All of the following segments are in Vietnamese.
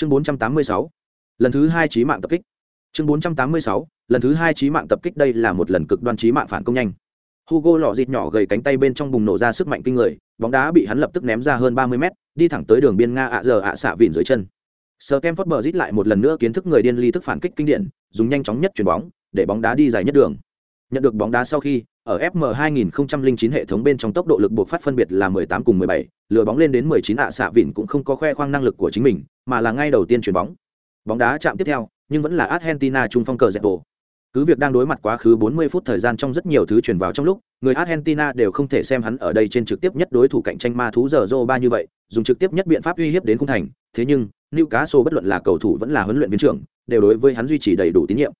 chương 486 lần thứ hai trí mạng tập kích. Chương 486 lần thứ hai trí mạng tập kích đây là một lần cực đoan trí mạng phản công nhanh. Hugo lọ dịt nhỏ gầy cánh tay bên trong bùng nổ ra sức mạnh kinh người, bóng đá bị hắn lập tức ném ra hơn 30 mét, đi thẳng tới đường biên nga ạ giờ ạ xạ vịn dưới chân. Sờ kem phớt bờ rít lại một lần nữa kiến thức người điên ly thức phản kích kinh điển, dùng nhanh chóng nhất chuyền bóng, để bóng đá đi dài nhất đường. Nhận được bóng đá sau khi ở FM 2009 hệ thống bên trong tốc độ lực buộc phát phân biệt là 18 cùng 17, lừa bóng lên đến 19 ạ xạ vịn cũng không có khoe khoang năng lực của chính mình, mà là ngay đầu tiên chuyển bóng. Bóng đá chạm tiếp theo, nhưng vẫn là Argentina trung phong cờ dẹp bộ. Cứ việc đang đối mặt quá khứ 40 phút thời gian trong rất nhiều thứ chuyển vào trong lúc, người Argentina đều không thể xem hắn ở đây trên trực tiếp nhất đối thủ cạnh tranh ma thú giờ ba như vậy, dùng trực tiếp nhất biện pháp uy hiếp đến khung thành, thế nhưng, Newcastle bất luận là cầu thủ vẫn là huấn luyện viên trưởng, đều đối với hắn duy trì đầy đủ tín nhiệm.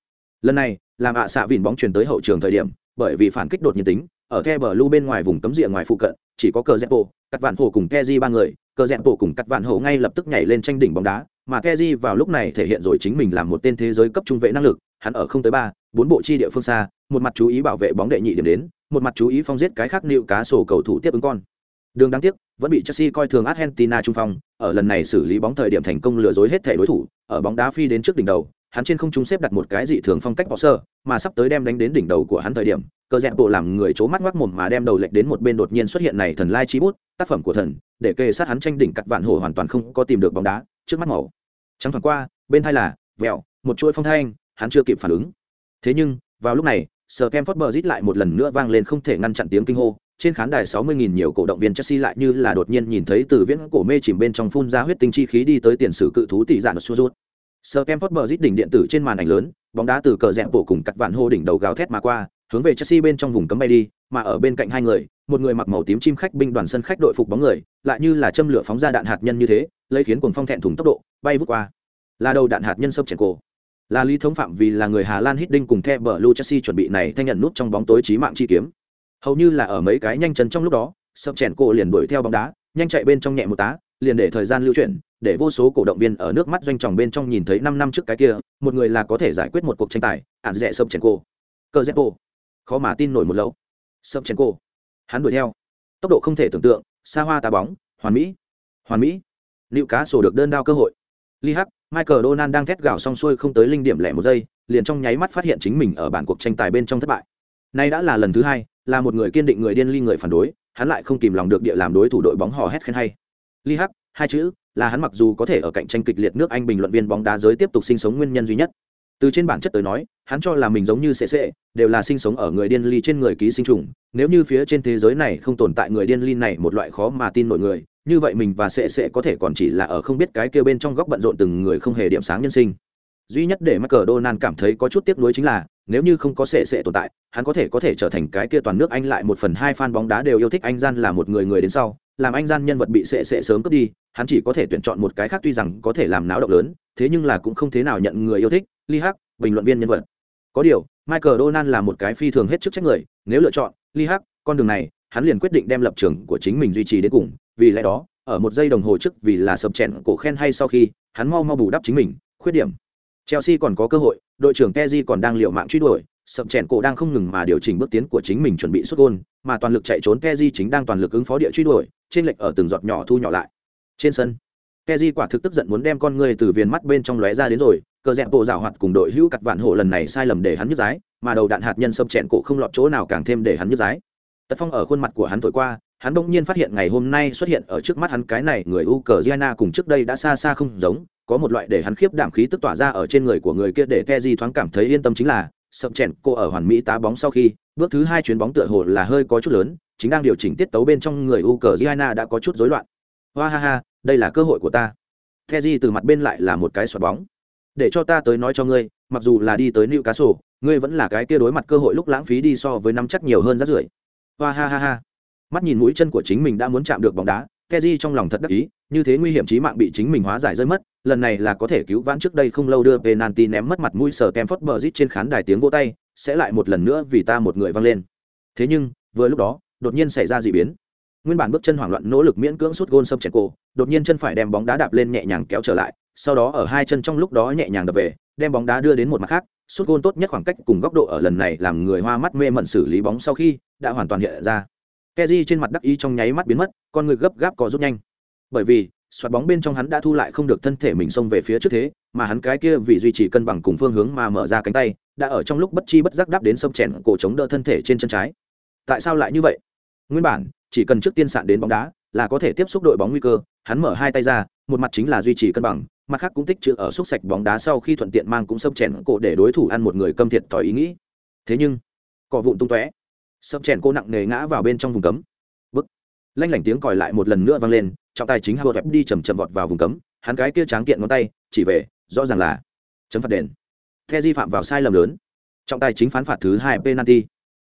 Lần này, làm ạ xạ vịn bóng chuyển tới hậu trường thời điểm, bởi vì phản kích đột nhiên tính, ở the bờ lưu bên ngoài vùng cấm địa ngoài phụ cận, chỉ có cờ dẹp bộ, cắt vạn hổ cùng Keji ba người, cờ dẹp bộ cùng cắt vạn hổ ngay lập tức nhảy lên tranh đỉnh bóng đá, mà Keji vào lúc này thể hiện rồi chính mình làm một tên thế giới cấp trung vệ năng lực, hắn ở không tới ba, bốn bộ chi địa phương xa, một mặt chú ý bảo vệ bóng đệ nhị điểm đến, một mặt chú ý phong giết cái khác nịu cá sổ cầu thủ tiếp ứng con. Đường đáng tiếc, vẫn bị Chelsea coi thường Argentina trung phong, ở lần này xử lý bóng thời điểm thành công lừa dối hết thể đối thủ, ở bóng đá phi đến trước đỉnh đầu, hắn trên không trung xếp đặt một cái dị thường phong cách bỏ sơ, mà sắp tới đem đánh đến đỉnh đầu của hắn thời điểm, cờ rẽ bộ làm người chố mắt ngoác mồm mà đem đầu lệch đến một bên đột nhiên xuất hiện này thần lai chi bút, tác phẩm của thần, để kề sát hắn tranh đỉnh cắt vạn hổ hoàn toàn không có tìm được bóng đá, trước mắt màu trắng thoảng qua, bên thay là vẹo, một chuỗi phong thanh, hắn chưa kịp phản ứng. Thế nhưng, vào lúc này, sờ kem phớt bờ rít lại một lần nữa vang lên không thể ngăn chặn tiếng kinh hô, trên khán đài 60.000 nhiều cổ động viên Chelsea lại như là đột nhiên nhìn thấy từ viễn cổ mê chìm bên trong phun ra huyết tinh chi khí đi tới tiền sử cự thú tỷ dạng Suzut. Sir Kemford Bridge đỉnh điện tử trên màn ảnh lớn, bóng đá từ cờ rẽ bộ cùng cắt vạn hô đỉnh đầu gào thét mà qua, hướng về Chelsea bên trong vùng cấm bay đi, mà ở bên cạnh hai người, một người mặc màu tím chim khách binh đoàn sân khách đội phục bóng người, lại như là châm lửa phóng ra đạn hạt nhân như thế, lấy khiến cuồng phong thẹn thùng tốc độ, bay vút qua. Là đầu đạn hạt nhân sốc chèn cổ. Là lý thống phạm vì là người Hà Lan Hiddink cùng The Blue Chelsea chuẩn bị này thanh nhận nút trong bóng tối chí mạng chi kiếm. Hầu như là ở mấy cái nhanh chân trong lúc đó, sốc chèn cổ liền đuổi theo bóng đá, nhanh chạy bên trong nhẹ một tá, liền để thời gian lưu chuyển, để vô số cổ động viên ở nước mắt doanh tròng bên trong nhìn thấy năm năm trước cái kia, một người là có thể giải quyết một cuộc tranh tài, ản rẻ sâm chèn cổ. Cờ cô. khó mà tin nổi một lấu Sâm chèn cô hắn đuổi theo. Tốc độ không thể tưởng tượng xa hoa tá bóng hoàn mỹ. Hoàn mỹ. Liệu cá sổ được đơn đao cơ hội. Lee hắc michael donald đang thét gạo xong xuôi không tới linh điểm lẻ một giây liền trong nháy mắt phát hiện chính mình ở bản cuộc tranh tài bên trong thất bại. Nay đã là lần thứ hai là một người kiên định người điên ly người phản đối hắn lại không kìm lòng được địa làm đối thủ đội bóng hò hét khen hay. Lee hắc hai chữ, là hắn mặc dù có thể ở cạnh tranh kịch liệt nước anh bình luận viên bóng đá giới tiếp tục sinh sống nguyên nhân duy nhất. Từ trên bản chất tới nói, hắn cho là mình giống như sệ sệ đều là sinh sống ở người điên ly trên người ký sinh trùng. Nếu như phía trên thế giới này không tồn tại người điên ly này một loại khó mà tin nổi người, như vậy mình và sệ sệ có thể còn chỉ là ở không biết cái kêu bên trong góc bận rộn từng người không hề điểm sáng nhân sinh duy nhất để mắc cờ Donald cảm thấy có chút tiếc nuối chính là, nếu như không có sệ sệ tồn tại, hắn có thể có thể trở thành cái kia toàn nước anh lại một phần hai fan bóng đá đều yêu thích anh gian là một người người đến sau. Làm anh gian nhân vật bị sệ sệ sớm cướp đi, hắn chỉ có thể tuyển chọn một cái khác tuy rằng có thể làm náo động lớn, thế nhưng là cũng không thế nào nhận người yêu thích li hắc bình luận viên nhân vật. Có điều michael Donan là một cái phi thường hết chức trách người, nếu lựa chọn li hắc con đường này, hắn liền quyết định đem lập trường của chính mình duy trì đến cùng, vì lẽ đó, ở một giây đồng hồ trước vì là sập chèn cổ khen hay sau khi, hắn mau mau bù đắp chính mình, khuyết điểm chelsea còn có cơ hội đội trưởng Kezi còn đang liều mạng truy đuổi sập chèn cổ đang không ngừng mà điều chỉnh bước tiến của chính mình chuẩn bị xuất gôn mà toàn lực chạy trốn Kezi chính đang toàn lực ứng phó địa truy đuổi trên lệch ở từng giọt nhỏ thu nhỏ lại trên sân Kezi quả thực tức giận muốn đem con người từ viền mắt bên trong lóe ra đến rồi, cờ dẹp bộ rào hoạt cùng đội hữu cặt vạn hộ lần này sai lầm để hắn nhức dái, mà đầu đạn hạt nhân sâm chẹn cổ không lọt chỗ nào càng thêm để hắn nhức dái. Tật phong ở khuôn mặt của hắn thổi qua, hắn bỗng nhiên phát hiện ngày hôm nay xuất hiện ở trước mắt hắn cái này người Ukraine cùng trước đây đã xa xa không giống, có một loại để hắn khiếp đảm khí tức tỏa ra ở trên người của người kia để Kezi thoáng cảm thấy yên tâm chính là, sâm chèn cô ở hoàn mỹ tá bóng sau khi, bước thứ hai chuyến bóng tựa hồ là hơi có chút lớn, chính đang điều chỉnh tiết tấu bên trong người Ukraine đã có chút rối loạn. Hoa ha ha, đây là cơ hội của ta. Kezi từ mặt bên lại là một cái xoạt bóng. Để cho ta tới nói cho ngươi, mặc dù là đi tới Newcastle, ngươi vẫn là cái kia đối mặt cơ hội lúc lãng phí đi so với năm chắc nhiều hơn rất rưởi. Hoa ha ha ha. Mắt nhìn mũi chân của chính mình đã muốn chạm được bóng đá, Kezi trong lòng thật đắc ý, như thế nguy hiểm chí mạng bị chính mình hóa giải rơi mất, lần này là có thể cứu vãn trước đây không lâu đưa penalty ném mất mặt mũi sở Kemford Bridge trên khán đài tiếng vỗ tay, sẽ lại một lần nữa vì ta một người vang lên. Thế nhưng, vừa lúc đó, đột nhiên xảy ra dị biến. Nguyên bản bước chân hoảng loạn nỗ lực miễn cưỡng sút gôn sập chèn cổ đột nhiên chân phải đem bóng đá đạp lên nhẹ nhàng kéo trở lại sau đó ở hai chân trong lúc đó nhẹ nhàng đập về đem bóng đá đưa đến một mặt khác sút gôn tốt nhất khoảng cách cùng góc độ ở lần này làm người hoa mắt mê mẩn xử lý bóng sau khi đã hoàn toàn hiện ra. Kezi trên mặt đắc ý trong nháy mắt biến mất con người gấp gáp có rút nhanh. Bởi vì xoạt bóng bên trong hắn đã thu lại không được thân thể mình xông về phía trước thế, mà hắn cái kia vì duy trì cân bằng cùng phương hướng mà mở ra cánh tay, đã ở trong lúc bất chi bất giác đắp đến sông chèn cổ chống đỡ thân thể trên chân trái. Tại sao lại như vậy? Nguyên bản, chỉ cần trước tiên sạn đến bóng đá là có thể tiếp xúc đội bóng nguy cơ, hắn mở hai tay ra, một mặt chính là duy trì cân bằng, mặt khác cũng tích trữ ở xúc sạch bóng đá sau khi thuận tiện mang cũng sông chèn cổ để đối thủ ăn một người câm thiệt tỏi ý nghĩ. Thế nhưng, cỏ vụn tung tóe sông chèn cô nặng nề ngã vào bên trong vùng cấm. Bức. Lanh lảnh tiếng còi lại một lần nữa vang lên trọng tài chính Howard đi chầm chậm vọt vào vùng cấm, hắn cái kia tráng kiện ngón tay, chỉ về, rõ ràng là chấm phạt đền. Kheji phạm vào sai lầm lớn. Trọng tài chính phán phạt thứ hai penalty.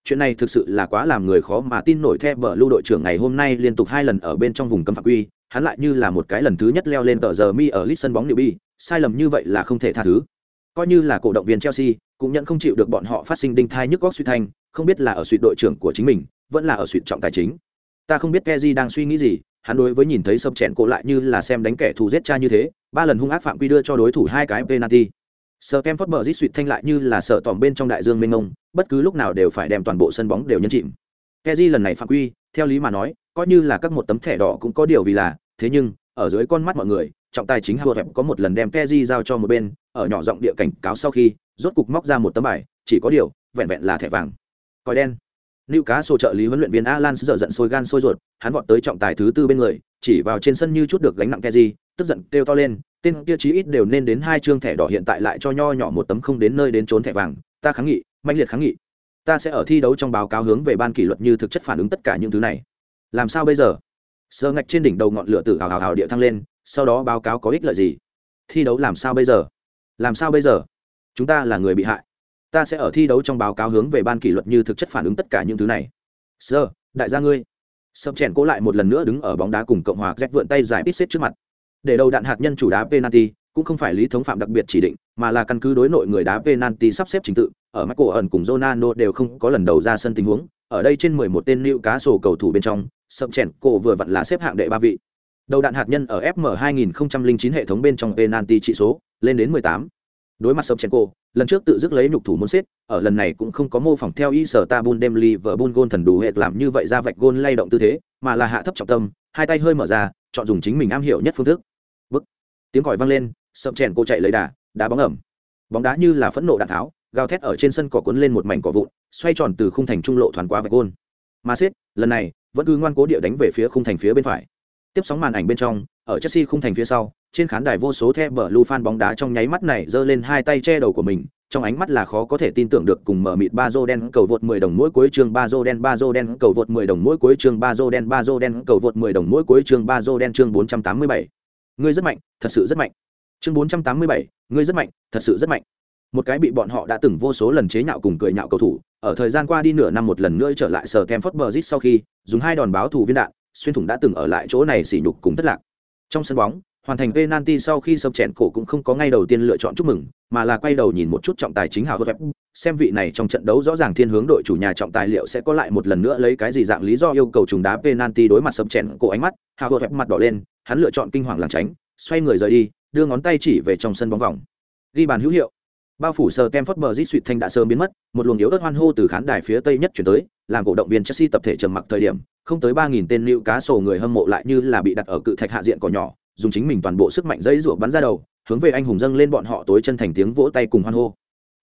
Chuyện này thực sự là quá làm người khó mà tin nổi theo vợ lưu đội trưởng ngày hôm nay liên tục hai lần ở bên trong vùng cấm phạm quy, hắn lại như là một cái lần thứ nhất leo lên tờ giờ mi ở lít sân bóng bi, sai lầm như vậy là không thể tha thứ. Coi như là cổ động viên Chelsea, cũng nhận không chịu được bọn họ phát sinh đinh thai nhức góc suy thanh, không biết là ở suy đội trưởng của chính mình, vẫn là ở suy trọng tài chính. Ta không biết Kezi đang suy nghĩ gì, hắn đối với nhìn thấy sập chèn cổ lại như là xem đánh kẻ thù giết cha như thế, ba lần hung ác phạm quy đưa cho đối thủ hai cái penalty. Sờ kem phớt bờ rít suỵt thanh lại như là sợ tỏm bên trong đại dương mênh mông, bất cứ lúc nào đều phải đem toàn bộ sân bóng đều nhấn chìm. Keji lần này phạm quy, theo lý mà nói, coi như là các một tấm thẻ đỏ cũng có điều vì là, thế nhưng, ở dưới con mắt mọi người, trọng tài chính howard có một lần đem keji giao cho một bên, ở nhỏ giọng địa cảnh cáo sau khi, rốt cục móc ra một tấm bài, chỉ có điều, vẹn vẹn là thẻ vàng. Còi đen. Lưu cá sổ trợ lý huấn luyện viên Alan giờ giận sôi gan sôi ruột, hắn vọt tới trọng tài thứ tư bên người, chỉ vào trên sân như chút được gánh nặng Keji, tức giận kêu to lên, tên kia chí ít đều nên đến hai chương thẻ đỏ hiện tại lại cho nho nhỏ một tấm không đến nơi đến trốn thẻ vàng, ta kháng nghị, mạnh liệt kháng nghị. Ta sẽ ở thi đấu trong báo cáo hướng về ban kỷ luật như thực chất phản ứng tất cả những thứ này. Làm sao bây giờ? Sơ ngạch trên đỉnh đầu ngọn lửa tử hào hào hào địa thăng lên, sau đó báo cáo có ích lợi gì? Thi đấu làm sao bây giờ? Làm sao bây giờ? Chúng ta là người bị hại ta sẽ ở thi đấu trong báo cáo hướng về ban kỷ luật như thực chất phản ứng tất cả những thứ này. Sơ đại gia ngươi. Sập chèn cố lại một lần nữa đứng ở bóng đá cùng cộng hòa z vượn tay giải ít xếp trước mặt. Để đầu đạn hạt nhân chủ đá penalty, cũng không phải lý thống phạm đặc biệt chỉ định, mà là căn cứ đối nội người đá penalty sắp xếp trình tự, ở mắt cổ ẩn cùng Ronaldo đều không có lần đầu ra sân tình huống, ở đây trên 11 tên lưu cá sổ cầu thủ bên trong, sập chèn cổ vừa vặn là xếp hạng đệ ba vị. Đầu đạn hạt nhân ở FM 2009 hệ thống bên trong penalty trị số, lên đến 18 đối mặt sập chèn cô, lần trước tự dứt lấy nhục thủ môn xếp ở lần này cũng không có mô phỏng theo y sở ta bun đem bun gôn thần đủ hệt làm như vậy ra vạch gôn lay động tư thế mà là hạ thấp trọng tâm hai tay hơi mở ra chọn dùng chính mình am hiểu nhất phương thức. Bức. Tiếng còi vang lên sậm chèn cô chạy lấy đà đá bóng ẩm. Bóng đá như là phẫn nộ đạn tháo gào thét ở trên sân cỏ cuốn lên một mảnh cỏ vụn xoay tròn từ khung thành trung lộ thoáng qua vạch gôn. Mà xếp lần này vẫn cứ ngoan cố địa đánh về phía khung thành phía bên phải tiếp sóng màn ảnh bên trong ở chelsea khung thành phía sau trên khán đài vô số the bờ lu fan bóng đá trong nháy mắt này giơ lên hai tay che đầu của mình trong ánh mắt là khó có thể tin tưởng được cùng mở mịt ba dô đen cầu vượt 10 đồng mỗi cuối chương ba dô đen ba dô đen cầu vượt 10 đồng mỗi cuối chương ba dô đen ba dô đen cầu vượt 10 đồng mỗi cuối chương ba dô đen chương 487. Ngươi rất mạnh, thật sự rất mạnh. Chương 487, ngươi rất mạnh, thật sự rất mạnh. Một cái bị bọn họ đã từng vô số lần chế nhạo cùng cười nhạo cầu thủ, ở thời gian qua đi nửa năm một lần nữa trở lại sở Kemford Bridge sau khi, dùng hai đòn báo thủ viên đạn, xuyên thủng đã từng ở lại chỗ này sỉ nhục cùng thất lạc. Trong sân bóng, hoàn thành penalty sau khi sập chèn cổ cũng không có ngay đầu tiên lựa chọn chúc mừng, mà là quay đầu nhìn một chút trọng tài chính hào web, xem vị này trong trận đấu rõ ràng thiên hướng đội chủ nhà trọng tài liệu sẽ có lại một lần nữa lấy cái gì dạng lý do yêu cầu trùng đá penalty đối mặt sập chèn cổ ánh mắt, hào web mặt đỏ lên, hắn lựa chọn kinh hoàng lảng tránh, xoay người rời đi, đưa ngón tay chỉ về trong sân bóng vòng. Ghi bàn hữu hiệu. Bao phủ sờ bờ di suy thanh đã sớm biến mất, một luồng yếu ớt hoan hô từ khán đài phía tây nhất chuyển tới, làm cổ động viên Chelsea tập thể trầm mặc thời điểm, không tới ba nghìn tên lưu cá sổ người hâm mộ lại như là bị đặt ở cự thạch hạ diện cỏ nhỏ, dùng chính mình toàn bộ sức mạnh dây rủa bắn ra đầu hướng về anh hùng dâng lên bọn họ tối chân thành tiếng vỗ tay cùng hoan hô.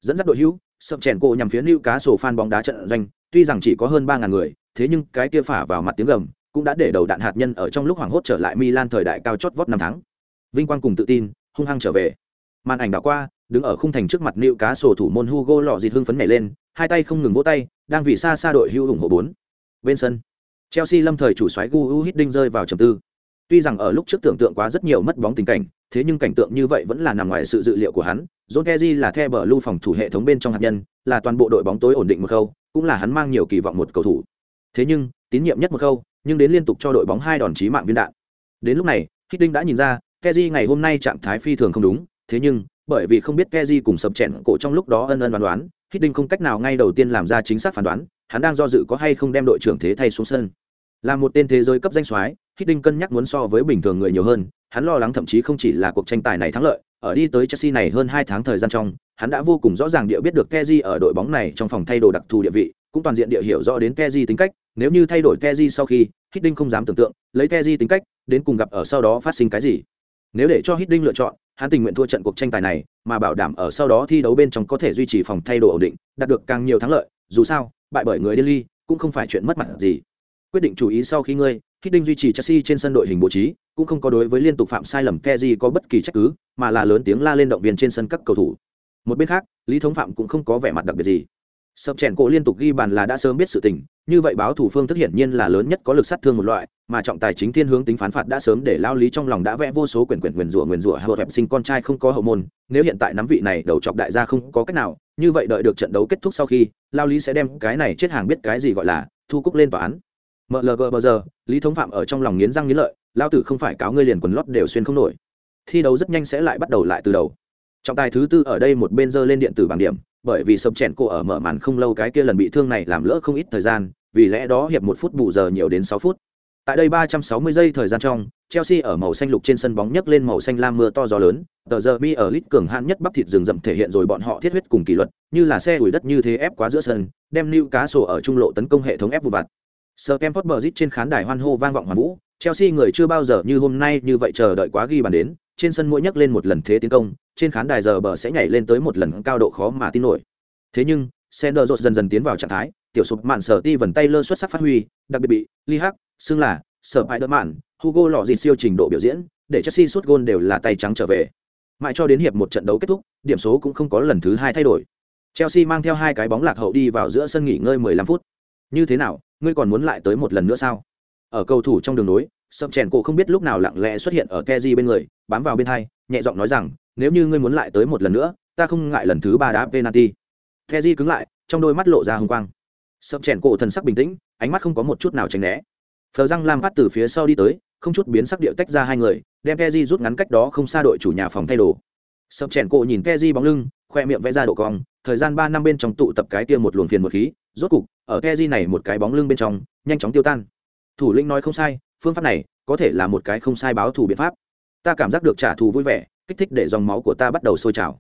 Dẫn dắt đội hữu sập chèn cổ nhằm phía lưu cá sổ fan bóng đá trận doanh tuy rằng chỉ có hơn ba ngàn người thế nhưng cái kia phả vào mặt tiếng gầm cũng đã để đầu đạn hạt nhân ở trong lúc hoảng hốt trở lại Milan thời đại cao chót vót năm tháng. Vinh quang cùng tự tin hung hăng trở về. Màn ảnh đảo qua đứng ở khung thành trước mặt lưu cá sổ thủ môn Hugo lọ dịt hưng phấn nhảy lên hai tay không ngừng vỗ tay đang vì xa xa đội hưu ủng hộ bốn bên sân Chelsea lâm thời chủ soái Gu Hiddink rơi vào trầm tư Tuy rằng ở lúc trước tưởng tượng quá rất nhiều mất bóng tình cảnh, thế nhưng cảnh tượng như vậy vẫn là nằm ngoài sự dự liệu của hắn. John Terry là the bờ lưu phòng thủ hệ thống bên trong hạt nhân, là toàn bộ đội bóng tối ổn định một câu, cũng là hắn mang nhiều kỳ vọng một cầu thủ. Thế nhưng, tín nhiệm nhất một câu, nhưng đến liên tục cho đội bóng hai đòn chí mạng viên đạn. Đến lúc này, Hiddink đã nhìn ra, Terry ngày hôm nay trạng thái phi thường không đúng, thế nhưng, bởi vì không biết Keji cùng sập chèn cổ trong lúc đó ân ân đoán đoán, Hiddink không cách nào ngay đầu tiên làm ra chính xác phán đoán, hắn đang do dự có hay không đem đội trưởng thế thay xuống sân. Là một tên thế giới cấp danh soái, Hiddink cân nhắc muốn so với bình thường người nhiều hơn, hắn lo lắng thậm chí không chỉ là cuộc tranh tài này thắng lợi, ở đi tới Chelsea này hơn hai tháng thời gian trong, hắn đã vô cùng rõ ràng địa biết được Keji ở đội bóng này trong phòng thay đồ đặc thù địa vị, cũng toàn diện địa hiểu rõ đến Keji tính cách, nếu như thay đổi Keji sau khi, Hiddink không dám tưởng tượng, lấy Keji tính cách, đến cùng gặp ở sau đó phát sinh cái gì. Nếu để cho Hiddink lựa chọn, hắn tình nguyện thua trận cuộc tranh tài này, mà bảo đảm ở sau đó thi đấu bên trong có thể duy trì phòng thay đổi ổn định, đạt được càng nhiều thắng lợi, dù sao, bại bởi người điên ly, cũng không phải chuyện mất mặt gì. Quyết định chú ý sau khi ngươi, Hiddink duy trì Chelsea trên sân đội hình bố trí, cũng không có đối với liên tục phạm sai lầm Kezi có bất kỳ trách cứ, mà là lớn tiếng la lên động viên trên sân các cầu thủ. Một bên khác, Lý Thống Phạm cũng không có vẻ mặt đặc biệt gì sập chèn cổ liên tục ghi bàn là đã sớm biết sự tình như vậy báo thủ phương thức hiển nhiên là lớn nhất có lực sát thương một loại mà trọng tài chính thiên hướng tính phán phạt đã sớm để lao lý trong lòng đã vẽ vô số quyển quyển nguyền rủa nguyền rủa hợp hẹp sinh con trai không có hậu môn. Nếu hiện tại nắm vị này đầu chọc đại gia không có cách nào như vậy đợi được trận đấu kết thúc sau khi lao lý sẽ đem cái này chết hàng biết cái gì gọi là thu cúc lên tòa án. Mlg bờ giờ lý thống phạm ở trong lòng nghiến răng nghiến lợi lao tử không phải cáo ngươi liền quần lót đều xuyên không nổi. Thi đấu rất nhanh sẽ lại bắt đầu lại từ đầu. Trọng tài thứ tư ở đây một bên dơ lên điện tử bảng điểm bởi vì sập chèn cô ở mở màn không lâu cái kia lần bị thương này làm lỡ không ít thời gian, vì lẽ đó hiệp một phút bù giờ nhiều đến sáu phút. Tại đây ba trăm sáu mươi giây thời gian trong, Chelsea ở màu xanh lục trên sân bóng nhấc lên màu xanh lam mưa to gió lớn, tờ giờ mi ở lít cường hạn nhất bắp thịt rừng rậm thể hiện rồi bọn họ thiết huyết cùng kỷ luật, như là xe đuổi đất như thế ép quá giữa sân, đem Newcastle ở trung lộ tấn công hệ thống ép vụ vặt. Stamford Bridge trên khán đài hoan hô vang vọng hoàn vũ, Chelsea người chưa bao giờ như hôm nay như vậy chờ đợi quá ghi bàn đến, trên sân mỗi nhấc lên một lần thế tiến công, trên khán đài giờ bờ sẽ nhảy lên tới một lần cao độ khó mà tin nổi. Thế nhưng, Sender dần dần tiến vào trạng thái, tiểu sụp mạn sở ti vần tay lơ xuất sắc phát huy, đặc biệt bị Lee hắc xưng là sở bại đỡ mạn, Hugo lọ dịt siêu trình độ biểu diễn, để Chelsea suốt gôn đều là tay trắng trở về. Mãi cho đến hiệp một trận đấu kết thúc, điểm số cũng không có lần thứ hai thay đổi. Chelsea mang theo hai cái bóng lạc hậu đi vào giữa sân nghỉ ngơi 15 phút. Như thế nào, ngươi còn muốn lại tới một lần nữa sao? Ở cầu thủ trong đường nối, Sâm Chèn cổ không biết lúc nào lặng lẽ xuất hiện ở keji bên người, bám vào bên hai, nhẹ giọng nói rằng, nếu như ngươi muốn lại tới một lần nữa, ta không ngại lần thứ ba đá penalty keji cứng lại trong đôi mắt lộ ra h quang sập chèn cổ thần sắc bình tĩnh ánh mắt không có một chút nào tránh né phờ răng lam phát từ phía sau đi tới, không chút biến sắc điệu tách ra hai người, đem Peji di rút ngắn cách đó không xa đội chủ nhà phòng thay đồ. Sập chèn cổ nhìn Peji di bóng lưng, khoe miệng vẽ ra độ cong, thời gian ba năm bên trong tụ tập cái kia một luồng phiền một khí, rốt cục, ở Peji di này một cái bóng lưng bên trong, nhanh chóng tiêu tan. Thủ lĩnh nói không sai, phương pháp này có thể là một cái không sai báo thù biện pháp. Ta cảm giác được trả thù vui vẻ, kích thích để dòng máu của ta bắt đầu sôi trào.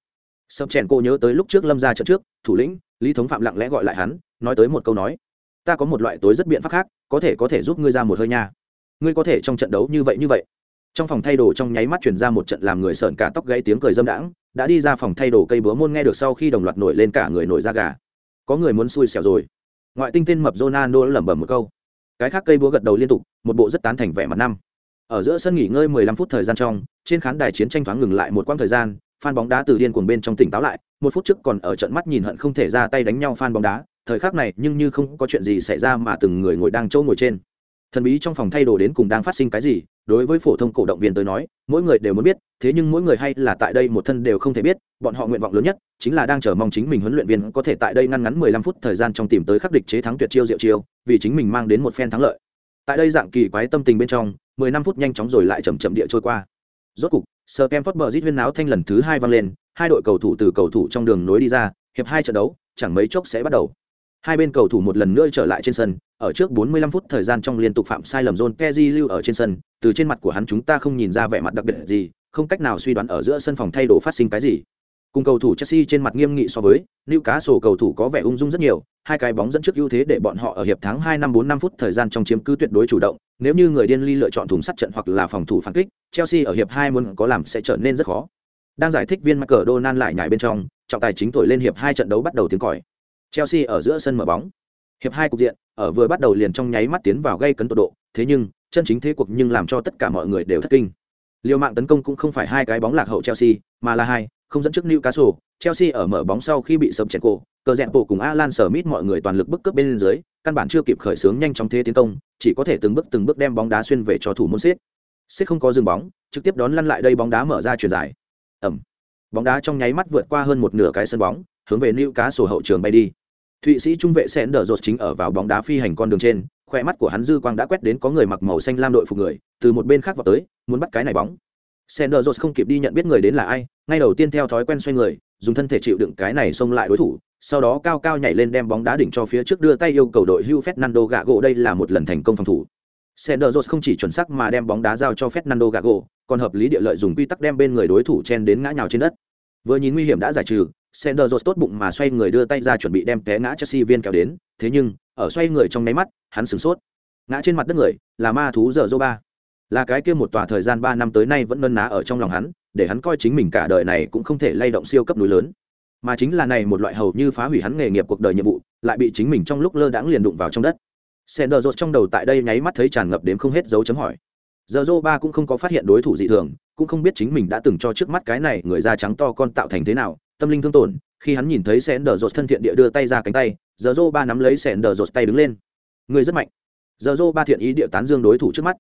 Sập chèn cô nhớ tới lúc trước lâm gia trận trước, thủ lĩnh, lý thống phạm lặng lẽ gọi lại hắn, nói tới một câu nói ta có một loại tối rất biện pháp khác có thể có thể giúp ngươi ra một hơi nha. Ngươi có thể trong trận đấu như vậy như vậy. Trong phòng thay đồ trong nháy mắt chuyển ra một trận làm người sợn cả tóc gãy tiếng cười dâm đãng đã đi ra phòng thay đồ cây búa môn nghe được sau khi đồng loạt nổi lên cả người nổi da gà. Có người muốn xui xẻo rồi. Ngoại tinh tên mập Ronaldo lẩm bẩm một câu. Cái khác cây búa gật đầu liên tục một bộ rất tán thành vẻ mặt năm. Ở giữa sân nghỉ ngơi 15 phút thời gian trong trên khán đài chiến tranh thoáng ngừng lại một quãng thời gian fan bóng đá từ điên cuồng bên trong tỉnh táo lại, một phút trước còn ở trận mắt nhìn hận không thể ra tay đánh nhau fan bóng đá, thời khắc này nhưng như không có chuyện gì xảy ra mà từng người ngồi đang chỗ ngồi trên. Thần bí trong phòng thay đồ đến cùng đang phát sinh cái gì, đối với phổ thông cổ động viên tới nói, mỗi người đều muốn biết, thế nhưng mỗi người hay là tại đây một thân đều không thể biết, bọn họ nguyện vọng lớn nhất chính là đang chờ mong chính mình huấn luyện viên có thể tại đây ngăn ngắn 15 phút thời gian trong tìm tới khắc địch chế thắng tuyệt chiêu diệu chiêu, vì chính mình mang đến một phen thắng lợi. Tại đây dạng kỳ quái tâm tình bên trong, 15 phút nhanh chóng rồi lại chậm chậm địa trôi qua. Rốt cục, Sir Kemford bờ rít huyên náo thanh lần thứ hai vang lên, hai đội cầu thủ từ cầu thủ trong đường nối đi ra, hiệp hai trận đấu, chẳng mấy chốc sẽ bắt đầu. Hai bên cầu thủ một lần nữa trở lại trên sân, ở trước 45 phút thời gian trong liên tục phạm sai lầm John Kezi lưu ở trên sân, từ trên mặt của hắn chúng ta không nhìn ra vẻ mặt đặc biệt gì, không cách nào suy đoán ở giữa sân phòng thay đồ phát sinh cái gì. Cùng cầu thủ Chelsea trên mặt nghiêm nghị so với, Newcastle cầu thủ có vẻ ung dung rất nhiều, hai cái bóng dẫn trước ưu thế để bọn họ ở hiệp thắng 2 năm 4 năm phút thời gian trong chiếm cứ tuyệt đối chủ động, nếu như người điên ly lựa chọn thùng sắt trận hoặc là phòng thủ phản kích, Chelsea ở hiệp 2 muốn có làm sẽ trở nên rất khó. Đang giải thích viên Michael Donan lại nhảy bên trong, trọng tài chính thổi lên hiệp 2 trận đấu bắt đầu tiếng còi. Chelsea ở giữa sân mở bóng. Hiệp 2 cục diện, ở vừa bắt đầu liền trong nháy mắt tiến vào gây cấn tột độ, thế nhưng, chân chính thế cuộc nhưng làm cho tất cả mọi người đều thất kinh. Liều mạng tấn công cũng không phải hai cái bóng lạc hậu Chelsea, mà là hai, không dẫn trước Newcastle, Chelsea ở mở bóng sau khi bị sập chèn cổ, cờ rẽn bộ cùng Alan Smith mọi người toàn lực bức cướp bên dưới, căn bản chưa kịp khởi xướng nhanh chóng thế tiến công, chỉ có thể từng bước từng bước đem bóng đá xuyên về cho thủ môn xếp. Xếp không có dừng bóng, trực tiếp đón lăn lại đây bóng đá mở ra chuyền dài. Ầm. Bóng đá trong nháy mắt vượt qua hơn một nửa cái sân bóng, hướng về Newcastle hậu trường bay đi. Thụy Sĩ trung vệ sẽ đỡ rột chính ở vào bóng đá phi hành con đường trên, khoe mắt của hắn dư quang đã quét đến có người mặc màu xanh lam đội phục người, từ một bên khác vào tới, muốn bắt cái này bóng. Sender Jones không kịp đi nhận biết người đến là ai, ngay đầu tiên theo thói quen xoay người, dùng thân thể chịu đựng cái này xông lại đối thủ, sau đó cao cao nhảy lên đem bóng đá đỉnh cho phía trước đưa tay yêu cầu đội Hugh Fernando Gago đây là một lần thành công phòng thủ. Sender Jones không chỉ chuẩn xác mà đem bóng đá giao cho Fernando Gago, còn hợp lý địa lợi dùng quy tắc đem bên người đối thủ chen đến ngã nhào trên đất. Vừa nhìn nguy hiểm đã giải trừ, Sender tốt bụng mà xoay người đưa tay ra chuẩn bị đem té ngã Chelsea viên kéo đến, thế nhưng, ở xoay người trong nháy mắt hắn sửng sốt. Ngã trên mặt đất người là ma thú dở dô ba. Là cái kia một tòa thời gian ba năm tới nay vẫn nân ná ở trong lòng hắn để hắn coi chính mình cả đời này cũng không thể lay động siêu cấp núi lớn. Mà chính là này một loại hầu như phá hủy hắn nghề nghiệp cuộc đời nhiệm vụ lại bị chính mình trong lúc lơ đãng liền đụng vào trong đất. Sender trong đầu tại đây nháy mắt thấy tràn ngập đến không hết dấu chấm hỏi. Giờ dô ba cũng không có phát hiện đối thủ dị thường cũng không biết chính mình đã từng cho trước mắt cái này người da trắng to con tạo thành thế nào tâm linh thương tổn khi hắn nhìn thấy sender rột thân thiện địa đưa tay ra cánh tay giờ dô ba nắm lấy sender rột tay đứng lên. Người rất mạnh. Giờ dô ba thiện ý địa tán dương đối thủ trước mắt.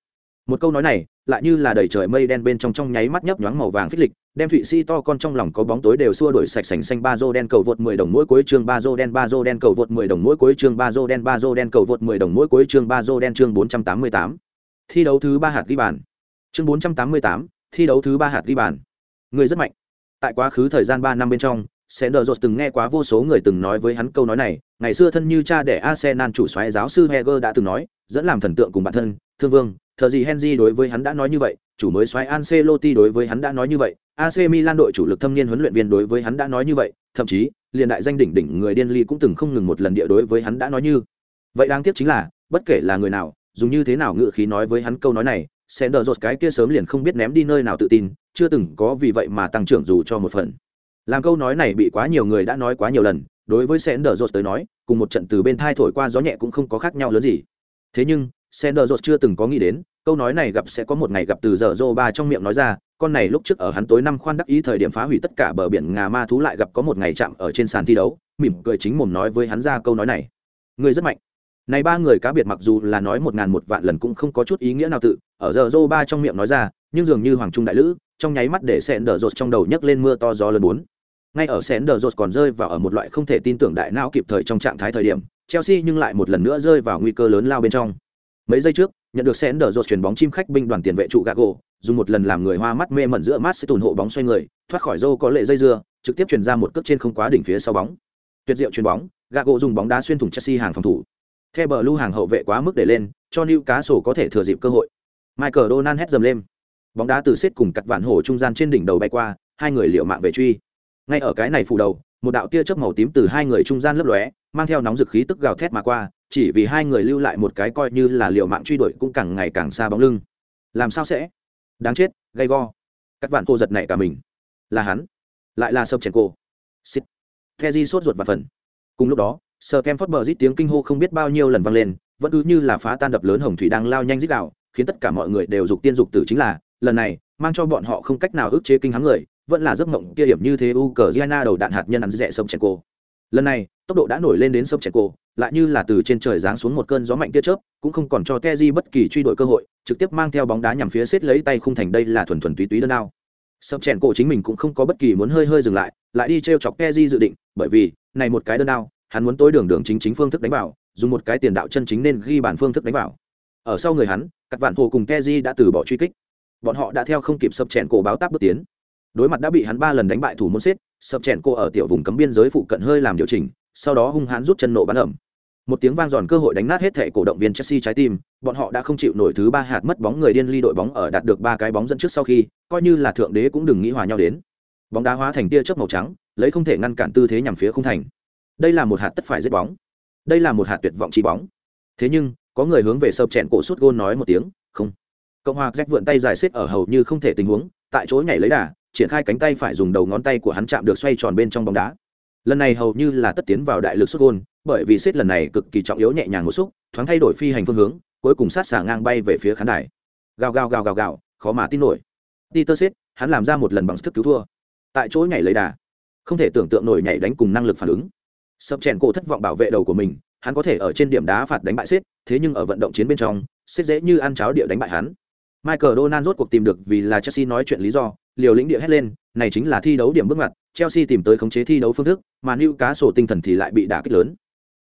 Một câu nói này lại như là đầy trời mây đen bên trong trong nháy mắt nhấp nhoáng màu vàng phích lịch đem thụy si to con trong lòng có bóng tối đều xua đổi sạch sành xanh. Ba dô đen cầu vượt 10 đồng mỗi cuối chương ba dô đen ba dô đen cầu vượt 10 đồng mỗi cuối chương ba dô đen ba dô đen cầu vượt 10 đồng mỗi cuối chương ba dô đen chương 488. thi đấu thứ ba hạt ghi bàn. Chương 488, thi đấu thứ ba hạt ghi bàn. Người rất mạnh tại quá khứ thời gian ba năm bên trong Sender Rose từng nghe quá vô số người từng nói với hắn câu nói này, ngày xưa thân như cha để Arsenal chủ soái giáo sư Heger đã từng nói, dẫn làm thần tượng cùng bản thân, Thương Vương, thờ gì Henry đối với hắn đã nói như vậy, chủ mới soái Ancelotti đối với hắn đã nói như vậy, AC Milan đội chủ lực thâm niên huấn luyện viên đối với hắn đã nói như vậy, thậm chí, liền đại danh đỉnh đỉnh người điên ly cũng từng không ngừng một lần địa đối với hắn đã nói như. Vậy đáng tiếc chính là, bất kể là người nào, dùng như thế nào ngự khí nói với hắn câu nói này, Sender Rose cái kia sớm liền không biết ném đi nơi nào tự tin, chưa từng có vì vậy mà tăng trưởng dù cho một phần. Làm câu nói này bị quá nhiều người đã nói quá nhiều lần đối với sender jones tới nói cùng một trận từ bên thai thổi qua gió nhẹ cũng không có khác nhau lớn gì. Thế nhưng sender jones chưa từng có nghĩ đến câu nói này gặp sẽ có một ngày gặp từ giờ rô ba trong miệng nói ra con này lúc trước ở hắn tối năm khoan đắc ý thời điểm phá hủy tất cả bờ biển ngà ma thú lại gặp có một ngày chạm ở trên sàn thi đấu mỉm cười chính mồm nói với hắn ra câu nói này. Người rất mạnh này ba người cá biệt mặc dù là nói một ngàn một vạn lần cũng không có chút ý nghĩa nào tự, ở giờ dô ba trong miệng nói ra, nhưng dường như hoàng trung đại lữ, trong nháy mắt để sẹn đờ rột trong đầu nhấc lên mưa to gió lớn bốn. Ngay ở sẹn đờ rột còn rơi vào ở một loại không thể tin tưởng đại não kịp thời trong trạng thái thời điểm, chelsea nhưng lại một lần nữa rơi vào nguy cơ lớn lao bên trong. Mấy giây trước, nhận được sẹn đờ rột chuyền bóng chim khách binh đoàn tiền vệ trụ gago dùng một lần làm người hoa mắt mê mẩn giữa mắt sẽ tùn hộ bóng xoay người, thoát khỏi rô có lệ dây dưa, trực tiếp chuyển ra một cước trên không quá đỉnh phía sau bóng. Tuyệt diệu chuyền bóng gago dùng bóng đá xuyên thủng chelsea hàng phòng thủ theo bờ lưu hàng hậu vệ quá mức để lên, cho Newcastle cá sổ có thể thừa dịp cơ hội. Michael donald hét dầm lên. Bóng đá từ xếp cùng cặt vạn hổ trung gian trên đỉnh đầu bay qua, hai người liều mạng về truy. Ngay ở cái này phủ đầu, một đạo tia chớp màu tím từ hai người trung gian lấp lóe, mang theo nóng dực khí tức gào thét mà qua, chỉ vì hai người lưu lại một cái coi như là liều mạng truy đuổi cũng càng ngày càng xa bóng lưng. Làm sao sẽ? Đáng chết, gay go. Các bạn cô giật nảy cả mình. Là hắn. Lại là sập chèn cô Xịt. Kheji sốt ruột và phần. Cùng lúc đó sờ kem phớt bờ rít tiếng kinh hô không biết bao nhiêu lần vang lên, vẫn cứ như là phá tan đập lớn hồng thủy đang lao nhanh rít đạo khiến tất cả mọi người đều dục tiên dục tử chính là, lần này, mang cho bọn họ không cách nào ức chế kinh hắng người, vẫn là giấc mộng kia hiểm như thế u cờ giana đầu đạn hạt nhân ăn rẻ sông chèn cô lần này, tốc độ đã nổi lên đến sông chèn cô lại như là từ trên trời giáng xuống một cơn gió mạnh tia chớp, cũng không còn cho Teji bất kỳ truy đuổi cơ hội, trực tiếp mang theo bóng đá nhằm phía xếp lấy tay khung thành đây là thuần thuần túy túy đơn đao. Sông chèn cô chính mình cũng không có bất kỳ muốn hơi hơi dừng lại lại đi treo chọc Teji dự định, bởi vì, này một cái đơn đao hắn muốn tối đường đường chính chính phương thức đánh vào, dùng một cái tiền đạo chân chính nên ghi bản phương thức đánh vào. Ở sau người hắn các vạn hồ cùng Teji đã từ bỏ truy kích. Bọn họ đã theo không kịp sập chèn cổ báo táp bước tiến. Đối mặt đã bị hắn ba lần đánh bại thủ môn xếp, sập chèn cổ ở tiểu vùng cấm biên giới phụ cận hơi làm điều chỉnh, sau đó hung hãn rút chân nộ bắn ẩm. Một tiếng vang giòn cơ hội đánh nát hết thể cổ động viên chelsea trái tim, bọn họ đã không chịu nổi thứ ba hạt mất bóng người điên ly đội bóng ở đạt được ba cái bóng dẫn trước sau khi, coi như là thượng đế cũng đừng nghĩ hòa nhau đến. Bóng đá hóa thành tia chớp màu trắng, lấy không thể ngăn cản tư thế nhằm phía không thành đây là một hạt tất phải giết bóng. Đây là một hạt tuyệt vọng chi bóng. Thế nhưng, có người hướng về sập chèn cổ sút gôn nói một tiếng, không. Cộng hòa rách vượn tay dài xếp ở hầu như không thể tình huống, tại chỗ nhảy lấy đà, triển khai cánh tay phải dùng đầu ngón tay của hắn chạm được xoay tròn bên trong bóng đá. Lần này hầu như là tất tiến vào đại lực sút gôn, bởi vì xếp lần này cực kỳ trọng yếu nhẹ nhàng một xúc, thoáng thay đổi phi hành phương hướng, cuối cùng sát xả ngang bay về phía khán đài. Gào gào gào gào gào, khó mà tin nổi. Peter xếp hắn làm ra một lần bằng sức cứu thua. Tại chỗ nhảy lấy đà. Không thể tưởng tượng nổi nhảy đánh cùng năng lực phản ứng sập chèn cổ thất vọng bảo vệ đầu của mình hắn có thể ở trên điểm đá phạt đánh bại xếp thế nhưng ở vận động chiến bên trong xếp dễ như ăn cháo địa đánh bại hắn Michael Donald rốt cuộc tìm được vì là Chelsea nói chuyện lý do, liều lĩnh địa hét lên, này chính là thi đấu điểm bước ngoặt, Chelsea tìm tới khống chế thi đấu phương thức, mà sổ tinh thần thì lại bị đả kích lớn.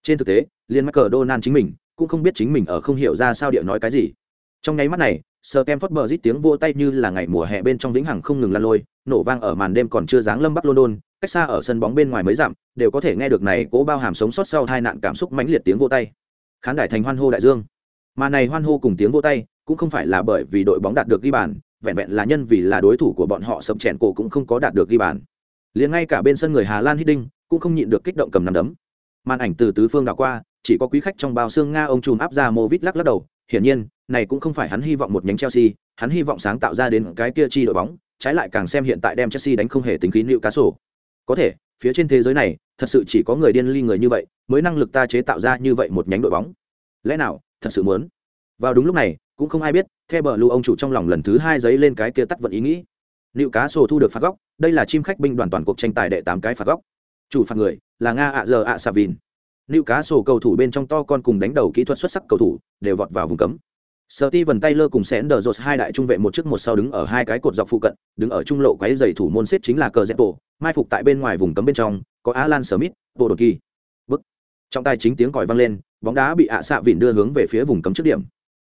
Trên thực tế, liên Michael Donald chính mình cũng không biết chính mình ở không hiểu ra sao địa nói cái gì. Trong nháy mắt này, sờ kem phớt bờ rít tiếng vô tay như là ngày mùa hè bên trong vĩnh hằng không ngừng lan lôi, nổ vang ở màn đêm còn chưa dáng lâm Bắc London, cách xa ở sân bóng bên ngoài mấy dặm, đều có thể nghe được này cố bao hàm sống sót sau hai nạn cảm xúc mãnh liệt tiếng vỗ tay. Khán đài thành hoan hô đại dương. Mà này hoan hô cùng tiếng vỗ tay, cũng không phải là bởi vì đội bóng đạt được ghi bàn, vẹn vẹn là nhân vì là đối thủ của bọn họ sập chèn cổ cũng không có đạt được ghi bàn. Liền ngay cả bên sân người Hà Lan Hiddink cũng không nhịn được kích động cầm nắm đấm. Màn ảnh từ tứ phương đảo qua, chỉ có quý khách trong bao xương nga ông trùm áp ra mô vít lắc lắc đầu hiển nhiên này cũng không phải hắn hy vọng một nhánh chelsea hắn hy vọng sáng tạo ra đến cái kia chi đội bóng trái lại càng xem hiện tại đem chelsea đánh không hề tính khí nịu cá sổ có thể, phía trên thế giới này, thật sự chỉ có người điên ly người như vậy mới năng lực ta chế tạo ra như vậy một nhánh đội bóng. Lẽ nào, thật sự muốn? Vào đúng lúc này, cũng không ai biết theo bờ lưu ông chủ trong lòng lần thứ hai giấy lên cái kia tắt vận ý nghĩ. Liệu cá sổ thu được phạt góc, đây là chim khách binh đoàn toàn cuộc tranh tài đệ tám cái phạt góc. Chủ phạt người là nga ạ giờ ạ Savin. Nịu liệu cá sổ cầu thủ bên trong to con cùng đánh đầu kỹ thuật xuất sắc cầu thủ đều vọt vào vùng cấm. Sở Ti vần tay lơ cùng Sễn đờ rột hai đại trung vệ một trước một sau đứng ở hai cái cột dọc phụ cận, đứng ở trung lộ quấy giày thủ môn xếp chính là cờ Zepo, mai phục tại bên ngoài vùng cấm bên trong, có Alan Smith, bộ đột kỳ. Bức. Trong tay chính tiếng còi vang lên, bóng đá bị ạ xạ vịn đưa hướng về phía vùng cấm trước điểm.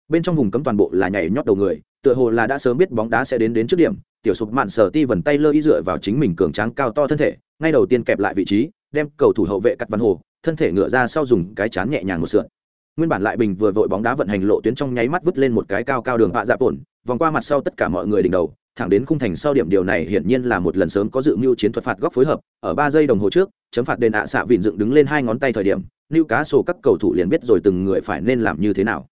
Bên trong vùng cấm toàn bộ là nhảy nhót đầu người, tựa hồ là đã sớm biết bóng đá sẽ đến đến trước điểm, tiểu sụp mạn Sở Ti vần tay lơ ý dựa vào chính mình cường tráng cao to thân thể, ngay đầu tiên kẹp lại vị trí, đem cầu thủ hậu vệ cắt văn hồ, thân thể ngựa ra sau dùng cái chán nhẹ nhàng một sượt nguyên bản lại bình vừa vội bóng đá vận hành lộ tuyến trong nháy mắt vứt lên một cái cao cao đường hạ dạ tổn, vòng qua mặt sau tất cả mọi người đỉnh đầu, thẳng đến khung thành sau điểm điều này hiển nhiên là một lần sớm có dự mưu chiến thuật phạt góc phối hợp, ở ba giây đồng hồ trước, chấm phạt đền ạ xạ vịn dựng đứng lên hai ngón tay thời điểm lưu cá sổ các cầu thủ liền biết rồi từng người phải nên làm như thế nào.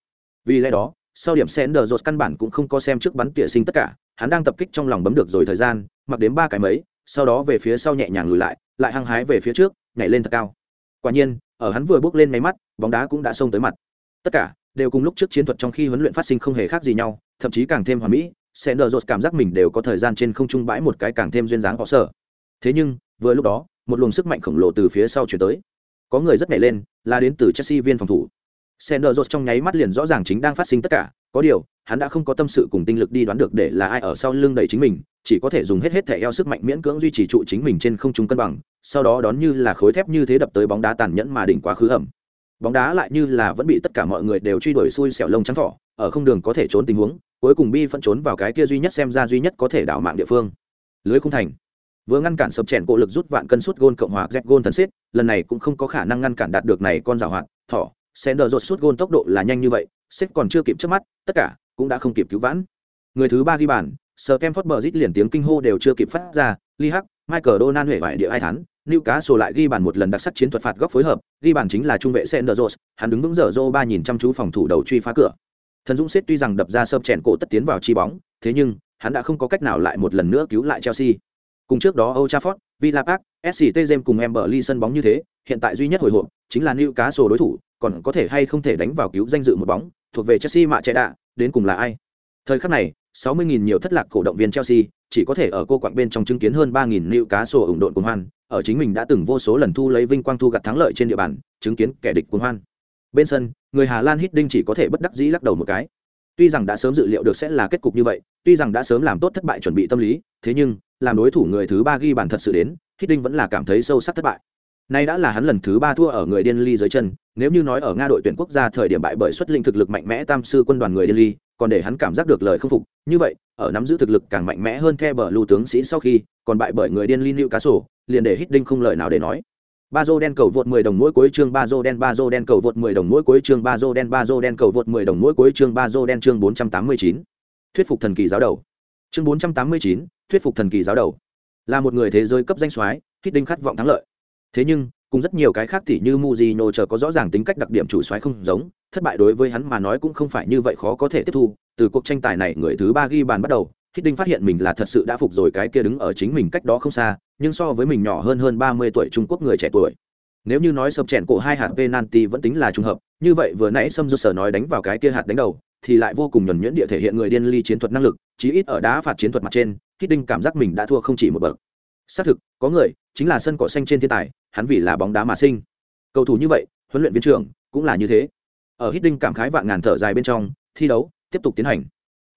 Vì lẽ đó, sau điểm sen đờ rột căn bản cũng không có xem trước bắn tỉa sinh tất cả, hắn đang tập kích trong lòng bấm được rồi thời gian, mặc đến ba cái mấy, sau đó về phía sau nhẹ nhàng lùi lại lại hăng hái về phía trước, nhảy lên thật cao. Quả nhiên ở hắn vừa bước lên máy mắt, bóng đá cũng đã xông tới mặt. Tất cả đều cùng lúc trước chiến thuật trong khi huấn luyện phát sinh không hề khác gì nhau, thậm chí càng thêm hoàn mỹ sẽ nợ rột cảm giác mình đều có thời gian trên không trung bãi một cái càng thêm duyên dáng họ sở. Thế nhưng, vừa lúc đó, một luồng sức mạnh khổng lồ từ phía sau chuyển tới. Có người rất nhảy lên là đến từ chelsea viên phòng thủ. Sender nợ trong nháy mắt liền rõ ràng chính đang phát sinh tất cả, có điều, hắn đã không có tâm sự cùng tinh lực đi đoán được để là ai ở sau lưng đẩy chính mình, chỉ có thể dùng hết hết thể eo sức mạnh miễn cưỡng duy trì trụ chính mình trên không trung cân bằng, sau đó đón như là khối thép như thế đập tới bóng đá tàn nhẫn mà đỉnh quá khứ ẩm bóng đá lại như là vẫn bị tất cả mọi người đều truy đuổi xui xẻo lông trắng thỏ, ở không đường có thể trốn tình huống, cuối cùng bi phân trốn vào cái kia duy nhất xem ra duy nhất có thể đảo mạng địa phương. Lưới khung thành. Vừa ngăn cản sập chèn cổ lực rút vạn cân suốt gôn cộng hòa z gôn thần xếp lần này cũng không có khả năng ngăn cản đạt được này con rào hoạt, thỏ sẽ đờ rột suốt gôn tốc độ là nhanh như vậy xếp còn chưa kịp trước mắt tất cả cũng đã không kịp cứu vãn người thứ ba ghi bàn sờ kem phớt bờ rít liền tiếng kinh hô đều chưa kịp phát ra li hắc michael donan huệ vải địa ai thắn Lưu Cá sổ lại ghi bàn một lần đặc sắc chiến thuật phạt góc phối hợp, ghi bàn chính là trung vệ Senderos, hắn đứng vững dở dô ba nhìn chăm chú phòng thủ đầu truy phá cửa. Thần Dũng Sét tuy rằng đập ra sập chèn cổ tất tiến vào chi bóng, thế nhưng hắn đã không có cách nào lại một lần nữa cứu lại Chelsea. Cùng trước đó Old Trafford, Villa Park, SCT James cùng Emberley sân bóng như thế, hiện tại duy nhất hồi hộp chính là Newcastle Cá đối thủ, còn có thể hay không thể đánh vào cứu danh dự một bóng, thuộc về Chelsea mạ trẻ đạ, đến cùng là ai? Thời khắc này, 60.000 nhiều thất lạc cổ động viên Chelsea, chỉ có thể ở cô quạng bên trong chứng kiến hơn 3.000 Lưu Cá sổ ủng độn cùng hoan, ở chính mình đã từng vô số lần thu lấy vinh quang thu gặt thắng lợi trên địa bàn chứng kiến kẻ địch cuồng hoan. Bên sân người hà lan hít đinh chỉ có thể bất đắc dĩ lắc đầu một cái. Tuy rằng đã sớm dự liệu được sẽ là kết cục như vậy tuy rằng đã sớm làm tốt thất bại chuẩn bị tâm lý thế nhưng làm đối thủ người thứ ba ghi bàn thật sự đến hít đinh vẫn là cảm thấy sâu sắc thất bại nay đã là hắn lần thứ ba thua ở người điên ly dưới chân nếu như nói ở nga đội tuyển quốc gia thời điểm bại bởi xuất linh thực lực mạnh mẽ tam sư quân đoàn người điên ly còn để hắn cảm giác được lời không phục. Như vậy ở nắm giữ thực lực càng mạnh mẽ hơn theo bờ lưu tướng sĩ sau khi còn bại bởi người điên ly lưu cá sổ liền để hít đinh không lời nào để nói. Ba dô đen cầu vượt 10 đồng mỗi cuối chương ba dô đen ba dô đen cầu vượt 10 đồng mỗi cuối chương ba dô đen ba dô đen cầu vượt 10 đồng mỗi cuối chương ba dô đen chương 489. thuyết phục thần kỳ giáo đầu. Chương 489, thuyết phục thần kỳ giáo đầu. Là một người thế giới cấp danh soái hít đinh khát vọng thắng lợi thế nhưng cùng rất nhiều cái khác thì như Mujino chờ có rõ ràng tính cách đặc điểm chủ soái không giống, thất bại đối với hắn mà nói cũng không phải như vậy khó có thể tiếp thu, từ cuộc tranh tài này người thứ ba ghi bàn bắt đầu, Hiddink phát hiện mình là thật sự đã phục rồi cái kia đứng ở chính mình cách đó không xa, nhưng so với mình nhỏ hơn hơn 30 tuổi Trung Quốc người trẻ tuổi. Nếu như nói sập chèn cổ hai hạt penalty vẫn tính là trùng hợp, như vậy vừa nãy Sâm Sở nói đánh vào cái kia hạt đánh đầu, thì lại vô cùng nhuần nhuyễn địa thể hiện người điên ly chiến thuật năng lực, chí ít ở đá phạt chiến thuật mặt trên, Hiddink cảm giác mình đã thua không chỉ một bậc. Xác thực, có người, chính là sân cỏ xanh trên thiên tài, hắn vì là bóng đá mà sinh. Cầu thủ như vậy, huấn luyện viên trưởng cũng là như thế. Ở Hít Đinh cảm khái vạn ngàn thở dài bên trong, thi đấu tiếp tục tiến hành.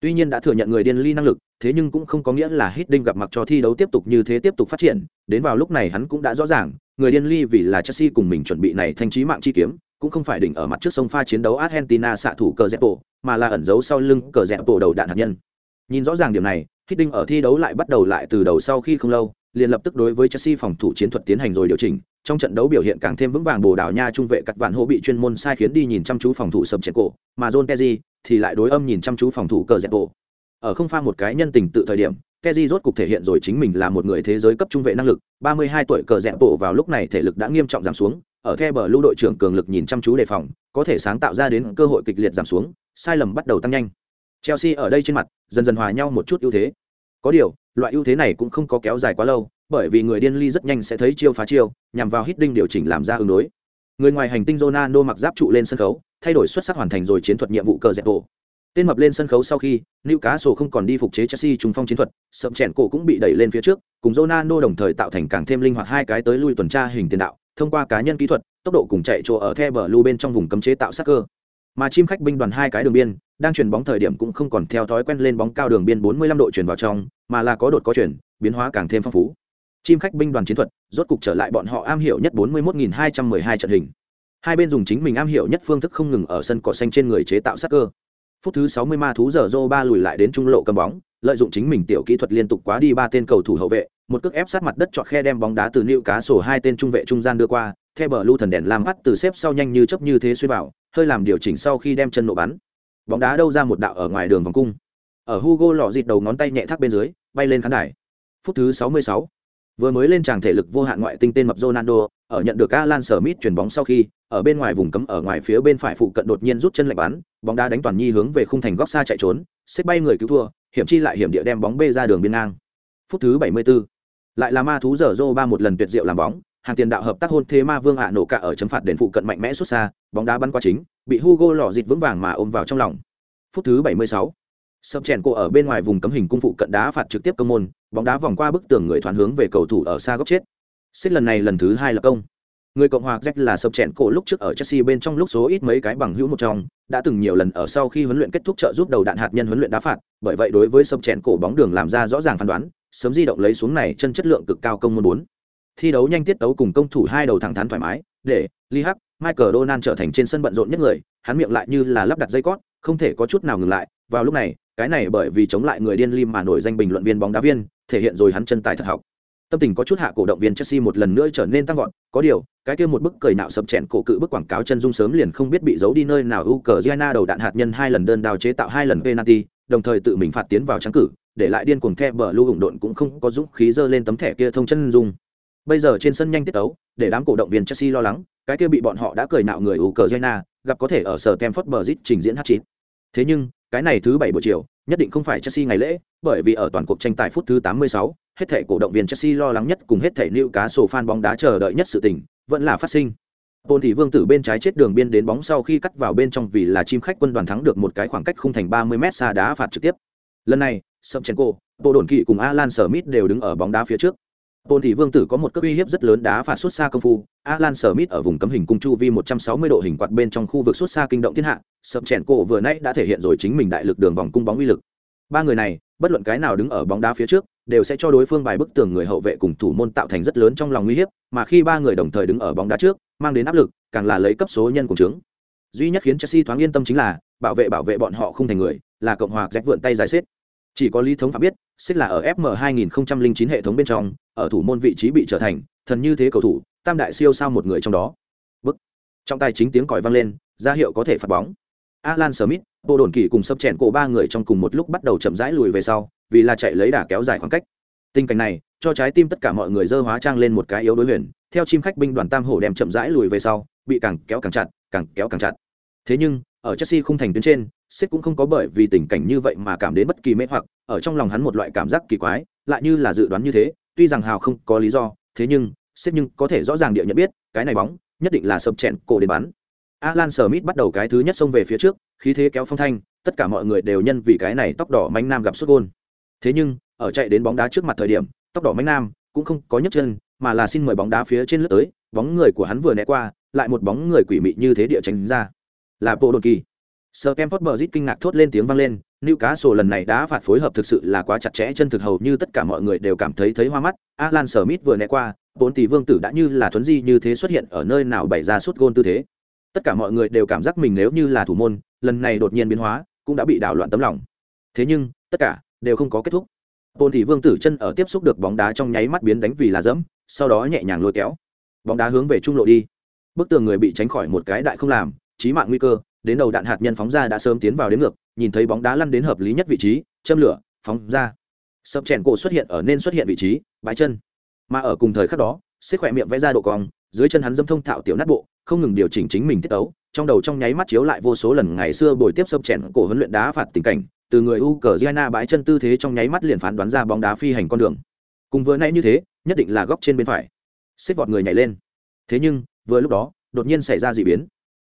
Tuy nhiên đã thừa nhận người điên ly năng lực, thế nhưng cũng không có nghĩa là Hít Đinh gặp mặc cho thi đấu tiếp tục như thế tiếp tục phát triển, đến vào lúc này hắn cũng đã rõ ràng, người điên ly vì là Chelsea cùng mình chuẩn bị này thanh trí mạng chi kiếm, cũng không phải đỉnh ở mặt trước sông pha chiến đấu Argentina xạ thủ cờ Zepo, mà là ẩn giấu sau lưng cờ Zepo đầu đạn hạt nhân. Nhìn rõ ràng điểm này, Hiddink ở thi đấu lại bắt đầu lại từ đầu sau khi không lâu, liền lập tức đối với Chelsea phòng thủ chiến thuật tiến hành rồi điều chỉnh, trong trận đấu biểu hiện càng thêm vững vàng Bồ Đào Nha trung vệ cắt vạn hộ bị chuyên môn sai khiến đi nhìn chăm chú phòng thủ sập chèn cổ, mà John Kezi thì lại đối âm nhìn chăm chú phòng thủ cờ dẹp bộ. Ở không pha một cái nhân tình tự thời điểm, Kezi rốt cục thể hiện rồi chính mình là một người thế giới cấp trung vệ năng lực, 32 tuổi cờ dẹp bộ vào lúc này thể lực đã nghiêm trọng giảm xuống, ở the bờ lưu đội trưởng cường lực nhìn chăm chú đề phòng có thể sáng tạo ra đến cơ hội kịch liệt giảm xuống sai lầm bắt đầu tăng nhanh chelsea ở đây trên mặt, dần dần hòa nhau một chút ưu thế. Có điều, loại ưu thế này cũng không có kéo dài quá lâu, bởi vì người điên ly rất nhanh sẽ thấy chiêu phá chiêu, nhằm vào hít đinh điều chỉnh làm ra ứng đối. Người ngoài hành tinh Ronaldo mặc giáp trụ lên sân khấu, thay đổi xuất sắc hoàn thành rồi chiến thuật nhiệm vụ cờ dẹp bộ tên mập lên sân khấu sau khi, Newcastle không còn đi phục chế Chelsea trùng phong chiến thuật, sậm chèn cổ cũng bị đẩy lên phía trước, cùng Ronaldo đồng thời tạo thành càng thêm linh hoạt hai cái tới lui tuần tra hình tiền đạo, thông qua cá nhân kỹ thuật, tốc độ cùng chạy chỗ ở the bờ lưu bên trong vùng cấm chế tạo sắc cơ mà chim khách binh đoàn hai cái đường biên, đang chuyển bóng thời điểm cũng không còn theo thói quen lên bóng cao đường biên 45 độ chuyển vào trong, mà là có đột có chuyển, biến hóa càng thêm phong phú. Chim khách binh đoàn chiến thuật, rốt cục trở lại bọn họ am hiểu nhất 41.212 trận hình. Hai bên dùng chính mình am hiểu nhất phương thức không ngừng ở sân cỏ xanh trên người chế tạo sắc cơ. Phút thứ 60 ma thú giờ Zô ba lùi lại đến trung lộ cầm bóng, lợi dụng chính mình tiểu kỹ thuật liên tục quá đi ba tên cầu thủ hậu vệ, một cước ép sát mặt đất chọn khe đem bóng đá từ nịu cá sổ hai tên trung vệ trung gian đưa qua theo bờ lưu thần đèn lam bắt từ xếp sau nhanh như chớp như thế xuyên vào, hơi làm điều chỉnh sau khi đem chân nổ bắn. Bóng đá đâu ra một đạo ở ngoài đường vòng cung. Ở Hugo lọ dịt đầu ngón tay nhẹ thác bên dưới, bay lên khán đài. Phút thứ 66 vừa mới lên tràng thể lực vô hạn ngoại tinh tên mập Ronaldo, ở nhận được Alan Smith chuyển bóng sau khi, ở bên ngoài vùng cấm ở ngoài phía bên phải phụ cận đột nhiên rút chân lạnh bắn, bóng đá đánh toàn nhi hướng về khung thành góc xa chạy trốn, xếp bay người cứu thua, hiểm chi lại hiểm địa đem bóng bê ra đường biên ngang. Phút thứ 74 lại là ma thú giờ Zô ba một lần tuyệt diệu làm bóng hàng tiền đạo hợp tác hôn thế ma vương hạ nổ cả ở chấm phạt đền phụ cận mạnh mẽ xuất xa, bóng đá bắn qua chính, bị Hugo lò dịt vững vàng mà ôm vào trong lòng. Phút thứ 76 sập chèn cô ở bên ngoài vùng cấm hình cung phụ cận đá phạt trực tiếp công môn, bóng đá vòng qua bức tường người thoáng hướng về cầu thủ ở xa góc chết. Xích lần này lần thứ hai là công. Người cộng hòa jack là sập chèn cổ lúc trước ở chelsea bên trong lúc số ít mấy cái bằng hữu một trong, đã từng nhiều lần ở sau khi huấn luyện kết thúc trợ giúp đầu đạn hạt nhân huấn luyện đá phạt, bởi vậy đối với sập chèn cổ bóng đường làm ra rõ ràng phán đoán, sớm di động lấy xuống này chân chất lượng cực cao công môn 4 thi đấu nhanh tiết tấu cùng công thủ hai đầu thẳng thắn thoải mái, để lee hắc michael donald trở thành trên sân bận rộn nhất người, hắn miệng lại như là lắp đặt dây cót, không thể có chút nào ngừng lại. Vào lúc này, cái này bởi vì chống lại người điên lim mà nổi danh bình luận viên bóng đá viên, thể hiện rồi hắn chân tài thật học. Tâm tình có chút hạ cổ động viên chelsea một lần nữa trở nên tăng vọt. Có điều, cái kia một bức cười nạo sập chèn cổ cự bức quảng cáo chân dung sớm liền không biết bị giấu đi nơi nào. Ukraine đầu đạn hạt nhân hai lần đơn đào chế tạo hai lần penalty, đồng thời tự mình phạt tiến vào trắng cử, để lại điên cuồng the bờ lưu hùng độn cũng không có dũng khí dơ lên tấm thẻ kia thông chân dung bây giờ trên sân nhanh tiết tấu để đám cổ động viên chelsea lo lắng cái kia bị bọn họ đã cười nạo người Ukraine gặp có thể ở sở Stamford Bridge trình diễn hát thế nhưng cái này thứ bảy buổi chiều nhất định không phải Chelsea ngày lễ, bởi vì ở toàn cuộc tranh tài phút thứ 86, hết thảy cổ động viên Chelsea lo lắng nhất cùng hết thảy lưu cá sổ fan bóng đá chờ đợi nhất sự tình, vẫn là phát sinh. Bồn thị vương tử bên trái chết đường biên đến bóng sau khi cắt vào bên trong vì là chim khách quân đoàn thắng được một cái khoảng cách khung thành 30m xa đá phạt trực tiếp. Lần này, Sopchenko, Bộ Đồn Kỵ cùng Alan Smith đều đứng ở bóng đá phía trước. Bồn thị vương tử có một cước uy hiếp rất lớn đá phạt xuất xa công phu, Alan Smith ở vùng cấm hình cung chu vi 160 độ hình quạt bên trong khu vực xuất xa kinh động thiên hạ, sập chèn cổ vừa nãy đã thể hiện rồi chính mình đại lực đường vòng cung bóng uy lực. Ba người này bất luận cái nào đứng ở bóng đá phía trước đều sẽ cho đối phương bài bức tường người hậu vệ cùng thủ môn tạo thành rất lớn trong lòng nguy hiểm mà khi ba người đồng thời đứng ở bóng đá trước mang đến áp lực càng là lấy cấp số nhân cùng chứng duy nhất khiến chelsea thoáng yên tâm chính là bảo vệ bảo vệ bọn họ không thành người là cộng hòa rách vượn tay giải xếp. Chỉ có lý thống phạm biết xích là ở fm 2009 hệ thống bên trong, ở thủ môn vị trí bị trở thành, thần như thế cầu thủ, tam đại siêu sao một người trong đó. Bức. Trong tay chính tiếng còi vang lên, ra hiệu có thể phạt bóng. Alan smith, bộ đồn kỳ cùng sấp chèn cổ ba người trong cùng một lúc bắt đầu chậm rãi lùi về sau, vì là chạy lấy đà kéo dài khoảng cách. Tình cảnh này, cho trái tim tất cả mọi người dơ hóa trang lên một cái yếu đối huyền, theo chim khách binh đoàn tam hổ đem chậm rãi lùi về sau, bị càng kéo càng chặt, càng kéo càng chặt. Thế nhưng, ở chelsea không thành tuyến trên sếp cũng không có bởi vì tình cảnh như vậy mà cảm đến bất kỳ mê hoặc ở trong lòng hắn một loại cảm giác kỳ quái lại như là dự đoán như thế tuy rằng hào không có lý do thế nhưng sếp nhưng có thể rõ ràng địa nhận biết cái này bóng nhất định là sập chẹn cổ đến bắn Alan Smith bắt đầu cái thứ nhất xông về phía trước, khí thế kéo phong thanh, tất cả mọi người đều nhân vì cái này tóc đỏ manh nam gặp xuất gôn. Thế nhưng, ở chạy đến bóng đá trước mặt thời điểm, tóc đỏ manh nam cũng không có nhấc chân, mà là xin mời bóng đá phía trên lướt tới, bóng người của hắn vừa né qua, lại một bóng người quỷ mị như thế địa tránh ra. Là bộ đột kỳ. Sir Kemford Bridge kinh ngạc thốt lên tiếng vang lên, Newcastle lần này đã phạt phối hợp thực sự là quá chặt chẽ chân thực hầu như tất cả mọi người đều cảm thấy thấy hoa mắt. Alan Smith vừa né qua, bốn tỷ vương tử đã như là thuấn di như thế xuất hiện ở nơi nào bày ra suốt gôn tư thế. Tất cả mọi người đều cảm giác mình nếu như là thủ môn lần này đột nhiên biến hóa cũng đã bị đảo loạn tấm lòng. Thế nhưng tất cả đều không có kết thúc. Bốn thị vương tử chân ở tiếp xúc được bóng đá trong nháy mắt biến đánh vì là dẫm sau đó nhẹ nhàng lôi kéo. Bóng đá hướng về trung lộ đi. Bức tường người bị tránh khỏi một cái đại không làm chí mạng nguy cơ đến đầu đạn hạt nhân phóng ra đã sớm tiến vào đến ngược, nhìn thấy bóng đá lăn đến hợp lý nhất vị trí, châm lửa, phóng ra. Sập chèn cổ xuất hiện ở nên xuất hiện vị trí, bãi chân. Mà ở cùng thời khắc đó xếp khỏe miệng vẽ ra độ cong, dưới chân hắn dâm thông thạo tiểu nát bộ, không ngừng điều chỉnh chính mình tiết tấu, trong đầu trong nháy mắt chiếu lại vô số lần ngày xưa buổi tiếp sập chèn cổ huấn luyện đá phạt tình cảnh, từ người u cờ giana bãi chân tư thế trong nháy mắt liền phán đoán ra bóng đá phi hành con đường. Cùng vừa nãy như thế, nhất định là góc trên bên phải. Xếp vọt người nhảy lên. Thế nhưng, vừa lúc đó, đột nhiên xảy ra d ị biến.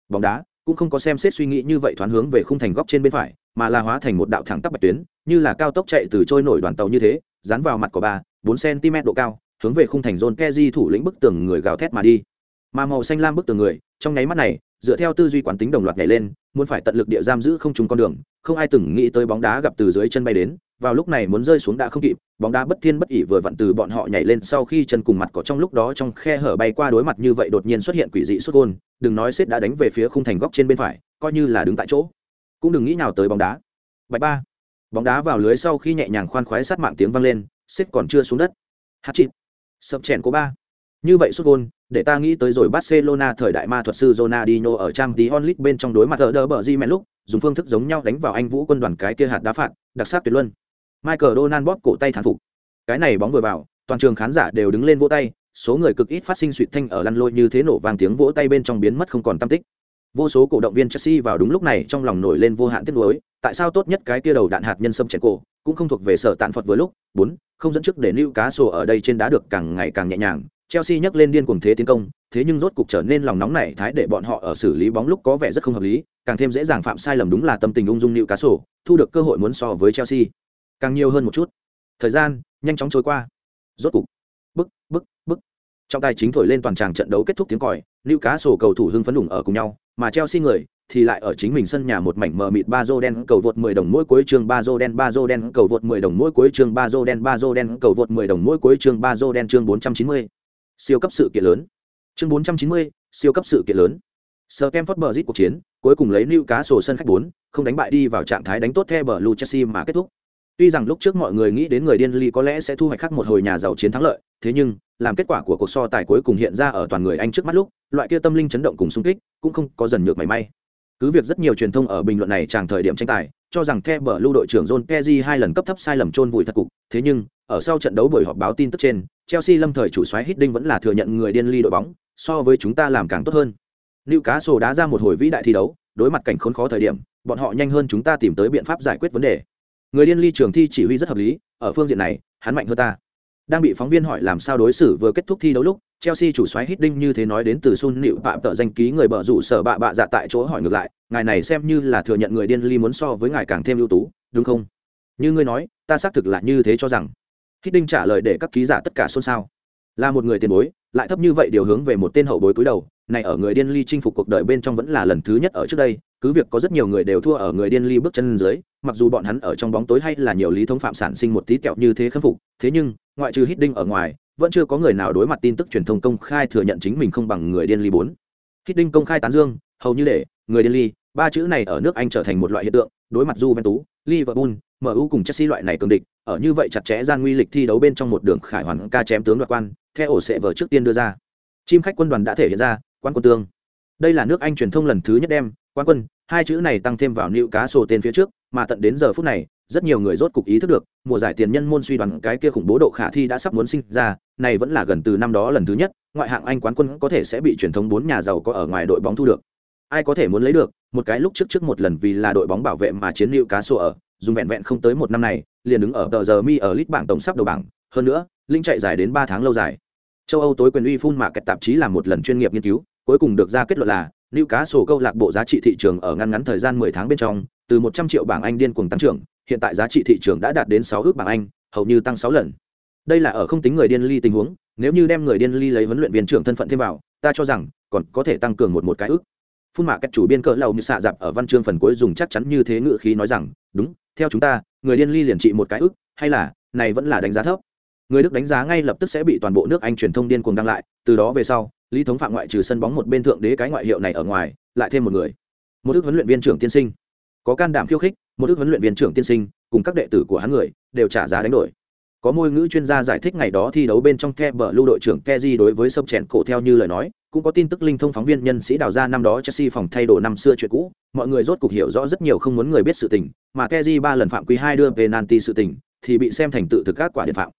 Bóng đá cũng không có xem xét suy nghĩ như vậy thoáng hướng về khung thành góc trên bên phải mà là hóa thành một đạo thẳng tắp bạch tuyến như là cao tốc chạy từ trôi nổi đoàn tàu như thế dán vào mặt của ba bốn cm độ cao hướng về khung thành John Keji thủ lĩnh bức tường người gào thét mà đi. Mà màu xanh lam bức tường người, trong nháy mắt này, dựa theo tư duy quán tính đồng loạt nhảy lên, muốn phải tận lực địa giam giữ không trùng con đường, không ai từng nghĩ tới bóng đá gặp từ dưới chân bay đến, vào lúc này muốn rơi xuống đã không kịp, bóng đá bất thiên bất ỉ vừa vặn từ bọn họ nhảy lên sau khi chân cùng mặt có trong lúc đó trong khe hở bay qua đối mặt như vậy đột nhiên xuất hiện quỷ dị xuất gôn, đừng nói xếp đã đánh về phía khung thành góc trên bên phải, coi như là đứng tại chỗ, cũng đừng nghĩ nào tới bóng đá. Bạch ba, bóng đá vào lưới sau khi nhẹ nhàng khoan khoái sát mạng tiếng vang lên, xếp còn chưa xuống đất. Hát chịt. Sập chèn của ba. Như vậy xuất gôn để ta nghĩ tới rồi Barcelona thời đại ma thuật sư Ronaldinho ở Champions League bên trong đối mặt ở đỡ bờ di mẹ lúc dùng phương thức giống nhau đánh vào anh vũ quân đoàn cái kia hạt đá phạt đặc sắc tuyệt luân. Michael Donald bóp cổ tay thán phục. Cái này bóng vừa vào, toàn trường khán giả đều đứng lên vỗ tay, số người cực ít phát sinh suýt thanh ở lăn lôi như thế nổ vang tiếng vỗ tay bên trong biến mất không còn tâm tích. Vô số cổ động viên Chelsea vào đúng lúc này trong lòng nổi lên vô hạn tiếc nuối, tại sao tốt nhất cái kia đầu đạn hạt nhân sâm chèn cổ, cũng không thuộc về sở tạn phật vừa lúc, bốn, không dẫn trước để lưu cá sổ ở đây trên đá được càng ngày càng nhẹ nhàng. Chelsea nhấc lên điên cuồng thế tiến công, thế nhưng rốt cục trở nên lòng nóng này thái để bọn họ ở xử lý bóng lúc có vẻ rất không hợp lý, càng thêm dễ dàng phạm sai lầm đúng là tâm tình ung dung lưu cá sổ thu được cơ hội muốn so với chelsea càng nhiều hơn một chút thời gian nhanh chóng trôi qua rốt cục bức bức bức trọng tài chính thổi lên toàn tràng trận đấu kết thúc tiếng còi lưu cá sổ cầu thủ hưng phấn đủng ở cùng nhau mà chelsea người thì lại ở chính mình sân nhà một mảnh mờ mịt ba dô đen cầu vượt 10 đồng mỗi cuối chương ba dô đen ba dô đen cầu vượt 10 đồng mỗi cuối chương ba dô đen ba dô đen cầu vượt 10 đồng mỗi cuối chương ba dô đen chương 490. Siêu cấp sự kiện lớn. Chương 490, siêu cấp sự kiện lớn. Sir Kemford Bridge cuộc chiến, cuối cùng lấy liêu cá sổ sân khách 4, không đánh bại đi vào trạng thái đánh tốt theo bờ Blue Chelsea mà kết thúc. Tuy rằng lúc trước mọi người nghĩ đến người điên ly có lẽ sẽ thu hoạch khác một hồi nhà giàu chiến thắng lợi, thế nhưng, làm kết quả của cuộc so tài cuối cùng hiện ra ở toàn người Anh trước mắt lúc, loại kia tâm linh chấn động cùng xung kích, cũng không có dần nhược mảy may. Cứ việc rất nhiều truyền thông ở bình luận này chàng thời điểm tranh tài, cho rằng The bờ lưu đội trưởng John Kezi hai lần cấp thấp sai lầm chôn vùi thật cục, thế nhưng, ở sau trận đấu buổi họp báo tin tức trên, Chelsea lâm thời chủ soái Hiddink vẫn là thừa nhận người điên ly đội bóng, so với chúng ta làm càng tốt hơn. Newcastle đá ra một hồi vĩ đại thi đấu, đối mặt cảnh khốn khó thời điểm, bọn họ nhanh hơn chúng ta tìm tới biện pháp giải quyết vấn đề. Người điên ly trường thi chỉ huy rất hợp lý, ở phương diện này, hắn mạnh hơn ta. Đang bị phóng viên hỏi làm sao đối xử vừa kết thúc thi đấu lúc, Chelsea chủ soái đinh như thế nói đến từ Sun nịu bạ tợ danh ký người bợ rủ sở bạ bạ dạ tại chỗ hỏi ngược lại, ngài này xem như là thừa nhận người điên ly muốn so với ngài càng thêm ưu tú, đúng không? Như ngươi nói, ta xác thực là như thế cho rằng. Hiddink trả lời để các ký giả tất cả xôn xao. Là một người tiền bối, lại thấp như vậy điều hướng về một tên hậu bối cúi đầu, này ở người điên ly chinh phục cuộc đời bên trong vẫn là lần thứ nhất ở trước đây, cứ việc có rất nhiều người đều thua ở người điên ly bước chân dưới, mặc dù bọn hắn ở trong bóng tối hay là nhiều lý thống phạm sản sinh một tí kẹo như thế khâm phục, thế nhưng, ngoại trừ Hít Đinh ở ngoài, vẫn chưa có người nào đối mặt tin tức truyền thông công khai thừa nhận chính mình không bằng người điên ly bốn. Hít Đinh công khai tán dương hầu như để người điên ly ba chữ này ở nước anh trở thành một loại hiện tượng đối mặt Juventus, Liverpool, MU cùng Chelsea loại này cường địch ở như vậy chặt chẽ gian nguy lịch thi đấu bên trong một đường khải hoàn ca chém tướng đoạt quan theo ổ sệ vở trước tiên đưa ra. Chim khách quân đoàn đã thể hiện ra quan quân tương. Đây là nước anh truyền thông lần thứ nhất đem quan quân hai chữ này tăng thêm vào nịu cá sổ tên phía trước, mà tận đến giờ phút này, rất nhiều người rốt cục ý thức được, mùa giải tiền nhân môn suy đoán cái kia khủng bố độ khả thi đã sắp muốn sinh ra, này vẫn là gần từ năm đó lần thứ nhất, ngoại hạng anh quán quân có thể sẽ bị truyền thống bốn nhà giàu có ở ngoài đội bóng thu được. Ai có thể muốn lấy được, một cái lúc trước trước một lần vì là đội bóng bảo vệ mà chiến nịu cá sổ ở, dùng vẹn vẹn không tới một năm này, liền đứng ở tờ giờ mi ở lít bảng tổng sắp đầu bảng. Hơn nữa, linh chạy dài đến ba tháng lâu dài. Châu âu tối quyền uy phun mạ kẹt tạp chí làm một lần chuyên nghiệp nghiên cứu, cuối cùng được ra kết luận là Lưu Cá sổ câu lạc bộ giá trị thị trường ở ngăn ngắn thời gian 10 tháng bên trong, từ 100 triệu bảng Anh điên cuồng tăng trưởng, hiện tại giá trị thị trường đã đạt đến 6 ước bảng Anh, hầu như tăng 6 lần. Đây là ở không tính người điên ly tình huống, nếu như đem người điên ly lấy huấn luyện viên trưởng thân phận thêm vào, ta cho rằng còn có thể tăng cường một một cái ước. Phun mạ các chủ biên cỡ lầu như xạ dạp ở văn chương phần cuối dùng chắc chắn như thế ngữ khí nói rằng, đúng, theo chúng ta, người điên ly liền trị một cái ước, hay là, này vẫn là đánh giá thấp. Người Đức đánh giá ngay lập tức sẽ bị toàn bộ nước Anh truyền thông điên cuồng đăng lại, từ đó về sau, lý thống phạm ngoại trừ sân bóng một bên thượng đế cái ngoại hiệu này ở ngoài, lại thêm một người. Một đức huấn luyện viên trưởng tiên sinh. Có can đảm khiêu khích, một đức huấn luyện viên trưởng tiên sinh, cùng các đệ tử của hắn người, đều trả giá đánh đổi. Có môi ngữ chuyên gia giải thích ngày đó thi đấu bên trong the bờ lưu đội trưởng Keji đối với sông chèn cổ theo như lời nói, cũng có tin tức linh thông phóng viên nhân sĩ đào ra năm đó Chelsea phòng thay đồ năm xưa chuyện cũ, mọi người rốt cục hiểu rõ rất nhiều không muốn người biết sự tình, mà Keji ba lần phạm quy hai đưa về Nanti sự tình, thì bị xem thành tự thực các quả điện phạm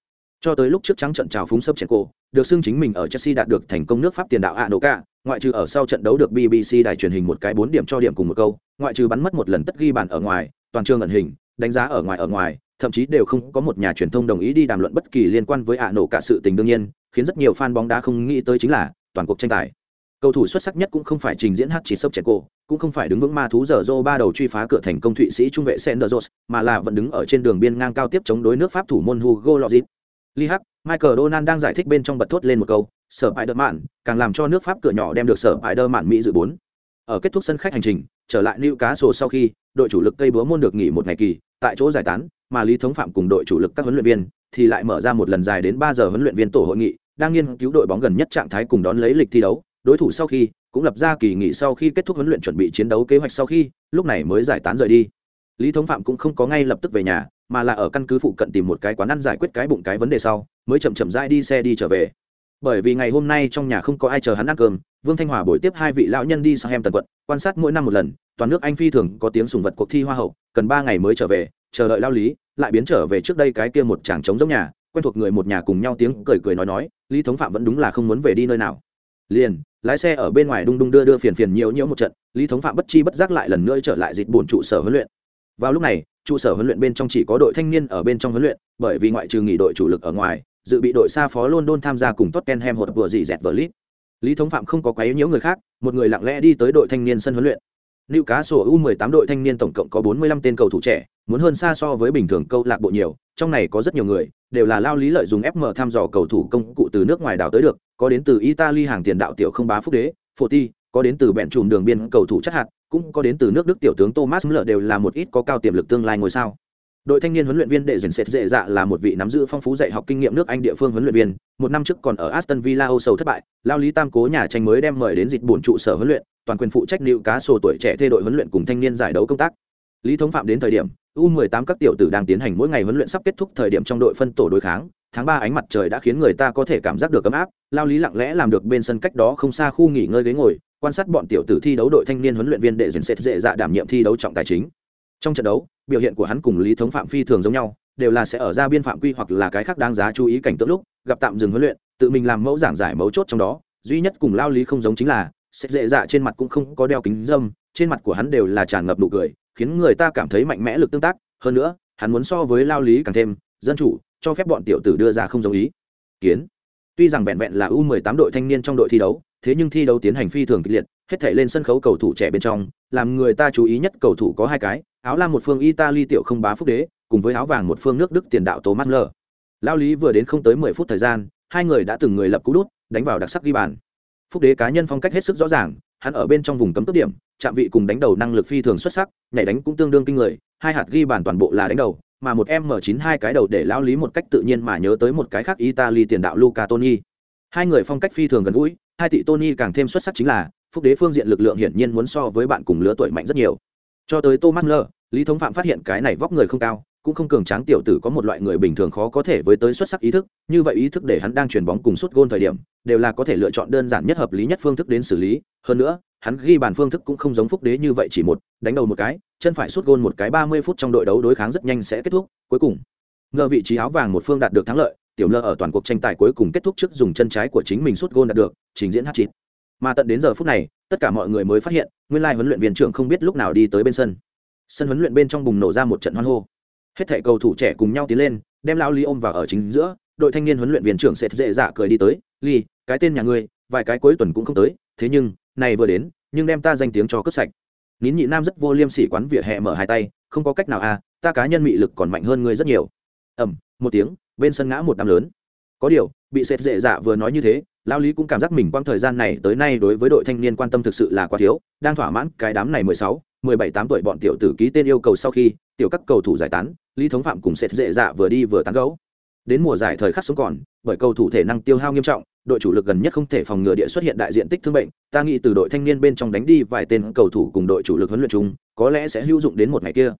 cho tới lúc trước trắng trận chào phúng sấp chèn cổ được xưng chính mình ở chelsea đạt được thành công nước pháp tiền đạo ạ nổ cả ngoại trừ ở sau trận đấu được bbc đài truyền hình một cái bốn điểm cho điểm cùng một câu ngoại trừ bắn mất một lần tất ghi bàn ở ngoài toàn trường ẩn hình đánh giá ở ngoài ở ngoài thậm chí đều không có một nhà truyền thông đồng ý đi đàm luận bất kỳ liên quan với ạ nổ cả sự tình đương nhiên khiến rất nhiều fan bóng đá không nghĩ tới chính là toàn cuộc tranh tài cầu thủ xuất sắc nhất cũng không phải trình diễn hát chỉ sốc chèn cổ cũng không phải đứng vững ma thú giờ dô ba đầu truy phá cửa thành công thụy sĩ trung vệ Senderos, mà là vẫn đứng ở trên đường biên ngang cao tiếp chống đối nước pháp thủ môn Hugo Lloris. Lee Hắc, Michael Donald đang giải thích bên trong bật thốt lên một câu, sở Spider-Man, càng làm cho nước Pháp cửa nhỏ đem được sở Spider-Man Mỹ dự bốn. Ở kết thúc sân khách hành trình, trở lại Newcastle sau khi, đội chủ lực cây búa môn được nghỉ một ngày kỳ, tại chỗ giải tán, mà Lý Thống Phạm cùng đội chủ lực các huấn luyện viên thì lại mở ra một lần dài đến ba giờ huấn luyện viên tổ hội nghị, đang nghiên cứu đội bóng gần nhất trạng thái cùng đón lấy lịch thi đấu, đối thủ sau khi cũng lập ra kỳ nghỉ sau khi kết thúc huấn luyện chuẩn bị chiến đấu kế hoạch sau khi, lúc này mới giải tán rời đi. Lý Thống Phạm cũng không có ngay lập tức về nhà, mà là ở căn cứ phụ cận tìm một cái quán ăn giải quyết cái bụng cái vấn đề sau, mới chậm chậm rãi đi xe đi trở về. Bởi vì ngày hôm nay trong nhà không có ai chờ hắn ăn cơm, Vương Thanh Hòa buổi tiếp hai vị lão nhân đi sang em tần quận, quan sát mỗi năm một lần, toàn nước Anh phi thường có tiếng sùng vật cuộc thi hoa hậu, cần ba ngày mới trở về, chờ đợi lao lý, lại biến trở về trước đây cái kia một chàng trống giống nhà, quen thuộc người một nhà cùng nhau tiếng cười cười nói nói, Lý Thống Phạm vẫn đúng là không muốn về đi nơi nào. Liền, lái xe ở bên ngoài đung đung đưa đưa phiền phiền nhiều nhiễu một trận, Lý Thống Phạm bất chi bất giác lại lần nữa trở lại dịch buồn trụ sở huấn luyện. Vào lúc này, trụ sở huấn luyện bên trong chỉ có đội thanh niên ở bên trong huấn luyện, bởi vì ngoại trừ nghỉ đội chủ lực ở ngoài, dự bị đội xa phó London tham gia cùng Tottenham hột vừa gì dẹt vở lít. Lý Thống Phạm không có quấy nhiễu người khác, một người lặng lẽ đi tới đội thanh niên sân huấn luyện. Newcastle U18 đội thanh niên tổng cộng có 45 tên cầu thủ trẻ, muốn hơn xa so với bình thường câu lạc bộ nhiều, trong này có rất nhiều người, đều là lao lý lợi dùng FM tham dò cầu thủ công cụ từ nước ngoài đào tới được, có đến từ Italy hàng tiền đạo tiểu không bá phúc đế, Foti, có đến từ bẹn trùm đường biên cầu thủ chất hạt, cũng có đến từ nước Đức tiểu tướng Thomas Müller đều là một ít có cao tiềm lực tương lai ngôi sao. Đội thanh niên huấn luyện viên đệ dần sệt dễ dạ là một vị nắm giữ phong phú dạy học kinh nghiệm nước Anh địa phương huấn luyện viên, một năm trước còn ở Aston Villa Âu sầu thất bại, lao lý tam cố nhà tranh mới đem mời đến dịch buồn trụ sở huấn luyện, toàn quyền phụ trách lưu cá sổ tuổi trẻ thay đội huấn luyện cùng thanh niên giải đấu công tác. Lý Thống Phạm đến thời điểm, U18 các tiểu tử đang tiến hành mỗi ngày huấn luyện sắp kết thúc thời điểm trong đội phân tổ đối kháng, tháng ba ánh mặt trời đã khiến người ta có thể cảm giác được ấm áp, lao lý lặng lẽ làm được bên sân cách đó không xa khu nghỉ ngơi ghế ngồi, quan sát bọn tiểu tử thi đấu đội thanh niên huấn luyện viên đệ dần sệt dễ dạ đảm nhiệm thi đấu trọng tài chính. Trong trận đấu, biểu hiện của hắn cùng Lý Thống Phạm phi thường giống nhau, đều là sẽ ở ra biên phạm quy hoặc là cái khác đáng giá chú ý cảnh tượng lúc gặp tạm dừng huấn luyện, tự mình làm mẫu giảng giải mấu chốt trong đó, duy nhất cùng lao lý không giống chính là sẽ dễ dạ trên mặt cũng không có đeo kính dâm trên mặt của hắn đều là tràn ngập nụ cười khiến người ta cảm thấy mạnh mẽ lực tương tác. Hơn nữa hắn muốn so với lao lý càng thêm dân chủ cho phép bọn tiểu tử đưa ra không giống ý. Kiến. Tuy rằng vẹn vẹn là u 18 đội thanh niên trong đội thi đấu thế nhưng thi đấu tiến hành phi thường kịch liệt, hết thảy lên sân khấu cầu thủ trẻ bên trong, làm người ta chú ý nhất cầu thủ có hai cái, áo lam một phương italy tiểu không bá phúc đế, cùng với áo vàng một phương nước đức tiền đạo thomas l lao lý vừa đến không tới 10 phút thời gian, hai người đã từng người lập cú đút, đánh vào đặc sắc ghi bàn phúc đế cá nhân phong cách hết sức rõ ràng, hắn ở bên trong vùng cấm tốc điểm, chạm vị cùng đánh đầu năng lực phi thường xuất sắc, nhảy đánh cũng tương đương kinh người, hai hạt ghi bàn toàn bộ là đánh đầu, mà một m chín hai cái đầu để lao lý một cách tự nhiên mà nhớ tới một cái khác italy tiền đạo luca Toni. hai người phong cách phi thường gần gũi hai tỷ tony càng thêm xuất sắc chính là, phúc đế phương diện lực lượng hiển nhiên muốn so với bạn cùng lứa tuổi mạnh rất nhiều. Cho tới thomas lơ lý thống phạm phát hiện cái này vóc người không cao, cũng không cường tráng tiểu tử có một loại người bình thường khó có thể với tới xuất sắc ý thức, như vậy ý thức để hắn đang chuyển bóng cùng suốt gôn thời điểm, đều là có thể lựa chọn đơn giản nhất hợp lý nhất phương thức đến xử lý. Hơn nữa, hắn ghi bàn phương thức cũng không giống phúc đế như vậy chỉ một, đánh đầu một cái, chân phải suốt gôn một cái ba mươi phút trong đội đấu đối kháng rất nhanh sẽ kết thúc. Cuối cùng ngờ vị trí áo vàng một phương đạt được thắng lợi tiểu lơ ở toàn cuộc tranh tài cuối cùng kết thúc trước dùng chân trái của chính mình sút gôn đạt được, trình diễn hát chín mà tận đến giờ phút này, tất cả mọi người mới phát hiện, nguyên lai huấn luyện viên trưởng không biết lúc nào đi tới bên sân. Sân huấn luyện bên trong bùng nổ ra một trận hoan hô. Hết thảy cầu thủ trẻ cùng nhau tiến lên, đem lao ly ôm vào ở chính giữa, đội thanh niên huấn luyện viên trưởng sẽ dễ dạ cười đi tới ly cái tên nhà ngươi, vài cái cuối tuần cũng không tới, thế nhưng, này vừa đến, nhưng đem ta danh tiếng cho cướp sạch. Nín nhị nam rất vô liêm sỉ quán vỉa hè mở hai tay, không có cách nào à ta cá nhân mị lực còn mạnh hơn ngươi rất nhiều. Ẩm một tiếng bên sân ngã một đám lớn. Có điều, bị sệt dễ dạ vừa nói như thế lao lý cũng cảm giác mình quang thời gian này tới nay đối với đội thanh niên quan tâm thực sự là quá thiếu, đang thỏa mãn cái đám này mười sáu, mười bảy, tám tuổi bọn tiểu tử ký tên yêu cầu sau khi, tiểu các cầu thủ giải tán, lý thống phạm cùng sệt dễ dạ vừa đi vừa tán gấu đến mùa giải thời khắc sống còn, bởi cầu thủ thể năng tiêu hao nghiêm trọng, đội chủ lực gần nhất không thể phòng ngừa địa xuất hiện đại diện tích thương bệnh, ta nghĩ từ đội thanh niên bên trong đánh đi vài tên cầu thủ cùng đội chủ lực huấn luyện chung, có lẽ sẽ hữu dụng đến một ngày kia.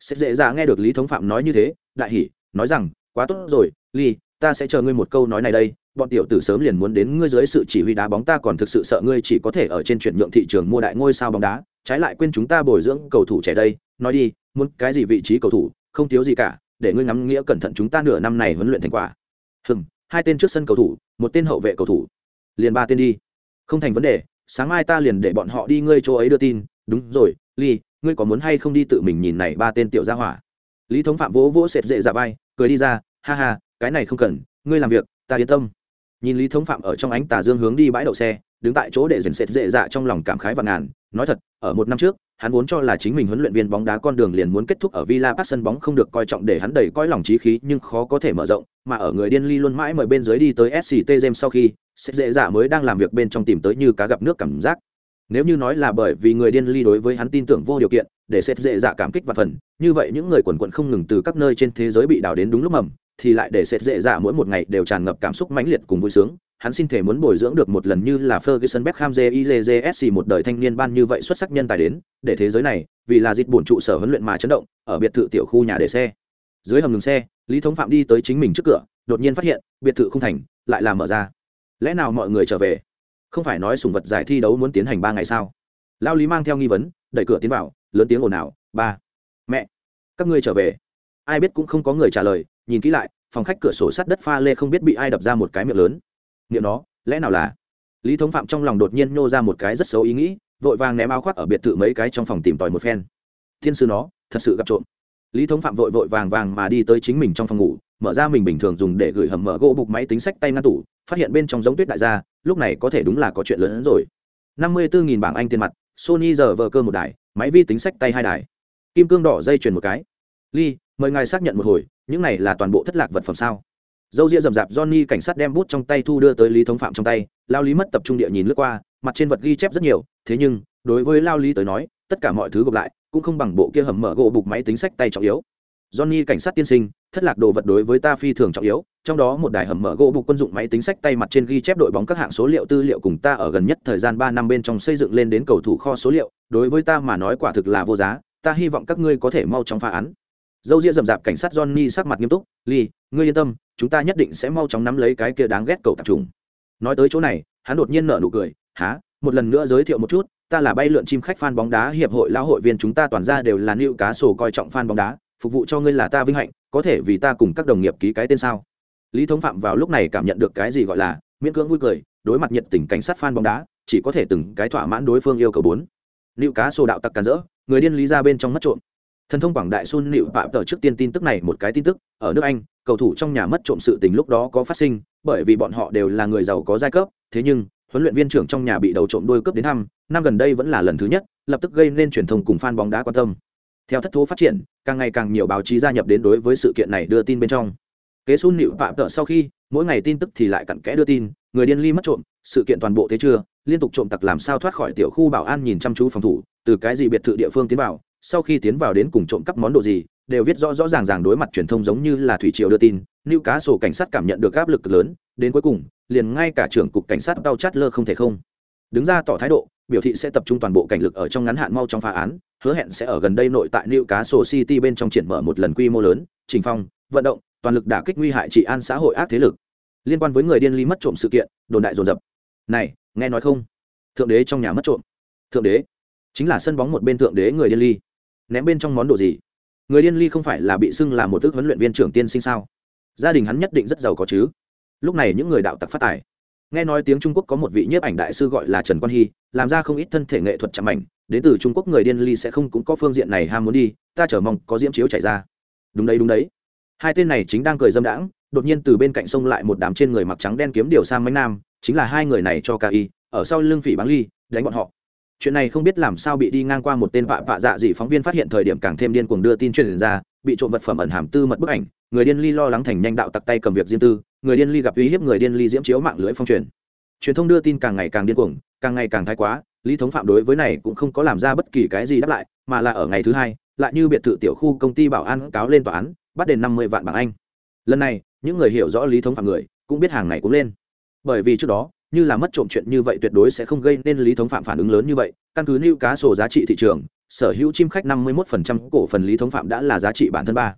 Sệt dễ dàng dạ nghe được lý thống phạm nói như thế, đại hỉ, nói rằng quá tốt rồi, ly, ta sẽ chờ ngươi một câu nói này đây. Bọn tiểu tử sớm liền muốn đến ngươi dưới sự chỉ huy đá bóng, ta còn thực sự sợ ngươi chỉ có thể ở trên chuyển nhượng thị trường mua đại ngôi sao bóng đá. Trái lại quên chúng ta bồi dưỡng cầu thủ trẻ đây. Nói đi, muốn cái gì vị trí cầu thủ? Không thiếu gì cả. Để ngươi ngắm nghĩa cẩn thận chúng ta nửa năm này huấn luyện thành quả. Hừm, hai tên trước sân cầu thủ, một tên hậu vệ cầu thủ. Liền ba tên đi. Không thành vấn đề. Sáng mai ta liền để bọn họ đi ngươi chỗ ấy đưa tin. Đúng rồi, ly, ngươi có muốn hay không đi tự mình nhìn này ba tên tiểu gia hỏa? Lý thống phạm vỗ vỗ sệt dễ dạ vai, cười đi ra ha ha cái này không cần ngươi làm việc ta yên tâm nhìn lý thống phạm ở trong ánh tà dương hướng đi bãi đậu xe đứng tại chỗ để dần sệt dễ dạ trong lòng cảm khái và ngàn nói thật ở một năm trước hắn vốn cho là chính mình huấn luyện viên bóng đá con đường liền muốn kết thúc ở Villa Park sân bóng không được coi trọng để hắn đầy coi lòng trí khí nhưng khó có thể mở rộng, mà ở người điên ly luôn mãi mời bên dưới đi tới SCT James sau khi, sẽ dễ dạ mới đang làm việc bên trong tìm tới như cá gặp nước cảm giác. Nếu như nói là bởi vì người điên ly đối với hắn tin tưởng vô điều kiện, để sệt dễ dạ cảm kích và phần, như vậy những người quần quận không ngừng từ các nơi trên thế giới bị đào đến đúng lúc mầm, thì lại để sệt dễ dạ mỗi một ngày đều tràn ngập cảm xúc mãnh liệt cùng vui sướng, hắn xin thể muốn bồi dưỡng được một lần như là Ferguson Beckham JIJJSC một đời thanh niên ban như vậy xuất sắc nhân tài đến, để thế giới này, vì là dịch bổn trụ sở huấn luyện mà chấn động, ở biệt thự tiểu khu nhà để xe. Dưới hầm ngừng xe, Lý Thống Phạm đi tới chính mình trước cửa, đột nhiên phát hiện, biệt thự không thành, lại là mở ra. Lẽ nào mọi người trở về? Không phải nói sùng vật giải thi đấu muốn tiến hành ba ngày sao? Lao Lý mang theo nghi vấn, đẩy cửa tiến vào, lớn tiếng ồn ào, "Ba, mẹ, các ngươi trở về." Ai biết cũng không có người trả lời, nhìn kỹ lại, phòng khách cửa sổ sắt đất pha lê không biết bị ai đập ra một cái miệng lớn. Nghiệm nó lẽ nào là? Lý thống phạm trong lòng đột nhiên nhô ra một cái rất xấu ý nghĩ vội vàng ném áo khoác ở biệt thự mấy cái trong phòng tìm tòi một phen. Thiên sư nó thật sự gặp trộm. Lý thống phạm vội vội vàng vàng mà đi tới chính mình trong phòng ngủ mở ra mình bình thường dùng để gửi hầm mở gỗ bục máy tính sách tay ngăn tủ phát hiện bên trong giống tuyết đại gia lúc này có thể đúng là có chuyện lớn hơn rồi. năm mươi bốn nghìn bảng anh tiền mặt sony giờ vờ cơ một đài máy vi tính sách tay hai đài. Kim cương đỏ dây chuyền một cái. Ly mời ngài xác nhận một hồi, những này là toàn bộ thất lạc vật phẩm sao? Dâu ria rậm rạp johnny cảnh sát đem bút trong tay thu đưa tới lý thống phạm trong tay, lao lý mất tập trung địa nhìn lướt qua, mặt trên vật ghi chép rất nhiều, thế nhưng, đối với lao lý tới nói, tất cả mọi thứ gộp lại, cũng không bằng bộ kia hầm mở gỗ bục máy tính sách tay trọng yếu. Johnny cảnh sát tiên sinh, thất lạc đồ vật đối với ta phi thường trọng yếu, trong đó một đài hầm mở gỗ bục quân dụng máy tính sách tay mặt trên ghi chép đội bóng các hạng số liệu tư liệu cùng ta ở gần nhất thời gian ba năm bên trong xây dựng lên đến cầu thủ kho số liệu, đối với ta mà nói quả thực là vô giá, ta hy vọng các ngươi có thể mau chóng phá án dâu ria rậm rạp cảnh sát johnny sắc mặt nghiêm túc lee ngươi yên tâm, chúng ta nhất định sẽ mau chóng nắm lấy cái kia đáng ghét cầu tạp trùng. Nói tới chỗ này, hắn đột nhiên nở nụ cười há một lần nữa giới thiệu một chút, ta là bay lượn chim khách fan bóng đá, hiệp hội lão hội viên chúng ta toàn ra đều là nữ cá sổ coi trọng fan bóng đá, phục vụ cho ngươi là ta vinh hạnh, có thể vì ta cùng các đồng nghiệp ký cái tên sao? Lý thống phạm vào lúc này cảm nhận được cái gì gọi là miễn cưỡng vui cười, đối mặt nhiệt tình cảnh sát fan bóng đá, chỉ có thể từng cái thỏa mãn đối phương yêu cầu bốn. Nữ cá sổ đạo tặc càn rỡ, người điên lý ra bên trong mất trộm thần thông quảng đại sun nịu phạm tờ trước tiên tin tức này một cái tin tức, ở nước anh, cầu thủ trong nhà mất trộm sự tình lúc đó có phát sinh, bởi vì bọn họ đều là người giàu có giai cấp, thế nhưng, huấn luyện viên trưởng trong nhà bị đầu trộm đôi cướp đến thăm, năm gần đây vẫn là lần thứ nhất, lập tức gây nên truyền thông cùng fan bóng đá quan tâm. Theo thất thố phát triển, càng ngày càng nhiều báo chí gia nhập đến đối với sự kiện này đưa tin bên trong. Kế sun nịu phạm tợ sau khi, mỗi ngày tin tức thì lại cặn kẽ đưa tin, người điên ly mất trộm, sự kiện toàn bộ thế chưa, liên tục trộm tặc làm sao thoát khỏi tiểu khu bảo an nhìn chăm chú phòng thủ, từ cái gì biệt thự địa phương tiến vào sau khi tiến vào đến cùng trộm cắp món đồ gì, đều viết rõ rõ ràng ràng đối mặt truyền thông giống như là thủy triều đưa tin lưu cá sổ cảnh sát cảm nhận được áp lực lớn, đến cuối cùng, liền ngay cả trưởng cục cảnh sát đau chát lơ không thể không. Đứng ra tỏ thái độ, biểu thị sẽ tập trung toàn bộ cảnh lực ở trong ngắn hạn mau trong phá án, hứa hẹn sẽ ở gần đây nội tại lưu cá sổ city bên trong triển mở một lần quy mô lớn, trình phong, vận động, toàn lực đả kích nguy hại trị an xã hội ác thế lực. Liên quan với người điên ly mất trộm sự kiện, đồn đại dồn dập. Này, nghe nói không? Thượng đế trong nhà mất trộm. Thượng đế, chính là sân bóng một bên thượng đế người điên ly ném bên trong món đồ gì? Người điên ly không phải là bị xưng là một thức huấn luyện viên trưởng tiên sinh sao? Gia đình hắn nhất định rất giàu có chứ. Lúc này những người đạo tặc phát tài. Nghe nói tiếng trung quốc có một vị nhiếp ảnh đại sư gọi là trần quan hy, làm ra không ít thân thể nghệ thuật chạm ảnh, đến từ trung quốc người điên ly sẽ không cũng có phương diện này ham muốn đi, ta chờ mong có diễm chiếu chảy ra. Đúng đấy đúng đấy. Hai tên này chính đang cười dâm đãng, đột nhiên từ bên cạnh sông lại một đám trên người mặc trắng đen kiếm điều sang mánh nam, chính là hai người này cho ca y, ở sau lưng phỉ bán ly, đánh bọn họ chuyện này không biết làm sao bị đi ngang qua một tên vạ vạ dạ dị phóng viên phát hiện thời điểm càng thêm điên cuồng đưa tin truyền ra, bị trộm vật phẩm ẩn hàm tư mật bức ảnh, người điên ly lo lắng thành nhanh đạo tặc tay cầm việc riêng tư, người điên ly gặp uy hiếp người điên ly diễm chiếu mạng lưới phong truyền. Truyền thông đưa tin càng ngày càng điên cuồng, càng ngày càng thái quá, lý thống phạm đối với này cũng không có làm ra bất kỳ cái gì đáp lại, mà là ở ngày thứ hai, lại như biệt thự tiểu khu công ty bảo an cáo lên tòa án, bắt đền năm mươi vạn bảng anh. Lần này, những người hiểu rõ lý thống phạm người cũng biết hàng này cũng lên. Bởi vì trước đó như là mất trộm chuyện như vậy tuyệt đối sẽ không gây nên lý thống phạm phản ứng lớn như vậy. Căn cứ lưu cá sổ giá trị thị trường, sở hữu chim khách 51% cổ phần lý thống phạm đã là giá trị bản thân ba.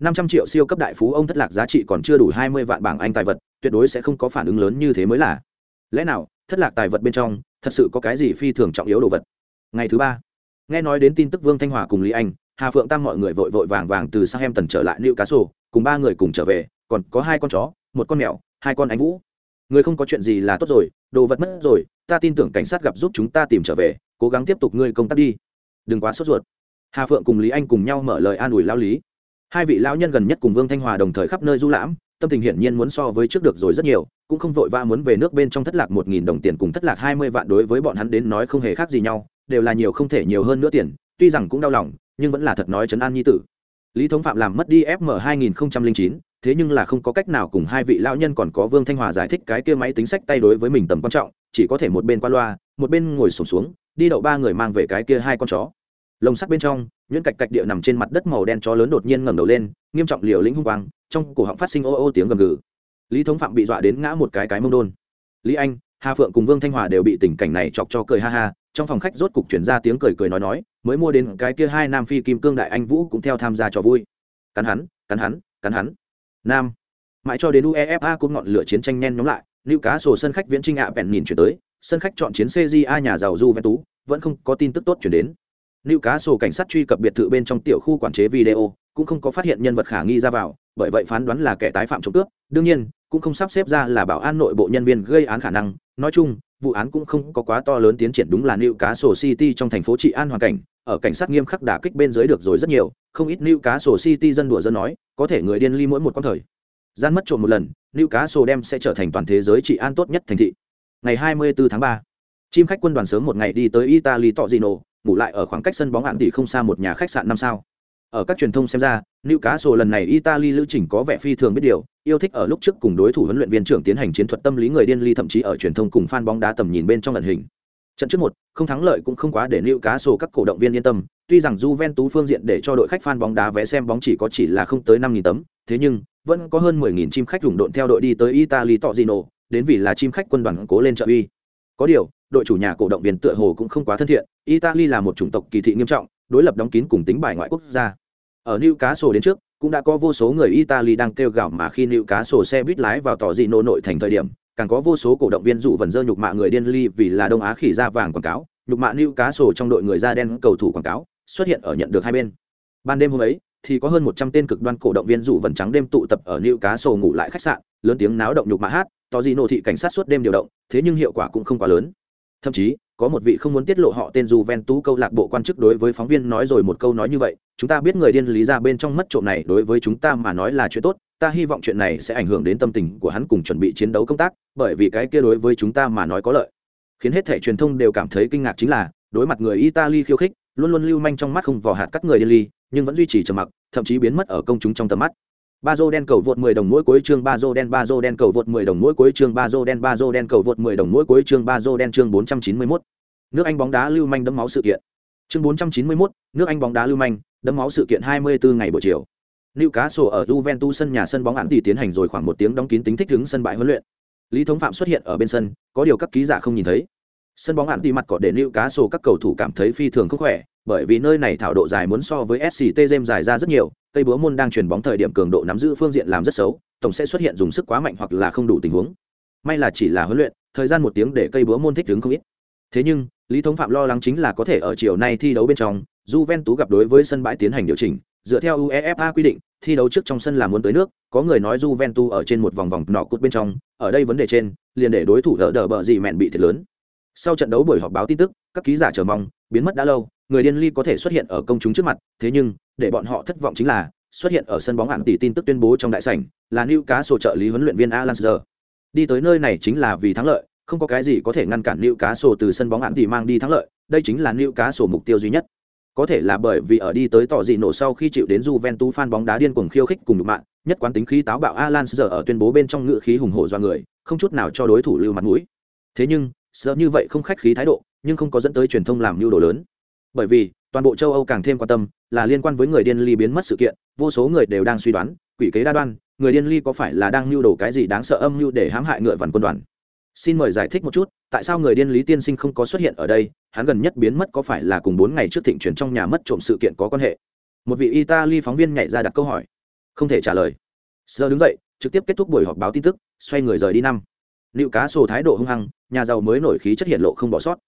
năm trăm triệu siêu cấp đại phú ông thất lạc giá trị còn chưa đủ hai mươi vạn bảng anh tài vật, tuyệt đối sẽ không có phản ứng lớn như thế mới là. Lẽ nào, thất lạc tài vật bên trong, thật sự có cái gì phi thường trọng yếu đồ vật? Ngày thứ ba, nghe nói đến tin tức vương thanh hòa cùng lý anh, hà phượng tam mọi người vội vội vàng vàng từ sang em tần trở lại lưu cá sổ cùng ba người cùng trở về, còn có hai con chó, một con mèo, hai con ánh vũ người không có chuyện gì là tốt rồi, đồ vật mất rồi, ta tin tưởng cảnh sát gặp giúp chúng ta tìm trở về, cố gắng tiếp tục ngươi công tác đi. Đừng quá sốt ruột. Hà phượng cùng lý anh cùng nhau mở lời an ủi lao lý. Hai vị lão nhân gần nhất cùng vương thanh hòa đồng thời khắp nơi du lãm, tâm tình hiển nhiên muốn so với trước được rồi rất nhiều, cũng không vội vã muốn về nước bên trong thất lạc một nghìn đồng tiền cùng thất lạc hai mươi vạn đối với bọn hắn đến nói không hề khác gì nhau, đều là nhiều không thể nhiều hơn nữa tiền, tuy rằng cũng đau lòng, nhưng vẫn là thật nói trấn an nhi tử. Lý thống phạm làm mất đi fm hai nghìn chín thế nhưng là không có cách nào cùng hai vị lão nhân còn có vương thanh hòa giải thích cái kia máy tính sách tay đối với mình tầm quan trọng, chỉ có thể một bên qua loa, một bên ngồi xổm xuống, đi đậu ba người mang về cái kia hai con chó. Lồng sắt bên trong, nhuyễn cạch cạch địa nằm trên mặt đất màu đen chó lớn đột nhiên ngẩng đầu lên, nghiêm trọng liều lĩnh hung quang, trong cổ họng phát sinh ô ô tiếng gầm gừ. Lý thống phạm bị dọa đến ngã một cái cái mông đôn. Lý anh, hà phượng cùng vương thanh hòa đều bị tình cảnh này chọc cho cười ha ha, trong phòng khách rốt cục chuyển ra tiếng cười cười nói nói, mới mua đến cái kia hai nam phi kim cương đại anh vũ cũng theo tham gia trò vui. Cắn hắn cắn hắn cắn hắn nam. Mãi cho đến uefa cũng ngọn lửa chiến tranh nhen nhóm lại lưu cá sổ sân khách viễn trinh ạ bèn nhìn chuyển tới sân khách chọn chiến cja nhà giàu du tú vẫn không có tin tức tốt chuyển đến. Lưu cá sổ cảnh sát truy cập biệt thự bên trong tiểu khu quản chế video cũng không có phát hiện nhân vật khả nghi ra vào bởi vậy phán đoán là kẻ tái phạm trộm cướp đương nhiên cũng không sắp xếp ra là bảo an nội bộ nhân viên gây án khả năng. Nói chung vụ án cũng không có quá to lớn tiến triển đúng là Newcastle Cá Sổ City trong thành phố trị an hoàn cảnh, ở cảnh sát nghiêm khắc đả kích bên dưới được rồi rất nhiều, không ít New Cá Sổ City dân đùa dân nói, có thể người điên ly mỗi một con thời. Gian mất trộm một lần, New Cá Sổ đem sẽ trở thành toàn thế giới trị an tốt nhất thành thị. Ngày 24 tháng 3, chim khách quân đoàn sớm một ngày đi tới Italy Torino, ngủ lại ở khoảng cách sân bóng hạng tỷ không xa một nhà khách sạn năm sao ở các truyền thông xem ra Newcastle cá lần này italy lưu trình có vẻ phi thường biết điều yêu thích ở lúc trước cùng đối thủ huấn luyện viên trưởng tiến hành chiến thuật tâm lý người điên ly thậm chí ở truyền thông cùng fan bóng đá tầm nhìn bên trong ẩn hình trận trước một không thắng lợi cũng không quá để lưu cá sổ các cổ động viên yên tâm. Tuy rằng Juventus phương diện để cho đội khách fan bóng đá vé xem bóng chỉ có chỉ là không tới năm nghìn tấm thế nhưng vẫn có hơn mười nghìn chim khách dùng độn theo đội đi tới italy Torino, đến vì là chim khách quân đoàn cố lên trợ uy. Có điều đội chủ nhà cổ động viên tựa hồ cũng không quá thân thiện. Italy là một chủng tộc kỳ thị nghiêm trọng đối lập đóng kín cùng tính bài ngoại quốc gia. Ở Newcastle Cá đến trước, cũng đã có vô số người Italy đang kêu gào mà khi Newcastle Cá xe buýt lái vào tỏ dị nô nội thành thời điểm, càng có vô số cổ động viên dụ vần dơ nhục mạ người điên ly vì là Đông Á khỉ da vàng quảng cáo, nhục mạ lưu Cá Sổ trong đội người da đen cầu thủ quảng cáo, xuất hiện ở nhận được hai bên. Ban đêm hôm ấy, thì có hơn một trăm tên cực đoan cổ động viên dụ vần trắng đêm tụ tập ở lưu Cá Sổ ngủ lại khách sạn, lớn tiếng náo động nhục mạ hát, tỏ gì nô thị cảnh sát suốt đêm điều động, thế nhưng hiệu quả cũng không quá lớn. Thậm chí, có một vị không muốn tiết lộ họ tên dù ven tú câu lạc bộ quan chức đối với phóng viên nói rồi một câu nói như vậy, chúng ta biết người điên lý ra bên trong mất trộm này đối với chúng ta mà nói là chuyện tốt, ta hy vọng chuyện này sẽ ảnh hưởng đến tâm tình của hắn cùng chuẩn bị chiến đấu công tác, bởi vì cái kia đối với chúng ta mà nói có lợi. Khiến hết thảy truyền thông đều cảm thấy kinh ngạc chính là, đối mặt người Italy khiêu khích, luôn luôn lưu manh trong mắt không vò hạt cắt người điên ly, nhưng vẫn duy trì trầm mặc, thậm chí biến mất ở công chúng trong tầm mắt. Ba Bazo đen cầu vượt 10 đồng mỗi cuối chương Bazo đen Bazo đen cầu vượt 10 đồng mỗi cuối chương Bazo đen Bazo đen cầu vượt 10 đồng mỗi cuối chương Bazo đen chương 491 nước anh bóng đá lưu manh đấm máu sự kiện chương 491, nước anh bóng đá lưu manh đấm máu sự kiện 24 ngày buổi chiều Newcastle ở Juventus sân nhà sân bóng án tỷ tiến hành rồi khoảng một tiếng đóng kín tính thích ứng sân bãi huấn luyện. Lý Thống Phạm xuất hiện ở bên sân, có điều các ký giả không nhìn thấy. Sân bóng án tỷ mặt cỏ để Newcastle các cầu thủ cảm thấy phi thường không khỏe, bởi vì nơi này thảo độ dài muốn so với SCT James dài ra rất nhiều, cây búa môn đang chuyển bóng thời điểm cường độ nắm giữ phương diện làm rất xấu, tổng sẽ xuất hiện dùng sức quá mạnh hoặc là không đủ tình huống. May là chỉ là huấn luyện, thời gian một tiếng để cây búa môn thích ứng không ít. Thế nhưng, Lý Thống Phạm lo lắng chính là có thể ở chiều nay thi đấu bên trong, Juventus gặp đối với sân bãi tiến hành điều chỉnh, dựa theo UEFA quy định, thi đấu trước trong sân là muốn tới nước, có người nói Juventus ở trên một vòng vòng nọ cút bên trong, ở đây vấn đề trên, liền để đối thủ đỡ đỡ bợ gì mẹn bị thiệt lớn. Sau trận đấu buổi họp báo tin tức, các ký giả chờ mong, biến mất đã lâu, người điên ly có thể xuất hiện ở công chúng trước mặt, thế nhưng, để bọn họ thất vọng chính là, xuất hiện ở sân bóng hạng tỷ tin tức tuyên bố trong đại sảnh, là Newcastle trợ lý huấn luyện viên Alan Shearer. Đi tới nơi này chính là vì thắng lợi, không có cái gì có thể ngăn cản Newcastle Cá từ sân bóng hạng tỷ mang đi thắng lợi, đây chính là Newcastle Cá mục tiêu duy nhất. Có thể là bởi vì ở đi tới tỏ dị nổ sau khi chịu đến Juventus fan bóng đá điên cuồng khiêu khích cùng nhục mạng, nhất quán tính khí táo bạo Alan giờ ở tuyên bố bên trong ngựa khí hùng hổ do người, không chút nào cho đối thủ lưu mặt mũi. Thế nhưng, sợ như vậy không khách khí thái độ, nhưng không có dẫn tới truyền thông làm mưu đồ lớn. Bởi vì, toàn bộ châu Âu càng thêm quan tâm, là liên quan với người điên ly biến mất sự kiện, vô số người đều đang suy đoán, quỷ kế đa đoan, người điên ly có phải là đang mưu đồ cái gì đáng sợ âm mưu để hãm hại ngựa vằn quân đoàn xin mời giải thích một chút, tại sao người điên lý tiên sinh không có xuất hiện ở đây? Hắn gần nhất biến mất có phải là cùng bốn ngày trước thịnh chuyển trong nhà mất trộm sự kiện có quan hệ? Một vị italy phóng viên nhảy ra đặt câu hỏi. Không thể trả lời. Sơ đứng dậy, trực tiếp kết thúc buổi họp báo tin tức, xoay người rời đi năm. Liệu cá sổ thái độ hung hăng, nhà giàu mới nổi khí chất hiện lộ không bỏ sót.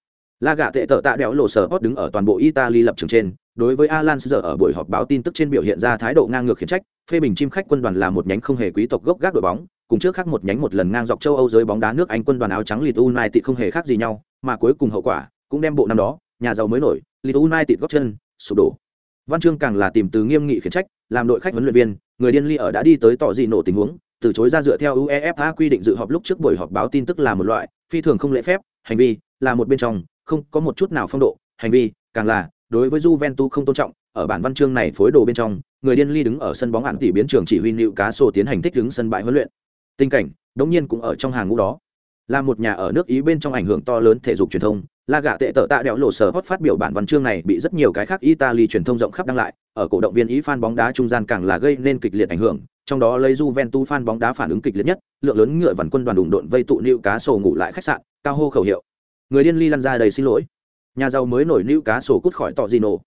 La gà tệ tợ tạ đẽo lộ sở hót đứng ở toàn bộ italy lập trường trên, đối với alan giờ ở buổi họp báo tin tức trên biểu hiện ra thái độ ngang ngược khiển trách, phê bình chim khách quân đoàn là một nhánh không hề quý tộc gốc gác đội bóng cùng trước khác một nhánh một lần ngang dọc châu âu giới bóng đá nước anh quân đoàn áo trắng leeds united không hề khác gì nhau, mà cuối cùng hậu quả cũng đem bộ năm đó, nhà giàu mới nổi, leeds united góp chân, sụp đổ. Văn chương càng là tìm từ nghiêm nghị khiển trách, làm đội khách huấn luyện viên, người điên ly ở đã đi tới tỏ gì nổ tình huống, từ chối ra dựa theo uefa quy định dự họp lúc trước buổi họp báo tin tức là một loại, phi thường không lễ phép, hành vi là một bên trong, không có một chút nào phong độ, hành vi càng là đối với Juventus không tôn trọng, ở bản văn chương này phối đồ bên trong, người điên ly đứng ở sân bóng hạn tỷ biến trường chỉ huy nịu cá sổ tiến hành thích ứng sân bãi huấn luyện tình cảnh, đống nhiên cũng ở trong hàng ngũ đó. Là một nhà ở nước ý bên trong ảnh hưởng to lớn thể dục truyền thông. La gạ tệ tợ tạ đẽo lộ sở hot phát biểu bản văn chương này bị rất nhiều cái khác italy truyền thông rộng khắp đăng lại. Ở cổ động viên ý fan bóng đá trung gian càng là gây nên kịch liệt ảnh hưởng. Trong đó lấy Juventus fan bóng đá phản ứng kịch liệt nhất, lượng lớn ngựa vằn quân đoàn đụng độn vây tụ nịu cá sổ ngủ lại khách sạn, cao hô khẩu hiệu. Người điên ly lăn ra đầy xin lỗi. Nhà giàu mới nổi nịu cá sổ cút khỏi tọ gì nổ.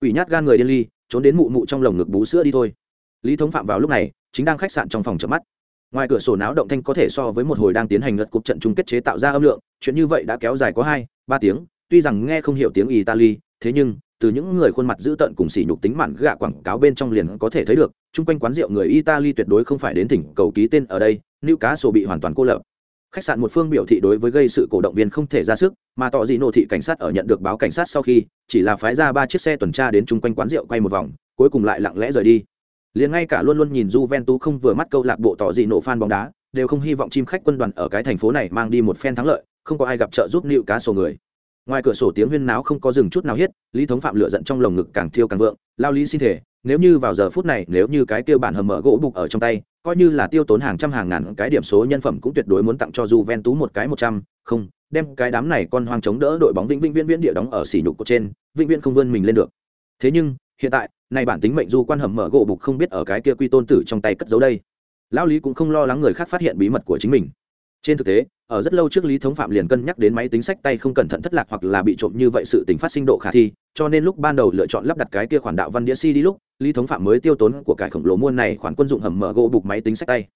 Ủy nhát gan người điên ly, trốn đến mụ mụ trong lồng ngực bú sữa đi thôi. Lý thống phạm vào lúc này, chính đang khách sạn trong phòng chợp mắt ngoài cửa sổ náo động thanh có thể so với một hồi đang tiến hành ngật cục trận chung kết chế tạo ra âm lượng, chuyện như vậy đã kéo dài có hai, ba tiếng, tuy rằng nghe không hiểu tiếng italy, thế nhưng, từ những người khuôn mặt dữ tợn cùng sỉ nhục tính mạn gạ quảng cáo bên trong liền có thể thấy được, chung quanh quán rượu người italy tuyệt đối không phải đến tỉnh cầu ký tên ở đây nữ cá sổ bị hoàn toàn cô lập. Khách sạn một phương biểu thị đối với gây sự cổ động viên không thể ra sức, mà tỏ dị nộ thị cảnh sát ở nhận được báo cảnh sát sau khi, chỉ là phái ra ba chiếc xe tuần tra đến chung quanh quán rượu quay một vòng, cuối cùng lại lặng lẽ rời đi liền ngay cả luôn luôn nhìn Juventus không vừa mắt câu lạc bộ tỏ dị nổ fan bóng đá đều không hy vọng chim khách quân đoàn ở cái thành phố này mang đi một phen thắng lợi không có ai gặp trợ giúp nịu cá sổ người ngoài cửa sổ tiếng huyên náo không có dừng chút nào hết lý thống phạm lựa giận trong lồng ngực càng thiêu càng vượng lao lý xin thể nếu như vào giờ phút này nếu như cái tiêu bản hầm mở gỗ bục ở trong tay coi như là tiêu tốn hàng trăm hàng ngàn cái điểm số nhân phẩm cũng tuyệt đối muốn tặng cho Juventus một cái một trăm, không, đem cái đám này con hoang chống đỡ đội bóng vĩnh vĩnh viễn viễn địa đóng ở sỉ nhục của trên, vĩnh viễn không vươn mình lên được. Thế nhưng, hiện tại, này bản tính mệnh du quan hầm mở gỗ bục không biết ở cái kia quy tôn tử trong tay cất giấu đây. Lão Lý cũng không lo lắng người khác phát hiện bí mật của chính mình. Trên thực tế, ở rất lâu trước Lý Thống Phạm liền cân nhắc đến máy tính sách tay không cẩn thận thất lạc hoặc là bị trộm như vậy sự tình phát sinh độ khả thi, cho nên lúc ban đầu lựa chọn lắp đặt cái kia khoản đạo văn đĩa CD lúc, Lý Thống Phạm mới tiêu tốn của cải khổng lồ muôn này khoản quân dụng hầm mở gỗ bục máy tính sách tay.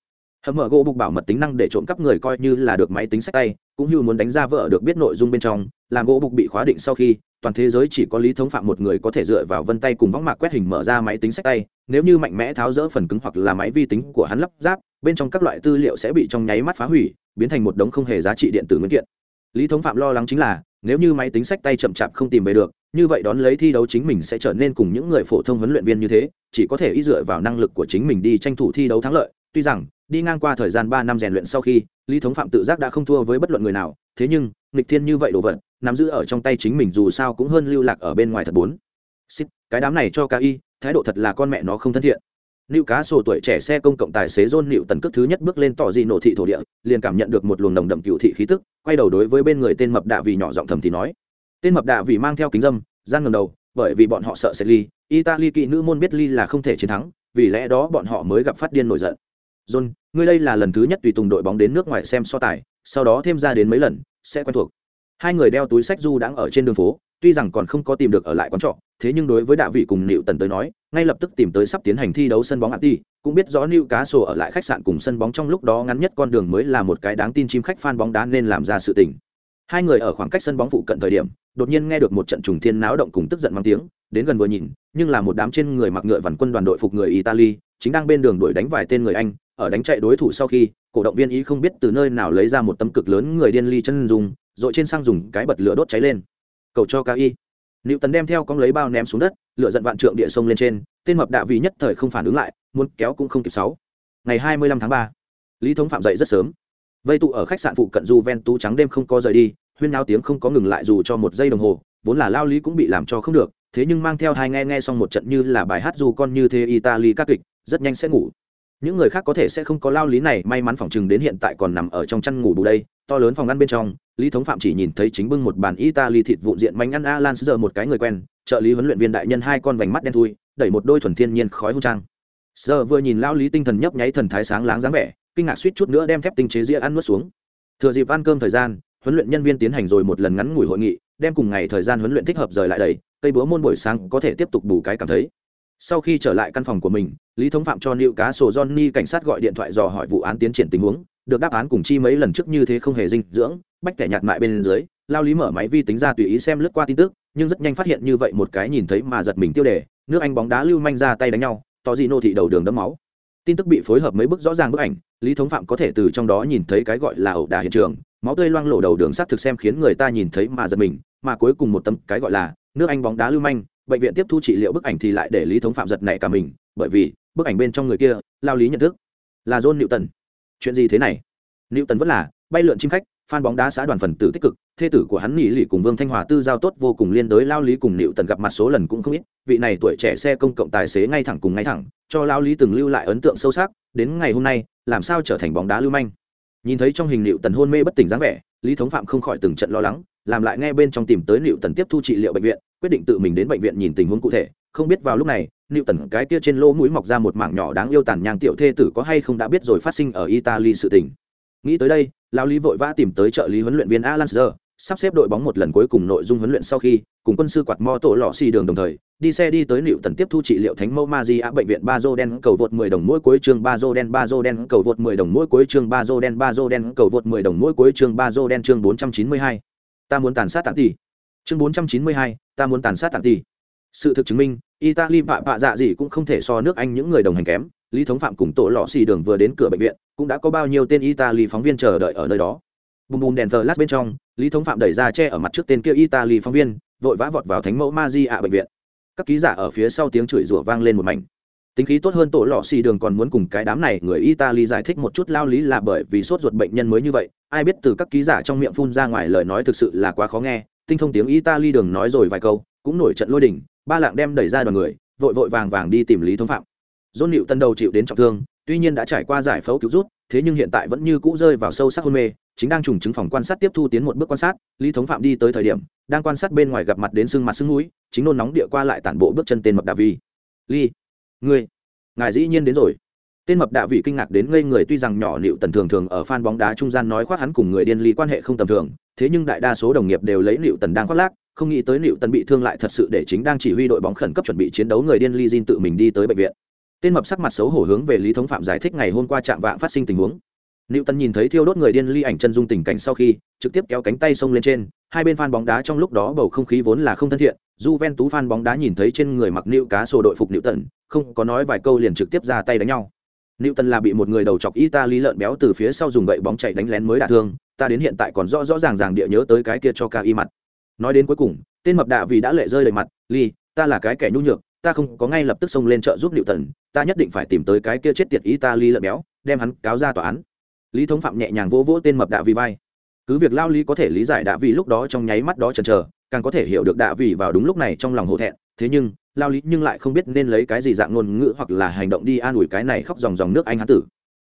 Hầm mở gỗ bục bảo mật tính năng để trộm cắp người coi như là được máy tính sách tay, cũng như muốn đánh ra vợ được biết nội dung bên trong, làm gỗ bục bị khóa định sau khi, toàn thế giới chỉ có Lý Thống Phạm một người có thể dựa vào vân tay cùng võng mạc quét hình mở ra máy tính sách tay, nếu như mạnh mẽ tháo rỡ phần cứng hoặc là máy vi tính của hắn lắp ráp, bên trong các loại tư liệu sẽ bị trong nháy mắt phá hủy, biến thành một đống không hề giá trị điện tử nguyên kiện. Lý thống phạm lo lắng chính là nếu như máy tính sách tay chậm chạp không tìm về được như vậy đón lấy thi đấu chính mình sẽ trở nên cùng những người phổ thông huấn luyện viên như thế chỉ có thể ý dựa vào năng lực của chính mình đi tranh thủ thi đấu thắng lợi. Tuy rằng đi ngang qua thời gian ba năm rèn luyện sau khi lý thống phạm tự giác đã không thua với bất luận người nào thế nhưng nghịch thiên như vậy đồ vật nắm giữ ở trong tay chính mình dù sao cũng hơn lưu lạc ở bên ngoài thật bốn xích cái đám này cho ca y thái độ thật là con mẹ nó không thân thiện Lưu cá sổ tuổi trẻ xe công cộng tài xế John Nịu tần cước thứ nhất bước lên tỏ gì nổ thị thổ địa, liền cảm nhận được một luồng nồng đậm cựu thị khí tức, quay đầu đối với bên người tên mập đạ vì nhỏ giọng thầm thì nói. Tên mập đạ vì mang theo kính dâm, gian ngẩng đầu, bởi vì bọn họ sợ sẽ ly, Italy kỵ nữ môn biết ly là không thể chiến thắng, vì lẽ đó bọn họ mới gặp phát điên nổi giận. John, ngươi đây là lần thứ nhất tùy tùng đội bóng đến nước ngoài xem so tài, sau đó thêm ra đến mấy lần, sẽ quen thuộc. Hai người đeo túi sách du đang ở trên đường phố, tuy rằng còn không có tìm được ở lại quán trọ, thế nhưng đối với đạo vị cùng Nữu tần tới nói, ngay lập tức tìm tới sắp tiến hành thi đấu sân bóng Ati, cũng biết rõ Newcastle ở lại khách sạn cùng sân bóng trong lúc đó ngắn nhất con đường mới là một cái đáng tin chim khách fan bóng đá nên làm ra sự tình. Hai người ở khoảng cách sân bóng phụ cận thời điểm, đột nhiên nghe được một trận trùng thiên náo động cùng tức giận mang tiếng, đến gần vừa nhìn, nhưng là một đám trên người mặc ngựa vằn quân đoàn đội phục người Italy, chính đang bên đường đuổi đánh vài tên người Anh, ở đánh chạy đối thủ sau khi, cổ động viên ý không biết từ nơi nào lấy ra một tấm cực lớn người điên ly chân dùng, rồi trên sang dùng cái bật lửa đốt cháy lên. Cầu cho Kai nữ tấn đem theo con lấy bao ném xuống đất, lửa giận vạn trượng địa sông lên trên, tên mập đạ vì nhất thời không phản ứng lại, muốn kéo cũng không kịp sáu. Ngày 25 tháng 3, Lý Thống Phạm dậy rất sớm. Vây tụ ở khách sạn phụ cận Juventus trắng đêm không có rời đi, huyên náo tiếng không có ngừng lại dù cho một giây đồng hồ, vốn là lao lý cũng bị làm cho không được, thế nhưng mang theo hai nghe nghe xong một trận như là bài hát dù con như thế Italy các kịch, rất nhanh sẽ ngủ. Những người khác có thể sẽ không có lao lý này may mắn phòng chừng đến hiện tại còn nằm ở trong chăn ngủ bù đây, to lớn phòng ăn bên trong, lý thống phạm chỉ nhìn thấy chính bưng một bàn italy thịt vụn diện manh ăn alan giờ một cái người quen trợ lý huấn luyện viên đại nhân hai con vành mắt đen thui đẩy một đôi thuần thiên nhiên khói hung trang. Giờ vừa nhìn lao lý tinh thần nhấp nháy thần thái sáng láng dáng vẻ kinh ngạc suýt chút nữa đem thép tinh chế ria ăn nuốt xuống. Thừa dịp ăn cơm thời gian huấn luyện nhân viên tiến hành rồi một lần ngắn ngủi hội nghị đem cùng ngày thời gian huấn luyện thích hợp rời lại đầy cây búa môn buổi sáng có thể tiếp tục bù cái cảm thấy sau khi trở lại căn phòng của mình, lý thống phạm cho nữ cá sổ johnny cảnh sát gọi điện thoại dò hỏi vụ án tiến triển tình huống, được đáp án cùng chi mấy lần trước như thế không hề dinh dưỡng, bách kẻ nhạt mại bên dưới, lao lý mở máy vi tính ra tùy ý xem lướt qua tin tức, nhưng rất nhanh phát hiện như vậy một cái nhìn thấy mà giật mình tiêu đề, nước anh bóng đá lưu manh ra tay đánh nhau, tỏ gì nô thị đầu đường đấm máu. Tin tức bị phối hợp mấy bức rõ ràng bức ảnh, lý thống phạm có thể từ trong đó nhìn thấy cái gọi là ẩu đả hiện trường, máu tươi loang lộ đầu đường sắt thực xem khiến người ta nhìn thấy mà giật mình, mà cuối cùng một tấm cái gọi là nước anh bóng đá lưu manh bệnh viện tiếp thu trị liệu bức ảnh thì lại để lý thống phạm giật này cả mình, bởi vì bức ảnh bên trong người kia, lao lý nhận thức, là john newton. Chuyện gì thế này? Newton vẫn là bay lượn chim khách, fan bóng đá xã đoàn phần tử tích cực, thê tử của hắn nghỉ lì cùng vương thanh hòa tư giao tốt vô cùng liên đối, lao lý cùng nịu tần gặp mặt số lần cũng không ít, vị này tuổi trẻ xe công cộng tài xế ngay thẳng cùng ngay thẳng, cho lao lý từng lưu lại ấn tượng sâu sắc, đến ngày hôm nay, làm sao trở thành bóng đá lưu manh? Nhìn thấy trong hình nịu tần hôn mê bất tỉnh dáng vẻ, lý thống phạm không khỏi từng trận lo lắng, làm lại nghe bên trong tìm tới nịu tần tiếp thu trị liệu bệnh viện quyết định tự mình đến bệnh viện nhìn tình huống cụ thể, không biết vào lúc này nịu tần cái kia trên lỗ mũi mọc ra một mảng nhỏ đáng yêu tàn nhang tiểu thê tử có hay không đã biết rồi phát sinh ở italy sự tình nghĩ tới đây lao lý vội vã tìm tới trợ lý huấn luyện viên alan sơ sắp xếp đội bóng một lần cuối cùng nội dung huấn luyện sau khi, cùng quân sư quạt mo tổ lọ xì đường đồng thời, đi xe đi tới liệu tần tiếp thu trị liệu thánh mẫu ma di ạ bệnh viện ba dô đen cầu vượt 10 đồng mỗi cuối chương ba dô đen ba dô đen cầu vượt 10 đồng mỗi cuối chương ba dô đen ba dô đen cầu vượt 10 đồng mỗi cuối chương ba dô đen chương 492. ta muốn tàn sát tạm tỷ chương 492, ta muốn tàn sát tặng ti sự thực chứng minh italy vạ vạ dạ gì cũng không thể so nước anh những người đồng hành kém. Lý thống phạm cùng tổ lọ xì đường vừa đến cửa bệnh viện cũng đã có bao nhiêu tên italy phóng viên chờ đợi ở nơi đó. Bùm bùm đèn thờ lát bên trong lý thống phạm đẩy ra che ở mặt trước tên kia italy phóng viên vội vã vọt vào thánh mẫu ma di ạ bệnh viện. Các ký giả ở phía sau tiếng chửi rủa vang lên một mảnh. Tính khí tốt hơn tổ lọ xì đường còn muốn cùng cái đám này người italy giải thích một chút lao lý là bởi vì sốt ruột bệnh nhân mới như vậy. Ai biết từ các ký giả trong miệng phun ra ngoài lời nói thực sự là quá khó nghe tinh thông tiếng italy đường nói rồi vài câu, cũng nổi trận lôi đình, ba lạng đem đẩy ra đoàn người, vội vội vàng vàng đi tìm lý thống phạm. Dôn nịu tân đầu chịu đến trọng thương, tuy nhiên đã trải qua giải phẫu cứu rút, thế nhưng hiện tại vẫn như cũ rơi vào sâu sắc hôn mê, chính đang trùng chứng phòng quan sát tiếp thu tiến một bước quan sát, lý thống phạm đi tới thời điểm, đang quan sát bên ngoài gặp mặt đến sưng mặt sưng núi chính nôn nóng địa qua lại tản bộ bước chân tên mập đạ vi ly ngươi, ngài dĩ nhiên đến rồi. Tên mập đạ vị kinh ngạc đến ngây người, tuy rằng nhỏ liệu tần thường thường ở fan bóng đá trung gian nói khoác hắn cùng người điên ly quan hệ không tầm thường thế nhưng đại đa số đồng nghiệp đều lấy liệu tần đang khoác lác không nghĩ tới liệu tần bị thương lại thật sự để chính đang chỉ huy đội bóng khẩn cấp chuẩn bị chiến đấu người điên ly Jin tự mình đi tới bệnh viện tên mập sắc mặt xấu hổ hướng về lý thống phạm giải thích ngày hôm qua chạm vạng phát sinh tình huống Liệu Tần nhìn thấy thiêu đốt người điên ly ảnh chân dung tình cảnh sau khi, trực tiếp kéo cánh tay xông lên trên, hai bên fan bóng đá trong lúc đó bầu không khí vốn là không thân thiện, du ven tú fan bóng đá nhìn thấy trên người mặc nịu cá sổ đội phục Liệu Tần, không có nói vài câu liền trực tiếp ra tay đánh nhau. Liệu Tần là bị một người đầu chọc Italy lợn béo từ phía sau dùng gậy bóng chạy đánh lén mới đả thương, ta đến hiện tại còn rõ rõ ràng ràng địa nhớ tới cái kia cho ca y mặt. Nói đến cuối cùng, tên mập đạ vì đã lệ rơi đầy mặt, "Ly, ta là cái kẻ nhu nhược, ta không có ngay lập tức xông lên trợ giúp Liệu Tần, ta nhất định phải tìm tới cái kia chết tiệt ý ta ly lợn béo, đem hắn cáo ra tòa án." lý thống phạm nhẹ nhàng vỗ vỗ tên mập đạ vì vai cứ việc lao lý có thể lý giải đạ vì lúc đó trong nháy mắt đó chần chờ càng có thể hiểu được đạ vì vào đúng lúc này trong lòng hổ thẹn thế nhưng lao lý nhưng lại không biết nên lấy cái gì dạng ngôn ngữ hoặc là hành động đi an ủi cái này khóc dòng dòng nước anh hán tử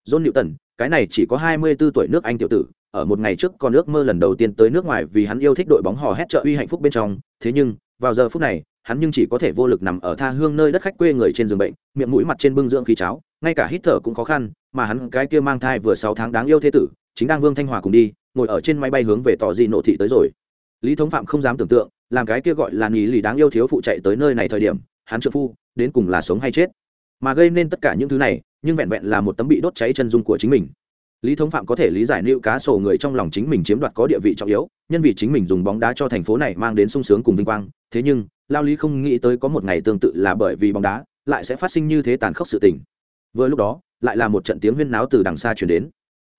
john newton cái này chỉ có hai mươi 24 tuổi nước anh tiểu tử ở một ngày trước còn ước mơ lần đầu tiên tới nước ngoài vì hắn yêu thích đội bóng hò hét trợ uy hạnh phúc bên trong. Thế nhưng, vào giờ phút này, hắn nhưng chỉ có thể vô lực nằm ở tha hương nơi đất khách quê người trên giường bệnh, miệng mũi mặt trên bưng dưỡng khí cháo. Ngay cả hít thở cũng khó khăn, mà hắn cái kia mang thai vừa sáu tháng đáng yêu thế tử, chính đang vương thanh hòa cùng đi, ngồi ở trên máy bay hướng về tỏ dị nộ thị tới rồi. Lý thống phạm không dám tưởng tượng, làm cái kia gọi là nghỉ lì đáng yêu thiếu phụ chạy tới nơi này thời điểm, hắn trợ phu, đến cùng là sống hay chết. Mà gây nên tất cả những thứ này, nhưng vẹn vẹn là một tấm bị đốt cháy chân dung của chính mình lý thống phạm có thể lý giải nữ cá sổ người trong lòng chính mình chiếm đoạt có địa vị trọng yếu, nhân vì chính mình dùng bóng đá cho thành phố này mang đến sung sướng cùng vinh quang. Thế nhưng, lao lý không nghĩ tới có một ngày tương tự là bởi vì bóng đá lại sẽ phát sinh như thế tàn khốc sự tình. Vừa lúc đó, lại là một trận tiếng huyên náo từ đằng xa chuyển đến.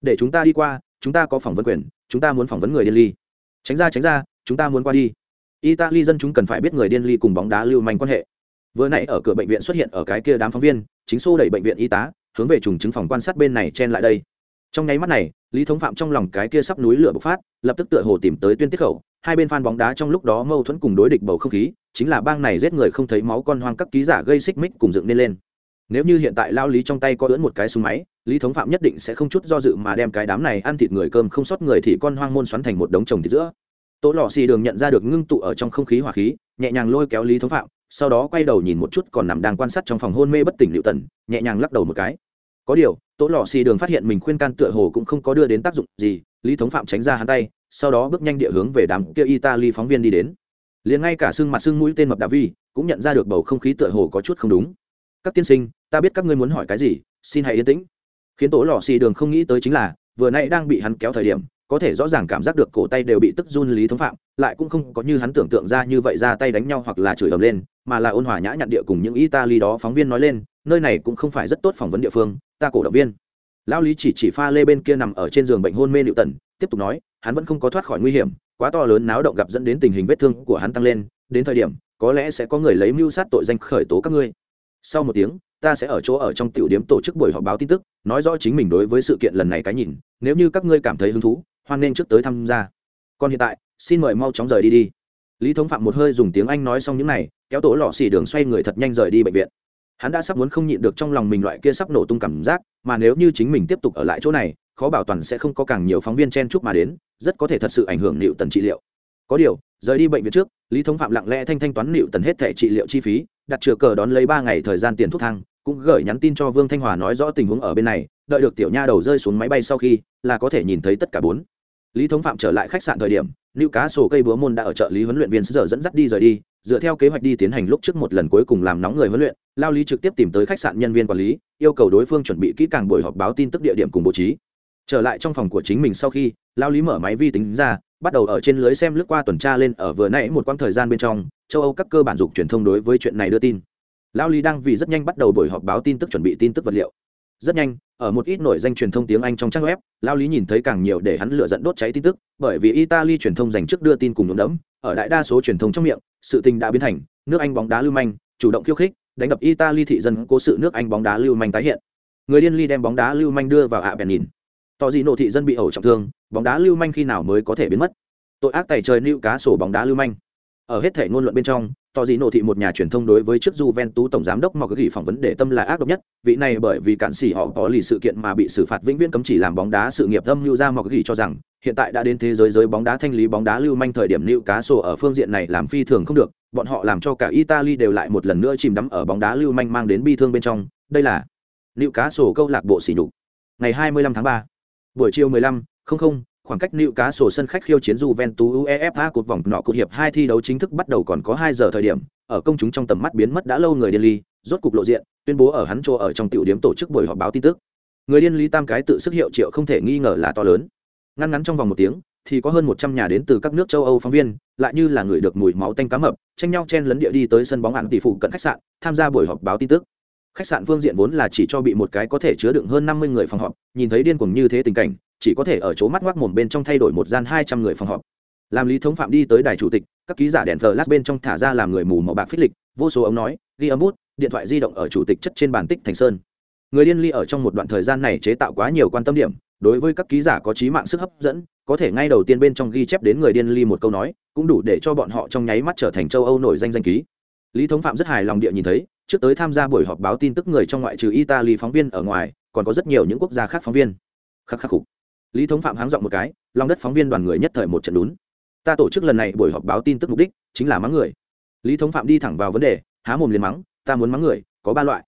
Để chúng ta đi qua, chúng ta có phỏng vấn quyền, chúng ta muốn phỏng vấn người điên ly. Tránh ra tránh ra, chúng ta muốn qua đi. Italy dân chúng cần phải biết người điên ly cùng bóng đá lưu manh quan hệ. Vừa nãy ở cửa bệnh viện xuất hiện ở cái kia đám phóng viên, chính xô đẩy bệnh viện y tá, hướng về trùng chứng phòng quan sát bên này chen lại đây trong nháy mắt này, lý thống phạm trong lòng cái kia sắp núi lửa bộc phát, lập tức tựa hồ tìm tới tuyên tiết khẩu. Hai bên phan bóng đá trong lúc đó mâu thuẫn cùng đối địch bầu không khí, chính là bang này giết người không thấy máu con hoang các ký giả gây xích mích cùng dựng nên lên. Nếu như hiện tại lao lý trong tay có ưỡn một cái súng máy, lý thống phạm nhất định sẽ không chút do dự mà đem cái đám này ăn thịt người cơm không sót người thì con hoang môn xoắn thành một đống trồng thịt giữa. Tố lò xì đường nhận ra được ngưng tụ ở trong không khí hỏa khí, nhẹ nhàng lôi kéo lý thống phạm, sau đó quay đầu nhìn một chút còn nằm đang quan sát trong phòng hôn mê bất tỉnh liệu tần, nhẹ nhàng lắc đầu một cái. Có điều tố lò xì đường phát hiện mình khuyên can tựa hồ cũng không có đưa đến tác dụng gì, lý thống phạm tránh ra hắn tay, sau đó bước nhanh địa hướng về đám kia italy phóng viên đi đến. Liền ngay cả xương mặt xương mũi tên mập đà vi cũng nhận ra được bầu không khí tựa hồ có chút không đúng. Các tiên sinh, ta biết các ngươi muốn hỏi cái gì, xin hãy yên tĩnh. Khiến Tố lò xì đường không nghĩ tới chính là, vừa nay đang bị hắn kéo thời điểm có thể rõ ràng cảm giác được cổ tay đều bị tức run lý thống phạm, lại cũng không có như hắn tưởng tượng ra như vậy ra tay đánh nhau hoặc là chửi ầm lên, mà là ôn hòa nhã nhặn địa cùng những italy đó phóng viên nói lên, nơi này cũng không phải rất tốt phỏng vấn địa phương, ta cổ động viên. Lão lý chỉ chỉ pha lê bên kia nằm ở trên giường bệnh hôn mê liệu tần tiếp tục nói, hắn vẫn không có thoát khỏi nguy hiểm, quá to lớn náo động gặp dẫn đến tình hình vết thương của hắn tăng lên, đến thời điểm, có lẽ sẽ có người lấy mưu sát tội danh khởi tố các ngươi. Sau một tiếng, ta sẽ ở chỗ ở trong tiểu điểm tổ chức buổi họp báo tin tức, nói rõ chính mình đối với sự kiện lần này cái nhìn, nếu như các ngươi cảm thấy hứng thú hoan nên trước tới tham gia. Còn hiện tại, xin mời mau chóng rời đi đi. Lý thống phạm một hơi dùng tiếng anh nói xong những này, kéo tổ lọ xỉ đường xoay người thật nhanh rời đi bệnh viện. Hắn đã sắp muốn không nhịn được trong lòng mình loại kia sắp nổ tung cảm giác, mà nếu như chính mình tiếp tục ở lại chỗ này, khó bảo toàn sẽ không có càng nhiều phóng viên chen chúc mà đến, rất có thể thật sự ảnh hưởng liệu tần trị liệu. Có điều, rời đi bệnh viện trước, lý thống phạm lặng lẽ thanh thanh toán liệu tần hết thẻ trị liệu chi phí, đặt chừa cờ đón lấy ba ngày thời gian tiền thuốc thang, cũng gửi nhắn tin cho vương thanh hòa nói rõ tình huống ở bên này, đợi được tiểu nha đầu rơi xuống máy bay sau khi, là có thể nhìn thấy tất cả bốn lý thống phạm trở lại khách sạn thời điểm lưu cá sổ cây búa môn đã ở trợ lý huấn luyện viên giờ dẫn dắt đi rời đi, dựa theo kế hoạch đi tiến hành lúc trước một lần cuối cùng làm nóng người huấn luyện, lao lý trực tiếp tìm tới khách sạn nhân viên quản lý, yêu cầu đối phương chuẩn bị kỹ càng buổi họp báo tin tức địa điểm cùng bố trí. Trở lại trong phòng của chính mình sau khi, lao lý mở máy vi tính ra, bắt đầu ở trên lưới xem lướt qua tuần tra lên ở vừa nãy một quãng thời gian bên trong, châu âu các cơ bản dục truyền thông đối với chuyện này đưa tin. Lao lý đang vì rất nhanh bắt đầu buổi họp báo tin tức chuẩn bị tin tức vật liệu rất nhanh, ở một ít nổi danh truyền thông tiếng anh trong trang web, lao lý nhìn thấy càng nhiều để hắn lựa dẫn đốt cháy tin tức, bởi vì italy truyền thông dành trước đưa tin cùng nhuộm đẫm, ở đại đa số truyền thông trong miệng, sự tình đã biến thành, nước anh bóng đá lưu manh, chủ động khiêu khích, đánh đập italy thị dân cố sự nước anh bóng đá lưu manh tái hiện. Người điên ly đem bóng đá lưu manh đưa vào ạ bèn nhìn. Tỏ gì nộ thị dân bị ẩu trọng thương, bóng đá lưu manh khi nào mới có thể biến mất? Tội ác tài trời lưu cá sổ bóng đá lưu manh. Ở hết thể ngôn luận bên trong tỏ gì nộ thị một nhà truyền thông đối với trước Juventus tổng giám đốc Mọc gỉ phỏng vấn để tâm là ác độc nhất, vị này bởi vì cản sĩ họ có lì sự kiện mà bị xử phạt vĩnh viễn cấm chỉ làm bóng đá sự nghiệp âm lưu ra Mọc gỉ cho rằng, hiện tại đã đến thế giới giới bóng đá thanh lý bóng đá lưu manh thời điểm lưu cá sổ ở phương diện này làm phi thường không được, bọn họ làm cho cả Italy đều lại một lần nữa chìm đắm ở bóng đá lưu manh mang đến bi thương bên trong, đây là lưu cá sổ câu lạc bộ sỉ nhục. Ngày 25 tháng 3, buổi chiều 15, không không, khoảng cách nịu Cá sổ sân khách khiêu chiến Juventus UEFA cuộc vòng nọ cuộc hiệp hai thi đấu chính thức bắt đầu còn có hai giờ thời điểm, ở công chúng trong tầm mắt biến mất đã lâu người điên ly, rốt cục lộ diện, tuyên bố ở hắn chỗ ở trong tiểu điểm tổ chức buổi họp báo tin tức. Người điên ly tam cái tự sức hiệu triệu không thể nghi ngờ là to lớn. Ngắn ngắn trong vòng một tiếng, thì có hơn một trăm nhà đến từ các nước châu Âu phóng viên, lại như là người được mùi máu tanh cá mập, tranh nhau chen lấn địa đi tới sân bóng ảnh tỷ phụ cận khách sạn, tham gia buổi họp báo tin tức. Khách sạn phương diện vốn là chỉ cho bị một cái có thể chứa đựng hơn năm mươi người phòng họp, nhìn thấy điên cuồng như thế tình cảnh, chỉ có thể ở chỗ mắt ngoác mồm bên trong thay đổi một gian hai trăm người phòng họp. Làm lý thống phạm đi tới đài chủ tịch, các ký giả đèn flash bên trong thả ra làm người mù màu bạc phích lịch, vô số ống nói, ghi âm bút, điện thoại di động ở chủ tịch chất trên bàn tích thành sơn. Người điên ly ở trong một đoạn thời gian này chế tạo quá nhiều quan tâm điểm, đối với các ký giả có trí mạng sức hấp dẫn, có thể ngay đầu tiên bên trong ghi chép đến người điên ly một câu nói, cũng đủ để cho bọn họ trong nháy mắt trở thành châu âu nổi danh danh ký. Lý thống phạm rất hài lòng địa nhìn thấy, trước tới tham gia buổi họp báo tin tức người trong ngoại trừ italy phóng viên ở ngoài, còn có rất nhiều những quốc gia khác phóng viên. Khắc khắc khục lý thống phạm háng dọn một cái lòng đất phóng viên đoàn người nhất thời một trận lún ta tổ chức lần này buổi họp báo tin tức mục đích chính là mắng người. Lý thống phạm đi thẳng vào vấn đề, há mồm liền mắng, ta muốn mắng người, có ba loại.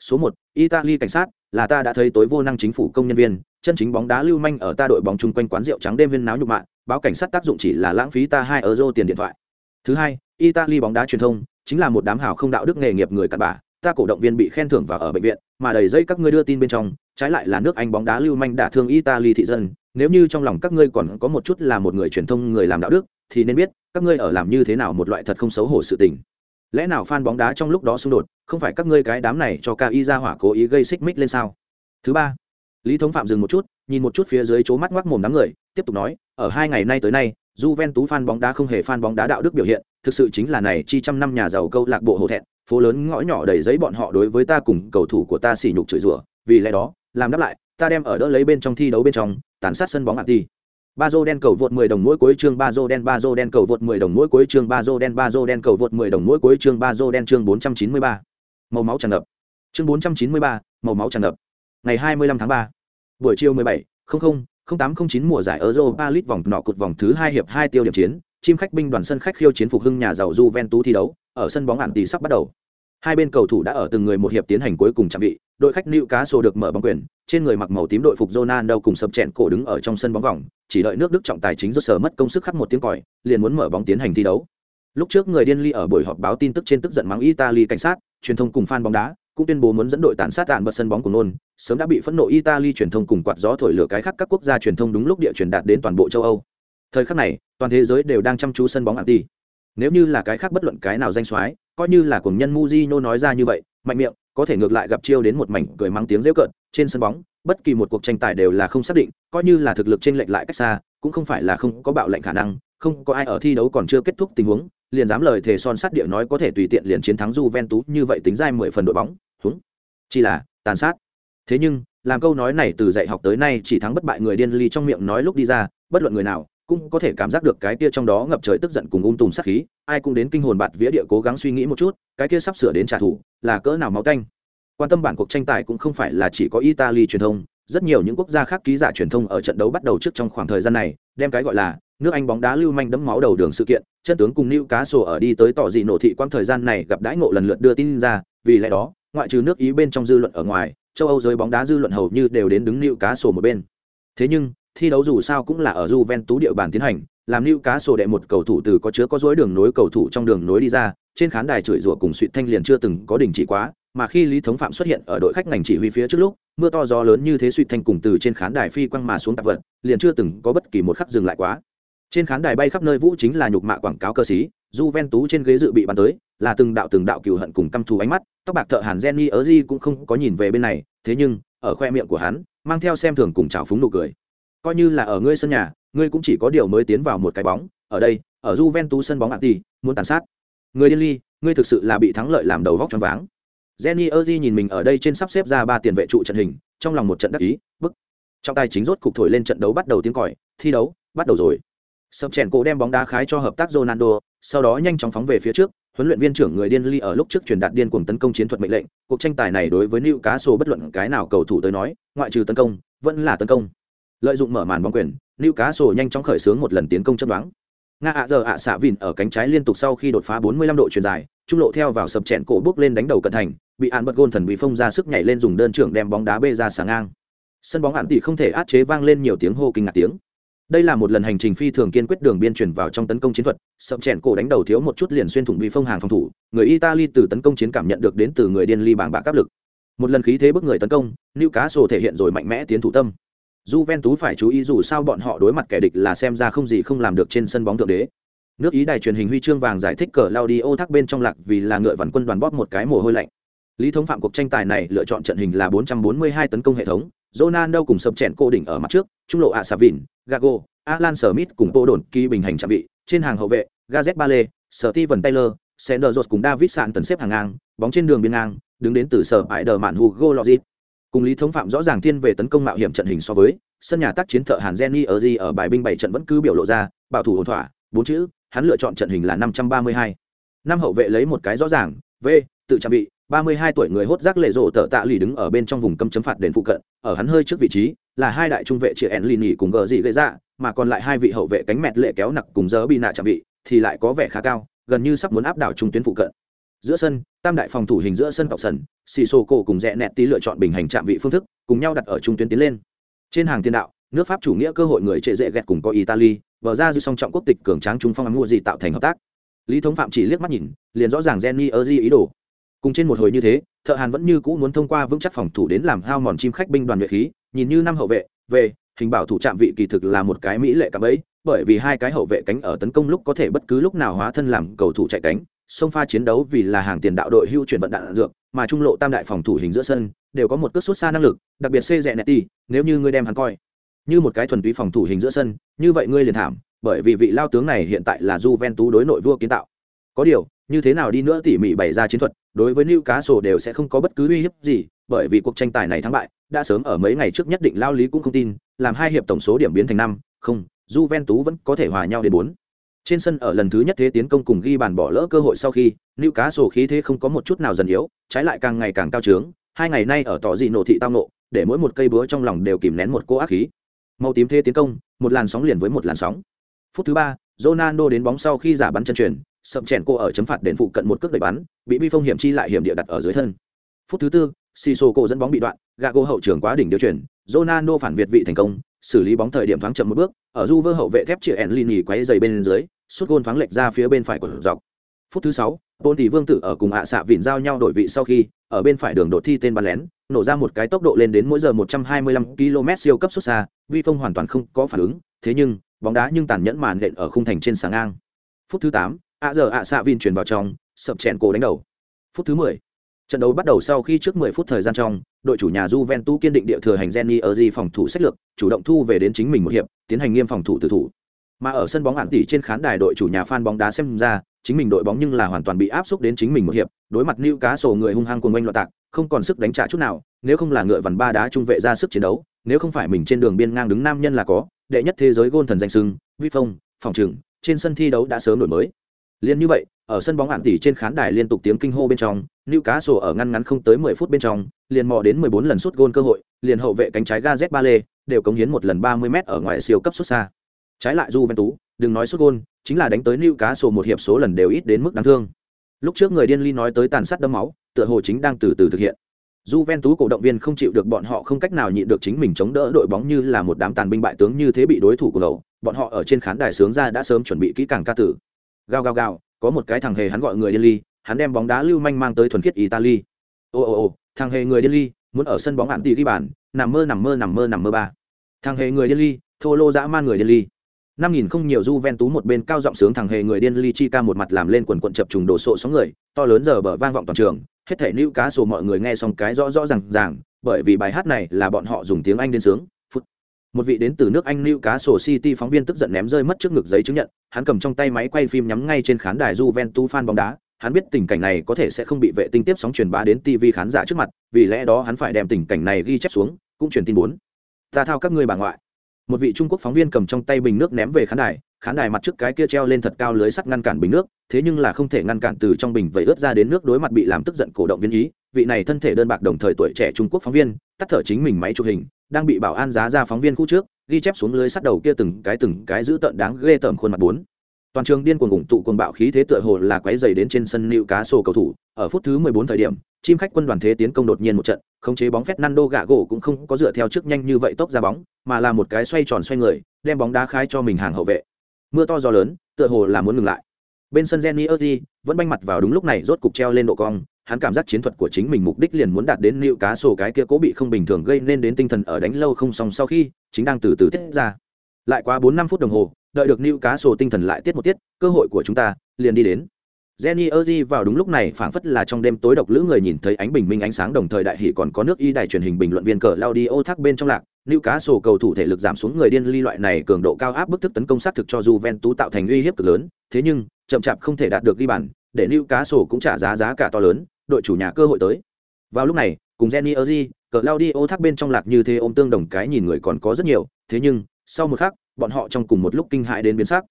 Số một, italy cảnh sát, là ta đã thấy tối vô năng chính phủ công nhân viên, chân chính bóng đá lưu manh ở ta đội bóng chung quanh quán rượu trắng đêm viên náo nhục mạ, báo cảnh sát tác dụng chỉ là lãng phí ta hai euro tiền điện thoại. Thứ hai, italy bóng đá truyền thông, chính là một đám hảo không đạo đức nghề nghiệp người cặn bà ta cổ động viên bị khen thưởng và ở bệnh viện, mà đầy dây các ngươi đưa tin bên trong trái lại là nước anh bóng đá lưu manh đả thương italy thị dân nếu như trong lòng các ngươi còn có một chút là một người truyền thông người làm đạo đức thì nên biết các ngươi ở làm như thế nào một loại thật không xấu hổ sự tình. Lẽ nào fan bóng đá trong lúc đó xung đột không phải các ngươi cái đám này cho ca y ra hỏa cố ý gây xích mích lên sao? Thứ ba lý thống phạm dừng một chút nhìn một chút phía dưới chỗ mắt ngoác mồm đám người tiếp tục nói ở hai ngày nay tới nay Juventus fan bóng đá không hề fan bóng đá đạo đức biểu hiện, thực sự chính là này chi trăm năm nhà giàu câu lạc bộ hổ thẹn, phố lớn ngõ nhỏ đầy giấy bọn họ đối với ta cùng cầu thủ của ta sỉ nhục chửi rủa, vì lẽ đó, làm đáp lại, ta đem ở đỡ lấy bên trong thi đấu bên trong, tàn sát sân bóng anti. Ba Bazo đen cầu vượt 10 đồng mỗi cuối chương Bazo đen Bazo đen cầu vượt 10 đồng mỗi cuối chương Bazo đen Bazo đen cầu vượt 10 đồng mỗi cuối chương Bazo đen chương 493. Màu máu tràn ngập. Chương 493, màu máu tràn ngập. Ngày 25 tháng 3. Buổi chiều 17, 00, 0809 mùa giải Europa League vòng nọ cột vòng thứ 2 hiệp 2 tiêu điểm chiến, chim khách binh đoàn sân khách khiêu chiến phục hưng nhà giàu Juventus thi đấu, ở sân bóng tỷ sắp bắt đầu. Hai bên cầu thủ đã ở từng người một hiệp tiến hành cuối cùng chạm vị, đội khách Newcastle được mở bóng quyền, trên người mặc màu tím đội phục Ronaldo cùng sập chèn cổ đứng ở trong sân bóng vòng, chỉ đợi nước Đức trọng tài chính rốt sờ mất công sức khắc một tiếng còi, liền muốn mở bóng tiến hành thi đấu. Lúc trước người điên ly ở buổi họp báo tin tức trên tức giận mắng Italy cảnh sát, truyền thông cùng fan bóng đá, cũng tuyên bố muốn dẫn đội tàn sát tàn bật sân bóng của nôn sớm đã bị phẫn nộ italy truyền thông cùng quạt gió thổi lửa cái khác các quốc gia truyền thông đúng lúc địa truyền đạt đến toàn bộ châu âu thời khắc này toàn thế giới đều đang chăm chú sân bóng anti nếu như là cái khác bất luận cái nào danh soái, coi như là cùng nhân Mujino nói ra như vậy, mạnh miệng, có thể ngược lại gặp chiêu đến một mảnh cười mắng tiếng rêu cợt, trên sân bóng, bất kỳ một cuộc tranh tài đều là không xác định, coi như là thực lực trên lệch lại cách xa, cũng không phải là không có bạo lệnh khả năng, không có ai ở thi đấu còn chưa kết thúc tình huống, liền dám lời thề son sát địa nói có thể tùy tiện liền chiến thắng Juventus như vậy tính ra mười phần đội bóng huống chỉ là, tàn sát. Thế nhưng, làm câu nói này từ dạy học tới nay chỉ thắng bất bại người điên ly trong miệng nói lúc đi ra, bất luận người nào cũng có thể cảm giác được cái kia trong đó ngập trời tức giận cùng ung tùm sát khí, ai cũng đến kinh hồn bạt vía địa cố gắng suy nghĩ một chút, cái kia sắp sửa đến trả thù, là cỡ nào máu canh quan tâm bản cuộc tranh tài cũng không phải là chỉ có italy truyền thông, rất nhiều những quốc gia khác ký giả truyền thông ở trận đấu bắt đầu trước trong khoảng thời gian này, đem cái gọi là nước anh bóng đá lưu manh đấm máu đầu đường sự kiện, chân tướng cùng nữ cá sổ ở đi tới tỏ dị nổ thị quang thời gian này gặp đãi ngộ lần lượt đưa tin ra, vì lẽ đó, ngoại trừ nước ý bên trong dư luận ở ngoài, châu âu giới bóng đá dư luận hầu như đều đến đứng nữ cá sổ một bên. Thế nhưng thi đấu dù sao cũng là ở Juventus địa bàn tiến hành, làm lưu cá sổ đệ một cầu thủ từ có chứa có dối đường nối cầu thủ trong đường nối đi ra, trên khán đài chửi rủa cùng suy thanh liền chưa từng có đình chỉ quá, mà khi Lý Thống Phạm xuất hiện ở đội khách ngành chỉ huy phía trước lúc, mưa to gió lớn như thế suy thanh cùng từ trên khán đài phi quăng mà xuống tạp vật, liền chưa từng có bất kỳ một khắc dừng lại quá. Trên khán đài bay khắp nơi vũ chính là nhục mạ quảng cáo cơ sĩ, Juventus trên ghế dự bị bắn tới, là từng đạo từng đạo cừu hận cùng căm thù ánh mắt, tóc bạc thợ Hàn Jenny Erzi cũng không có nhìn về bên này, thế nhưng, ở khoe miệng của hắn, mang theo xem thường cùng chào phúng nụ cười coi như là ở ngươi sân nhà, ngươi cũng chỉ có điều mới tiến vào một cái bóng, ở đây, ở Juventus sân bóng anti muốn tàn sát. Người điên ly, ngươi thực sự là bị thắng lợi làm đầu vóc choáng váng. Jenny Erzi nhìn mình ở đây trên sắp xếp ra ba tiền vệ trụ trận hình, trong lòng một trận đắc ý, bức. Trong tay chính rốt cục thổi lên trận đấu bắt đầu tiếng còi, thi đấu, bắt đầu rồi. Sập chèn cổ đem bóng đá khái cho hợp tác Ronaldo, sau đó nhanh chóng phóng về phía trước, huấn luyện viên trưởng người điên ly ở lúc trước truyền đạt điên cuồng tấn công chiến thuật mệnh lệnh. Cuộc tranh tài này đối với Newcastle bất luận cái nào cầu thủ tới nói, ngoại trừ tấn công, vẫn là tấn công lợi dụng mở màn bóng quyền lưu cá sổ nhanh chóng khởi xướng một lần tiến công chấp đoán. Nga ạ giờ ạ xạ vìn ở cánh trái liên tục sau khi đột phá 45 độ truyền dài, trung lộ theo vào sập chẹn cổ bước lên đánh đầu cận thành, bị án bật gôn thần bị phong ra sức nhảy lên dùng đơn trưởng đem bóng đá bê ra sáng ngang. Sân bóng hạn tỷ không thể át chế vang lên nhiều tiếng hô kinh ngạc tiếng. Đây là một lần hành trình phi thường kiên quyết đường biên chuyển vào trong tấn công chiến thuật, sập chèn cổ đánh đầu thiếu một chút liền xuyên thủng bị phong hàng phòng thủ, người italy từ tấn công chiến cảm nhận được đến từ người điên ly bảng bạc áp lực. Một lần khí thế bức người tấn công lưu cá sổ thể hiện rồi mạnh mẽ tiến thủ tâm. Juventus phải chú ý dù sao bọn họ đối mặt kẻ địch là xem ra không gì không làm được trên sân bóng thượng đế. Nước Ý đài truyền hình huy chương vàng giải thích cờ Claudio thác bên trong lạc vì là ngựa vằn quân đoàn bóp một cái mồ hôi lạnh. Lý thống phạm cuộc tranh tài này lựa chọn trận hình là 442 tấn công hệ thống, Ronaldo cùng sập chèn cô đỉnh ở mặt trước, trung lộ Asavin, Gago, Alan Smith cùng Tô Đồn ký bình hành chạm vị, trên hàng hậu vệ, Gazet Bale, Steven Taylor, Sanders cùng David Sạn tấn xếp hàng ngang, bóng trên đường biên ngang, đứng đến từ sở bãi đờ mạn Hugo Lloris, cùng lý thống phạm rõ ràng thiên về tấn công mạo hiểm trận hình so với, sân nhà tác chiến thợ hàn jenny ở di ở bài binh bảy trận vẫn cứ biểu lộ ra, bảo thủ ổn thỏa, bốn chữ, hắn lựa chọn trận hình là năm trăm ba mươi hai. Năm hậu vệ lấy một cái rõ ràng, v, tự trang bị, ba mươi hai tuổi người hốt rác lệ rộ tợ tạ lì đứng ở bên trong vùng cấm chấm phạt đền phụ cận, ở hắn hơi trước vị trí, là hai đại trung vệ chia ẻn lì cùng gờ dị gây ra dạ, mà còn lại hai vị hậu vệ cánh mẹt lệ kéo nặc cùng dớ bị nạ chạm vị thì lại có vẻ khá cao, gần như sắp muốn áp đảo trung tuyến phụ cận giữa sân, tam đại phòng thủ hình giữa sân cọc sần xì xô cổ cùng rẽ nẹt tí lựa chọn bình hành trạm vị phương thức, cùng nhau đặt ở trung tuyến tiến lên. Trên hàng tiền đạo, nước pháp chủ nghĩa cơ hội người trệ dễ ghẹt cùng có italy, bờ ra dư song trọng quốc tịch cường tráng trung phong mua gì tạo thành hợp tác. Lý thống phạm chỉ liếc mắt nhìn, liền rõ ràng jenny ơ di ý đồ. Cùng trên một hồi như thế, thợ hàn vẫn như cũ muốn thông qua vững chắc phòng thủ đến làm hao mòn chim khách binh đoàn nhuệ khí, nhìn như năm hậu vệ, về, hình bảo thủ trạm vị kỳ thực là một cái mỹ lệ cạm ấy bởi vì hai cái hậu vệ cánh ở tấn công lúc có thể bất cứ lúc nào hóa thân làm cầu thủ chạy cánh sông pha chiến đấu vì là hàng tiền đạo đội hưu chuyển vận đạn dược, mà trung lộ tam đại phòng thủ hình giữa sân đều có một cước xuất xa năng lực, đặc biệt xê rẽ nẹt nếu như ngươi đem hắn coi như một cái thuần túy phòng thủ hình giữa sân, như vậy ngươi liền thảm, bởi vì vị lao tướng này hiện tại là Juventus đối nội vua kiến tạo. Có điều, như thế nào đi nữa tỉ mỉ bày ra chiến thuật, đối với Newcastle đều sẽ không có bất cứ uy hiếp gì, bởi vì cuộc tranh tài này thắng bại, đã sớm ở mấy ngày trước nhất định lao lý cũng không tin, làm hai hiệp tổng số điểm biến thành năm, không, Juventus vẫn có thể hòa nhau đến bốn trên sân ở lần thứ nhất thế tiến công cùng ghi bàn bỏ lỡ cơ hội sau khi nữ cá sổ khí thế không có một chút nào dần yếu, trái lại càng ngày càng cao trướng. Hai ngày nay ở tỏ dị nổ thị tao nộ để mỗi một cây búa trong lòng đều kìm nén một cô ác khí. Màu tím thế tiến công, một làn sóng liền với một làn sóng. Phút thứ ba, Ronaldo đến bóng sau khi giả bắn chân truyền sậm chèn cô ở chấm phạt đền phụ cận một cước đẩy bắn, bị bi phong hiểm chi lại hiểm địa đặt ở dưới thân. Phút thứ tư, Sissoko dẫn bóng bị đoạn, Gago hậu trưởng quá đỉnh điều chuyển, Ronaldo phản việt vị thành công, xử lý bóng thời điểm thoáng chậm một bước, ở du vơ hậu vệ thép chĩa Enlini quấy dày bên dưới suốt gôn thoáng lệch ra phía bên phải của dọc. Phút thứ sáu bồn tỷ vương tử ở cùng ạ xạ vịn giao nhau đổi vị sau khi, ở bên phải đường đột thi tên bắn lén, nổ ra một cái tốc độ lên đến mỗi giờ 125 km siêu cấp xuất xa, vi phong hoàn toàn không có phản ứng, thế nhưng, bóng đá nhưng tàn nhẫn màn đện ở khung thành trên sáng ngang. Phút thứ tám, ạ giờ ạ xạ vin chuyển vào trong, sập chèn cổ đánh đầu. Phút thứ mười, trận đấu bắt đầu sau khi trước mười phút thời gian trong, đội chủ nhà Juventus kiên định địa thừa hành Geni ở gì phòng thủ sách lược, chủ động thu về đến chính mình một hiệp, tiến hành nghiêm phòng thủ từ thủ mà ở sân bóng hạn tỷ trên khán đài đội chủ nhà fan bóng đá xem ra chính mình đội bóng nhưng là hoàn toàn bị áp xúc đến chính mình một hiệp đối mặt lưu cá sổ người hung hăng cuồng oanh loạn tạc không còn sức đánh trả chút nào nếu không là ngựa vằn ba đá trung vệ ra sức chiến đấu nếu không phải mình trên đường biên ngang đứng nam nhân là có đệ nhất thế giới gôn thần danh sưng vi phong phòng trường, trên sân thi đấu đã sớm đổi mới Liên như vậy, ở sân bóng hạn tỷ trên khán đài liên tục tiếng kinh hô bên trong, Newcastle ở ngăn ngắn không tới 10 phút bên trong, liền mò đến 14 lần sút gôn cơ hội, liền hậu vệ cánh trái Gazet Bale đều cống hiến một lần 30m ở ngoài siêu cấp sút xa. Trái lại Juventus, đừng nói sút gôn, chính là đánh tới Newcastle một hiệp số lần đều ít đến mức đáng thương. Lúc trước người điên ly nói tới tàn sát đẫm máu, tựa hồ chính đang từ từ thực hiện. Juventus cổ động viên không chịu được bọn họ không cách nào nhịn được chính mình chống đỡ đội bóng như là một đám tàn binh bại tướng như thế bị đối thủ của đầu, bọn họ ở trên khán đài sướng ra đã sớm chuẩn bị kỹ càng ca tử. Gao gao gao, có một cái thằng hề hắn gọi người điên ly, hắn đem bóng đá lưu manh mang tới thuần khiết Italy. Ô ô ô, thằng hề người điên ly, muốn ở sân bóng hạn tỷ ghi bàn, nằm mơ nằm mơ nằm mơ nằm mơ ba. Thằng hề người điên ly, thô lô dã man người điên ly. Năm nghìn không nhiều Juventus một bên cao giọng sướng thằng hề người điên ly chi ca một mặt làm lên quần quận chập trùng đổ sộ sóng người, to lớn giờ bờ vang vọng toàn trường, hết thể nữ cá sổ mọi người nghe xong cái rõ rõ ràng ràng bởi vì bài hát này là bọn họ dùng tiếng anh đến sướng. Phút. Một vị đến từ nước anh nữ cá sổ city phóng viên tức giận ném rơi mất trước ngực giấy chứng nhận hắn cầm trong tay máy quay phim nhắm ngay trên khán đài Juventus fan bóng đá hắn biết tình cảnh này có thể sẽ không bị vệ tinh tiếp sóng truyền bá đến tv khán giả trước mặt vì lẽ đó hắn phải đem tình cảnh này ghi chép xuống cũng truyền tin bốn ta thao các ngươi bà ngoại một vị trung quốc phóng viên cầm trong tay bình nước ném về khán đài khán đài mặt trước cái kia treo lên thật cao lưới sắt ngăn cản bình nước, thế nhưng là không thể ngăn cản từ trong bình vẩy ướt ra đến nước đối mặt bị làm tức giận cổ động viên ý. Vị này thân thể đơn bạc đồng thời tuổi trẻ trung quốc phóng viên, tắt thở chính mình máy chụp hình, đang bị bảo an giá ra phóng viên khu trước, ghi chép xuống lưới sắt đầu kia từng cái từng cái giữ tợn đáng ghê tởm khuôn mặt bốn toàn trường điên cuồng ủng tụ cuồng bạo khí thế tựa hồ là quấy dày đến trên sân nịu cá sổ cầu thủ. Ở phút thứ 14 thời điểm, chim khách quân đoàn thế tiến công đột nhiên một trận, khống chế bóng Fernando gạ gỗ cũng không có dựa theo trước nhanh như vậy tốc ra bóng, mà là một cái xoay tròn xoay người, đem bóng đá khai cho mình hàng hậu vệ. Mưa to gió lớn, tựa hồ là muốn ngừng lại. Bên sân Jenny Erdi vẫn banh mặt vào đúng lúc này, rốt cục treo lên độ cong, hắn cảm giác chiến thuật của chính mình mục đích liền muốn đạt đến nịu cá sổ cái kia cố bị không bình thường gây nên đến tinh thần ở đánh lâu không xong sau khi chính đang từ từ tiết ra. Lại quá bốn năm phút đồng hồ đợi được nịu cá sổ tinh thần lại tiết một tiết cơ hội của chúng ta liền đi đến. Jenny Erdi vào đúng lúc này phảng phất là trong đêm tối độc lữ người nhìn thấy ánh bình minh ánh sáng đồng thời đại hỷ còn có nước y đài truyền hình bình luận viên cờ Laudio thác bên trong lạc, Newcastle cầu thủ thể lực giảm xuống người điên ly loại này cường độ cao áp bức thức tấn công sát thực cho Juventus tạo thành uy hiếp cực lớn, thế nhưng chậm chạp không thể đạt được ghi bàn, để Newcastle cũng trả giá giá cả to lớn, đội chủ nhà cơ hội tới. Vào lúc này, cùng Jenny Erdi, cờ Laudio thác bên trong lạc như thế ôm tương đồng cái nhìn người còn có rất nhiều, thế nhưng sau một khắc, bọn họ trong cùng một lúc kinh hãi đến biến sắc.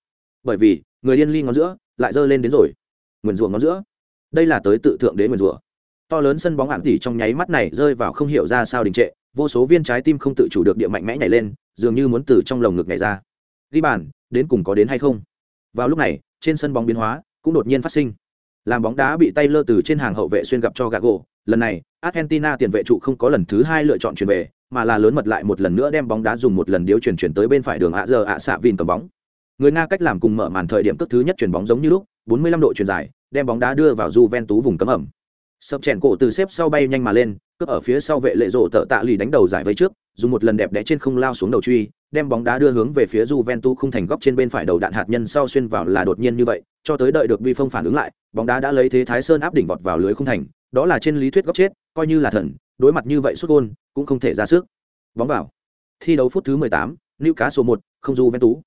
Bởi vì, người điên ly ngón giữa lại giơ lên đến rồi. Nguyền rủa ngón giữa. Đây là tới tự thượng đế nguyền rủa. To lớn sân bóng ạn tỉ trong nháy mắt này rơi vào không hiểu ra sao đình trệ vô số viên trái tim không tự chủ được địa mạnh mẽ nhảy lên dường như muốn từ trong lồng ngực nhảy ra. Ghi bàn đến cùng có đến hay không? Vào lúc này trên sân bóng biến hóa cũng đột nhiên phát sinh. Làm bóng đá bị tay lơ từ trên hàng hậu vệ xuyên gặp cho Gago. Lần này, Argentina tiền vệ trụ không có lần thứ hai lựa chọn chuyển về, mà là lớn mật lại một lần nữa đem bóng đá dùng một lần điếu chuyển chuyển tới bên phải đường ạ giờ ạ xạ vin cầm bóng. Người Nga cách làm cùng mở màn thời điểm cước thứ nhất chuyển bóng giống như lúc, 45 độ chuyển dài, đem bóng đá đưa vào Juventus vùng cấm ẩm. Sập chèn cổ từ xếp sau bay nhanh mà lên, cướp ở phía sau vệ lệ rộ tợ tạ lì đánh đầu giải vây trước, dùng một lần đẹp đẽ trên không lao xuống đầu truy, đem bóng đá đưa hướng về phía Juventus không thành góc trên bên phải đầu đạn hạt nhân sau xuyên vào là đột nhiên như vậy, cho tới đợi được Vi Phong phản ứng lại, bóng đá đã lấy thế Thái Sơn áp đỉnh vọt vào lưới không thành, đó là trên lý thuyết góc chết, coi như là thần, đối mặt như vậy xuất gôn cũng không thể ra sức. Bóng vào. Thi đấu phút thứ 18, số 1, không du ven tú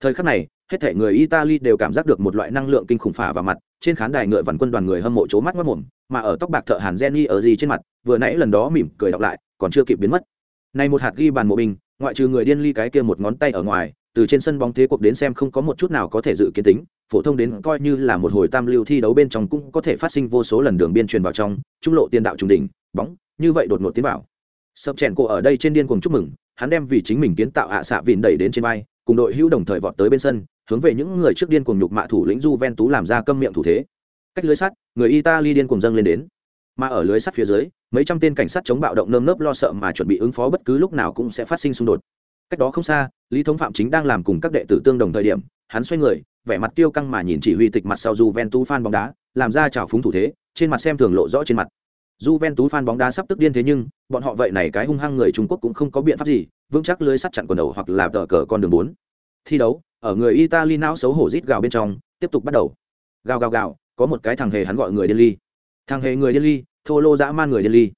Thời khắc này, hết thể người Italy đều cảm giác được một loại năng lượng kinh khủng phả vào mặt, trên khán đài ngựa vằn quân đoàn người hâm mộ chố mắt mắt mồm, mà ở tóc bạc thợ Hàn Jenny ở gì trên mặt, vừa nãy lần đó mỉm cười đọc lại, còn chưa kịp biến mất. Này một hạt ghi bàn mộ bình, ngoại trừ người điên ly cái kia một ngón tay ở ngoài, từ trên sân bóng thế cuộc đến xem không có một chút nào có thể dự kiến tính, phổ thông đến coi như là một hồi tam lưu thi đấu bên trong cũng có thể phát sinh vô số lần đường biên truyền vào trong, trung lộ tiền đạo trùng đỉnh, bóng, như vậy đột ngột tiến vào. Sập chèn cổ ở đây trên điên cùng chúc mừng, hắn đem vì chính mình kiến tạo hạ xạ vịn đẩy đến trên vai, cùng đội hữu đồng thời vọt tới bên sân, hướng về những người trước điên cùng nhục mạ thủ lĩnh Juventus làm ra câm miệng thủ thế. Cách lưới sắt, người Italy điên cùng dâng lên đến. Mà ở lưới sắt phía dưới, mấy trăm tên cảnh sát chống bạo động nơm nớp lo sợ mà chuẩn bị ứng phó bất cứ lúc nào cũng sẽ phát sinh xung đột. Cách đó không xa, Lý Thống Phạm chính đang làm cùng các đệ tử tương đồng thời điểm, hắn xoay người vẻ mặt tiêu căng mà nhìn chỉ huy tịch mặt sau Juventus fan bóng đá làm ra trào phúng thủ thế trên mặt xem thường lộ rõ trên mặt. Juventus fan bóng đá sắp tức điên thế nhưng bọn họ vậy này cái hung hăng người Trung Quốc cũng không có biện pháp gì vững chắc lưới sắt chặn quần đầu hoặc là tờ cờ con đường bốn. Thi đấu ở người Italy não xấu hổ rít gào bên trong tiếp tục bắt đầu. Gào gào gào có một cái thằng hề hắn gọi người điên ly. Thằng hề người điên ly thô lô dã man người điên ly.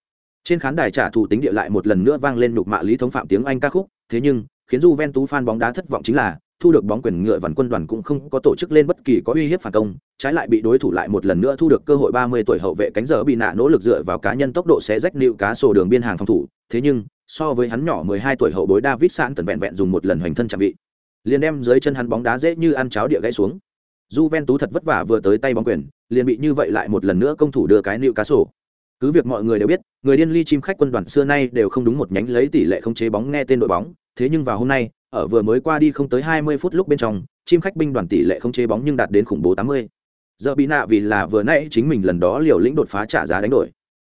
Trên khán đài trả thù tính địa lại một lần nữa vang lên nhục mạ lý thống phạm tiếng anh ca khúc thế nhưng khiến Juventus fan bóng đá thất vọng chính là thu được bóng quyền ngựa vằn quân đoàn cũng không có tổ chức lên bất kỳ có uy hiếp phản công, trái lại bị đối thủ lại một lần nữa thu được cơ hội 30 tuổi hậu vệ cánh giờ bị nạ nỗ lực dựa vào cá nhân tốc độ sẽ rách nịu cá sổ đường biên hàng phòng thủ, thế nhưng so với hắn nhỏ 12 tuổi hậu bối David Sạn tần vẹn vẹn dùng một lần hoành thân chạm vị, liền đem dưới chân hắn bóng đá dễ như ăn cháo địa gãy xuống. Juventus thật vất vả vừa tới tay bóng quyền, liền bị như vậy lại một lần nữa công thủ đưa cái nịu cá sổ. Cứ việc mọi người đều biết, người điên ly chim khách quân đoàn xưa nay đều không đúng một nhánh lấy tỷ lệ không chế bóng nghe tên đội bóng, thế nhưng vào hôm nay, ở vừa mới qua đi không tới 20 phút lúc bên trong, chim khách binh đoàn tỷ lệ không chế bóng nhưng đạt đến khủng bố 80. Giờ bị nạ vì là vừa nãy chính mình lần đó liều lĩnh đột phá trả giá đánh đổi.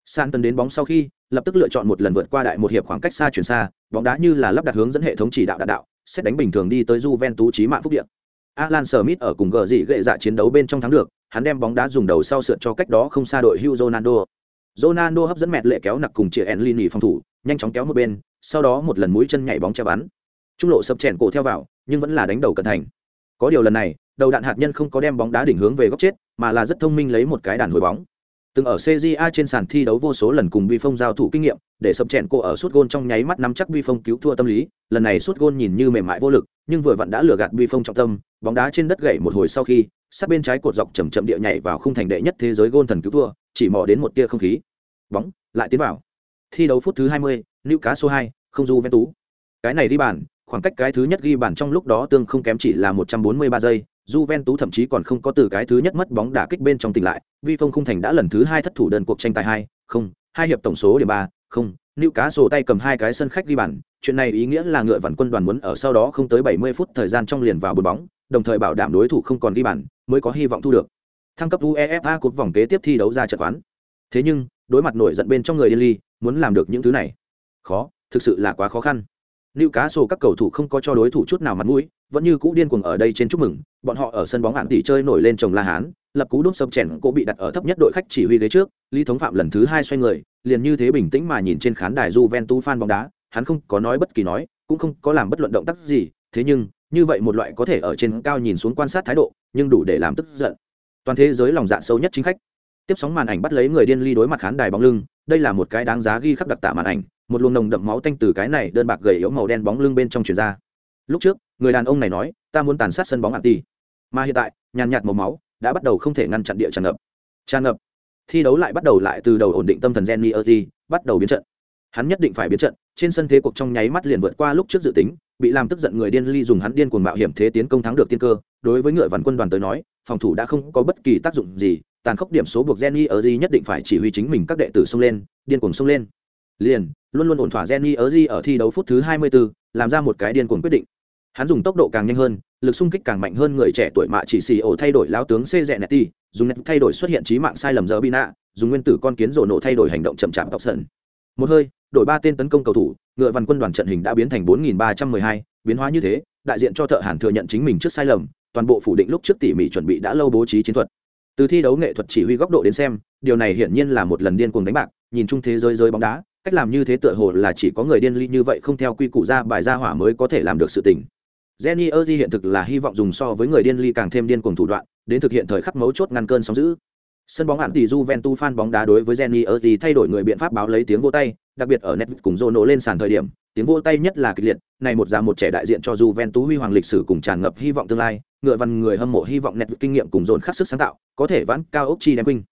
San tần đến bóng sau khi, lập tức lựa chọn một lần vượt qua đại một hiệp khoảng cách xa chuyển xa, bóng đá như là lắp đặt hướng dẫn hệ thống chỉ đạo đạt đạo, xét đánh bình thường đi tới Juventus chí mạng phúc địa. Alan Smith ở cùng gờ dị gệ dạ chiến đấu bên trong thắng được, hắn đem bóng đá dùng đầu sau sượt cho cách đó không xa đội Hugh Ronaldo. Ronaldo hấp dẫn mẹt lệ kéo nặc cùng chia Enlini phòng thủ, nhanh chóng kéo một bên, sau đó một lần mũi chân nhảy bóng che bắn. Trung lộ sập chèn cổ theo vào, nhưng vẫn là đánh đầu cẩn thành. Có điều lần này, đầu đạn hạt nhân không có đem bóng đá đỉnh hướng về góc chết, mà là rất thông minh lấy một cái đàn hồi bóng. Từng ở CJA trên sàn thi đấu vô số lần cùng Vi Phong giao thủ kinh nghiệm, để sập chèn cổ ở suốt gôn trong nháy mắt nắm chắc Vi Phong cứu thua tâm lý, lần này suốt gôn nhìn như mềm mại vô lực, nhưng vừa vặn đã lừa gạt Vi Phong trọng tâm, bóng đá trên đất gãy một hồi sau khi, sát bên trái cột dọc chậm chậm địa nhảy vào khung thành đệ nhất thế giới gôn thần cứu thua, chỉ mò đến một tia không khí. Bóng lại tiến vào. Thi đấu phút thứ 20, số 2, không du ven tú. Cái này đi bàn, khoảng cách cái thứ nhất ghi bàn trong lúc đó tương không kém chỉ là 143 giây, Juventus thậm chí còn không có từ cái thứ nhất mất bóng đả kích bên trong tỉnh lại, Vi Phong khung thành đã lần thứ hai thất thủ đơn cuộc tranh tài hai, không, hai hiệp tổng số điểm ba, không, Newcastle tay cầm hai cái sân khách ghi bàn, chuyện này ý nghĩa là ngựa vằn quân đoàn muốn ở sau đó không tới 70 phút thời gian trong liền vào bốn bóng, đồng thời bảo đảm đối thủ không còn ghi bàn, mới có hy vọng thu được. Thăng cấp UEFA cột vòng kế tiếp thi đấu ra trận quán. Thế nhưng, đối mặt nổi giận bên trong người điên ly, muốn làm được những thứ này, khó, thực sự là quá khó khăn. Lưu Cá Sổ các cầu thủ không có cho đối thủ chút nào mặt mũi, vẫn như cũ điên cuồng ở đây trên chúc mừng, bọn họ ở sân bóng hạng tỷ chơi nổi lên chồng La Hán, lập cú đúc sập chèn cô bị đặt ở thấp nhất đội khách chỉ huy ghế trước, Lý Thống Phạm lần thứ hai xoay người, liền như thế bình tĩnh mà nhìn trên khán đài Juventus fan bóng đá, hắn không có nói bất kỳ nói, cũng không có làm bất luận động tác gì, thế nhưng, như vậy một loại có thể ở trên cao nhìn xuống quan sát thái độ, nhưng đủ để làm tức giận. Toàn thế giới lòng dạ sâu nhất chính khách. Tiếp sóng màn ảnh bắt lấy người điên ly đối mặt khán đài bóng lưng, đây là một cái đáng giá ghi khắc đặc tả màn ảnh, một luồng nồng đậm máu tanh từ cái này đơn bạc gầy yếu màu đen bóng lưng bên trong truyền ra lúc trước người đàn ông này nói ta muốn tàn sát sân bóng hạng ti mà hiện tại nhàn nhạt màu máu đã bắt đầu không thể ngăn chặn địa tràn ngập tràn ngập thi đấu lại bắt đầu lại từ đầu ổn định tâm thần Jenny Erdi, bắt đầu biến trận. Hắn nhất định phải biến trận, trên sân thế cuộc trong nháy mắt liền vượt qua lúc trước dự tính, bị làm tức giận người điên ly dùng hắn điên cuồng mạo hiểm thế tiến công thắng được tiên cơ, đối với ngựa vằn quân đoàn tới nói, phòng thủ đã không có bất kỳ tác dụng gì, tàn khốc điểm số buộc Jenny di nhất định phải chỉ huy chính mình các đệ tử xông lên, điên cuồng xông lên liền luôn luôn ổn thỏa Jenny ở Di ở thi đấu phút thứ 24, làm ra một cái điên cuồng quyết định. Hắn dùng tốc độ càng nhanh hơn, lực xung kích càng mạnh hơn người trẻ tuổi mạ chỉ xì ổ thay đổi lão tướng C Zenetti, dùng net thay đổi xuất hiện trí mạng sai lầm giờ Bina, dùng nguyên tử con kiến rổ nổ thay đổi hành động chậm chạp tóc sân. Một hơi, đổi ba tên tấn công cầu thủ, ngựa văn quân đoàn trận hình đã biến thành 4312, biến hóa như thế, đại diện cho thợ Hàn thừa nhận chính mình trước sai lầm, toàn bộ phủ định lúc trước tỉ mỉ chuẩn bị đã lâu bố trí chiến thuật. Từ thi đấu nghệ thuật chỉ huy góc độ đến xem, điều này hiển nhiên là một lần điên cuồng đánh bạc, nhìn chung thế giới giới bóng đá, cách làm như thế tựa hồ là chỉ có người điên ly như vậy không theo quy củ ra bài ra hỏa mới có thể làm được sự tình Jenny Erdi hiện thực là hy vọng dùng so với người điên ly càng thêm điên cuồng thủ đoạn, đến thực hiện thời khắc mấu chốt ngăn cơn sóng dữ. Sân bóng ạn tỷ Juventus fan bóng đá đối với Jenny thì thay đổi người biện pháp báo lấy tiếng vô tay, đặc biệt ở net cùng Zono lên sàn thời điểm, tiếng vô tay nhất là kịch liệt, này một già một trẻ đại diện cho Juventus huy hoàng lịch sử cùng tràn ngập hy vọng tương lai, ngựa văn người hâm mộ hy vọng net kinh nghiệm cùng dồn khắc sức sáng tạo, có thể vãn cao ốc chi đem huynh.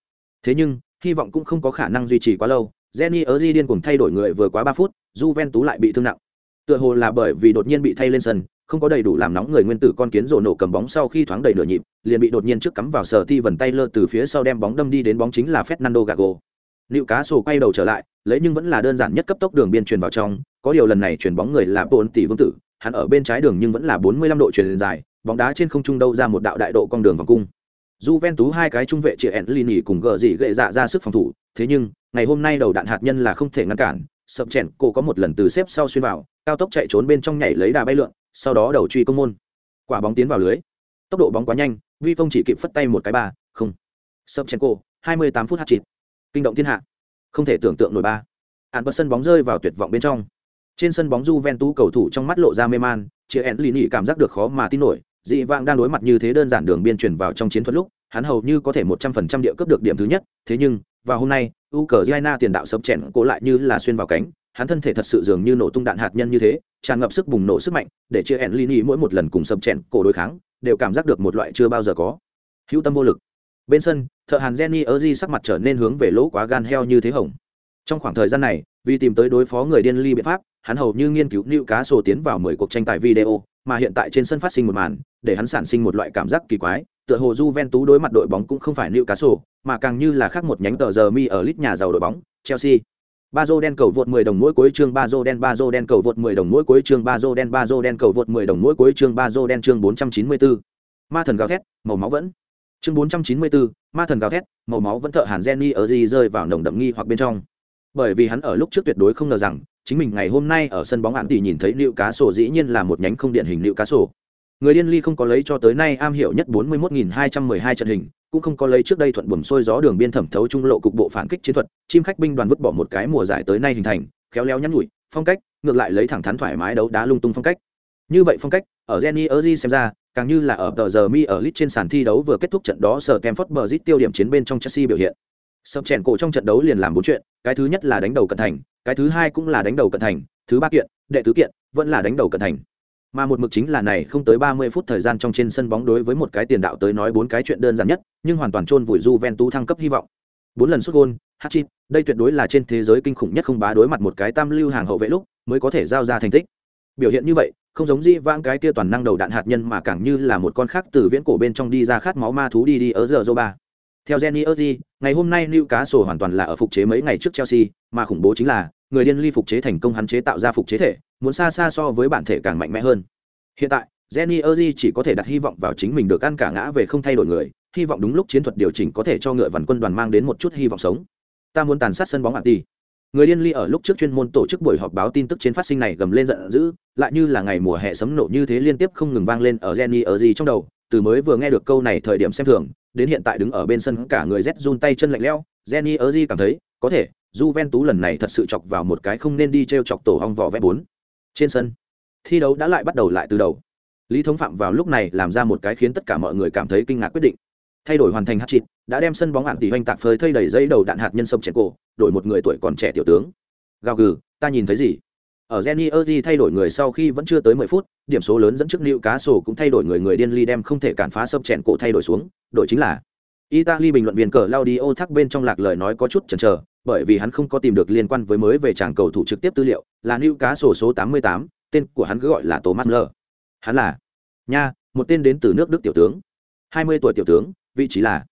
Thế nhưng, hy vọng cũng không có khả năng duy trì quá lâu, Jenny ở Di điên cùng thay đổi người vừa quá 3 phút, Juventus lại bị thương nặng. Tựa hồ là bởi vì đột nhiên bị thay lên sân, không có đầy đủ làm nóng người nguyên tử con kiến rồ nổ cầm bóng sau khi thoáng đầy nửa nhịp, liền bị đột nhiên trước cắm vào sở ti vần tay lơ từ phía sau đem bóng đâm đi đến bóng chính là Fernando Gago. Liệu cá sổ quay đầu trở lại, lấy nhưng vẫn là đơn giản nhất cấp tốc đường biên truyền vào trong, có điều lần này chuyển bóng người là bốn tỷ vương tử, hắn ở bên trái đường nhưng vẫn là 45 độ chuyển dài, bóng đá trên không trung đâu ra một đạo đại độ con đường vòng cung. Juventus hai cái trung vệ chia Enlini cùng gỡ gì gệ dạ ra sức phòng thủ, thế nhưng, ngày hôm nay đầu đạn hạt nhân là không thể ngăn cản, sập chèn cô có một lần từ xếp sau xuyên vào, cao tốc chạy trốn bên trong nhảy lấy đà bay lượn, sau đó đầu truy công môn. Quả bóng tiến vào lưới. tốc độ bóng quá nhanh, vi phong chỉ kịp phất tay một cái ba, không. Sập chen cô hai mươi tám phút hát chịt. Kinh động thiên hạ. Không thể tưởng tượng nổi ba. Hạn bật sân bóng rơi vào tuyệt vọng bên trong. Trên sân bóng Juventus cầu thủ trong mắt lộ ra mê man chia en lì cảm giác được khó mà tin nổi, dị vãng đang đối mặt như thế đơn giản đường biên chuyển vào trong chiến thuật lúc, hắn hầu như có thể một trăm phần trăm địa cướp được điểm thứ nhất, thế nhưng, vào hôm nay, Ukraine tiền đạo sập chèn cố lại như là xuyên vào cánh, hắn thân thể thật sự dường như nổ tung đạn hạt nhân như thế tràn ngập sức bùng nổ sức mạnh, để chia en lini mỗi một lần cùng sập chèn cổ đối kháng, đều cảm giác được một loại chưa bao giờ có. Hữu tâm vô lực. Bên sân, thợ hàn jenny ở sắc mặt trở nên hướng về lỗ quá gan heo như thế hồng. Trong khoảng thời gian này, vì tìm tới đối phó người điên ly biện pháp, hắn hầu như nghiên cứu nữ cá sổ tiến vào mười cuộc tranh tài video, mà hiện tại trên sân phát sinh một màn, để hắn sản sinh một loại cảm giác kỳ quái, tựa hồ Juventus đối mặt đội bóng cũng không phải nữ cá sổ mà càng như là khác một nhánh tờ giờ mi ở lít nhà giàu đội bóng, Chelsea ba dô đen cầu vượt 10 đồng mỗi cuối chương ba dô đen ba dô đen cầu vượt 10 đồng mỗi cuối chương ba dô đen ba dô đen cầu vượt 10 đồng mỗi cuối chương ba dô đen chương 494. ma thần gào thét màu máu vẫn. Chương 494, ma thần gào thét màu máu vẫn thợ hàn Jenny ở gì rơi vào nồng đậm nghi hoặc bên trong. Bởi vì hắn ở lúc trước tuyệt đối không ngờ rằng chính mình ngày hôm nay ở sân bóng hạn tỷ nhìn thấy liệu cá sổ dĩ nhiên là một nhánh không điện hình liệu cá sổ người điên ly không có lấy cho tới nay am hiểu nhất 41.212 trận hình, cũng không có lấy trước đây thuận buồm xuôi gió đường biên thẩm thấu trung lộ cục bộ phản kích chiến thuật, chim khách binh đoàn vứt bỏ một cái mùa giải tới nay hình thành, khéo léo nhắn nhủi, phong cách, ngược lại lấy thẳng thắn thoải mái đấu đá lung tung phong cách. Như vậy phong cách, ở Jenny Erzi xem ra, càng như là ở tờ giờ mi ở lit trên sàn thi đấu vừa kết thúc trận đó sở Kemford Bridge tiêu điểm chiến bên trong Chelsea biểu hiện. Sập chèn cổ trong trận đấu liền làm bốn chuyện, cái thứ nhất là đánh đầu cận thành, cái thứ hai cũng là đánh đầu cận thành, thứ ba kiện, đệ tứ kiện, vẫn là đánh đầu cận thành mà một mực chính là này không tới ba mươi phút thời gian trong trên sân bóng đối với một cái tiền đạo tới nói bốn cái chuyện đơn giản nhất nhưng hoàn toàn chôn vùi Juventus thăng cấp hy vọng. Bốn lần sút gôn hat đây tuyệt đối là trên thế giới kinh khủng nhất không bá đối mặt một cái tam lưu hàng hậu vệ lúc mới có thể giao ra thành tích. Biểu hiện như vậy không giống di vãng cái kia toàn năng đầu đạn hạt nhân mà càng như là một con khác từ viễn cổ bên trong đi ra khát máu ma thú đi đi ở giờ dô ba theo Jenny Erdi, ngày hôm nay Newcastle hoàn toàn là ở phục chế mấy ngày trước Chelsea, mà khủng bố chính là người điên ly phục chế thành công hắn chế tạo ra phục chế thể, muốn xa xa so với bản thể càng mạnh mẽ hơn. Hiện tại, Jenny Erdi chỉ có thể đặt hy vọng vào chính mình được ăn cả ngã về không thay đổi người, hy vọng đúng lúc chiến thuật điều chỉnh có thể cho ngựa vằn quân đoàn mang đến một chút hy vọng sống. Ta muốn tàn sát sân bóng Anti. Người điên ly ở lúc trước chuyên môn tổ chức buổi họp báo tin tức trên phát sinh này gầm lên giận dữ, lại như là ngày mùa hè sấm nổ như thế liên tiếp không ngừng vang lên ở Jenny Erdi trong đầu, từ mới vừa nghe được câu này thời điểm xem thường, đến hiện tại đứng ở bên sân cả người rét run tay chân lạnh lẽo, Jenny Erzi cảm thấy, có thể, Juventus lần này thật sự chọc vào một cái không nên đi treo chọc tổ hong vỏ vẽ bốn. Trên sân, thi đấu đã lại bắt đầu lại từ đầu. Lý Thống Phạm vào lúc này làm ra một cái khiến tất cả mọi người cảm thấy kinh ngạc quyết định. Thay đổi hoàn thành hát chịt đã đem sân bóng hạn tỷ hoành tạc phơi thây đầy dây đầu đạn hạt nhân sông trẻ cổ, đổi một người tuổi còn trẻ tiểu tướng. Gào gừ, ta nhìn thấy gì? Ở Jenny Erzi thay đổi người sau khi vẫn chưa tới 10 phút, điểm số lớn dẫn trước Lưu Cá Sổ cũng thay đổi người người điên ly đem không thể cản phá sông chèn cổ thay đổi xuống, đội chính là Italy bình luận viên cờ Claudio thắc bên trong lạc lời nói có chút chần chờ, bởi vì hắn không có tìm được liên quan với mới về chàng cầu thủ trực tiếp tư liệu, là Lưu Cá Sổ số 88, tên của hắn cứ gọi là Thomas Müller. Hắn là nha, một tên đến từ nước Đức tiểu tướng. 20 tuổi tiểu tướng, vị trí là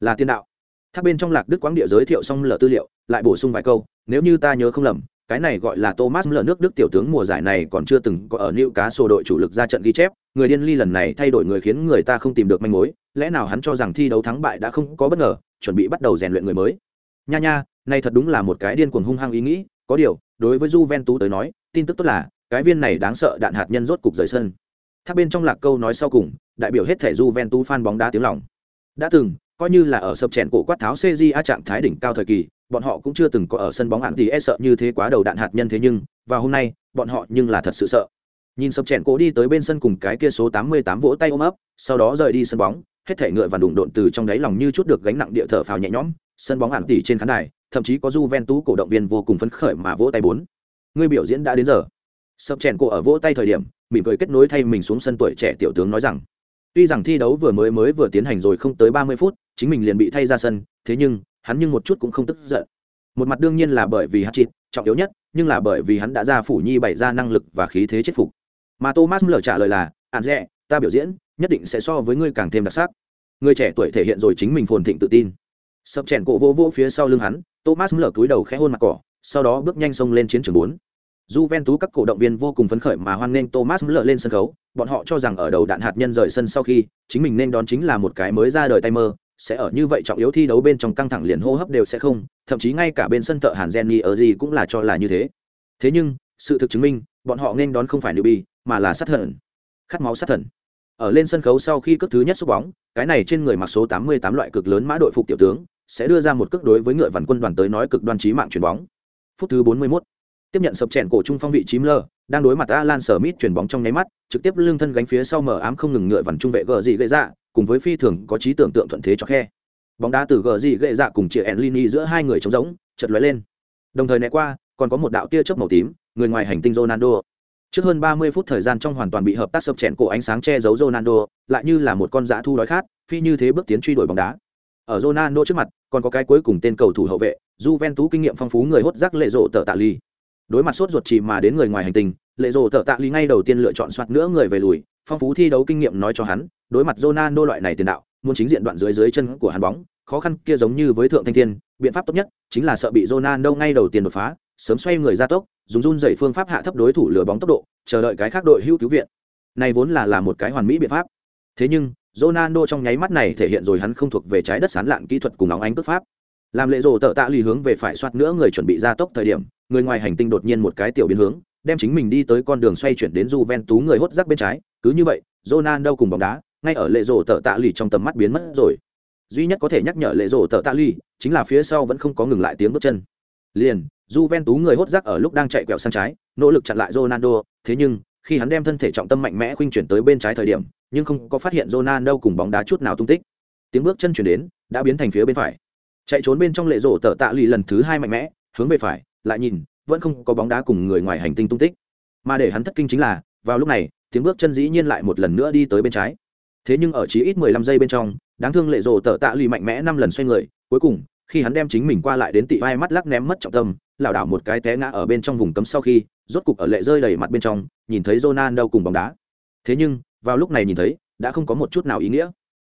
là tiền đạo. Thác bên trong lạc Đức quáng địa giới thiệu xong lở tư liệu, lại bổ sung vài câu, nếu như ta nhớ không lầm, cái này gọi là Thomas Müller nước Đức tiểu tướng mùa giải này còn chưa từng có ở Newcastle đội chủ lực ra trận ghi chép, người điên ly lần này thay đổi người khiến người ta không tìm được manh mối, lẽ nào hắn cho rằng thi đấu thắng bại đã không có bất ngờ, chuẩn bị bắt đầu rèn luyện người mới. Nha nha, này thật đúng là một cái điên cuồng hung hăng ý nghĩ, có điều, đối với Juventus tới nói, tin tức tốt là, cái viên này đáng sợ đạn hạt nhân rốt cục rời sân. Thác bên trong lạc câu nói sau cùng, đại biểu hết thể Juventus fan bóng đá tiếng lòng. Đã từng, coi như là ở sập chèn cổ quát tháo CJA trạng thái đỉnh cao thời kỳ, bọn họ cũng chưa từng có ở sân bóng hạn thì e sợ như thế quá đầu đạn hạt nhân thế nhưng, và hôm nay, bọn họ nhưng là thật sự sợ. Nhìn sập chèn cố đi tới bên sân cùng cái kia số 88 vỗ tay ôm ấp, sau đó rời đi sân bóng, hết thể ngựa và đụng độn từ trong đáy lòng như chút được gánh nặng địa thở phào nhẹ nhõm, sân bóng hạn tỷ trên khán đài, thậm chí có Juventus cổ động viên vô cùng phấn khởi mà vỗ tay bốn. Người biểu diễn đã đến giờ. Sập chèn cổ ở vỗ tay thời điểm, mỉm cười kết nối thay mình xuống sân tuổi trẻ tiểu tướng nói rằng, tuy rằng thi đấu vừa mới mới vừa tiến hành rồi không tới 30 phút, chính mình liền bị thay ra sân, thế nhưng hắn nhưng một chút cũng không tức giận. Một mặt đương nhiên là bởi vì hắn chịt trọng yếu nhất nhưng là bởi vì hắn đã ra phủ nhi bày ra năng lực và khí thế chết phục. Mà thomas lờ trả lời là ạn rẽ ta biểu diễn nhất định sẽ so với ngươi càng thêm đặc sắc. Người trẻ tuổi thể hiện rồi chính mình phồn thịnh tự tin. Sập chèn cổ vô vô phía sau lưng hắn thomas lờ cúi đầu khẽ hôn mặt cỏ sau đó bước nhanh xông lên chiến trường bốn. Tú các cổ động viên vô cùng phấn khởi mà hoan nghênh Thomas lờ lên sân khấu, bọn họ cho rằng ở đầu đạn hạt nhân rời sân sau khi, chính mình nên đón chính là một cái mới ra đời tay mơ, sẽ ở như vậy trọng yếu thi đấu bên trong căng thẳng liền hô hấp đều sẽ không, thậm chí ngay cả bên sân thợ Hàn Jenny ở gì cũng là cho là như thế. Thế nhưng, sự thực chứng minh, bọn họ nên đón không phải newbie, mà là sát thần. Khát máu sát thần. ở lên sân khấu sau khi cước thứ nhất xúc bóng cái này trên người mặc số 88 loại cực lớn mã đội phục tiểu tướng sẽ đưa ra một cước đối với ngựa vằn quân đoàn tới nói cực đoan trí mạng chuyển bóng phút thứ 41 tiếp nhận sập chèn cổ trung phong vị chím lơ đang đối mặt Alan Smith chuyển bóng trong nháy mắt, trực tiếp lưng thân gánh phía sau mở ám không ngừng ngựa vằn trung vệ gờ gì gậy dạ, cùng với phi thường có trí tưởng tượng thuận thế cho khe. Bóng đá từ gờ gì gậy dạ cùng chia Enlini giữa hai người trống rỗng, chợt lóe lên. Đồng thời né qua, còn có một đạo tia chớp màu tím, người ngoài hành tinh Ronaldo. Trước hơn 30 phút thời gian trong hoàn toàn bị hợp tác sập chèn cổ ánh sáng che giấu Ronaldo, lại như là một con dã thu đói khát, phi như thế bước tiến truy đuổi bóng đá. Ở Ronaldo trước mặt, còn có cái cuối cùng tên cầu thủ hậu vệ, Juventus kinh nghiệm phong phú người hốt rác lệ rộ tợ tạ ly đối mặt sốt ruột chỉ mà đến người ngoài hành tinh lệ rồ tợ tạ lý ngay đầu tiên lựa chọn soạt nữa người về lùi, phong phú thi đấu kinh nghiệm nói cho hắn, đối mặt Ronaldo loại này tiền đạo, muốn chính diện đoạn dưới dưới chân của hắn bóng, khó khăn kia giống như với thượng thanh thiên, biện pháp tốt nhất chính là sợ bị Ronaldo ngay đầu tiên đột phá, sớm xoay người ra tốc, dùng run dậy phương pháp hạ thấp đối thủ lừa bóng tốc độ, chờ đợi cái khác đội hưu cứu viện. Này vốn là là một cái hoàn mỹ biện pháp. Thế nhưng, Ronaldo trong nháy mắt này thể hiện rồi hắn không thuộc về trái đất sán lạn kỹ thuật cùng nóng ánh cước pháp. Làm lệ rồ tợ tạ lì hướng về phải soát nữa người chuẩn bị ra tốc thời điểm người ngoài hành tinh đột nhiên một cái tiểu biến hướng, đem chính mình đi tới con đường xoay chuyển đến Juventus người hốt rác bên trái. Cứ như vậy, Ronaldo cùng bóng đá, ngay ở lệ rồ tở tạ lì trong tầm mắt biến mất rồi. Duy nhất có thể nhắc nhở lệ rồ tở tạ lì chính là phía sau vẫn không có ngừng lại tiếng bước chân. Liền, Juventus người hốt rác ở lúc đang chạy quẹo sang trái, nỗ lực chặn lại Ronaldo. Thế nhưng, khi hắn đem thân thể trọng tâm mạnh mẽ khuynh chuyển tới bên trái thời điểm, nhưng không có phát hiện Ronaldo cùng bóng đá chút nào tung tích. Tiếng bước chân chuyển đến, đã biến thành phía bên phải. Chạy trốn bên trong lệ rổ tở tạ lì lần thứ hai mạnh mẽ, hướng về phải lại nhìn, vẫn không có bóng đá cùng người ngoài hành tinh tung tích. Mà để hắn thất kinh chính là, vào lúc này, tiếng bước chân dĩ nhiên lại một lần nữa đi tới bên trái. Thế nhưng ở chỉ ít mười lăm giây bên trong, đáng thương lệ rổ tờ tạ lì mạnh mẽ năm lần xoay người, cuối cùng, khi hắn đem chính mình qua lại đến tị vai mắt lắc ném mất trọng tâm, lảo đảo một cái té ngã ở bên trong vùng cấm sau khi, rốt cục ở lệ rơi đầy mặt bên trong, nhìn thấy Ronaldo cùng bóng đá. Thế nhưng, vào lúc này nhìn thấy, đã không có một chút nào ý nghĩa.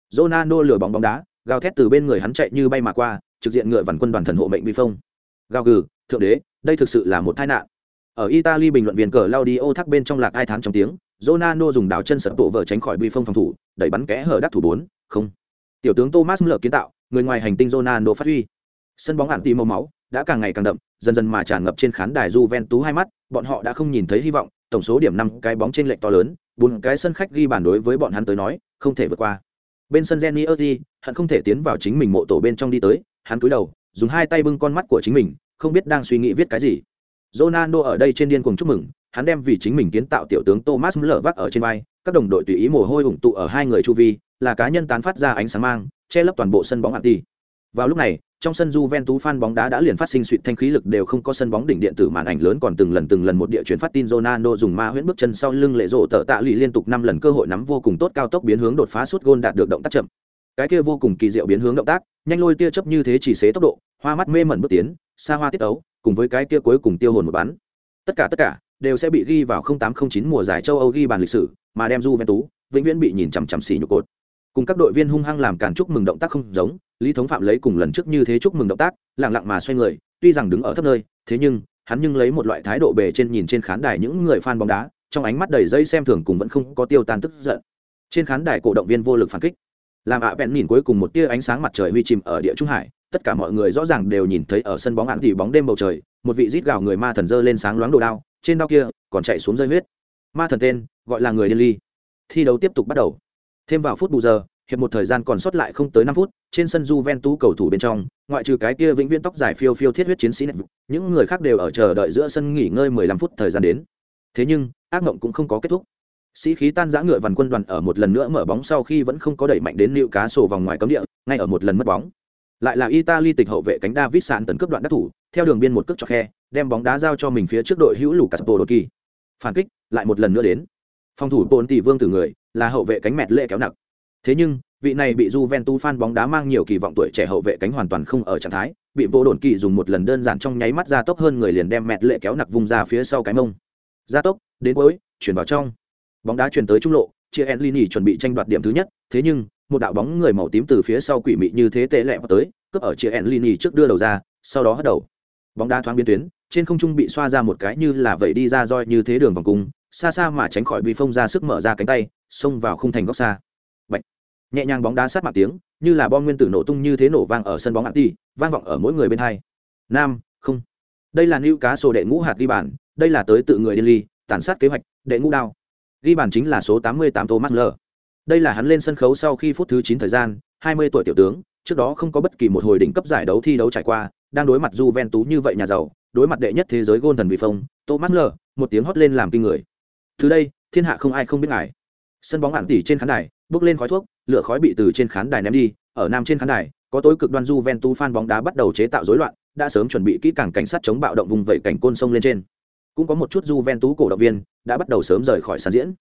Ronaldo lừa bóng bóng đá, gào thét từ bên người hắn chạy như bay mà qua, trực diện ngựa vằn quân đoàn thần hộ mệnh bị phong. Gào gừ thượng đế đây thực sự là một tai nạn. Ở italy bình luận viên cờ laudio thắc bên trong lạc ai thán trong tiếng Ronaldo dùng đảo chân sập bộ vợ tránh khỏi bi phong phòng thủ đẩy bắn kẽ hở đắc thủ bốn không. Tiểu tướng thomas müller kiến tạo người ngoài hành tinh Ronaldo phát huy. Sân bóng ạn tì màu máu đã càng ngày càng đậm dần dần mà tràn ngập trên khán đài Juventus hai mắt bọn họ đã không nhìn thấy hy vọng tổng số điểm năm cái bóng trên lệch to lớn bốn cái sân khách ghi bàn đối với bọn hắn tới nói không thể vượt qua. Bên sân Jenny Erdi, hắn không thể tiến vào chính mình mộ tổ bên trong đi tới, hắn cúi đầu, dùng hai tay bưng con mắt của chính mình, không biết đang suy nghĩ viết cái gì. Ronaldo ở đây trên điên cuồng chúc mừng, hắn đem vì chính mình kiến tạo tiểu tướng Thomas Müller vác ở trên vai, các đồng đội tùy ý mồ hôi ủng tụ ở hai người chu vi, là cá nhân tán phát ra ánh sáng mang, che lấp toàn bộ sân bóng anti. Vào lúc này, trong sân Juventus fan bóng đá đã liền phát sinh suýt thanh khí lực đều không có sân bóng đỉnh điện tử màn ảnh lớn còn từng lần từng lần một địa chuyển phát tin Ronaldo dùng ma huyễn bước chân sau lưng lệ rộ tở tạ lì liên tục năm lần cơ hội nắm vô cùng tốt cao tốc biến hướng đột phá suốt gôn đạt được động tác chậm. Cái kia vô cùng kỳ diệu biến hướng động tác, nhanh lôi tia chớp như thế chỉ xế tốc độ, hoa mắt mê mẩn bước tiến, xa hoa tiết ấu cùng với cái kia cuối cùng tiêu hồn một bắn. Tất cả tất cả đều sẽ bị ghi vào 0809 mùa giải châu Âu ghi bàn lịch sử, mà đem Juventus vĩnh viễn bị nhìn chằm chằm xỉ nhục cột. Cùng các đội viên hung hăng làm cản chúc mừng động tác không giống, lý thống phạm lấy cùng lần trước như thế chúc mừng động tác lặng lặng mà xoay người tuy rằng đứng ở thấp nơi thế nhưng hắn nhưng lấy một loại thái độ bề trên nhìn trên khán đài những người fan bóng đá trong ánh mắt đầy dây xem thường cùng vẫn không có tiêu tan tức giận trên khán đài cổ động viên vô lực phản kích làm ạ bẹn nhìn cuối cùng một tia ánh sáng mặt trời huy chìm ở địa trung hải tất cả mọi người rõ ràng đều nhìn thấy ở sân bóng hạn thì bóng đêm bầu trời một vị rít gào người ma thần dơ lên sáng loáng đồ đao trên đao kia còn chạy xuống rơi huyết ma thần tên gọi là người điên ly thi đấu tiếp tục bắt đầu thêm vào phút bù giờ hiệp một thời gian còn sót lại không tới năm phút, trên sân Juventus cầu thủ bên trong, ngoại trừ cái kia vĩnh viễn tóc dài phiêu phiêu thiết huyết chiến sĩ này, những người khác đều ở chờ đợi giữa sân nghỉ ngơi 15 phút thời gian đến. Thế nhưng, ác mộng cũng không có kết thúc. Sĩ khí tan rã ngựa vằn quân đoàn ở một lần nữa mở bóng sau khi vẫn không có đẩy mạnh đến liệu cá sổ vòng ngoài cấm địa, ngay ở một lần mất bóng. Lại là Italy tịch hậu vệ cánh David sạn tấn cướp đoạn đắc thủ, theo đường biên một cước cho khe, đem bóng đá giao cho mình phía trước đội hữu Lucas Podolski. Phản kích, lại một lần nữa đến. Phòng thủ bồn tỷ vương từ người, là hậu vệ cánh mẹt lệ kéo nặng. Thế nhưng, vị này bị Juventus fan bóng đá mang nhiều kỳ vọng tuổi trẻ hậu vệ cánh hoàn toàn không ở trạng thái, bị vô đồn kỳ dùng một lần đơn giản trong nháy mắt ra tốc hơn người liền đem mẹt lệ kéo nặc vùng ra phía sau cái mông. Ra tốc, đến cuối, chuyển vào trong. Bóng đá chuyển tới trung lộ, chia Enlini chuẩn bị tranh đoạt điểm thứ nhất, thế nhưng, một đạo bóng người màu tím từ phía sau quỷ mị như thế tệ lẹ vào tới, cướp ở chia Enlini trước đưa đầu ra, sau đó hất đầu. Bóng đá thoáng biến tuyến, trên không trung bị xoa ra một cái như là vậy đi ra roi như thế đường vòng cung, xa xa mà tránh khỏi bị phong ra sức mở ra cánh tay, xông vào khung thành góc xa. Nhẹ nhàng bóng đá sát mặt tiếng như là bom nguyên tử nổ tung như thế nổ vang ở sân bóng anti vang vọng ở mỗi người bên hai. Nam không. Đây là nữ cá sổ đệ ngũ hạt ghi bàn đây là tới tự người điên ly tàn sát kế hoạch đệ ngũ đao. Ghi bàn chính là số tám mươi tám thomas l đây là hắn lên sân khấu sau khi phút thứ 9 thời gian, 20 tuổi tiểu tướng, trước đó không có bất kỳ một hồi đỉnh cấp giải đấu thi đấu trải qua, đang đối mặt Juventus như vậy nhà giàu, đối mặt đệ nhất thế giới gôn thần bị phong, Thomas Müller, một tiếng hót lên làm kinh người. Từ đây, thiên hạ không ai không biết ngài. Sân bóng ản tỷ trên khán đài, bước lên khói thuốc, lửa khói bị từ trên khán đài ném đi, ở nam trên khán đài, có tối cực đoan Juventus fan bóng đá bắt đầu chế tạo rối loạn, đã sớm chuẩn bị kỹ càng cảnh sát chống bạo động vùng vẩy cảnh côn sông lên trên. Cũng có một chút Juventus cổ động viên đã bắt đầu sớm rời khỏi sân diễn.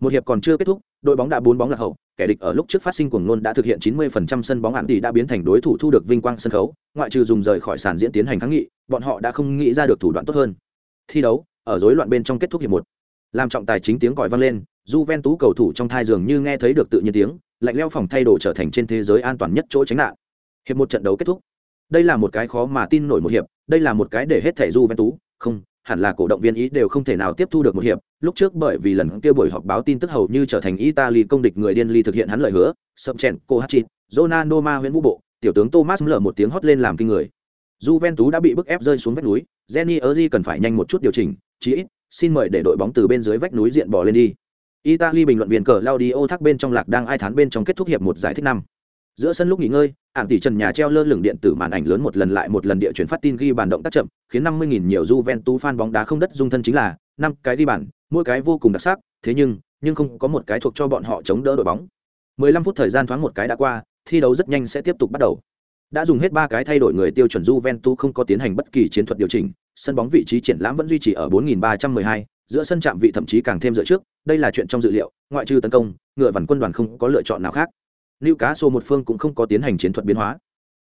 Một hiệp còn chưa kết thúc, đội bóng đã bốn bóng lạc hậu, kẻ địch ở lúc trước phát sinh cuồng nôn đã thực hiện 90% sân bóng án tỷ đã biến thành đối thủ thu được vinh quang sân khấu, ngoại trừ dùng rời khỏi sàn diễn tiến hành kháng nghị, bọn họ đã không nghĩ ra được thủ đoạn tốt hơn. Thi đấu ở rối loạn bên trong kết thúc hiệp một, làm trọng tài chính tiếng còi vang lên, Juventus cầu thủ trong thai giường như nghe thấy được tự nhiên tiếng, lạnh lẽo phòng thay đồ trở thành trên thế giới an toàn nhất chỗ tránh nạn. Hiệp một trận đấu kết thúc. Đây là một cái khó mà tin nổi một hiệp, đây là một cái để hết thảy Juventus, không, hẳn là cổ động viên ý đều không thể nào tiếp thu được một hiệp. Lúc trước bởi vì lần kia buổi họp báo tin tức hầu như trở thành italy công địch người điên ly thực hiện hắn lời hứa sập chèn cô hachit ronaldo ma huyện vũ bộ tiểu tướng thomas lở một tiếng hót lên làm kinh người. Juventus đã bị bức ép rơi xuống vách núi jenny erzi cần phải nhanh một chút điều chỉnh, chí ít xin mời để đội bóng từ bên dưới vách núi diện bỏ lên đi. Italy bình luận viên cờ laudio thác bên trong lạc đang ai thán bên trong kết thúc hiệp một giải thích năm giữa sân lúc nghỉ ngơi ạn tỷ trần nhà treo lơ lửng điện tử màn ảnh lớn một lần lại một lần địa chuyển phát tin ghi bàn động tác chậm, khiến năm mươi nghìn nhiều Juventus fan bóng đá không đất dung thân chính là năm cái ghi bàn, mỗi cái vô cùng đặc sắc, thế nhưng nhưng không có một cái thuộc cho bọn họ chống đỡ đội bóng. 15 phút thời gian thoáng một cái đã qua, thi đấu rất nhanh sẽ tiếp tục bắt đầu. Đã dùng hết ba cái thay đổi người tiêu chuẩn Juventus không có tiến hành bất kỳ chiến thuật điều chỉnh, sân bóng vị trí triển lãm vẫn duy trì ở 4312 giữa sân chạm vị thậm chí càng thêm dựa trước, đây là chuyện trong dự liệu, ngoại trừ tấn công, ngựa vằn quân đoàn không có lựa chọn nào khác. Lưu Cá Sô một phương cũng không có tiến hành chiến thuật biến hóa.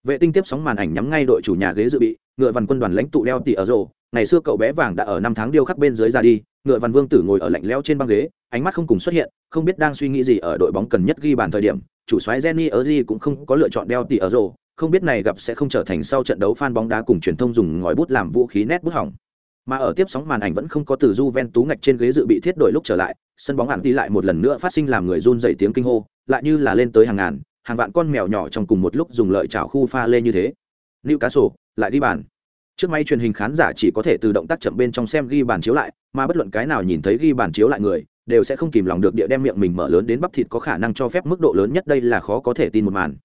Vệ tinh tiếp sóng màn ảnh nhắm ngay đội chủ nhà ghế dự bị, ngựa văn quân đoàn lãnh tụ đeo tỷ ở rồ, ngày xưa cậu bé vàng đã ở năm tháng điêu khắc bên dưới ra đi, ngựa văn vương tử ngồi ở lạnh lẽo trên băng ghế, ánh mắt không cùng xuất hiện, không biết đang suy nghĩ gì ở đội bóng cần nhất ghi bàn thời điểm, chủ soái Jenny Erzi cũng không có lựa chọn đeo tỷ ở rồ, không biết này gặp sẽ không trở thành sau trận đấu fan bóng đá cùng truyền thông dùng ngòi bút làm vũ khí nét bút hỏng. Mà ở tiếp sóng màn ảnh vẫn không có từ Juventus ngạch trên ghế dự bị thiết đổi lúc trở lại, sân bóng ản đi lại một lần nữa phát sinh làm người run rẩy tiếng kinh hô, lại như là lên tới hàng ngàn, hàng vạn con mèo nhỏ trong cùng một lúc dùng lợi chảo khu pha lê như thế. Lưu cá sổ lại ghi bàn. Trước máy truyền hình khán giả chỉ có thể từ động tác chậm bên trong xem ghi bàn chiếu lại mà bất luận cái nào nhìn thấy ghi bàn chiếu lại người đều sẽ không kìm lòng được địa đem miệng mình mở lớn đến bắp thịt có khả năng cho phép mức độ lớn nhất đây là khó có thể tin một màn.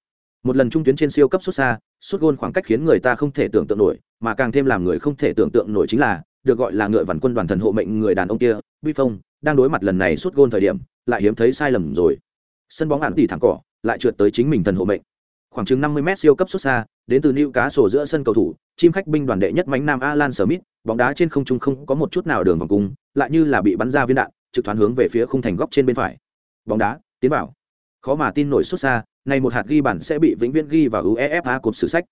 Một lần trung tuyến trên siêu cấp xuất xa suốt gôn khoảng cách khiến người ta không thể tưởng tượng nổi mà càng thêm làm người không thể tưởng tượng nổi chính là được gọi là ngựa vằn quân đoàn thần hộ mệnh người đàn ông kia vi phong, đang đối mặt lần này suốt gôn thời điểm, lại hiếm thấy sai lầm rồi. Sân bóng ản tỉ thẳng cỏ, lại trượt tới chính mình thần hộ mệnh. Khoảng chừng 50 m siêu cấp xuất xa, đến từ nữ cá sổ giữa sân cầu thủ, chim khách binh đoàn đệ nhất mánh nam alan smith, bóng đá trên không trung không có một chút nào đường vòng cung, lại như là bị bắn ra viên đạn, trực thoáng hướng về phía khung thành góc trên bên phải. Bóng đá, tiến vào. Khó mà tin nổi xuất xa, này một hạt ghi bản sẽ bị vĩnh viễn ghi vào uefa cột sử sách.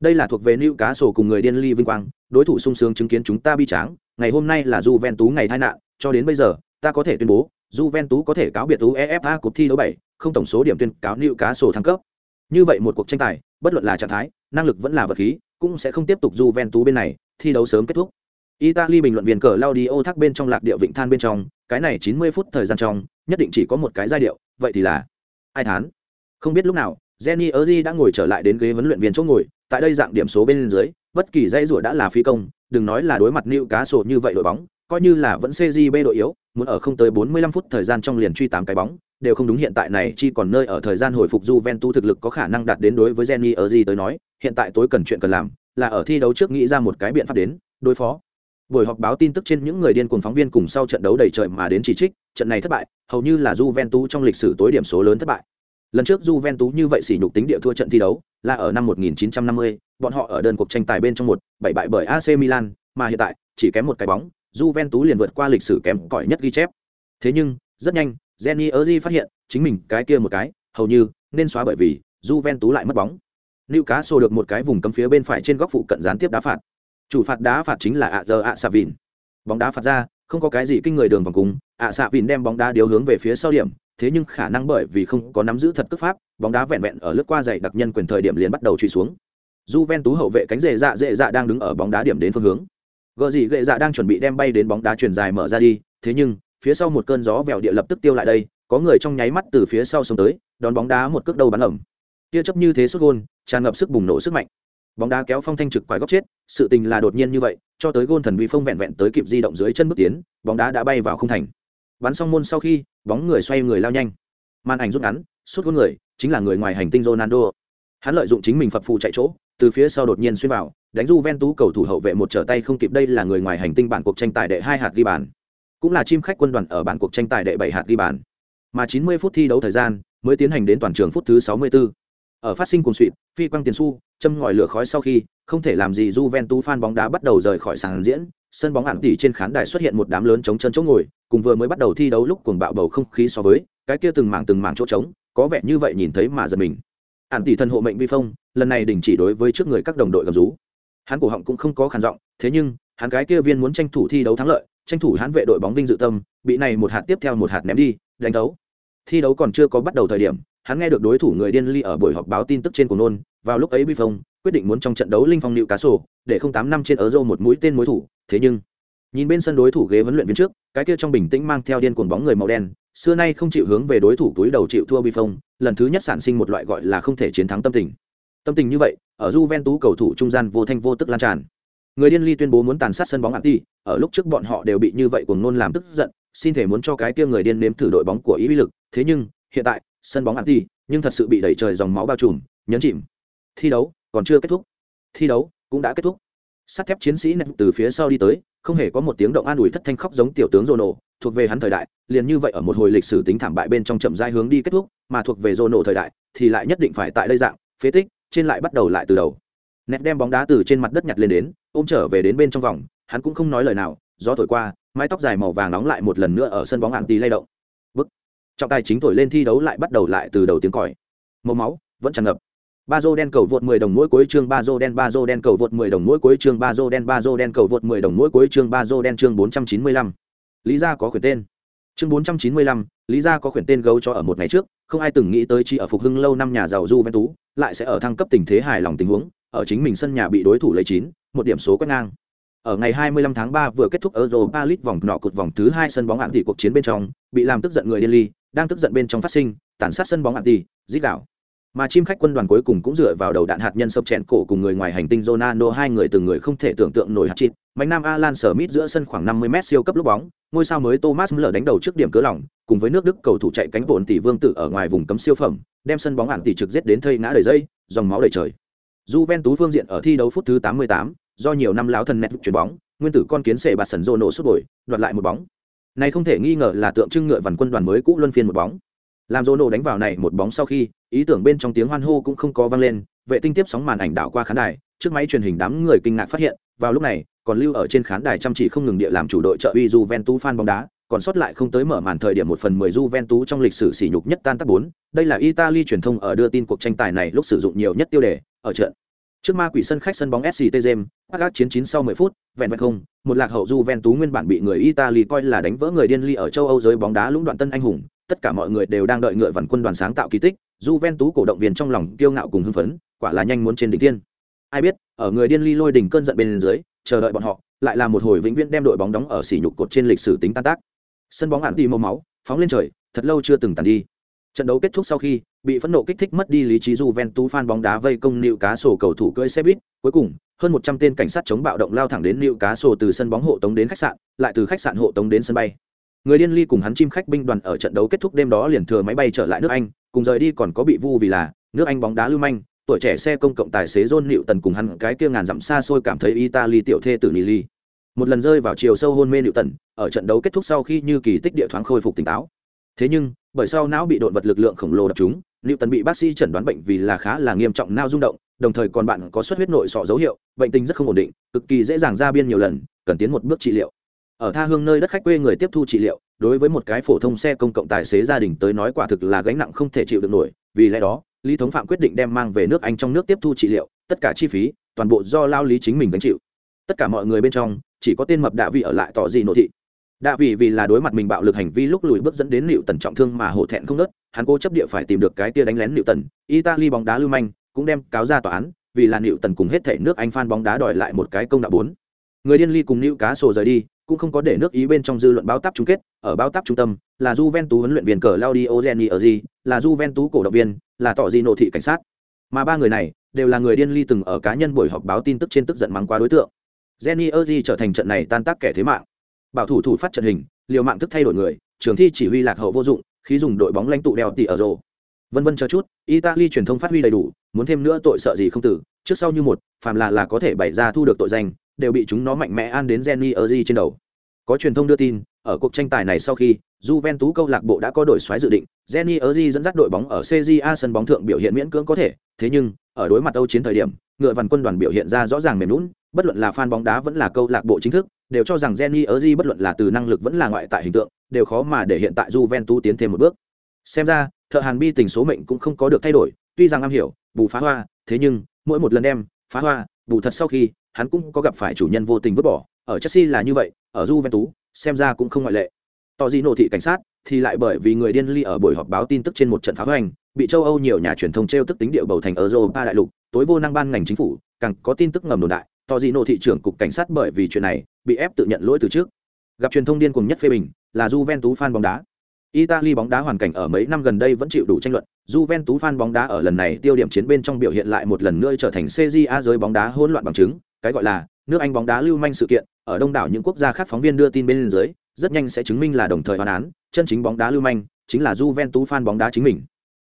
Đây là thuộc về nữ cá sổ cùng người điên ly vinh quang đối thủ sung sướng chứng kiến chúng ta bi tráng ngày hôm nay là Juventus ngày tai nạn cho đến bây giờ ta có thể tuyên bố Juventus có thể cáo biệt UEFA cuộc thi đấu 7, không tổng số điểm tuyên cáo nịu cá sổ thăng cấp. Như vậy một cuộc tranh tài, bất luận là trạng thái, năng lực vẫn là vật khí, cũng sẽ không tiếp tục Juventus bên này, thi đấu sớm kết thúc. Italy bình luận viên cờ Claudio thác bên trong lạc điệu vịnh than bên trong, cái này 90 phút thời gian trong, nhất định chỉ có một cái giai điệu, vậy thì là ai thán? Không biết lúc nào, Jenny Erzi đã ngồi trở lại đến ghế huấn luyện viên chỗ ngồi, tại đây dạng điểm số bên dưới, bất kỳ dây rủa đã là phi công, đừng nói là đối mặt nịu cá sổ như vậy đội bóng, coi như là vẫn CJB đội yếu, muốn ở không tới 45 phút thời gian trong liền truy tám cái bóng, đều không đúng hiện tại này chỉ còn nơi ở thời gian hồi phục Juventus thực lực có khả năng đạt đến đối với Jenny ở gì tới nói, hiện tại tối cần chuyện cần làm là ở thi đấu trước nghĩ ra một cái biện pháp đến đối phó. Buổi họp báo tin tức trên những người điên cuồng phóng viên cùng sau trận đấu đầy trời mà đến chỉ trích, trận này thất bại, hầu như là Juventus trong lịch sử tối điểm số lớn thất bại. Lần trước Juventus như vậy sỉ nhục tính địa thua trận thi đấu, là ở năm 1950, bọn họ ở đơn cuộc tranh tài bên trong một, bảy bại bởi AC Milan, mà hiện tại chỉ kém một cái bóng, Juventus liền vượt qua lịch sử kém cỏi nhất ghi chép. Thế nhưng, rất nhanh, Jenny Erzi phát hiện, chính mình cái kia một cái, hầu như nên xóa bởi vì Juventus lại mất bóng. Newcastle được một cái vùng cấm phía bên phải trên góc phụ cận gián tiếp đá phạt. Chủ phạt đá phạt chính là Azer Asavin. Bóng đá phạt ra, không có cái gì kinh người đường vòng cung, Asavin đem bóng đá điều hướng về phía sau điểm, thế nhưng khả năng bởi vì không có nắm giữ thật cước pháp, bóng đá vẹn vẹn ở lướt qua dày đặc nhân quyền thời điểm liền bắt đầu truy xuống. Juventus hậu vệ cánh rề dạ rề dạ đang đứng ở bóng đá điểm đến phương hướng. Gờ gì gệ dạ đang chuẩn bị đem bay đến bóng đá truyền dài mở ra đi, thế nhưng phía sau một cơn gió vèo địa lập tức tiêu lại đây có người trong nháy mắt từ phía sau xông tới đón bóng đá một cước đầu bắn ẩm tia chấp như thế xuất gôn tràn ngập sức bùng nổ sức mạnh bóng đá kéo phong thanh trực quái góc chết sự tình là đột nhiên như vậy cho tới gôn thần vi phong vẹn vẹn tới kịp di động dưới chân bước tiến bóng đá đã bay vào không thành bắn xong môn sau khi, bóng người xoay người lao nhanh. Màn ảnh rút ngắn, suốt con người, chính là người ngoài hành tinh ronaldo. Hắn lợi dụng chính mình phập phù chạy chỗ, từ phía sau đột nhiên xuyên vào, đánh du ven tú cầu thủ hậu vệ một trở tay không kịp, đây là người ngoài hành tinh bản cuộc tranh tài đệ hai hạt ghi bàn. Cũng là chim khách quân đoàn ở bản cuộc tranh tài đệ bảy hạt ghi bàn. Mà 90 phút thi đấu thời gian, mới tiến hành đến toàn trường phút thứ 64. ở phát sinh cuồng suỵt phi quang tiền su châm ngòi lửa khói sau khi không thể làm gì Juventus fan bóng đá bắt đầu rời khỏi sàn diễn, sân bóng ản tỉ trên khán đài xuất hiện một đám lớn chống chân chỗ ngồi, cùng vừa mới bắt đầu thi đấu lúc cuồng bạo bầu không khí so với, cái kia từng mảng từng mảng chỗ trống, có vẻ như vậy nhìn thấy mà giật mình. Ản tỉ thần hộ mệnh vi phong, lần này đình chỉ đối với trước người các đồng đội gầm rú. Hắn cổ họng cũng không có khản giọng, thế nhưng, hắn cái kia viên muốn tranh thủ thi đấu thắng lợi, tranh thủ hắn vệ đội bóng vinh dự tâm, bị này một hạt tiếp theo một hạt ném đi, đánh đấu. Thi đấu còn chưa có bắt đầu thời điểm, hắn nghe được đối thủ người điên ly ở buổi họp báo tin tức trên của nôn vào lúc ấy bi phong quyết định muốn trong trận đấu linh phong nịu cá sổ để không tám năm trên ở rô một mũi tên mối thủ. Thế nhưng, nhìn bên sân đối thủ ghế huấn luyện viên trước, cái kia trong bình tĩnh mang theo điên cuồng bóng người màu đen, xưa nay không chịu hướng về đối thủ túi đầu chịu thua bi phong, lần thứ nhất sản sinh một loại gọi là không thể chiến thắng tâm tình. Tâm tình như vậy, ở Juventus cầu thủ trung gian vô thanh vô tức lan tràn. Người điên ly tuyên bố muốn tàn sát sân bóng anti ở lúc trước bọn họ đều bị như vậy cuồng nôn làm tức giận, xin thể muốn cho cái kia người điên nếm thử đội bóng của ý uy lực. Thế nhưng, hiện tại, sân bóng anti nhưng thật sự bị đẩy trời dòng máu bao trùm, nhấn chìm thi đấu còn chưa kết thúc thi đấu cũng đã kết thúc sắt thép chiến sĩ nẹp từ phía sau đi tới không hề có một tiếng động an ủi thất thanh khóc giống tiểu tướng Nổ, thuộc về hắn thời đại, liền như vậy ở một hồi lịch sử tính thảm bại bên trong chậm rãi hướng đi kết thúc, mà thuộc về Nổ thời đại thì lại nhất định phải tại đây dạng, phế tích, trên lại bắt đầu lại từ đầu. Nét đem bóng đá từ trên mặt đất nhặt lên đến, ôm trở về đến bên trong vòng, hắn cũng không nói lời nào, gió thổi qua, mái tóc dài màu vàng nóng lại một lần nữa ở sân bóng hạng tí lay động. Bức. Trọng tài chính thổi lên thi đấu lại bắt đầu lại từ đầu tiếng còi. Màu máu vẫn tràn ngập ba dô đen cầu vượt 10 đồng mỗi cuối chương ba dô đen ba dô đen cầu vượt 10 đồng mỗi cuối chương ba dô đen ba dô đen cầu vượt 10 đồng mỗi cuối chương ba dô đen chương 495. lý gia có quyền tên. Chương 495, lý gia có quyền tên gấu cho ở một ngày trước không ai từng nghĩ tới chi ở phục hưng lâu năm nhà giàu du ven tú lại sẽ ở thăng cấp tình thế hài lòng tình huống ở chính mình sân nhà bị đối thủ lấy chín một điểm số quét ngang. Ở ngày 25 tháng 3 vừa kết thúc Europa League vòng nọ cột vòng thứ hai sân bóng ạn tỷ cuộc chiến bên trong, bị làm tức giận người điên ly, đang tức giận bên trong phát sinh, tàn sát sân bóng ạn tỷ, giết đảo mà chim khách quân đoàn cuối cùng cũng dựa vào đầu đạn hạt nhân sập chèn cổ cùng người ngoài hành tinh Ronaldo hai người từng người không thể tưởng tượng nổi hạt chít. Mạnh Nam Alan Smith giữa sân khoảng 50m siêu cấp lúc bóng, ngôi sao mới Thomas Müller đánh đầu trước điểm cửa lỏng, cùng với nước Đức cầu thủ chạy cánh vụn tỷ vương tử ở ngoài vùng cấm siêu phẩm, đem sân bóng ảnh tỷ trực giết đến thây ngã đầy dây, dòng máu đầy trời. Juventus phương diện ở thi đấu phút thứ 88, do nhiều năm láo thần nẹt chuyển bóng, nguyên tử con kiến sệ bạt sần rồ nổ đổi, đoạt lại một bóng. Này không thể nghi ngờ là tượng trưng ngựa vằn quân đoàn mới cũ luân phiên một bóng làm rô nổ đánh vào này một bóng sau khi ý tưởng bên trong tiếng hoan hô cũng không có vang lên vệ tinh tiếp sóng màn ảnh đảo qua khán đài trước máy truyền hình đám người kinh ngạc phát hiện vào lúc này còn lưu ở trên khán đài chăm chỉ không ngừng địa làm chủ đội trợ uy Juventus fan bóng đá còn sót lại không tới mở màn thời điểm một phần mười Juventus trong lịch sử sỉ nhục nhất tan tác bốn đây là Italy truyền thông ở đưa tin cuộc tranh tài này lúc sử dụng nhiều nhất tiêu đề ở trận. Trước ma quỷ sân khách sân bóng SCT Gem, Agat chiến chín sau 10 phút, vẹn vẹn không, một lạc hậu Juventus nguyên bản bị người Italy coi là đánh vỡ người điên ly ở châu Âu giới bóng đá lũng đoạn tân anh hùng, tất cả mọi người đều đang đợi ngựa vằn quân đoàn sáng tạo kỳ tích, Juventus cổ động viên trong lòng kiêu ngạo cùng hưng phấn, quả là nhanh muốn trên đỉnh thiên. Ai biết, ở người điên ly lôi đỉnh cơn giận bên dưới, chờ đợi bọn họ, lại là một hồi vĩnh viễn đem đội bóng đóng ở sỉ nhục cột trên lịch sử tính tan tác. Sân bóng ản tì màu máu, phóng lên trời, thật lâu chưa từng tàn đi. Trận đấu kết thúc sau khi, bị phẫn nộ kích thích mất đi lý trí Juventus fan bóng đá vây công nịu cá sổ cầu thủ cưỡi xe buýt, cuối cùng, hơn 100 tên cảnh sát chống bạo động lao thẳng đến nịu cá sổ từ sân bóng hộ tống đến khách sạn, lại từ khách sạn hộ tống đến sân bay người điên ly cùng hắn chim khách binh đoàn ở trận đấu kết thúc đêm đó liền thừa máy bay trở lại nước anh, cùng rời đi còn có bị vu vì là, nước anh bóng đá lưu manh, tuổi trẻ xe công cộng tài xế john nịu tần cùng hắn cái kia ngàn dặm xa xôi cảm thấy italy tiểu thê tử nili. Một lần rơi vào chiều sâu hôn mê nịu tần ở trận đấu kết thúc sau khi như kỳ tích địa thoáng khôi phục tỉnh táo. Thế nhưng, bởi sau não bị đột vật lực lượng khổng lồ đập chúng nịu tần bị bác sĩ chẩn đoán bệnh vì là khá là nghiêm trọng nao rung động, đồng thời còn bạn có xuất huyết nội sọ dấu hiệu, bệnh tình rất không ổn định, cực kỳ dễ dàng ra biên nhiều lần, cần tiến một bước trị liệu ở tha hương nơi đất khách quê người tiếp thu trị liệu, đối với một cái phổ thông xe công cộng tài xế gia đình tới nói quả thực là gánh nặng không thể chịu được nổi, vì lẽ đó, lý thống phạm quyết định đem mang về nước anh trong nước tiếp thu trị liệu, tất cả chi phí, toàn bộ do lao lý chính mình gánh chịu. Tất cả mọi người bên trong, chỉ có tên mập đạ vị ở lại tỏ gì nội thị. Đạ vị vì là đối mặt mình bạo lực hành vi lúc lùi bước dẫn đến liệu tần trọng thương mà hổ thẹn không nớt, hắn cố chấp địa phải tìm được cái tia đánh lén liệu tần. Italy bóng đá lưu manh, cũng đem cáo ra tòa án, vì là liệu tần cùng hết thể nước anh phan bóng đá đòi lại một cái công đạo bốn. Người điên ly cùng nữ cá sổ rời đi cũng không có để nước Ý bên trong dư luận báo táp chung kết, ở báo táp trung tâm là Juventus huấn luyện viên cờ Claudio Geni ở gì, là Juventus cổ động viên, là tỏ gì nộ thị cảnh sát. Mà ba người này đều là người điên ly từng ở cá nhân buổi họp báo tin tức trên tức giận mắng qua đối tượng. Ranieri trở thành trận này tan tác kẻ thế mạng. Bảo thủ thủ phát trận hình, liều mạng tức thay đổi người, trường thi chỉ huy lạc hậu vô dụng, khi dùng đội bóng lãnh tụ đeo tỷ ở rổ vân vân chờ chút italy truyền thông phát huy đầy đủ muốn thêm nữa tội sợ gì không tử trước sau như một phàm là là có thể bày ra thu được tội danh đều bị chúng nó mạnh mẽ an đến Jenny Erzi trên đầu. Có truyền thông đưa tin, ở cuộc tranh tài này sau khi, Juventus câu lạc bộ đã có đổi xoáy dự định, Jenny Erzi dẫn dắt đội bóng ở CJA sân bóng thượng biểu hiện miễn cưỡng có thể. Thế nhưng, ở đối mặt Âu chiến thời điểm, ngựa vằn quân đoàn biểu hiện ra rõ ràng mềm lún bất luận là fan bóng đá vẫn là câu lạc bộ chính thức, đều cho rằng Jenny Erzi bất luận là từ năng lực vẫn là ngoại tại hình tượng, đều khó mà để hiện tại Juventus tiến thêm một bước. Xem ra, thợ hàn bi tình số mệnh cũng không có được thay đổi, tuy rằng am hiểu, bù phá hoa, thế nhưng, mỗi một lần đem phá hoa, bù thật sau khi hắn cũng có gặp phải chủ nhân vô tình vứt bỏ ở chelsea là như vậy ở juventus xem ra cũng không ngoại lệ. Tỏ gì nộ thị cảnh sát thì lại bởi vì người điên ly ở buổi họp báo tin tức trên một trận phá hoành bị châu âu nhiều nhà truyền thông t tức tính địa bầu thành ở europa đại lục tối vô năng ban ngành chính phủ càng có tin tức ngầm đồn đại tỏ gì nộ thị trưởng cục cảnh sát bởi vì chuyện này bị ép tự nhận lỗi từ trước. Gặp truyền thông điên cùng nhất phê bình là Juventus fan bóng đá. Italy bóng đá hoàn cảnh ở mấy năm gần đây vẫn chịu đủ tranh luận, Juventus fan bóng đá ở lần này tiêu điểm chiến bên trong biểu hiện lại một lần nữa trở thành CJA giới bóng đá hỗn loạn bằng chứng, cái gọi là nước Anh bóng đá lưu manh sự kiện, ở đông đảo những quốc gia khác phóng viên đưa tin bên dưới, rất nhanh sẽ chứng minh là đồng thời hoàn án, chân chính bóng đá lưu manh chính là Juventus fan bóng đá chính mình.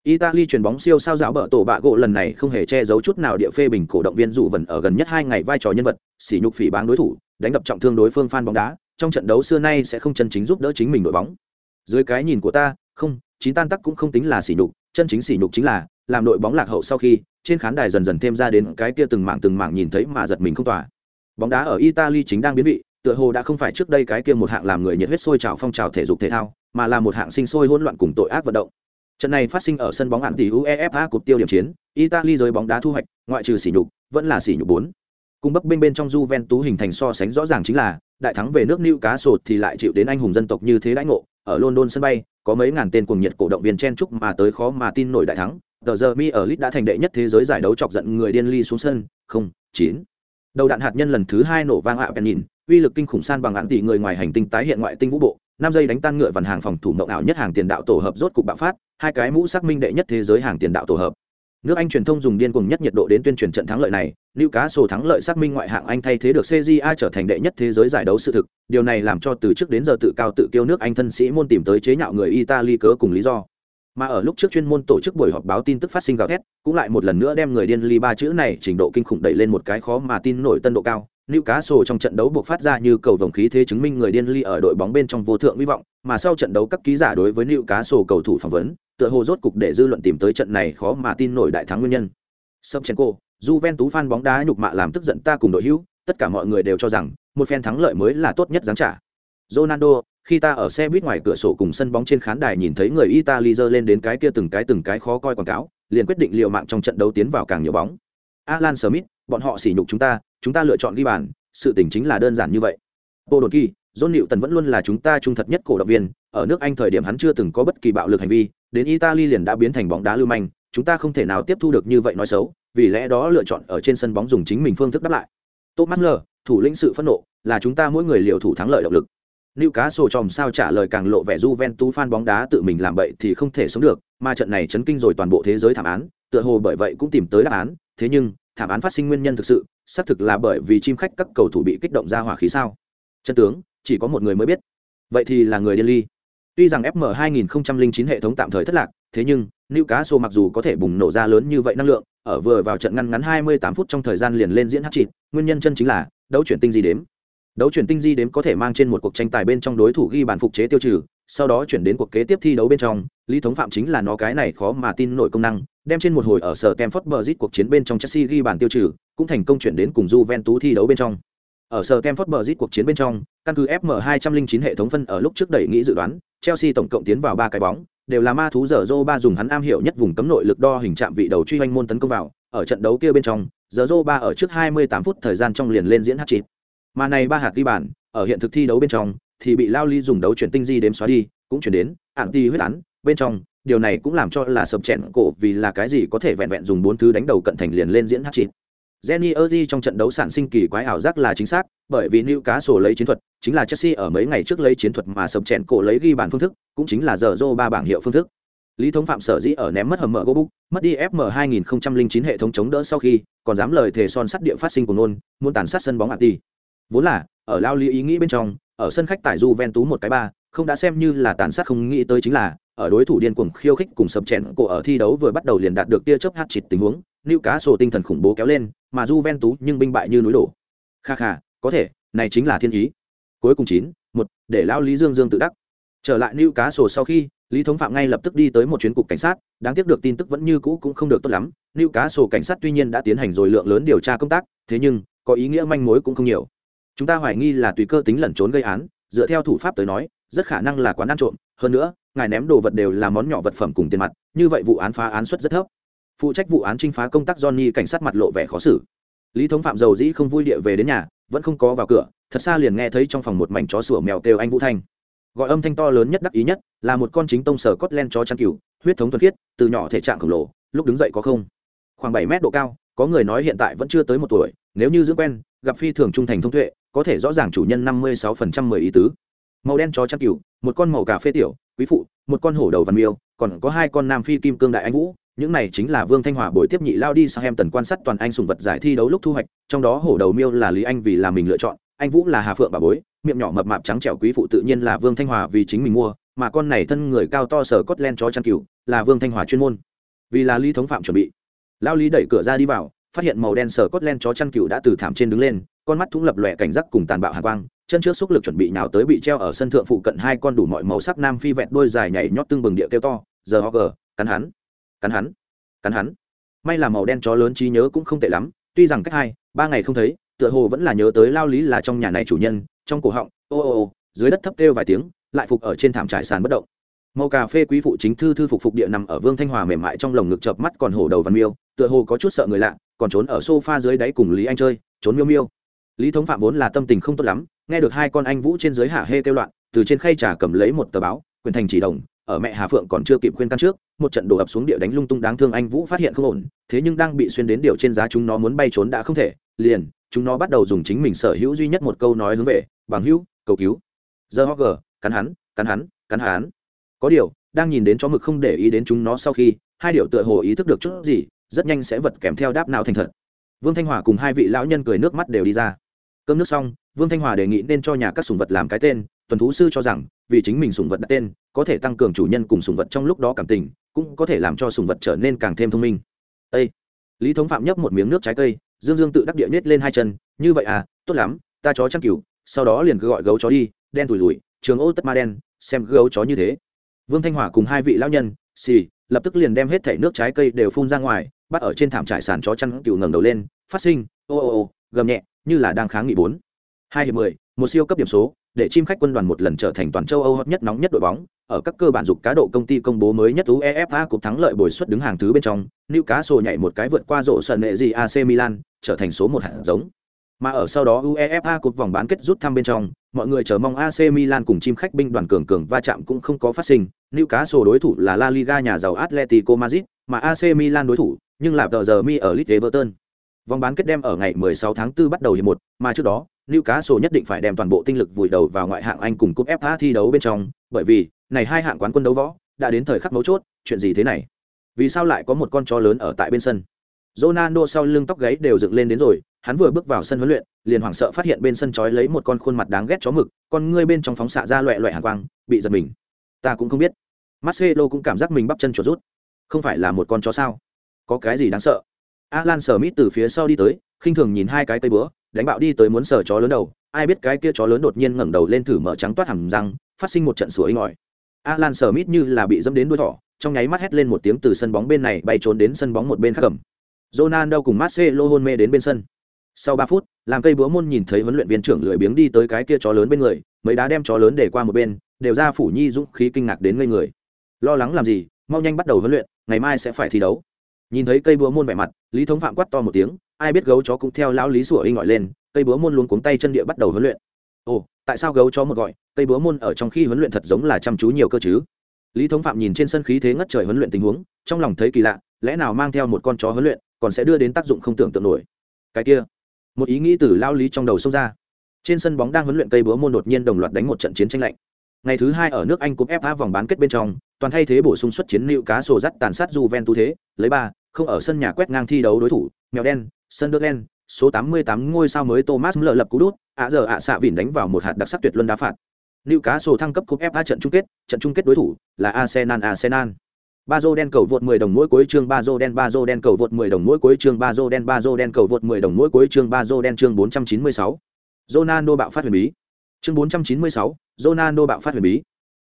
Italy truyền bóng siêu sao dạo bờ tổ bạ gỗ lần này không hề che giấu chút nào địa phê bình cổ động viên dụ vần ở gần nhất hai ngày vai trò nhân vật, sỉ nhục phỉ báng đối thủ, đánh đập trọng thương đối phương fan bóng đá, trong trận đấu xưa nay sẽ không chân chính giúp đỡ chính mình đội bóng dưới cái nhìn của ta không chín tan tắc cũng không tính là sỉ nhục chân chính sỉ nhục chính là làm đội bóng lạc hậu sau khi trên khán đài dần dần thêm ra đến cái kia từng mảng từng mảng nhìn thấy mà giật mình không tỏa. Bóng đá ở italy chính đang biến vị tựa hồ đã không phải trước đây cái kia một hạng làm người nhiệt huyết sôi trào phong trào thể dục thể thao mà là một hạng sinh sôi hỗn loạn cùng tội ác vận động. Trận này phát sinh ở sân bóng hạn tỷ uefa cục tiêu điểm chiến italy giới bóng đá thu hoạch ngoại trừ sỉ nhục vẫn là sỉ nhục bốn. Cung bấp bên bên trong Juventus hình thành so sánh rõ ràng chính là đại thắng về nước Newcastle thì lại chịu đến anh hùng dân tộc như thế đãi ngộ, ở London sân bay, có mấy ngàn tên cuồng nhiệt cổ động viên chen chúc mà tới khó mà tin nổi đại thắng. Tờ giờ mi ở Lit đã thành đệ nhất thế giới giải đấu chọc giận người điên ly xuống sân, không, chín. Đầu đạn hạt nhân lần thứ hai nổ vang ạ nhìn, uy lực kinh khủng san bằng án tỷ người ngoài hành tinh tái hiện ngoại tinh vũ bộ, năm giây đánh tan ngựa vằn hàng phòng thủ mộng ảo nhất hàng tiền đạo tổ hợp rốt cục bạo phát, hai cái mũ xác minh đệ nhất thế giới hàng tiền đạo tổ hợp. Nước Anh truyền thông dùng điên cuồng nhất nhiệt độ đến tuyên truyền trận thắng lợi này, Liệu cá sổ thắng lợi xác minh ngoại hạng Anh thay thế được CJA trở thành đệ nhất thế giới giải đấu sự thực, điều này làm cho từ trước đến giờ tự cao tự kiêu nước Anh thân sĩ môn tìm tới chế nhạo người Italy cớ cùng lý do. Mà ở lúc trước chuyên môn tổ chức buổi họp báo tin tức phát sinh gào thét, cũng lại một lần nữa đem người điên ly ba chữ này trình độ kinh khủng đẩy lên một cái khó mà tin nổi tân độ cao. nữ cá sổ trong trận đấu buộc phát ra như cầu vồng khí thế chứng minh người điên ly ở đội bóng bên trong vô thượng hy vọng, mà sau trận đấu các ký giả đối với nữ cá sổ cầu thủ phỏng vấn, tựa hồ rốt cục để dư luận tìm tới trận này khó mà tin nổi đại thắng nguyên nhân. Sobchenko, Juventus fan bóng đá nhục mạ làm tức giận ta cùng đội hữu, tất cả mọi người đều cho rằng một phen thắng lợi mới là tốt nhất giáng trả. Ronaldo, khi ta ở xe buýt ngoài cửa sổ cùng sân bóng trên khán đài nhìn thấy người Italy giơ lên đến cái kia từng cái từng cái khó coi quảng cáo, liền quyết định liều mạng trong trận đấu tiến vào càng nhiều bóng. Alan Smith, bọn họ sỉ nhục chúng ta, chúng ta lựa chọn ghi bàn, sự tình chính là đơn giản như vậy. Bộ đột kỳ, John Newton vẫn luôn là chúng ta trung thật nhất cổ động viên, ở nước Anh thời điểm hắn chưa từng có bất kỳ bạo lực hành vi, đến Italy liền đã biến thành bóng đá lưu manh, chúng ta không thể nào tiếp thu được như vậy nói xấu, vì lẽ đó lựa chọn ở trên sân bóng dùng chính mình phương thức đáp lại. Thomas Müller, thủ lĩnh sự phẫn nộ, là chúng ta mỗi người liều thủ thắng lợi động lực. Lưu Cá Sổ tròm sao trả lời càng lộ vẻ Juventus fan bóng đá tự mình làm bậy thì không thể sống được, mà trận này chấn kinh rồi toàn bộ thế giới thảm án, tựa hồ bởi vậy cũng tìm tới đáp án, thế nhưng, thảm án phát sinh nguyên nhân thực sự, xác thực là bởi vì chim khách các cầu thủ bị kích động ra hỏa khí sao? Chân tướng, chỉ có một người mới biết. Vậy thì là người điên ly. Tuy rằng FM 2009 hệ thống tạm thời thất lạc, thế nhưng Newcastle mặc dù có thể bùng nổ ra lớn như vậy năng lượng, ở vừa vào trận ngăn ngắn 28 phút trong thời gian liền lên diễn hát chít, nguyên nhân chân chính là đấu chuyển tinh gì đếm. Đấu chuyển tinh di đếm có thể mang trên một cuộc tranh tài bên trong đối thủ ghi bàn phục chế tiêu trừ, sau đó chuyển đến cuộc kế tiếp thi đấu bên trong, lý thống phạm chính là nó cái này khó mà tin nổi công năng, đem trên một hồi ở sở Stamford Bridge cuộc chiến bên trong Chelsea ghi bàn tiêu trừ, cũng thành công chuyển đến cùng Juventus thi đấu bên trong. Ở sở Stamford Bridge cuộc chiến bên trong, căn cứ FM 209 hệ thống phân ở lúc trước đẩy nghĩ dự đoán, Chelsea tổng cộng tiến vào ba cái bóng, đều là ma thú dở dô ba dùng hắn am hiểu nhất vùng cấm nội lực đo hình chạm vị đầu truy hoành môn tấn công vào, ở trận đấu kia bên trong, dở dô ba ở trước 28 phút thời gian trong liền lên diễn hat-trick. Mà này ba hạt ghi bàn, ở hiện thực thi đấu bên trong thì bị Lao Ly dùng đấu chuyển tinh di đếm xóa đi, cũng chuyển đến anti huyết án bên trong, điều này cũng làm cho là sập chèn cổ vì là cái gì có thể vẹn vẹn dùng bốn thứ đánh đầu cận thành liền lên diễn hat-trick. Jenny Erdi trong trận đấu sản sinh kỳ quái ảo giác là chính xác, bởi vì Newcastle lấy chiến thuật, chính là Chelsea ở mấy ngày trước lấy chiến thuật mà sập chèn cổ lấy ghi bàn phương thức, cũng chính là giờ ba bảng hiệu phương thức. Lý Thống Phạm sở dĩ ở ném mất hầm mở Gobuk, mất đi FM 2009 hệ thống chống đỡ sau khi, còn dám lời thề son sắt địa phát sinh của nôn, muốn tàn sát sân bóng Anti. Vốn là, ở lao lý ý nghĩ bên trong, ở sân khách tại Juventus một cái ba, không đã xem như là tàn sát không nghĩ tới chính là, ở đối thủ điên cuồng khiêu khích cùng sập chèn cổ ở thi đấu vừa bắt đầu liền đạt được tia chớp hát chịt tình huống, Newcastle tinh thần khủng bố kéo lên, mà Juventus nhưng binh bại như núi đổ. Kha kha, có thể, này chính là thiên ý. Cuối cùng chín, một, để Lao Lý Dương Dương tự đắc. Trở lại Newcastle sau khi, Lý Thống Phạm ngay lập tức đi tới một chuyến cục cảnh sát, đáng tiếc được tin tức vẫn như cũ cũng không được tốt lắm. Newcastle cảnh sát tuy nhiên đã tiến hành rồi lượng lớn điều tra công tác, thế nhưng có ý nghĩa manh mối cũng không nhiều. Chúng ta hoài nghi là tùy cơ tính lẩn trốn gây án, dựa theo thủ pháp tới nói, rất khả năng là quán ăn trộm, hơn nữa, ngài ném đồ vật đều là món nhỏ vật phẩm cùng tiền mặt, như vậy vụ án phá án suất rất thấp. Phụ trách vụ án trinh phá công tác Johnny cảnh sát mặt lộ vẻ khó xử. Lý Thống Phạm dầu dĩ không vui địa về đến nhà, vẫn không có vào cửa, thật xa liền nghe thấy trong phòng một mảnh chó sủa mèo kêu anh Vũ Thanh gọi âm thanh to lớn nhất đắc ý nhất là một con chính tông sở cốt len chó chăn cừu huyết thống thuần khiết từ nhỏ thể trạng khổng lồ lúc đứng dậy có không khoảng bảy mét độ cao có người nói hiện tại vẫn chưa tới một tuổi nếu như dưỡng quen gặp phi thường trung thành thông tuệ có thể rõ ràng chủ nhân năm mươi sáu phần trăm mười ý tứ. Màu đen chó chăn cừu, một con màu cà phê tiểu, quý phụ, một con hổ đầu văn miêu, còn có hai con nam phi kim cương đại anh vũ, những này chính là vương thanh hòa buổi tiếp nhị lao đi sang em tần quan sát toàn anh sùng vật giải thi đấu lúc thu hoạch, trong đó hổ đầu miêu là lý anh vì là mình lựa chọn, anh vũ là hà phượng bà bối, miệng nhỏ mập mạp trắng trẻo quý phụ tự nhiên là vương thanh hòa vì chính mình mua, mà con này thân người cao to sở cốt len chó chăn cừu, là vương thanh hòa chuyên môn. Vì là lý thống phạm chuẩn bị, lao lý đẩy cửa ra đi vào, phát hiện màu đen sở cốt len chó chăn cừu đã từ thảm trên đứng lên con mắt thúng lập lòe cảnh giác cùng tàn bạo hạ quang, chân trước xúc lực chuẩn bị nào tới bị treo ở sân thượng phụ cận hai con đủ mọi màu sắc nam phi vẹn đôi dài nhảy nhót tương bừng địa kêu to, giờ ho gờ, cắn hắn cắn hắn cắn hắn. May là màu đen chó lớn trí nhớ cũng không tệ lắm, tuy rằng cách hai, ba ngày không thấy, tựa hồ vẫn là nhớ tới lao lý là trong nhà này chủ nhân, trong cổ họng, ô ô ô, dưới đất thấp kêu vài tiếng, lại phục ở trên thảm trải sàn bất động. Màu cà phê quý phụ chính thư thư phục phục địa nằm ở vương thanh hòa mềm mại trong lồng ngực chợp mắt còn hổ đầu văn miêu, tựa hồ có chút sợ người lạ, còn trốn ở sofa dưới đáy cùng lý anh chơi, trốn miêu miêu lý thống phạm vốn là tâm tình không tốt lắm, nghe được hai con anh vũ trên dưới hạ hê kêu loạn, từ trên khay trà cầm lấy một tờ báo, quyền thành chỉ đồng, ở mẹ hà phượng còn chưa kịp khuyên căn trước, một trận đổ ập xuống địa đánh lung tung đáng thương anh vũ phát hiện không ổn, thế nhưng đang bị xuyên đến điều trên giá chúng nó muốn bay trốn đã không thể, liền, chúng nó bắt đầu dùng chính mình sở hữu duy nhất một câu nói hướng về, bằng hữu, cầu cứu. Giờ ho cắn hắn cắn hắn cắn hắn. Có điều, đang nhìn đến chó mực không để ý đến chúng nó sau khi, hai điều tựa hồ ý thức được chút gì, rất nhanh sẽ vật kèm theo đáp nào thành thật. Vương thanh hòa cùng hai vị lão nhân cười nước mắt đều đi ra cơm nước xong, vương thanh hòa đề nghị nên cho nhà các sùng vật làm cái tên, tuần thú sư cho rằng, vì chính mình sùng vật đặt tên, có thể tăng cường chủ nhân cùng sùng vật trong lúc đó cảm tình, cũng có thể làm cho sùng vật trở nên càng thêm thông minh Ê! lý thống phạm nhấp một miếng nước trái cây, dương dương tự đắc địa nhét lên hai chân, như vậy à tốt lắm, ta chó chăn cừu, sau đó liền cứ gọi gấu chó đi, đen tủi lùi trường ô tất ma đen, xem gấu chó như thế vương thanh hòa cùng hai vị lão nhân, xì, lập tức liền đem hết thảy nước trái cây đều phun ra ngoài, bắt ở trên thảm trải sàn chó chăn cừu ngẩng đầu lên, phát sinh, ô ô ô gầm nhẹ như là đang kháng nghị bốn hai hiệp mười một siêu cấp điểm số để chim khách quân đoàn một lần trở thành toàn châu âu hot nhất nóng nhất đội bóng ở các cơ bản dục cá độ công ty công bố mới nhất uefa cục thắng lợi bồi suất đứng hàng thứ bên trong newcastle nhảy một cái vượt qua rổ sân nệ gì ac milan trở thành số một hạt giống mà ở sau đó UEFA cột vòng bán kết rút thăm bên trong, mọi người chờ mong AC Milan cùng chim khách binh đoàn cường cường va chạm cũng không có phát sinh. Newcastle đối thủ là La Liga nhà giàu Atletico Madrid, mà AC Milan đối thủ nhưng là tờ giờ mi ở Leeds Everton. Vòng bán kết đem ở ngày 16 tháng 4 bắt đầu hiệp một, mà trước đó, Newcastle nhất định phải đem toàn bộ tinh lực vùi đầu vào ngoại hạng Anh cùng cúp FA thi đấu bên trong, bởi vì, này hai hạng quán quân đấu võ đã đến thời khắc mấu chốt, chuyện gì thế này? Vì sao lại có một con chó lớn ở tại bên sân? Ronaldo sau lưng tóc gáy đều dựng lên đến rồi, hắn vừa bước vào sân huấn luyện, liền hoảng sợ phát hiện bên sân chói lấy một con khuôn mặt đáng ghét chó mực, con ngươi bên trong phóng xạ ra loẹt loẹt hàn quang, bị giật mình. Ta cũng không biết. Marcelo cũng cảm giác mình bắp chân chuột rút. Không phải là một con chó sao? Có cái gì đáng sợ? Alan Smith từ phía sau đi tới, khinh thường nhìn hai cái cây búa, đánh bạo đi tới muốn sờ chó lớn đầu, ai biết cái kia chó lớn đột nhiên ngẩng đầu lên thử mở trắng toát hàm răng, phát sinh một trận sủa inh ỏi. Alan Smith như là bị dẫm đến đuôi thỏ, trong nháy mắt hét lên một tiếng từ sân bóng bên này bay trốn đến sân bóng một bên khác cầm. Ronaldo cùng Marcelo hôn mê đến bên sân. Sau 3 phút, làm cây búa môn nhìn thấy huấn luyện viên trưởng lười biếng đi tới cái kia chó lớn bên người, mấy đá đem chó lớn để qua một bên, đều ra phủ nhi dũng khí kinh ngạc đến ngây người. Lo lắng làm gì, mau nhanh bắt đầu huấn luyện, ngày mai sẽ phải thi đấu. Nhìn thấy cây búa môn vẻ mặt, Lý Thống Phạm quát to một tiếng, ai biết gấu chó cũng theo lão Lý sủa inh gọi lên, cây búa môn luôn cuống tay chân địa bắt đầu huấn luyện. Ồ, tại sao gấu chó một gọi, cây búa môn ở trong khi huấn luyện thật giống là chăm chú nhiều cơ chứ? Lý Thống Phạm nhìn trên sân khí thế ngất trời huấn luyện tình huống, trong lòng thấy kỳ lạ, lẽ nào mang theo một con chó huấn luyện, còn sẽ đưa đến tác dụng không tưởng tượng nổi cái kia một ý nghĩ từ lao lý trong đầu xông ra trên sân bóng đang huấn luyện cây búa môn đột nhiên đồng loạt đánh một trận chiến tranh lạnh ngày thứ hai ở nước anh cúp fa vòng bán kết bên trong toàn thay thế bổ sung xuất chiến liệu cá sổ dắt tàn sát Juventus thế lấy ba không ở sân nhà quét ngang thi đấu đối thủ mèo đen sân số 88 ngôi sao mới Thomas Müller lập cú đút ạ giờ ạ xạ vỉn đánh vào một hạt đặc sắc tuyệt luân đá phạt Newcastle thăng cấp cúp FA trận chung kết, trận chung kết đối thủ là Arsenal Arsenal. Bazo đen cầu vượt 10 đồng mỗi cuối chương Bazo đen Bazo đen cầu vượt 10 đồng mỗi cuối chương Bazo đen Bazo đen cầu vượt 10 đồng mỗi cuối chương Bazo đen chương 496. Ronaldo bạo phát huyền bí. Chương 496, Ronaldo bạo phát huyền bí.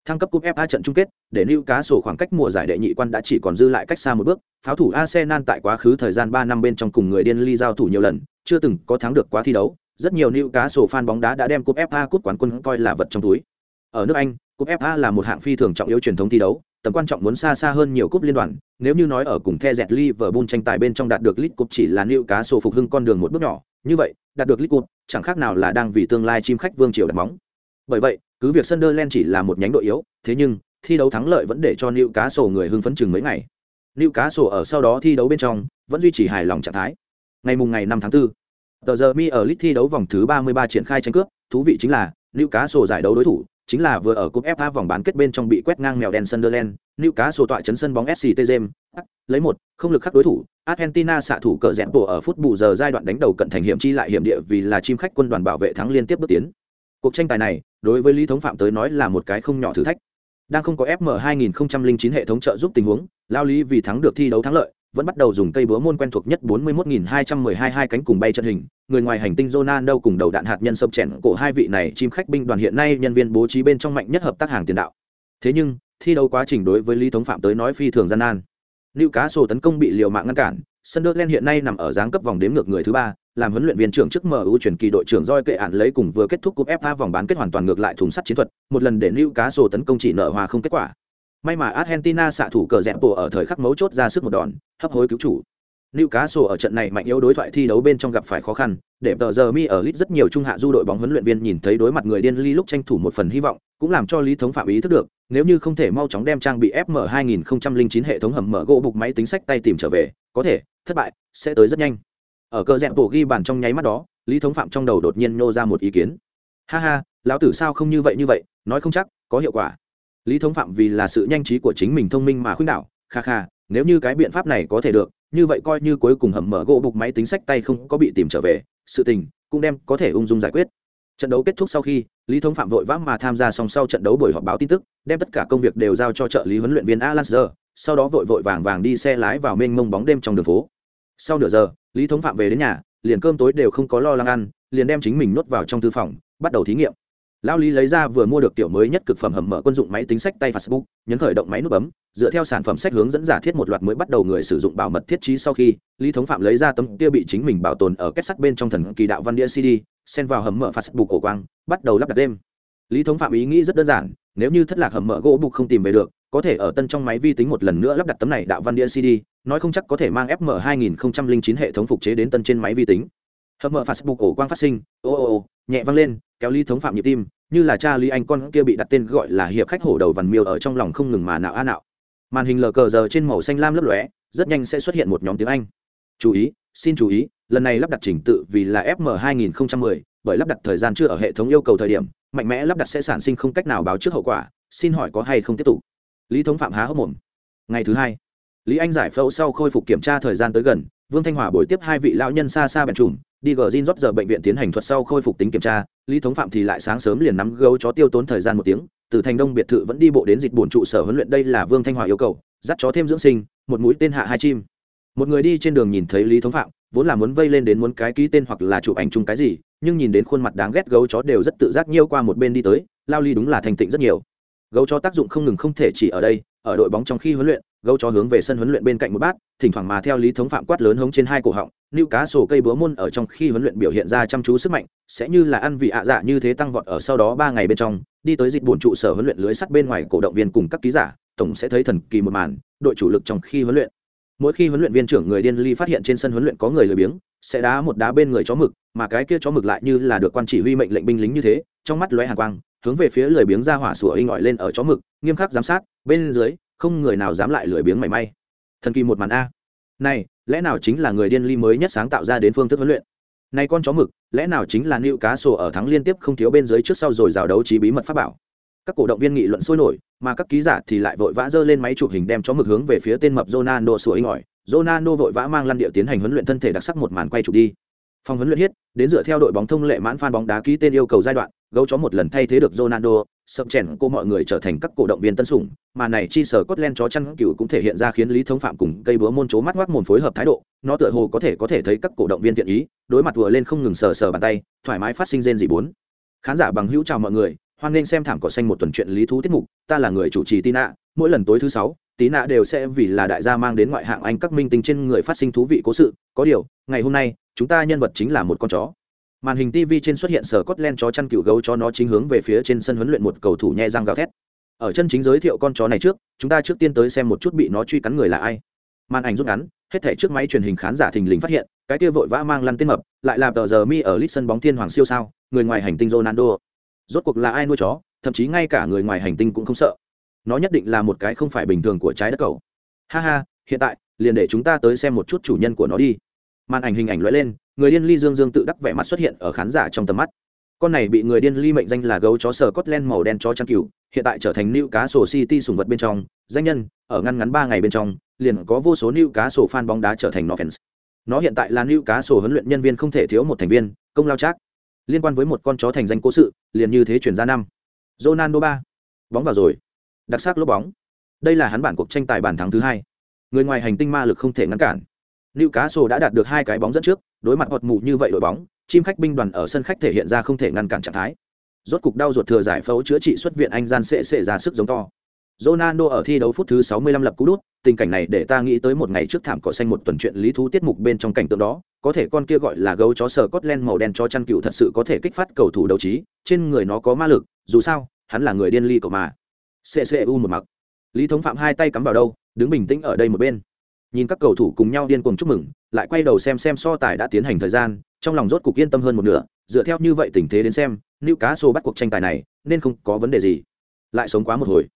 Thăng cấp cúp FA trận chung kết, để Newcastle khoảng cách mùa giải đệ nhị quan đã chỉ còn dư lại cách xa một bước, pháo thủ Arsenal tại quá khứ thời gian 3 năm bên trong cùng người điên ly giao thủ nhiều lần, chưa từng có thắng được quá thi đấu. Rất nhiều Newcastle fan bóng đá đã đem cúp FA cúp quán quân coi là vật trong túi. Ở nước Anh, cúp FA là một hạng phi thường trọng yếu truyền thống thi đấu, tầm quan trọng muốn xa xa hơn nhiều cúp liên đoàn, nếu như nói ở cùng The Jet Liverpool tranh tài bên trong đạt được League Cup chỉ là Newcastle phục hưng con đường một bước nhỏ, như vậy, đạt được League Cup chẳng khác nào là đang vì tương lai chim khách vương triều đặt móng. Bởi vậy, cứ việc Sunderland chỉ là một nhánh đội yếu, thế nhưng thi đấu thắng lợi vẫn để cho Newcastle người hưng phấn chừng mấy ngày. Newcastle ở sau đó thi đấu bên trong vẫn duy trì hài lòng trạng thái. Ngày mùng ngày 5 tháng 4, tờ giờ mi ở lit thi đấu vòng thứ 33 triển khai tranh cướp, thú vị chính là Newcastle giải đấu đối thủ chính là vừa ở cúp FA vòng bán kết bên trong bị quét ngang mèo đen Sunderland, Newcastle tọa chấn sân bóng SCT James, lấy một không lực khắc đối thủ, Argentina xạ thủ cờ rẽn bộ ở phút bù giờ giai đoạn đánh đầu cận thành hiểm chi lại hiểm địa vì là chim khách quân đoàn bảo vệ thắng liên tiếp bước tiến. Cuộc tranh tài này, đối với Lý Thống Phạm tới nói là một cái không nhỏ thử thách. Đang không có FM 2009 hệ thống trợ giúp tình huống, Lao Lý vì thắng được thi đấu thắng lợi, vẫn bắt đầu dùng cây búa môn quen thuộc nhất 41212 hai cánh cùng bay chân hình, người ngoài hành tinh Ronaldo cùng đầu đạn hạt nhân sâm chèn cổ hai vị này chim khách binh đoàn hiện nay nhân viên bố trí bên trong mạnh nhất hợp tác hàng tiền đạo. Thế nhưng, thi đấu quá trình đối với Lý Thống Phạm tới nói phi thường gian nan. cá sổ tấn công bị liều mạng ngăn cản, Sunderland hiện nay nằm ở giáng cấp vòng đếm ngược người thứ ba, làm huấn luyện viên trưởng trước MU chuyển kỳ đội trưởng Joy kệ ản lấy cùng vừa kết thúc cúp FA vòng bán kết hoàn toàn ngược lại thùng sắt chiến thuật, một lần để Newcastle tấn công chỉ nợ hòa không kết quả. May mà Argentina xạ thủ cờ rẽ bộ ở thời khắc mấu chốt ra sức một đòn, hấp hối cứu chủ. Newcastle ở trận này mạnh yếu đối thoại thi đấu bên trong gặp phải khó khăn, để tờ giờ mi ở lit rất nhiều trung hạ du đội bóng huấn luyện viên nhìn thấy đối mặt người điên ly lúc tranh thủ một phần hy vọng, cũng làm cho lý thống phạm ý thức được, nếu như không thể mau chóng đem trang bị FM 2009 hệ thống hầm mở gỗ bục máy tính sách tay tìm trở về, có thể thất bại sẽ tới rất nhanh. Ở cờ rẽ bộ ghi bàn trong nháy mắt đó, lý thống phạm trong đầu đột nhiên nô ra một ý kiến. Ha ha, lão tử sao không như vậy như vậy, nói không chắc có hiệu quả. Lý thống phạm vì là sự nhanh trí của chính mình thông minh mà khuyên đạo kha kha nếu như cái biện pháp này có thể được như vậy coi như cuối cùng hầm mở gỗ bục máy tính sách tay không có bị tìm trở về sự tình cũng đem có thể ung dung giải quyết. Trận đấu kết thúc sau khi lý thống phạm vội vã mà tham gia song sau trận đấu buổi họp báo tin tức đem tất cả công việc đều giao cho trợ lý huấn luyện viên alan sau đó vội vội vàng vàng đi xe lái vào mênh mông bóng đêm trong đường phố. Sau nửa giờ lý thống phạm về đến nhà, liền cơm tối đều không có lo lắng ăn, liền đem chính mình nuốt vào trong thư phòng, bắt đầu thí nghiệm. Lao lý lấy ra vừa mua được tiểu mới nhất cực phẩm hầm mở quân dụng máy tính sách tay facebook, nhấn khởi động máy nút bấm, dựa theo sản phẩm sách hướng dẫn giả thiết một loạt mới bắt đầu người sử dụng bảo mật thiết trí sau khi, lý thống phạm lấy ra tấm kia bị chính mình bảo tồn ở kết sắt bên trong thần kỳ đạo văn đĩa cd xen vào hầm mở facebook cổ quang, bắt đầu lắp đặt đêm lý thống phạm ý nghĩ rất đơn giản, nếu như thất lạc hầm mở gỗ bục không tìm về được có thể ở tân trong máy vi tính một lần nữa lắp đặt tấm này đạo văn đĩa cd nói không chắc có thể mang fm 2009 hệ thống phục chế đến tân trên máy vi tính. Hầm mở facebook ổ quang phát sinh ô ô ô nhẹ văng lên kéo ly thống phạm nhịp tim như là cha ly anh con kia bị đặt tên gọi là hiệp khách hổ đầu vằn miêu ở trong lòng không ngừng mà nạo a nạo. Màn hình lờ cờ giờ trên màu xanh lam lấp lóe rất nhanh sẽ xuất hiện một nhóm tiếng anh. Chú ý xin chú ý lần này lắp đặt trình tự vì là fm 2010, bởi lắp đặt thời gian chưa ở hệ thống yêu cầu thời điểm mạnh mẽ lắp đặt sẽ sản sinh không cách nào báo trước hậu quả xin hỏi có hay không tiếp tục? Lý thống phạm há hốc mồm. Ngày thứ hai, lý anh giải phẫu sau khôi phục kiểm tra thời gian tới gần, vương thanh hòa buổi tiếp hai vị lão nhân xa xa bèn trùm, đi gờ zin rót giờ bệnh viện tiến hành thuật sau khôi phục tính kiểm tra, lý thống phạm thì lại sáng sớm liền nắm gấu chó tiêu tốn thời gian một tiếng, từ thành đông biệt thự vẫn đi bộ đến dịch bổn trụ sở huấn luyện, đây là vương thanh hòa yêu cầu, dắt chó thêm dưỡng sinh, một mũi tên hạ hai chim. Một người đi trên đường nhìn thấy lý thống phạm, vốn là muốn vây lên đến muốn cái ký tên hoặc là chụp ảnh chung cái gì, nhưng nhìn đến khuôn mặt đáng ghét gấu chó đều rất tự giác nhiêu qua một bên đi tới, lao ly đúng là thành tịnh rất nhiều gấu chó tác dụng không ngừng không thể chỉ ở đây, ở đội bóng trong khi huấn luyện, gấu chó hướng về sân huấn luyện bên cạnh một bát, thỉnh thoảng mà theo lý thống phạm quát lớn hống trên hai cổ họng nữ cá sổ cây búa môn ở trong khi huấn luyện biểu hiện ra chăm chú sức mạnh, sẽ như là ăn vị ạ dạ như thế tăng vọt ở sau đó ba ngày bên trong, đi tới dịch buồn trụ sở huấn luyện lưới sắt bên ngoài cổ động viên cùng các ký giả, tổng sẽ thấy thần kỳ một màn, đội chủ lực trong khi huấn luyện. Mỗi khi huấn luyện viên trưởng người điên ly phát hiện trên sân huấn luyện có người lười biếng, sẽ đá một đá bên người chó mực, mà cái kia chó mực lại như là được quan chỉ huy mệnh lệnh binh lính như thế, trong mắt lóe hàng quang hướng về phía lười biếng ra hỏa sủa inh ỏi lên ở chó mực, nghiêm khắc giám sát, bên dưới, không người nào dám lại lười biếng mảy may. Thần kỳ một màn a. Này, lẽ nào chính là người điên ly mới nhất sáng tạo ra đến phương thức huấn luyện? Này con chó mực, lẽ nào chính là nữ cá sổ ở thắng liên tiếp không thiếu bên dưới trước sau rồi rào đấu trí bí mật pháp bảo? Các cổ động viên nghị luận sôi nổi, mà các ký giả thì lại vội vã giơ lên máy chụp hình đem chó mực hướng về phía tên mập Ronaldo sủa inh ỏi. Ronaldo vội vã mang lăn địa tiến hành huấn luyện thân thể đặc sắc một màn quay chụp đi. Phòng huấn luyện hết, đến dựa theo đội bóng thông lệ mãn phan bóng đá ký tên yêu cầu giai đoạn gấu chó một lần thay thế được Ronaldo, sập chèn cô mọi người trở thành các cổ động viên tân sủng, mà này chi sở Scotland chó chăn cừu cũng thể hiện ra khiến lý thống phạm cùng cây búa môn chố mắt ngoác mồm phối hợp thái độ, nó tựa hồ có thể có thể thấy các cổ động viên thiện ý, đối mặt vừa lên không ngừng sờ sờ bàn tay, thoải mái phát sinh rên dị bốn. Khán giả bằng hữu chào mọi người, hoan nghênh xem thảm cỏ xanh một tuần chuyện lý thú tiết mục, ta là người chủ trì tina, mỗi lần tối thứ sáu tí nạ đều sẽ vì là đại gia mang đến ngoại hạng anh các minh tinh trên người phát sinh thú vị cố sự. Có điều, ngày hôm nay, chúng ta nhân vật chính là một con chó màn hình tv trên xuất hiện sở cốt len chó chăn cựu gấu cho nó chính hướng về phía trên sân huấn luyện một cầu thủ nhẹ răng gào thét. Ở chân chính giới thiệu con chó này trước, chúng ta trước tiên tới xem một chút bị nó truy cắn người là ai. Màn ảnh rút ngắn, hết thảy trước máy truyền hình khán giả thình lình phát hiện, cái kia vội vã mang lăn tên mập, lại là tờ giờ mi ở lít sân bóng thiên hoàng siêu sao, người ngoài hành tinh ronaldo. Rốt cuộc là ai nuôi chó, thậm chí ngay cả người ngoài hành tinh cũng không sợ. Nó nhất định là một cái không phải bình thường của trái đất cầu ha ha, hiện tại, liền để chúng ta tới xem một chút chủ nhân của nó đi màn ảnh hình ảnh lóe lên, người điên ly dương dương tự đắc vẻ mặt xuất hiện ở khán giả trong tầm mắt. Con này bị người điên ly mệnh danh là gấu chó sờ cốt len màu đen chó trang cừu, hiện tại trở thành nữ cá sổ city sùng vật bên trong, danh nhân, ở ngăn ngắn ba ngày bên trong, liền có vô số nữ cá sổ fan bóng đá trở thành nó fans. Nó hiện tại là nữ cá sổ huấn luyện nhân viên không thể thiếu một thành viên, công lao trác liên quan với một con chó thành danh cố sự, liền như thế chuyển ra năm. Ronaldo ba. Bóng vào rồi. Đặc sắc lốp bóng. Đây là hắn bản cuộc tranh tài bàn thắng thứ hai. Người ngoài hành tinh ma lực không thể ngăn cản. Lưu Cá Sổ đã đạt được hai cái bóng dẫn trước, đối mặt hoạt mù như vậy đội bóng, chim khách binh đoàn ở sân khách thể hiện ra không thể ngăn cản trạng thái. Rốt cục đau ruột thừa giải phẫu chữa trị xuất viện anh gian sẽ sẽ ra sức giống to. Ronaldo ở thi đấu phút thứ 65 lập cú đút, tình cảnh này để ta nghĩ tới một ngày trước thảm cỏ xanh một tuần chuyện lý thú tiết mục bên trong cảnh tượng đó, có thể con kia gọi là gấu chó sờ Scotland màu đen chó chăn cừu thật sự có thể kích phát cầu thủ đấu trí, trên người nó có ma lực, dù sao, hắn là người điên ly của mà. CCU một mặc. Lý Thống Phạm hai tay cắm vào đâu, đứng bình tĩnh ở đây một bên nhìn các cầu thủ cùng nhau điên cuồng chúc mừng lại quay đầu xem xem so tài đã tiến hành thời gian trong lòng rốt cục yên tâm hơn một nửa dựa theo như vậy tình thế đến xem nữ cá sô bắt cuộc tranh tài này nên không có vấn đề gì lại sống quá một hồi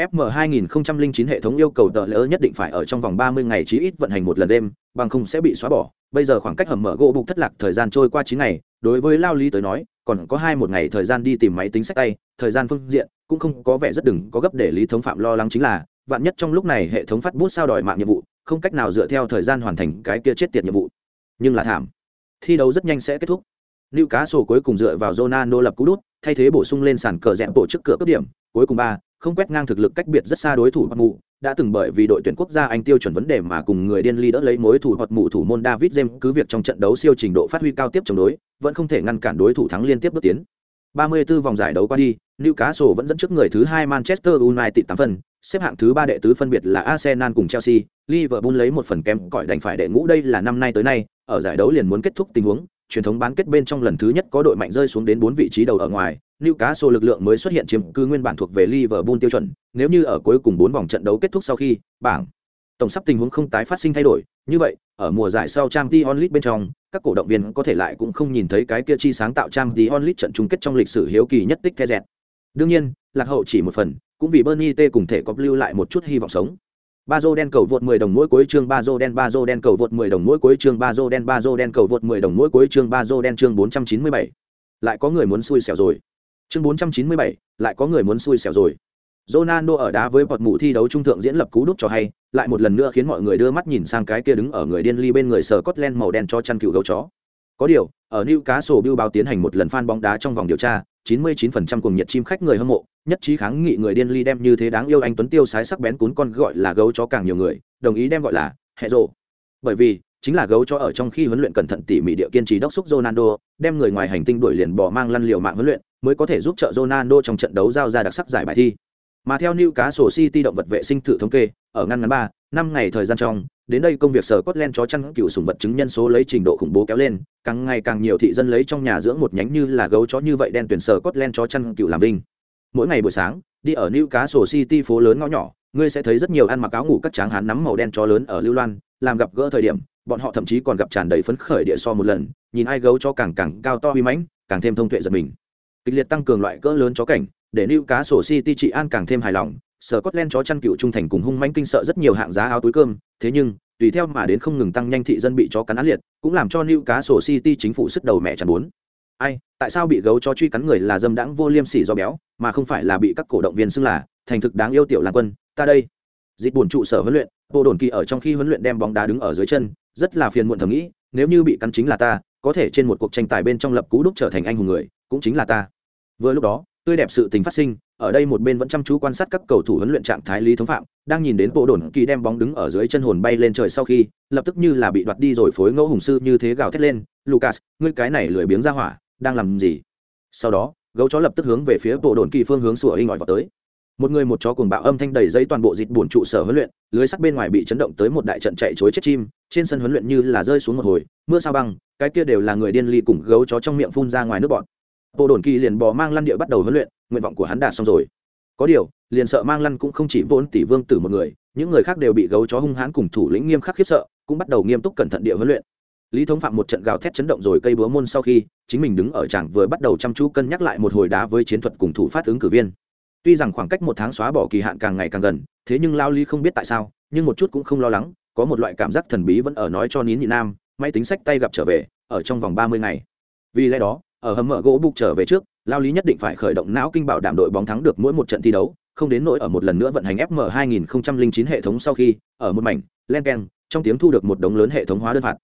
FM 2009 hệ thống yêu cầu tờ lỡ nhất định phải ở trong vòng 30 ngày chí ít vận hành một lần đêm, bằng không sẽ bị xóa bỏ. Bây giờ khoảng cách hầm mở gỗ bục thất lạc thời gian trôi qua 9 ngày, đối với Lao Lý tới nói, còn có hai một ngày thời gian đi tìm máy tính sách tay, thời gian phương diện cũng không có vẻ rất đừng có gấp để Lý Thống Phạm lo lắng chính là, vạn nhất trong lúc này hệ thống phát bút sao đòi mạng nhiệm vụ, không cách nào dựa theo thời gian hoàn thành cái kia chết tiệt nhiệm vụ. Nhưng là thảm. Thi đấu rất nhanh sẽ kết thúc. Lưu cá sổ cuối cùng dựa vào Ronaldo lập cú đút, thay thế bổ sung lên sàn cờ rẽ bộ trước cửa cấp điểm, cuối cùng ba, không quét ngang thực lực cách biệt rất xa đối thủ hoặc mù, đã từng bởi vì đội tuyển quốc gia Anh tiêu chuẩn vấn đề mà cùng người điên ly đỡ lấy mối thủ hoặc mù thủ môn David James cứ việc trong trận đấu siêu trình độ phát huy cao tiếp chống đối, vẫn không thể ngăn cản đối thủ thắng liên tiếp bước tiến. 34 vòng giải đấu qua đi, Newcastle vẫn dẫn trước người thứ hai Manchester United 8 phần, xếp hạng thứ ba đệ tứ phân biệt là Arsenal cùng Chelsea, Liverpool lấy một phần kém cỏi đành phải đệ ngũ đây là năm nay tới nay, ở giải đấu liền muốn kết thúc tình huống, truyền thống bán kết bên trong lần thứ nhất có đội mạnh rơi xuống đến bốn vị trí đầu ở ngoài, Newcastle lực lượng mới xuất hiện chiếm cư nguyên bản thuộc về Liverpool tiêu chuẩn, nếu như ở cuối cùng bốn vòng trận đấu kết thúc sau khi, bảng tổng sắp tình huống không tái phát sinh thay đổi, như vậy, ở mùa giải sau Champions League bên trong, các cổ động viên có thể lại cũng không nhìn thấy cái kia chi sáng tạo Champions League trận chung kết trong lịch sử hiếu kỳ nhất tích the dẹt. Đương nhiên, lạc hậu chỉ một phần, cũng vì Bernie T cùng thể cọp lưu lại một chút hy vọng sống. Ba Bazo đen cầu vượt 10 đồng mỗi cuối chương Bazo đen Bazo đen cầu vượt 10 đồng mỗi cuối chương Bazo đen Bazo đen cầu vượt 10 đồng mỗi cuối chương Bazo đen chương 497. Lại có người muốn xui xẻo rồi. Chương 497, lại có người muốn xui xẻo rồi. Ronaldo ở đá với bọt mũ thi đấu trung thượng diễn lập cú đúc cho hay, lại một lần nữa khiến mọi người đưa mắt nhìn sang cái kia đứng ở người điên ly bên người sở Scotland màu đen cho chăn cừu gấu chó. Có điều, ở Newcastle Bill báo tiến hành một lần fan bóng đá trong vòng điều tra, 99% cuồng nhiệt chim khách người hâm mộ, nhất trí kháng nghị người điên ly đem như thế đáng yêu anh tuấn tiêu sái sắc bén cún con gọi là gấu chó càng nhiều người, đồng ý đem gọi là hệ rồ. Bởi vì, chính là gấu chó ở trong khi huấn luyện cẩn thận tỉ mỉ địa kiên trì đốc xúc Ronaldo, đem người ngoài hành tinh đuổi liền bỏ mang lăn liều mạng huấn luyện, mới có thể giúp trợ Ronaldo trong trận đấu giao ra đặc sắc giải bài thi. Mà theo Newcastle City động vật vệ sinh thử thống kê, ở ngăn ngắn 3, 5 ngày thời gian trong, đến đây công việc sở Scotland chó chăn cựu sủng vật chứng nhân số lấy trình độ khủng bố kéo lên, càng ngày càng nhiều thị dân lấy trong nhà dưỡng một nhánh như là gấu chó như vậy đen tuyển sở Scotland chó chăn cựu làm vinh. Mỗi ngày buổi sáng, đi ở Newcastle City phố lớn ngõ nhỏ, ngươi sẽ thấy rất nhiều ăn mặc áo ngủ các tráng hán nắm màu đen chó lớn ở lưu loan, làm gặp gỡ thời điểm, bọn họ thậm chí còn gặp tràn đầy phấn khởi địa so một lần, nhìn ai gấu chó càng càng cao to uy mãnh, càng thêm thông tuệ giật mình. Kịch liệt tăng cường loại cỡ lớn chó cảnh, để Newcastle City trị an càng thêm hài lòng, sở Scotland chó chăn cựu trung thành cùng hung manh kinh sợ rất nhiều hạng giá áo túi cơm, thế nhưng, tùy theo mà đến không ngừng tăng nhanh thị dân bị chó cắn án liệt, cũng làm cho Niu cá sổ City chính phủ sức đầu mẹ chẳng bốn. Ai, tại sao bị gấu chó truy cắn người là dâm đãng vô liêm sỉ do béo, mà không phải là bị các cổ động viên xưng là thành thực đáng yêu tiểu làng quân, ta đây. Dịch buồn trụ sở huấn luyện, bộ đồn kỳ ở trong khi huấn luyện đem bóng đá đứng ở dưới chân, rất là phiền muộn thầm nghĩ, nếu như bị cắn chính là ta, có thể trên một cuộc tranh tài bên trong lập cú đúc trở thành anh hùng người, cũng chính là ta. Vừa lúc đó, tươi đẹp sự tình phát sinh ở đây một bên vẫn chăm chú quan sát các cầu thủ huấn luyện trạng thái lý thống phạm, đang nhìn đến bộ đồn kỳ đem bóng đứng ở dưới chân hồn bay lên trời sau khi, lập tức như là bị đoạt đi rồi phối ngẫu hùng sư như thế gào thét lên, lucas, ngươi cái này lười biếng ra hỏa, đang làm gì? Sau đó, gấu chó lập tức hướng về phía bộ đồn kỳ phương hướng sủa hình ngòi vào tới. Một người một chó cùng bạo âm thanh đầy dây toàn bộ dịch buồn trụ sở huấn luyện, lưới sắt bên ngoài bị chấn động tới một đại trận chạy chối chết chim, trên sân huấn luyện như là rơi xuống một hồi, mưa sao băng, cái kia đều là người điên ly cùng gấu chó trong miệng phun ra ngoài nước bọn bộ đồn kỳ liền bò mang lăn địa bắt đầu huấn luyện nguyện vọng của hắn đạt xong rồi. Có điều, liền sợ mang lăn cũng không chỉ vốn tỷ vương tử một người, những người khác đều bị gấu chó hung hãn cùng thủ lĩnh nghiêm khắc khiếp sợ, cũng bắt đầu nghiêm túc cẩn thận địa huấn luyện. Lý thống phạm một trận gào thét chấn động rồi cây búa môn sau khi, chính mình đứng ở tràng vừa bắt đầu chăm chú cân nhắc lại một hồi đá với chiến thuật cùng thủ phát ứng cử viên. Tuy rằng khoảng cách một tháng xóa bỏ kỳ hạn càng ngày càng gần, thế nhưng lao lý không biết tại sao, nhưng một chút cũng không lo lắng, có một loại cảm giác thần bí vẫn ở nói cho nín nhị nam, máy tính sách tay gặp trở về, ở trong vòng ba mươi ngày. Vì lẽ đó, ở hầm mở gỗ bục trở về trước lao lý nhất định phải khởi động não kinh bảo đảm đội bóng thắng được mỗi một trận thi đấu không đến nỗi ở một lần nữa vận hành fm 2009 hệ thống sau khi ở một mảnh len keng trong tiếng thu được một đống lớn hệ thống hóa đơn phạt.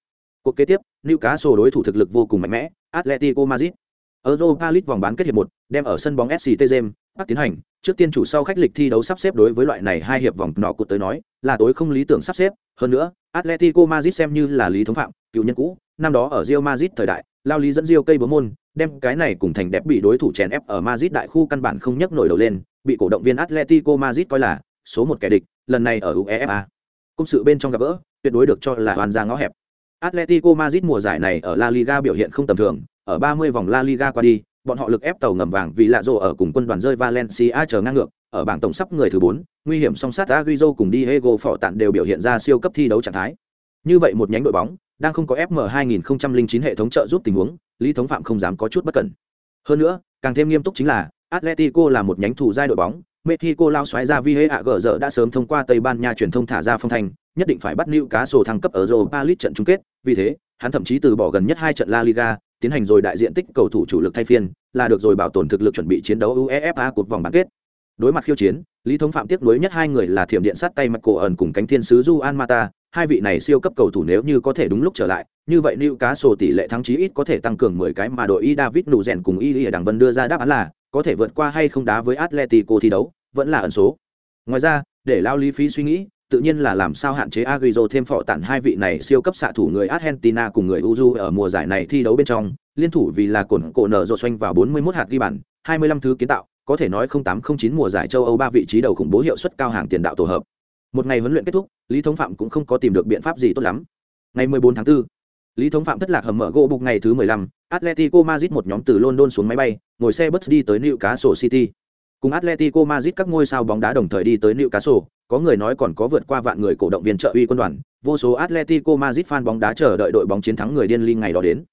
Cuộc kế tiếp newcastle đối thủ thực lực vô cùng mạnh mẽ atletico madrid. Europa League vòng bán kết hiệp một đem ở sân bóng SCT Gem bắt tiến hành, trước tiên chủ sau khách lịch thi đấu sắp xếp đối với loại này hai hiệp vòng nọ cột tới nói, là tối không lý tưởng sắp xếp, hơn nữa, Atletico Madrid xem như là lý thống phạm, cựu nhân cũ, năm đó ở Real Madrid thời đại, lao lý dẫn Real cây búa môn, đem cái này cùng thành đẹp bị đối thủ chèn ép ở Madrid đại khu căn bản không nhấc nổi đầu lên, bị cổ động viên Atletico Madrid coi là số một kẻ địch, lần này ở UEFA. Công sự bên trong gặp gỡ, tuyệt đối được cho là hoàn ra ngõ hẹp. Atletico Madrid mùa giải này ở La Liga biểu hiện không tầm thường, ở 30 vòng La Liga qua đi, bọn họ lực ép tàu ngầm vàng vì lạ rồ ở cùng quân đoàn rơi Valencia chờ ngang ngược, ở bảng tổng sắp người thứ 4, nguy hiểm song sát Agüero cùng Diego Phỏ tạn đều biểu hiện ra siêu cấp thi đấu trạng thái. Như vậy một nhánh đội bóng, đang không có FM 2009 hệ thống trợ giúp tình huống, Lý Thống Phạm không dám có chút bất cẩn. Hơn nữa, càng thêm nghiêm túc chính là, Atletico là một nhánh thủ giai đội bóng, Mexico lao xoáy ra vi hế ạ gở dở đã sớm thông qua Tây Ban Nha truyền thông thả ra phong thành, nhất định phải bắt lưu cá sổ thăng cấp ở Europa League trận chung kết, vì thế, hắn thậm chí từ bỏ gần nhất hai trận La Liga, tiến hành rồi đại diện tích cầu thủ chủ lực thay phiên, là được rồi bảo tồn thực lực chuẩn bị chiến đấu UEFA cuộc vòng bán kết. Đối mặt khiêu chiến, Lý Thống Phạm tiếc nuối nhất hai người là thiểm điện sát tay mặt cổ ẩn cùng cánh thiên sứ Juan Mata, hai vị này siêu cấp cầu thủ nếu như có thể đúng lúc trở lại, như vậy Newcastle tỷ lệ thắng chí ít có thể tăng cường 10 cái mà đội Y David nụ rèn cùng Y Đằng Vân đưa ra đáp án là có thể vượt qua hay không đá với Atletico thi đấu, vẫn là ẩn số. Ngoài ra, để lao lý phí suy nghĩ, tự nhiên là làm sao hạn chế Agüero thêm phọ tản hai vị này siêu cấp xạ thủ người Argentina cùng người Uju ở mùa giải này thi đấu bên trong, liên thủ vì là cổn cổ nở rộ xoanh vào 41 hạt ghi bàn, 25 thứ kiến tạo, có thể nói 0809 mùa giải châu Âu ba vị trí đầu khủng bố hiệu suất cao hàng tiền đạo tổ hợp. Một ngày huấn luyện kết thúc, Lý Thống Phạm cũng không có tìm được biện pháp gì tốt lắm. Ngày 14 tháng 4, Lý Thống Phạm thất lạc hầm mở gỗ bục ngày thứ 15, Atletico Madrid một nhóm từ London xuống máy bay, ngồi xe bus đi tới Newcastle City. Cùng Atletico Madrid các ngôi sao bóng đá đồng thời đi tới Newcastle, có người nói còn có vượt qua vạn người cổ động viên trợ uy quân đoàn, vô số Atletico Madrid fan bóng đá chờ đợi đội bóng chiến thắng người điên ly ngày đó đến.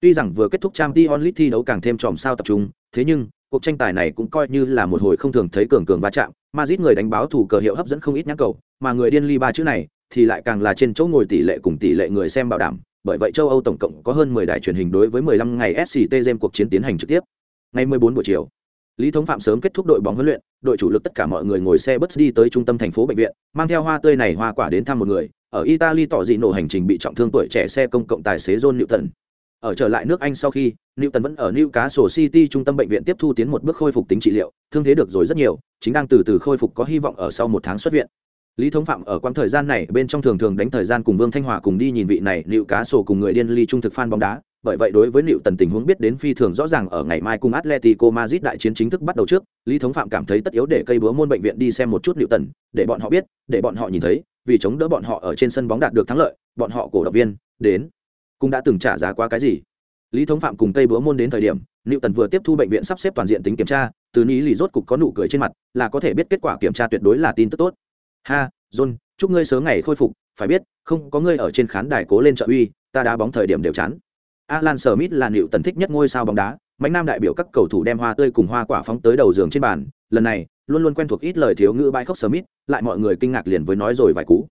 Tuy rằng vừa kết thúc Champions League thi đấu càng thêm tròm sao tập trung, thế nhưng cuộc tranh tài này cũng coi như là một hồi không thường thấy cường cường va chạm, Madrid người đánh báo thủ cờ hiệu hấp dẫn không ít nhãn cầu, mà người điên ly ba chữ này thì lại càng là trên chỗ ngồi tỷ lệ cùng tỷ lệ người xem bảo đảm, bởi vậy châu Âu tổng cộng có hơn 10 đài truyền hình đối với 15 ngày SCT Game cuộc chiến tiến hành trực tiếp. Ngày 14 buổi chiều, Lý Thống Phạm sớm kết thúc đội bóng huấn luyện, đội chủ lực tất cả mọi người ngồi xe bus đi tới trung tâm thành phố bệnh viện, mang theo hoa tươi này hoa quả đến thăm một người, ở Italy tỏ dị nổ hành trình bị trọng thương tuổi trẻ xe công cộng tài xế John Newton. Ở trở lại nước Anh sau khi, Newton vẫn ở Newcastle City trung tâm bệnh viện tiếp thu tiến một bước khôi phục tính trị liệu, thương thế được rồi rất nhiều, chính đang từ từ khôi phục có hy vọng ở sau một tháng xuất viện. Lý Thống Phạm ở quãng thời gian này bên trong thường thường đánh thời gian cùng Vương Thanh Hòa cùng đi nhìn vị này liệu cá sổ cùng người điên ly trung thực fan bóng đá, bởi vậy đối với liệu tần tình huống biết đến phi thường rõ ràng ở ngày mai cùng Atletico Madrid đại chiến chính thức bắt đầu trước, Lý Thống Phạm cảm thấy tất yếu để cây búa môn bệnh viện đi xem một chút liệu tần, để bọn họ biết, để bọn họ nhìn thấy, vì chống đỡ bọn họ ở trên sân bóng đạt được thắng lợi, bọn họ cổ động viên đến cũng đã từng trả giá quá cái gì. Lý Thống Phạm cùng cây búa môn đến thời điểm, liệu tần vừa tiếp thu bệnh viện sắp xếp toàn diện tính kiểm tra, từ ní lì rốt cục có nụ cười trên mặt, là có thể biết kết quả kiểm tra tuyệt đối là tin tức tốt. Ha, John, chúc ngươi sớm ngày khôi phục, phải biết, không có ngươi ở trên khán đài cố lên trợ uy, ta đá bóng thời điểm đều chán Alan Smith là nịu tần thích nhất ngôi sao bóng đá, mạnh nam đại biểu các cầu thủ đem hoa tươi cùng hoa quả phóng tới đầu giường trên bàn, lần này, luôn luôn quen thuộc ít lời thiếu ngữ bãi khóc Smith, lại mọi người kinh ngạc liền với nói rồi vài cú.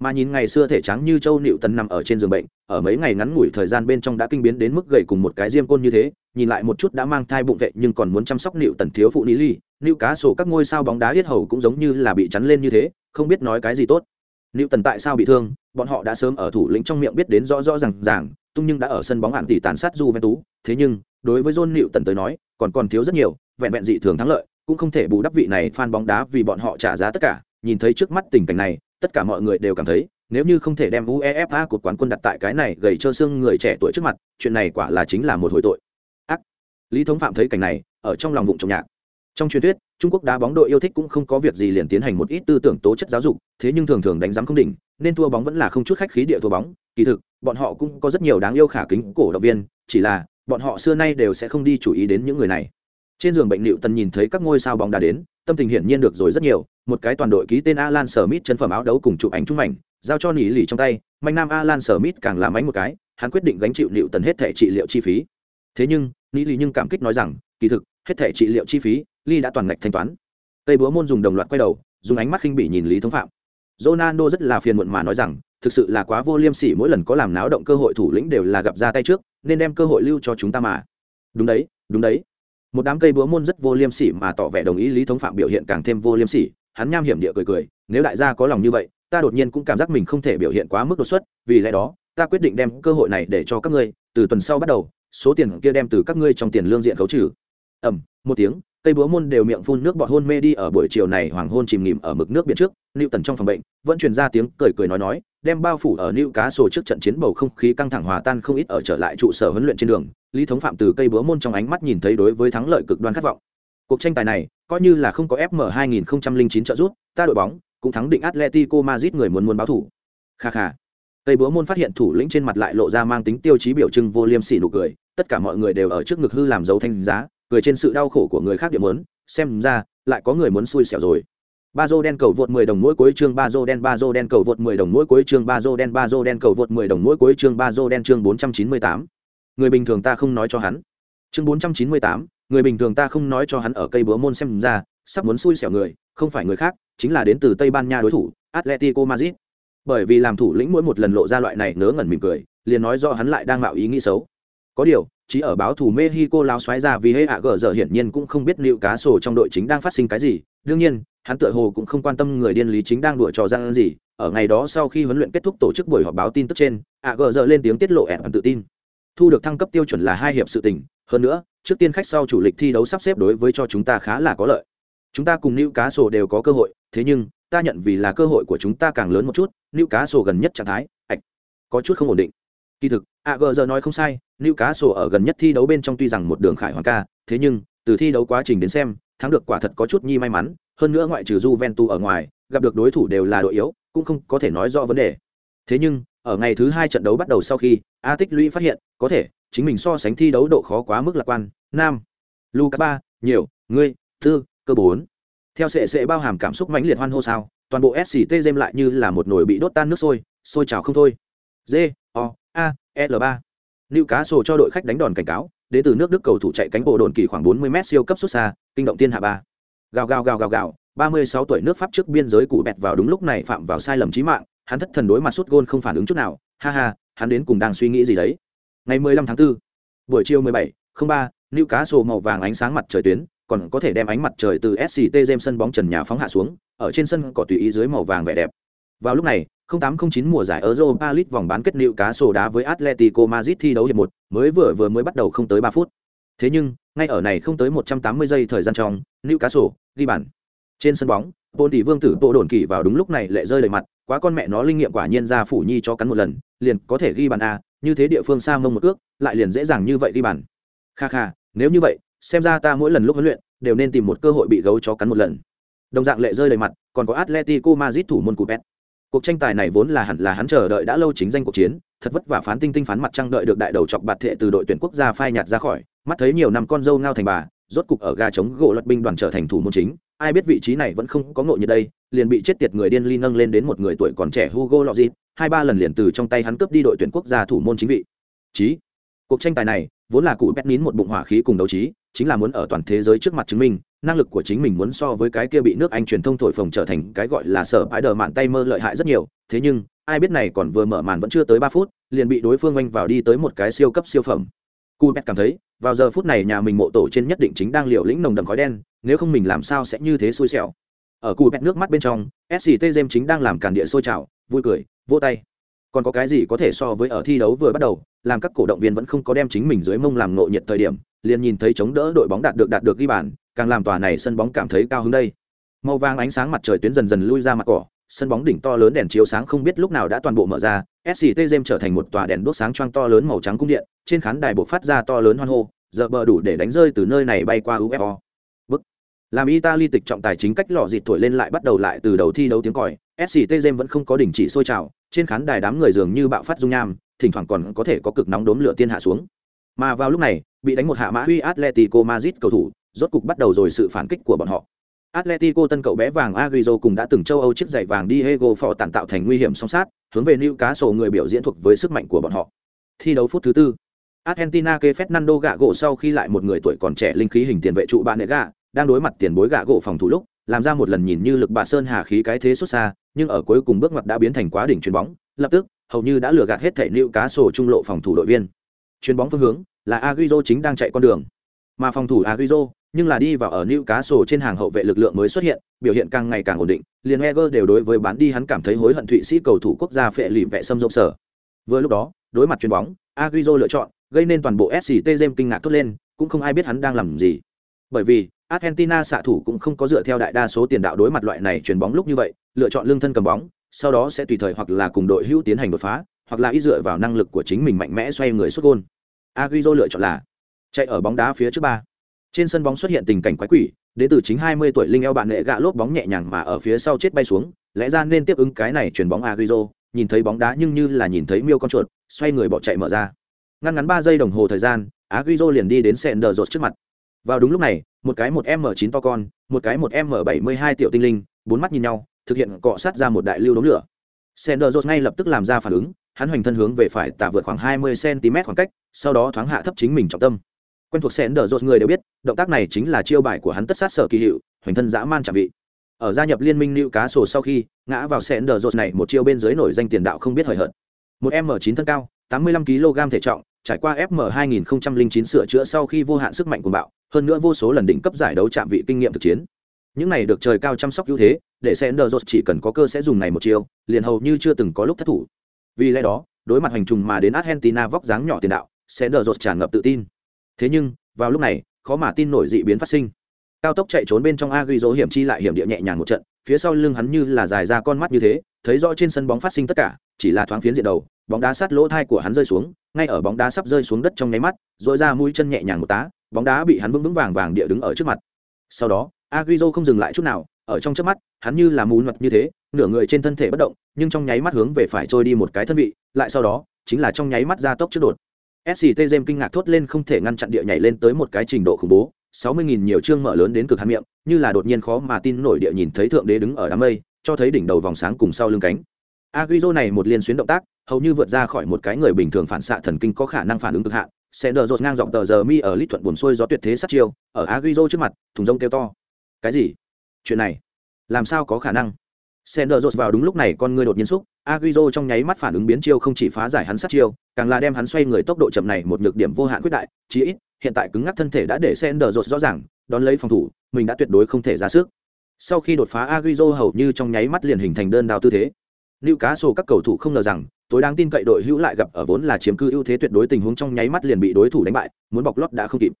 Mà nhìn ngày xưa thể trắng như châu nịu tần nằm ở trên giường bệnh, ở mấy ngày ngắn ngủi thời gian bên trong đã kinh biến đến mức gầy cùng một cái diêm côn như thế, nhìn lại một chút đã mang thai bụng vệ nhưng còn muốn chăm sóc nịu tần thiếu phụ ní ly, nịu cá sổ các ngôi sao bóng đá yết hầu cũng giống như là bị chắn lên như thế, không biết nói cái gì tốt. Nịu tần tại sao bị thương, bọn họ đã sớm ở thủ lĩnh trong miệng biết đến rõ rõ ràng ràng, tung nhưng đã ở sân bóng hạn tỷ tàn sát Juventus, thế nhưng, đối với John Newton tới nói, còn còn thiếu rất nhiều, vẹn vẹn dị thường thắng lợi cũng không thể bù đắp vị này fan bóng đá vì bọn họ trả giá tất cả. Nhìn thấy trước mắt tình cảnh này tất cả mọi người đều cảm thấy nếu như không thể đem uefa cột quán quân đặt tại cái này gầy trơ xương người trẻ tuổi trước mặt chuyện này quả là chính là một hồi tội. Ác. Lý thống phạm thấy cảnh này ở trong lòng vụng trong nhạc trong truyền thuyết, trung quốc đá bóng đội yêu thích cũng không có việc gì liền tiến hành một ít tư tưởng tố chất giáo dục, thế nhưng thường thường đánh giám không đỉnh, nên thua bóng vẫn là không chút khách khí địa thua bóng. Kỳ thực, bọn họ cũng có rất nhiều đáng yêu khả kính cổ động viên, chỉ là, bọn họ xưa nay đều sẽ không đi chú ý đến những người này. Trên giường bệnh liệu tần nhìn thấy các ngôi sao bóng đá đến, tâm tình hiển nhiên được rồi rất nhiều, một cái toàn đội ký tên alan smith chân phẩm áo đấu cùng chụp ảnh trung ảnh giao cho nỉ lì trong tay, mạnh nam alan smith càng làm ánh một cái, hắn quyết định gánh chịu liệu tần hết thẻ trị liệu chi phí. Thế nhưng, nỉ lì nhưng cảm kích nói rằng, kỳ thực, hết thẻ trị liệu chi phí ly đã toàn ngạch thanh toán. Tây búa môn dùng đồng loạt quay đầu, dùng ánh mắt khinh bỉ nhìn lý thống phạm. Ronaldo rất là phiền muộn mà nói rằng, thực sự là quá vô liêm sỉ, mỗi lần có làm náo động cơ hội thủ lĩnh đều là gặp ra tay trước, nên đem cơ hội lưu cho chúng ta mà. Đúng đấy đúng đấy. Một đám cây búa môn rất vô liêm sỉ mà tỏ vẻ đồng ý lý thống phạm biểu hiện càng thêm vô liêm sỉ, hắn nham hiểm địa cười cười, nếu đại gia có lòng như vậy, ta đột nhiên cũng cảm giác mình không thể biểu hiện quá mức đột xuất, vì lẽ đó, ta quyết định đem cơ hội này để cho các ngươi, từ tuần sau bắt đầu, số tiền kia đem từ các ngươi trong tiền lương diện khấu trừ. Ẩm một tiếng cây búa môn đều miệng phun nước bọt hôn mê đi ở buổi chiều này hoàng hôn chìm nghỉm ở mực nước biển trước lưu tần trong phòng bệnh, vẫn truyền ra tiếng cười cười nói nói, đem bao phủ ở lưu cá sổ trước trận chiến bầu không khí căng thẳng hòa tan không ít ở trở lại trụ sở huấn luyện trên đường, lý thống phạm từ cây búa môn trong ánh mắt nhìn thấy đối với thắng lợi cực đoan khát vọng. Cuộc tranh tài này, coi như là không có fm 2009 trợ giúp, ta đội bóng cũng thắng định atletico madrid người muốn muốn báo thủ. Kha kha. Cây búa môn phát hiện thủ lĩnh trên mặt lại lộ ra mang tính tiêu chí biểu trưng vô liêm sỉ nụ cười, tất cả mọi người đều ở trước ngực hư làm dấu thanh giá cười trên sự đau khổ của người khác điểm muốn xem ra lại có người muốn xui xẻo rồi. Ba dô đen cầu vượt 10 đồng mỗi cuối chương ba dô đen ba dô đen cầu vượt 10 đồng mỗi cuối chương ba dô đen ba dô đen cầu vượt 10 đồng mỗi cuối chương ba dô đen chương 498. người bình thường ta không nói cho hắn. Chương 498, người bình thường ta không nói cho hắn ở cây búa môn xem ra sắp muốn xui xẻo người không phải người khác chính là đến từ tây ban nha đối thủ atletico madrid. Bởi vì làm thủ lĩnh mỗi một lần lộ ra loại này ngớ ngẩn mỉm cười liền nói do hắn lại đang mạo ý nghĩ xấu. Có điều chỉ ở báo thủ Mexico lao xoáy ra vì hệ ạ gờ giờ hiển nhiên cũng không biết liệu cá sổ trong đội chính đang phát sinh cái gì. Đương nhiên, hắn tựa hồ cũng không quan tâm người điên lý chính đang đùa trò răng gì. Ở ngày đó sau khi huấn luyện kết thúc tổ chức buổi họp báo tin tức trên, ạ gờ giờ lên tiếng tiết lộ ẻn tự tin. Thu được thăng cấp tiêu chuẩn là hai hiệp sự tình, hơn nữa, trước tiên khách sau chủ lịch thi đấu sắp xếp đối với cho chúng ta khá là có lợi. Chúng ta cùng Lưu cá sổ đều có cơ hội, thế nhưng, ta nhận vì là cơ hội của chúng ta càng lớn một chút, Lưu cá sổ gần nhất trạng thái, ạch, có chút không ổn định. Kỳ thực, AG giờ nói không sai, Lưu cá Newcastle ở gần nhất thi đấu bên trong tuy rằng một đường khải hoàn ca, thế nhưng từ thi đấu quá trình đến xem, thắng được quả thật có chút nhi may mắn, hơn nữa ngoại trừ Juventus ở ngoài, gặp được đối thủ đều là đội yếu, cũng không có thể nói rõ vấn đề. Thế nhưng, ở ngày thứ hai trận đấu bắt đầu sau khi, A Tích Lũy phát hiện, có thể chính mình so sánh thi đấu độ khó quá mức lạc quan. Nam, Lucas 3, nhiều, ngươi, tư, cơ bốn. Theo sệ sệ bao hàm cảm xúc mãnh liệt hoan hô sao, toàn bộ SCT Gem lại như là một nồi bị đốt tan nước sôi, sôi trào không thôi. D, O, A, L 3 Lưu Cá Sổ cho đội khách đánh đòn cảnh cáo, đến từ nước Đức cầu thủ chạy cánh bộ đồn kỳ khoảng 40m siêu cấp xuất xa, kinh động tiên hạ ba. Gào gào gào gào gào, 36 tuổi nước Pháp trước biên giới cụ bẹt vào đúng lúc này phạm vào sai lầm chí mạng, hắn thất thần đối mặt sút gôn không phản ứng chút nào, ha ha, hắn đến cùng đang suy nghĩ gì đấy. Ngày 15 tháng 4, buổi chiều 17, 03, Lưu Cá Sổ màu vàng ánh sáng mặt trời tuyến, còn có thể đem ánh mặt trời từ SCT James sân bóng trần nhà phóng hạ xuống, ở trên sân cỏ tùy ý dưới màu vàng vẻ đẹp. Vào lúc này, 0809 mùa giải Europa League vòng bán kết liệu cá sổ đá với Atletico Madrid thi đấu hiệp 1, mới vừa vừa mới bắt đầu không tới 3 phút. Thế nhưng, ngay ở này không tới 180 giây thời gian trong, liệu cá sổ ghi bàn. Trên sân bóng, Bồn tỷ Vương tử Bộ đồn kỳ vào đúng lúc này lệ rơi đầy mặt, quá con mẹ nó linh nghiệm quả nhiên ra phủ nhi cho cắn một lần, liền có thể ghi bàn a, như thế địa phương xa mông một ước, lại liền dễ dàng như vậy ghi bàn. Kha kha, nếu như vậy, xem ra ta mỗi lần lúc huấn luyện đều nên tìm một cơ hội bị gấu chó cắn một lần. Đồng dạng lệ rơi đầy mặt, còn có Atletico Madrid thủ môn Cupet cuộc tranh tài này vốn là hẳn là hắn chờ đợi đã lâu chính danh cuộc chiến, thật vất vả phán tinh tinh phán mặt trăng đợi được đại đầu chọc bạt thệ từ đội tuyển quốc gia phai nhạt ra khỏi, mắt thấy nhiều năm con dâu ngao thành bà, rốt cục ở ga chống gỗ luật binh đoàn trở thành thủ môn chính, ai biết vị trí này vẫn không có ngộ như đây, liền bị chết tiệt người điên ly nâng lên đến một người tuổi còn trẻ hugo lọ dịp hai ba lần liền từ trong tay hắn cướp đi đội tuyển quốc gia thủ môn chính vị. Chí, cuộc tranh tài này vốn là cụ bét nín một bụng hỏa khí cùng đấu trí, chính là muốn ở toàn thế giới trước mặt chứng minh năng lực của chính mình muốn so với cái kia bị nước anh truyền thông thổi phồng trở thành cái gọi là sở bãi đờ mạn tay mơ lợi hại rất nhiều. Thế nhưng, ai biết này còn vừa mở màn vẫn chưa tới ba phút, liền bị đối phương oanh vào đi tới một cái siêu cấp siêu phẩm. Cu bét cảm thấy, vào giờ phút này nhà mình mộ tổ trên nhất định chính đang liều lĩnh nồng đậm khói đen, nếu không mình làm sao sẽ như thế xui xẻo. Ở cu bét nước mắt bên trong sct jem chính đang làm cản địa sôi trào, vui cười, vỗ tay. Còn có cái gì có thể so với ở thi đấu vừa bắt đầu, làm các cổ động viên vẫn không có đem chính mình dưới mông làm nộ nhiệt thời điểm, liền nhìn thấy chống đỡ đội bóng đạt được đạt được ghi bàn càng làm tòa này sân bóng cảm thấy cao hứng đây. Màu vàng ánh sáng mặt trời tuyến dần dần lui ra mặt cỏ, sân bóng đỉnh to lớn đèn chiếu sáng không biết lúc nào đã toàn bộ mở ra sct game trở thành một tòa đèn đốt sáng choang to lớn màu trắng cung điện, trên khán đài buộc phát ra to lớn hoan hô, giờ bờ đủ để đánh rơi từ nơi này bay qua ufo bức. Làm italy tịch trọng tài chính cách lò dịt thổi lên lại bắt đầu lại từ đầu thi đấu tiếng còi sct game vẫn không có đình chỉ sôi trào, trên khán đài đám người dường như bạo phát dung nham, thỉnh thoảng còn có thể có cực nóng đốm lửa tiên hạ xuống. Mà vào lúc này, bị đánh một hạ mã huy atletico madrid cầu thủ rốt cục bắt đầu rồi sự phản kích của bọn họ Atletico tân cậu bé vàng Agüero cùng đã từng châu Âu chiếc giày vàng Diego Phò tàn tạo thành nguy hiểm song sát, hướng về Newcastle người biểu diễn thuộc với sức mạnh của bọn họ. Thi đấu phút thứ tư. Argentina kê Fernando gạ gỗ sau khi lại một người tuổi còn trẻ linh khí hình tiền vệ trụ bạn gạ, đang đối mặt tiền bối gạ gỗ phòng thủ lúc, làm ra một lần nhìn như lực bạ sơn hà khí cái thế xuất xa, nhưng ở cuối cùng bước ngoặt đã biến thành quá đỉnh chuyền bóng, lập tức, hầu như đã lừa gạt hết thể Newcastle trung lộ phòng thủ đội viên. Chuyền bóng phương hướng là Agüero chính đang chạy con đường, mà phòng thủ Agüero nhưng là đi vào ở Newcastle trên hàng hậu vệ lực lượng mới xuất hiện, biểu hiện càng ngày càng ổn định, liền Eger đều đối với bán đi hắn cảm thấy hối hận Thụy Sĩ cầu thủ quốc gia phệ lì vẽ xâm rộng sở. Vừa lúc đó, đối mặt chuyền bóng, Agüero lựa chọn, gây nên toàn bộ SCT Gem kinh ngạc thốt lên, cũng không ai biết hắn đang làm gì. Bởi vì, Argentina xạ thủ cũng không có dựa theo đại đa số tiền đạo đối mặt loại này chuyền bóng lúc như vậy, lựa chọn lưng thân cầm bóng, sau đó sẽ tùy thời hoặc là cùng đội hữu tiến hành đột phá, hoặc là ý dựa vào năng lực của chính mình mạnh mẽ xoay người sút gol. Agüero lựa chọn là chạy ở bóng đá phía trước ba trên sân bóng xuất hiện tình cảnh quái quỷ đến từ chính 20 tuổi linh eo bạn nghệ gạ lốp bóng nhẹ nhàng mà ở phía sau chết bay xuống, lẽ ra nên tiếp ứng cái này chuyển bóng Agüero, nhìn thấy bóng đá nhưng như là nhìn thấy miêu con chuột, xoay người bỏ chạy mở ra. Ngăn ngắn ba giây đồng hồ thời gian, Agüero liền đi đến Sender rột trước mặt. Vào đúng lúc này, một cái một m 9 to con, một cái một m 72 tiểu tinh linh, bốn mắt nhìn nhau, thực hiện cọ sát ra một đại lưu đống lửa. Sender rột ngay lập tức làm ra phản ứng, hắn hoành thân hướng về phải tả vượt khoảng 20 cm khoảng cách, sau đó thoáng hạ thấp chính mình trọng tâm quen thuộc sẽ đờ rột người đều biết, động tác này chính là chiêu bài của hắn tất sát sở kỳ hiệu, hoành thân dã man chạm vị. Ở gia nhập liên minh nữ cá sổ sau khi ngã vào sẽ đờ rột này, một chiêu bên dưới nổi danh tiền đạo không biết hời hợt. Một m 9 thân cao 85 kg thể trọng, trải qua fm 2009 sửa chữa sau khi vô hạn sức mạnh của bạo, hơn nữa vô số lần đỉnh cấp giải đấu chạm vị kinh nghiệm thực chiến. Những này được trời cao chăm sóc ưu thế, để sẽ đờ rột chỉ cần có cơ sẽ dùng này một chiêu, liền hầu như chưa từng có lúc thất thủ. Vì lẽ đó, đối mặt hành trùng mà đến argentina vóc dáng nhỏ tiền đạo sẽ đờ rột tràn ngập tự tin thế nhưng, vào lúc này, khó mà tin nổi dị biến phát sinh. Cao tốc chạy trốn bên trong a ghi dỗ hiểm chi lại hiểm địa nhẹ nhàng một trận, phía sau lưng hắn như là dài ra con mắt như thế, thấy rõ trên sân bóng phát sinh tất cả, chỉ là thoáng phiến diện đầu, bóng đá sát lỗ thai của hắn rơi xuống, ngay ở bóng đá sắp rơi xuống đất trong nháy mắt dội ra mũi chân nhẹ nhàng một tá, bóng đá bị hắn vững vững vàng vàng địa đứng ở trước mặt. Sau đó Agüero không dừng lại chút nào, ở trong trước mắt, hắn như là mù mật như thế, nửa người trên thân thể bất động, nhưng trong nháy mắt hướng về phải trôi đi một cái thân vị, lại sau đó, chính là trong nháy mắt ra tốc trước đột sct jem kinh ngạc thốt lên không thể ngăn chặn địa nhảy lên tới một cái trình độ khủng bố sáu mươi nghìn nhiều chương mở lớn đến cực hạn miệng như là đột nhiên khó mà tin nổi địa nhìn thấy thượng đế đứng ở đám mây cho thấy đỉnh đầu vòng sáng cùng sau lưng cánh. Agüero này một liên xuyến động tác hầu như vượt ra khỏi một cái người bình thường phản xạ thần kinh có khả năng phản ứng cực hạn. Sẽ đờ rột ngang dọc tờ giờ mi ở lít thuận buồn xuôi gió tuyệt thế sát chiêu ở Agüero trước mặt thùng rông kêu to. Cái gì? Chuyện này? Làm sao có khả năng? Sender rột vào đúng lúc này con người đột nhiên xúc, Agüero trong nháy mắt phản ứng biến chiêu không chỉ phá giải hắn sát chiêu, càng là đem hắn xoay người tốc độ chậm này một nhược điểm vô hạn quyết đại, chí ít, hiện tại cứng ngắc thân thể đã để Sender rột rõ ràng, đón lấy phòng thủ, mình đã tuyệt đối không thể ra sức. Sau khi đột phá Agüero hầu như trong nháy mắt liền hình thành đơn đao tư thế. Newcastle các cầu thủ không ngờ rằng, tối đáng tin cậy đội hữu lại gặp ở vốn là chiếm cư ưu thế tuyệt đối tình huống trong nháy mắt liền bị đối thủ đánh bại, muốn bọc lót đã không kịp.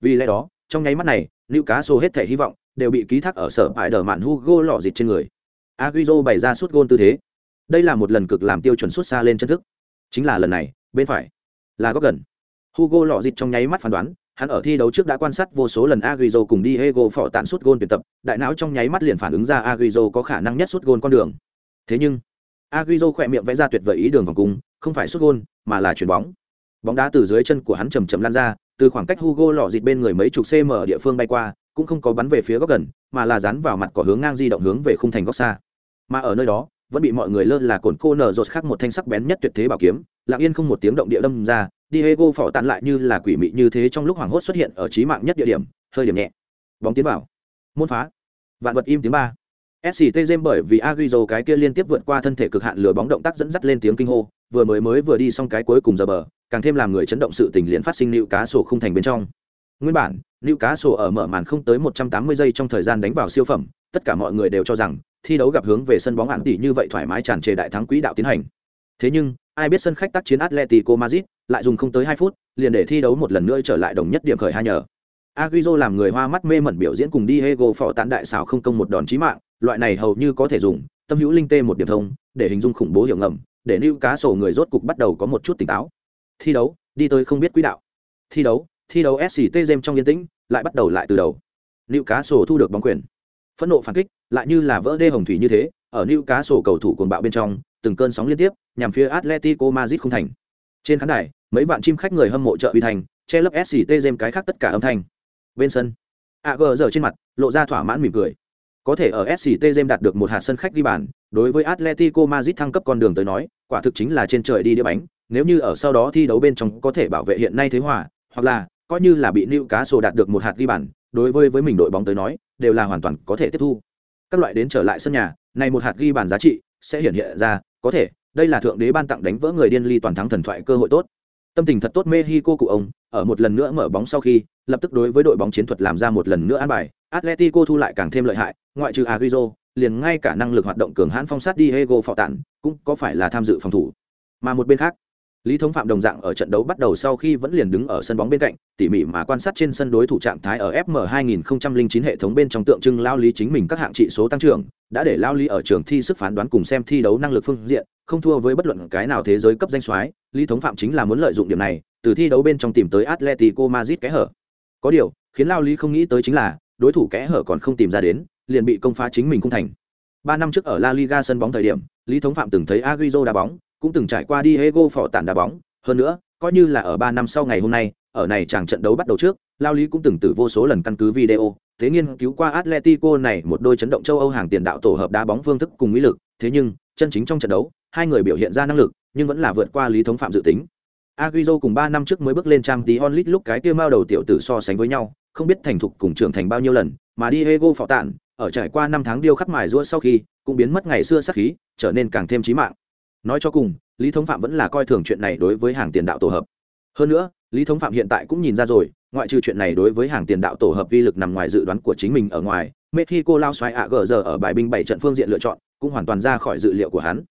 Vì lẽ đó, trong nháy mắt này, Newcastle hết thể hy vọng đều bị ký thác ở sở bại đờ mạn Hugo lọ dịt trên người. Agüero bày ra suốt gôn tư thế. Đây là một lần cực làm tiêu chuẩn suốt xa lên chân thức. Chính là lần này, bên phải là góc gần. Hugo lọ dịt trong nháy mắt phán đoán, hắn ở thi đấu trước đã quan sát vô số lần agrizo cùng Diego phỏ tạn suốt gôn tuyển tập, đại não trong nháy mắt liền phản ứng ra agrizo có khả năng nhất suốt gôn con đường. Thế nhưng, agrizo khỏe miệng vẽ ra tuyệt vời ý đường vòng cung, không phải suốt gôn, mà là chuyền bóng. Bóng đá từ dưới chân của hắn chầm chầm lan ra, từ khoảng cách Hugo lọ dịt bên người mấy chục cm ở địa phương bay qua, cũng không có bắn về phía góc gần, mà là dán vào mặt cỏ hướng ngang di động hướng về khung thành góc xa mà ở nơi đó vẫn bị mọi người lơ là cồn cô nở rột khác một thanh sắc bén nhất tuyệt thế bảo kiếm, lặng yên không một tiếng động địa đâm ra, diego phỏ tàn lại như là quỷ mị như thế trong lúc hoảng hốt xuất hiện ở trí mạng nhất địa điểm, hơi điểm nhẹ. Bóng tiến vào. Môn phá. Vạn vật im tiếng ba. Sct jem bởi vì aguizo cái kia liên tiếp vượt qua thân thể cực hạn lửa bóng động tác dẫn dắt lên tiếng kinh hô, vừa mới mới vừa đi xong cái cuối cùng giờ bờ, càng thêm làm người chấn động sự tình liền phát sinh nịu cá sổ không thành bên trong. Nguyên bản nịu cá sổ ở mở màn không tới một trăm tám mươi giây trong thời gian đánh vào siêu phẩm, tất cả mọi người đều cho rằng thi đấu gặp hướng về sân bóng ạn tỷ như vậy thoải mái tràn trề đại thắng quỹ đạo tiến hành. Thế nhưng, ai biết sân khách tác chiến Atletico Madrid lại dùng không tới hai phút, liền để thi đấu một lần nữa trở lại đồng nhất điểm khởi hai nhờ. aguizo làm người hoa mắt mê mẩn biểu diễn cùng Diego phỏ tán đại xảo không công một đòn chí mạng, loại này hầu như có thể dùng tâm hữu linh tê một điểm thông để hình dung khủng bố hiểu ngầm, để lưu cá sổ người rốt cục bắt đầu có một chút tỉnh táo. Thi đấu, đi tới không biết quỹ đạo. Thi đấu, thi đấu SCT Gem trong yên tĩnh, lại bắt đầu lại từ đầu. Lưu cá sổ thu được bóng quyền. Phẫn nộ phản kích, lại như là vỡ đê hồng thủy như thế, ở lưu cá sổ cầu thủ cuồng bạo bên trong, từng cơn sóng liên tiếp, nhằm phía Atletico Madrid không thành. Trên khán đài, mấy vạn chim khách người hâm mộ trợ uy thành, che lấp SCT dêm cái khác tất cả âm thanh bên sân a gờ giờ trên mặt lộ ra thỏa mãn mỉm cười có thể ở sct dêm đạt được một hạt sân khách ghi bàn đối với atletico madrid thăng cấp con đường tới nói quả thực chính là trên trời đi đĩa bánh nếu như ở sau đó thi đấu bên trong có thể bảo vệ hiện nay thế hòa hoặc là coi như là bị lưu cá sổ đạt được một hạt ghi bàn đối với với mình đội bóng tới nói đều là hoàn toàn có thể tiếp thu. Các loại đến trở lại sân nhà, này một hạt ghi bàn giá trị sẽ hiện hiện ra, có thể, đây là thượng đế ban tặng đánh vỡ người điên ly toàn thắng thần thoại cơ hội tốt. Tâm tình thật tốt mexico cụ ông, ở một lần nữa mở bóng sau khi, lập tức đối với đội bóng chiến thuật làm ra một lần nữa an bài, atletico thu lại càng thêm lợi hại, ngoại trừ aguizo liền ngay cả năng lực hoạt động cường hãn phong sát diego phọ tản cũng có phải là tham dự phòng thủ. Mà một bên khác lý thống phạm đồng dạng ở trận đấu bắt đầu sau khi vẫn liền đứng ở sân bóng bên cạnh, tỉ mỉ mà quan sát trên sân đối thủ trạng thái ở fm 2009 hệ thống bên trong tượng trưng lao lý chính mình các hạng trị số tăng trưởng, đã để lao lý ở trường thi sức phán đoán cùng xem thi đấu năng lực phương diện, không thua với bất luận cái nào thế giới cấp danh soái. Lý thống phạm chính là muốn lợi dụng điểm này, từ thi đấu bên trong tìm tới atletico madrid kẽ hở. Có điều, khiến lao lý không nghĩ tới chính là, đối thủ kẽ hở còn không tìm ra đến, liền bị công phá chính mình không thành. Ba năm trước ở la liga sân bóng thời điểm, lý thống phạm từng thấy aguizo đá bóng cũng từng trải qua đi Diego phỏ tản đá bóng, hơn nữa, coi như là ở 3 năm sau ngày hôm nay, ở này chàng trận đấu bắt đầu trước, Lao Lý cũng từng tử vô số lần căn cứ video, thế nghiên cứu qua Atletico này một đôi chấn động châu Âu hàng tiền đạo tổ hợp đá bóng phương thức cùng mỹ lực, thế nhưng, chân chính trong trận đấu, hai người biểu hiện ra năng lực, nhưng vẫn là vượt qua Lý Thống Phạm dự tính. Agüero cùng 3 năm trước mới bước lên trang tí onlit lúc cái kia mao đầu tiểu tử so sánh với nhau, không biết thành thục cùng trưởng thành bao nhiêu lần, mà Diego phỏ tản, ở trải qua năm tháng điêu khắc mài rũa sau khi, cũng biến mất ngày xưa sắc khí, trở nên càng thêm chí mạng nói cho cùng, lý thống phạm vẫn là coi thường chuyện này đối với hàng tiền đạo tổ hợp. Hơn nữa, lý thống phạm hiện tại cũng nhìn ra rồi, ngoại trừ chuyện này đối với hàng tiền đạo tổ hợp vi lực nằm ngoài dự đoán của chính mình ở ngoài, mexico lao xoáy ạ gờ giờ ở bài binh bảy trận phương diện lựa chọn, cũng hoàn toàn ra khỏi dự liệu của hắn.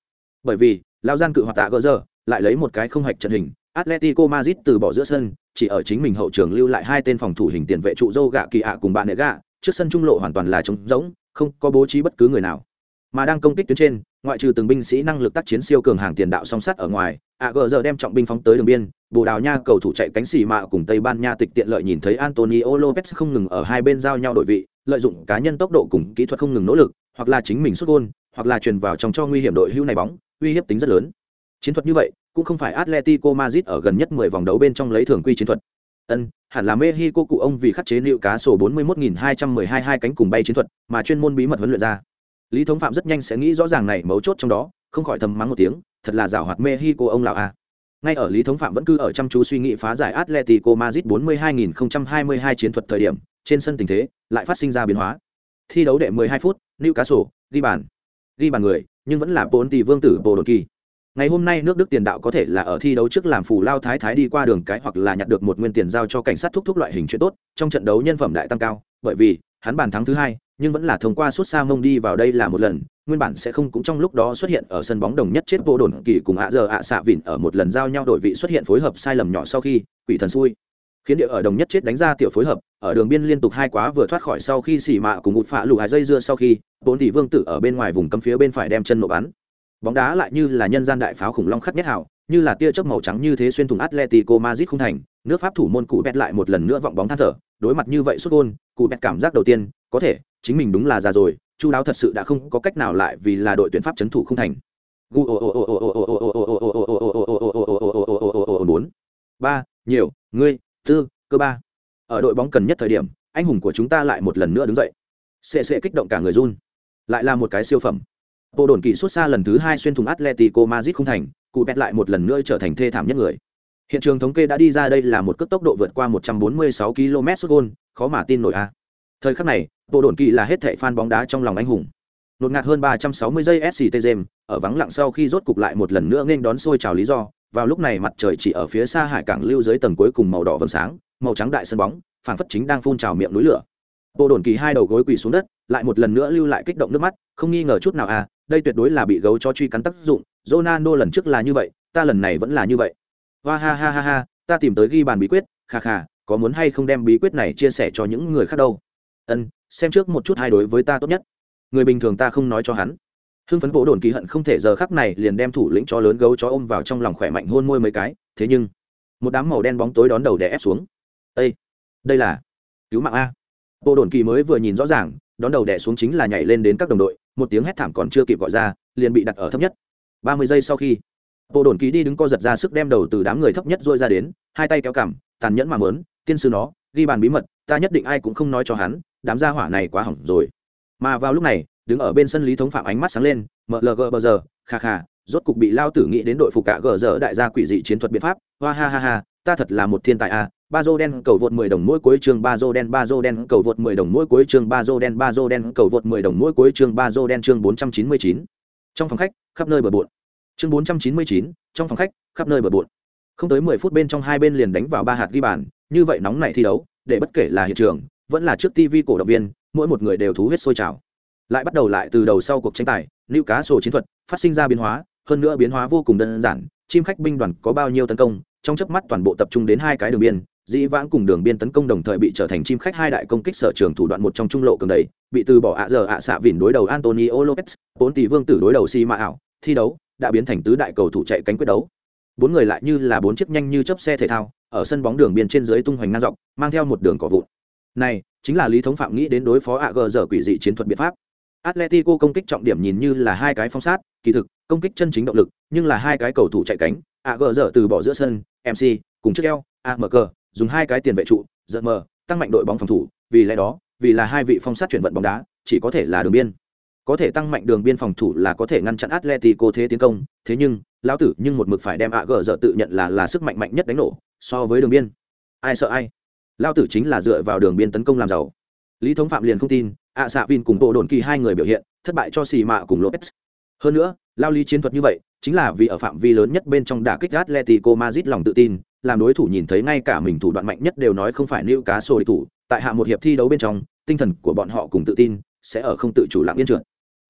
Bởi vì, lao gian cự hoạt tạ gờ giờ, lại lấy một cái không hạch trận hình, atletico madrid từ bỏ giữa sân, chỉ ở chính mình hậu trường lưu lại hai tên phòng thủ hình tiền vệ trụ dâu gạ kỳ ạ cùng bạn nệ gạ, trước sân trung lộ hoàn toàn là trống rỗng, không có bố trí bất cứ người nào. Mà đang công kích tuyến trên ngoại trừ từng binh sĩ năng lực tác chiến siêu cường hàng tiền đạo song sắt ở ngoài, a gờ giờ đem trọng binh phóng tới đường biên, bồ đào nha cầu thủ chạy cánh xì mạ cùng tây ban nha tịch tiện lợi nhìn thấy antonio lopez không ngừng ở hai bên giao nhau đội vị, lợi dụng cá nhân tốc độ cùng kỹ thuật không ngừng nỗ lực, hoặc là chính mình xuất gôn, hoặc là truyền vào trong cho nguy hiểm đội hưu này bóng, uy hiếp tính rất lớn. Chiến thuật như vậy, cũng không phải atletico madrid ở gần nhất 10 vòng đấu bên trong lấy thường quy chiến thuật. Ân, hẳn là mexico cụ ông vì khắc chế liệu cá sổ 41.212 hai cánh cùng bay chiến thuật mà chuyên môn bí mật huấn luyện ra lý thống phạm rất nhanh sẽ nghĩ rõ ràng này mấu chốt trong đó, không khỏi thầm mắng một tiếng, thật là rào hoạt mê hi cô ông lào a à. ngay ở lý thống phạm vẫn cứ ở chăm chú suy nghĩ phá giải atletico madrid 42.022 chiến thuật thời điểm, trên sân tình thế lại phát sinh ra biến hóa. Thi đấu đệ 12 phút, newcastle, ghi bàn. Ghi bàn người, nhưng vẫn là bốn tỷ vương tử bồ đồn kỳ ngày hôm nay nước đức tiền đạo có thể là ở thi đấu trước làm phù lao thái thái đi qua đường cái hoặc là nhặt được một nguyên tiền giao cho cảnh sát thúc thúc loại hình chuyện tốt, trong trận đấu nhân phẩm đại tăng cao, bởi vì hắn bàn thắng thứ hai nhưng vẫn là thông qua suốt xa mông đi vào đây là một lần nguyên bản sẽ không cũng trong lúc đó xuất hiện ở sân bóng đồng nhất chết vô đồn kỳ cùng ạ giờ ạ xạ vịn ở một lần giao nhau đổi vị xuất hiện phối hợp sai lầm nhỏ sau khi quỷ thần xui. Khiến địa ở đồng nhất chết đánh ra tiểu phối hợp ở đường biên liên tục hai quá vừa thoát khỏi sau khi xỉ mạ cùng một phạ lụ hai dây dưa sau khi bốn tỷ vương tử ở bên ngoài vùng cấm phía bên phải đem chân nổ bắn. Bóng đá lại như là nhân gian đại pháo khủng long khắc nhất hảo như là tia chớp màu trắng như thế xuyên thủng Atletico Madrid không thành, nước Pháp thủ môn cụ bẹt lại một lần nữa vọng bóng than thở, đối mặt như vậy sút gôn, cụ bẹt cảm giác đầu tiên, có thể, chính mình đúng là già rồi, chu đáo thật sự đã không có cách nào lại vì là đội tuyển Pháp chấn thủ không thành. bốn ba nhiều ngươi tư cơ ba ở đội bóng cần nhất thời điểm anh hùng của chúng ta lại một lần nữa đứng dậy sẽ sẽ kích động cả người run lại là một cái siêu phẩm bộ đồn kỳ xuất xa lần thứ hai xuyên thủng atletico madrid không thành cụ bẹt lại một lần nữa trở thành thê thảm nhất người hiện trường thống kê đã đi ra đây là một cước tốc độ vượt qua 146 km s gôn khó mà tin nổi a thời khắc này bộ đồn kỳ là hết thệ fan bóng đá trong lòng anh hùng. Nột ngạt hơn 360 giây sct gem ở vắng lặng sau khi rốt cục lại một lần nữa nên đón xôi trào lý do. Vào lúc này mặt trời chỉ ở phía xa hải cảng lưu dưới tầng cuối cùng màu đỏ vầng sáng, màu trắng đại sân bóng, phảng phất chính đang phun trào miệng núi lửa. Bộ đồn kỳ hai đầu gối quỳ xuống đất, lại một lần nữa lưu lại kích động nước mắt, không nghi ngờ chút nào à đây tuyệt đối là bị gấu cho truy cắn tác dụng, Ronaldo lần trước là như vậy, ta lần này vẫn là như vậy. Hoa ha ha ha ha, ta tìm tới ghi bàn bí quyết, kha kha, có muốn hay không đem bí quyết này chia sẻ cho những người khác đâu. Ân xem trước một chút hai đối với ta tốt nhất. Người bình thường ta không nói cho hắn. Hưng phấn bộ đồn kỳ hận không thể giờ khắc này liền đem thủ lĩnh cho lớn gấu chó ôm vào trong lòng khỏe mạnh hôn môi mấy cái, thế nhưng, một đám màu đen bóng tối đón đầu đè ép xuống. Ê! đây là, cứu mạng a. Bộ đồn kỳ mới vừa nhìn rõ ràng, đón đầu đè xuống chính là nhảy lên đến các đồng đội, một tiếng hét thảm còn chưa kịp gọi ra, liền bị đặt ở thấp nhất. Ba mươi giây sau khi, bộ đồn kỳ đi đứng co giật ra sức đem đầu từ đám người thấp nhất dôi ra đến, hai tay kéo cằm, tàn nhẫn mà mớn, tiên sư nó, ghi bàn bí mật ta nhất định ai cũng không nói cho hắn đám gia hỏa này quá hỏng rồi. Mà vào lúc này đứng ở bên sân lý thống phạm ánh mắt sáng lên mlg bờ giờ kha kha rốt cục bị lao tử nghĩ đến đội phục cả gờ giờ đại gia quỷ dị chiến thuật biện pháp hoa ha ha ha ta thật là một thiên tài a ba dô đen cầu vượt 10 đồng mỗi cuối chương ba dô đen ba dô đen cầu vượt 10 đồng mỗi cuối chương ba dô đen ba dô đen cầu vượt 10 đồng mỗi cuối chương ba dô đen chương 499. trong phòng khách khắp nơi bờ bộn. Chương 499, trong phòng khách khắp nơi bờ bộn. Không tới 10 phút bên trong hai bên liền đánh vào ba hạt ghi bàn như vậy nóng này thi đấu để bất kể là hiện trường, vẫn là trước TV cổ động viên, mỗi một người đều thú huyết sôi trào. Lại bắt đầu lại từ đầu sau cuộc tranh tài nữ cá sổ chiến thuật phát sinh ra biến hóa, hơn nữa biến hóa vô cùng đơn giản, chim khách binh đoàn có bao nhiêu tấn công, trong chớp mắt toàn bộ tập trung đến hai cái đường biên, dĩ vãng cùng đường biên tấn công đồng thời bị trở thành chim khách hai đại công kích sở trường thủ đoạn một trong trung lộ cường đầy bị từ bỏ ạ giờ ạ xạ vỉn đối đầu antonio lopez, bốn tỷ vương tử đối đầu si mã ảo, thi đấu, đã biến thành tứ đại cầu thủ chạy cánh quyết đấu bốn người lại như là bốn chiếc nhanh như chớp xe thể thao, ở sân bóng đường biên trên dưới tung hoành ngang dọc, mang theo một đường cỏ vụn. Này, chính là lý thống phạm nghĩ đến đối phó ạ gờ giờ quỷ dị chiến thuật biện pháp. Atletico công kích trọng điểm nhìn như là hai cái phong sát, kỳ thực, công kích chân chính động lực, nhưng là hai cái cầu thủ chạy cánh, ạ gờ giờ từ bỏ giữa sân mc cùng trước eo amk dùng hai cái tiền vệ trụ, giật mờ, tăng mạnh đội bóng phòng thủ, vì lẽ đó, vì là hai vị phong sát chuyển vận bóng đá, chỉ có thể là đường biên có thể tăng mạnh đường biên phòng thủ là có thể ngăn chặn atletico thế tiến công, thế nhưng, lão tử nhưng một mực phải đem ạ gờ giờ tự nhận là là sức mạnh mạnh nhất đánh nổ, so với đường biên. Ai sợ ai? Lão tử chính là dựa vào đường biên tấn công làm giàu. Lý thống phạm liền không tin ạ xạ vin cùng bộ đồn kỳ hai người biểu hiện, thất bại cho xì mạ cùng lopez. Hơn nữa, lao lý chiến thuật như vậy, chính là vì ở phạm vi lớn nhất bên trong đả kích atletico madrid lòng tự tin, làm đối thủ nhìn thấy ngay cả mình thủ đoạn mạnh nhất đều nói không phải lưu cá sôi thủ, tại hạ một hiệp thi đấu bên trong, tinh thần của bọn họ cùng tự tin, sẽ ở không tự chủ lặng yên trượt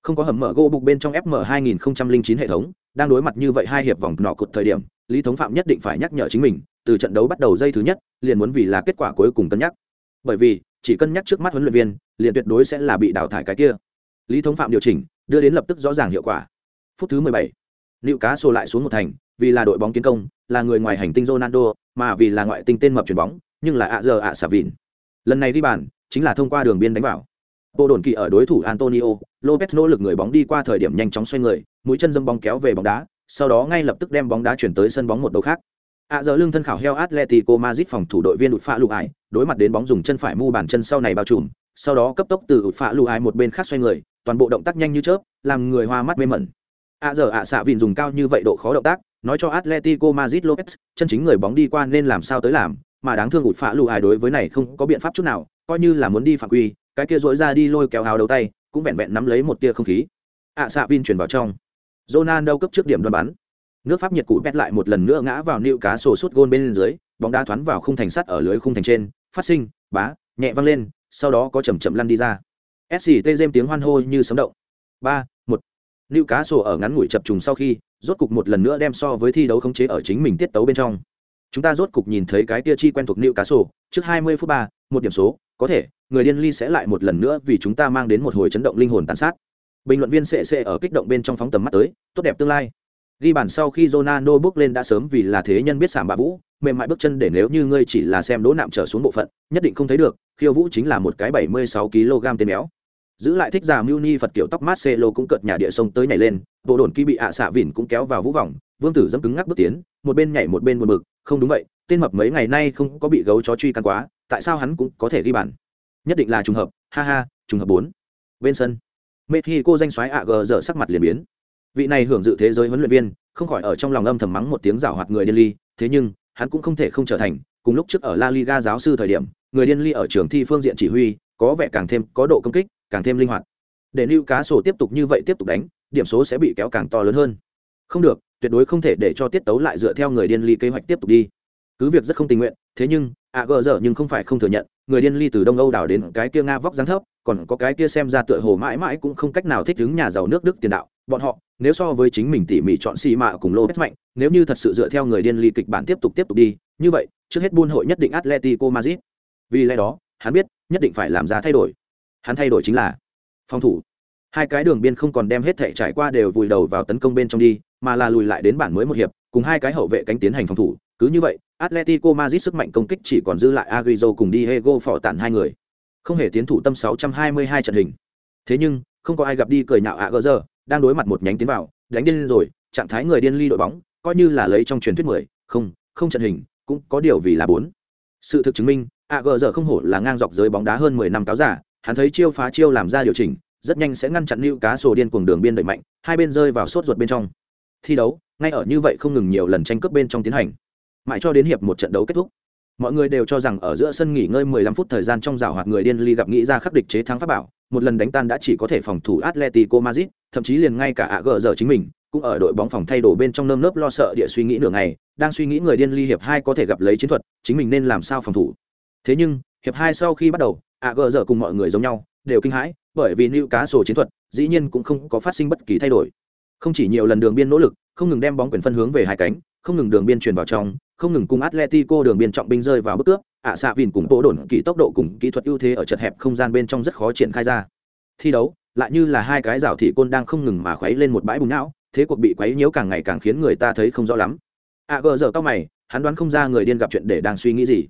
không có hầm mở gỗ bục bên trong fm 2009 hệ thống đang đối mặt như vậy hai hiệp vòng nọ cột thời điểm lý thống phạm nhất định phải nhắc nhở chính mình từ trận đấu bắt đầu dây thứ nhất liền muốn vì là kết quả cuối cùng cân nhắc bởi vì chỉ cân nhắc trước mắt huấn luyện viên liền tuyệt đối sẽ là bị đào thải cái kia lý thống phạm điều chỉnh đưa đến lập tức rõ ràng hiệu quả phút thứ 17. Liệu cá sổ lại xuống một thành, vì là đội bóng tiến công, là người ngoài hành tinh Ronaldo, mà vì là ngoại tinh tên mập chuyển bóng, nhưng là ạ giờ ạ xả vịn. Lần này đi bàn, chính là thông qua đường biên đánh vào. Bộ đồn kỳ ở đối thủ Antonio, Lopez nỗ lực người bóng đi qua thời điểm nhanh chóng xoay người, mũi chân dâm bóng kéo về bóng đá, sau đó ngay lập tức đem bóng đá chuyển tới sân bóng một đầu khác. À giờ lưng thân khảo heo Atletico Madrid phòng thủ đội viên đột phá lục ải, đối mặt đến bóng dùng chân phải mu bàn chân sau này bao trùm, sau đó cấp tốc từ đột phá lục ải một bên khác xoay người, toàn bộ động tác nhanh như chớp, làm người hoa mắt mê mẩn. À giờ ạ xạ vịn dùng cao như vậy độ khó động tác, nói cho Atletico Madrid Lopez, chân chính người bóng đi qua nên làm sao tới làm, mà đáng thương đột phá lù ải đối với này không có biện pháp chút nào, coi như là muốn đi phạm quy, cái kia dỗi ra đi lôi kéo áo đầu tay, cũng vẹn vẹn nắm lấy một tia không khí. ạ xạ vin chuyển vào trong. Ronaldo cấp trước điểm đoán bắn. Nước Pháp nhiệt cụ bét lại một lần nữa ngã vào nịu cá sổ sút gôn bên dưới, bóng đá thoáng vào khung thành sắt ở lưới khung thành trên, phát sinh, bá, nhẹ văng lên, sau đó có chậm chậm lăn đi ra. SCT dêm tiếng hoan hô như sấm động. ba một Nịu cá sổ ở ngắn ngủi chập trùng sau khi, rốt cục một lần nữa đem so với thi đấu khống chế ở chính mình tiết tấu bên trong. Chúng ta rốt cục nhìn thấy cái tia chi quen thuộc Nịu cá sổ, trước 20 phút ba một điểm số, có thể, người điên ly sẽ lại một lần nữa vì chúng ta mang đến một hồi chấn động linh hồn tàn sát. Bình luận viên CC ở kích động bên trong phóng tầm mắt tới, tốt đẹp tương lai. Ghi bàn sau khi Ronaldo bước lên đã sớm vì là thế nhân biết sảm bà vũ, mềm mại bước chân để nếu như ngươi chỉ là xem đỗ nạm trở xuống bộ phận, nhất định không thấy được, khiêu vũ chính là một cái 76 kg tên béo. Giữ lại thích giả Muni Phật kiểu tóc Marcelo cũng cợt nhà địa sông tới nhảy lên, bộ đồn kỳ bị ạ xạ vỉn cũng kéo vào vũ vòng, Vương Tử dẫm cứng ngắc bước tiến, một bên nhảy một bên buồn bực, không đúng vậy, tên mập mấy ngày nay không có bị gấu chó truy căn quá, tại sao hắn cũng có thể ghi bàn? Nhất định là trùng hợp, ha ha, trùng hợp bốn. Bên sân, Mexico danh soái AG dở sắc mặt liền biến. Vị này hưởng dự thế giới huấn luyện viên, không khỏi ở trong lòng âm thầm mắng một tiếng rảo hoạt người điên ly, thế nhưng, hắn cũng không thể không trở thành, cùng lúc trước ở La Liga giáo sư thời điểm, người điên ly ở trường thi phương diện chỉ huy, có vẻ càng thêm có độ công kích, càng thêm linh hoạt. Để lưu cá sổ tiếp tục như vậy tiếp tục đánh, điểm số sẽ bị kéo càng to lớn hơn. Không được, tuyệt đối không thể để cho tiết tấu lại dựa theo người điên ly kế hoạch tiếp tục đi. Cứ việc rất không tình nguyện, thế nhưng, À, AG giờ nhưng không phải không thừa nhận, người điên ly từ Đông Âu đảo đến cái kia Nga vóc dáng thấp, còn có cái kia xem ra tựa hồ mãi mãi cũng không cách nào thích ứng nhà giàu nước Đức tiền đạo, bọn họ nếu so với chính mình tỉ mỉ chọn xì mạ cùng lô bét mạnh nếu như thật sự dựa theo người điên ly kịch bản tiếp tục tiếp tục đi như vậy trước hết buôn hội nhất định atletico madrid. Vì lẽ đó hắn biết nhất định phải làm ra thay đổi. Hắn thay đổi chính là phòng thủ. Hai cái đường biên không còn đem hết thể trải qua đều vùi đầu vào tấn công bên trong đi mà là lùi lại đến bản mới một hiệp cùng hai cái hậu vệ cánh tiến hành phòng thủ. Cứ như vậy atletico madrid sức mạnh công kích chỉ còn dư lại agüero cùng diego phỏ tản hai người. Không hề tiến thủ tâm 622 trận hình. Thế nhưng, không có ai gặp đi cười nhạo Agüero, đang đối mặt một nhánh tiến vào, đánh điên rồi, trạng thái người điên ly đội bóng, coi như là lấy trong truyền thuyết mười, không không trận hình, cũng có điều vì là bốn. Sự thực chứng minh, Agüero không hổ là ngang dọc giới bóng đá hơn mười năm cáo giả, hắn thấy chiêu phá chiêu làm ra điều chỉnh, rất nhanh sẽ ngăn chặn lưu cá sổ điên cuồng đường biên đẩy mạnh, hai bên rơi vào sốt ruột bên trong. Thi đấu, ngay ở như vậy không ngừng nhiều lần tranh cướp bên trong tiến hành mãi cho đến hiệp một trận đấu kết thúc mọi người đều cho rằng ở giữa sân nghỉ ngơi 15 phút thời gian trong rào hoạt người điên ly gặp nghĩ ra khắc địch chế thắng pháp bảo một lần đánh tan đã chỉ có thể phòng thủ Atletico Madrid, thậm chí liền ngay cả AG giờ chính mình cũng ở đội bóng phòng thay đồ bên trong nơm nớp lo sợ địa suy nghĩ nửa ngày, đang suy nghĩ người điên ly hiệp hai có thể gặp lấy chiến thuật, chính mình nên làm sao phòng thủ. Thế nhưng, hiệp hai sau khi bắt đầu, AG giờ cùng mọi người giống nhau, đều kinh hãi, bởi vì lưu cá sổ chiến thuật, dĩ nhiên cũng không có phát sinh bất kỳ thay đổi. Không chỉ nhiều lần đường biên nỗ lực, không ngừng đem bóng quyền phân hướng về hai cánh, không ngừng đường biên truyền vào trong, không ngừng cùng Atletico đường biên trọng binh rơi vào bức cướp, ạ xạ vìn cùng bộ đồn kỳ tốc độ cùng kỹ thuật ưu thế ở chật hẹp không gian bên trong rất khó triển khai ra. Thi đấu lại như là hai cái rào thị côn đang không ngừng mà khuấy lên một bãi bùng não, thế cuộc bị quấy nhiễu càng ngày càng khiến người ta thấy không rõ lắm. À gờ giờ cao mày, hắn đoán không ra người điên gặp chuyện để đang suy nghĩ gì.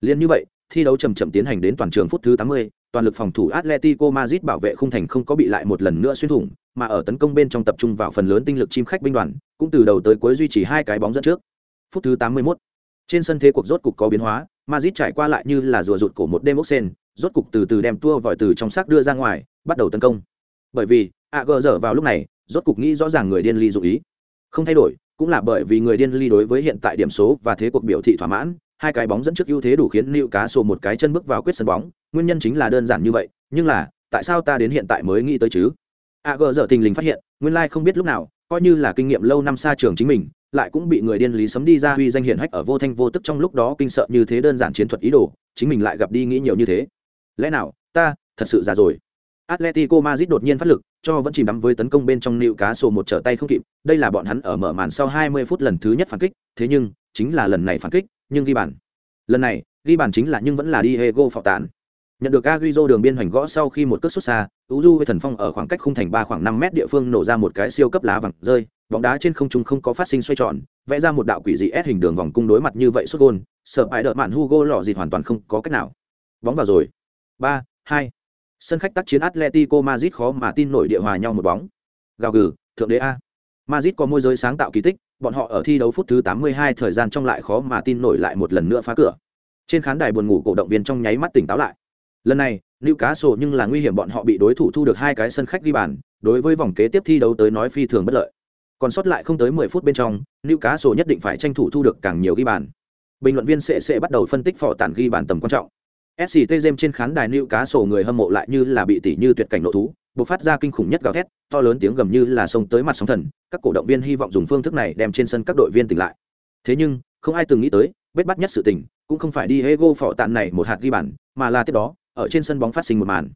Liên như vậy, thi đấu chậm chậm tiến hành đến toàn trường phút thứ 80, toàn lực phòng thủ Atletico Madrid bảo vệ khung thành không có bị lại một lần nữa xuyên thủng, mà ở tấn công bên trong tập trung vào phần lớn tinh lực chim khách binh đoàn, cũng từ đầu tới cuối duy trì hai cái bóng dẫn trước. Phút thứ 81. Trên sân thế cuộc rốt cục có biến hóa, Madrid trải qua lại như là rùa rụt cổ một đêm sen, rốt cục từ từ đem tua vòi từ trong xác đưa ra ngoài, bắt đầu tấn công. Bởi vì, AG giờ vào lúc này, rốt cục nghĩ rõ ràng người điên ly dụng ý. Không thay đổi, cũng là bởi vì người điên ly đối với hiện tại điểm số và thế cuộc biểu thị thỏa mãn, hai cái bóng dẫn trước ưu thế đủ khiến Lưu Cá Sổ một cái chân bước vào quyết sân bóng, nguyên nhân chính là đơn giản như vậy, nhưng là, tại sao ta đến hiện tại mới nghĩ tới chứ? AG giờ tình lình phát hiện, nguyên lai không biết lúc nào, coi như là kinh nghiệm lâu năm xa trường chính mình, lại cũng bị người điên lý sấm đi ra huy danh hiển hách ở vô thanh vô tức trong lúc đó kinh sợ như thế đơn giản chiến thuật ý đồ, chính mình lại gặp đi nghĩ nhiều như thế. Lẽ nào, ta thật sự già rồi? Atletico Madrid đột nhiên phát lực, cho vẫn chìm đắm với tấn công bên trong nịu cá sổ một trở tay không kịp, đây là bọn hắn ở mở màn sau 20 phút lần thứ nhất phản kích, thế nhưng, chính là lần này phản kích, nhưng ghi bàn. Lần này, ghi bàn chính là nhưng vẫn là Diego phọc tản. Nhận được Agüero đường biên hoành gõ sau khi một cước xuất xa, Uju với thần phong ở khoảng cách khung thành 3 khoảng 5 mét địa phương nổ ra một cái siêu cấp lá vàng rơi, bóng đá trên không trung không có phát sinh xoay tròn, vẽ ra một đạo quỷ dị ép hình đường vòng cung đối mặt như vậy xuất gôn, sợ phải đợi mạn Hugo lọ gì hoàn toàn không có cách nào. Bóng vào rồi. 3, 2. Sân khách tác chiến Atletico Madrid khó mà tin nổi địa hòa nhau một bóng. Gào gừ, thượng đế a. Madrid có môi giới sáng tạo kỳ tích, bọn họ ở thi đấu phút thứ 82 thời gian trong lại khó mà tin nổi lại một lần nữa phá cửa. Trên khán đài buồn ngủ cổ động viên trong nháy mắt tỉnh táo lại. Lần này, nữ cá sổ nhưng là nguy hiểm bọn họ bị đối thủ thu được hai cái sân khách ghi bàn, đối với vòng kế tiếp thi đấu tới nói phi thường bất lợi. Còn sót lại không tới 10 phút bên trong, nữ cá sổ nhất định phải tranh thủ thu được càng nhiều ghi bàn. Bình luận viên sẽ sẽ bắt đầu phân tích phò tản ghi bàn tầm quan trọng. SCT Gem trên khán đài nữ cá sổ người hâm mộ lại như là bị tỉ như tuyệt cảnh nộ thú, bộc phát ra kinh khủng nhất gào thét, to lớn tiếng gầm như là sông tới mặt sóng thần, các cổ động viên hy vọng dùng phương thức này đem trên sân các đội viên tỉnh lại. Thế nhưng, không ai từng nghĩ tới, bết bắt nhất sự tình, cũng không phải đi Diego phỏ tạn này một hạt ghi bàn, mà là tiếp đó, ở trên sân bóng phát sinh một màn.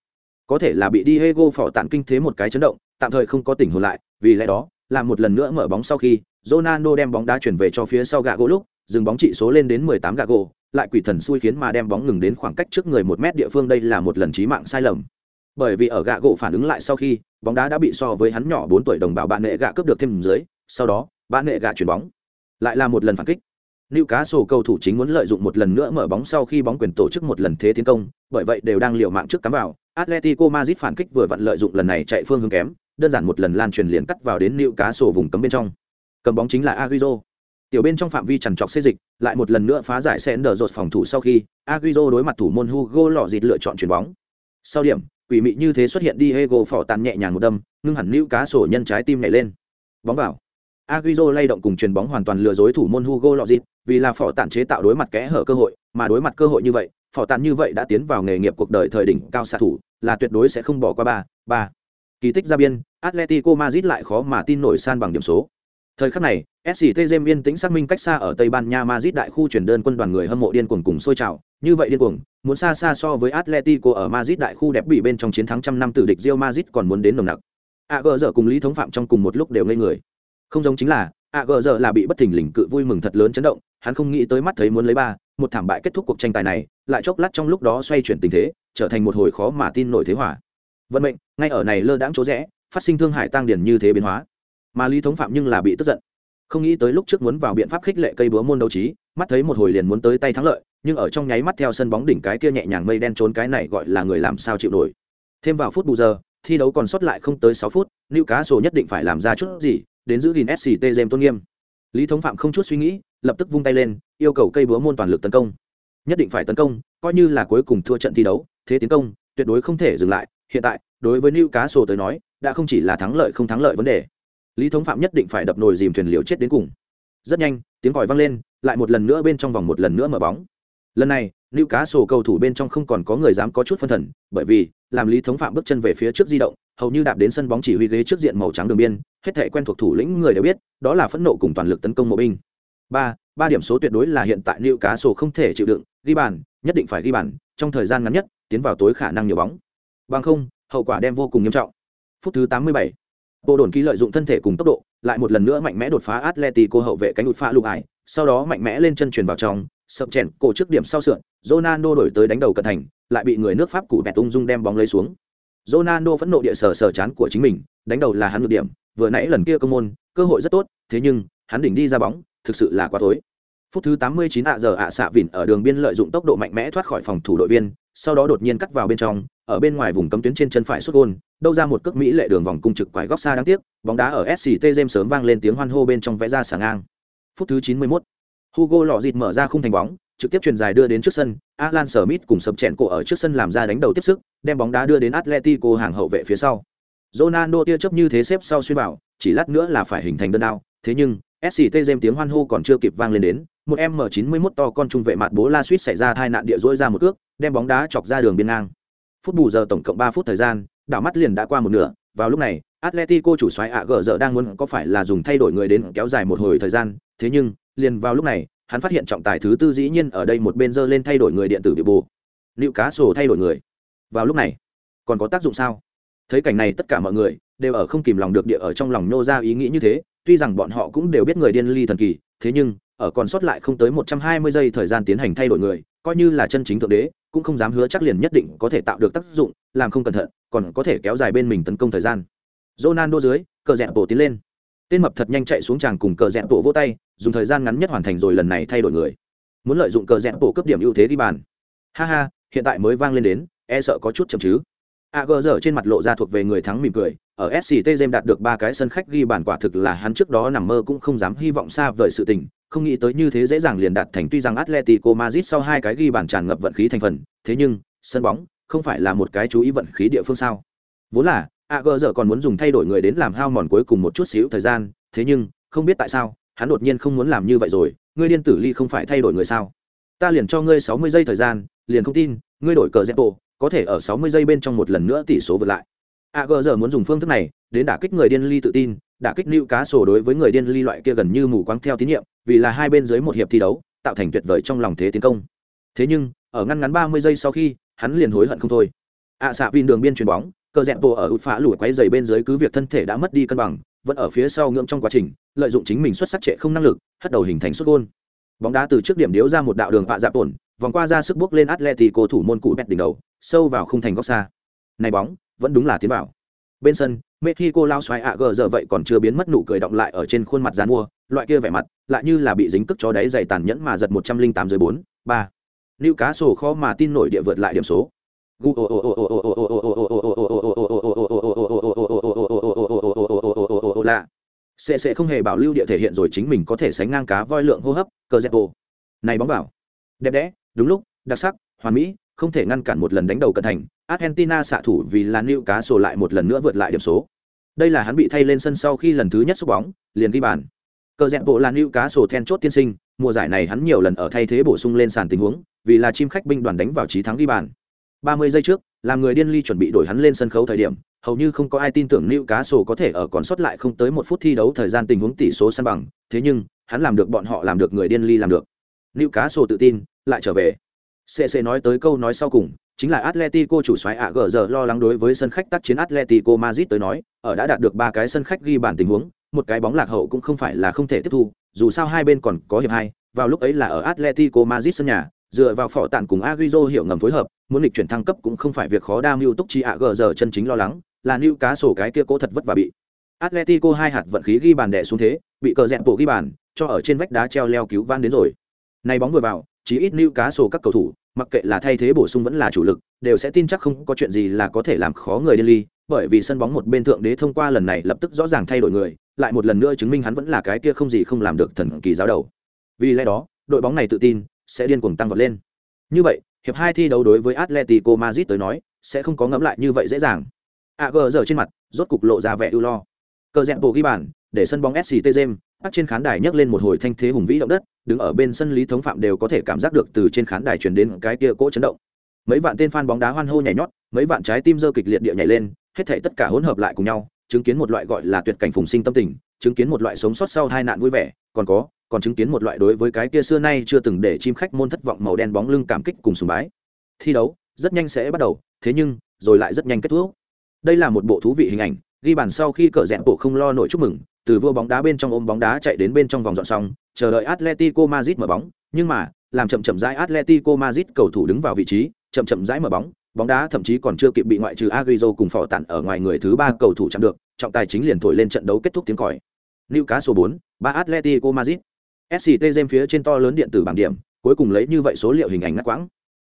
Có thể là bị Diego phỏ tạn kinh thế một cái chấn động, tạm thời không có tỉnh hồn lại, vì lẽ đó, làm một lần nữa mở bóng sau khi, Ronaldo đem bóng đá chuyển về cho phía sau gạ gỗ lúc, dừng bóng trị số lên đến 18 gạ gỗ, lại quỷ thần xui khiến mà đem bóng ngừng đến khoảng cách trước người một mét địa phương đây là một lần chí mạng sai lầm. Bởi vì ở gạ gỗ phản ứng lại sau khi, bóng đá đã bị so với hắn nhỏ 4 tuổi đồng bào bạn nệ gạ cướp được thêm dưới, sau đó, bạn nệ gạ chuyển bóng. Lại là một lần phản kích. Lưu Cá Sổ cầu thủ chính muốn lợi dụng một lần nữa mở bóng sau khi bóng quyền tổ chức một lần thế tiến công, bởi vậy đều đang liều mạng trước cắm vào. Atletico Madrid phản kích vừa vặn lợi dụng lần này chạy phương hướng kém, đơn giản một lần lan truyền liền cắt vào đến Lưu Cá Sổ vùng cấm bên trong. Cầm bóng chính là Agüero. Tiểu bên trong phạm vi chằn trọc xê dịch, lại một lần nữa phá giải Sender rột phòng thủ sau khi Agüero đối mặt thủ môn Hugo lọ dịt lựa chọn chuyển bóng. Sau điểm, quỷ mị như thế xuất hiện Diego phỏ tàn nhẹ nhàng một đâm, ngưng hẳn Lưu Cá Sổ nhân trái tim nhảy lên. Bóng vào. Agüero lay động cùng chuyền bóng hoàn toàn lừa dối thủ môn Hugo Lloris, vì là phỏ tản chế tạo đối mặt kẽ hở cơ hội, mà đối mặt cơ hội như vậy phỏ tản như vậy đã tiến vào nghề nghiệp cuộc đời thời đỉnh cao xạ thủ, là tuyệt đối sẽ không bỏ qua ba ba. Kỳ tích ra biên, atletico madrid lại khó mà tin nổi san bằng điểm số. Thời khắc này sct gem yên tĩnh xác minh cách xa ở tây ban nha madrid đại khu chuyển đơn quân đoàn người hâm mộ điên cuồng cùng sôi trào. Như vậy điên cuồng, muốn xa xa so với atletico ở madrid đại khu đẹp bị bên trong chiến thắng trăm năm tử địch Real madrid còn muốn đến nồng nặc. A giờ cùng lý thống phạm trong cùng một lúc đều ngây người không giống chính là, a gờ giờ là bị bất thình lình cự vui mừng thật lớn chấn động, hắn không nghĩ tới mắt thấy muốn lấy ba, một thảm bại kết thúc cuộc tranh tài này, lại chốc lát trong lúc đó xoay chuyển tình thế, trở thành một hồi khó mà tin nổi thế hỏa vận mệnh, ngay ở này lơ đãng chỗ rẽ, phát sinh thương hại tăng điển như thế biến hóa. Mà lý thống phạm nhưng là bị tức giận. Không nghĩ tới lúc trước muốn vào biện pháp khích lệ cây búa môn đấu trí, mắt thấy một hồi liền muốn tới tay thắng lợi, nhưng ở trong nháy mắt theo sân bóng đỉnh cái kia nhẹ nhàng mây đen trốn cái này gọi là người làm sao chịu nổi. Thêm vào phút bù giờ, thi đấu còn sót lại không tới sáu phút nữ cá sổ nhất định phải làm ra chút gì đến giữ gìn sct jem tôn nghiêm. Lý thống phạm không chút suy nghĩ, lập tức vung tay lên, yêu cầu cây búa môn toàn lực tấn công. Nhất định phải tấn công, coi như là cuối cùng thua trận thi đấu, thế tiến công, tuyệt đối không thể dừng lại. Hiện tại, đối với nữ cá sổ tới nói, đã không chỉ là thắng lợi không thắng lợi vấn đề. Lý thống phạm nhất định phải đập nồi dìm thuyền liều chết đến cùng. Rất nhanh, tiếng còi vang lên, lại một lần nữa bên trong vòng một lần nữa mở bóng. Lần này Lưu cá sổ cầu thủ bên trong không còn có người dám có chút phân thần, bởi vì, làm lý thống phạm bước chân về phía trước di động hầu như đạp đến sân bóng chỉ huy ghế trước diện màu trắng đường biên, hết thể quen thuộc thủ lĩnh người đều biết, đó là phẫn nộ cùng toàn lực tấn công mộ binh. Ba ba điểm số tuyệt đối là hiện tại liệu cá sổ không thể chịu đựng, ghi bàn, nhất định phải ghi bàn, trong thời gian ngắn nhất, tiến vào tối khả năng nhiều bóng. Bằng không, hậu quả đem vô cùng nghiêm trọng. Phút thứ tám mươi bảy, bộ đồn ký lợi dụng thân thể cùng tốc độ, lại một lần nữa mạnh mẽ đột phá atletico hậu vệ cánh đột phá lục ải, sau đó mạnh mẽ lên chân truyền vào trong, sập chèn cổ trước điểm sau sượn Ronaldo đổi tới đánh đầu cận thành, lại bị người nước pháp cụ bẹt tung dung đem bóng lấy xuống. Ronaldo phẫn nộ địa sở sở chán của chính mình, đánh đầu là hắn nhược điểm, vừa nãy lần kia công môn, cơ hội rất tốt, thế nhưng, hắn đỉnh đi ra bóng, thực sự là quá thối. Phút thứ 89 ạ giờ ạ xạ vịn ở đường biên lợi dụng tốc độ mạnh mẽ thoát khỏi phòng thủ đội viên, sau đó đột nhiên cắt vào bên trong, ở bên ngoài vùng cấm tuyến trên chân phải xuất gôn, đâu ra một cước mỹ lệ đường vòng cung trực quải góc xa đáng tiếc, bóng đá ở sct James sớm vang lên tiếng hoan hô bên trong vẽ ra sả ngang. Phút thứ 91 hugo lọ dịt mở ra khung thành bóng trực tiếp truyền dài đưa đến trước sân, alan smith cùng sập chèn cổ ở trước sân làm ra đánh đầu tiếp sức, đem bóng đá đưa đến atletico hàng hậu vệ phía sau. Ronaldo tia chớp như thế xếp sau xuyên bảo, chỉ lát nữa là phải hình thành đơn đao thế nhưng sct jem tiếng hoan hô còn chưa kịp vang lên đến, một m 91 to con trung vệ mặt bố la Suite xảy ra tai nạn địa rỗi ra một cước, đem bóng đá chọc ra đường biên ngang. Phút bù giờ tổng cộng ba phút thời gian, đảo mắt liền đã qua một nửa. Vào lúc này, atletico chủ soái ạ gở giờ đang muốn có phải là dùng thay đổi người đến kéo dài một hồi thời gian, thế nhưng, liền vào lúc này hắn phát hiện trọng tài thứ tư dĩ nhiên ở đây một bên dơ lên thay đổi người điện tử bị bù. Liệu cá sổ thay đổi người. Vào lúc này, còn có tác dụng sao? Thấy cảnh này tất cả mọi người đều ở không kìm lòng được địa ở trong lòng nô ra ý nghĩ như thế, tuy rằng bọn họ cũng đều biết người điên ly thần kỳ, thế nhưng, ở còn sót lại không tới một trăm hai mươi giây thời gian tiến hành thay đổi người, coi như là chân chính thượng đế, cũng không dám hứa chắc liền nhất định có thể tạo được tác dụng, làm không cẩn thận, còn có thể kéo dài bên mình tấn công thời gian. Ronaldo dưới, cờ rẽ bổ tiến lên tên mập thật nhanh chạy xuống tràng cùng cờ rẽ bộ vỗ tay, dùng thời gian ngắn nhất hoàn thành rồi lần này thay đổi người. Muốn lợi dụng cờ rẽ bộ cấp điểm ưu thế đi bàn. Ha ha, hiện tại mới vang lên đến e sợ có chút chậm chứ. A gờ giờ trên mặt lộ ra thuộc về người thắng mỉm cười, ở sct jem đạt được ba cái sân khách ghi bàn quả thực là hắn trước đó nằm mơ cũng không dám hy vọng xa vời sự tình, không nghĩ tới như thế dễ dàng liền đạt thành tuy rằng atletico madrid sau hai cái ghi bàn tràn ngập vận khí thành phần, thế nhưng, sân bóng không phải là một cái chú ý vận khí địa phương sao? Vốn là a gờ giờ còn muốn dùng thay đổi người đến làm hao mòn cuối cùng một chút xíu thời gian, thế nhưng, không biết tại sao, hắn đột nhiên không muốn làm như vậy rồi, ngươi điên tử ly không phải thay đổi người sao? Ta liền cho ngươi sáu mươi giây thời gian, liền không tin, ngươi đổi cờ dẹp bộ, có thể ở sáu mươi giây bên trong một lần nữa tỷ số vượt lại. A gờ giờ muốn dùng phương thức này, đến đả kích người điên ly tự tin, đả kích lưu cá sổ đối với người điên ly loại kia gần như mù quáng theo tín nhiệm, vì là hai bên dưới một hiệp thi đấu, tạo thành tuyệt vời trong lòng thế tiến công. Thế nhưng, ở ngăn ngắn ba mươi giây sau khi, hắn liền hối hận không thôi. Ạ xạ vin đường biên chuyền bóng cờ dẹp bộ ở ụt phá lùi quay dày bên dưới cứ việc thân thể đã mất đi cân bằng vẫn ở phía sau ngưỡng trong quá trình lợi dụng chính mình xuất sắc trệ không năng lực hất đầu hình thành xuất gôn bóng đá từ trước điểm điếu ra một đạo đường vạ dạp ổn vòng qua ra sức bước lên atletico thủ môn cụ bẹt đỉnh đầu sâu vào khung thành góc xa này bóng vẫn đúng là tiến vào bên sân mexico lao xoáy ạ gờ giờ vậy còn chưa biến mất nụ cười động lại ở trên khuôn mặt dàn mua loại kia vẻ mặt lại như là bị dính cức chó đáy dày tàn nhẫn mà giật một trăm linh tám dưới bốn ba lưu cá sổ khó mà tin nổi địa vượt lại điểm số sẽ sẽ không hề bảo lưu địa thể hiện rồi chính mình có thể sánh ngang cá voi lượng hô hấp, cơ dẹp bộ. Này bóng vào. Đẹp đẽ, đúng lúc, đặc sắc, hoàn mỹ, không thể ngăn cản một lần đánh đầu cận thành. Argentina xạ thủ vì là nữ cá sổ lại một lần nữa vượt lại điểm số. Đây là hắn bị thay lên sân sau khi lần thứ nhất xúc bóng, liền ghi bàn. Cờ dẹp bộ là nữ cá sổ then chốt tiên sinh, mùa giải này hắn nhiều lần ở thay thế bổ sung lên sàn tình huống, vì là chim khách binh đoàn đánh vào trí thắng ghi bàn. 30 giây trước, làm người điên ly chuẩn bị đổi hắn lên sân khấu thời điểm hầu như không có ai tin tưởng Lưu cá sổ có thể ở còn sót lại không tới một phút thi đấu thời gian tình huống tỷ số san bằng thế nhưng hắn làm được bọn họ làm được người điên ly làm được. Lưu cá sổ tự tin lại trở về. Cc nói tới câu nói sau cùng chính là Atletico chủ soái ạ gờ giờ lo lắng đối với sân khách tác chiến Atletico Madrid tới nói, ở đã đạt được ba cái sân khách ghi bàn tình huống, một cái bóng lạc hậu cũng không phải là không thể tiếp thu, dù sao hai bên còn có hiệp hai, vào lúc ấy là ở Atletico Madrid sân nhà, dựa vào phỏ tạn cùng Agüero hiểu ngầm phối hợp, muốn lịch chuyển thăng cấp cũng không phải việc khó đa mưu túc chi ạ gờ giờ chân chính lo lắng, là nữ cá sổ cái kia cố thật vất và bị. Atletico hai hạt vận khí ghi bàn đè xuống thế, bị cờ dẹn bộ ghi bàn, cho ở trên vách đá treo leo cứu van đến rồi. Này bóng vừa vào, chỉ ít nữ cá sổ các cầu thủ, mặc kệ là thay thế bổ sung vẫn là chủ lực, đều sẽ tin chắc không có chuyện gì là có thể làm khó người điên ly, bởi vì sân bóng một bên thượng đế thông qua lần này lập tức rõ ràng thay đổi người, lại một lần nữa chứng minh hắn vẫn là cái kia không gì không làm được thần kỳ giáo đầu. Vì lẽ đó, đội bóng này tự tin sẽ điên cuồng tăng vọt lên. Như vậy, hiệp hai thi đấu đối với Atletico Madrid tới nói, sẽ không có ngẫm lại như vậy dễ dàng. AG giờ trên mặt, rốt cục lộ ra vẻ ưu lo. Cờ rẽn bộ ghi bàn, để sân bóng SCT jem bắt trên khán đài nhấc lên một hồi thanh thế hùng vĩ động đất, đứng ở bên sân Lý Thống Phạm đều có thể cảm giác được từ trên khán đài truyền đến cái kia cỗ chấn động. Mấy vạn tên fan bóng đá hoan hô nhảy nhót, mấy vạn trái tim dơ kịch liệt địa nhảy lên, hết thảy tất cả hỗn hợp lại cùng nhau, chứng kiến một loại gọi là tuyệt cảnh phùng sinh tâm tình, chứng kiến một loại sống sót sau tai nạn vui vẻ, còn có, còn chứng kiến một loại đối với cái kia xưa nay chưa từng để chim khách môn thất vọng màu đen bóng lưng cảm kích cùng sùng bái. Thi đấu rất nhanh sẽ bắt đầu, thế nhưng rồi lại rất nhanh kết thúc. Đây là một bộ thú vị hình ảnh, ghi bàn sau khi cờ rẽ bộ không lo nổi chúc mừng, từ vua bóng đá bên trong ôm bóng đá chạy đến bên trong vòng dọn xong, chờ đợi Atletico Madrid mở bóng, nhưng mà, làm chậm chậm rãi Atletico Madrid cầu thủ đứng vào vị trí, chậm chậm rãi mở bóng, bóng đá thậm chí còn chưa kịp bị ngoại trừ Agüero cùng phò tản ở ngoài người thứ ba cầu thủ chạm được, trọng tài chính liền thổi lên trận đấu kết thúc tiếng còi. Newcastle 4, ba Atletico Madrid. SCT Gem phía trên to lớn điện tử bảng điểm, cuối cùng lấy như vậy số liệu hình ảnh ngắt quãng.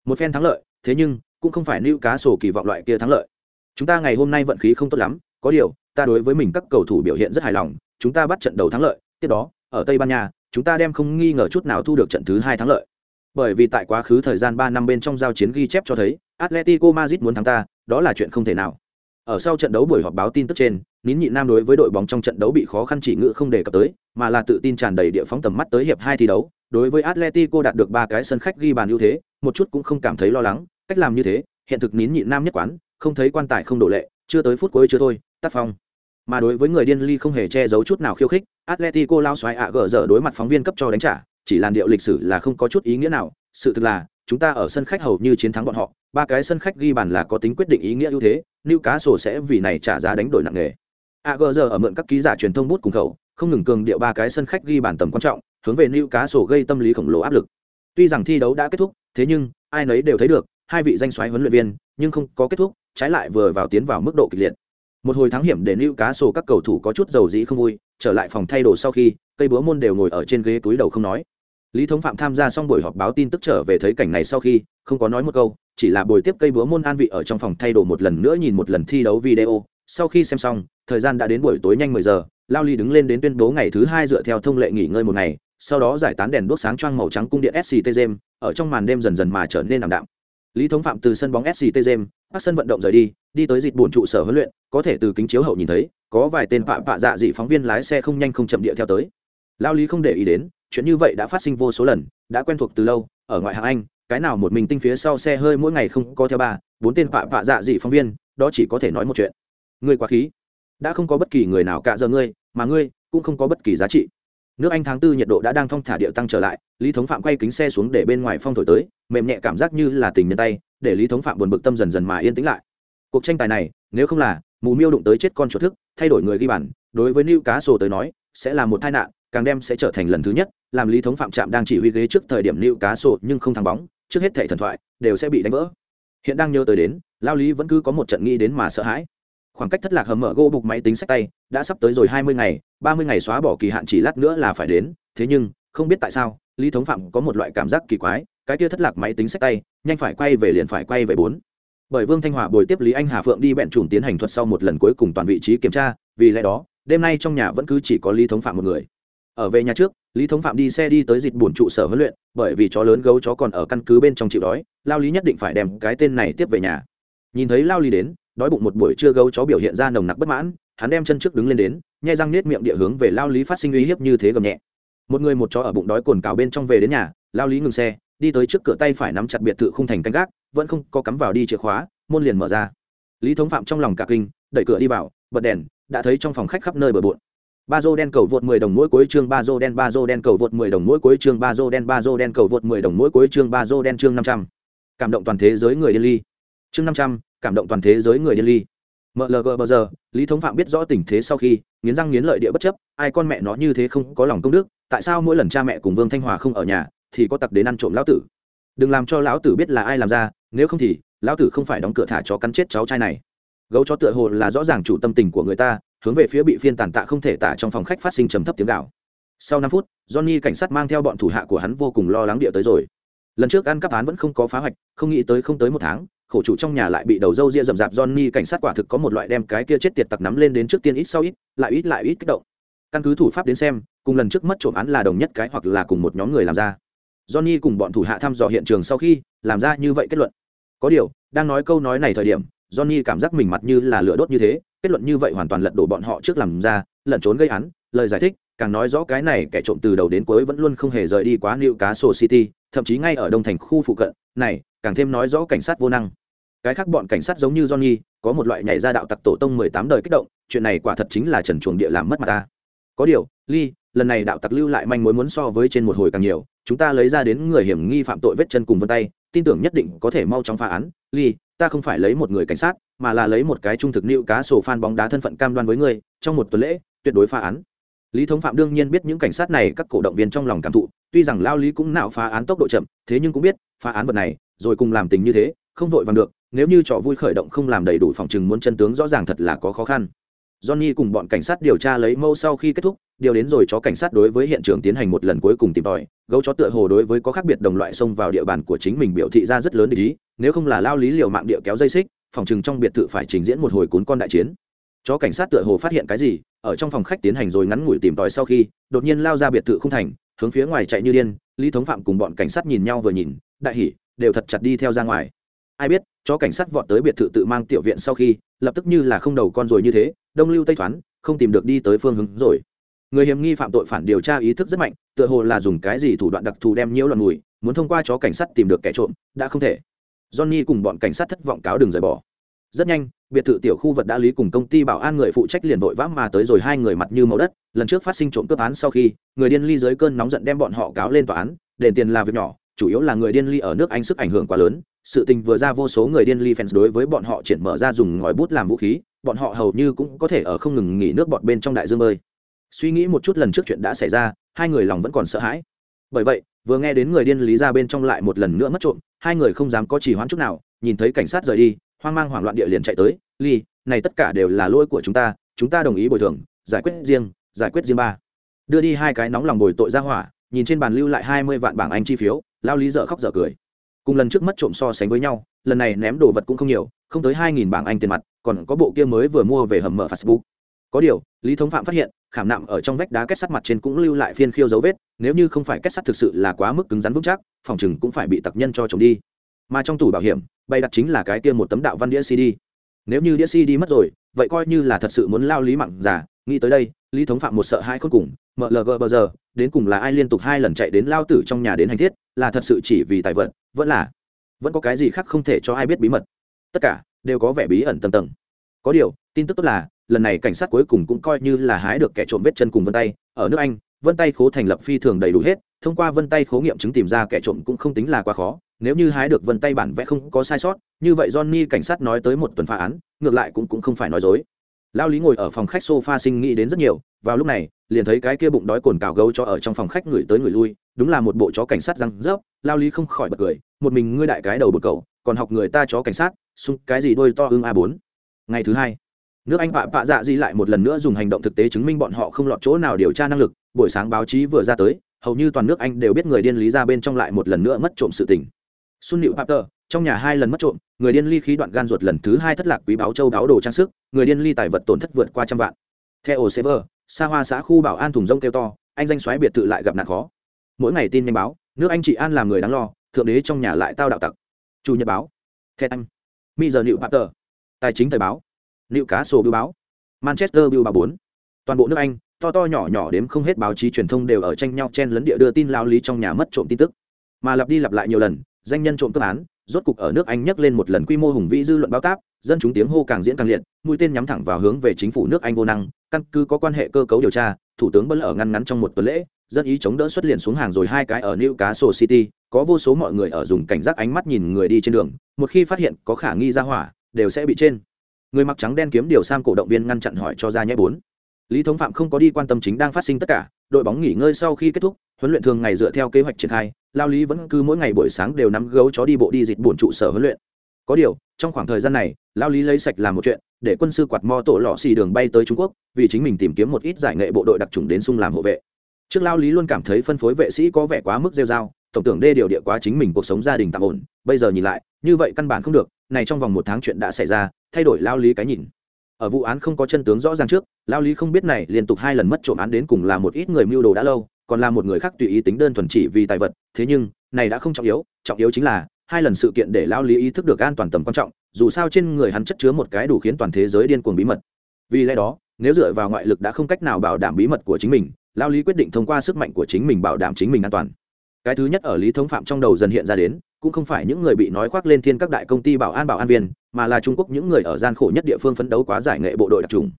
Một phen thắng lợi, thế nhưng cũng không phải Newcastle kỳ vọng loại kia thắng lợi. Chúng ta ngày hôm nay vận khí không tốt lắm, có điều, ta đối với mình các cầu thủ biểu hiện rất hài lòng, chúng ta bắt trận đầu thắng lợi, tiếp đó, ở Tây Ban Nha, chúng ta đem không nghi ngờ chút nào thu được trận thứ hai thắng lợi. Bởi vì tại quá khứ thời gian ba năm bên trong giao chiến ghi chép cho thấy, Atletico Madrid muốn thắng ta, đó là chuyện không thể nào. Ở sau trận đấu buổi họp báo tin tức trên, nín Nhị nam đối với đội bóng trong trận đấu bị khó khăn chỉ ngự không đề cập tới, mà là tự tin tràn đầy địa phóng tầm mắt tới hiệp hai thi đấu. Đối với Atletico đạt được ba cái sân khách ghi bàn ưu thế, một chút cũng không cảm thấy lo lắng, cách làm như thế, hiện thực nín Nhị nam nhất quán, không thấy quan tài không đổ lệ, chưa tới phút cuối chưa thôi, tác phong. Mà đối với người điên ly không hề che giấu chút nào khiêu khích, Atletico lao xoáy ạ gở dở đối mặt phóng viên cấp cho đánh trả, chỉ làn điệu lịch sử là không có chút ý nghĩa nào, sự thực là chúng ta ở sân khách hầu như chiến thắng bọn họ, ba cái sân khách ghi bàn là có tính quyết định ý nghĩa ưu thế, Newcastle sẽ vì này trả giá đánh đổi nặng nề. AGR ở mượn các ký giả truyền thông bút cùng khẩu, không ngừng cường điệu ba cái sân khách ghi bàn tầm quan trọng, hướng về Newcastle gây tâm lý khổng lồ áp lực. Tuy rằng thi đấu đã kết thúc, thế nhưng ai nấy đều thấy được, hai vị danh soái huấn luyện viên, nhưng không có kết thúc, trái lại vừa vào tiến vào mức độ kịch liệt. Một hồi thắng hiểm để lưu cá sổ các cầu thủ có chút dầu dĩ không vui, trở lại phòng thay đồ sau khi, cây búa môn đều ngồi ở trên ghế túi đầu không nói. Lý Thống Phạm tham gia xong buổi họp báo tin tức trở về thấy cảnh này sau khi, không có nói một câu, chỉ là buổi tiếp cây búa môn an vị ở trong phòng thay đồ một lần nữa nhìn một lần thi đấu video. Sau khi xem xong, thời gian đã đến buổi tối nhanh mười giờ, Lao Ly đứng lên đến tuyên bố ngày thứ hai dựa theo thông lệ nghỉ ngơi một ngày, sau đó giải tán đèn đuốc sáng choang màu trắng cung điện sctgm ở trong màn đêm dần dần mà trở nên ảm đạm. Lý Thống Phạm từ sân bóng SCT Gem, các sân vận động rời đi, đi tới dịch buồn trụ sở huấn luyện, có thể từ kính chiếu hậu nhìn thấy, có vài tên phạm phạ dạ dị phóng viên lái xe không nhanh không chậm địa theo tới. Lao Lý không để ý đến, chuyện như vậy đã phát sinh vô số lần đã quen thuộc từ lâu ở ngoại hạng anh cái nào một mình tinh phía sau xe hơi mỗi ngày không có theo ba bốn tên phạm phạ dạ dị phóng viên đó chỉ có thể nói một chuyện. Ngươi quá khí. Đã không có bất kỳ người nào cạ giờ ngươi mà ngươi cũng không có bất kỳ giá trị nước anh tháng tư nhiệt độ đã đang thong thả địa tăng trở lại, lý thống phạm quay kính xe xuống để bên ngoài phong thổi tới, mềm nhẹ cảm giác như là tình nhân tay, để lý thống phạm buồn bực tâm dần dần mà yên tĩnh lại. Cuộc tranh tài này, nếu không là, mù miêu đụng tới chết con chuột thức, thay đổi người ghi bàn, đối với new cá sổ tới nói, sẽ là một tai nạn, càng đem sẽ trở thành lần thứ nhất, làm lý thống phạm trạm đang chỉ huy ghế trước thời điểm lưu cá sổ nhưng không thắng bóng, trước hết thẻ thần thoại, đều sẽ bị đánh vỡ. Hiện đang nhớ tới đến, lao lý vẫn cứ có một trận nghĩ đến mà sợ hãi. Khoảng cách thất lạc hầm mở gỗ bục máy tính sách tay đã sắp tới rồi hai mươi ngày, ba mươi ngày xóa bỏ kỳ hạn chỉ lát nữa là phải đến. Thế nhưng, không biết tại sao, lý thống phạm có một loại cảm giác kỳ quái, cái kia thất lạc máy tính sách tay, nhanh phải quay về liền phải quay về bốn. Bởi vương thanh hòa bồi tiếp lý anh hà phượng đi bẹn trùm tiến hành thuật sau một lần cuối cùng toàn vị trí kiểm tra, vì lẽ đó, đêm nay trong nhà vẫn cứ chỉ có lý thống phạm một người. Ở về nhà trước, lý thống phạm đi xe đi tới dịch buồn trụ sở huấn luyện, bởi vì chó lớn gấu chó còn ở căn cứ bên trong chịu đói, lao lý nhất định phải đem cái tên này tiếp về nhà. Nhìn thấy lao lý đến, đói bụng một buổi trưa gấu chó biểu hiện ra nồng nặc bất mãn hắn đem chân trước đứng lên đến, nhai răng nết miệng địa hướng về lao lý phát sinh uy hiếp như thế gầm nhẹ. Một người một chó ở bụng đói cồn cào bên trong về đến nhà, lao lý ngừng xe, đi tới trước cửa tay phải nắm chặt biệt thự khung thành canh gác, vẫn không có cắm vào đi chìa khóa, môn liền mở ra. Lý thống phạm trong lòng cả kinh, đẩy cửa đi vào, bật đèn, đã thấy trong phòng khách khắp nơi bờ bộn. Ba dô đen cầu vượt 10 đồng mỗi cuối chương, ba dô đen, ba dô đen cầu vượt 10 đồng mỗi cuối chương, ba dô đen, ba dô đen cầu vượt 10 đồng mỗi cuối chương, ba dô đen chương 500. cảm động toàn thế giới người điên ly. Chương năm trăm, cảm động toàn thế giới người điên ly mlg bờ giờ, lý thống phạm biết rõ tình thế sau khi, nghiến răng nghiến lợi địa bất chấp, ai con mẹ nó như thế không có lòng công đức, tại sao mỗi lần cha mẹ cùng vương thanh hòa không ở nhà, thì có tặc đến ăn trộm lão tử? Đừng làm cho lão tử biết là ai làm ra, nếu không thì, lão tử không phải đóng cửa thả chó cắn chết cháu trai này. Gấu chó tựa hồ là rõ ràng chủ tâm tình của người ta, hướng về phía bị phiên tàn tạ không thể tả trong phòng khách phát sinh trầm thấp tiếng gạo sau năm phút, johnny cảnh sát mang theo bọn thủ hạ của hắn vô cùng lo lắng địa tới rồi lần trước ăn cắp án vẫn không có phá hoạch không nghĩ tới không tới một tháng khổ chủ trong nhà lại bị đầu dâu ria rậm rạp Johnny cảnh sát quả thực có một loại đem cái kia chết tiệt tặc nắm lên đến trước tiên ít sau ít, lại ít lại ít kích động. Căn cứ thủ pháp đến xem, cùng lần trước mất trộm án là đồng nhất cái hoặc là cùng một nhóm người làm ra. Johnny cùng bọn thủ hạ thăm dò hiện trường sau khi làm ra như vậy kết luận. Có điều, đang nói câu nói này thời điểm, Johnny cảm giác mình mặt như là lửa đốt như thế, kết luận như vậy hoàn toàn lật đổ bọn họ trước làm ra, lẩn trốn gây án, lời giải thích, càng nói rõ cái này kẻ trộm từ đầu đến cuối vẫn luôn không hề rời đi quá liều cá sô City, thậm chí ngay ở đông thành khu phụ cận, này, càng thêm nói rõ cảnh sát vô năng. Cái khác bọn cảnh sát giống như johnny có một loại nhảy ra đạo tặc tổ tông mười tám đời kích động chuyện này quả thật chính là trần chuồng địa làm mất mặt ta. Có điều ly lần này đạo tặc lưu lại manh mối muốn so với trên một hồi càng nhiều chúng ta lấy ra đến người hiểm nghi phạm tội vết chân cùng vân tay tin tưởng nhất định có thể mau chóng phá án. Ly ta không phải lấy một người cảnh sát mà là lấy một cái trung thực nịu cá sổ phan bóng đá thân phận cam đoan với người, trong một tuần lễ tuyệt đối phá án lý thống phạm đương nhiên biết những cảnh sát này các cổ động viên trong lòng cảm thụ, tuy rằng lao lý cũng nạo phá án tốc độ chậm, thế nhưng cũng biết, phá án vật này, rồi cùng làm tình như thế, không vội vàng được, nếu như trò vui khởi động không làm đầy đủ phòng chừng muốn chân tướng rõ ràng thật là có khó khăn. Johnny cùng bọn cảnh sát điều tra lấy mâu sau khi kết thúc, điều đến rồi chó cảnh sát đối với hiện trường tiến hành một lần cuối cùng tìm tòi, gấu chó tựa hồ đối với có khác biệt đồng loại xông vào địa bàn của chính mình biểu thị ra rất lớn ý, nếu không là lao lý liều mạng địa kéo dây xích, phòng chừng trong biệt thự phải trình diễn một hồi cuốn con đại chiến. Chó cảnh sát tựa hồ phát hiện cái gì ở trong phòng khách tiến hành rồi ngắn ngủi tìm tòi sau khi, đột nhiên lao ra biệt thự không thành, hướng phía ngoài chạy như điên, lý thống phạm cùng bọn cảnh sát nhìn nhau vừa nhìn, đại hỉ, đều thật chặt đi theo ra ngoài. Ai biết, chó cảnh sát vọt tới biệt thự tự mang tiểu viện sau khi, lập tức như là không đầu con rồi như thế, đông lưu tây thoán, không tìm được đi tới phương hướng rồi. Người hiểm nghi phạm tội phản điều tra ý thức rất mạnh, tựa hồ là dùng cái gì thủ đoạn đặc thù đem nhiễu loạn mùi, muốn thông qua chó cảnh sát tìm được kẻ trộm, đã không thể. Johnny cùng bọn cảnh sát thất vọng cáo đường rời bỏ rất nhanh, biệt thự tiểu khu vật đã lý cùng công ty bảo an người phụ trách liền vội vã mà tới rồi hai người mặt như màu đất. Lần trước phát sinh trộm cướp án sau khi, người điên ly dưới cơn nóng giận đem bọn họ cáo lên tòa án. Đền tiền là việc nhỏ, chủ yếu là người điên ly ở nước anh sức ảnh hưởng quá lớn. Sự tình vừa ra vô số người điên ly fans đối với bọn họ triển mở ra dùng ngòi bút làm vũ khí, bọn họ hầu như cũng có thể ở không ngừng nghỉ nước bọt bên trong đại dương bơi. Suy nghĩ một chút lần trước chuyện đã xảy ra, hai người lòng vẫn còn sợ hãi. Bởi vậy, vừa nghe đến người điên lý ra bên trong lại một lần nữa mất trộm, hai người không dám có chỉ hoãn chút nào, nhìn thấy cảnh sát rời đi hoang mang hoảng loạn địa liền chạy tới, ly, này tất cả đều là lỗi của chúng ta chúng ta đồng ý bồi thường, giải quyết riêng, giải quyết riêng ba. Đưa đi hai cái nóng lòng bồi tội ra hỏa, nhìn trên bàn lưu lại hai mươi vạn bảng anh chi phiếu, lao lý dở khóc dở cười. Cùng lần trước mất trộm so sánh với nhau, lần này ném đồ vật cũng không nhiều, không tới hai nghìn bảng anh tiền mặt, còn có bộ kia mới vừa mua về hầm mở facebook. Có điều, lý thống phạm phát hiện, khảm nạm ở trong vách đá kết sắt mặt trên cũng lưu lại phiên khiêu dấu vết, nếu như không phải kết sắt thực sự là quá mức cứng rắn vững chắc, phòng chừng cũng phải bị tặc nhân cho chồng đi mà trong tủ bảo hiểm, bày đặt chính là cái kia một tấm đạo văn đĩa cd nếu như đĩa cd mất rồi, vậy coi như là thật sự muốn lao lý mặn giả nghĩ tới đây, lý thống phạm một sợ hai khôn cùng mlg bờ giờ, đến cùng là ai liên tục hai lần chạy đến lao tử trong nhà đến hành thiết, là thật sự chỉ vì tài vận vẫn là, vẫn có cái gì khác không thể cho ai biết bí mật. Tất cả đều có vẻ bí ẩn tầng tầng. Có điều, tin tức tốt là, lần này cảnh sát cuối cùng cũng coi như là hái được kẻ trộm vết chân cùng vân tay. Ở nước anh, vân tay khố thành lập phi thường đầy đủ hết, thông qua vân tay khố nghiệm chứng tìm ra kẻ trộm cũng không tính là quá khó nếu như hái được vân tay bản vẽ không có sai sót như vậy johnny cảnh sát nói tới một tuần phá án ngược lại cũng, cũng không phải nói dối. Lao lý ngồi ở phòng khách sofa sinh nghĩ đến rất nhiều vào lúc này liền thấy cái kia bụng đói cồn cào gấu cho ở trong phòng khách người tới người lui đúng là một bộ chó cảnh sát răng rớp. Lao lý không khỏi bật cười một mình ngươi đại cái đầu bột cậu còn học người ta chó cảnh sát xung cái gì đôi to ưng a bốn? Ngày thứ hai nước anh bạ bạ dạ di lại một lần nữa dùng hành động thực tế chứng minh bọn họ không lọt chỗ nào điều tra năng lực. Buổi sáng báo chí vừa ra tới hầu như toàn nước anh đều biết người điên lý ra bên trong lại một lần nữa mất trộm sự tình xuân nịu papter, trong nhà hai lần mất trộm, người điên ly khí đoạn gan ruột lần thứ hai thất lạc quý báo châu báo đồ trang sức, người điên ly tài vật tổn thất vượt qua trăm vạn. Theo server xa hoa xã khu bảo an thùng rông kêu to, anh danh xoáy biệt thự lại gặp nạn khó. Mỗi ngày tin nhanh báo, nước anh chị an làm người đáng lo, thượng đế trong nhà lại tao đạo tặc. Chủ nhật báo. The anh. Mi giờ nịu papter. Tài chính thời báo. Nịu cá sổ biêu báo. Manchester biêu báo bốn. Toàn bộ nước anh, to to nhỏ nhỏ đếm không hết báo chí truyền thông đều ở tranh nhau chen lấn địa đưa tin lao lý trong nhà mất trộm tin tức. Mà lặp đi lặp lại nhiều lần danh nhân trộm cướp án rốt cục ở nước anh nhắc lên một lần quy mô hùng vĩ dư luận báo táp dân chúng tiếng hô càng diễn càng liệt mũi tên nhắm thẳng vào hướng về chính phủ nước anh vô năng căn cứ có quan hệ cơ cấu điều tra thủ tướng bất ở ngăn ngắn trong một tuần lễ dân ý chống đỡ xuất liền xuống hàng rồi hai cái ở Newcastle City, có vô số mọi người ở dùng cảnh giác ánh mắt nhìn người đi trên đường một khi phát hiện có khả nghi ra hỏa đều sẽ bị trên. Người mặc trắng đen kiếm điều sam cổ động viên ngăn chặn hỏi cho ra nhẽ bốn. Lý thống phạm không có đi quan tâm chính đang phát sinh tất cả đội bóng nghỉ ngơi sau khi kết thúc huấn luyện thường ngày dựa theo kế hoạch triển khai, lao lý vẫn cứ mỗi ngày buổi sáng đều nắm gấu chó đi bộ đi dịch bổn trụ sở huấn luyện. Có điều, trong khoảng thời gian này, lao lý lấy sạch làm một chuyện, để quân sư quạt mo tổ lọ xì đường bay tới trung quốc, vì chính mình tìm kiếm một ít giải nghệ bộ đội đặc trùng đến sung làm hộ vệ. Trước lao lý luôn cảm thấy phân phối vệ sĩ có vẻ quá mức rêu r a o tổng tưởng đê điều địa quá chính mình cuộc sống gia đình tạm ổn, bây giờ nhìn lại, như vậy căn bản không được, này trong vòng một tháng chuyện đã xảy ra, thay đổi lao lý cái nhìn. Ở vụ án không có chân tướng rõ ràng trước, lao lý không biết này liên tục hai lần mất trộm án đến cùng là một ít người mưu đồ đã lâu còn là một người khác tùy ý tính đơn thuần chỉ vì tài vật, thế nhưng, này đã không trọng yếu trọng yếu chính là, hai lần sự kiện để lao lý ý thức được an toàn tầm quan trọng, dù sao trên người hắn chất chứa một cái đủ khiến toàn thế giới điên cuồng bí mật. Vì lẽ đó, nếu dựa vào ngoại lực đã không cách nào bảo đảm bí mật của chính mình lao lý quyết định thông qua sức mạnh của chính mình bảo đảm chính mình an toàn. Cái thứ nhất ở lý thống phạm trong đầu dần hiện ra đến, cũng không phải những người bị nói khoác lên thiên các đại công ty bảo an bảo an viên, mà là trung quốc những người ở gian khổ nhất địa phương phấn đấu quá giải nghệ bộ đội đặc trùng.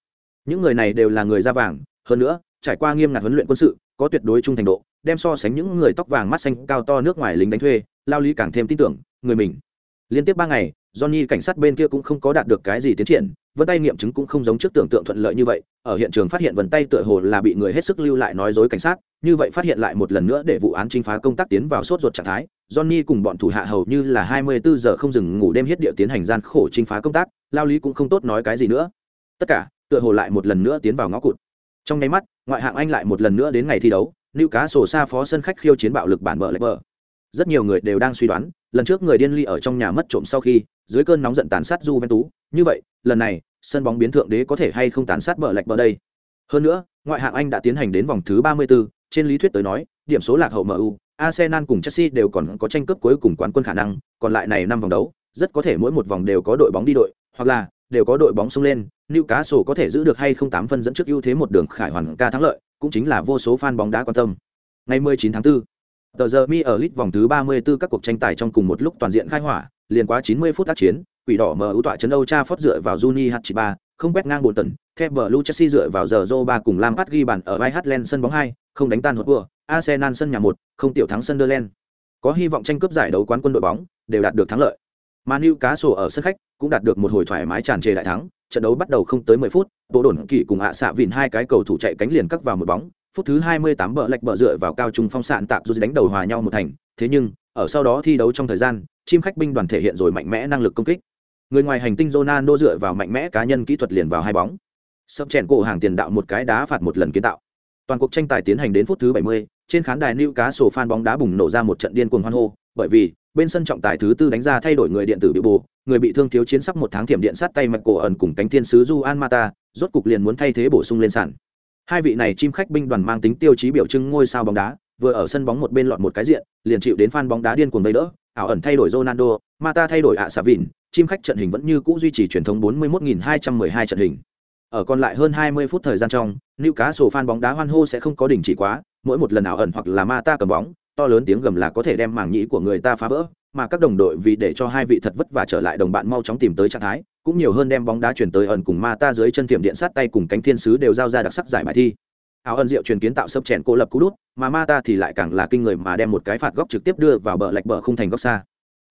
Những người này đều là người da vàng, hơn nữa, trải qua nghiêm ngặt huấn luyện quân sự có tuyệt đối trung thành độ, đem so sánh những người tóc vàng mắt xanh cao to nước ngoài lính đánh thuê, lao lý càng thêm tin tưởng, người mình. Liên tiếp ba ngày, johnny cảnh sát bên kia cũng không có đạt được cái gì tiến triển, vân tay nghiệm chứng cũng không giống trước tưởng tượng thuận lợi như vậy, ở hiện trường phát hiện vân tay tựa hồ là bị người hết sức lưu lại nói dối cảnh sát, như vậy phát hiện lại một lần nữa để vụ án trinh phá công tác tiến vào sốt ruột trạng thái, johnny cùng bọn thủ hạ hầu như là hai mươi bốn giờ không dừng ngủ đêm hết địa tiến hành gian khổ trinh phá công tác, lao lý cũng không tốt nói cái gì nữa. Tất cả, tựa hồ lại một lần nữa tiến vào ngõ cụt. Trong nháy mắt ngoại hạng anh lại một lần nữa đến ngày thi đấu nữ cá sổ xa phó sân khách khiêu chiến bạo lực bản bờ lạch bờ rất nhiều người đều đang suy đoán lần trước người điên ly ở trong nhà mất trộm sau khi dưới cơn nóng giận tàn sát Juventus, như vậy, lần này, sân bóng biến thượng đế có thể hay không tàn sát bờ lệch bờ đây. Hơn nữa, ngoại hạng Anh đã tiến hành đến vòng thứ 34, trên lý thuyết tới nói, điểm số lạc hậu MU, Arsenal cùng Chelsea đều còn có tranh cướp cuối cùng quán quân khả năng, còn lại này năm vòng đấu, rất có thể mỗi một vòng đều có đội bóng đi đội, hoặc là đều có đội bóng xông lên, Newcastle có thể giữ được hay không 8 phân dẫn trước ưu thế một đường khải hoàn ca thắng lợi, cũng chính là vô số fan bóng đá quan tâm. Ngày 19 tháng 4, tờ giờ mi ở lit vòng thứ 34 các cuộc tranh tài trong cùng một lúc toàn diện khai hỏa, liền quá 90 phút tác chiến, quỷ đỏ mở ưu tọa trấn Âu Cha phót dựa vào Juni Hachiba, không quét ngang bốn tần, theo Blue Chelsea dựa vào giờ Zoba cùng Lampard ghi bàn ở White sân bóng 2, không đánh tan hột vừa, Arsenal sân nhà 1, không tiểu thắng Sunderland. Có hy vọng tranh cướp giải đấu quán quân đội bóng, đều đạt được thắng lợi. Mà Newcastle ở sân khách cũng đạt được một hồi thoải mái tràn trề đại thắng, trận đấu bắt đầu không tới 10 phút, Bộ đồn kỳ cùng hạ xạ vịn hai cái cầu thủ chạy cánh liền cắt vào một bóng, phút thứ 28 bờ lệch bờ dựa vào cao trung phong sạn tạm dù đánh đầu hòa nhau một thành, thế nhưng, ở sau đó thi đấu trong thời gian, chim khách binh đoàn thể hiện rồi mạnh mẽ năng lực công kích. Người ngoài hành tinh Ronaldo dựa vào mạnh mẽ cá nhân kỹ thuật liền vào hai bóng. Sập chèn cổ hàng tiền đạo một cái đá phạt một lần kiến tạo. Toàn cuộc tranh tài tiến hành đến phút thứ 70, trên khán đài Newcastle fan bóng đá bùng nổ ra một trận điên cuồng hoan hô, bởi vì bên sân trọng tài thứ tư đánh ra thay đổi người điện tử bị bù, người bị thương thiếu chiến sắp một tháng thiểm điện sát tay mạch cổ ẩn cùng cánh thiên sứ Juan Mata, rốt cục liền muốn thay thế bổ sung lên sàn. Hai vị này chim khách binh đoàn mang tính tiêu chí biểu trưng ngôi sao bóng đá, vừa ở sân bóng một bên lọt một cái diện, liền chịu đến fan bóng đá điên cuồng vây đỡ, ảo ẩn thay đổi Ronaldo, Mata thay đổi ạ xà vìn chim khách trận hình vẫn như cũ duy trì truyền thống 41.212 trận hình. Ở còn lại hơn 20 phút thời gian trong, Newcastle fan bóng đá hoan hô sẽ không có đình chỉ quá, mỗi một lần ảo ẩn hoặc là Mata cầm bóng, to lớn tiếng gầm là có thể đem màng nhĩ của người ta phá vỡ, mà các đồng đội vì để cho hai vị thật vất vả trở lại đồng bạn mau chóng tìm tới trạng thái, cũng nhiều hơn đem bóng đá chuyển tới ẩn cùng ma ta dưới chân tiệm điện sát tay cùng cánh thiên sứ đều giao ra đặc sắc giải bài thi. Áo ẩn diệu truyền kiến tạo sấp chèn cô lập cú đút mà ma ta thì lại càng là kinh người mà đem một cái phạt góc trực tiếp đưa vào bờ lạch bờ không thành góc xa.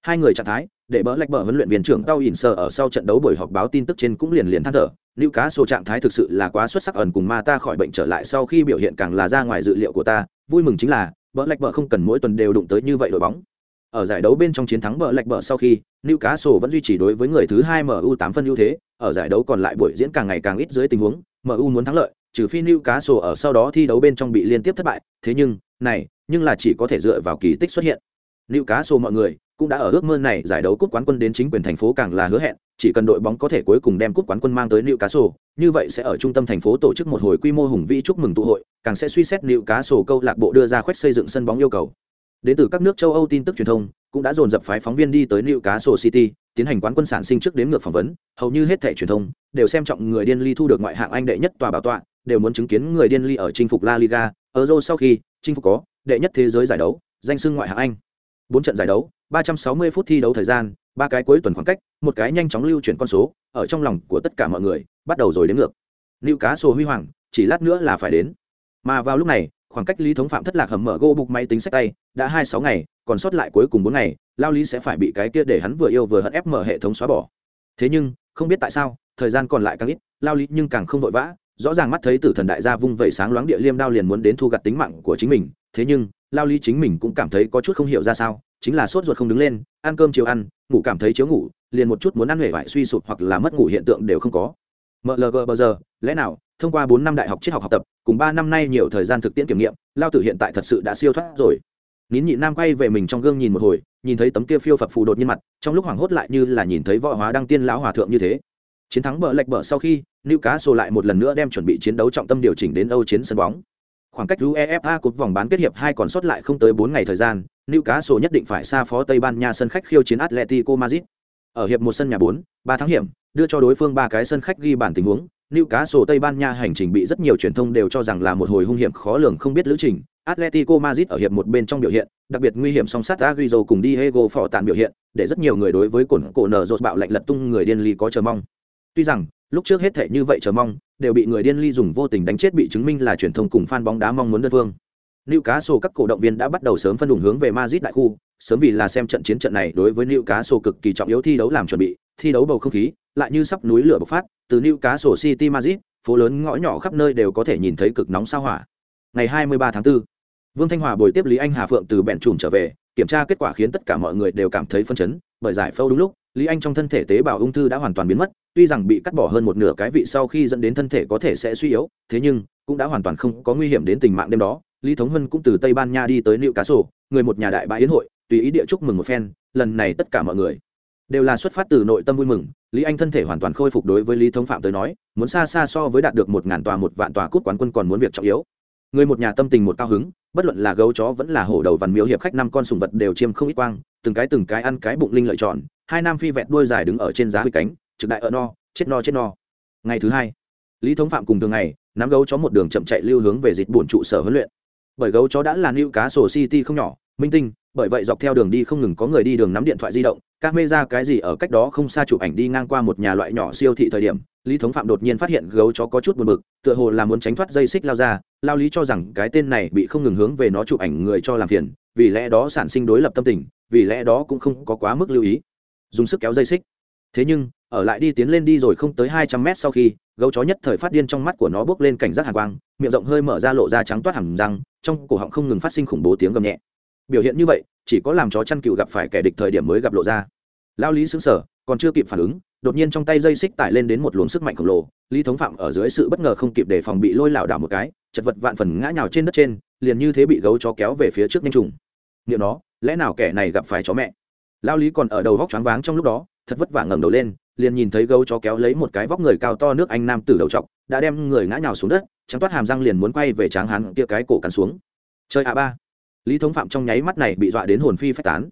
Hai người trạng thái để bờ lạch bờ huấn luyện viên trưởng tao ỉn sờ ở sau trận đấu buổi họp báo tin tức trên cũng liền liền than thở lưu cá sổ trạng thái thực sự là quá xuất sắc ẩn cùng ma ta khỏi bệnh trở lại sau khi biểu hiện càng là ra ngoài dự liệu của ta vui mừng chính là bờ lạch bờ không cần mỗi tuần đều đụng tới như vậy đội bóng ở giải đấu bên trong chiến thắng bờ lạch bờ sau khi Newcastle vẫn duy trì đối với người thứ hai MU 8 phân ưu thế, ở giải đấu còn lại buổi diễn càng ngày càng ít dưới tình huống, MU muốn thắng lợi, trừ phi Newcastle ở sau đó thi đấu bên trong bị liên tiếp thất bại, thế nhưng, này, nhưng là chỉ có thể dựa vào kỳ tích xuất hiện. Newcastle mọi người cũng đã ở ước mơ này giải đấu cúp quán quân đến chính quyền thành phố càng là hứa hẹn, chỉ cần đội bóng có thể cuối cùng đem cúp quán quân mang tới cá sổ, như vậy sẽ ở trung tâm thành phố tổ chức một hồi quy mô hùng vĩ chúc mừng tụ hội, càng sẽ suy xét cá sổ câu lạc bộ đưa ra khoét xây dựng sân bóng yêu cầu. Đến từ các nước châu Âu tin tức truyền thông cũng đã dồn dập phái phóng viên đi tới cá sổ City, tiến hành quán quân sản sinh trước đến ngược phỏng vấn, hầu như hết thảy truyền thông đều xem trọng người điên ly thu được ngoại hạng Anh đệ nhất tòa bảo tọa, đều muốn chứng kiến người điên ly ở chinh phục La Liga, Euro sau khi chinh phục có đệ nhất thế giới giải đấu, danh xưng ngoại hạng Anh. Bốn trận giải đấu, 360 phút thi đấu thời gian, ba cái cuối tuần khoảng cách, một cái nhanh chóng lưu chuyển con số, ở trong lòng của tất cả mọi người, bắt đầu rồi đến ngược. Newcastle huy hoàng, chỉ lát nữa là phải đến. Mà vào lúc này, khoảng cách Lý Thống Phạm thất lạc hầm mở gỗ bục máy tính sách tay, đã hai sáu ngày, còn sót lại cuối cùng bốn ngày lao lý sẽ phải bị cái kia để hắn vừa yêu vừa hận ép mở hệ thống xóa bỏ thế nhưng không biết tại sao thời gian còn lại càng ít lao lý nhưng càng không vội vã rõ ràng mắt thấy tử thần đại gia vung vẩy sáng loáng địa liêm đao liền muốn đến thu gặt tính mạng của chính mình thế nhưng lao lý chính mình cũng cảm thấy có chút không hiểu ra sao, chính là sốt ruột không đứng lên, ăn cơm chiều ăn, ngủ cảm thấy chiếu ngủ, liền một chút muốn ăn huệ vải suy sụp hoặc là mất ngủ hiện tượng đều không có. Mlg bao giờ, lẽ nào, thông qua bốn năm đại học triết học học tập, cùng ba năm nay nhiều thời gian thực tiễn kiểm nghiệm, lao tử hiện tại thật sự đã siêu thoát rồi. Nín nhị nam quay về mình trong gương nhìn một hồi, nhìn thấy tấm kia phiêu phập phù đột nhiên mặt, trong lúc hoảng hốt lại như là nhìn thấy võ hóa đăng tiên lão hòa thượng như thế. Chiến thắng bờ lệch bờ sau khi nữ cá sổ lại một lần nữa đem chuẩn bị chiến đấu trọng tâm điều chỉnh đến Âu chiến sân bóng. Khoảng cách UEFA cột vòng bán kết hiệp hai còn sót lại không tới bốn ngày thời gian, Newcastle nhất định phải xa phó Tây Ban Nha sân khách khiêu chiến Atletico Madrid. Ở hiệp một sân nhà bốn, ba tháng hiểm, đưa cho đối phương ba cái sân khách ghi bản tình huống, Newcastle Tây Ban Nha hành trình bị rất nhiều truyền thông đều cho rằng là một hồi hung hiểm khó lường không biết lữ trình. Atletico Madrid ở hiệp một bên trong biểu hiện, đặc biệt nguy hiểm song sát Agüero cùng Diego Forlan tàn biểu hiện, để rất nhiều người đối với cổn cổ nở rột bạo lệnh lật tung người điên ly có chờ mong. Tuy rằng, lúc trước hết thể như vậy chờ mong, đều bị người điên ly dùng vô tình đánh chết bị chứng minh là truyền thông cùng fan bóng đá mong muốn đơn phương. Newcastle các cổ động viên đã bắt đầu sớm phân đủng hướng về Madrid đại khu, sớm vì là xem trận chiến trận này đối với Newcastle cực kỳ trọng yếu thi đấu làm chuẩn bị, thi đấu bầu không khí lại như sắp núi lửa bộc phát, từ Newcastle City Madrid, phố lớn ngõ nhỏ khắp nơi đều có thể nhìn thấy cực nóng sao hỏa. Ngày 23 tháng 4, Vương Thanh Hòa buổi tiếp Lý Anh Hà Phượng từ bẹn trùm trở về, kiểm tra kết quả khiến tất cả mọi người đều cảm thấy phân chấn, bởi giải phẫu đúng lúc, Lý Anh trong thân thể tế bào ung thư đã hoàn toàn biến mất, tuy rằng bị cắt bỏ hơn một nửa cái vị sau khi dẫn đến thân thể có thể sẽ suy yếu, thế nhưng cũng đã hoàn toàn không có nguy hiểm đến tình mạng đêm đó. Lý Thống Hân cũng từ Tây Ban Nha đi tới Liệu Cá Sổ, người một nhà đại bãi yến hội, tùy ý địa chúc mừng một phen, lần này tất cả mọi người đều là xuất phát từ nội tâm vui mừng. Lý Anh thân thể hoàn toàn khôi phục đối với Lý Thống Phạm tới nói, muốn xa xa so với đạt được một ngàn tòa một vạn tòa cút quán quân còn muốn việc trọng yếu. Người một nhà tâm tình một cao hứng, bất luận là gấu chó vẫn là hổ đầu vằn miếu hiệp khách năm con sùng vật đều chiêm không ít quang, từng cái từng cái ăn cái bụng linh lợi tròn, hai nam phi vẹt đuôi dài đứng ở trên giá huy cánh, trực đại ở no, chết no chết no. Ngày thứ hai lý thống phạm cùng thường ngày nắm gấu chó một đường chậm chạy lưu hướng về dịch bổn trụ sở huấn luyện. Bởi gấu chó đã là nữ cá sổ city không nhỏ minh tinh bởi vậy dọc theo đường đi không ngừng có người đi đường nắm điện thoại di động các mê ra cái gì ở cách đó không xa chụp ảnh đi ngang qua một nhà loại nhỏ siêu thị thời điểm lý thống phạm đột nhiên phát hiện gấu chó có chút buồn bực tựa hồ là muốn tránh thoát dây xích lao ra lao lý cho rằng cái tên này bị không ngừng hướng về nó chụp ảnh người cho làm phiền vì lẽ đó sản sinh đối lập tâm tình vì lẽ đó cũng không có quá mức lưu ý dùng sức kéo dây xích. Thế nhưng, ở lại đi tiến lên đi rồi không tới hai trăm mét sau khi, gấu chó nhất thời phát điên trong mắt của nó bốc lên cảnh giác hàn quang, miệng rộng hơi mở ra lộ ra trắng toát hẳn răng, trong cổ họng không ngừng phát sinh khủng bố tiếng gầm nhẹ. Biểu hiện như vậy, chỉ có làm chó chăn cừu gặp phải kẻ địch thời điểm mới gặp lộ ra. Lao lý xứng sở còn chưa kịp phản ứng, đột nhiên trong tay dây xích tải lên đến một luồng sức mạnh khổng lồ, lý thống phạm ở dưới sự bất ngờ không kịp để phòng bị lôi lảo đảo một cái, chật vật vạn phần ngã nhào trên đất trên, liền như thế bị gấu chó kéo về phía trước nhanh trùng. Nghiệm nó, lẽ nào kẻ này gặp phải chó mẹ? Lao lý còn ở đầu vóc choáng váng trong lúc đó, thật vất vả ngẩng đầu lên, liền nhìn thấy gấu chó kéo lấy một cái vóc người cao to nước anh nam tử đầu trọc, đã đem người ngã nhào xuống đất, trắng toát hàm răng liền muốn quay về tráng hắn kia cái cổ cắn xuống. Chơi a ba! Lý thống phạm trong nháy mắt này bị dọa đến hồn phi phách tán.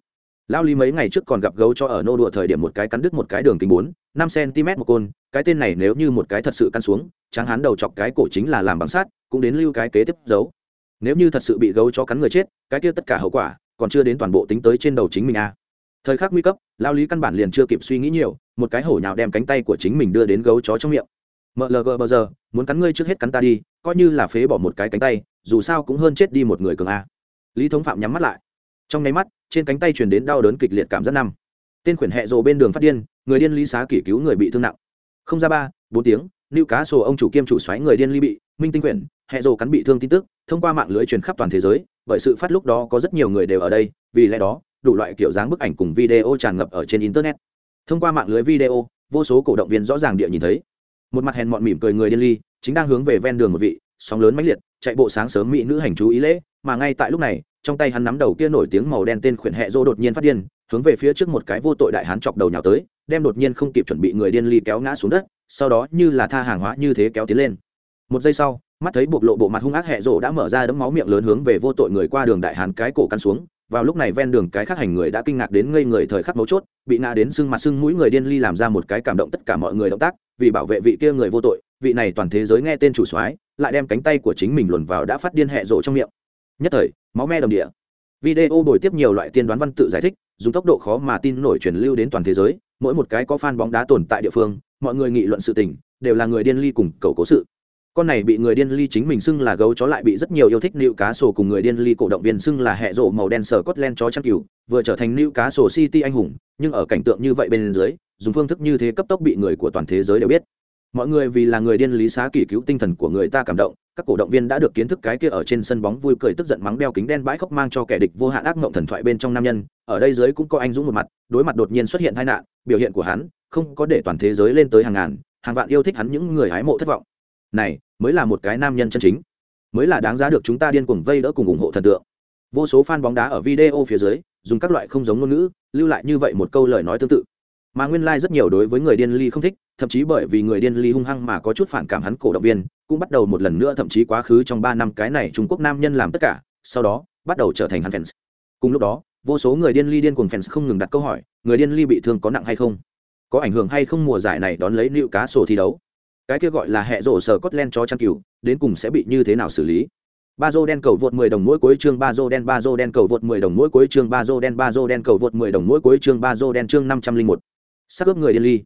Lao lý mấy ngày trước còn gặp gấu cho ở nô đùa thời điểm một cái cắn đứt một cái đường kính bốn, năm cm một côn, cái tên này nếu như một cái thật sự cắn xuống, tráng hắn đầu chọc cái cổ chính là làm bằng sát cũng đến lưu cái kế tiếp giấu. Nếu như thật sự bị gấu cho cắn người chết, cái kia tất cả hậu quả còn chưa đến toàn bộ tính tới trên đầu chính mình a thời khắc nguy cấp lao lý căn bản liền chưa kịp suy nghĩ nhiều, một cái hổ nhào đem cánh tay của chính mình đưa đến gấu chó trong miệng. Mlg bờ giờ, muốn cắn ngươi trước hết cắn ta đi, coi như là phế bỏ một cái cánh tay, dù sao cũng hơn chết đi một người cường a. Lý thống phạm nhắm mắt lại. Trong nháy mắt, trên cánh tay truyền đến đau đớn kịch liệt cảm giác năm. Tên khuyển hẹ rồ bên đường phát điên, người điên lý xá kỷ cứu người bị thương nặng. Không ra ba, bốn tiếng lưu cá sổ ông chủ kiêm chủ xoáy người điên ly bị, minh tinh quyển hẹ rồ cắn bị thương tin tức, thông qua mạng lưới truyền khắp toàn thế giới, bởi sự phát lúc đó có rất nhiều người đều ở đây, vì lẽ đó đủ loại kiểu dáng bức ảnh cùng video tràn ngập ở trên internet. Thông qua mạng lưới video, vô số cổ động viên rõ ràng địa nhìn thấy. Một mặt hèn mọn mỉm cười người điên ly, chính đang hướng về ven đường một vị, sóng lớn mãnh liệt, chạy bộ sáng sớm mỹ nữ hành chú ý lễ, mà ngay tại lúc này, trong tay hắn nắm đầu kia nổi tiếng màu đen tên khuyển hẹ rô đột nhiên phát điên, hướng về phía trước một cái vô tội đại hán chọc đầu nhào tới, đem đột nhiên không kịp chuẩn bị người điên ly kéo ngã xuống đất, sau đó như là tha hàng hóa như thế kéo tiến lên. Một giây sau, mắt thấy bộc lộ bộ mặt hung ác hẹ rộ đã mở ra đấm máu miệng lớn hướng về vô tội người qua đường đại hán cái cổ căn xuống vào lúc này ven đường cái khác hành người đã kinh ngạc đến ngây người thời khắc mấu chốt, bị ngã đến sưng mặt sưng mũi người điên ly làm ra một cái cảm động tất cả mọi người động tác, vì bảo vệ vị kia người vô tội, vị này toàn thế giới nghe tên chủ soái, lại đem cánh tay của chính mình luồn vào đã phát điên hẹ rộ trong miệng. Nhất thời, máu me đồng địa. Video đổi tiếp nhiều loại tiên đoán văn tự giải thích, dùng tốc độ khó mà tin nổi truyền lưu đến toàn thế giới, mỗi một cái có fan bóng đá tồn tại địa phương, mọi người nghị luận sự tình, đều là người điên ly cùng cầu cố sự con này bị người điên ly chính mình xưng là gấu chó lại bị rất nhiều yêu thích nữ cá sổ cùng người điên ly cổ động viên xưng là hệ rộ màu đen sờ cốt len chó chăn cừu, vừa trở thành nữ cá sổ city anh hùng, nhưng ở cảnh tượng như vậy bên dưới, dùng phương thức như thế cấp tốc bị người của toàn thế giới đều biết. Mọi người vì là người điên lý xá kỳ cứu tinh thần của người ta cảm động, các cổ động viên đã được kiến thức cái kia ở trên sân bóng vui cười tức giận mắng đeo kính đen bãi khóc mang cho kẻ địch vô hạn ác mộng thần thoại bên trong nam nhân, ở đây dưới cũng có anh dũng một mặt, đối mặt đột nhiên xuất hiện tai nạn, biểu hiện của hắn không có để toàn thế giới lên tới hàng ngàn, hàng vạn yêu thích hắn những người hái mộ thất vọng này, mới là một cái nam nhân chân chính. Mới là đáng giá được chúng ta điên cuồng vây đỡ cùng ủng hộ thần tượng. Vô số fan bóng đá ở video phía dưới, dùng các loại không giống ngôn ngữ, lưu lại như vậy một câu lời nói tương tự. Mà nguyên lai、like、rất nhiều đối với người điên ly không thích, thậm chí bởi vì người điên ly hung hăng mà có chút phản cảm hắn cổ động viên, cũng bắt đầu một lần nữa thậm chí quá khứ trong ba năm cái này trung quốc nam nhân làm tất cả, sau đó, bắt đầu trở thành hắn fans. Cùng lúc đó, vô số người điên ly điên cuồng fans không ngừng đặt câu hỏi, người điên ly bị thương có nặng hay không? Có ảnh hưởng hay không mùa giải này đón lấy liệu cá sổ thi đấu? Cái kia gọi là hệ rổ sở cốt len cho trang cừu, đến cùng sẽ bị như thế nào xử lý. Ba dô đen cầu vượt 10 đồng mỗi cuối chương Bazo đen Bazo đen cầu vượt 10 đồng mỗi cuối chương Bazo đen Bazo đen cầu vượt 10 đồng mỗi cuối chương Bazo đen chương 501. Sắc ướp người điên ly.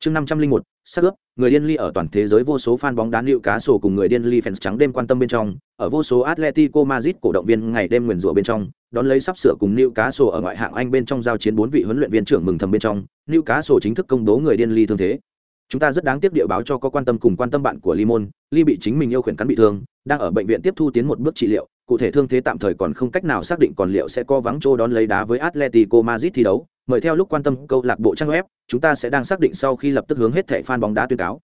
Chương 501, sắc ướp, người điên ly ở toàn thế giới vô số fan bóng đá liệu cá sổ cùng người điên ly fans trắng đêm quan tâm bên trong, ở vô số Atletico Madrid cổ động viên ngày đêm nguyền rủa bên trong, đón lấy sắp sửa cùng cá sổ ở ngoại hạng Anh bên trong giao chiến bốn vị huấn luyện viên trưởng mừng thầm bên trong, cá sổ chính thức công bố người điên ly thương thế chúng ta rất đáng tiếc địa báo cho có quan tâm cùng quan tâm bạn của limon ly bị chính mình yêu khuyển cắn bị thương đang ở bệnh viện tiếp thu tiến một bước trị liệu cụ thể thương thế tạm thời còn không cách nào xác định còn liệu sẽ có vắng chỗ đón lấy đá với atletico madrid thi đấu mời theo lúc quan tâm câu lạc bộ trang web chúng ta sẽ đang xác định sau khi lập tức hướng hết thẻ fan bóng đá tuyên cáo.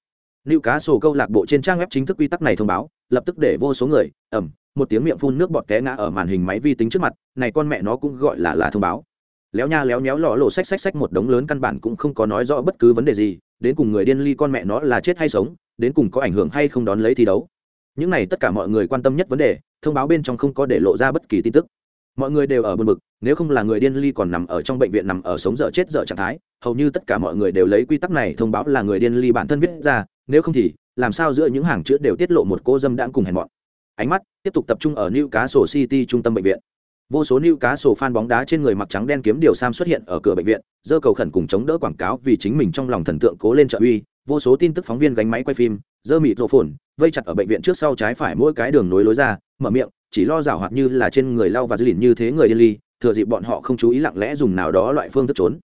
Lưu cá sổ câu lạc bộ trên trang web chính thức quy tắc này thông báo, lập tức để vô số người, ẩm, một tiếng miệng phun nước bọt té ngã ở màn hình máy vi tính trước mặt, này con mẹ nó cũng gọi là là thông báo léo nha léo nhéo lọ lộ xách xách xách một đống lớn căn bản cũng không có nói rõ bất cứ vấn đề gì, đến cùng người điên ly con mẹ nó là chết hay sống, đến cùng có ảnh hưởng hay không đón lấy thi đấu. Những này tất cả mọi người quan tâm nhất vấn đề, thông báo bên trong không có để lộ ra bất kỳ tin tức. Mọi người đều ở buồn bực, nếu không là người điên ly còn nằm ở trong bệnh viện nằm ở sống dở chết dở trạng thái, hầu như tất cả mọi người đều lấy quy tắc này thông báo là người điên ly bản thân viết ra, nếu không thì, làm sao giữa những hàng chữ đều tiết lộ một cô dâm đãng cùng hèn mọn. Ánh mắt tiếp tục tập trung ở New Castle City trung tâm bệnh viện vô số nữ cá sổ fan bóng đá trên người mặc trắng đen kiếm điều sam xuất hiện ở cửa bệnh viện dơ cầu khẩn cùng chống đỡ quảng cáo vì chính mình trong lòng thần tượng cố lên trợ uy. Vô số tin tức phóng viên gánh máy quay phim dơ mịt rộ phồn, vây chặt ở bệnh viện trước sau trái phải mỗi cái đường nối lối ra, mở miệng, chỉ lo rào hoạt như là trên người lau và dư lìn như thế người điên ly, thừa dịp bọn họ không chú ý lặng lẽ dùng nào đó loại phương thức trốn.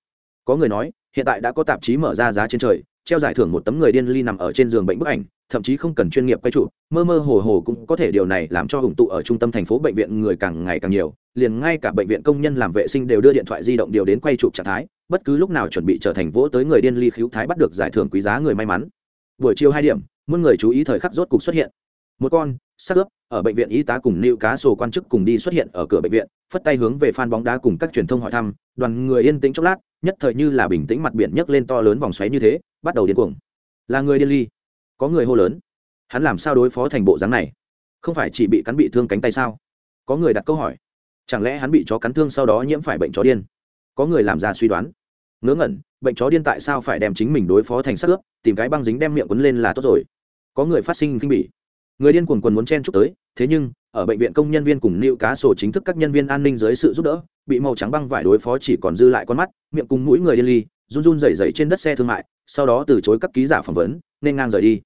Có người nói, hiện tại đã có tạp chí mở ra giá trên trời, treo giải thưởng một tấm người điên ly nằm ở trên giường bệnh bức ảnh, thậm chí không cần chuyên nghiệp quay trụ, mơ mơ hồ hồ cũng có thể điều này làm cho hùng tụ ở trung tâm thành phố bệnh viện người càng ngày càng nhiều liền ngay cả bệnh viện công nhân làm vệ sinh đều đưa điện thoại di động điều đến quay chụp trạng thái, bất cứ lúc nào chuẩn bị trở thành vỗ tới người điên ly khiếu thái bắt được giải thưởng quý giá người may mắn. Buổi chiều hai điểm, muôn người chú ý thời khắc rốt cục xuất hiện. Một con sắc ướp, ở bệnh viện y tá cùng lưu cá sổ quan chức cùng đi xuất hiện ở cửa bệnh viện, phất tay hướng về fan bóng đá cùng các truyền thông hỏi thăm, đoàn người yên tĩnh chốc lát, nhất thời như là bình tĩnh mặt biển nhấc lên to lớn vòng xoáy như thế, bắt đầu điên cuồng. Là người điên ly. Có người hô lớn. Hắn làm sao đối phó thành bộ dáng này? Không phải chỉ bị cắn bị thương cánh tay sao? Có người đặt câu hỏi chẳng lẽ hắn bị chó cắn thương sau đó nhiễm phải bệnh chó điên? Có người làm ra suy đoán. Ngớ ngẩn, bệnh chó điên tại sao phải đem chính mình đối phó thành sắc ướp, tìm cái băng dính đem miệng quấn lên là tốt rồi. Có người phát sinh kinh bỉ. Người điên cuồng quần muốn chen chúc tới, thế nhưng, ở bệnh viện công nhân viên cùng nịu cá sổ chính thức các nhân viên an ninh dưới sự giúp đỡ, bị màu trắng băng vải đối phó chỉ còn dư lại con mắt, miệng cùng mũi người điên ly, run run rẩy rẩy trên đất xe thương mại, sau đó từ chối các ký giả phỏng vấn, nên ngang rời đi.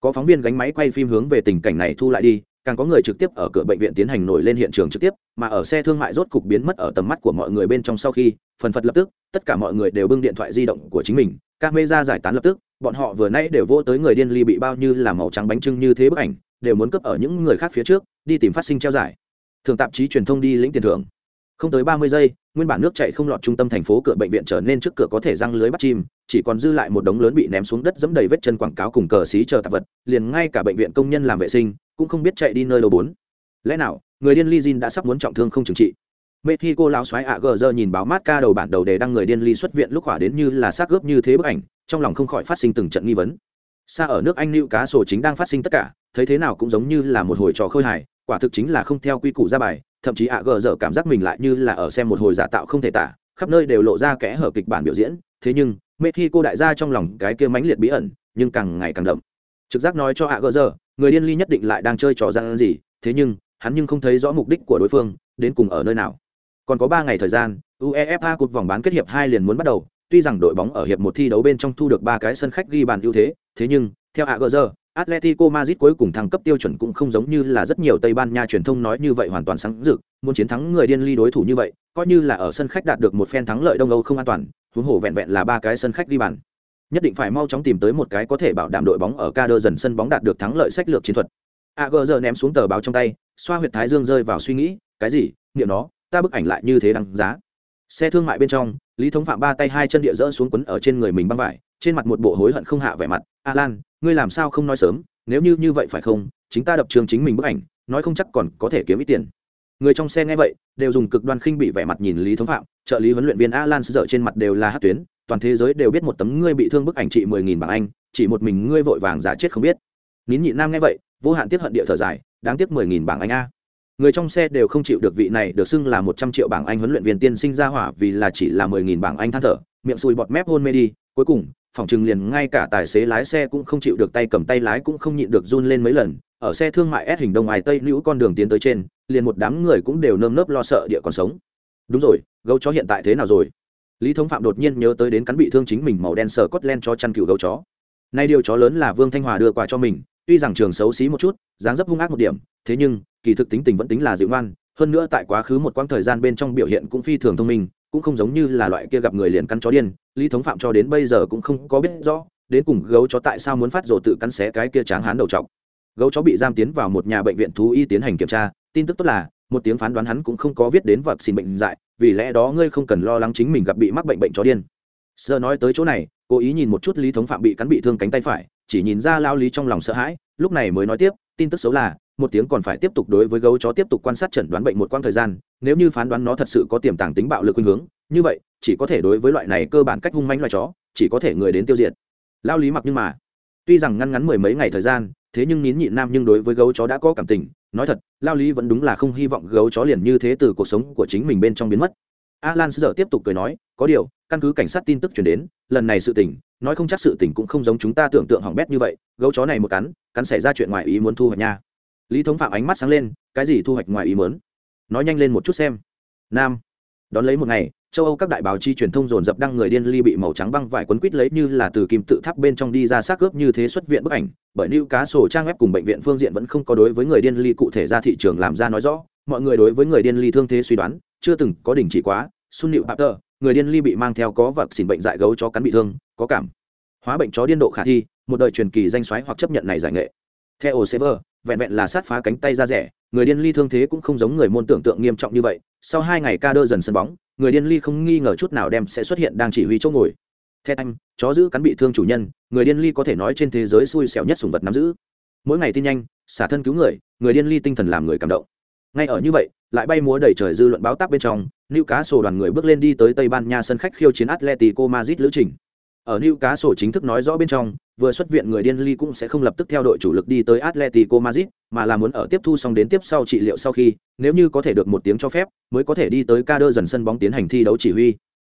Có phóng viên gánh máy quay phim hướng về tình cảnh này thu lại đi càng có người trực tiếp ở cửa bệnh viện tiến hành nổi lên hiện trường trực tiếp, mà ở xe thương mại rốt cục biến mất ở tầm mắt của mọi người bên trong sau khi, phần phật lập tức, tất cả mọi người đều bưng điện thoại di động của chính mình các mê ra giải tán lập tức, bọn họ vừa nãy đều vô tới người điên ly bị bao như là màu trắng bánh trưng như thế bức ảnh, đều muốn cấp ở những người khác phía trước, đi tìm phát sinh treo giải. Thường tạp chí truyền thông đi lĩnh tiền thưởng không tới ba mươi giây nguyên bản nước chạy không lọt trung tâm thành phố cửa bệnh viện trở nên trước cửa có thể răng lưới bắt chim chỉ còn dư lại một đống lớn bị ném xuống đất dẫm đầy vết chân quảng cáo cùng cờ xí chờ tạp vật liền ngay cả bệnh viện công nhân làm vệ sinh cũng không biết chạy đi nơi đâu bốn lẽ nào người điên ly Jin đã sắp muốn trọng thương không trừng trị Mexico lão xoáy ạ gờ giờ nhìn báo mát ca đầu bản đầu đề đăng người điên ly xuất viện lúc hỏa đến như là xác gớp như thế bức ảnh, trong lòng không khỏi phát sinh từng trận nghi vấn. Xa ở nước Anh lưu cá sổ chính đang phát sinh tất cả, thấy thế nào cũng giống như là một hồi trò khơi hài, quả thực chính là không theo quy củ ra bài, thậm chí ạ gờ giờ cảm giác mình lại như là ở xem một hồi giả tạo không thể tả, khắp nơi đều lộ ra kẽ hở kịch bản biểu diễn, thế nhưng, mỗi khi cô đại gia trong lòng cái kia mãnh liệt bí ẩn, nhưng càng ngày càng đậm. Trực giác nói cho ạ gờ giờ, người điên ly nhất định lại đang chơi trò gian gì thế nhưng hắn nhưng không thấy rõ mục đích của đối phương đến cùng ở nơi nào còn có ba ngày thời gian uefa cột vòng bán kết hiệp hai liền muốn bắt đầu tuy rằng đội bóng ở hiệp một thi đấu bên trong thu được ba cái sân khách ghi bàn ưu thế thế nhưng theo Hạ Gờ Dở. Atletico Madrid cuối cùng thăng cấp tiêu chuẩn cũng không giống như là rất nhiều Tây Ban Nha truyền thông nói như vậy hoàn toàn sáng rực, muốn chiến thắng người điên ly đối thủ như vậy, coi như là ở sân khách đạt được một phen thắng lợi Đông Âu không an toàn, huống hồ vẹn vẹn là ba cái sân khách đi bàn. Nhất định phải mau chóng tìm tới một cái có thể bảo đảm đội bóng ở Kader dần sân bóng đạt được thắng lợi sách lược chiến thuật. AGR ném xuống tờ báo trong tay, xoa huyệt thái dương rơi vào suy nghĩ, cái gì? Niệm nó, ta bức ảnh lại như thế đăng giá. Xe thương mại bên trong, Lý Thống Phạm ba tay hai chân địa rỡ xuống quấn ở trên người mình băng vải, trên mặt một bộ hối hận không hạ vẻ mặt, "Alan, ngươi làm sao không nói sớm, nếu như như vậy phải không? Chính ta đập trường chính mình bức ảnh nói không chắc còn có thể kiếm ít tiền. Người trong xe nghe vậy đều dùng cực đoan khinh bị vẻ mặt nhìn lý thống phạm trợ lý huấn luyện viên alan dở trên mặt đều là hát tuyến toàn thế giới đều biết một tấm ngươi bị thương bức ảnh trị mười nghìn bảng anh chỉ một mình ngươi vội vàng giả chết không biết. Nín nhị nam nghe vậy vô hạn tiếp hận địa thở dài đáng tiếc mười nghìn bảng anh a. Người trong xe đều không chịu được vị này được xưng là một trăm triệu bảng anh huấn luyện viên tiên sinh ra hỏa vì là chỉ là mười nghìn bảng anh than thở miệng sùi bọt mép hôn mê đi cuối cùng phòng chừng liền ngay cả tài xế lái xe cũng không chịu được tay cầm tay lái cũng không nhịn được run lên mấy lần, ở xe thương mại S hình đông ai tây nữ con đường tiến tới trên, liền một đám người cũng đều nơm nớp lo sợ địa còn sống. Đúng rồi, gấu chó hiện tại thế nào rồi? Lý thống phạm đột nhiên nhớ tới đến cắn bị thương chính mình màu đen sờ cốt len cho chăn cừu gấu chó. Nay điều chó lớn là vương thanh hòa đưa quà cho mình, tuy rằng trường xấu xí một chút, dáng dấp hung ác một điểm, thế nhưng, kỳ thực tính tình vẫn tính là dịu ngoan, hơn nữa tại quá khứ một quãng thời gian bên trong biểu hiện cũng phi thường thông minh cũng không giống như là loại kia gặp người liền cắn chó điên, lý thống phạm cho đến bây giờ cũng không có biết rõ, đến cùng gấu chó tại sao muốn phát rồ tự cắn xé cái kia tráng hán đầu trọc. Gấu chó bị giam tiến vào một nhà bệnh viện thú y tiến hành kiểm tra, tin tức tốt là, một tiếng phán đoán hắn cũng không có viết đến vật xin bệnh dại, vì lẽ đó ngươi không cần lo lắng chính mình gặp bị mắc bệnh bệnh chó điên. Sơ nói tới chỗ này, cố ý nhìn một chút lý thống phạm bị cắn bị thương cánh tay phải, chỉ nhìn ra lao lý trong lòng sợ hãi, lúc này mới nói tiếp, tin tức xấu là một tiếng còn phải tiếp tục đối với gấu chó tiếp tục quan sát chẩn đoán bệnh một quãng thời gian, nếu như phán đoán nó thật sự có tiềm tàng tính bạo lực khuynh hướng, như vậy, chỉ có thể đối với loại này cơ bản cách hung manh loài chó, chỉ có thể người đến tiêu diệt. Lao lý mặc nhưng mà, tuy rằng ngăn ngắn mười mấy ngày thời gian, thế nhưng nín nhịn nam nhưng đối với gấu chó đã có cảm tình, nói thật, lao lý vẫn đúng là không hy vọng gấu chó liền như thế từ cuộc sống của chính mình bên trong biến mất. Alan giờ tiếp tục cười nói, có điều, căn cứ cảnh sát tin tức chuyển đến, lần này sự tình, nói không chắc sự tình cũng không giống chúng ta tưởng tượng hỏng bét như vậy, gấu chó này một cắn cắn xảy ra chuyện ngoài ý muốn thu hoạch nha lý thống phạm ánh mắt sáng lên cái gì thu hoạch ngoài ý muốn? Nói nhanh lên một chút xem. Nam. Đón lấy một ngày châu âu các đại báo chi truyền thông dồn dập đăng người điên ly bị màu trắng băng vải quấn quít lấy như là từ kim tự tháp bên trong đi ra xác ướp như thế xuất viện bức ảnh bởi lưu cá sổ trang web cùng bệnh viện phương diện vẫn không có đối với người điên ly cụ thể ra thị trường làm ra nói rõ. Mọi người đối với người điên ly thương thế suy đoán chưa từng có đình chỉ quá. Sun nịu papter người điên ly bị mang theo có vật xỉn bệnh dại gấu chó cắn bị thương có cảm. Hóa bệnh chó điên độ khả thi một đời truyền kỳ danh xoáy hoặc chấp nhận này giải nghệ. Theo Sever, vẹn vẹn là sát phá cánh tay ra rẻ người điên ly thương thế cũng không giống người môn tưởng tượng nghiêm trọng như vậy. Sau hai ngày ca đơ dần sân bóng người điên ly không nghi ngờ chút nào đem sẽ xuất hiện đang chỉ huy chỗ ngồi. Theo anh chó giữ cắn bị thương chủ nhân người điên ly có thể nói trên thế giới xui xẻo nhất sùng vật nắm giữ. Mỗi ngày tin nhanh xả thân cứu người người điên ly tinh thần làm người cảm động. Ngay ở như vậy lại bay múa đầy trời dư luận báo tác bên trong nữ cá sổ đoàn người bước lên đi tới tây ban nha sân khách khiêu chiến atletico madrid lữ trình. Ở New Cá sổ chính thức nói rõ bên trong, vừa xuất viện người điên ly cũng sẽ không lập tức theo đội chủ lực đi tới Atletico Madrid, mà là muốn ở tiếp thu xong đến tiếp sau trị liệu sau khi, nếu như có thể được một tiếng cho phép, mới có thể đi tới Cader dần sân bóng tiến hành thi đấu chỉ huy.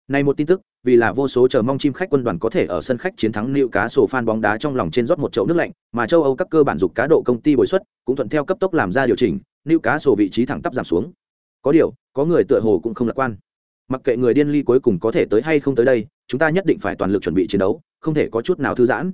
Này một tin tức, vì là vô số chờ mong chim khách quân đoàn có thể ở sân khách chiến thắng liệu Cá sổ fan bóng đá trong lòng trên rót một chậu nước lạnh, mà châu Âu các cơ bản dục cá độ công ty bồi xuất cũng thuận theo cấp tốc làm ra điều chỉnh, liệu Cá sổ vị trí thẳng tắp giảm xuống. Có điều, có người tựa hồ cũng không lạc quan mặc kệ người điên ly cuối cùng có thể tới hay không tới đây chúng ta nhất định phải toàn lực chuẩn bị chiến đấu không thể có chút nào thư giãn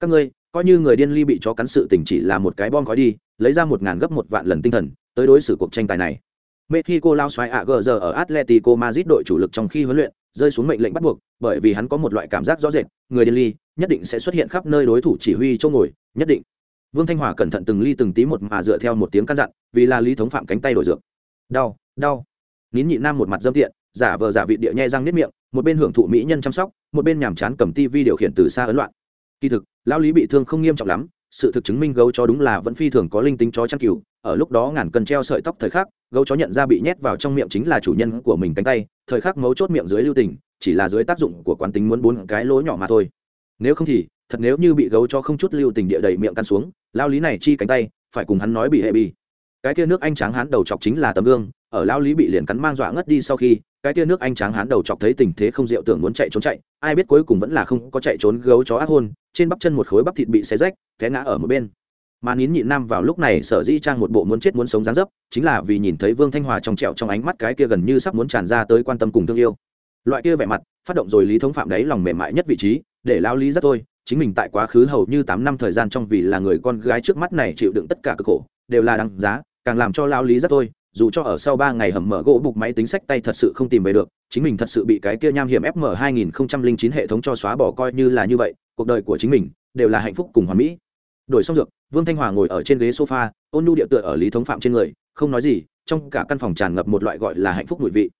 các ngươi, coi như người điên ly bị chó cắn sự tình chỉ là một cái bom khói đi, lấy ra một ngàn gấp một vạn lần tinh thần, tới đối xử cuộc tranh tài này. Mexico lao xoáy ạ gờ giờ ở atletico madrid đội chủ lực trong khi huấn luyện, rơi xuống mệnh lệnh bắt buộc, bởi vì hắn có một loại cảm giác rõ rệt, người điên ly nhất định sẽ xuất hiện khắp nơi đối thủ chỉ huy chỗ ngồi, nhất định. Vương thanh hòa cẩn thận từng ly từng tí một mà dựa theo một tiếng căn dặn, vì là lý thống phạm cánh tay đổi dược. Đau đau. Nín nhị nam một mặt dâm tiện, giả vờ giả vị địa nhai răng nếp miệng, một bên hưởng thụ mỹ nhân chăm sóc, một bên nhàm chán cầm tivi điều khiển từ xa ấn loạn. Kỳ thực lão lý bị thương không nghiêm trọng lắm, sự thực chứng minh gấu chó đúng là vẫn phi thường có linh tính chó chăn cừu, ở lúc đó ngàn cân treo sợi tóc thời khắc, gấu chó nhận ra bị nhét vào trong miệng chính là chủ nhân của mình cánh tay, thời khắc mấu chốt miệng dưới lưu tình, chỉ là dưới tác dụng của quán tính muốn bốn cái lỗ nhỏ mà thôi. Nếu không thì, thật nếu như bị gấu chó không chút lưu tình địa đầy miệng căn xuống lao lý này chi cánh tay, phải cùng hắn nói bị hệ bi. Cái kia nước anh tráng hắn đầu chọc chính là tấm gương, ở lao lý bị liền cắn mang dọa ngất đi sau khi, cái tia nước anh tráng hắn đầu chọc thấy tình thế không diệu tưởng muốn chạy trốn chạy, ai biết cuối cùng vẫn là không có chạy trốn gấu chó ác hôn trên bắp chân một khối bắp thịt bị xé rách, té ngã ở một bên. Mà nín nhịn nam vào lúc này sở dĩ trang một bộ muốn chết muốn sống dáng dấp, chính là vì nhìn thấy vương thanh hòa trong trẹo trong ánh mắt cái kia gần như sắp muốn tràn ra tới quan tâm cùng thương yêu. Loại kia vẻ mặt, phát động rồi lý thống phạm đấy lòng mềm mại nhất vị trí, để lao lý rất thôi, chính mình tại quá khứ hầu như tám năm thời gian trong vì là người con gái trước mắt này chịu đựng tất cả cực khổ, đều là đáng giá, càng làm cho lao lý rất thôi dù cho ở sau ba ngày hầm mở gỗ bục máy tính sách tay thật sự không tìm về được, chính mình thật sự bị cái kia nham hiểm fm 2009 hệ thống cho xóa bỏ coi như là như vậy, cuộc đời của chính mình đều là hạnh phúc cùng hoàn mỹ. Đổi xong dược, vương thanh hòa ngồi ở trên ghế sofa, ôn nhu địa tựa ở lý thống phạm trên người, không nói gì, trong cả căn phòng tràn ngập một loại gọi là hạnh phúc mùi vị.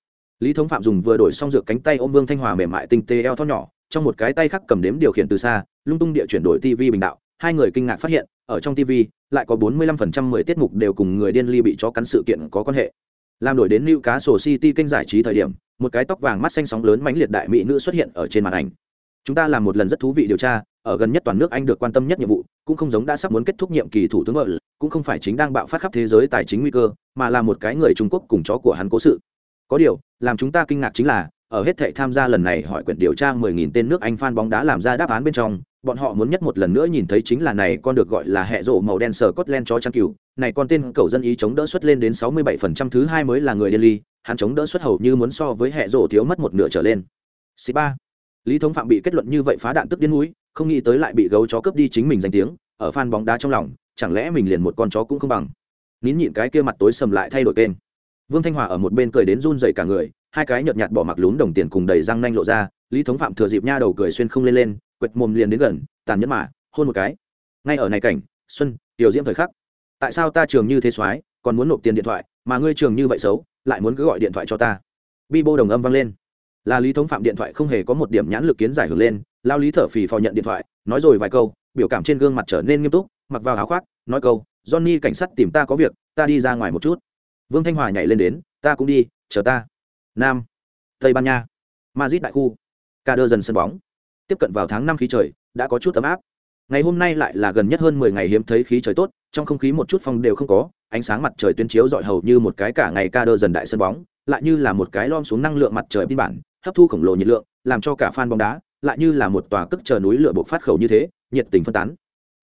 Lý thống phạm dùng vừa đổi xong dược cánh tay ôm vương thanh hòa mềm mại tinh tế eo thon nhỏ, trong một cái tay khác cầm đếm điều khiển từ xa, lung tung địa chuyển đổi tv bình đạo, hai người kinh ngạc phát hiện ở trong tv lại có 45% 10 tiết mục đều cùng người điên ly bị chó cắn sự kiện có quan hệ. Làm đổi đến Newcastle City kênh giải trí thời điểm, một cái tóc vàng mắt xanh sóng lớn mãnh liệt đại mỹ nữ xuất hiện ở trên màn ảnh. Chúng ta làm một lần rất thú vị điều tra, ở gần nhất toàn nước anh được quan tâm nhất nhiệm vụ, cũng không giống đã sắp muốn kết thúc nhiệm kỳ thủ tướng vợ cũng không phải chính đang bạo phát khắp thế giới tài chính nguy cơ, mà là một cái người trung quốc cùng chó của hắn cố sự. Có điều, làm chúng ta kinh ngạc chính là, ở hết thảy tham gia lần này hỏi quyển điều tra 10.000 tên nước anh fan bóng đá làm ra đáp án bên trong bọn họ muốn nhất một lần nữa nhìn thấy chính là này con được gọi là hệ rổ màu đen sờ cốt len chó chăn cừu. Này con tên cầu dân ý chống đỡ xuất lên đến 67% thứ hai mới là người điên ly, hắn chống đỡ xuất hầu như muốn so với hệ rổ thiếu mất một nửa trở lên. C ba. Lý thống phạm bị kết luận như vậy phá đạn tức điên núi không nghĩ tới lại bị gấu chó cướp đi chính mình danh tiếng, ở fan bóng đá trong lòng, chẳng lẽ mình liền một con chó cũng không bằng? Nín nhịn cái kia mặt tối sầm lại thay đổi kênh vương thanh hòa ở một bên cười đến run dậy cả người, hai cái nhợt nhạt bỏ mặc lún đồng tiền cùng đầy răng nanh lộ ra, lý thống phạm thừa dịp nha đầu cười xuyên không lên lên quệt mồm liền đến gần, tàn nhẫn mà, hôn một cái. Ngay ở này cảnh, xuân, tiểu diễm thời khắc. Tại sao ta trường như thế soái, còn muốn nộp tiền điện thoại, mà ngươi trường như vậy xấu, lại muốn cứ gọi điện thoại cho ta? Bi bô đồng âm vang lên. Là lý thống phạm điện thoại không hề có một điểm nhãn lực kiến giải hưởng lên, lao lý thở phì phò nhận điện thoại, nói rồi vài câu, biểu cảm trên gương mặt trở nên nghiêm túc, mặc vào áo khoác, nói câu, johnny, cảnh sát tìm ta có việc, ta đi ra ngoài một chút. Vương thanh hòa nhảy lên đến, ta cũng đi, chờ ta. Nam, tây ban nha, Madrid đại khu ca đơ dần sân bóng tiếp cận vào tháng năm khí trời, đã có chút ấm áp. Ngày hôm nay lại là gần nhất hơn mười ngày hiếm thấy khí trời tốt, trong không khí một chút phong đều không có, ánh sáng mặt trời tuyên chiếu dọi hầu như một cái cả ngày ca đơ dần đại sân bóng, lại như là một cái lom xuống năng lượng mặt trời biên bản, hấp thu khổng lồ nhiệt lượng, làm cho cả fan bóng đá, lại như là một tòa cức chờ núi lửa bộc phát khẩu như thế, nhiệt tình phân tán.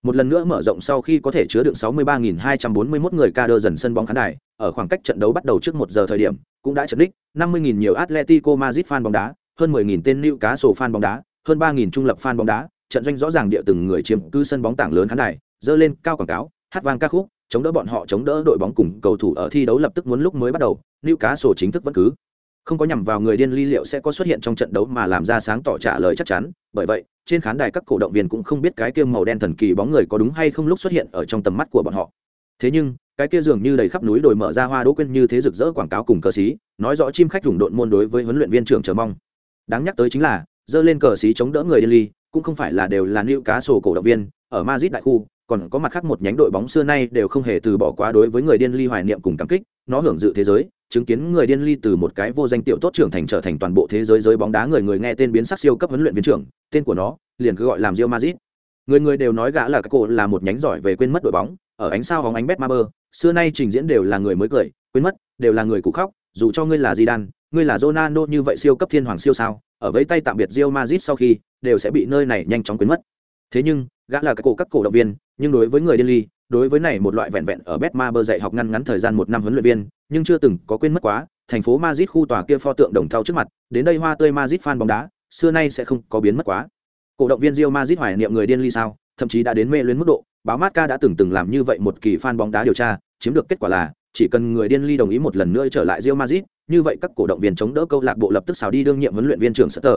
Một lần nữa mở rộng sau khi có thể chứa được 63.241 người ca đơ dần sân bóng khán đài, ở khoảng cách trận đấu bắt đầu trước một giờ thời điểm, cũng đã trận đích 50.000 nhiều Atletico Madrid fan bóng đá, hơn 10.000 tên liêu cá sổ fan bóng đá hơn ba nghìn trung lập fan bóng đá trận doanh rõ ràng địa từng người chiếm cư sân bóng tảng lớn khán đài dơ lên cao quảng cáo hát vang ca khúc chống đỡ bọn họ chống đỡ đội bóng cùng cầu thủ ở thi đấu lập tức muốn lúc mới bắt đầu Newcastle chính thức vẫn cứ. Không có nhằm vào người điên ly liệu sẽ có xuất hiện trong trận đấu mà làm ra sáng tỏ trả lời chắc chắn bởi vậy trên khán đài các cổ động viên cũng không biết cái kia màu đen thần kỳ bóng người có đúng hay không lúc xuất hiện ở trong tầm mắt của bọn họ. Thế nhưng cái kia dường như đầy khắp núi đồi mở ra hoa đỗ quên như thế rực rỡ quảng cáo cùng cơ sĩ, nói rõ chim khách rùng độn môn đối với huấn luyện viên trưởng chờ mong. Đáng nhắc tới chính là dơ lên cờ xí chống đỡ người điên ly cũng không phải là đều là nữ cá sổ cổ động viên ở Madrid đại khu còn có mặt khác một nhánh đội bóng xưa nay đều không hề từ bỏ quá đối với người điên ly hoài niệm cùng cảm kích nó hưởng dự thế giới chứng kiến người điên ly từ một cái vô danh tiểu tốt trưởng thành trở thành toàn bộ thế giới giới bóng đá người người nghe tên biến sắc siêu cấp huấn luyện viên trưởng tên của nó liền cứ gọi làm Real Madrid. Người người đều nói gã là cái cổ là một nhánh giỏi về quên mất đội bóng ở ánh sao bóng ánh Betmaber, xưa nay trình diễn đều là người mới cười quên mất đều là người cũ khóc dù cho ngươi là Zidane ngươi là Ronaldo như vậy siêu cấp thiên hoàng siêu sao ở với tay tạm biệt Real Madrid sau khi, đều sẽ bị nơi này nhanh chóng quên mất. Thế nhưng, gã là cái cổ các cổ động viên, nhưng đối với người điên ly, đối với này một loại vẹn vẹn ở Betmaber dạy học ngăn ngắn thời gian một năm huấn luyện viên, nhưng chưa từng có quên mất quá, thành phố Madrid khu tòa kia pho tượng đồng thau trước mặt, đến đây hoa tươi Madrid fan bóng đá, xưa nay sẽ không có biến mất quá. Cổ động viên Real Madrid hoài niệm người điên ly sao, thậm chí đã đến mê luyến mức độ, báo Marca đã từng từng làm như vậy một kỳ fan bóng đá điều tra, chiếm được kết quả là chỉ cần người điên ly đồng ý một lần nữa trở lại Real Madrid, như vậy các cổ động viên chống đỡ câu lạc bộ lập tức xào đi đương nhiệm huấn luyện viên trưởng Sutter.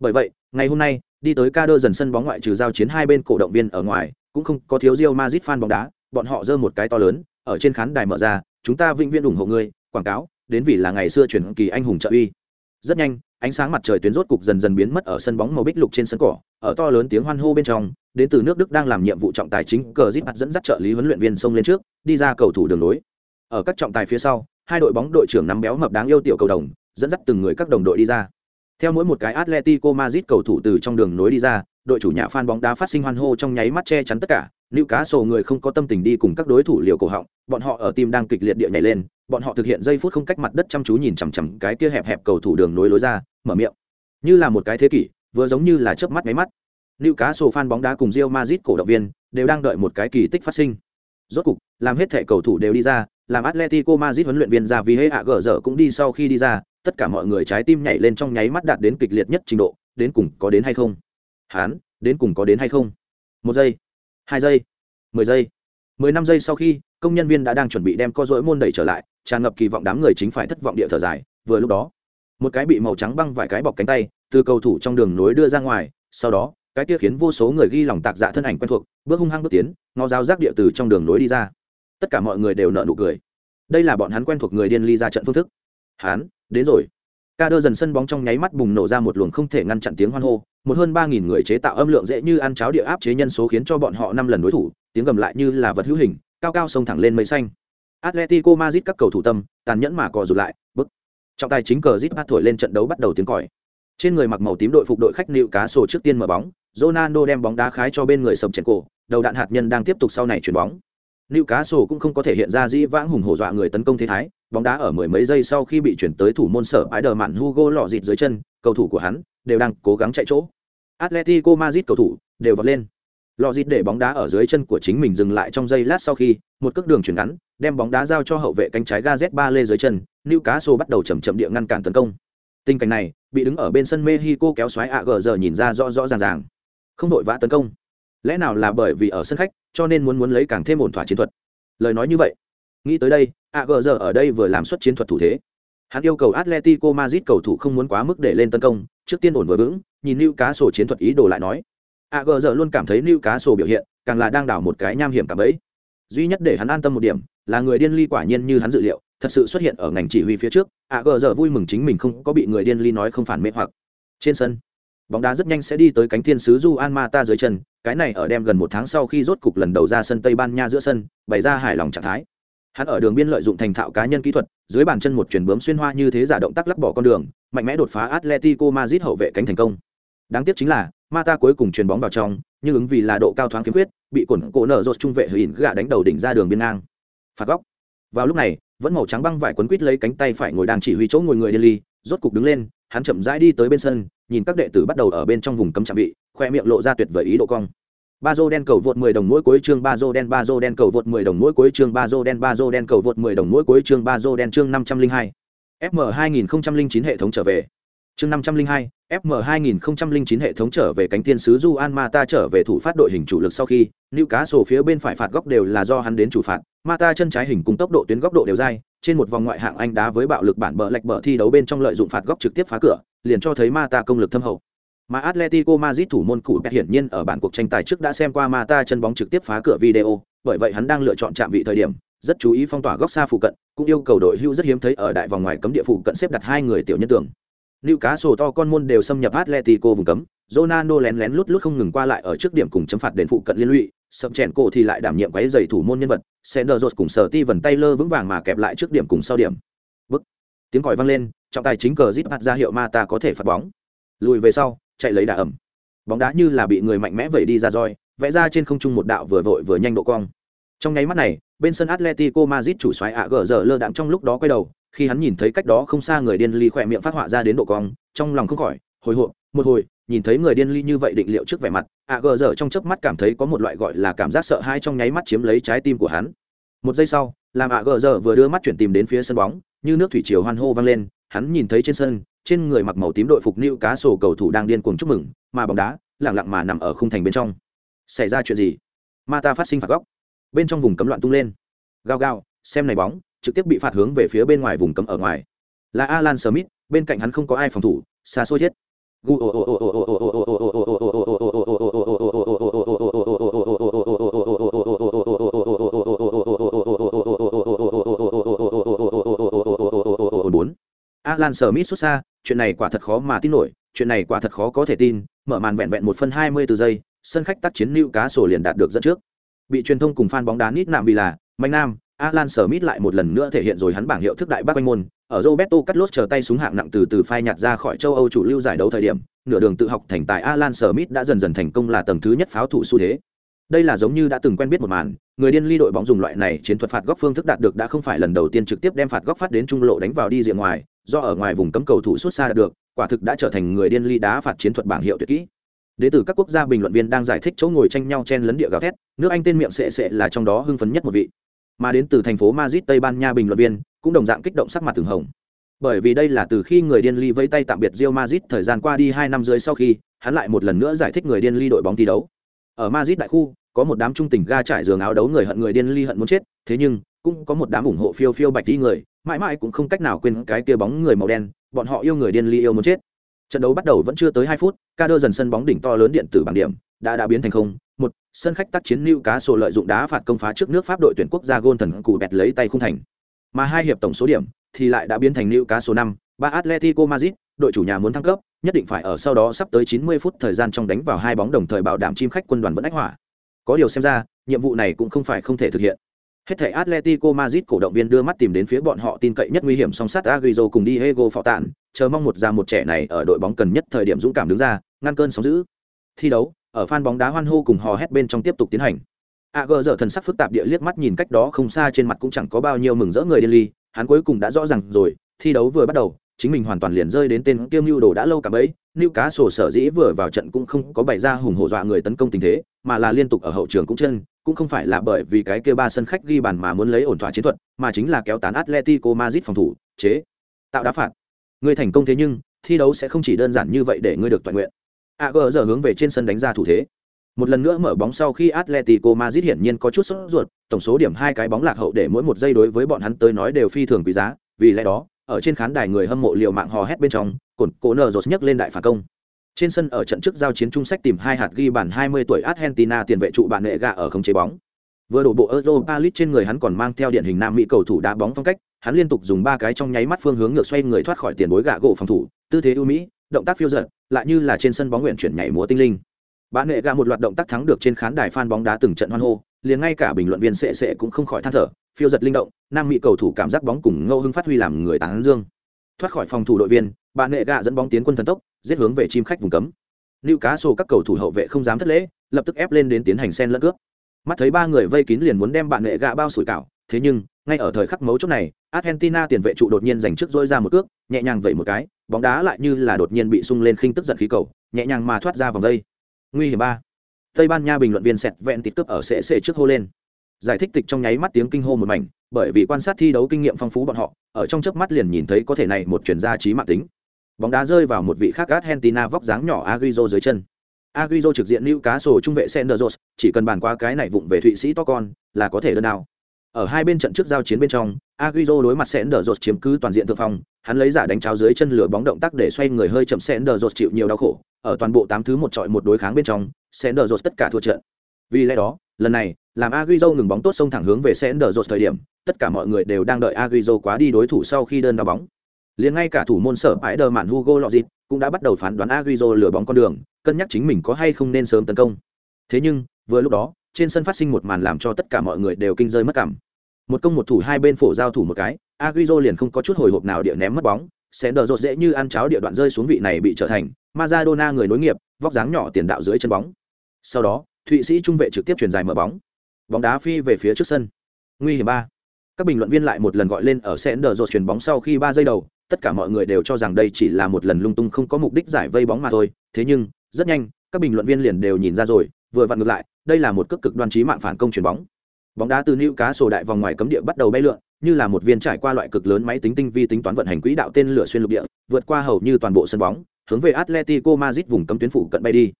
Bởi vậy, ngày hôm nay, đi tới ca đơ dần sân bóng ngoại trừ giao chiến hai bên cổ động viên ở ngoài, cũng không có thiếu Real Madrid fan bóng đá, bọn họ giơ một cái to lớn, ở trên khán đài mở ra, chúng ta vĩnh viễn ủng hộ người quảng cáo, đến vì là ngày xưa truyền kỳ anh hùng trợ uy. Rất nhanh, ánh sáng mặt trời tuyến rốt cục dần dần biến mất ở sân bóng màu bích lục trên sân cỏ, ở to lớn tiếng hoan hô bên trong, đến từ nước đức đang làm nhiệm vụ trọng tài chính cờ zip mặt dẫn dắt trợ lý huấn luyện viên xông lên trước, đi ra cầu thủ đường lối ở các trọng tài phía sau hai đội bóng đội trưởng nắm béo mập đáng yêu tiểu cầu đồng dẫn dắt từng người các đồng đội đi ra theo mỗi một cái Atletico Madrid cầu thủ từ trong đường nối đi ra, đội chủ nhà fan bóng đá phát sinh hoan hô trong nháy mắt che chắn tất cả, nữ cá sổ người không có tâm tình đi cùng các đối thủ liều cổ họng, bọn họ ở tim đang kịch liệt địa nhảy lên, bọn họ thực hiện giây phút không cách mặt đất chăm chú nhìn chằm chằm cái kia hẹp hẹp cầu thủ đường nối lối ra, mở miệng. Như là một cái thế kỷ, vừa giống như là chớp mắt mấy mắt. nữ cá sổ fan bóng đá cùng Real Madrid cổ động viên đều đang đợi một cái kỳ tích phát sinh. Rốt cục, làm hết thể cầu thủ đều đi ra, làm Atletico Madrid huấn luyện viên ra vì hệ ạ gở dở cũng đi sau khi đi ra, tất cả mọi người trái tim nhảy lên trong nháy mắt đạt đến kịch liệt nhất trình độ đến cùng có đến hay không? Hán đến cùng có đến hay không? Một giây hai giây mười giây. Mười năm giây sau khi công nhân viên đã đang chuẩn bị đem co dỗi môn đẩy trở lại tràn ngập kỳ vọng đám người chính phải thất vọng địa thở dài. Vừa lúc đó một cái bị màu trắng băng vài cái bọc cánh tay từ cầu thủ trong đường nối đưa ra ngoài sau đó cái kia khiến vô số người ghi lòng tạc dạ thân ảnh quen thuộc bước hung hăng bước tiến ngó giáo giác địa từ trong đường nối đi ra tất cả mọi người đều nợ nụ cười. Đây là bọn hắn quen thuộc người điên ly ra trận phương thức. Hắn, đến rồi. Ca đơ dần sân bóng trong nháy mắt bùng nổ ra một luồng không thể ngăn chặn tiếng hoan hô, một hơn ba nghìn người chế tạo âm lượng dễ như ăn cháo địa áp chế nhân số khiến cho bọn họ năm lần đối thủ, tiếng gầm lại như là vật hữu hình, cao cao sông thẳng lên mây xanh. Atletico madrid các cầu thủ tâm, tàn nhẫn mà cò rụt lại, bức. Trọng tài chính cờ zip hát thổi lên trận đấu bắt đầu tiếng còi. Trên người mặc màu tím đội phục đội khách nịu cá sổ trước tiên mở bóng, ronaldo đem bóng đá khái cho bên người sầm chèn cổ đầu đạn hạt nhân đang tiếp tục sau này chuyển bóng. Lưu cá sổ cũng không có thể hiện ra dĩ vãng hùng hổ dọa người tấn công thế thái bóng đá ở mười mấy giây sau khi bị chuyển tới thủ môn sở ái đờ mạn hugo lọ dịt dưới chân cầu thủ của hắn đều đang cố gắng chạy chỗ atletico madrid cầu thủ đều vọt lên lọ dịt để bóng đá ở dưới chân của chính mình dừng lại trong giây lát sau khi một cước đường chuyển ngắn đem bóng đá giao cho hậu vệ cánh trái Gazet ba lê dưới chân, Newcastle bắt đầu chậm chậm địa ngăn cản tấn công. Tình cảnh này, bị đứng ở bên sân Mexico kéo xoáy AGR nhìn ra rõ rõ ràng ràng. Không đội vã tấn công. Lẽ nào là bởi vì ở sân khách, cho nên muốn muốn lấy càng thêm ổn thỏa chiến thuật. Lời nói như vậy, nghĩ tới đây, AGR ở đây vừa làm xuất chiến thuật thủ thế. Hắn yêu cầu Atletico Madrid cầu thủ không muốn quá mức để lên tấn công, trước tiên ổn vừa vững, nhìn Lưu Cá sổ chiến thuật ý đồ lại nói. AGR luôn cảm thấy Lưu Cá sổ biểu hiện, càng là đang đảo một cái nham hiểm cả bấy. Duy nhất để hắn an tâm một điểm, là người điên ly quả nhiên như hắn dự liệu thật sự xuất hiện ở ngành chỉ huy phía trước ạ gờ giờ vui mừng chính mình không có bị người điên ly nói không phản mê hoặc trên sân bóng đá rất nhanh sẽ đi tới cánh thiên sứ du an ma ta dưới chân cái này ở đem gần một tháng sau khi rốt cục lần đầu ra sân tây ban nha giữa sân bày ra hài lòng trạng thái. Hắn ở đường biên lợi dụng thành thạo cá nhân kỹ thuật dưới bàn chân một chuyển bướm xuyên hoa như thế giả động tác lắc bỏ con đường mạnh mẽ đột phá atletico madrid hậu vệ cánh thành công. Đáng tiếc chính là mata cuối cùng chuyền bóng vào trong nhưng ứng vì là độ cao thoáng kiếm quyết bị cuộn cổ nở rột trung vệ hủy gạ đánh đầu đỉnh ra đường biên ngang. Phạt góc. Vào lúc này vẫn màu trắng băng vải quấn quít lấy cánh tay phải ngồi đang chỉ huy chỗ ngồi người Delhi, rốt cục đứng lên hắn chậm rãi đi tới bên sân nhìn các đệ tử bắt đầu ở bên trong vùng cấm trạm vị khoe miệng lộ ra tuyệt vời ý độ cong ba dô đen cầu vượt 10 đồng mỗi cuối chương ba dô đen ba dô đen cầu vượt 10 đồng mỗi cuối chương ba dô đen ba dô đen cầu vượt 10 đồng mỗi cuối chương ba dô đen chương 502. FM 2009 hệ thống trở về. Chương 502, FM 2009 hệ thống trở về cánh tiên sứ Juan Mata trở về thủ phát đội hình chủ lực sau khi, Newcastle phía bên phải phạt góc đều là do hắn đến chủ phạt, Mata chân trái hình cùng tốc độ tuyến góc độ đều dai, trên một vòng ngoại hạng Anh đá với bạo lực bản bờ lệch bờ thi đấu bên trong lợi dụng phạt góc trực tiếp phá cửa, liền cho thấy Mata công lực thâm hậu. Mà Atletico Madrid thủ môn cũ Pep hiển nhiên ở bản cuộc tranh tài trước đã xem qua Mata chân bóng trực tiếp phá cửa video, bởi vậy hắn đang lựa chọn chạm vị thời điểm, rất chú ý phong tỏa góc xa phụ cận, cũng yêu cầu đội hưu rất hiếm thấy ở đại vòng ngoài cấm địa phụ cận xếp đặt hai người tiểu nhân tưởng. Newcastle to con môn đều xâm nhập Atletico vùng cấm, Ronaldo lén lén lút lút không ngừng qua lại ở trước điểm cùng chấm phạt đền phụ cận liên lụy, sập chèn cổ thì lại đảm nhiệm quấy giày thủ môn nhân vật, Sender Rose cùng sở ti vần Taylor vững vàng mà kẹp lại trước điểm cùng sau điểm. Bức. Tiếng còi vang lên, trọng tài chính cờ zip hạt ra hiệu Mata có thể phạt bóng. Lùi về sau, chạy lấy đà ẩm. Bóng đá như là bị người mạnh mẽ vẩy đi ra roi, vẽ ra trên không trung một đạo vừa vội vừa nhanh độ cong. Trong nháy mắt này, bên sân Atletico Madrid chủ xoáy ạ gờ giờ lơ đạm trong lúc đó quay đầu, khi hắn nhìn thấy cách đó không xa người điên ly khỏe miệng phát họa ra đến độ cong trong lòng không khỏi hồi hộp một hồi nhìn thấy người điên ly như vậy định liệu trước vẻ mặt ạ gờ giờ trong chớp mắt cảm thấy có một loại gọi là cảm giác sợ hãi trong nháy mắt chiếm lấy trái tim của hắn một giây sau làm ạ gờ giờ vừa đưa mắt chuyển tìm đến phía sân bóng như nước thủy triều hoan hô vang lên hắn nhìn thấy trên sân, trên người mặc màu tím đội phục nịu cá sổ cầu thủ đang điên cuồng chúc mừng, mà bóng đá lẳng lặng mà nằm ở khung thành bên trong. Xảy ra chuyện gì? Mata phát sinh phạt góc. Bên trong vùng cấm loạn tung lên. Gao gao, xem này bóng, trực tiếp bị phạt hướng về phía bên ngoài vùng cấm ở ngoài. Là alan smith, bên cạnh hắn không có ai phòng thủ, xa xôi thiết. Bốn alan smith xuất xa chuyện này quả thật khó mà tin nổi chuyện này quả thật khó có thể tin mở màn vẹn vẹn một phân hai mươi từ giây sân khách tác chiến lưu cá sổ liền đạt được dẫn trước bị truyền thông cùng fan bóng đá nít nạm vì là mạnh nam Alan Smith lại một lần nữa thể hiện rồi hắn bảng hiệu thức đại bác quanh môn, ở Roberto Carlos chờ tay súng hạng nặng từ từ phai nhạt ra khỏi châu Âu chủ lưu giải đấu thời điểm, nửa đường tự học thành tài Alan Smith đã dần dần thành công là tầng thứ nhất pháo thủ xu thế. Đây là giống như đã từng quen biết một màn, người điên ly đội bóng dùng loại này chiến thuật phạt góc phương thức đạt được đã không phải lần đầu tiên trực tiếp đem phạt góc phát đến trung lộ đánh vào đi diện ngoài, do ở ngoài vùng cấm cầu thủ xuất xa đạt được, quả thực đã trở thành người điên ly đá phạt chiến thuật bảng hiệu tuyệt kỹ. Đến từ các quốc gia bình luận viên đang giải thích chỗ ngồi tranh nhau chen lấn địa gào thét, nước Anh tên miệng sẽ sẽ là trong đó hưng phấn nhất một vị mà đến từ thành phố Madrid Tây Ban Nha bình luận viên cũng đồng dạng kích động sắc mặt từng hồng. Bởi vì đây là từ khi người điên ly vẫy tay tạm biệt Real Madrid thời gian qua đi hai năm dưới sau khi, hắn lại một lần nữa giải thích người điên ly đội bóng thi đấu ở Madrid đại khu có một đám trung tình ga trải giường áo đấu người hận người điên ly hận muốn chết thế nhưng cũng có một đám ủng hộ phiêu phiêu bạch đi người mãi mãi cũng không cách nào quên cái kia bóng người màu đen, bọn họ yêu người điên ly yêu muốn chết. Trận đấu bắt đầu vẫn chưa tới hai phút, ca đơ dần sân bóng đỉnh to lớn điện tử bảng điểm, đã đã biến thành không, một, sân khách tác chiến lưu cá sổ lợi dụng đá phạt công phá trước nước pháp đội tuyển quốc gia gôn thần cụ bẹt lấy tay khung thành. Mà hai hiệp tổng số điểm thì lại đã biến thành lưu cá số năm, ba atletico madrid, đội chủ nhà muốn thăng cấp, nhất định phải ở sau đó sắp tới 90 phút thời gian trong đánh vào hai bóng đồng thời bảo đảm chim khách quân đoàn vẫn ách hỏa. Có điều xem ra, nhiệm vụ này cũng không phải không thể thực hiện hết thảy Atletico Madrid cổ động viên đưa mắt tìm đến phía bọn họ tin cậy nhất nguy hiểm song sát Agüero cùng Diego phò tạn, chờ mong một già một trẻ này ở đội bóng cần nhất thời điểm dũng cảm đứng ra, ngăn cơn sóng dữ. Thi đấu, ở fan bóng đá hoan hô cùng hò hét bên trong tiếp tục tiến hành. Agüero thần sắc phức tạp địa liếc mắt nhìn cách đó không xa trên mặt cũng chẳng có bao nhiêu mừng rỡ người điên ly, hắn cuối cùng đã rõ ràng rồi, thi đấu vừa bắt đầu, chính mình hoàn toàn liền rơi đến tên kiêm mưu đồ đã lâu cả bấy, lưu cá sổ sở dĩ vừa vào trận cũng không có bày ra hùng hổ dọa người tấn công tình thế, mà là liên tục ở hậu trường cũng chân, cũng không phải là bởi vì cái kia ba sân khách ghi bàn mà muốn lấy ổn thỏa chiến thuật, mà chính là kéo tán Atletico Madrid phòng thủ, chế tạo đá phạt. Người thành công thế nhưng, thi đấu sẽ không chỉ đơn giản như vậy để ngươi được toàn nguyện. AG giờ hướng về trên sân đánh ra thủ thế. Một lần nữa mở bóng sau khi Atletico Madrid hiển nhiên có chút sốt ruột, tổng số điểm hai cái bóng lạc hậu để mỗi một giây đối với bọn hắn tới nói đều phi thường quý giá, vì lẽ đó, ở trên khán đài người hâm mộ liều mạng hò hét bên trong, cồn cố nở rột nhấc lên đại phản công. Trên sân ở trận trước giao chiến trung sách tìm hai hạt ghi bàn 20 tuổi Argentina tiền vệ trụ bạn nệ gạ ở không chế bóng. Vừa đổ bộ Europa League trên người hắn còn mang theo điển hình Nam Mỹ cầu thủ đá bóng phong cách, hắn liên tục dùng ba cái trong nháy mắt phương hướng ngược xoay người thoát khỏi tiền bối gạ gỗ phòng thủ, tư thế ưu mỹ, động tác phiêu dật, lại như là trên sân bóng nguyện chuyển nhảy múa tinh linh. Bạn nệ gạ một loạt động tác thắng được trên khán đài fan bóng đá từng trận hoan hô, liền ngay cả bình luận viên sệ sệ cũng không khỏi than thở, phiêu giật linh động, Nam Mỹ cầu thủ cảm giác bóng cùng Ngô Hưng phát huy làm người tán dương. Thoát khỏi phòng thủ đội viên, bạn nệ gạ dẫn bóng tiến quân thần tốc, giết hướng về chim khách vùng cấm. Lưu Cá Sổ các cầu thủ hậu vệ không dám thất lễ, lập tức ép lên đến tiến hành sen lẫn cướp. Mắt thấy ba người vây kín liền muốn đem bạn nệ gạ bao sủi cảo, thế nhưng, ngay ở thời khắc mấu chốt này, Argentina tiền vệ trụ đột nhiên giành trước dôi ra một cước, nhẹ nhàng vẩy một cái, bóng đá lại như là đột nhiên bị sung lên khinh tức giận khí cầu, nhẹ nhàng mà thoát ra vòng đây. Nguy hiểm ba. Tây Ban Nha bình luận viên sẹt vẹn tịt cướp ở sẽ sẽ trước hô lên. Giải thích tịch trong nháy mắt tiếng kinh hô một mảnh, bởi vì quan sát thi đấu kinh nghiệm phong phú bọn họ, ở trong chớp mắt liền nhìn thấy có thể này một chuyển gia trí mạng tính. Bóng đá rơi vào một vị khác Argentina vóc dáng nhỏ Agüero dưới chân. Agüero trực diện lưu cá sổ trung vệ Senderos, chỉ cần bàn qua cái này vụng về Thụy Sĩ to con, là có thể đơn nào. Ở hai bên trận trước giao chiến bên trong, Agüero đối mặt Senderos chiếm cứ toàn diện thượng phong, hắn lấy giả đánh cháo dưới chân lửa bóng động tác để xoay người hơi chậm Senderos chịu nhiều đau khổ, ở toàn bộ tám thứ một trọi một đối kháng bên trong, Senderos tất cả thua trận. Vì lẽ đó, lần này, làm Agüero ngừng bóng tốt xông thẳng hướng về Senderos thời điểm, tất cả mọi người đều đang đợi Agüero quá đi đối thủ sau khi đơn đá bóng. Liền ngay cả thủ môn sở bãi đờ mạn Hugo Lloris cũng đã bắt đầu phán đoán Agüero lừa bóng con đường, cân nhắc chính mình có hay không nên sớm tấn công. Thế nhưng, vừa lúc đó, trên sân phát sinh một màn làm cho tất cả mọi người đều kinh rơi mất cảm. Một công một thủ hai bên phổ giao thủ một cái, Agüero liền không có chút hồi hộp nào địa ném mất bóng, sẽ đỡ rột dễ như ăn cháo địa đoạn rơi xuống vị này bị trở thành Maradona người nối nghiệp, vóc dáng nhỏ tiền đạo dưới chân bóng. Sau đó, Thụy Sĩ trung vệ trực tiếp truyền dài mở bóng. Bóng đá phi về phía trước sân. Nguy hiểm ba. Các bình luận viên lại một lần gọi lên ở sẽ đỡ rột chuyển bóng sau khi ba giây đầu, tất cả mọi người đều cho rằng đây chỉ là một lần lung tung không có mục đích giải vây bóng mà thôi thế nhưng rất nhanh các bình luận viên liền đều nhìn ra rồi vừa vặn ngược lại đây là một cước cực đoan trí mạng phản công chuyền bóng bóng đá từ nữ cá sổ đại vòng ngoài cấm địa bắt đầu bay lượn như là một viên trải qua loại cực lớn máy tính tinh vi tính toán vận hành quỹ đạo tên lửa xuyên lục địa vượt qua hầu như toàn bộ sân bóng hướng về atletico madrid vùng cấm tuyến phủ cận bay đi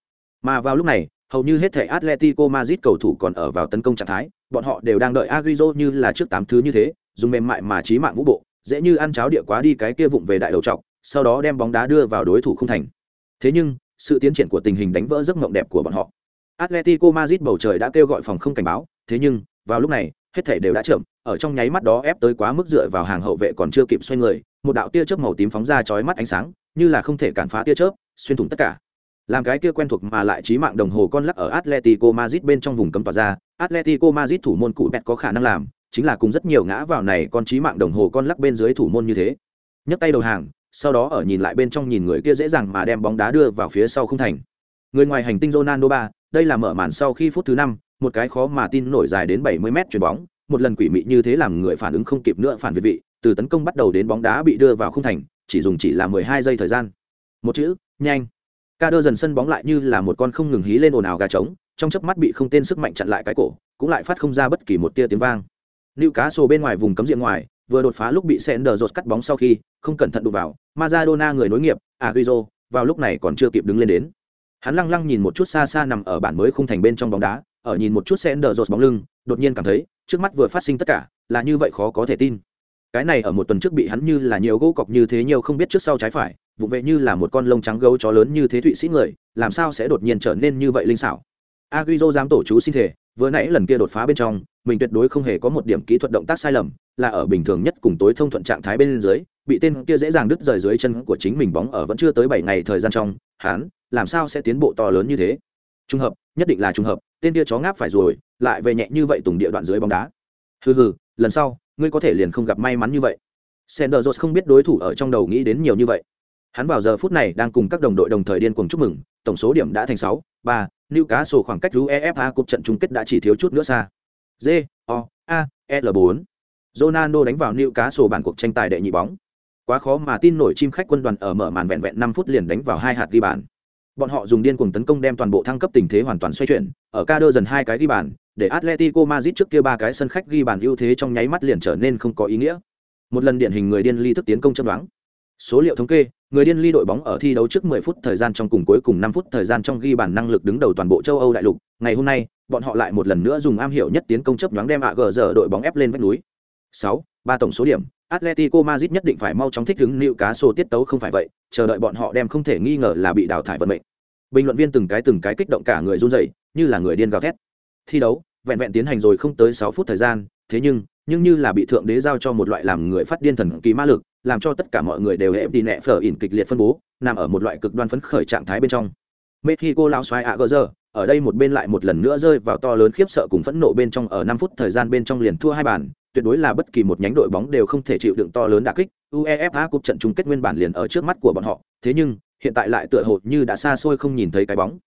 mà vào lúc này hầu như hết thể atletico madrid cầu thủ còn ở vào tấn công trạng thái, bọn họ đều đang đợi Agüero như là trước tám thứ như thế, dùng mềm mại mà trí mạng vũ bộ, dễ như ăn cháo địa quá đi cái kia vụng về đại đầu trọc, sau đó đem bóng đá đưa vào đối thủ không thành. Thế nhưng, sự tiến triển của tình hình đánh vỡ giấc mộng đẹp của bọn họ. Atletico madrid bầu trời đã kêu gọi phòng không cảnh báo, thế nhưng, vào lúc này, hết thể đều đã chậm, ở trong nháy mắt đó ép tới quá mức dựa vào hàng hậu vệ còn chưa kịp xoay người, một đạo tia chớp màu tím phóng ra chói mắt ánh sáng, như là không thể cản phá tia chớp, xuyên thủng tất cả làm cái kia quen thuộc mà lại trí mạng đồng hồ con lắc ở atletico madrid bên trong vùng cấm tỏa ra. Atletico madrid thủ môn cụ bẹt có khả năng làm, chính là cùng rất nhiều ngã vào này con trí mạng đồng hồ con lắc bên dưới thủ môn như thế. Nhấc tay đầu hàng, sau đó ở nhìn lại bên trong nhìn người kia dễ dàng mà đem bóng đá đưa vào phía sau không thành. Người ngoài hành tinh Ronaldo ba, đây là mở màn sau khi phút thứ năm, một cái khó mà tin nổi dài đến 70 mét chuyển bóng, một lần quỷ mị như thế làm người phản ứng không kịp nữa phản việt vị, từ tấn công bắt đầu đến bóng đá bị đưa vào không thành, chỉ dùng chỉ là 12 giây thời gian. Một chữ, nhanh ca đơ dần sân bóng lại như là một con không ngừng hí lên ồn ào gà trống trong chớp mắt bị không tên sức mạnh chặn lại cái cổ cũng lại phát không ra bất kỳ một tia tiếng vang Lưu cá sổ bên ngoài vùng cấm diện ngoài, vừa đột phá lúc bị Sender rột cắt bóng sau khi, không cẩn thận đụng vào, Maradona người nối nghiệp, Agüero, vào lúc này còn chưa kịp đứng lên đến. hắn lăng lăng nhìn một chút xa xa nằm ở bản mới khung thành bên trong bóng đá ở nhìn một chút sen đờ rột bóng lưng đột nhiên cảm thấy trước mắt vừa phát sinh tất cả là như vậy khó có thể tin cái này ở một tuần trước bị hắn như là nhiều gỗ cọc như thế nhiều không biết trước sau trái phải vụ vệ như là một con lông trắng gấu chó lớn như thế thụy sĩ người, làm sao sẽ đột nhiên trở nên như vậy linh xảo? Aguizo dám tổ chú xin thể vừa nãy lần kia đột phá bên trong, mình tuyệt đối không hề có một điểm kỹ thuật động tác sai lầm, là ở bình thường nhất cùng tối thông thuận trạng thái bên dưới, bị tên kia dễ dàng đứt rời dưới chân của chính mình bóng ở vẫn chưa tới bảy ngày thời gian trong, hắn, làm sao sẽ tiến bộ to lớn như thế? Trùng hợp, nhất định là trùng hợp, tên kia chó ngáp phải rồi, lại về nhẹ như vậy tùng địa đoạn dưới bóng đá. Hừ hừ, lần sau ngươi có thể liền không gặp may mắn như vậy. Sanders không biết đối thủ ở trong đầu nghĩ đến nhiều như vậy. Hắn vào giờ phút này đang cùng các đồng đội đồng thời điên cuồng chúc mừng, tổng số điểm đã thành sáu, ba, Newcastle khoảng cách UEFA cuộc trận chung kết đã chỉ thiếu chút nữa xa. G, O, A, L 4 Ronaldo đánh vào Newcastle bản cuộc tranh tài đệ nhị bóng. Quá khó mà tin nổi chim khách quân đoàn ở mở màn vẹn vẹn năm phút liền đánh vào hai hạt ghi bàn. Bọn họ dùng điên cuồng tấn công đem toàn bộ thăng cấp tình thế hoàn toàn xoay chuyển, ở ca đơ dần hai cái ghi bàn để atletico madrid trước kia ba cái sân khách ghi bàn ưu thế trong nháy mắt liền trở nên không có ý nghĩa. Một lần điển hình người điên ly thức tiến công chớp đoán số liệu thống kê người điên ly đội bóng ở thi đấu trước 10 phút thời gian trong cùng cuối cùng 5 phút thời gian trong ghi bàn năng lực đứng đầu toàn bộ châu âu đại lục. Ngày hôm nay bọn họ lại một lần nữa dùng am hiểu nhất tiến công chấp nhoáng đem ạ gờ giờ đội bóng ép lên vách núi. 6, ba tổng số điểm. Atletico Madrid nhất định phải mau chóng thích ứng cá sổ tiết tấu không phải vậy, chờ đợi bọn họ đem không thể nghi ngờ là bị đào thải vận mệnh. Bình luận viên từng cái từng cái kích động cả người run rẩy, như là người điên gào thét. Thi đấu, vẹn vẹn tiến hành rồi không tới sáu phút thời gian, thế nhưng, nhưng như là bị thượng đế giao cho một loại làm người phát điên thần kỳ ma lực, làm cho tất cả mọi người đều hệ đi nẹ phở ỉn kịch liệt phân bố, nằm ở một loại cực đoan phấn khởi trạng thái bên trong. Mexico lão xoay giờ ở đây một bên lại một lần nữa rơi vào to lớn khiếp sợ cùng phẫn nộ bên trong ở năm phút thời gian bên trong liền thua hai bàn, tuyệt đối là bất kỳ một nhánh đội bóng đều không thể chịu đựng to lớn đả kích. UEFA Cup trận chung kết nguyên bản liền ở trước mắt của bọn họ, thế nhưng, hiện tại lại tựa hồ như đã xa xôi không nhìn thấy cái bóng.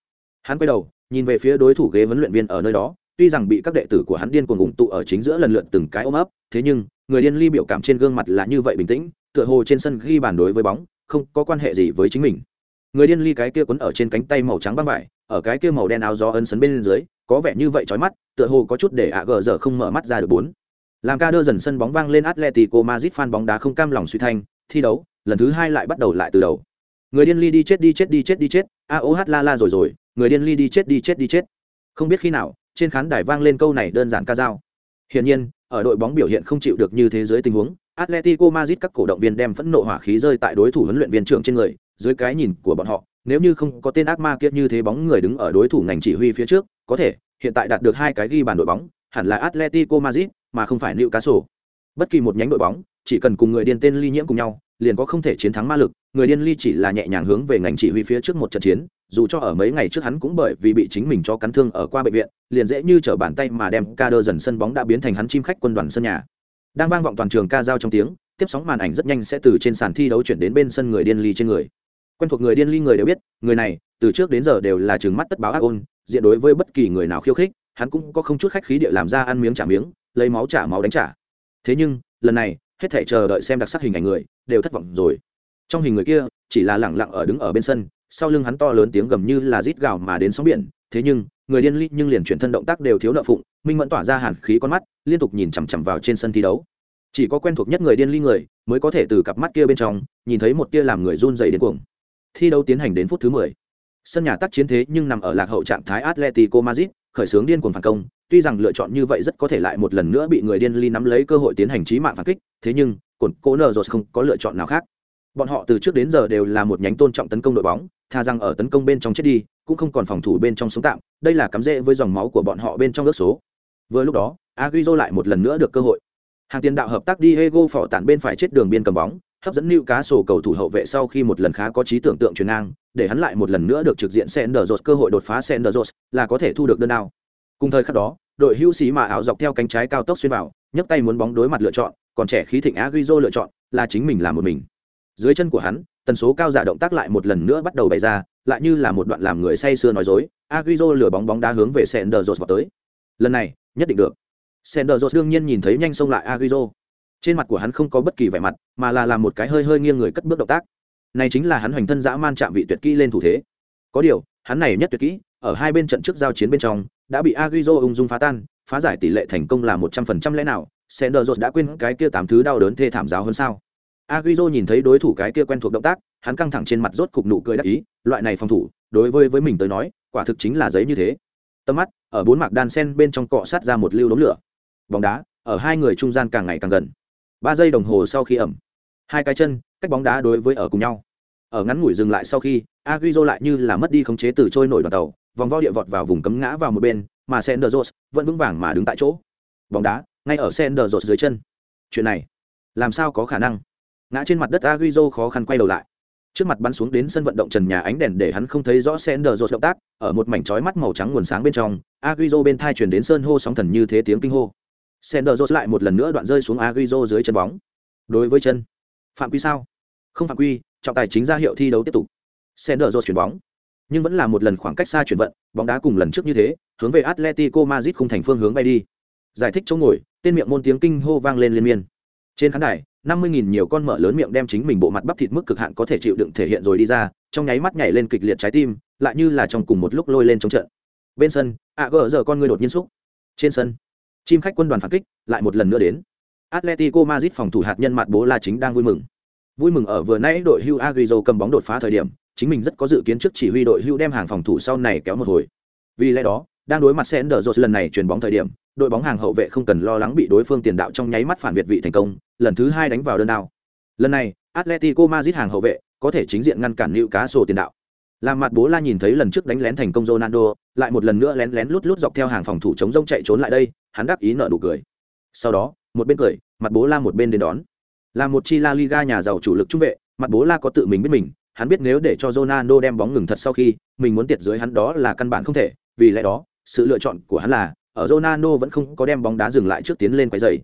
Hắn quay đầu, nhìn về phía đối thủ ghế huấn luyện viên ở nơi đó, tuy rằng bị các đệ tử của hắn điên cuồng ủng tụ ở chính giữa lần lượt từng cái ôm ấp, thế nhưng, người điên ly biểu cảm trên gương mặt là như vậy bình tĩnh, tựa hồ trên sân ghi bàn đối với bóng, không có quan hệ gì với chính mình. Người điên ly cái kia quấn ở trên cánh tay màu trắng băng vải, ở cái kia màu đen áo gió ấn sấn bên dưới, có vẻ như vậy chói mắt, tựa hồ có chút để ạ gờ giờ không mở mắt ra được bốn. Làm ca đưa dần sân bóng vang lên Atletico Madrid fan bóng đá không cam lòng suy thanh, thi đấu, lần thứ hai lại bắt đầu lại từ đầu. Người điên ly đi chết đi chết đi chết đi chết, aoh la la rồi rồi, người điên ly đi chết đi chết đi chết. Không biết khi nào, trên khán đài vang lên câu này đơn giản ca dao. Hiển nhiên, ở đội bóng biểu hiện không chịu được như thế giới tình huống, Atletico Madrid các cổ động viên đem phẫn nộ hỏa khí rơi tại đối thủ huấn luyện viên trưởng trên người, dưới cái nhìn của bọn họ, nếu như không có tên ác ma kia như thế bóng người đứng ở đối thủ ngành chỉ huy phía trước, có thể hiện tại đạt được hai cái ghi bàn đội bóng, hẳn là Atletico Madrid, mà không phải Newcastle. Bất kỳ một nhánh đội bóng, chỉ cần cùng người điên tên ly nhiễm cùng nhau, liền có không thể chiến thắng ma lực, người điên ly chỉ là nhẹ nhàng hướng về ngành chỉ huy phía trước một trận chiến, dù cho ở mấy ngày trước hắn cũng bởi vì bị chính mình cho cắn thương ở qua bệnh viện, liền dễ như trở bàn tay mà đem ca đơ dần sân bóng đã biến thành hắn chim khách quân đoàn sân nhà. Đang vang vọng toàn trường ca giao trong tiếng, tiếp sóng màn ảnh rất nhanh sẽ từ trên sàn thi đấu chuyển đến bên sân người điên ly trên người. Quen thuộc người điên ly người đều biết, người này từ trước đến giờ đều là trừng mắt tất báo ác ôn, diện đối với bất kỳ người nào khiêu khích, hắn cũng có không chút khách khí địa làm ra ăn miếng trả miếng, lấy máu trả máu đánh trả thế nhưng lần này hết thảy chờ đợi xem đặc sắc hình ảnh người đều thất vọng rồi trong hình người kia chỉ là lẳng lặng ở đứng ở bên sân sau lưng hắn to lớn tiếng gầm như là rít gào mà đến sóng biển, thế nhưng, người điên ly nhưng liền chuyển thân động tác đều thiếu nợ phụng, minh mẫn tỏa ra hàn khí con mắt, liên tục nhìn chằm chằm vào trên sân thi đấu. Chỉ có quen thuộc nhất người điên ly người, mới có thể từ cặp mắt kia bên trong, nhìn thấy một tia làm người run dày đến cuồng. Thi đấu tiến hành đến phút thứ mười. Sân nhà tác chiến thế nhưng nằm ở lạc hậu trạng thái atletico madrid, khởi xướng điên cuồng phản công, tuy rằng lựa chọn như vậy rất có thể lại một lần nữa bị người điên ly nắm lấy cơ hội tiến hành trí mạng phản kích, thế nhưng cồn cố nờ rồi không có lựa chọn nào khác bọn họ từ trước đến giờ đều là một nhánh tôn trọng tấn công đội bóng, tha rằng ở tấn công bên trong chết đi, cũng không còn phòng thủ bên trong sống tạm, đây là cắm rễ với dòng máu của bọn họ bên trong ước số. Vừa lúc đó aguizo lại một lần nữa được cơ hội. Hàng tiền đạo hợp tác đi hego phỏ tản bên phải chết đường biên cầm bóng, hấp dẫn lưu cá sổ cầu thủ hậu vệ sau khi một lần khá có trí tưởng tượng truyền ngang, để hắn lại một lần nữa được trực diện Sanders cơ hội đột phá Sanders là có thể thu được đơn nào cùng thời khắc đó, đội hưu xí mà ảo dọc theo cánh trái cao tốc xuyên vào, nhấc tay muốn bóng đối mặt lựa chọn, còn trẻ khí thịnh Agüero lựa chọn là chính mình làm một mình dưới chân của hắn tần số cao giả động tác lại một lần nữa bắt đầu bày ra lại như là một đoạn làm người say sưa nói dối. Aguizo lửa bóng bóng đá hướng về Sanders vào tới. Lần này nhất định được. Sanders đương nhiên nhìn thấy nhanh xông lại aguizo. Trên mặt của hắn không có bất kỳ vẻ mặt mà là làm một cái hơi hơi nghiêng người cất bước động tác. Này chính là hắn hoành thân dã man chạm vị tuyệt kỹ lên thủ thế. Có điều hắn này nhất tuyệt kỹ ở hai bên trận trước giao chiến bên trong đã bị aguizo ung dung phá tan, phá giải tỷ lệ thành công là một trăm phần trăm lẽ nào? Sanders đã quên cái kia tám thứ đau đớn thê thảm giáo hơn sao? Agüero nhìn thấy đối thủ cái kia quen thuộc động tác, hắn căng thẳng trên mặt rốt cục nụ cười đắc ý, loại này phòng thủ, đối với với mình tới nói, quả thực chính là giấy như thế. Tầm mắt ở bốn mạc đan sen bên trong cọ sát ra một lưu đốm lửa. Bóng đá ở hai người trung gian càng ngày càng gần. Ba giây đồng hồ sau khi ẩm, hai cái chân cách bóng đá đối với ở cùng nhau. Ở ngắn ngủi dừng lại sau khi, Agüero lại như là mất đi khống chế từ trôi nổi đoàn tàu, vòng vo địa vọt vào vùng cấm ngã vào một bên, mà Senderos vẫn vững vàng mà đứng tại chỗ. Bóng đá ngay ở Senderos dưới chân. Chuyện này, làm sao có khả năng? Ngã trên mặt đất aguizo khó khăn quay đầu lại. Trước mặt bắn xuống đến sân vận động trần nhà ánh đèn để hắn không thấy rõ Sender rột động tác, ở một mảnh chói mắt màu trắng nguồn sáng bên trong aguizo bên thai chuyển đến sơn hô sóng thần như thế tiếng kinh hô. Sender rột lại một lần nữa đoạn rơi xuống aguizo dưới chân bóng. Đối với chân, phạm quy sao? Không phạm quy, trọng tài chính ra hiệu thi đấu tiếp tục. Sender rột chuyển bóng. Nhưng vẫn là một lần khoảng cách xa chuyển vận, bóng đá cùng lần trước như thế, hướng về Atletico Madrid không thành phương hướng bay đi. Giải thích chỗ ngồi, tên miệng môn tiếng kinh hô vang lên liên miên. Trên khán đài năm mươi nghìn nhiều con mở lớn miệng đem chính mình bộ mặt bắp thịt mức cực hạn có thể chịu đựng thể hiện rồi đi ra, trong nháy mắt nhảy lên kịch liệt trái tim, lại như là trong cùng một lúc lôi lên trong trận. Bên sân, ạ gỡ giờ con người đột nhiên xúc. Trên sân, chim khách quân đoàn phản kích, lại một lần nữa đến. Atletico madrid phòng thủ hạt nhân mặt bố la chính đang vui mừng. Vui mừng ở vừa nãy đội hưu agrizo cầm bóng đột phá thời điểm, chính mình rất có dự kiến trước chỉ huy đội hưu đem hàng phòng thủ sau này kéo một hồi. Vì lẽ đó đang đối mặt sẽ đỡ lần này chuyền bóng thời điểm đội bóng hàng hậu vệ không cần lo lắng bị đối phương tiền đạo trong nháy mắt phản việt vị thành công, lần thứ hai đánh vào đơn đao. Lần này, Atletico Madrid hàng hậu vệ có thể chính diện ngăn cản cá sổ tiền đạo. Làm mặt bố la nhìn thấy lần trước đánh lén thành công Ronaldo, lại một lần nữa lén lén lút lút dọc theo hàng phòng thủ chống rông chạy trốn lại đây, hắn đáp ý nợ nụ cười. Sau đó, một bên cười, mặt bố la một bên đến đón. Là một chi La Liga nhà giàu chủ lực trung vệ, mặt bố la có tự mình biết mình, hắn biết nếu để cho Ronaldo đem bóng ngừng thật sau khi, mình muốn tiệt dưới hắn đó là căn bản không thể, vì lẽ đó, sự lựa chọn của hắn là ở Ronaldo vẫn không có đem bóng đá dừng lại trước tiến lên quấy rầy.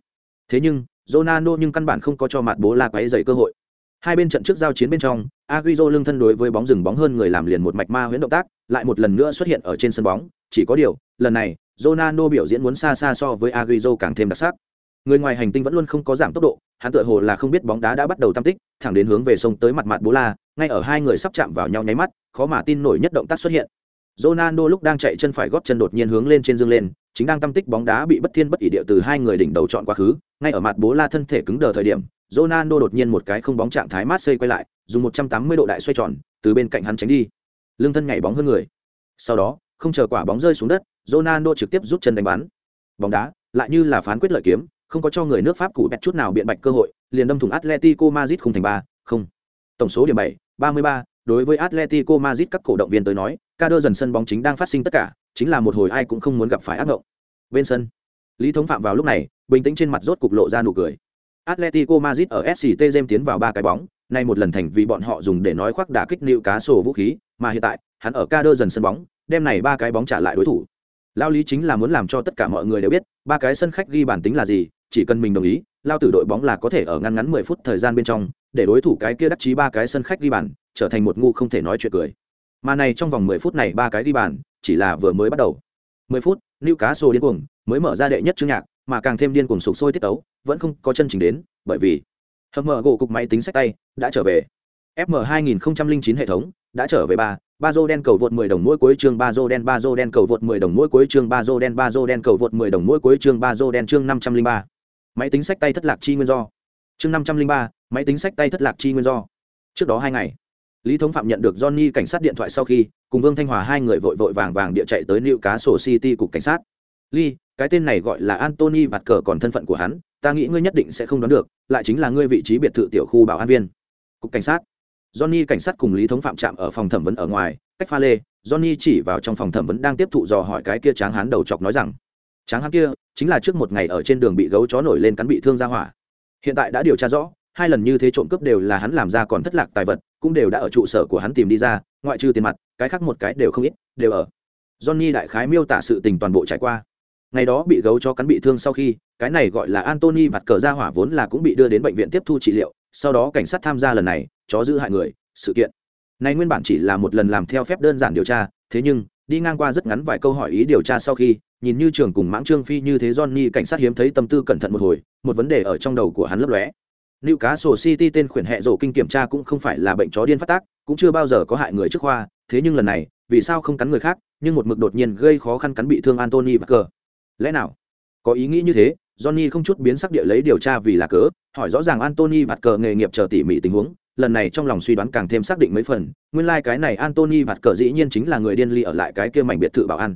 Thế nhưng, Ronaldo nhưng căn bản không có cho mặt bố la quấy rầy cơ hội. Hai bên trận trước giao chiến bên trong, Agüero lưng thân đối với bóng dừng bóng hơn người làm liền một mạch ma huyễn động tác, lại một lần nữa xuất hiện ở trên sân bóng, chỉ có điều, lần này, Ronaldo biểu diễn muốn xa xa so với Agüero càng thêm đặc sắc. Người ngoài hành tinh vẫn luôn không có giảm tốc độ, hắn tựa hồ là không biết bóng đá đã bắt đầu tăng tích, thẳng đến hướng về sông tới mặt mặt bố la, ngay ở hai người sắp chạm vào nhau nháy mắt, khó mà tin nổi nhất động tác xuất hiện. Ronaldo lúc đang chạy chân phải góp chân đột nhiên hướng lên trên dương lên, chính đang tâm tích bóng đá bị bất thiên bất ỷ địa từ hai người đỉnh đầu chọn quá khứ, ngay ở mặt bố la thân thể cứng đờ thời điểm, Ronaldo đột nhiên một cái không bóng trạng thái mát xây quay lại, dùng 180 độ đại xoay tròn, từ bên cạnh hắn tránh đi. Lưng thân nhảy bóng hơn người. Sau đó, không chờ quả bóng rơi xuống đất, Ronaldo trực tiếp rút chân đánh bắn. Bóng đá lại như là phán quyết lợi kiếm, không có cho người nước Pháp cụ bẹt chút nào biện bạch cơ hội, liền đâm thủng Atletico Madrid không thành ba, không. Tổng số điểm 7, 33, đối với Atletico Madrid các cổ động viên tới nói, ca đơ dần sân bóng chính đang phát sinh tất cả, chính là một hồi ai cũng không muốn gặp phải ác ngộng. Bên sân, Lý Thống Phạm vào lúc này, bình tĩnh trên mặt rốt cục lộ ra nụ cười. Atletico Madrid ở SCT Gem tiến vào ba cái bóng, nay một lần thành vì bọn họ dùng để nói khoác đả kích nịu cá sổ vũ khí, mà hiện tại, hắn ở ca đơ dần sân bóng, đem này ba cái bóng trả lại đối thủ. Lao lý chính là muốn làm cho tất cả mọi người đều biết, ba cái sân khách ghi bản tính là gì, chỉ cần mình đồng ý, lao tử đội bóng là có thể ở ngăn ngắn 10 phút thời gian bên trong, để đối thủ cái kia đắc chí ba cái sân khách ghi bàn, trở thành một ngu không thể nói chuyện cười. Mà này trong vòng 10 phút này ba cái ghi bàn, chỉ là vừa mới bắt đầu. 10 phút, Newcastle điên cuồng, mới mở ra đệ nhất chương nhạc, mà càng thêm điên cuồng sục sôi tiết tấu, vẫn không có chân chỉnh đến, bởi vì hầm mở gỗ cục máy tính sách tay đã trở về. FM 2009 hệ thống đã trở về ba, ba rô đen cầu vượt 10 đồng mỗi cuối chương ba rô đen ba rô đen cầu vượt 10 đồng mỗi cuối chương ba rô đen ba rô đen cầu vượt 10 đồng mỗi cuối chương ba rô đen chương 503. Máy tính sách tay thất lạc chi nguyên do. Chương 503, máy tính sách tay thất lạc chi nguyên do. Trước đó hai ngày, Lý Thống Phạm nhận được Johnny cảnh sát điện thoại sau khi, cùng Vương Thanh Hòa hai người vội vội vàng vàng địa chạy tới liệu cá sổ City cục cảnh sát. Lee, cái tên này gọi là antony vặt cờ còn thân phận của hắn, ta nghĩ ngươi nhất định sẽ không đoán được, lại chính là ngươi vị trí biệt thự tiểu khu bảo an viên. Cục cảnh sát. Johnny cảnh sát cùng Lý Thống Phạm chạm ở phòng thẩm vấn ở ngoài, cách pha lê, Johnny chỉ vào trong phòng thẩm vấn đang tiếp thụ dò hỏi cái kia tráng hán đầu chọc nói rằng, tráng hán kia chính là trước một ngày ở trên đường bị gấu chó nổi lên cắn bị thương ra hỏa. Hiện tại đã điều tra rõ, hai lần như thế trộm cướp đều là hắn làm ra còn thất lạc tài vật, cũng đều đã ở trụ sở của hắn tìm đi ra, ngoại trừ tiền mặt, cái khác một cái đều không ít, đều ở. Johnny đại khái miêu tả sự tình toàn bộ trải qua. Ngày đó bị gấu chó cắn bị thương sau khi, cái này gọi là Anthony vặt cờ ra hỏa vốn là cũng bị đưa đến bệnh viện tiếp thu trị liệu, sau đó cảnh sát tham gia lần này, chó giữ hại người, sự kiện. Này nguyên bản chỉ là một lần làm theo phép đơn giản điều tra, thế nhưng, đi ngang qua rất ngắn vài câu hỏi ý điều tra sau khi, nhìn như trường cùng mãng trương phi như thế Johnny cảnh sát hiếm thấy tâm tư cẩn thận một hồi, một vấn đề ở trong đầu của hắn lấp lóe. Liệu cá sổ City tên khuyển hệ rổ kinh kiểm tra cũng không phải là bệnh chó điên phát tác, cũng chưa bao giờ có hại người trước khoa, thế nhưng lần này, vì sao không cắn người khác, nhưng một mực đột nhiên gây khó khăn cắn bị thương Anthony Parker. Lẽ nào? Có ý nghĩ như thế, johnny không chút biến sắc địa lấy điều tra vì là cớ hỏi rõ ràng Anthony Parker nghề nghiệp chờ tỉ mỉ tình huống lần này trong lòng suy đoán càng thêm xác định mấy phần nguyên lai cái này Anthony Parker dĩ nhiên chính là người điên ly ở lại cái kia mảnh biệt thự bảo an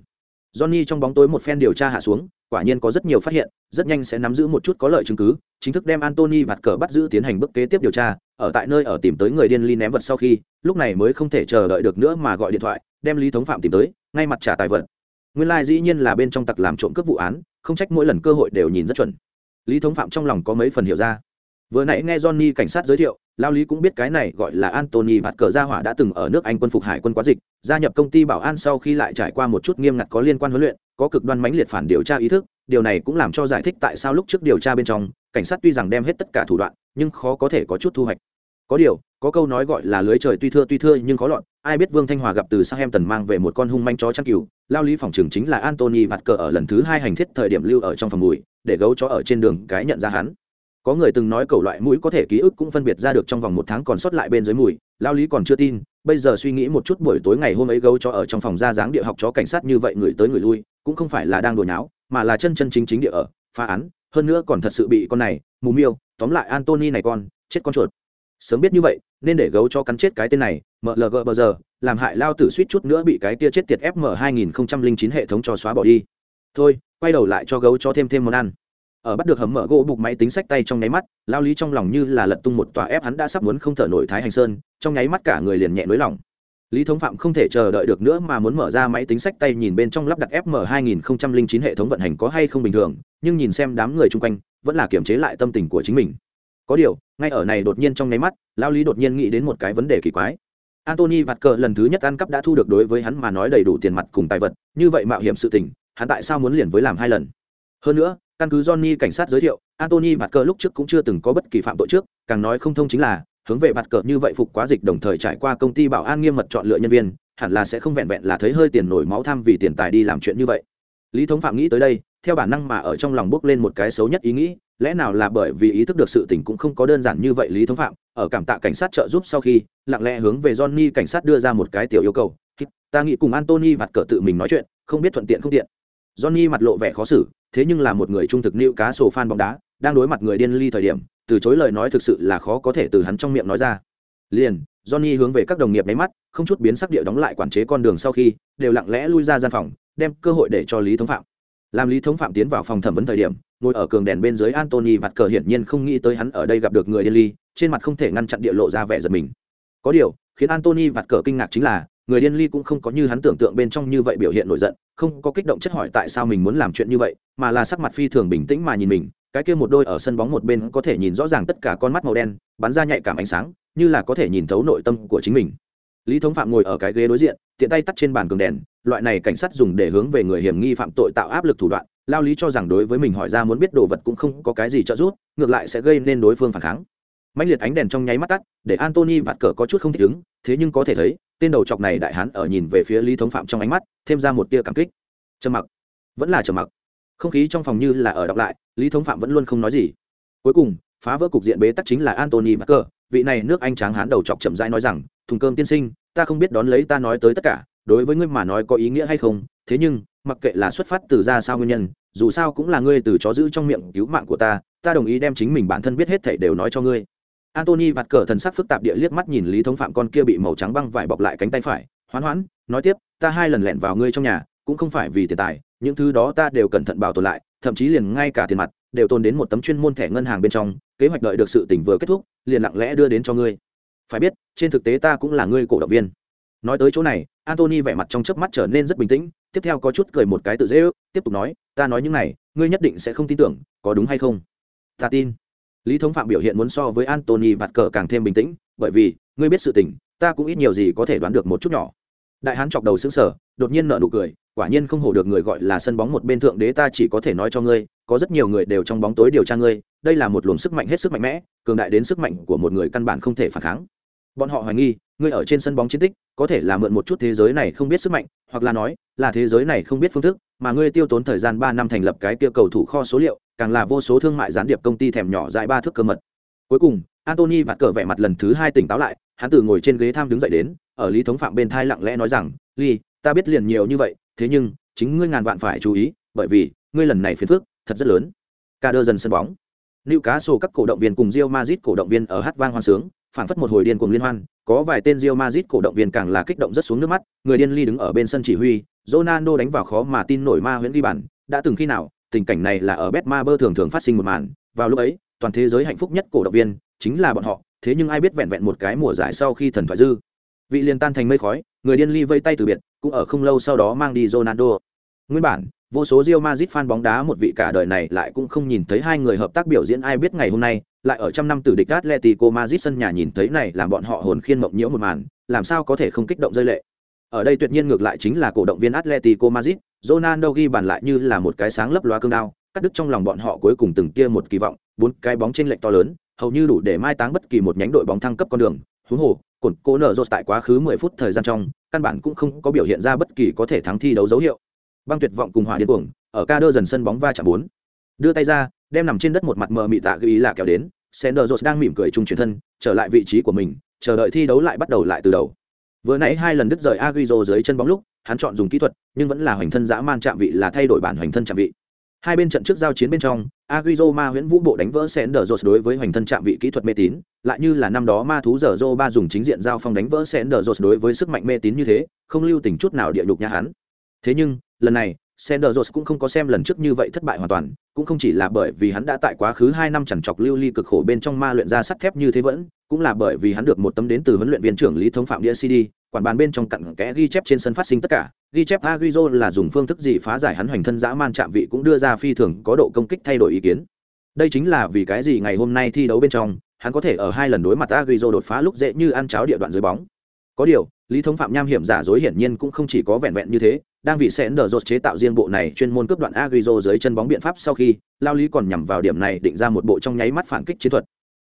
johnny trong bóng tối một phen điều tra hạ xuống quả nhiên có rất nhiều phát hiện, rất nhanh sẽ nắm giữ một chút có lợi chứng cứ, chính thức đem antony vặt cờ bắt giữ tiến hành bước kế tiếp điều tra, ở tại nơi ở tìm tới người điên ly ném vật sau khi, lúc này mới không thể chờ đợi được nữa mà gọi điện thoại, đem lý thống phạm tìm tới, ngay mặt trả tài vật. Nguyên lai、like、dĩ nhiên là bên trong tặc làm trộm cướp vụ án, không trách mỗi lần cơ hội đều nhìn rất chuẩn. Lý thống phạm trong lòng có mấy phần hiểu ra. Vừa nãy nghe johnny cảnh sát giới thiệu lao lý cũng biết cái này gọi là antony bạt cờ gia hỏa đã từng ở nước anh quân phục hải quân quá dịch, gia nhập công ty bảo an sau khi lại trải qua một chút nghiêm ngặt có liên quan huấn luyện, có cực đoan mãnh liệt phản điều tra ý thức, điều này cũng làm cho giải thích tại sao lúc trước điều tra bên trong, cảnh sát tuy rằng đem hết tất cả thủ đoạn, nhưng khó có thể có chút thu hoạch. Có điều, có câu nói gọi là lưới trời tuy thưa tuy thưa nhưng khó lọt, ai biết vương thanh hòa gặp từ sang em tần mang về một con hung manh chó trăng cừu, lao lý phòng trường chính là antony vạt cờ ở lần thứ hai hành thiết thời điểm lưu ở trong phòng mùi, để gấu chó ở trên đường cái nhận ra hắn có người từng nói cầu loại mũi có thể ký ức cũng phân biệt ra được trong vòng một tháng còn sót lại bên dưới mùi, lao lý còn chưa tin, bây giờ suy nghĩ một chút buổi tối ngày hôm ấy gấu chó ở trong phòng ra dáng địa học chó cảnh sát như vậy người tới người lui, cũng không phải là đang đùa nháo, mà là chân chân chính chính địa ở, phá án, hơn nữa còn thật sự bị con này, mù miêu, tóm lại antony này con, chết con chuột. Sớm biết như vậy, nên để gấu cho cắn chết cái tên này mlg bờ giờ, làm hại lao tử suýt chút nữa bị cái tia chết tiệt fm 2009 hệ thống cho xóa bỏ đi. Thôi, quay đầu lại cho gấu cho thêm thêm món ăn ở bắt được hầm mở gỗ bục máy tính sách tay trong nháy mắt, lao lý trong lòng như là lật tung một tòa ép hắn đã sắp muốn không thở nổi thái hành sơn, trong nháy mắt cả người liền nhẹ nới lỏng. Lý thống phạm không thể chờ đợi được nữa mà muốn mở ra máy tính sách tay nhìn bên trong lắp đặt fm 2009 hệ thống vận hành có hay không bình thường, nhưng nhìn xem đám người chung quanh, vẫn là kiềm chế lại tâm tình của chính mình. Có điều, ngay ở này đột nhiên trong nháy mắt, lao lý đột nhiên nghĩ đến một cái vấn đề kỳ quái. Antony vặt cờ lần thứ nhất ăn cắp đã thu được đối với hắn mà nói đầy đủ tiền mặt cùng tài vật, như vậy mạo hiểm sự tình, hắn tại sao muốn liền với làm hai lần? Hơn nữa căn cứ johnny cảnh sát giới thiệu antony bạt cờ lúc trước cũng chưa từng có bất kỳ phạm tội trước, càng nói không thông chính là, hướng về bạt cờ như vậy phục quá dịch đồng thời trải qua công ty bảo an nghiêm mật chọn lựa nhân viên, hẳn là sẽ không vẹn vẹn là thấy hơi tiền nổi máu tham vì tiền tài đi làm chuyện như vậy. Lý thống phạm nghĩ tới đây, theo bản năng mà ở trong lòng bước lên một cái xấu nhất ý nghĩ, lẽ nào là bởi vì ý thức được sự tình cũng không có đơn giản như vậy lý thống phạm, ở cảm tạ cảnh sát trợ giúp sau khi, lặng lẽ hướng về johnny cảnh sát đưa ra một cái tiểu yêu cầu ta nghĩ cùng antony mặt cờ tự mình nói chuyện, không biết thuận tiện không tiện. Johnny mặt lộ vẻ khó xử thế nhưng là một người trung thực nịu cá sổ fan bóng đá, đang đối mặt người điên ly thời điểm, từ chối lời nói thực sự là khó có thể từ hắn trong miệng nói ra. Liền, johnny hướng về các đồng nghiệp nháy mắt, không chút biến sắc địa đóng lại quản chế con đường sau khi, đều lặng lẽ lui ra gian phòng, đem cơ hội để cho lý thống phạm. Làm lý thống phạm tiến vào phòng thẩm vấn thời điểm, ngồi ở cường đèn bên dưới antony vặt cờ hiển nhiên không nghĩ tới hắn ở đây gặp được người điên ly, trên mặt không thể ngăn chặn địa lộ ra vẻ giật mình. Có điều, khiến antony vặt cờ kinh ngạc chính là người điên ly cũng không có như hắn tưởng tượng bên trong như vậy biểu hiện nổi giận, không có kích động chất hỏi tại sao mình muốn làm chuyện như vậy, mà là sắc mặt phi thường bình tĩnh mà nhìn mình, cái kia một đôi ở sân bóng một bên có thể nhìn rõ ràng tất cả con mắt màu đen, bắn ra nhạy cảm ánh sáng, như là có thể nhìn thấu nội tâm của chính mình. Lý thống phạm ngồi ở cái ghế đối diện, tiện tay tắt trên bàn cường đèn, loại này cảnh sát dùng để hướng về người hiểm nghi phạm tội tạo áp lực thủ đoạn, lao lý cho rằng đối với mình hỏi ra muốn biết đồ vật cũng không có cái gì trợ giúp, ngược lại sẽ gây nên đối phương phản kháng mạnh liệt ánh đèn trong nháy mắt tắt, để antony vạt cờ có chút không thích ứng, thế nhưng có thể thấy, tên đầu chọc này đại hán ở nhìn về phía lý thống phạm trong ánh mắt, thêm ra một tia cảm kích. Trầm mặc. Vẫn là trầm mặc. Không khí trong phòng như là ở đọc lại, lý thống phạm vẫn luôn không nói gì. Cuối cùng, phá vỡ cục diện bế tắc chính là antony vạt cờ. Vị này nước anh tráng hán đầu chọc chậm rãi nói rằng, thùng cơm tiên sinh, ta không biết đón lấy ta nói tới tất cả, đối với ngươi mà nói có ý nghĩa hay không? Thế nhưng, mặc kệ là xuất phát từ ra sao nguyên nhân, dù sao cũng là ngươi từ chó giữ trong miệng cứu mạng của ta ta đồng ý đem chính mình bản thân biết hết thảy đều nói cho ngươi antony vặt cờ thần sắc phức tạp địa liếc mắt nhìn lý thống phạm con kia bị màu trắng băng vải bọc lại cánh tay phải. Hoán hoãn, nói tiếp, ta hai lần lẻn vào ngươi trong nhà, cũng không phải vì tiền tài, những thứ đó ta đều cẩn thận bảo tồn lại, thậm chí liền ngay cả tiền mặt đều tồn đến một tấm chuyên môn thẻ ngân hàng bên trong, kế hoạch đợi được sự tỉnh vừa kết thúc, liền lặng lẽ đưa đến cho ngươi. Phải biết, trên thực tế ta cũng là ngươi cổ động viên. Nói tới chỗ này antony vẻ mặt trong chớp mắt trở nên rất bình tĩnh, tiếp theo có chút cười một cái tự dễ ước, tiếp tục nói, ta nói những này, ngươi nhất định sẽ không tin tưởng, có đúng hay không? Ta tin lý thống phạm biểu hiện muốn so với antony bạt cờ càng thêm bình tĩnh, bởi vì, ngươi biết sự tình, ta cũng ít nhiều gì có thể đoán được một chút nhỏ. Đại hán chọc đầu xứng sở đột nhiên nợ nụ cười, quả nhiên không hổ được người gọi là sân bóng một bên thượng đế ta chỉ có thể nói cho ngươi, có rất nhiều người đều trong bóng tối điều tra ngươi, đây là một luồng sức mạnh hết sức mạnh mẽ, cường đại đến sức mạnh của một người căn bản không thể phản kháng. Bọn họ hoài nghi, ngươi ở trên sân bóng chiến tích, có thể là mượn một chút thế giới này không biết sức mạnh, hoặc là nói, là thế giới này không biết phương thức, mà ngươi tiêu tốn thời gian ba năm thành lập cái kia cầu thủ kho số liệu càng là vô số thương mại gián điệp công ty thèm nhỏ dại ba thước cơ mật. Cuối cùng antony vặt cờ vẻ mặt lần thứ hai tỉnh táo lại hắn từ ngồi trên ghế tham đứng dậy đến ở lý thống phạm bên thai lặng lẽ nói rằng ly ta biết liền nhiều như vậy thế nhưng chính ngươi ngàn vạn phải chú ý bởi vì ngươi lần này phiền phức thật rất lớn. Ca đơ dần sân bóng. Lưu cá sổ các cổ động viên cùng Real Madrid cổ động viên ở hát vang hoan sướng, phản phất một hồi điên cuồng liên hoan, có vài tên Real Madrid cổ động viên càng là kích động rất xuống nước mắt, người điên ly đứng ở bên sân chỉ huy, Ronaldo đánh vào khó mà tin nổi ma huyễn ghi bàn, đã từng khi nào, tình cảnh này là ở Betmaber thường thường phát sinh một màn, vào lúc ấy, toàn thế giới hạnh phúc nhất cổ động viên chính là bọn họ, thế nhưng ai biết vẹn vẹn một cái mùa giải sau khi thần thoại dư, vị liền tan thành mây khói, người điên ly vây tay từ biệt, cũng ở không lâu sau đó mang đi Ronaldo. Nguyên bản, vô số Real Madrid fan bóng đá một vị cả đời này lại cũng không nhìn thấy hai người hợp tác biểu diễn ai biết ngày hôm nay, lại ở trăm năm tử địch Atletico Madrid sân nhà nhìn thấy này làm bọn họ hồn khiên mộng nhiễu một màn, làm sao có thể không kích động rơi lệ. Ở đây tuyệt nhiên ngược lại chính là cổ động viên Atletico Madrid, Ronaldo ghi bàn lại như là một cái sáng lấp loa cương đao, cắt đứt trong lòng bọn họ cuối cùng từng kia một kỳ vọng, bốn cái bóng trên lệch to lớn, hầu như đủ để mai táng bất kỳ một nhánh đội bóng thăng cấp con đường. Huống hồ, cồn cố nở rột tại quá khứ 10 phút thời gian trong, căn bản cũng không có biểu hiện ra bất kỳ có thể thắng thi đấu dấu hiệu. Băng tuyệt vọng cùng hỏa điên cuồng ở ca đơ dần sân bóng va chạm bốn. Đưa tay ra đem nằm trên đất một mặt mờ mị tạ ghi là kéo đến sender đang mỉm cười trung chuyển thân trở lại vị trí của mình chờ đợi thi đấu lại bắt đầu lại từ đầu vừa nãy hai lần đứt rời aguizo dưới chân bóng lúc, hắn chọn dùng kỹ thuật, nhưng vẫn là hoành thân dã man chạm vị là thay đổi bản hoành thân chạm vị. Hai bên trận trước giao chiến bên trong aguizo ma huyễn vũ bộ đánh vỡ sen đờ rột đối với hoành thân chạm vị kỹ thuật mê tín, lại như là năm đó ma thú dở dô ba dùng chính diện giao phong đánh vỡ sen đờ rột đối với sức mạnh mê tín như thế, không lưu tình chút nào địa đục nhà hắn. Thế nhưng, lần này Sender cũng không có xem lần trước như vậy thất bại hoàn toàn, cũng không chỉ là bởi vì hắn đã tại quá khứ hai năm chằn chọc lưu ly cực khổ bên trong ma luyện ra sắt thép như thế vẫn, cũng là bởi vì hắn được một tấm đến từ huấn luyện viên trưởng Lý Thống Phạm đĩa CD, quản bàn bên trong cặn kẽ ghi chép trên sân phát sinh tất cả, ghi chép Agüero là dùng phương thức gì phá giải hắn hoành thân dã man chạm vị cũng đưa ra phi thường có độ công kích thay đổi ý kiến. Đây chính là vì cái gì ngày hôm nay thi đấu bên trong, hắn có thể ở hai lần đối mặt Agüero đột phá lúc dễ như ăn cháo địa đoạn dưới bóng. Có điều, Lý Thống Phạm nham hiểm giả dối hiển nhiên cũng không chỉ có vẹn vẹn như thế, đang vì sẽ nở rột chế tạo riêng bộ này chuyên môn cướp đoạn Agüero dưới chân bóng biện pháp sau khi, Lao Lý còn nhằm vào điểm này định ra một bộ trong nháy mắt phản kích chiến thuật.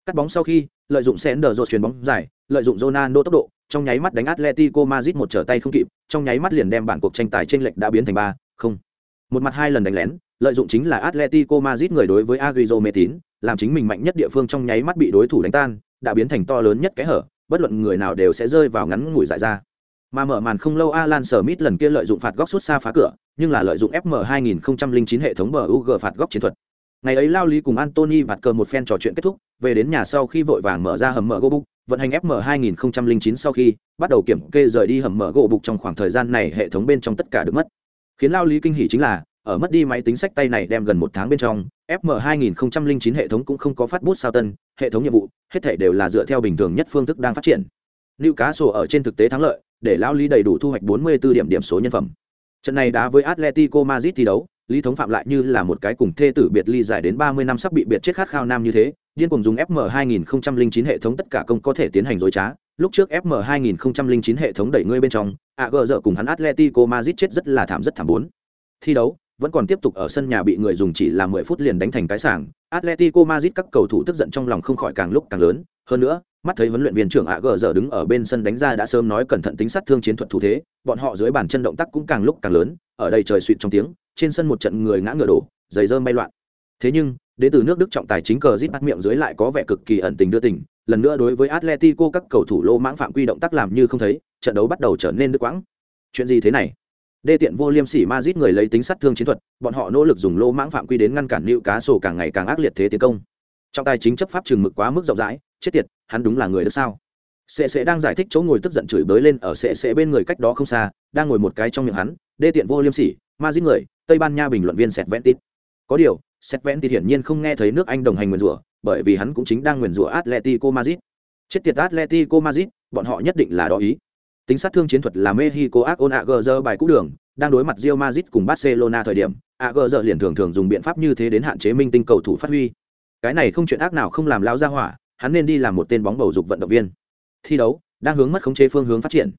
Cắt bóng sau khi, lợi dụng sẽ nở rột chuyền bóng dài, lợi dụng Ronaldo tốc độ, trong nháy mắt đánh Atletico Madrid một trở tay không kịp, trong nháy mắt liền đem bản cuộc tranh tài trên lệch đã biến thành ba, không. Một mặt hai lần đánh lén, lợi dụng chính là Atletico Madrid người đối với Agüero mê tín, làm chính mình mạnh nhất địa phương trong nháy mắt bị đối thủ đánh tan, đã biến thành to lớn nhất cái hở, bất luận người nào đều sẽ rơi vào ngắn ngủi dại ra mà mở màn không lâu Alan Smith lần kia lợi dụng phạt góc sút xa phá cửa, nhưng là lợi dụng FM 2009 hệ thống BUG phạt góc chiến thuật. Ngày ấy Lao Lý cùng Anthony vặt cờ một phen trò chuyện kết thúc, về đến nhà sau khi vội vàng mở ra hầm mở gỗ bục, vận hành FM 2009 sau khi bắt đầu kiểm kê rời đi hầm mở gỗ bục trong khoảng thời gian này hệ thống bên trong tất cả được mất. Khiến Lao Lý kinh hỉ chính là, ở mất đi máy tính sách tay này đem gần một tháng bên trong, FM 2009 hệ thống cũng không có phát bút sao tân, hệ thống nhiệm vụ, hết thể đều là dựa theo bình thường nhất phương thức đang phát triển. nữ cá sổ ở trên thực tế thắng lợi, để lao lý đầy đủ thu hoạch 44 điểm điểm số nhân phẩm. Trận này đá với atletico madrid thi đấu lý thống phạm lại như là một cái cùng thê tử biệt ly dài đến 30 năm sắp bị biệt chết khát khao nam như thế điên cùng dùng fm 2009 hệ thống tất cả công có thể tiến hành dối trá. Lúc trước fm 2009 hệ thống đẩy ngươi bên trong ạ gờ dở cùng hắn atletico madrid chết rất là thảm rất thảm bốn. Thi đấu vẫn còn tiếp tục ở sân nhà bị người dùng chỉ là 10 phút liền đánh thành cái sảng. Atletico madrid các cầu thủ tức giận trong lòng không khỏi càng lúc càng lớn. Hơn nữa, mắt thấy huấn luyện viên trưởng ạ giờ đứng ở bên sân đánh ra đã sớm nói cẩn thận tính sát thương chiến thuật thủ thế, bọn họ dưới bàn chân động tác cũng càng lúc càng lớn. Ở đây trời suỵt trong tiếng, trên sân một trận người ngã ngựa đổ, giày rơm bay loạn. Thế nhưng, đến từ nước đức trọng tài chính cờ rít bắt miệng dưới lại có vẻ cực kỳ ẩn tình đưa tình. Lần nữa đối với atletico các cầu thủ lô mãng phạm quy động tác làm như không thấy, trận đấu bắt đầu trở nên đứt quãng. Chuyện gì thế này? Đê tiện vô liêm sỉ ma giết người lấy tính sát thương chiến thuật, bọn họ nỗ lực dùng lô mãng phạm quy đến ngăn cản nữ cá sổ càng ngày càng ác liệt thế tiến công. Trọng tài chính chấp pháp trường mực quá mức rộng rãi, chết tiệt, hắn đúng là người được sao? Sệ sệ đang giải thích chỗ ngồi tức giận chửi bới lên ở sệ sệ bên người cách đó không xa, đang ngồi một cái trong miệng hắn, đê tiện vô liêm sỉ ma giết người, tây ban nha bình luận viên sẹt vẽn tít có điều sẹt vẽn tít hiển nhiên không nghe thấy nước anh đồng hành nguyền rủa, bởi vì hắn cũng chính đang nguyền rủa atletico madrid. Chết tiệt atletico madrid, bọn họ nhất định là đó ý tính sát thương chiến thuật là mexico ác ôn bài cũ đường đang đối mặt Real Madrid cùng Barcelona thời điểm, Agüero liền thường thường dùng biện pháp như thế đến hạn chế minh tinh cầu thủ phát huy. Cái này không chuyện ác nào không làm lão ra hỏa, hắn nên đi làm một tên bóng bầu dục vận động viên. Thi đấu đang hướng mất khống chế phương hướng phát triển.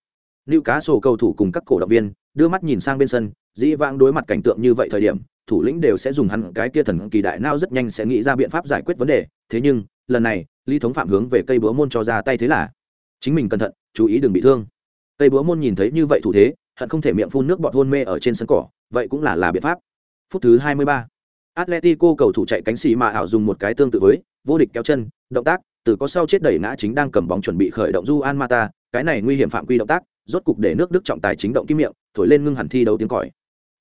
Lưu cá sổ cầu thủ cùng các cổ động viên đưa mắt nhìn sang bên sân, dĩ vãng đối mặt cảnh tượng như vậy thời điểm, thủ lĩnh đều sẽ dùng hắn cái kia thần kỳ đại não rất nhanh sẽ nghĩ ra biện pháp giải quyết vấn đề, thế nhưng, lần này, Lý thống phạm hướng về cây búa môn cho ra tay thế là, chính mình cẩn thận, chú ý đừng bị thương. Tây búa môn nhìn thấy như vậy thủ thế, hận không thể miệng phun nước bọt hôn mê ở trên sân cỏ, vậy cũng là là biện pháp. Phút thứ 23. Atletico cầu thủ chạy cánh xì mà ảo dùng một cái tương tự với vô địch kéo chân, động tác, từ có sau chết đẩy ngã chính đang cầm bóng chuẩn bị khởi động Juan Mata, cái này nguy hiểm phạm quy động tác, rốt cục để nước Đức trọng tài chính động kim miệng, thổi lên ngưng hẳn thi đấu tiếng còi.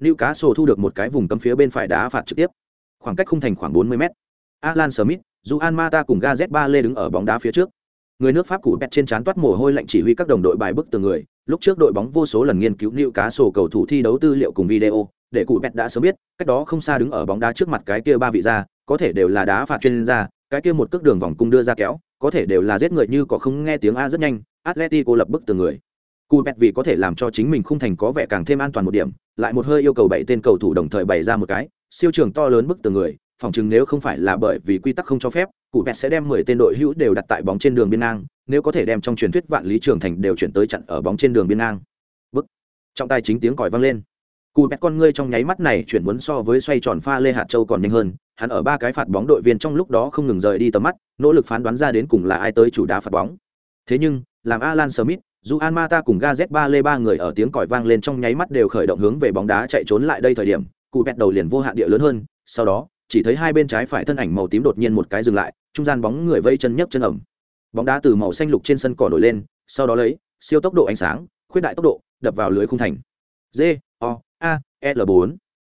Newcastle thu được một cái vùng cấm phía bên phải đá phạt trực tiếp. khoảng cách khung thành khoảng 40 mét. Alan Smith, Juan Mata cùng Gazet Ba Lê đứng ở bóng đá phía trước. Người nước Pháp cụ bẹt trên trán toát mồ hôi lạnh chỉ huy các đồng đội bài bức từ người, lúc trước đội bóng vô số lần nghiên cứu lưu cá sổ cầu thủ thi đấu tư liệu cùng video, để cụ bẹt đã sớm biết, cách đó không xa đứng ở bóng đá trước mặt cái kia ba vị ra, có thể đều là đá phạt chuyên gia, cái kia một cước đường vòng cung đưa ra kéo, có thể đều là giết người như có không nghe tiếng a rất nhanh, Atletico lập bức từ người. Cụ bẹt vì có thể làm cho chính mình khung thành có vẻ càng thêm an toàn một điểm, lại một hơi yêu cầu bảy tên cầu thủ đồng thời bày ra một cái, siêu trường to lớn bức từ người, phòng chừng nếu không phải là bởi vì quy tắc không cho phép, cụ bẹt sẽ đem mười tên đội hữu đều đặt tại bóng trên đường biên ngang, nếu có thể đem trong truyền thuyết vạn lý trường thành đều chuyển tới chặn ở bóng trên đường biên ngang. Bức. Trọng tài chính tiếng còi vang lên. Cụ bẹt con ngươi trong nháy mắt này chuyển muốn so với xoay tròn pha lê hạt châu còn nhanh hơn, hắn ở ba cái phạt bóng đội viên trong lúc đó không ngừng rời đi tầm mắt, nỗ lực phán đoán ra đến cùng là ai tới chủ đá phạt bóng. Thế nhưng, làm Alan Smith, Juan Mata cùng Gazet ba lê ba người ở tiếng còi vang lên trong nháy mắt đều khởi động hướng về bóng đá chạy trốn lại đây thời điểm, cụ bẹt đầu liền vô hạn địa lớn hơn, sau đó, chỉ thấy hai bên trái phải thân ảnh màu tím đột nhiên một cái dừng lại, trung gian bóng người vây chân nhấc chân ẩm. Bóng đá từ màu xanh lục trên sân cỏ nổi lên, sau đó lấy siêu tốc độ ánh sáng, khuyết đại tốc độ, đập vào lưới khung thành. d O, A, L 4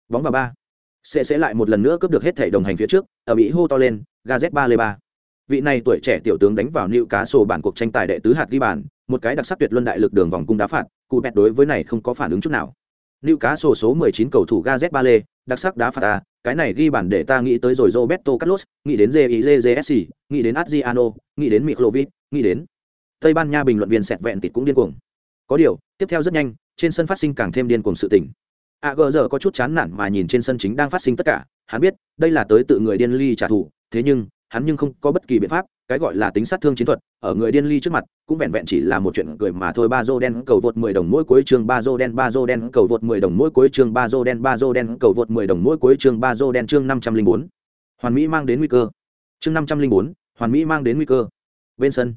Bóng vào ba Sẽ sẽ lại một lần nữa cướp được hết thể đồng hành phía trước, ở Mỹ hô to lên, Gazet ba lê ba vị này tuổi trẻ tiểu tướng đánh vào nịu cá sổ bản cuộc tranh tài đệ tứ hạt ghi bàn một cái đặc sắc tuyệt luân đại lực đường vòng cung đá phạt cụ bẹt đối với này không có phản ứng chút nào Lưu cá sổ số 19 cầu thủ gaz Bale, đặc sắc đá phạt ta cái này ghi bản để ta nghĩ tới rồi roberto carlos nghĩ đến JIJJSC, nghĩ đến adriano nghĩ đến miklovic nghĩ đến tây ban nha bình luận viên sẹt vẹn tịt cũng điên cuồng. Có điều tiếp theo rất nhanh trên sân phát sinh càng thêm điên cuồng sự tình. Agg giờ có chút chán nản mà nhìn trên sân chính đang phát sinh tất cả hắn biết đây là tới tự người điên ly trả thù thế nhưng hắn nhưng không có bất kỳ biện pháp cái gọi là tính sát thương chiến thuật ở người điên ly trước mặt cũng vẹn vẹn chỉ là một chuyện cười mà thôi. Ba dô đen cầu vượt 10 đồng mỗi cuối chương ba dô đen ba dô đen cầu vượt 10 đồng mỗi cuối chương ba dô đen ba dô đen cầu vượt 10 đồng mỗi cuối chương ba dô đen chương 504. hoàn mỹ mang đến nguy cơ. Chương 504, hoàn mỹ mang đến nguy cơ. Bên sân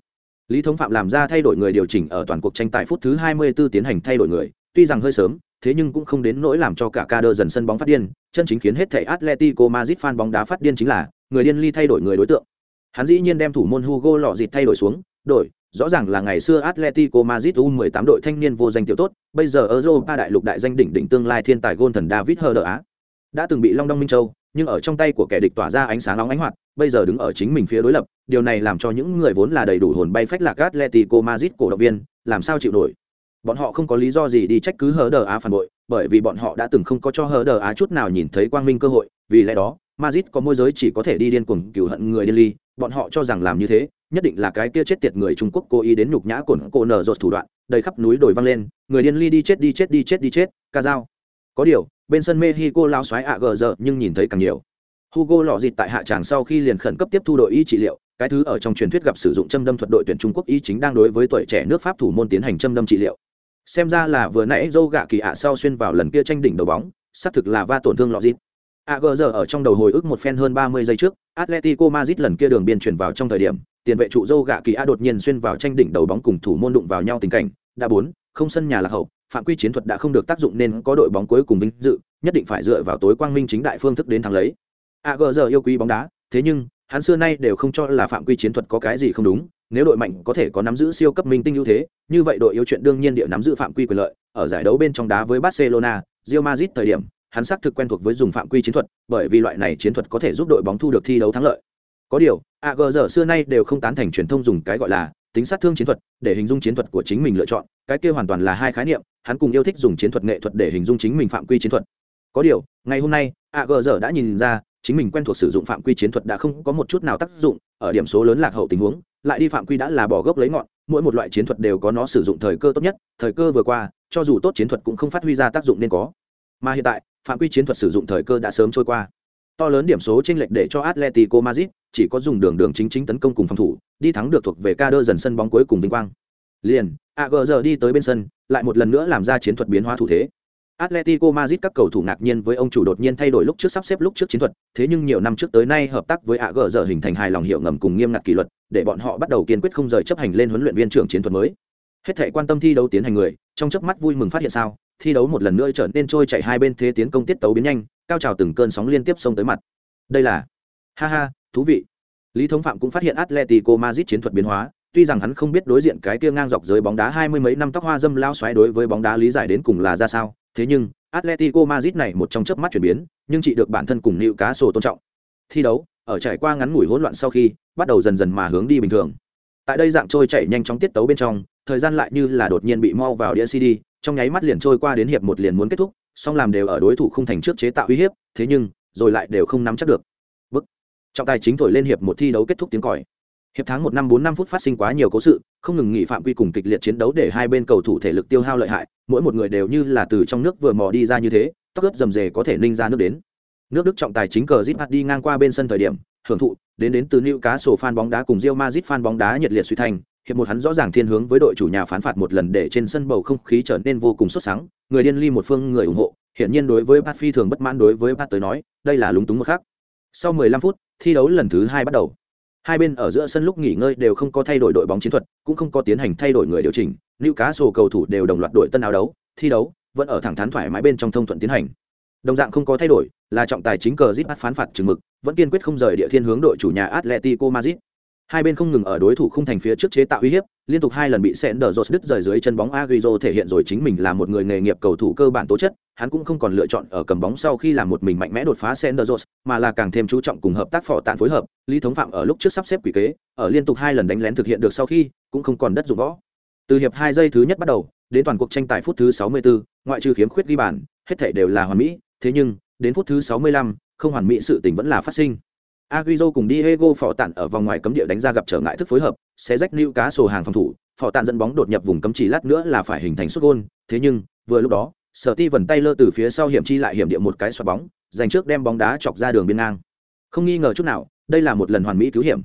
lý thống phạm làm ra thay đổi người điều chỉnh ở toàn cuộc tranh tài phút thứ 24 tiến hành thay đổi người. Tuy rằng hơi sớm thế nhưng cũng không đến nỗi làm cho cả ca đơ dần sân bóng phát điên. Chân chính khiến hết thảy Atletico Madrid fan bóng đá phát điên chính là người điên ly thay đổi người đối tượng hắn dĩ nhiên đem thủ môn hugo lọ dịt thay đổi xuống, đổi, rõ ràng là ngày xưa atletico madrid u 18 đội thanh niên vô danh tiểu tốt, bây giờ ở europa đại lục đại danh đỉnh đỉnh tương lai thiên tài gôn thần david hờ á đã từng bị long Đông minh châu, nhưng ở trong tay của kẻ địch tỏa ra ánh sáng nóng ánh hoạt, bây giờ đứng ở chính mình phía đối lập, điều này làm cho những người vốn là đầy đủ hồn bay phách lạc atletico madrid cổ động viên, làm sao chịu nổi. Bọn họ không có lý do gì đi trách cứ hờ đờ á phản bội, bởi vì bọn họ đã từng không có cho hờ đờ á chút nào nhìn thấy quang minh cơ hội, vì lẽ đó Madrid có môi giới chỉ có thể đi điên cuồng cừu hận người điên ly, bọn họ cho rằng làm như thế, nhất định là cái kia chết tiệt người Trung Quốc cố ý đến nhục nhã cổn cổ nở rột thủ đoạn, đầy khắp núi đồi vang lên, người điên ly đi chết đi chết đi chết đi chết, ca dao. Có điều, bên sân Mexico lao xoáy ạ gờ giờ nhưng nhìn thấy càng nhiều. Hugo lọ dịt tại hạ tràng sau khi liền khẩn cấp tiếp thu đội y trị liệu, cái thứ ở trong truyền thuyết gặp sử dụng châm đâm thuật đội tuyển Trung Quốc y chính đang đối với tuổi trẻ nước Pháp thủ môn tiến hành châm đâm trị liệu. Xem ra là vừa nãy dâu gạ kỳ ạ sau xuyên vào lần kia tranh đỉnh đầu bóng, xác thực là va tổn thương lọ dịt. AGR ở trong đầu hồi ức một phen hơn 30 giây trước, Atletico Madrid lần kia đường biên chuyển vào trong thời điểm, tiền vệ trụ dâu gạ kỳ a đột nhiên xuyên vào tranh đỉnh đầu bóng cùng thủ môn đụng vào nhau tình cảnh, đã bốn, không sân nhà là hậu, phạm quy chiến thuật đã không được tác dụng nên có đội bóng cuối cùng vinh dự, nhất định phải dựa vào tối quang minh chính đại phương thức đến thắng lấy. AGR yêu quý bóng đá, thế nhưng, hắn xưa nay đều không cho là phạm quy chiến thuật có cái gì không đúng, nếu đội mạnh có thể có nắm giữ siêu cấp minh tinh ưu thế, như vậy đội yếu chuyện đương nhiên địa nắm giữ phạm quy quyền lợi, ở giải đấu bên trong đá với Barcelona, Real Madrid thời điểm, hắn xác thực quen thuộc với dùng phạm quy chiến thuật, bởi vì loại này chiến thuật có thể giúp đội bóng thu được thi đấu thắng lợi. Có điều, AG giờ xưa nay đều không tán thành truyền thông dùng cái gọi là tính sát thương chiến thuật để hình dung chiến thuật của chính mình lựa chọn, cái kia hoàn toàn là hai khái niệm, hắn cùng yêu thích dùng chiến thuật nghệ thuật để hình dung chính mình phạm quy chiến thuật. Có điều, ngày hôm nay, AG giờ đã nhìn ra, chính mình quen thuộc sử dụng phạm quy chiến thuật đã không có một chút nào tác dụng, ở điểm số lớn lạc hậu tình huống, lại đi phạm quy đã là bỏ gốc lấy ngọn, mỗi một loại chiến thuật đều có nó sử dụng thời cơ tốt nhất, thời cơ vừa qua, cho dù tốt chiến thuật cũng không phát huy ra tác dụng nên có. Mà hiện tại, phạm quy chiến thuật sử dụng thời cơ đã sớm trôi qua. To lớn điểm số chênh lệch để cho Atletico Madrid chỉ có dùng đường đường chính chính tấn công cùng phòng thủ, đi thắng được thuộc về ca đơ dần sân bóng cuối cùng vinh quang. Liền, Agüero đi tới bên sân, lại một lần nữa làm ra chiến thuật biến hóa thủ thế. Atletico Madrid các cầu thủ ngạc nhiên với ông chủ đột nhiên thay đổi lúc trước sắp xếp lúc trước chiến thuật, thế nhưng nhiều năm trước tới nay hợp tác với Agüero hình thành hài lòng hiệu ngầm cùng nghiêm ngặt kỷ luật, để bọn họ bắt đầu kiên quyết không rời chấp hành lên huấn luyện viên trưởng chiến thuật mới. Hết thảy quan tâm thi đấu tiến hành người, trong chớp mắt vui mừng phát hiện sao, thi đấu một lần nữa trở nên trôi chạy hai bên thế tiến công tiết tấu biến nhanh, cao trào từng cơn sóng liên tiếp xông tới mặt. Đây là, ha ha, thú vị. Lý thống phạm cũng phát hiện atletico madrid chiến thuật biến hóa, tuy rằng hắn không biết đối diện cái kia ngang dọc dưới bóng đá hai mươi mấy năm tóc hoa dâm lao xoáy đối với bóng đá lý giải đến cùng là ra sao, thế nhưng, atletico madrid này một trong chớp mắt chuyển biến, nhưng chị được bản thân cùng nịu cá sổ tôn trọng. Thi đấu, ở trải qua ngắn ngủi hỗn loạn sau khi, bắt đầu dần dần mà hướng đi bình thường tại đây dạng trôi chảy nhanh chóng tiết tấu bên trong, thời gian lại như là đột nhiên bị mau vào đĩa cd, trong nháy mắt liền trôi qua đến hiệp một liền muốn kết thúc, song làm đều ở đối thủ không thành trước chế tạo uy hiếp, thế nhưng, rồi lại đều không nắm chắc được. Bức trọng tài chính thổi lên hiệp một thi đấu kết thúc tiếng còi. Hiệp tháng một năm bốn năm phút phát sinh quá nhiều cố sự, không ngừng nghỉ phạm quy cùng kịch liệt chiến đấu để hai bên cầu thủ thể lực tiêu hao lợi hại, mỗi một người đều như là từ trong nước vừa mò đi ra như thế, tóc ướp rầm rề có thể ninh ra nước đến. Nước đức trọng tài chính cờ zip đi ngang qua bên sân thời điểm hưởng thụ, đến đến từ nữ cá sổ fan bóng đá cùng Real Madrid fan bóng đá nhiệt liệt suy thành, hiệp một hắn rõ ràng thiên hướng với đội chủ nhà phán phạt một lần để trên sân bầu không khí trở nên vô cùng sốt sắng, người điên ly một phương người ủng hộ, hiển nhiên đối với Pat phi thường bất mãn đối với Pat tới nói, đây là lúng túng một khác. Sau 15 phút, thi đấu lần thứ hai bắt đầu. Hai bên ở giữa sân lúc nghỉ ngơi đều không có thay đổi đội bóng chiến thuật, cũng không có tiến hành thay đổi người điều chỉnh nữ cá sổ cầu thủ đều đồng loạt đội tân áo đấu, thi đấu, vẫn ở thẳng thắn thoải mái bên trong thông thuận tiến hành. Đồng dạng không có thay đổi, là trọng tài chính cờ zip phán phạt chừng mực vẫn kiên quyết không rời địa thiên hướng đội chủ nhà atletico madrid. Hai bên không ngừng ở đối thủ không thành phía trước chế tạo uy hiếp liên tục hai lần bị Sender đờ đứt rời dưới chân bóng Agüero thể hiện rồi chính mình là một người nghề nghiệp cầu thủ cơ bản tố chất hắn cũng không còn lựa chọn ở cầm bóng sau khi làm một mình mạnh mẽ đột phá Sender đờ mà là càng thêm chú trọng cùng hợp tác phò tạn phối hợp lý thống phạm ở lúc trước sắp xếp quỷ kế ở liên tục hai lần đánh lén thực hiện được sau khi cũng không còn đất dụng võ. Từ hiệp hai giây thứ nhất bắt đầu đến toàn cuộc tranh tài phút thứ 64, ngoại trừ khiếm khuyết ghi bàn hết thảy đều là hoàn mỹ thế nhưng đến phút thứ 65, không hoàn mỹ sự tình vẫn là phát sinh Agüero cùng Diego phò tản ở vòng ngoài cấm địa đánh ra gặp trở ngại thức phối hợp, sẽ rách lưu cá sổ hàng phòng thủ, phò tản dẫn bóng đột nhập vùng cấm chỉ lát nữa là phải hình thành sút gôn, thế nhưng, vừa lúc đó, Sở Ti vần tay lơ từ phía sau hiểm chi lại hiểm địa một cái xoạc bóng, giành trước đem bóng đá chọc ra đường biên ngang. Không nghi ngờ chút nào, đây là một lần hoàn mỹ cứu hiểm.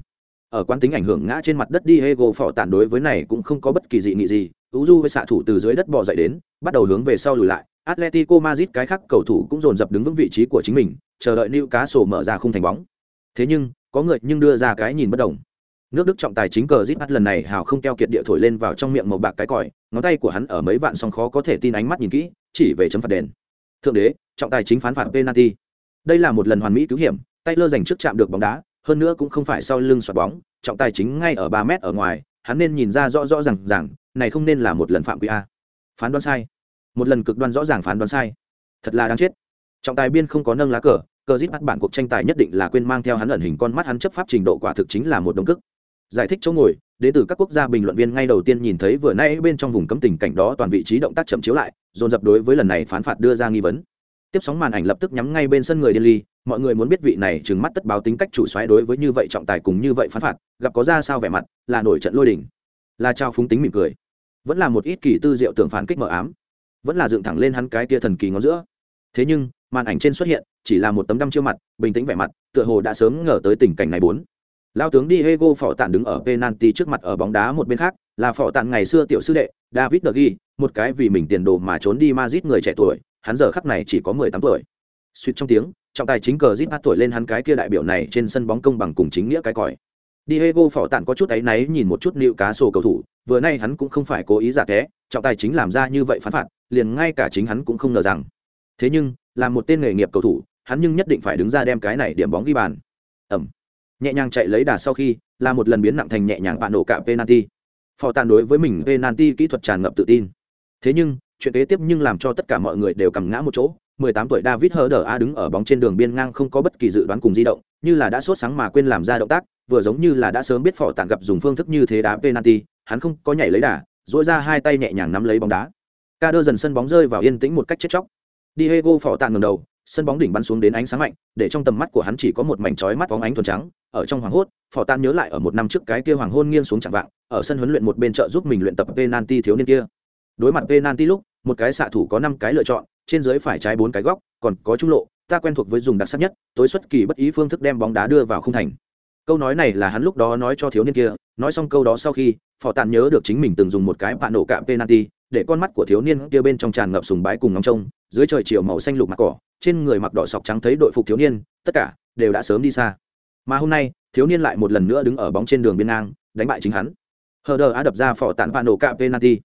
Ở quán tính ảnh hưởng ngã trên mặt đất Diego phò tản đối với này cũng không có bất kỳ dị nghị gì, Uju với xạ thủ từ dưới đất bò dậy đến, bắt đầu hướng về sau lùi lại, Atletico Madrid cái khác cầu thủ cũng dồn dập đứng vững vị trí của chính mình, chờ đợi Newcastle mở ra khung thành bóng. Thế nhưng, có người nhưng đưa ra cái nhìn bất đồng. Nước Đức trọng tài chính cờ Zip lần này hào không keo kiệt địa thổi lên vào trong miệng màu bạc cái còi, ngón tay của hắn ở mấy vạn song khó có thể tin ánh mắt nhìn kỹ, chỉ về chấm phạt đền. Thượng đế, trọng tài chính phán phạt penalty. Đây là một lần hoàn mỹ cứu hiểm, tay lơ giành trước chạm được bóng đá, hơn nữa cũng không phải sau lưng xoạt bóng, trọng tài chính ngay ở 3 mét ở ngoài, hắn nên nhìn ra rõ rõ ràng ràng, này không nên là một lần phạm quy a. Phán đoán sai một lần cực đoan rõ ràng phán đoán sai. Thật là đáng chết. Trọng tài biên không có nâng lá cờ cờ giết bắt bản cuộc tranh tài nhất định là quên mang theo hắn ẩn hình con mắt hắn chấp pháp trình độ quả thực chính là một đồng cức giải thích chỗ ngồi, đến từ các quốc gia bình luận viên ngay đầu tiên nhìn thấy vừa nay bên trong vùng cấm tình cảnh đó toàn vị trí động tác chậm chiếu lại, dồn dập đối với lần này phán phạt đưa ra nghi vấn. Tiếp sóng màn ảnh lập tức nhắm ngay bên sân người điên ly, mọi người muốn biết vị này trừng mắt tất báo tính cách chủ xoáy đối với như vậy trọng tài cùng như vậy phán phạt, gặp có ra sao vẻ mặt, là nổi trận lôi đỉnh là trao phúng tính mỉm cười. Vẫn là một ít kỳ tư diệu tưởng phán kích mờ ám vẫn là dựng thẳng lên hắn cái tia thần kỳ ngón giữa. Thế nhưng màn ảnh trên xuất hiện chỉ là một tấm đăm chiêu mặt bình tĩnh vẻ mặt tựa hồ đã sớm ngờ tới tình cảnh này bốn. Lao tướng diego phỏ tản đứng ở penalty trước mặt ở bóng đá một bên khác là phỏ tản ngày xưa tiểu sư đệ david de ghi một cái vì mình tiền đồ mà trốn đi mazit người trẻ tuổi hắn giờ khắc này chỉ có mười tám tuổi. Suýt trong tiếng trọng tài chính cờ zip bắt tuổi lên hắn cái kia đại biểu này trên sân bóng công bằng cùng chính nghĩa cái còi. Diego phỏ tản có chút áy náy nhìn một chút nịu cá sổ cầu thủ, vừa nay hắn cũng không phải cố ý giả té, trọng tài chính làm ra như vậy phán phạt, liền ngay cả chính hắn cũng không ngờ rằng. Thế nhưng, làm một tên nghề nghiệp cầu thủ, hắn nhưng nhất định phải đứng ra đem cái này điểm bóng ghi bàn. Ẩm. Nhẹ nhàng chạy lấy đà sau khi, là một lần biến nặng thành nhẹ nhàng bạn nổ cả penalty. Phò tàn đối với mình penalty kỹ thuật tràn ngập tự tin. Thế nhưng, chuyện kế tiếp nhưng làm cho tất cả mọi người đều cầm ngã một chỗ. 18 tuổi David Herder A đứng ở bóng trên đường biên ngang không có bất kỳ dự đoán cùng di động, như là đã sốt sáng mà quên làm ra động tác, vừa giống như là đã sớm biết phò tàn gặp dùng phương thức như thế đá penalty, hắn không có nhảy lấy đà, duỗi ra hai tay nhẹ nhàng nắm lấy bóng đá. Ca đơ dần sân bóng rơi vào yên tĩnh một cách chết chóc. Diego phỏ tàn ngầm đầu, sân bóng đỉnh bắn xuống đến ánh sáng mạnh, để trong tầm mắt của hắn chỉ có một mảnh chói mắt bóng ánh thuần trắng. Ở trong hoàng hốt, phỏ tàn nhớ lại ở một năm trước cái kia hoàng hôn nghiêng xuống chẳng vạng, ở sân huấn luyện một bên trợ giúp mình luyện tập penalty thiếu niên kia. Đối mặt penalty lúc, một cái xạ thủ có năm cái lựa chọn, trên dưới phải trái bốn cái góc, còn có trung lộ, ta quen thuộc với dùng đặc sắc nhất, tối xuất kỳ bất ý phương thức đem bóng đá đưa vào khung thành. Câu nói này là hắn lúc đó nói cho thiếu niên kia, nói xong câu đó sau khi, phò tàn nhớ được chính mình từng dùng một cái bạn nổ cạm penalty, để con mắt của thiếu niên kia bên trong tràn ngập sùng bái cùng ngóng trông dưới trời chiều màu xanh lục mặt cỏ trên người mặc đỏ sọc trắng thấy đội phục thiếu niên tất cả đều đã sớm đi xa. Mà hôm nay thiếu niên lại một lần nữa đứng ở bóng trên đường biên ngang đánh bại chính hắn. Hờ đờ á đập ra phỏ tản vạn nổ cạ penalty.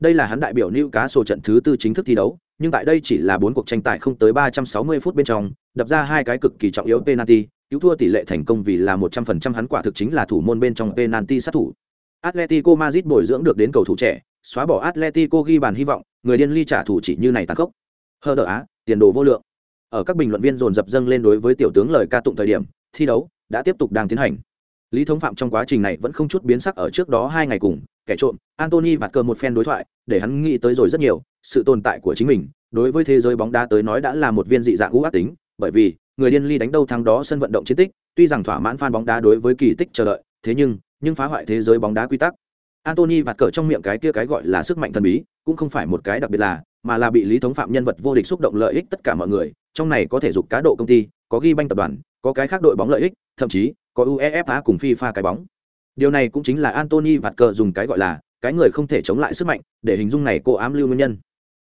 Đây là hắn đại biểu nữ cá sổ trận thứ tư chính thức thi đấu nhưng tại đây chỉ là bốn cuộc tranh tài không tới ba trăm sáu mươi phút bên trong đập ra hai cái cực kỳ trọng yếu penalty cứu thua tỷ lệ thành công vì là một trăm phần trăm hắn quả thực chính là thủ môn bên trong penalty sát thủ. Atletico Madrid bồi dưỡng được đến cầu thủ trẻ, xóa bỏ Atletico ghi bàn hy vọng, người điên ly trả thù chỉ như này tàn khốc. Hơ đỡ á, tiền đồ vô lượng. ở các bình luận viên dồn dập dâng lên đối với tiểu tướng lời ca tụng thời điểm thi đấu đã tiếp tục đang tiến hành lý thống phạm trong quá trình này vẫn không chút biến sắc ở trước đó hai ngày cùng kẻ trộm antony vặt cờ một phen đối thoại để hắn nghĩ tới rồi rất nhiều sự tồn tại của chính mình đối với thế giới bóng đá tới nói đã là một viên dị dạng ngũ ác tính bởi vì người điên ly đánh đâu thắng đó sân vận động chiến tích tuy rằng thỏa mãn fan bóng đá đối với kỳ tích chờ đợi thế nhưng nhưng phá hoại thế giới bóng đá quy tắc Anthony vạt cờ trong miệng cái kia cái gọi là sức mạnh thần bí, cũng không phải một cái đặc biệt là, mà là bị lý thống phạm nhân vật vô địch xúc động lợi ích tất cả mọi người, trong này có thể dục cá độ công ty, có ghi banh tập đoàn, có cái khác đội bóng lợi ích, thậm chí có UEFA cùng FIFA cái bóng. Điều này cũng chính là Anthony vạt cờ dùng cái gọi là cái người không thể chống lại sức mạnh, để hình dung này cô ám lưu nguyên nhân.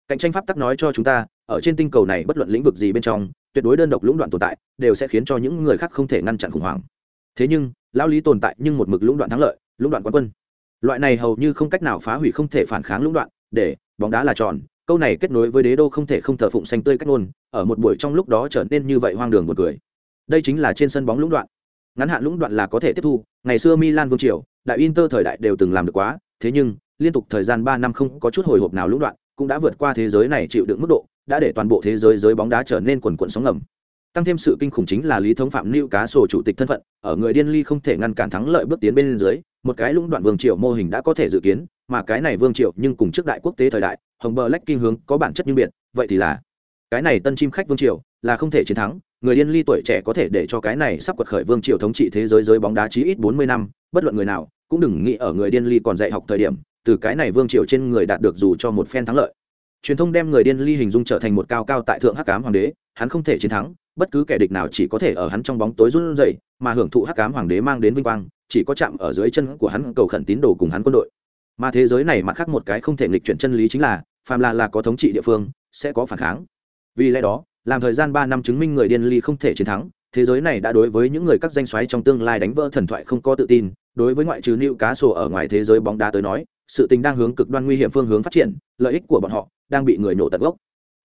Cạnh tranh pháp tắc nói cho chúng ta, ở trên tinh cầu này bất luận lĩnh vực gì bên trong, tuyệt đối đơn độc lũng đoạn tồn tại, đều sẽ khiến cho những người khác không thể ngăn chặn khủng hoảng. Thế nhưng, lão lý tồn tại nhưng một mực lũng đoạn thắng lợi, lũng đoạn quán quân loại này hầu như không cách nào phá hủy không thể phản kháng lũng đoạn, để bóng đá là tròn. Câu này kết nối với đế đô không thể không thờ phụng xanh tươi cách ngôn, ở một buổi trong lúc đó trở nên như vậy hoang đường một cười. Đây chính là trên sân bóng lũng đoạn. Ngắn hạn lũng đoạn là có thể tiếp thu. Ngày xưa milan vương triều, đại inter thời đại đều từng làm được quá. Thế nhưng, liên tục thời gian ba năm không có chút hồi hộp nào lũng đoạn, cũng đã vượt qua thế giới này chịu đựng mức độ, đã để toàn bộ thế giới giới bóng đá trở nên quần quần sóng ngầm. Tăng thêm sự kinh khủng chính là lý thống phạm lưu cá sổ chủ tịch thân phận, ở người điên ly không thể ngăn cản thắng lợi bước tiến bên dưới một cái lũng đoạn vương triều mô hình đã có thể dự kiến, mà cái này vương triều nhưng cùng trước đại quốc tế thời đại, hồng bờ lách kinh hướng có bản chất như biệt, vậy thì là, cái này tân chim khách vương triều là không thể chiến thắng, người điên ly tuổi trẻ có thể để cho cái này sắp quật khởi vương triều thống trị thế giới giới bóng đá chí ít bốn mươi năm, bất luận người nào cũng đừng nghĩ ở người điên ly còn dạy học thời điểm, từ cái này vương triều trên người đạt được dù cho một phen thắng lợi. Truyền thông đem người điên ly hình dung trở thành một cao cao tại thượng hắc cám hoàng đế, hắn không thể chiến thắng, bất cứ kẻ địch nào chỉ có thể ở hắn trong bóng tối run rẩy, mà hưởng thụ hắc cám hoàng đế mang đến vinh quang chỉ có chạm ở dưới chân của hắn cầu khẩn tín đồ cùng hắn quân đội. Mà thế giới này mặt khác một cái không thể nghịch chuyển chân lý chính là, phàm là là có thống trị địa phương, sẽ có phản kháng. Vì lẽ đó, làm thời gian ba năm chứng minh người điên ly không thể chiến thắng, thế giới này đã đối với những người các danh xoáy trong tương lai đánh vỡ thần thoại không có tự tin, đối với ngoại trừ nữ cá sổ ở ngoài thế giới bóng đá tới nói, sự tình đang hướng cực đoan nguy hiểm phương hướng phát triển, lợi ích của bọn họ đang bị người nổ tận gốc.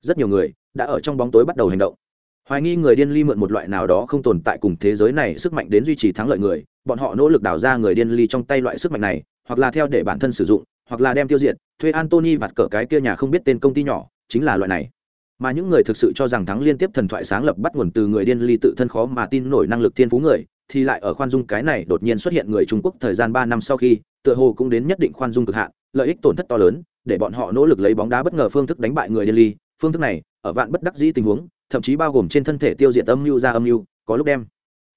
Rất nhiều người đã ở trong bóng tối bắt đầu hành động hoài nghi người điên ly mượn một loại nào đó không tồn tại cùng thế giới này sức mạnh đến duy trì thắng lợi người, bọn họ nỗ lực đào ra người điên ly trong tay loại sức mạnh này, hoặc là theo để bản thân sử dụng, hoặc là đem tiêu diệt, thuê antony vặt cỡ cái kia nhà không biết tên công ty nhỏ, chính là loại này. Mà những người thực sự cho rằng thắng liên tiếp thần thoại sáng lập bắt nguồn từ người điên ly tự thân khó mà tin nổi năng lực thiên phú người, thì lại ở khoan dung cái này đột nhiên xuất hiện người trung quốc thời gian ba năm sau khi, tựa hồ cũng đến nhất định khoan dung cực hạn, lợi ích tổn thất to lớn, để bọn họ nỗ lực lấy bóng đá bất ngờ phương thức đánh bại người điên ly. Phương thức này ở vạn bất đắc dĩ tình huống, thậm chí bao gồm trên thân thể tiêu diệt âm mưu ra âm mưu, có lúc đem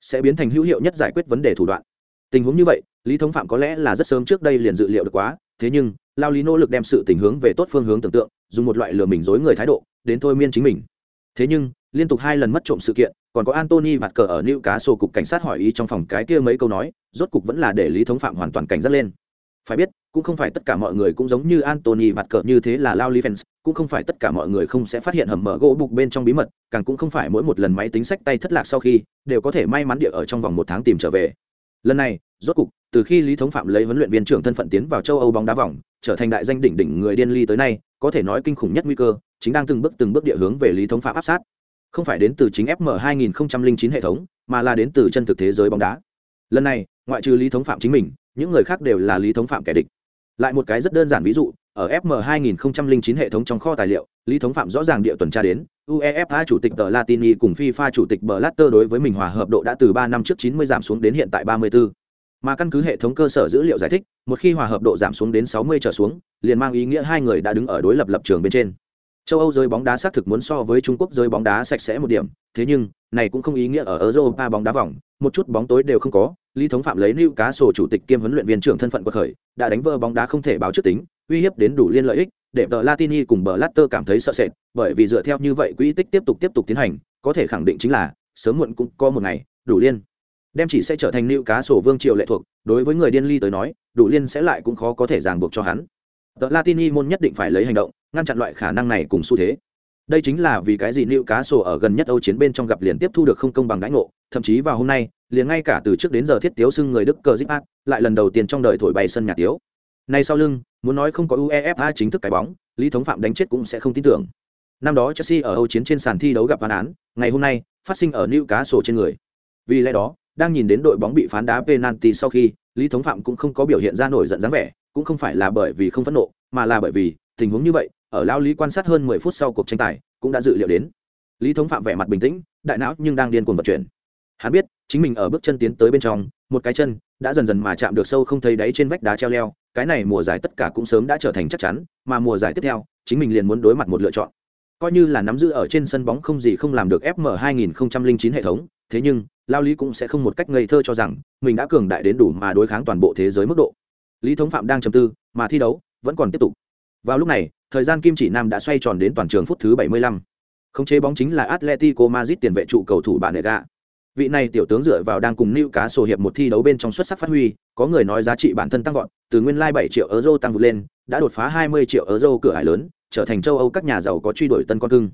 sẽ biến thành hữu hiệu nhất giải quyết vấn đề thủ đoạn. Tình huống như vậy, lý thống phạm có lẽ là rất sớm trước đây liền dự liệu được quá, thế nhưng, lao lý nỗ lực đem sự tình hướng về tốt phương hướng tưởng tượng, dùng một loại lừa mình dối người thái độ, đến thôi miên chính mình. Thế nhưng, liên tục hai lần mất trộm sự kiện, còn có antony vặt cờ ở nữ cá sổ cục cảnh sát hỏi ý trong phòng cái kia mấy câu nói, rốt cục vẫn là để lý thống phạm hoàn toàn cảnh giác lên. Phải biết, cũng không phải tất cả mọi người cũng giống như Anthony vặt cờ như thế là lao Lý fans cũng không phải tất cả mọi người không sẽ phát hiện hầm mở gỗ bục bên trong bí mật, càng cũng không phải mỗi một lần máy tính sách tay thất lạc sau khi, đều có thể may mắn địa ở trong vòng một tháng tìm trở về. Lần này, rốt cục, từ khi lý thống phạm lấy huấn luyện viên trưởng thân phận tiến vào châu âu bóng đá vòng, trở thành đại danh đỉnh đỉnh người điên ly tới nay, có thể nói kinh khủng nhất nguy cơ, chính đang từng bước từng bước địa hướng về lý thống phạm áp sát. Không phải đến từ chính fm 2009 hệ thống, mà là đến từ chân thực thế giới bóng đá. Lần này, ngoại trừ lý thống phạm chính mình, những người khác đều là lý thống phạm kẻ địch. Lại một cái rất đơn giản ví dụ ở fm 2009 hệ thống trong kho tài liệu, lý thống phạm rõ ràng địa tuần tra đến, uefa chủ tịch tờ latini cùng fifa chủ tịch blatter đối với mình hòa hợp độ đã từ ba năm trước 90 giảm xuống đến hiện tại 34. mà căn cứ hệ thống cơ sở dữ liệu giải thích, một khi hòa hợp độ giảm xuống đến 60 trở xuống, liền mang ý nghĩa hai người đã đứng ở đối lập lập trường bên trên châu âu giới bóng đá xác thực muốn so với trung quốc giới bóng đá sạch sẽ một điểm, thế nhưng, này cũng không ý nghĩa ở europa bóng đá vòng, một chút bóng tối đều không có lý thống phạm lấy lưu cá sổ chủ tịch kiêm huấn luyện viên trưởng thân phận của khởi, đã đánh vỡ bóng đá không thể báo trước tính uy hiếp đến đủ liên lợi ích, để tờ latini cùng bờ latter cảm thấy sợ sệt, bởi vì dựa theo như vậy quỹ tích tiếp tục tiếp tục tiến hành, có thể khẳng định chính là, sớm muộn cũng có một ngày, đủ liên. Đem chỉ sẽ trở thành nữ cá sổ vương triều lệ thuộc, đối với người điên ly tới nói, đủ liên sẽ lại cũng khó có thể ràng buộc cho hắn. Tờ latini môn nhất định phải lấy hành động, ngăn chặn loại khả năng này cùng xu thế. Đây chính là vì cái gì nữ cá sổ ở gần nhất âu chiến bên trong gặp liền tiếp thu được không công bằng đãi ngộ, thậm chí vào hôm nay, liền ngay cả từ trước đến giờ thiết tiếu xưng người đức cờ zip lại lần đầu tiên trong đời thổi bay sân nhà tiếu nay sau lưng, muốn nói không có uefa chính thức cái bóng, lý thống phạm đánh chết cũng sẽ không tin tưởng. Năm đó chelsea ở âu chiến trên sàn thi đấu gặp phán án, ngày hôm nay, phát sinh ở new cá sổ trên người. Vì lẽ đó, đang nhìn đến đội bóng bị phán đá penalty sau khi, lý thống phạm cũng không có biểu hiện ra nổi giận dáng vẻ, cũng không phải là bởi vì không phẫn nộ, mà là bởi vì, tình huống như vậy, ở lao lý quan sát hơn mười phút sau cuộc tranh tài, cũng đã dự liệu đến. Lý thống phạm vẻ mặt bình tĩnh, đại não nhưng đang điên cuồng vận chuyển. Hắn biết, chính mình ở bước chân tiến tới bên trong, một cái chân, đã dần dần mà chạm được sâu không thấy đáy trên vách đá treo leo cái này mùa giải tất cả cũng sớm đã trở thành chắc chắn, mà mùa giải tiếp theo, chính mình liền muốn đối mặt một lựa chọn. Coi như là nắm giữ ở trên sân bóng không gì không làm được fm 2009 hệ thống, thế nhưng, lao lý cũng sẽ không một cách ngây thơ cho rằng, mình đã cường đại đến đủ mà đối kháng toàn bộ thế giới mức độ. Lý thống phạm đang trầm tư, mà thi đấu vẫn còn tiếp tục. Vào lúc này, thời gian kim chỉ nam đã xoay tròn đến toàn trường phút thứ 75. khống chế bóng chính là atletico madrid tiền vệ trụ cầu thủ bạn vị này tiểu tướng dựa vào đang cùng New cá sổ hiệp một thi đấu bên trong xuất sắc phát huy, có người nói giá trị bản thân tăng vọt, từ nguyên lai like 7 triệu euro tăng vượt lên, đã đột phá 20 triệu euro cửa ải lớn, trở thành châu Âu các nhà giàu có truy đuổi tân con cưng.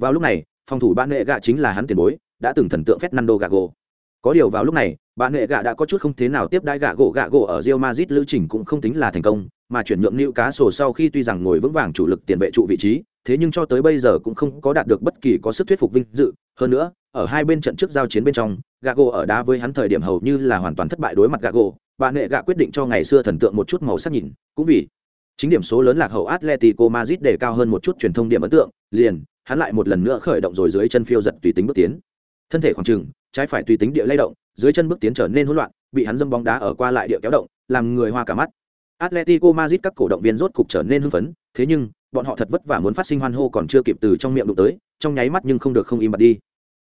Vào lúc này, phòng thủ bạn nghệ gạ chính là hắn tiền bối, đã từng thần tượng Fernando Gago. Có điều vào lúc này, bạn nghệ gạ đã có chút không thế nào tiếp đãi gạ gỗ gạ gỗ ở Real Madrid lưu trình cũng không tính là thành công, mà chuyển nhượng New cá sổ sau khi tuy rằng ngồi vững vàng chủ lực tiền vệ trụ vị trí, thế nhưng cho tới bây giờ cũng không có đạt được bất kỳ có sức thuyết phục vinh dự, hơn nữa, ở hai bên trận trước giao chiến bên trong, Gago ở đá với hắn thời điểm hầu như là hoàn toàn thất bại đối mặt Gago, bạn nghệ gạ quyết định cho ngày xưa thần tượng một chút màu sắc nhìn, cũng vì chính điểm số lớn lạc hậu Atletico Madrid để cao hơn một chút truyền thông điểm ấn tượng, liền, hắn lại một lần nữa khởi động rồi dưới chân phiêu giật tùy tính bước tiến. Thân thể khoảng trừng, trái phải tùy tính địa lay động, dưới chân bước tiến trở nên hỗn loạn, bị hắn dâm bóng đá ở qua lại địa kéo động, làm người hoa cả mắt. Atletico Madrid các cổ động viên rốt cục trở nên hưng phấn, thế nhưng, bọn họ thật vất vả muốn phát sinh hoan hô còn chưa kịp từ trong miệng đụng tới, trong nháy mắt nhưng không được không im bặt đi.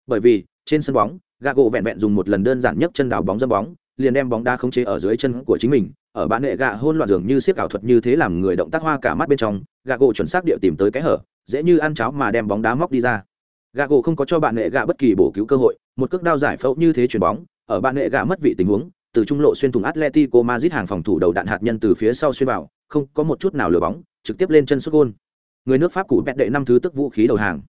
Bởi vì, trên sân bóng, Gago vẹn vẹn dùng một lần đơn giản nhất chân đào bóng dâm bóng, liền đem bóng đá khống chế ở dưới chân của chính mình, ở bán nệ gạ hôn loạn dường như siết ảo thuật như thế làm người động tác hoa cả mắt bên trong, Gago chuẩn xác địa tìm tới cái hở, dễ như ăn cháo mà đem bóng đá móc đi ra. Gago không có cho bạn nệ gạ bất kỳ bổ cứu cơ hội, một cước đao giải phẫu như thế chuyển bóng, ở bạn nệ gạ mất vị tình huống, từ trung lộ xuyên thủng Atletico Madrid hàng phòng thủ đầu đạn hạt nhân từ phía sau xuyên vào, không có một chút nào lừa bóng, trực tiếp lên chân sút gôn. Người nước Pháp cũ bẹt đệ năm thứ tức vũ khí đầu hàng.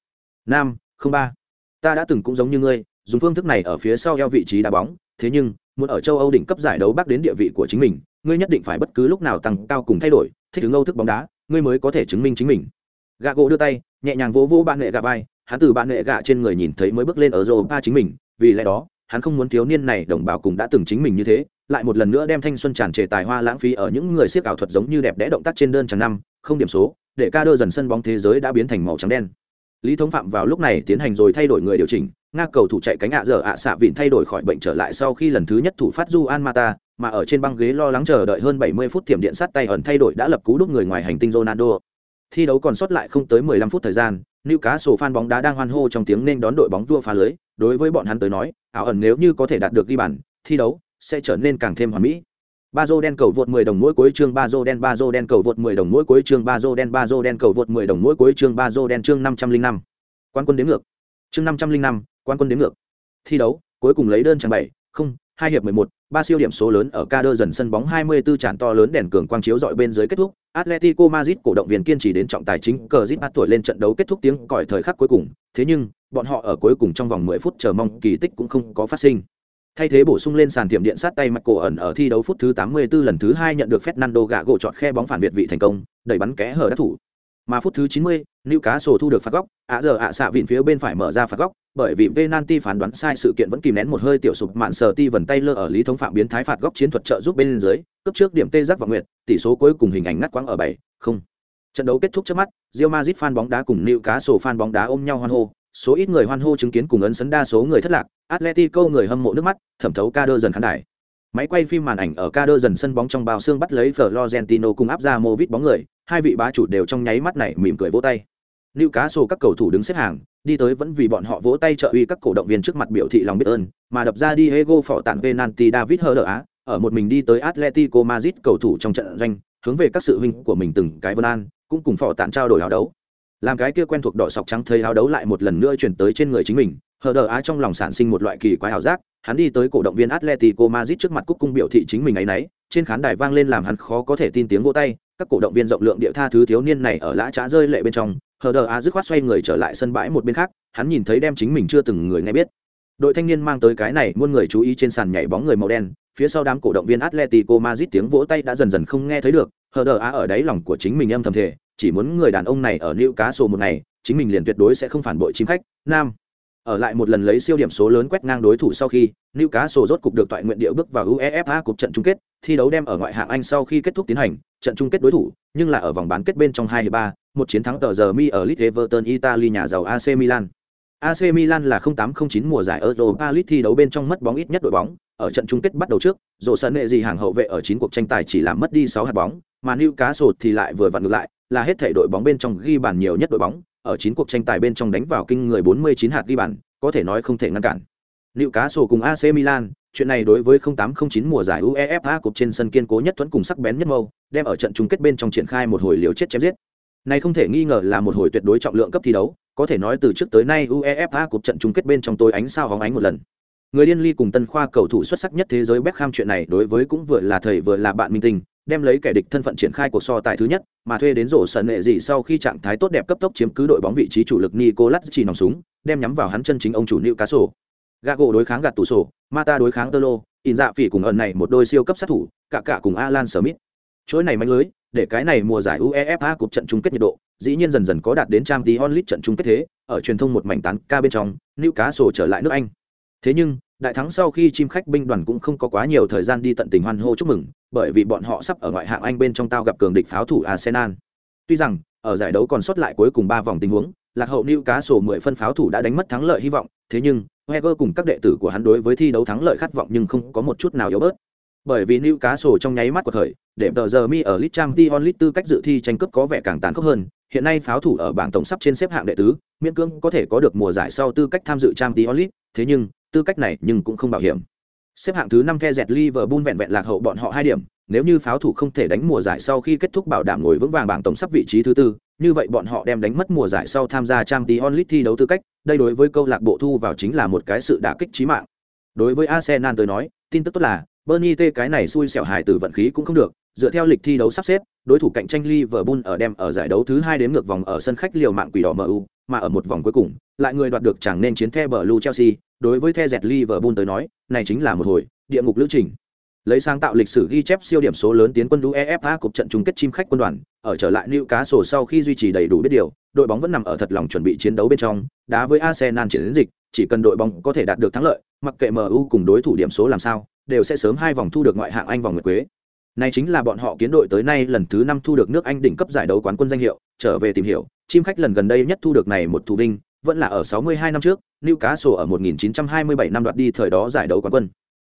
Nam, không ba. Ta đã từng cũng giống như ngươi, dùng phương thức này ở phía sau eo vị trí đá bóng, thế nhưng, muốn ở châu Âu đỉnh cấp giải đấu bắc đến địa vị của chính mình, ngươi nhất định phải bất cứ lúc nào tăng cao cùng thay đổi, thích ứng Âu thức bóng đá, ngươi mới có thể chứng minh chính mình. Gago đưa tay, nhẹ nhàng vỗ vỗ bạn nghệ gạ vai, hắn từ bạn nghệ gạ trên người nhìn thấy mới bước lên ở Europa chính mình, vì lẽ đó, hắn không muốn thiếu niên này đồng bào cùng đã từng chính mình như thế, lại một lần nữa đem thanh xuân tràn trề tài hoa lãng phí ở những người siết ảo thuật giống như đẹp đẽ động tác trên đơn chẳng năm, không điểm số, để ca đơ dần sân bóng thế giới đã biến thành màu trắng đen. Lý Thống Phạm vào lúc này tiến hành rồi thay đổi người điều chỉnh, nga cầu thủ chạy cánh ạ dở ạ xạ vịn thay đổi khỏi bệnh trở lại sau khi lần thứ nhất thủ phát du an mata mà ở trên băng ghế lo lắng chờ đợi hơn 70 phút thiểm điện sát tay ẩn thay đổi đã lập cú đúc người ngoài hành tinh Ronaldo. Thi đấu còn sót lại không tới 15 phút thời gian, Newcastle fan bóng đá đang hoan hô trong tiếng nên đón đội bóng vua phá lưới, đối với bọn hắn tới nói, ảo ẩn nếu như có thể đạt được ghi bàn, thi đấu sẽ trở nên càng thêm hoàn mỹ. Bazo đen cầu vượt 10 đồng mỗi cuối chương Bazo đen Bazo đen cầu vượt 10 đồng mỗi cuối chương Bazo đen Bazo đen cầu vượt 10 đồng mỗi cuối chương Bazo đen chương 505. Quan quân đến ngược. Chương 505, quan quân đến ngược. Thi đấu, cuối cùng lấy đơn chẳng bảy, không, hai hiệp 11, ba siêu điểm số lớn ở ca đơ dần sân bóng 24 tràn to lớn đèn cường quang chiếu dọi bên dưới kết thúc. Atletico Madrid cổ động viên kiên trì đến trọng tài chính cờ zip bắt tuổi lên trận đấu kết thúc tiếng còi thời khắc cuối cùng. Thế nhưng, bọn họ ở cuối cùng trong vòng 10 phút chờ mong kỳ tích cũng không có phát sinh. Thay thế bổ sung lên sàn tiệm điện sát tay mặt cổ ẩn ở thi đấu phút thứ 84 lần thứ hai nhận được Fernando gạ gỗ chọn khe bóng phản việt vị thành công, đẩy bắn kẽ hở đắc thủ. Mà phút thứ 90, Newcastle thu được phạt góc, ạ giờ ạ xạ vịn phía bên phải mở ra phạt góc, bởi vì Venanti phán đoán sai sự kiện vẫn kìm nén một hơi tiểu sụp mạn sờ ti vần tay lơ ở lý thống phạm biến thái phạt góc chiến thuật trợ giúp bên dưới, cấp trước điểm tê giác và nguyệt, tỷ số cuối cùng hình ảnh ngắt quãng ở 7, không. Trận đấu kết thúc trước mắt, Real Madrid fan bóng đá cùng Newcastle fan bóng đá ôm nhau hoan hô, số ít người hoan hô chứng kiến cùng ấn sấn đa số người thất lạc, Atletico người hâm mộ nước mắt, thẩm thấu ca đơ dần khán đài. Máy quay phim màn ảnh ở ca đơ dần sân bóng trong bao xương bắt lấy Florentino cùng áp ra Movit bóng người, hai vị bá chủ đều trong nháy mắt này mỉm cười vỗ tay. Lưu Cá Sổ các cầu thủ đứng xếp hàng, đi tới vẫn vì bọn họ vỗ tay trợ uy các cổ động viên trước mặt biểu thị lòng biết ơn, mà đập ra Diego phỏ tản penalty David Herrera, ở một mình đi tới Atletico Madrid cầu thủ trong trận doanh, hướng về các sự huynh của mình từng cái vân an, cũng cùng phỏ tản trao đổi áo đấu. Làm cái kia quen thuộc đỏ sọc trắng thấy áo đấu lại một lần nữa chuyển tới trên người chính mình, Herrera trong lòng sản sinh một loại kỳ quái ảo giác, hắn đi tới cổ động viên Atletico Madrid trước mặt cúc cung biểu thị chính mình ấy nấy, trên khán đài vang lên làm hắn khó có thể tin tiếng vỗ tay, các cổ động viên rộng lượng địa tha thứ thiếu niên này ở lã trá rơi lệ bên trong, hờ đờ a dứt khoát xoay người trở lại sân bãi một bên khác hắn nhìn thấy đem chính mình chưa từng người nghe biết. Đội thanh niên mang tới cái này muôn người chú ý trên sàn nhảy bóng người màu đen phía sau đám cổ động viên atletico madrid tiếng vỗ tay đã dần dần không nghe thấy được. Hờ đờ a ở đáy lòng của chính mình âm thầm thể chỉ muốn người đàn ông này ở nữ cá sổ một ngày chính mình liền tuyệt đối sẽ không phản bội chính khách nam. Ở lại một lần lấy siêu điểm số lớn quét ngang đối thủ sau khi nữ cá sổ rốt cục được toại nguyện điệu bước vào UEFA cục trận chung kết, thi đấu đem ở ngoại hạng Anh sau khi kết thúc tiến hành, trận chung kết đối thủ, nhưng là ở vòng bán kết bên trong 2 3, một chiến thắng tờ giờ mi ở Leeds Everton Italy nhà giàu AC Milan. AC Milan là 0809 mùa giải Europa League thi đấu bên trong mất bóng ít nhất đội bóng, ở trận chung kết bắt đầu trước, rổ sân nệ gì hàng hậu vệ ở 9 cuộc tranh tài chỉ làm mất đi 6 hạt bóng, mà Newcastle thì lại vừa vặn ngược lại, là hết thể đội bóng bên trong ghi bàn nhiều nhất đội bóng, ở 9 cuộc tranh tài bên trong đánh vào kinh người 49 hạt ghi bàn, có thể nói không thể ngăn cản. Newcastle cùng AC Milan, chuyện này đối với 0809 mùa giải UEFA Cup trên sân kiên cố nhất thuẫn cùng sắc bén nhất mâu, đem ở trận chung kết bên trong triển khai một hồi liều chết chém giết. Này không thể nghi ngờ là một hồi tuyệt đối trọng lượng cấp thi đấu, có thể nói từ trước tới nay UEFA cuộc trận chung kết bên trong tôi ánh sao hóng ánh một lần. Người điên ly cùng tân khoa cầu thủ xuất sắc nhất thế giới Beckham chuyện này đối với cũng vừa là thầy vừa là bạn minh tinh, đem lấy kẻ địch thân phận triển khai cuộc so tài thứ nhất, mà thuê đến rổ sân nệ gì sau khi trạng thái tốt đẹp cấp tốc chiếm cứ đội bóng vị trí chủ lực Nicolas chỉ nòng súng, đem nhắm vào hắn chân chính ông chủ Newcastle. Gago đối kháng gạt tủ sổ, Mata đối kháng Tolo, in dạ phỉ cùng ẩn này một đôi siêu cấp sát thủ, cả cả cùng Alan Smith. Chuỗi này mạnh lưới, để cái này mùa giải UEFA cuộc trận chung kết nhiệt độ, dĩ nhiên dần dần có đạt đến Champions League trận chung kết thế, ở truyền thông một mảnh tán ca bên trong, Newcastle trở lại nước Anh. Thế nhưng, đại thắng sau khi chim khách binh đoàn cũng không có quá nhiều thời gian đi tận tình hoan hô chúc mừng, bởi vì bọn họ sắp ở ngoại hạng Anh bên trong tao gặp cường địch pháo thủ Arsenal. Tuy rằng, ở giải đấu còn sót lại cuối cùng 3 vòng tình huống, lạc hậu Newcastle 10 phân pháo thủ đã đánh mất thắng lợi hy vọng, thế nhưng, Wenger cùng các đệ tử của hắn đối với thi đấu thắng lợi khát vọng nhưng không có một chút nào yếu bớt. Bởi vì cá Newcastle trong nháy mắt của thời, để tờ giờ mi ở League Champions League tư cách dự thi tranh cướp có vẻ càng tàn khốc hơn, hiện nay pháo thủ ở bảng tổng sắp trên xếp hạng đệ tứ, miễn cưỡng có thể có được mùa giải sau tư cách tham dự Champions League, thế nhưng, tư cách này nhưng cũng không bảo hiểm. Xếp hạng thứ 5 The dẹt Liverpool vẹn vẹn lạc hậu bọn họ 2 điểm, nếu như pháo thủ không thể đánh mùa giải sau khi kết thúc bảo đảm ngồi vững vàng bảng tổng sắp vị trí thứ tư, như vậy bọn họ đem đánh mất mùa giải sau tham gia Champions League thi đấu tư cách, đây đối với câu lạc bộ thu vào chính là một cái sự đả kích chí mạng. Đối với Arsenal tôi nói, tin tức tốt là Bernie T cái này xui xẻo hài từ vận khí cũng không được, dựa theo lịch thi đấu sắp xếp, đối thủ cạnh tranh Liverpool ở đem ở giải đấu thứ hai đến ngược vòng ở sân khách liều mạng quỷ đỏ MU, mà ở một vòng cuối cùng, lại người đoạt được chẳng nên chiến The Blue Chelsea, đối với The dẹt Liverpool tới nói, này chính là một hồi địa ngục lữ trình. Lấy sáng tạo lịch sử ghi chép siêu điểm số lớn tiến quân UEFA cuộc trận chung kết chim khách quân đoàn, ở trở lại Newcastle sau khi duy trì đầy đủ biết điều, đội bóng vẫn nằm ở thật lòng chuẩn bị chiến đấu bên trong, đá với Arsenal chiến dịch, chỉ cần đội bóng có thể đạt được thắng lợi, mặc kệ MU cùng đối thủ điểm số làm sao, đều sẽ sớm hai vòng thu được ngoại hạng Anh vòng nguyệt quế. Này chính là bọn họ kiến đội tới nay lần thứ năm thu được nước Anh đỉnh cấp giải đấu quán quân danh hiệu, trở về tìm hiểu, chim khách lần gần đây nhất thu được này một thủ vinh, vẫn là ở 62 năm trước, Newcastle ở 1927 năm đoạt đi thời đó giải đấu quán quân.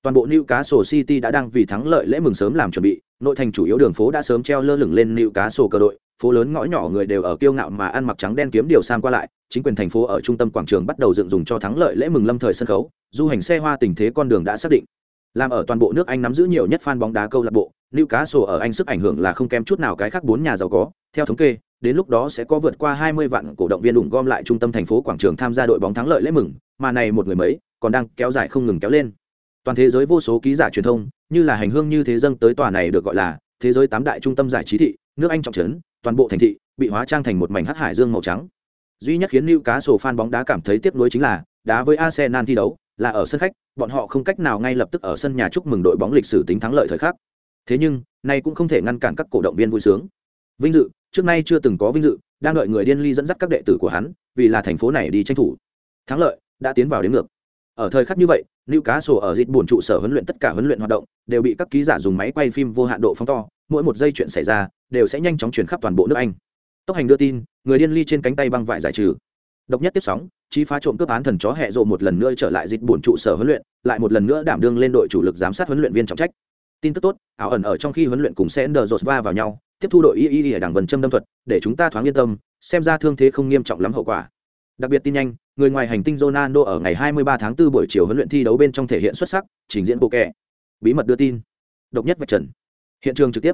Toàn bộ Newcastle City đã đang vì thắng lợi lễ mừng sớm làm chuẩn bị, nội thành chủ yếu đường phố đã sớm treo lơ lửng lên Newcastle cờ đội, phố lớn ngõ nhỏ người đều ở kiêu ngạo mà ăn mặc trắng đen kiếm điều sam qua lại, chính quyền thành phố ở trung tâm quảng trường bắt đầu dựng dùng cho thắng lợi lễ mừng lâm thời sân khấu, du hành xe hoa tình thế con đường đã xác định. Làm ở toàn bộ nước Anh nắm giữ nhiều nhất fan bóng đá câu lạc bộ, Newcastle ở Anh sức ảnh hưởng là không kém chút nào cái khác bốn nhà giàu có, theo thống kê, đến lúc đó sẽ có vượt qua 20 vạn cổ động viên ủng gom lại trung tâm thành phố quảng trường tham gia đội bóng thắng lợi lễ mừng, mà này một người mấy, còn đang kéo dài không ngừng kéo lên. Toàn thế giới vô số ký giả truyền thông, như là hành hương như thế dâng tới tòa này được gọi là thế giới tám đại trung tâm giải trí thị, nước Anh trọng trấn, toàn bộ thành thị bị hóa trang thành một mảnh hắc hải dương màu trắng. Duy nhất khiến Newcastle fan bóng đá cảm thấy tiếc nuối chính là, đá với Arsenal thi đấu là ở sân khách, bọn họ không cách nào ngay lập tức ở sân nhà chúc mừng đội bóng lịch sử tính thắng lợi thời khắc. Thế nhưng, này cũng không thể ngăn cản các cổ động viên vui sướng. Vinh dự, trước nay chưa từng có vinh dự, đang đợi người điên ly dẫn dắt các đệ tử của hắn, vì là thành phố này đi tranh thủ. Thắng lợi đã tiến vào đến ngược. Ở thời khắc như vậy, Newcastle ở dịch buồn trụ sở huấn luyện tất cả huấn luyện hoạt động đều bị các ký giả dùng máy quay phim vô hạn độ phóng to, mỗi một giây chuyện xảy ra đều sẽ nhanh chóng truyền khắp toàn bộ nước Anh. Tốc hành đưa tin, người điên ly trên cánh tay băng vải giải trừ. Độc nhất tiếp sóng, chi phá trộm cướp án thần chó hẹ rộ một lần nữa trở lại dịch buồn trụ sở huấn luyện, lại một lần nữa đảm đương lên đội chủ lực giám sát huấn luyện viên trọng trách. Tin tức tốt, ảo ẩn ở trong khi huấn luyện cùng sẽ Sender va vào nhau, tiếp thu đội y y ở đảng vần châm đâm thuật, để chúng ta thoáng yên tâm, xem ra thương thế không nghiêm trọng lắm hậu quả. Đặc biệt tin nhanh, người ngoài hành tinh Ronaldo ở ngày 23 tháng 4 buổi chiều huấn luyện thi đấu bên trong thể hiện xuất sắc, trình diễn bộ kẹ. Bí mật đưa tin. Độc nhất vạch trần. Hiện trường trực tiếp.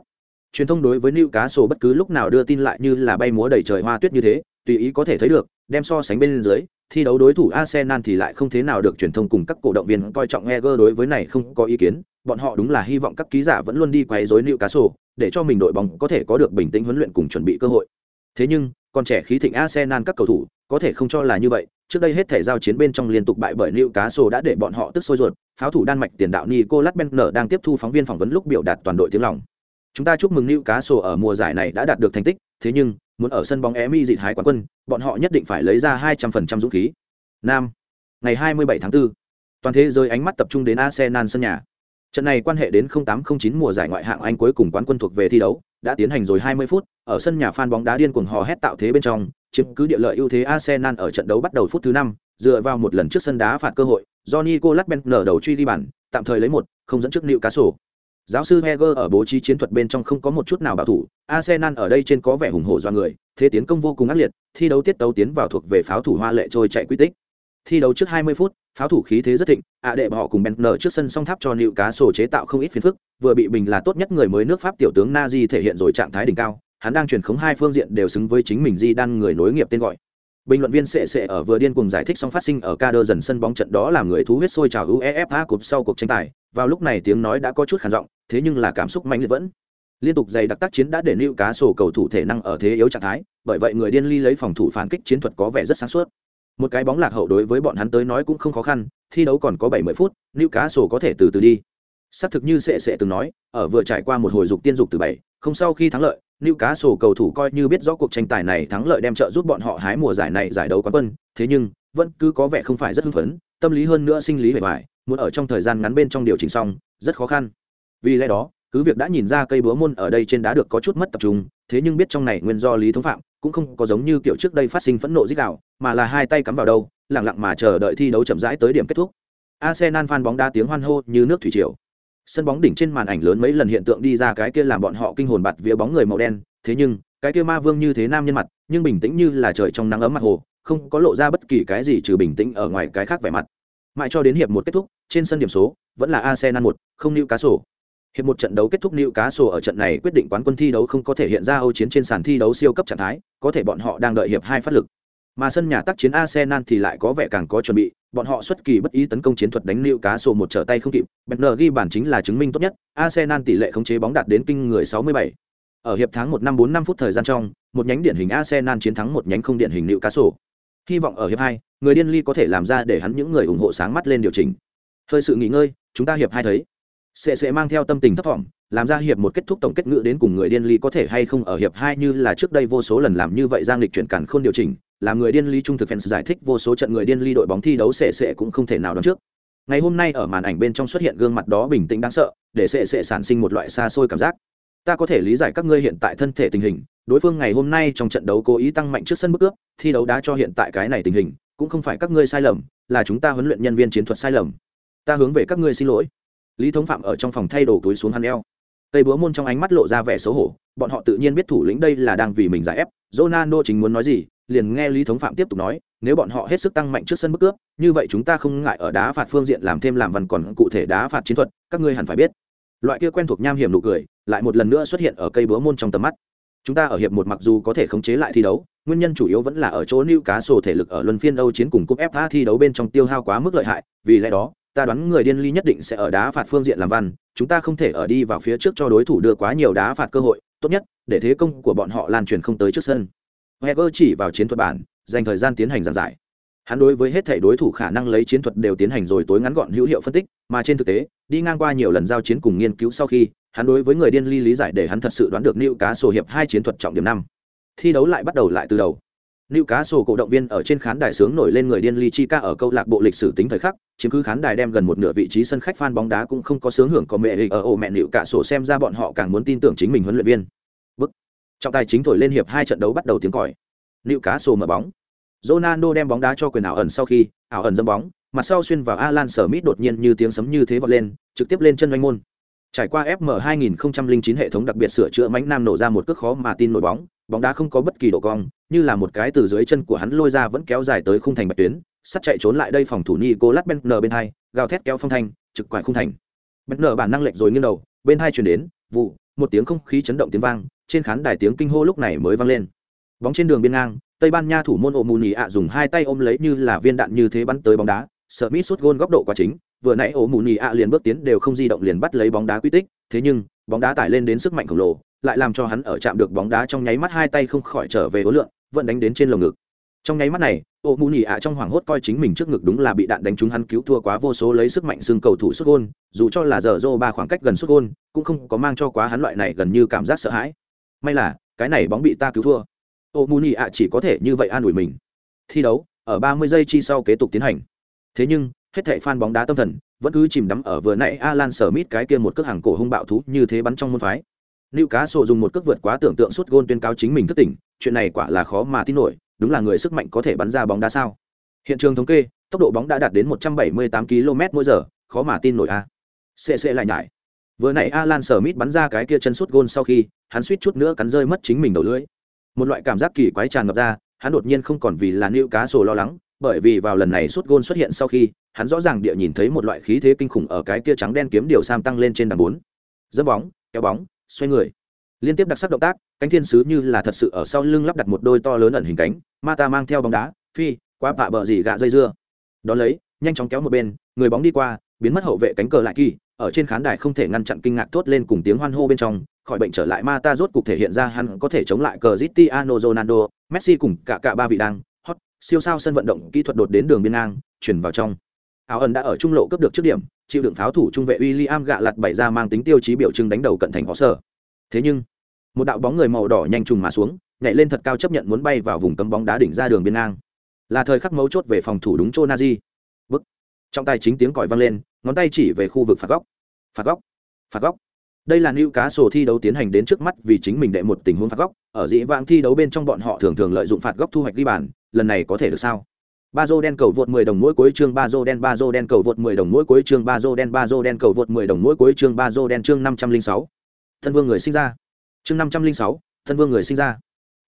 Truyền thông đối với Newcastle bất cứ lúc nào đưa tin lại như là bay múa đầy trời hoa tuyết như thế, tùy ý có thể thấy được, đem so sánh bên dưới, thi đấu đối thủ Arsenal thì lại không thế nào được truyền thông cùng các cổ động viên coi trọng Eger đối với này không có ý kiến, bọn họ đúng là hy vọng các ký giả vẫn luôn đi quấy rối Newcastle, để cho mình đội bóng có thể có được bình tĩnh huấn luyện cùng chuẩn bị cơ hội. Thế nhưng, còn trẻ khí thịnh Arsenal các cầu thủ, có thể không cho là như vậy, trước đây hết thể giao chiến bên trong liên tục bại bởi Newcastle đã để bọn họ tức sôi ruột, pháo thủ Đan Mạch tiền đạo Nicolas Bentner đang tiếp thu phóng viên phỏng vấn lúc biểu đạt toàn đội tiếng lòng. Chúng ta chúc mừng Newcastle ở mùa giải này đã đạt được thành tích, thế nhưng, muốn ở sân bóng Emi dịt hái quán quân, bọn họ nhất định phải lấy ra 200% dũng khí. Nam. Ngày 27 tháng 4, toàn thế giới ánh mắt tập trung đến Arsenal sân nhà. Trận này quan hệ đến 0809 mùa giải ngoại hạng Anh cuối cùng quán quân thuộc về thi đấu, đã tiến hành rồi 20 phút, ở sân nhà fan bóng đá điên cuồng hò hét tạo thế bên trong, chiếm cứ địa lợi ưu thế Arsenal ở trận đấu bắt đầu phút thứ 5, dựa vào một lần trước sân đá phạt cơ hội, Johnny Colas nở đầu truy đi bàn, tạm thời lấy một, không dẫn trước Newcastle. cá sổ. Giáo sư Heger ở bố trí chiến thuật bên trong không có một chút nào bảo thủ, Arsenal ở đây trên có vẻ hùng hổ do người, thế tiến công vô cùng ác liệt, thi đấu tiết tấu tiến vào thuộc về pháo thủ hoa lệ trôi chạy quy tích. Thi đấu trước 20 phút, pháo thủ khí thế rất thịnh, ạ đệ họ cùng Bentner trước sân song tháp cho nịu cá sổ chế tạo không ít phiền phức, vừa bị bình là tốt nhất người mới nước Pháp tiểu tướng Nazi thể hiện rồi trạng thái đỉnh cao, hắn đang truyền khống hai phương diện đều xứng với chính mình di đan người nối nghiệp tên gọi bình luận viên sệ sệ ở vừa điên cùng giải thích xong phát sinh ở ca đơ dần sân bóng trận đó làm người thú huyết sôi trào uefa cục sau cuộc tranh tài. Vào lúc này tiếng nói đã có chút khản giọng, thế nhưng là cảm xúc mạnh liệt vẫn. Liên tục dày đặc tác chiến đã để lưu cá sổ cầu thủ thể năng ở thế yếu trạng thái, bởi vậy người điên ly lấy phòng thủ phản kích chiến thuật có vẻ rất sáng suốt. Một cái bóng lạc hậu đối với bọn hắn tới nói cũng không khó khăn, thi đấu còn có 70 phút lưu cá sổ có thể từ từ đi. Xác thực như sệ sệ từng nói, ở vừa trải qua một hồi dục tiên dục từ bảy, không sau khi thắng lợi Newcastle cầu thủ coi như biết rõ cuộc tranh tài này thắng lợi đem trợ giúp bọn họ hái mùa giải này giải đấu quán quân, thế nhưng vẫn cứ có vẻ không phải rất hưng phấn, tâm lý hơn nữa sinh lý vẻ vải, muốn ở trong thời gian ngắn bên trong điều chỉnh xong, rất khó khăn. Vì lẽ đó, cứ việc đã nhìn ra cây búa môn ở đây trên đá được có chút mất tập trung, thế nhưng biết trong này nguyên do lý thống phạm, cũng không có giống như kiểu trước đây phát sinh phẫn nộ rít gào, mà là hai tay cắm vào đâu, lặng lặng mà chờ đợi thi đấu chậm rãi tới điểm kết thúc. Arsenal fan bóng đá tiếng hoan hô như nước thủy triều sân bóng đỉnh trên màn ảnh lớn mấy lần hiện tượng đi ra cái kia làm bọn họ kinh hồn bạt vía bóng người màu đen. Thế nhưng, cái kia ma vương như thế nam nhân mặt, nhưng bình tĩnh như là trời trong nắng ấm mặt hồ, không có lộ ra bất kỳ cái gì trừ bình tĩnh ở ngoài cái khác vẻ mặt. Mãi cho đến hiệp một kết thúc, trên sân điểm số vẫn là arsenal một, không nữ cá sổ hiệp một trận đấu kết thúc nữ cá sổ ở trận này quyết định quán quân thi đấu không có thể hiện ra âu chiến trên sàn thi đấu siêu cấp trạng thái, có thể bọn họ đang đợi hiệp hai phát lực mà sân nhà tác chiến arsenal thì lại có vẻ càng có chuẩn bị, bọn họ xuất kỳ bất ý tấn công chiến thuật đánh lưu cá sổ một trở tay không kịp. Bentner ghi bản chính là chứng minh tốt nhất, Arsenal tỷ lệ khống chế bóng đạt đến kinh người 67. ở hiệp tháng một năm bốn năm phút thời gian trong, một nhánh điển hình Arsenal chiến thắng một nhánh không điển hình lưu cá sổ hy vọng ở hiệp hai, người điên ly có thể làm ra để hắn những người ủng hộ sáng mắt lên điều chỉnh. Hơi sự nghỉ ngơi, chúng ta hiệp hai thấy. Sẽ sẽ mang theo tâm tình thấp thỏm làm ra hiệp một kết thúc tổng kết ngữ đến cùng người điên ly có thể hay không ở hiệp hai như là trước đây vô số lần làm như vậy giang lịch chuyển cản khôn điều chỉnh, làm người điên ly trung thực fans giải thích vô số trận người điên ly đội bóng thi đấu sệ sệ cũng không thể nào đoán trước. Ngày hôm nay ở màn ảnh bên trong xuất hiện gương mặt đó bình tĩnh đáng sợ, để sệ sệ sản sinh một loại xa xôi cảm giác. Ta có thể lý giải các ngươi hiện tại thân thể tình hình, đối phương ngày hôm nay trong trận đấu cố ý tăng mạnh trước sân bức ước, thi đấu đá cho hiện tại cái này tình hình, cũng không phải các ngươi sai lầm, là chúng ta huấn luyện nhân viên chiến thuật sai lầm. Ta hướng về các ngươi xin lỗi. Lý thống phạm ở trong phòng thay đồ túi xuống hắn eo tây búa môn trong ánh mắt lộ ra vẻ xấu hổ, bọn họ tự nhiên biết thủ lĩnh đây là đang vì mình giải ép. Ronaldo chính muốn nói gì, liền nghe lý thống phạm tiếp tục nói, nếu bọn họ hết sức tăng mạnh trước sân bức cướp, như vậy chúng ta không ngại ở đá phạt phương diện làm thêm làm văn còn cụ thể đá phạt chiến thuật, các ngươi hẳn phải biết. Loại kia quen thuộc nham hiểm nụ cười, lại một lần nữa xuất hiện ở cây búa môn trong tầm mắt. Chúng ta ở hiệp một mặc dù có thể khống chế lại thi đấu, nguyên nhân chủ yếu vẫn là ở chỗ lưu cá sổ thể lực ở luân phiên âu chiến cùng cúp fa thi đấu bên trong tiêu hao quá mức lợi hại, vì lẽ đó ta đoán người điên ly nhất định sẽ ở đá phạt phương diện làm văn, chúng ta không thể ở đi vào phía trước cho đối thủ đưa quá nhiều đá phạt cơ hội, tốt nhất, để thế công của bọn họ lan truyền không tới trước sân. Heger chỉ vào chiến thuật bản, dành thời gian tiến hành giảng giải. Hắn đối với hết thể đối thủ khả năng lấy chiến thuật đều tiến hành rồi tối ngắn gọn hữu hiệu phân tích, mà trên thực tế, đi ngang qua nhiều lần giao chiến cùng nghiên cứu sau khi, hắn đối với người điên ly lý giải để hắn thật sự đoán được nữ cá sổ hiệp hai chiến thuật trọng điểm năm. Thi đấu lại bắt đầu lại từ đầu. Lưu cá sổ cổ động viên ở trên khán đài sướng nổi lên người điên ly chi ca ở câu lạc bộ lịch sử tính thời khắc chiếm cứ khán đài đem gần một nửa vị trí sân khách fan bóng đá cũng không có sướng hưởng có mẹ ở ổ ờ, mẹ Lưu cả sổ xem ra bọn họ càng muốn tin tưởng chính mình huấn luyện viên. Bức. Trọng tài chính thổi lên hiệp hai trận đấu bắt đầu tiếng còi. Lưu cá sổ mở bóng. Ronaldo đem bóng đá cho quyền ảo ẩn sau khi ảo ẩn dâm bóng, mặt sau xuyên vào Alan Smith đột nhiên như tiếng sấm như thế vọt lên, trực tiếp lên chân doanh môn. Trải qua FM 2009 hệ thống đặc biệt sửa chữa mãnh nam nổ ra một cước khó mà tin nổi bóng, bóng đá không có bất kỳ độ cong, như là một cái từ dưới chân của hắn lôi ra vẫn kéo dài tới khung thành bạch tuyến, sắt chạy trốn lại đây phòng thủ Nicolas Bentner bên hai, gào thét kéo phong thành, trực quải khung thành. Bentner bản năng lệch rồi nghiêng đầu, bên hai truyền đến, vụ, một tiếng không khí chấn động tiếng vang, trên khán đài tiếng kinh hô lúc này mới vang lên. Bóng trên đường biên ngang, Tây Ban Nha thủ môn ổ mù nhì ạ dùng hai tay ôm lấy như là viên đạn như thế bắn tới bóng đá, Smith sút gôn góc độ quá chính, vừa nãy ổ mù nhì ạ liền bước tiến đều không di động liền bắt lấy bóng đá quy tích, thế nhưng, bóng đá tải lên đến sức mạnh khổng lồ, lại làm cho hắn ở chạm được bóng đá trong nháy mắt hai tay không khỏi trở về ố lượng, vẫn đánh đến trên lồng ngực. Trong nháy mắt này, Ô mù nhì ạ trong hoảng hốt coi chính mình trước ngực đúng là bị đạn đánh trúng hắn cứu thua quá vô số lấy sức mạnh xương cầu thủ sút gôn, dù cho là giờ rô ba khoảng cách gần sút gôn, cũng không có mang cho quá hắn loại này gần như cảm giác sợ hãi. May là, cái này bóng bị ta cứu thua ô mù nhị ạ chỉ có thể như vậy an ủi mình thi đấu ở 30 giây chi sau kế tục tiến hành thế nhưng hết thệ fan bóng đá tâm thần vẫn cứ chìm đắm ở vừa nãy Alan Smith cái kia một cước hàng cổ hung bạo thú như thế bắn trong môn phái Lưu Cá Sổ dùng một cước vượt quá tưởng tượng suốt gôn tuyên cáo chính mình thức tỉnh chuyện này quả là khó mà tin nổi đúng là người sức mạnh có thể bắn ra bóng đá sao? Hiện trường thống kê tốc độ bóng đã đạt đến 178 km/h, khó mà tin nổi a. Cc lại nhải. Vừa nãy alan smith bắn ra cái kia chân sút gôn sau khi hắn suýt chút nữa cắn rơi mất chính mình đầu lưỡi. Một loại cảm giác kỳ quái tràn ngập ra hắn đột nhiên không còn vì là Lưu cá sổ lo lắng bởi vì vào lần này sút gôn xuất hiện sau khi hắn rõ ràng địa nhìn thấy một loại khí thế kinh khủng ở cái kia trắng đen kiếm điều sam tăng lên trên đàn bốn. Dẫm bóng kéo bóng xoay người liên tiếp đặc sắc động tác cánh thiên sứ như là thật sự ở sau lưng lắp đặt một đôi to lớn ẩn hình cánh ma ta mang theo bóng đá phi qua bạ bờ dì gạ dây dưa đón lấy nhanh chóng kéo một bên người bóng đi qua biến mất hậu vệ cánh cờ lại kỳ ở trên khán đài không thể ngăn chặn kinh ngạc thốt lên cùng tiếng hoan hô bên trong khỏi bệnh trở lại ma ta rốt cục thể hiện ra hắn có thể chống lại cờ Cristiano Ronaldo, Messi cùng cả cả ba vị đang hot siêu sao sân vận động kỹ thuật đột đến đường biên ngang, chuyển vào trong. Áo ẩn đã ở trung lộ cấp được trước điểm, chịu đựng pháo thủ trung vệ William gạ lật bảy ra mang tính tiêu chí biểu trưng đánh đầu cận thành họ sở. Thế nhưng, một đạo bóng người màu đỏ nhanh trùng mà xuống, nhảy lên thật cao chấp nhận muốn bay vào vùng cấm bóng đá đỉnh ra đường biên ngang. Là thời khắc mấu chốt về phòng thủ đúng Chonaji. Bức. Trong tay chính tiếng còi vang lên, ngón tay chỉ về khu vực phạt góc. Phạt góc. Phạt góc đây là nữ cá sổ thi đấu tiến hành đến trước mắt vì chính mình đệ một tình huống phạt góc ở dĩ vãng thi đấu bên trong bọn họ thường thường lợi dụng phạt góc thu hoạch ghi bàn lần này có thể được sao ba dô đen cầu vượt 10 đồng mỗi cuối chương ba dô đen ba dô đen cầu vượt 10 đồng mỗi cuối chương ba dô đen ba dô đen cầu vượt 10 đồng mỗi cuối chương ba dô đen chương 506. thân vương người sinh ra. Chương 506, thân vương người sinh ra.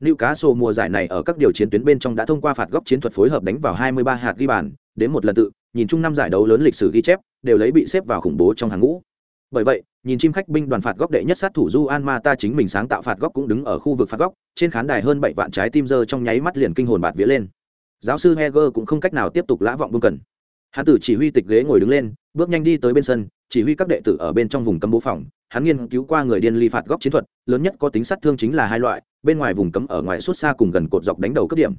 Newcastle cá mùa giải này ở các điều chiến tuyến bên trong đã thông qua phạt góc chiến thuật phối hợp đánh vào 23 hạt ghi bàn, đến một lần tự, nhìn chung năm giải đấu lớn lịch sử ghi chép, đều lấy bị xếp vào khủng bố trong hàng ngũ. Bởi vậy nhìn chim khách binh đoàn phạt góc đệ nhất sát thủ Juan Mata ta chính mình sáng tạo phạt góc cũng đứng ở khu vực phạt góc trên khán đài hơn bảy vạn trái tim dơ trong nháy mắt liền kinh hồn bạt vía lên giáo sư heger cũng không cách nào tiếp tục lã vọng buông cần. Hắn tử chỉ huy tịch ghế ngồi đứng lên, bước nhanh đi tới bên sân, chỉ huy các đệ tử ở bên trong vùng cấm bố phòng. Hắn nghiên cứu qua người điên ly phạt góc chiến thuật, lớn nhất có tính sát thương chính là hai loại, bên ngoài vùng cấm ở ngoài suốt xa cùng gần cột dọc đánh đầu cấp điểm.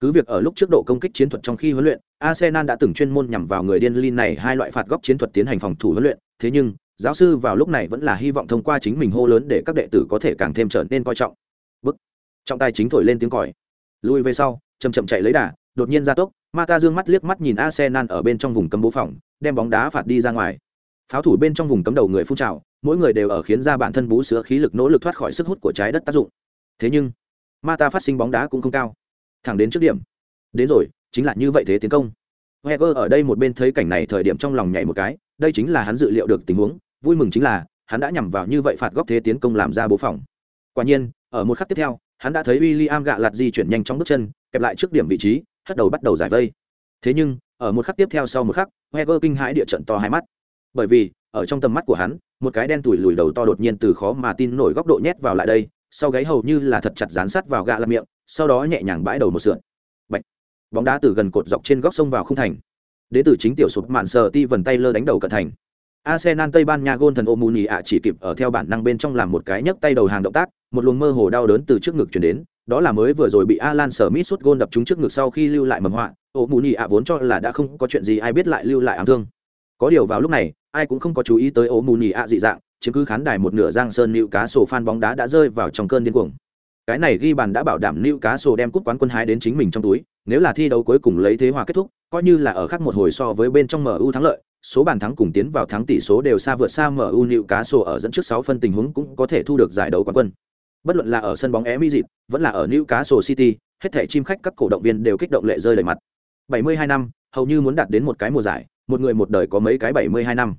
Cứ việc ở lúc trước độ công kích chiến thuật trong khi huấn luyện, arsenal đã từng chuyên môn nhằm vào người điên ly này hai loại phạt góc chiến thuật tiến hành phòng thủ huấn luyện, thế nhưng, giáo sư vào lúc này vẫn là hy vọng thông qua chính mình hô lớn để các đệ tử có thể càng thêm trở nên coi trọng. Bức trọng tài chính thổi lên tiếng còi. Lui về sau chầm chậm chạy lấy đà đột nhiên ra tốc Mata dương mắt liếc mắt nhìn Arsenal ở bên trong vùng cấm bố phòng, đem bóng đá phạt đi ra ngoài. Pháo thủ bên trong vùng cấm đầu người phun trào, mỗi người đều ở khiến ra bản thân bú sữa khí lực nỗ lực thoát khỏi sức hút của trái đất tác dụng. Thế nhưng, Mata phát sinh bóng đá cũng không cao. Thẳng đến trước điểm. Đến rồi, chính là như vậy thế tiến công. Heger ở đây một bên thấy cảnh này thời điểm trong lòng nhảy một cái, đây chính là hắn dự liệu được tình huống, vui mừng chính là hắn đã nhằm vào như vậy phạt góc thế tiến công làm ra bố phòng quả nhiên ở một khắc tiếp theo hắn đã thấy William gạ lạt di chuyển nhanh trong bước chân kẹp lại trước điểm vị trí hất đầu bắt đầu giải vây. Thế nhưng ở một khắc tiếp theo sau một khắc heger kinh hãi địa trận to hai mắt. Bởi vì ở trong tầm mắt của hắn một cái đen tủi lùi đầu to đột nhiên từ khó mà tin nổi góc độ nhét vào lại đây sau gáy hầu như là thật chặt dán sắt vào gạ làm miệng sau đó nhẹ nhàng bãi đầu một sượn. Bạch. bóng đá từ gần cột dọc trên góc sông vào không thành. Đế tử chính tiểu sụp mạn sờ ti vần tay lơ đánh đầu cận thành. Arsenal Tây Ban Nha gôn thần Omuni ạ chỉ kịp ở theo bản năng bên trong làm một cái nhấc tay đầu hàng động tác, một luồng mơ hồ đau đớn từ trước ngực truyền đến, đó là mới vừa rồi bị Alan Smith sút gôn đập trúng trước ngực sau khi lưu lại mầm họa, Omuni ạ vốn cho là đã không có chuyện gì ai biết lại lưu lại ám thương. Có điều vào lúc này, ai cũng không có chú ý tới Omuni ạ dị dạng, chiếm cứ khán đài một nửa giang sơn lưu cá sổ fan bóng đá đã rơi vào trong cơn điên cuồng. Cái này ghi bàn đã bảo đảm lưu cá sổ đem cúp quán quân hái đến chính mình trong túi, nếu là thi đấu cuối cùng lấy thế hòa kết thúc, coi như là ở khác một hồi so với bên trong MU thắng lợi, số bàn thắng cùng tiến vào thắng tỷ số đều xa vượt xa MU cá sổ ở dẫn trước 6 phân tình huống cũng có thể thu được giải đấu quán quân. Bất luận là ở sân bóng Emirates, vẫn là ở Newcastle City, hết thảy chim khách các cổ động viên đều kích động lệ rơi đầy mặt. 72 năm, hầu như muốn đạt đến một cái mùa giải, một người một đời có mấy cái 72 năm.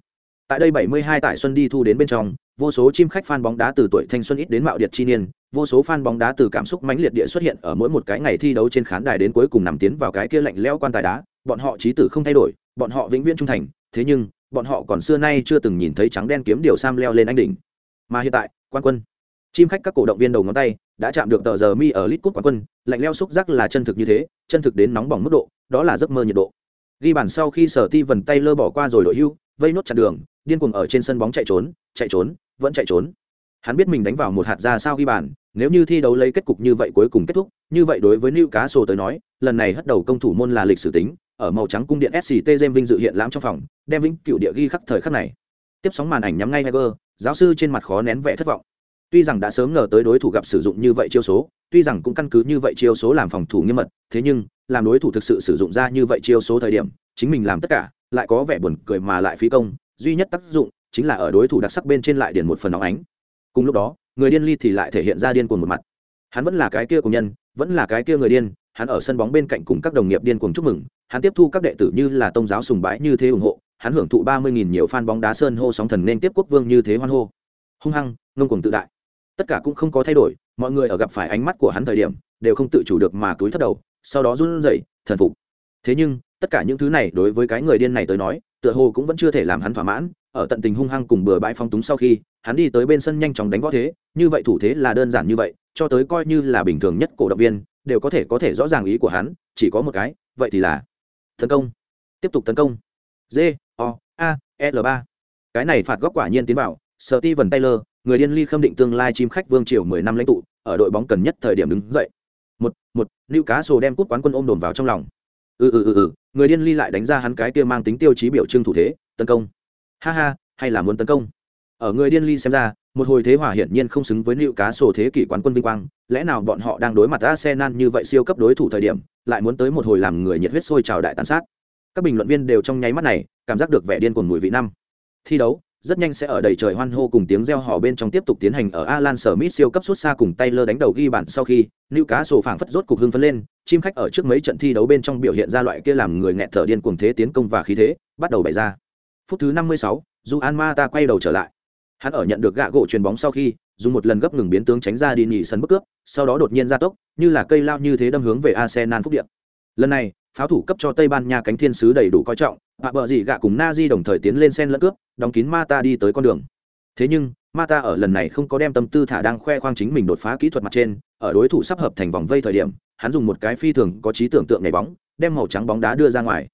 Tại đây 72 tại xuân đi thu đến bên trong, vô số chim khách fan bóng đá từ tuổi thanh xuân ít đến mạo điệt chi niên, vô số fan bóng đá từ cảm xúc mãnh liệt địa xuất hiện ở mỗi một cái ngày thi đấu trên khán đài đến cuối cùng nằm tiến vào cái kia lạnh lẽo quan tài đá, bọn họ chí tử không thay đổi, bọn họ vĩnh viễn trung thành, thế nhưng bọn họ còn xưa nay chưa từng nhìn thấy trắng đen kiếm điều sam leo lên anh đỉnh mà hiện tại quan quân chim khách các cổ động viên đầu ngón tay đã chạm được tờ giờ mi ở lit cút quán quân, lạnh leo xúc giác là chân thực như thế, chân thực đến nóng bỏng mức độ, đó là giấc mơ nhiệt độ. Ghi bàn sau khi sở ti vần tay lơ bỏ qua rồi đội hưu, vây nốt chặn đường, điên cuồng ở trên sân bóng chạy trốn chạy trốn, vẫn chạy trốn. Hắn biết mình đánh vào một hạt ra sao ghi bàn, nếu như thi đấu lấy kết cục như vậy cuối cùng kết thúc, như vậy đối với nữ cá sổ tới nói, lần này hất đầu công thủ môn là lịch sử tính, ở màu trắng cung điện sct jem vinh dự hiện lãm trong phòng, đem vĩnh cựu địa ghi khắc thời khắc này. Tiếp sóng màn ảnh nhắm ngay heger giáo sư trên mặt khó nén vẻ thất vọng tuy rằng đã sớm ngờ tới đối thủ gặp sử dụng như vậy chiêu số, tuy rằng cũng căn cứ như vậy chiêu số làm phòng thủ nghiêm mật, thế nhưng, làm đối thủ thực sự sử dụng ra như vậy chiêu số thời điểm, chính mình làm tất cả, lại có vẻ buồn cười mà lại phí công, duy nhất tác dụng chính là ở đối thủ đặc sắc bên trên lại điền một phần nóng ánh. Cùng lúc đó, người điên ly thì lại thể hiện ra điên cuồng một mặt. Hắn vẫn là cái kia cùng nhân, vẫn là cái kia người điên, hắn ở sân bóng bên cạnh cùng các đồng nghiệp điên cuồng chúc mừng, hắn tiếp thu các đệ tử như là tôn giáo sùng bái như thế ủng hộ, hắn hưởng thụ ba mươi nghìn nhiều fan bóng đá sơn hô sóng thần nên tiếp quốc vương như thế hoan hô. Hung hăng, ngông cuồng tự đại tất cả cũng không có thay đổi, mọi người ở gặp phải ánh mắt của hắn thời điểm, đều không tự chủ được mà túi thất đầu, sau đó run rẩy, thần phục. Thế nhưng, tất cả những thứ này đối với cái người điên này tới nói, tựa hồ cũng vẫn chưa thể làm hắn thỏa mãn. Ở tận tình hung hăng cùng bừa bãi phong túng sau khi, hắn đi tới bên sân nhanh chóng đánh võ thế, như vậy thủ thế là đơn giản như vậy, cho tới coi như là bình thường nhất cổ động viên, đều có thể có thể rõ ràng ý của hắn, chỉ có một cái, vậy thì là tấn công. Tiếp tục tấn công. G, o, a, l ba. Cái này phạt góc quả nhiên tiến vào sở ti vần taylor người điên ly khâm định tương lai chim khách vương triều mười năm lãnh tụ, ở đội bóng cần nhất thời điểm đứng dậy. Một một lưu cá Sồ đem cúp quán quân ôm đồn vào trong lòng. Ừ ừ ừ ừ người điên ly lại đánh ra hắn cái kia mang tính tiêu chí biểu trưng thủ thế, tấn công. Ha ha, hay là muốn tấn công? Ở người điên ly xem ra, một hồi thế hòa hiển nhiên không xứng với lưu cá sổ thế kỷ quán quân vinh quang, lẽ nào bọn họ đang đối mặt arsenal như vậy siêu cấp đối thủ thời điểm, lại muốn tới một hồi làm người nhiệt huyết sôi trào đại tàn sát? Các bình luận viên đều trong nháy mắt này, cảm giác được vẻ điên cuồng mùi vị năm. Thi đấu rất nhanh sẽ ở đầy trời hoan hô cùng tiếng reo hò bên trong tiếp tục tiến hành ở Alan Smith siêu cấp xuất xa cùng Taylor đánh đầu ghi bàn sau khi Newcastle phảng phất rốt cục hưng phấn lên, chim khách ở trước mấy trận thi đấu bên trong biểu hiện ra loại kia làm người nghẹt thở điên cuồng thế tiến công và khí thế, bắt đầu bày ra. Phút thứ 56, Juan Mata quay đầu trở lại. Hắn ở nhận được gạ gỗ chuyền bóng sau khi, dùng một lần gấp ngừng biến tướng tránh ra đi nhị sân bức cướp, sau đó đột nhiên ra tốc, như là cây lao như thế đâm hướng về Arsenal phúc điện. Lần này, pháo thủ cấp cho Tây Ban Nha cánh thiên sứ đầy đủ coi trọng, Bạ bờ gì gạ cùng Nazi đồng thời tiến lên sen lẫn cướp, đóng kín Mata đi tới con đường. Thế nhưng, Mata ở lần này không có đem tâm tư thả đang khoe khoang chính mình đột phá kỹ thuật mặt trên, ở đối thủ sắp hợp thành vòng vây thời điểm, hắn dùng một cái phi thường có trí tưởng tượng nhảy bóng, đem màu trắng bóng đá đưa ra ngoài.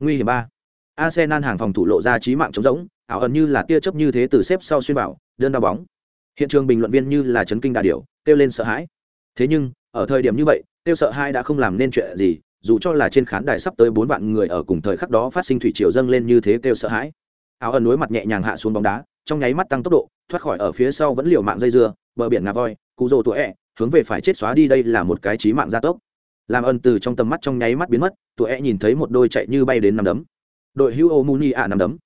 Nguy hiểm ba. Arsenal hàng phòng thủ lộ ra trí mạng trống rỗng, ảo ẩn như là tia chớp như thế từ xếp sau xuyên vào, đơn đa bóng. Hiện trường bình luận viên như là chấn kinh đà điểu, kêu lên sợ hãi. Thế nhưng, ở thời điểm như vậy, kêu sợ hãi đã không làm nên chuyện gì, dù cho là trên khán đài sắp tới bốn vạn người ở cùng thời khắc đó phát sinh thủy triều dâng lên như thế kêu sợ hãi. Áo ẩn núi mặt nhẹ nhàng hạ xuống bóng đá, trong nháy mắt tăng tốc độ, thoát khỏi ở phía sau vẫn liều mạng dây dưa, bờ biển ngà voi cụ rồ tuổi ẹ hướng về phải chết xóa đi đây là một cái trí mạng gia tốc. Làm ẩn từ trong tầm mắt trong nháy mắt biến mất tuổi ẹ nhìn thấy một đôi chạy như bay đến nằm đấm. Đội hữu ô muni ạ nằm đấm.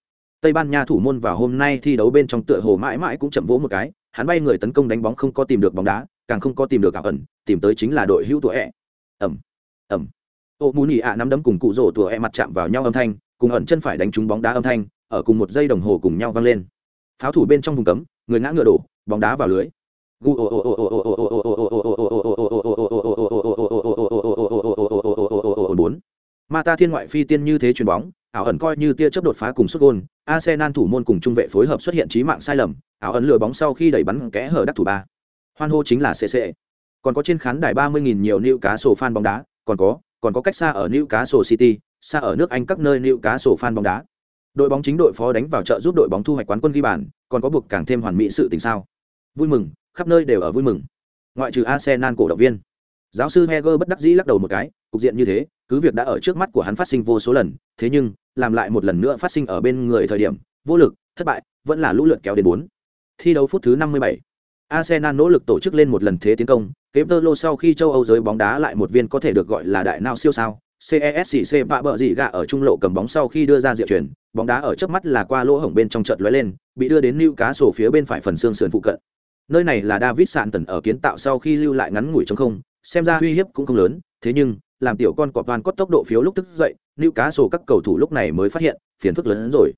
Tây ban nha thủ môn vào hôm nay thi đấu bên trong tựa hồ mãi mãi cũng chậm vỗ một cái, hắn bay người tấn công đánh bóng không có tìm được bóng đá, càng không có tìm được ảo ẩn, tìm tới chính là đội hữu tuổi ẹ ẩm ẩm ô mù nỉ ạ nắm đấm cùng cụ rổ tùa e mặt chạm vào nhau âm thanh cùng ẩn chân phải đánh trúng bóng đá âm thanh ở cùng một giây đồng hồ cùng nhau vang lên pháo thủ bên trong vùng cấm người ngã ngựa đổ bóng đá vào lưới bốn Mata thiên ngoại phi tiên như thế chuyền bóng, ảo ẩn coi như tia chớp đột phá cùng xuất gôn, Arsenal thủ môn cùng trung vệ phối hợp xuất hiện trí mạng sai lầm, ảo ẩn lừa bóng sau khi đẩy bắn kẽ hở đắc thủ ba. Hoan hô chính là CC. Còn có trên khán đài 30.000 nhiều nịu cá sổ fan bóng đá, còn có, còn có cách xa ở Newcastle City, xa ở nước Anh các nơi Newcastle fan bóng đá. Đội bóng chính đội phó đánh vào trợ giúp đội bóng thu hoạch quán quân ghi bàn, còn có buộc càng thêm hoàn mỹ sự tình sao. Vui mừng, khắp nơi đều ở vui mừng. Ngoại trừ Arsenal cổ động viên. Giáo sư Heger bất đắc dĩ lắc đầu một cái, cục diện như thế, cứ việc đã ở trước mắt của hắn phát sinh vô số lần, thế nhưng, làm lại một lần nữa phát sinh ở bên người thời điểm, vô lực, thất bại, vẫn là lũ lượt kéo đến bốn. Thi đấu phút thứ 57. Arsenal nỗ lực tổ chức lên một lần thế tiến công, kế lô sau khi châu Âu giới bóng đá lại một viên có thể được gọi là đại não siêu sao. CESC bạ bợ gì gạ ở trung lộ cầm bóng sau khi đưa ra diệu chuyển, bóng đá ở trước mắt là qua lỗ hổng bên trong trận lóe lên, bị đưa đến lưu cá sổ phía bên phải phần xương sườn phụ cận. Nơi này là David Santon ở kiến tạo sau khi lưu lại ngắn ngủi trong không, xem ra uy hiếp cũng không lớn, thế nhưng, làm tiểu con cọp toàn có tốc độ phiếu lúc tức dậy, lưu cá sổ các cầu thủ lúc này mới phát hiện, phiền phức lớn hơn rồi.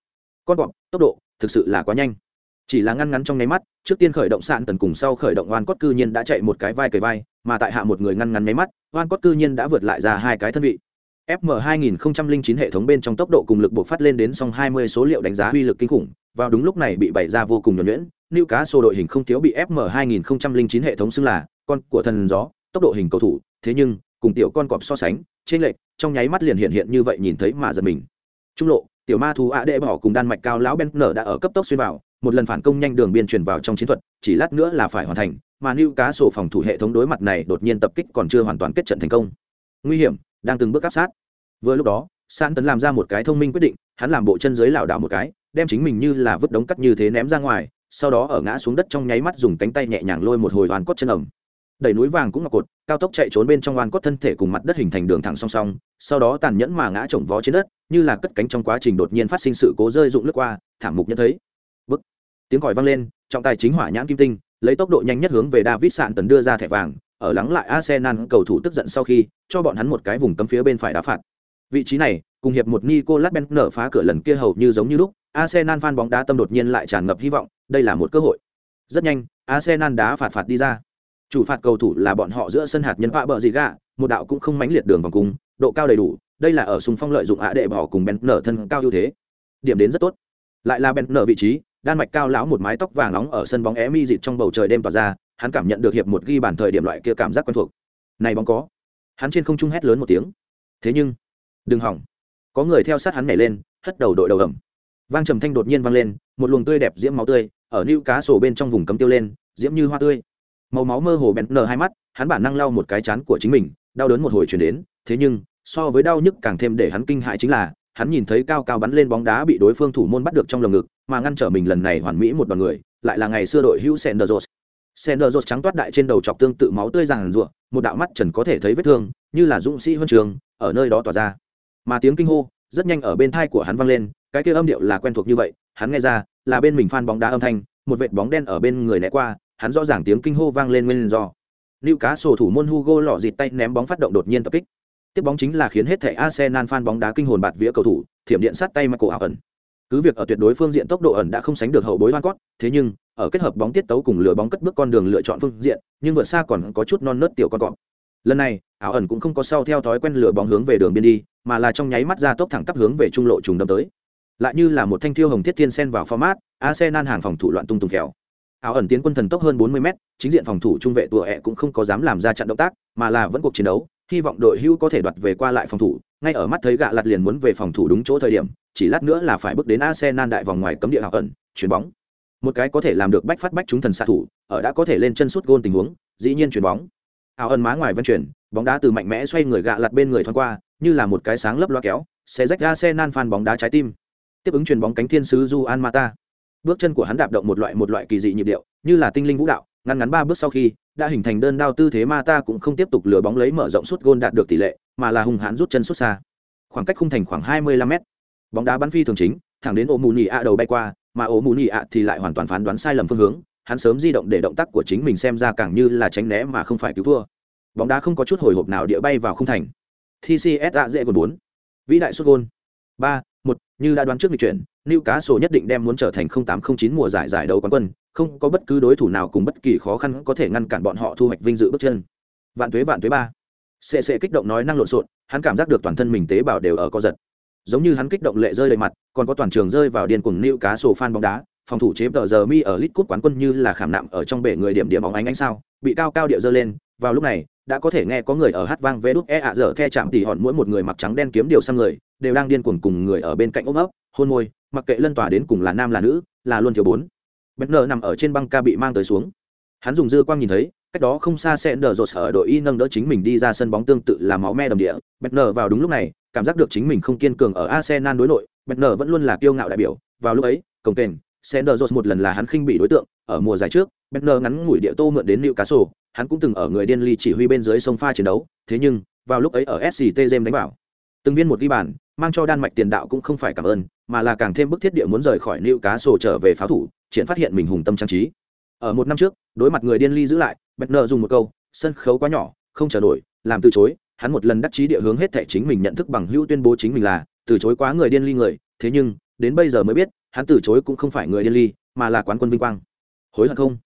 Con cọp, tốc độ, thực sự là quá nhanh chỉ là ngăn ngắn trong nháy mắt trước tiên khởi động sạn tần cùng sau khởi động oan cốt cư nhiên đã chạy một cái vai cầy vai, mà tại hạ một người ngăn ngắn nháy mắt, oan cốt cư nhiên đã vượt lại ra hai cái thân vị. Fm 2009 hệ thống bên trong tốc độ cùng lực buộc phát lên đến song 20 số liệu đánh giá uy lực kinh khủng, vào đúng lúc này bị bày ra vô cùng nhuẩn nhuyễn nữ cá sô đội hình không thiếu bị fm 2009 hệ thống xưng là con của thần gió, tốc độ hình cầu thủ, thế nhưng, cùng tiểu con cọp so sánh trên lệch, trong nháy mắt liền hiện hiện như vậy nhìn thấy mà giật mình. Trung lộ, tiểu ma thú ạ đệ bỏ cùng đan mạch cao lão ben nở đã ở cấp tốc xuyên vào một lần phản công nhanh đường biên truyền vào trong chiến thuật, chỉ lát nữa là phải hoàn thành, mà lưu cá sổ phòng thủ hệ thống đối mặt này đột nhiên tập kích còn chưa hoàn toàn kết trận thành công. Nguy hiểm, đang từng bước áp sát. Vừa lúc đó, san tấn làm ra một cái thông minh quyết định, hắn làm bộ chân dưới lảo đảo một cái, đem chính mình như là vứt đống cắt như thế ném ra ngoài, sau đó ở ngã xuống đất trong nháy mắt dùng cánh tay nhẹ nhàng lôi một hồi hoàn cốt chân ẩm. Đẩy núi vàng cũng ngọc cột, cao tốc chạy trốn bên trong hoàn cốt thân thể cùng mặt đất hình thành đường thẳng song song, sau đó tàn nhẫn mà ngã chồng vó trên đất, như là cất cánh trong quá trình đột nhiên phát sinh sự cố rơi rụng lướt qua, thảm mục nhận thấy tiếng còi vang lên trọng tài chính hỏa nhãn kim tinh lấy tốc độ nhanh nhất hướng về david sạn tần đưa ra thẻ vàng ở lắng lại Arsenal cầu thủ tức giận sau khi cho bọn hắn một cái vùng cấm phía bên phải đá phạt. Vị trí này, cùng hiệp một Nicolas nở phá cửa lần kia hầu như giống như lúc, Arsenal fan bóng đá tâm đột nhiên lại tràn ngập hy vọng, đây là một cơ hội. Rất nhanh, Arsenal đá phạt phạt đi ra. Chủ phạt cầu thủ là bọn họ giữa sân hạt nhân vạ bờ gì gạ, một đạo cũng không mãnh liệt đường vòng cung, độ cao đầy đủ, đây là ở sùng phong lợi dụng ạ đệ bỏ cùng Bentner thân cao ưu thế. Điểm đến rất tốt. Lại là Bentner vị trí, đan mạch cao lão một mái tóc vàng nóng ở sân bóng é mi dịt trong bầu trời đêm tỏa ra, hắn cảm nhận được hiệp một ghi bàn thời điểm loại kia cảm giác quen thuộc. Này bóng có. Hắn trên không trung hét lớn một tiếng. Thế nhưng, đừng hỏng. Có người theo sát hắn nhảy lên, hất đầu đội đầu ẩm. Vang trầm thanh đột nhiên vang lên, một luồng tươi đẹp diễm máu tươi, ở nữ cá sổ bên trong vùng cấm tiêu lên, diễm như hoa tươi. Màu máu mơ hồ bẹn nở hai mắt, hắn bản năng lau một cái chán của chính mình, đau đớn một hồi truyền đến, thế nhưng, so với đau nhức càng thêm để hắn kinh hãi chính là, hắn nhìn thấy cao cao bắn lên bóng đá bị đối phương thủ môn bắt được trong lồng ngực, mà ngăn trở mình lần này hoàn mỹ một đoàn người, lại là ngày xưa đội hữu Senderos. Senderos trắng toát đại trên đầu chọc tương tự máu tươi ràng rụa, một đạo mắt trần có thể thấy vết thương, như là dũng sĩ huân trường, ở nơi đó tỏa ra. Mà tiếng kinh hô, rất nhanh ở bên tai của hắn vang lên, cái kia âm điệu là quen thuộc như vậy, hắn nghe ra, là bên mình fan bóng đá âm thanh, một vệt bóng đen ở bên người né qua, hắn rõ ràng tiếng kinh hô vang lên nguyên do. Lưu cá sổ thủ môn Hugo lọ dịt tay ném bóng phát động đột nhiên tập kích. Tiếp bóng chính là khiến hết thảy Arsenal fan bóng đá kinh hồn bạt vía cầu thủ, thiểm điện sát tay Michael ẩn. Cứ việc ở tuyệt đối phương diện tốc độ ẩn đã không sánh được hậu bối Van Cott, thế nhưng ở kết hợp bóng tiết tấu cùng lừa bóng cất bước con đường lựa chọn phương diện, nhưng vượt xa còn có chút non nớt tiểu con cọp. Lần này, ảo ẩn cũng không có sau theo thói quen lừa bóng hướng về đường biên đi, mà là trong nháy mắt ra tốc thẳng tắp hướng về trung lộ trùng đâm tới. Lại như là một thanh thiêu hồng thiết thiên sen vào format, Arsenal hàng phòng thủ loạn tung tung phèo. áo ẩn tiến quân thần tốc hơn 40 m chính diện phòng thủ trung vệ tùa ẹ cũng không có dám làm ra trận động tác, mà là vẫn cuộc chiến đấu, hy vọng đội hưu có thể đoạt về qua lại phòng thủ, ngay ở mắt thấy gạ lật liền muốn về phòng thủ đúng chỗ thời điểm, chỉ lát nữa là phải bước đến Arsenal đại vòng ngoài cấm địa học ẩn, chuyển bóng. Một cái có thể làm được bách phát bách chúng thần xạ thủ, ở đã có thể lên chân suốt gôn tình huống, dĩ nhiên chuyển bóng. Ảo ẩn má ngoài vận chuyển, bóng đá từ mạnh mẽ xoay người gạ lật bên người thoáng qua, như là một cái sáng lấp loa kéo, sẽ rách Arsenal phan bóng đá trái tim. Tiếp ứng chuyền bóng cánh thiên sứ Juan Mata. Bước chân của hắn đạp động một loại một loại kỳ dị nhịp điệu, như là tinh linh vũ đạo, ngắn ngắn ba bước sau khi đã hình thành đơn đao tư thế Mata cũng không tiếp tục lừa bóng lấy mở rộng suốt gôn đạt được tỷ lệ, mà là hùng hãn rút chân xuất xa. Khoảng cách khung thành khoảng 25 mét. Bóng đá bắn phi thường chính, thẳng đến ổ mù nhị ạ đầu bay qua, mà ổ mù nhị ạ thì lại hoàn toàn phán đoán sai lầm phương hướng, hắn sớm di động để động tác của chính mình xem ra càng như là tránh né mà không phải cứu thua. Bóng đá không có chút hồi hộp nào địa bay vào khung thành. TCS đã dễ còn 4. Vĩ đại xuất gôn. 3, 1, như đã đoán trước lịch chuyển, Newcastle nhất định đem muốn trở thành 0809 mùa giải giải đấu quán quân, không có bất cứ đối thủ nào cùng bất kỳ khó khăn có thể ngăn cản bọn họ thu hoạch vinh dự bước chân. Vạn tuế vạn tuế ba. Sệ sệ kích động nói năng lộn xộn, hắn cảm giác được toàn thân mình tế bào đều ở co giật. Giống như hắn kích động lệ rơi đầy mặt, còn có toàn trường rơi vào điên cuồng Newcastle fan bóng đá, phòng thủ chế tờ giờ mi ở lit cup quán quân như là khảm nạm ở trong bể người điểm điểm bóng ánh ánh sao, bị cao cao địa dơ lên, vào lúc này, đã có thể nghe có người ở hát vang vé đúc e ạ dở the chạm tỉ hòn mỗi một người mặc trắng đen kiếm điều sang người đều đang điên cuồng cùng người ở bên cạnh ôm ấp, hôn môi, mặc kệ lân tỏa đến cùng là nam là nữ, là luôn thiếu bốn. Bất ngờ nằm ở trên băng ca bị mang tới xuống. Hắn dùng dư quang nhìn thấy, cách đó không xa sẽ nở rột ở đội y nâng đỡ chính mình đi ra sân bóng tương tự là máu me đầm địa. Bất ngờ vào đúng lúc này, cảm giác được chính mình không kiên cường ở arsenal đối nội bất ngờ vẫn luôn là kiêu ngạo đại biểu. Vào lúc ấy, cổng kềnh sẽ nở rột một lần là hắn khinh bị đối tượng, ở mùa giải trước bất ngờ ngắn ngủi địa tô mượn đến liệu cá sổ hắn cũng từng ở người điên ly chỉ huy bên dưới sông pha chiến đấu. Thế nhưng, vào lúc ấy ở sct đánh bảo từng viên một ghi bàn, mang cho đan mạch tiền đạo cũng không phải cảm ơn, mà là càng thêm bức thiết địa muốn rời khỏi nịu cá sổ trở về pháo thủ, triển phát hiện mình hùng tâm trang trí. Ở một năm trước, đối mặt người điên ly giữ lại bẹt nợ dùng một câu, sân khấu quá nhỏ, không chờ nổi, làm từ chối. Hắn một lần đắc chí địa hướng hết thẻ chính mình nhận thức bằng hữu tuyên bố chính mình là từ chối quá người điên ly người, thế nhưng, đến bây giờ mới biết, hắn từ chối cũng không phải người điên ly, mà là quán quân vinh quang. Hối hận không?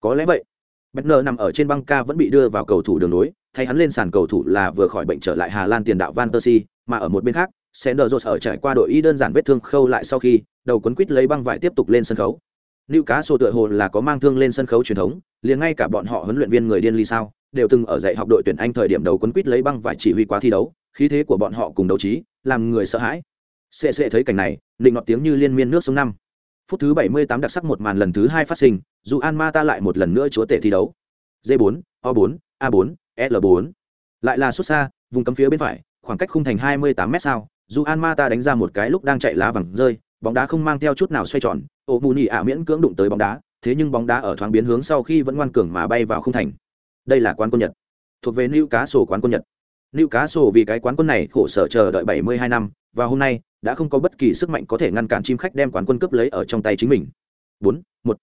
Có lẽ vậy. Bất nợ nằm ở trên băng ca vẫn bị đưa vào cầu thủ đường nối, thay hắn lên sàn cầu thủ là vừa khỏi bệnh trở lại hà lan tiền đạo van persie mà ở một bên khác Sender ở trải qua đội y đơn giản vết thương khâu lại sau khi, đầu cuốn quýt lấy băng vải tiếp tục lên sân khấu. Newcastle tựa hồ là có mang thương lên sân khấu truyền thống, liền ngay cả bọn họ huấn luyện viên người điên ly sao, đều từng ở dạy học đội tuyển Anh thời điểm đầu cuốn quýt lấy băng vải chỉ huy quá thi đấu, khí thế của bọn họ cùng đấu trí, làm người sợ hãi. Sẽ sẽ thấy cảnh này, định ngọt tiếng như liên miên nước sông năm. Phút thứ 78 đặc sắc một màn lần thứ hai phát sinh, dù An Mata lại một lần nữa chúa tể thi đấu. D4, O4, A4, L4. Lại là xuất xa, vùng cấm phía bên phải, khoảng cách khung thành 28m sao, dù an ma ta đánh ra một cái lúc đang chạy lá vàng rơi bóng đá không mang theo chút nào xoay tròn ô mù nhị ạ miễn cưỡng đụng tới bóng đá thế nhưng bóng đá ở thoáng biến hướng sau khi vẫn ngoan cường mà bay vào khung thành. Đây là quán quân nhật thuộc về nữ cá sổ quán quân nhật. Nữ cá sổ vì cái quán quân này khổ sở chờ đợi 72 năm và hôm nay đã không có bất kỳ sức mạnh có thể ngăn cản chim khách đem quán quân cướp lấy ở trong tay chính mình. Bốn một.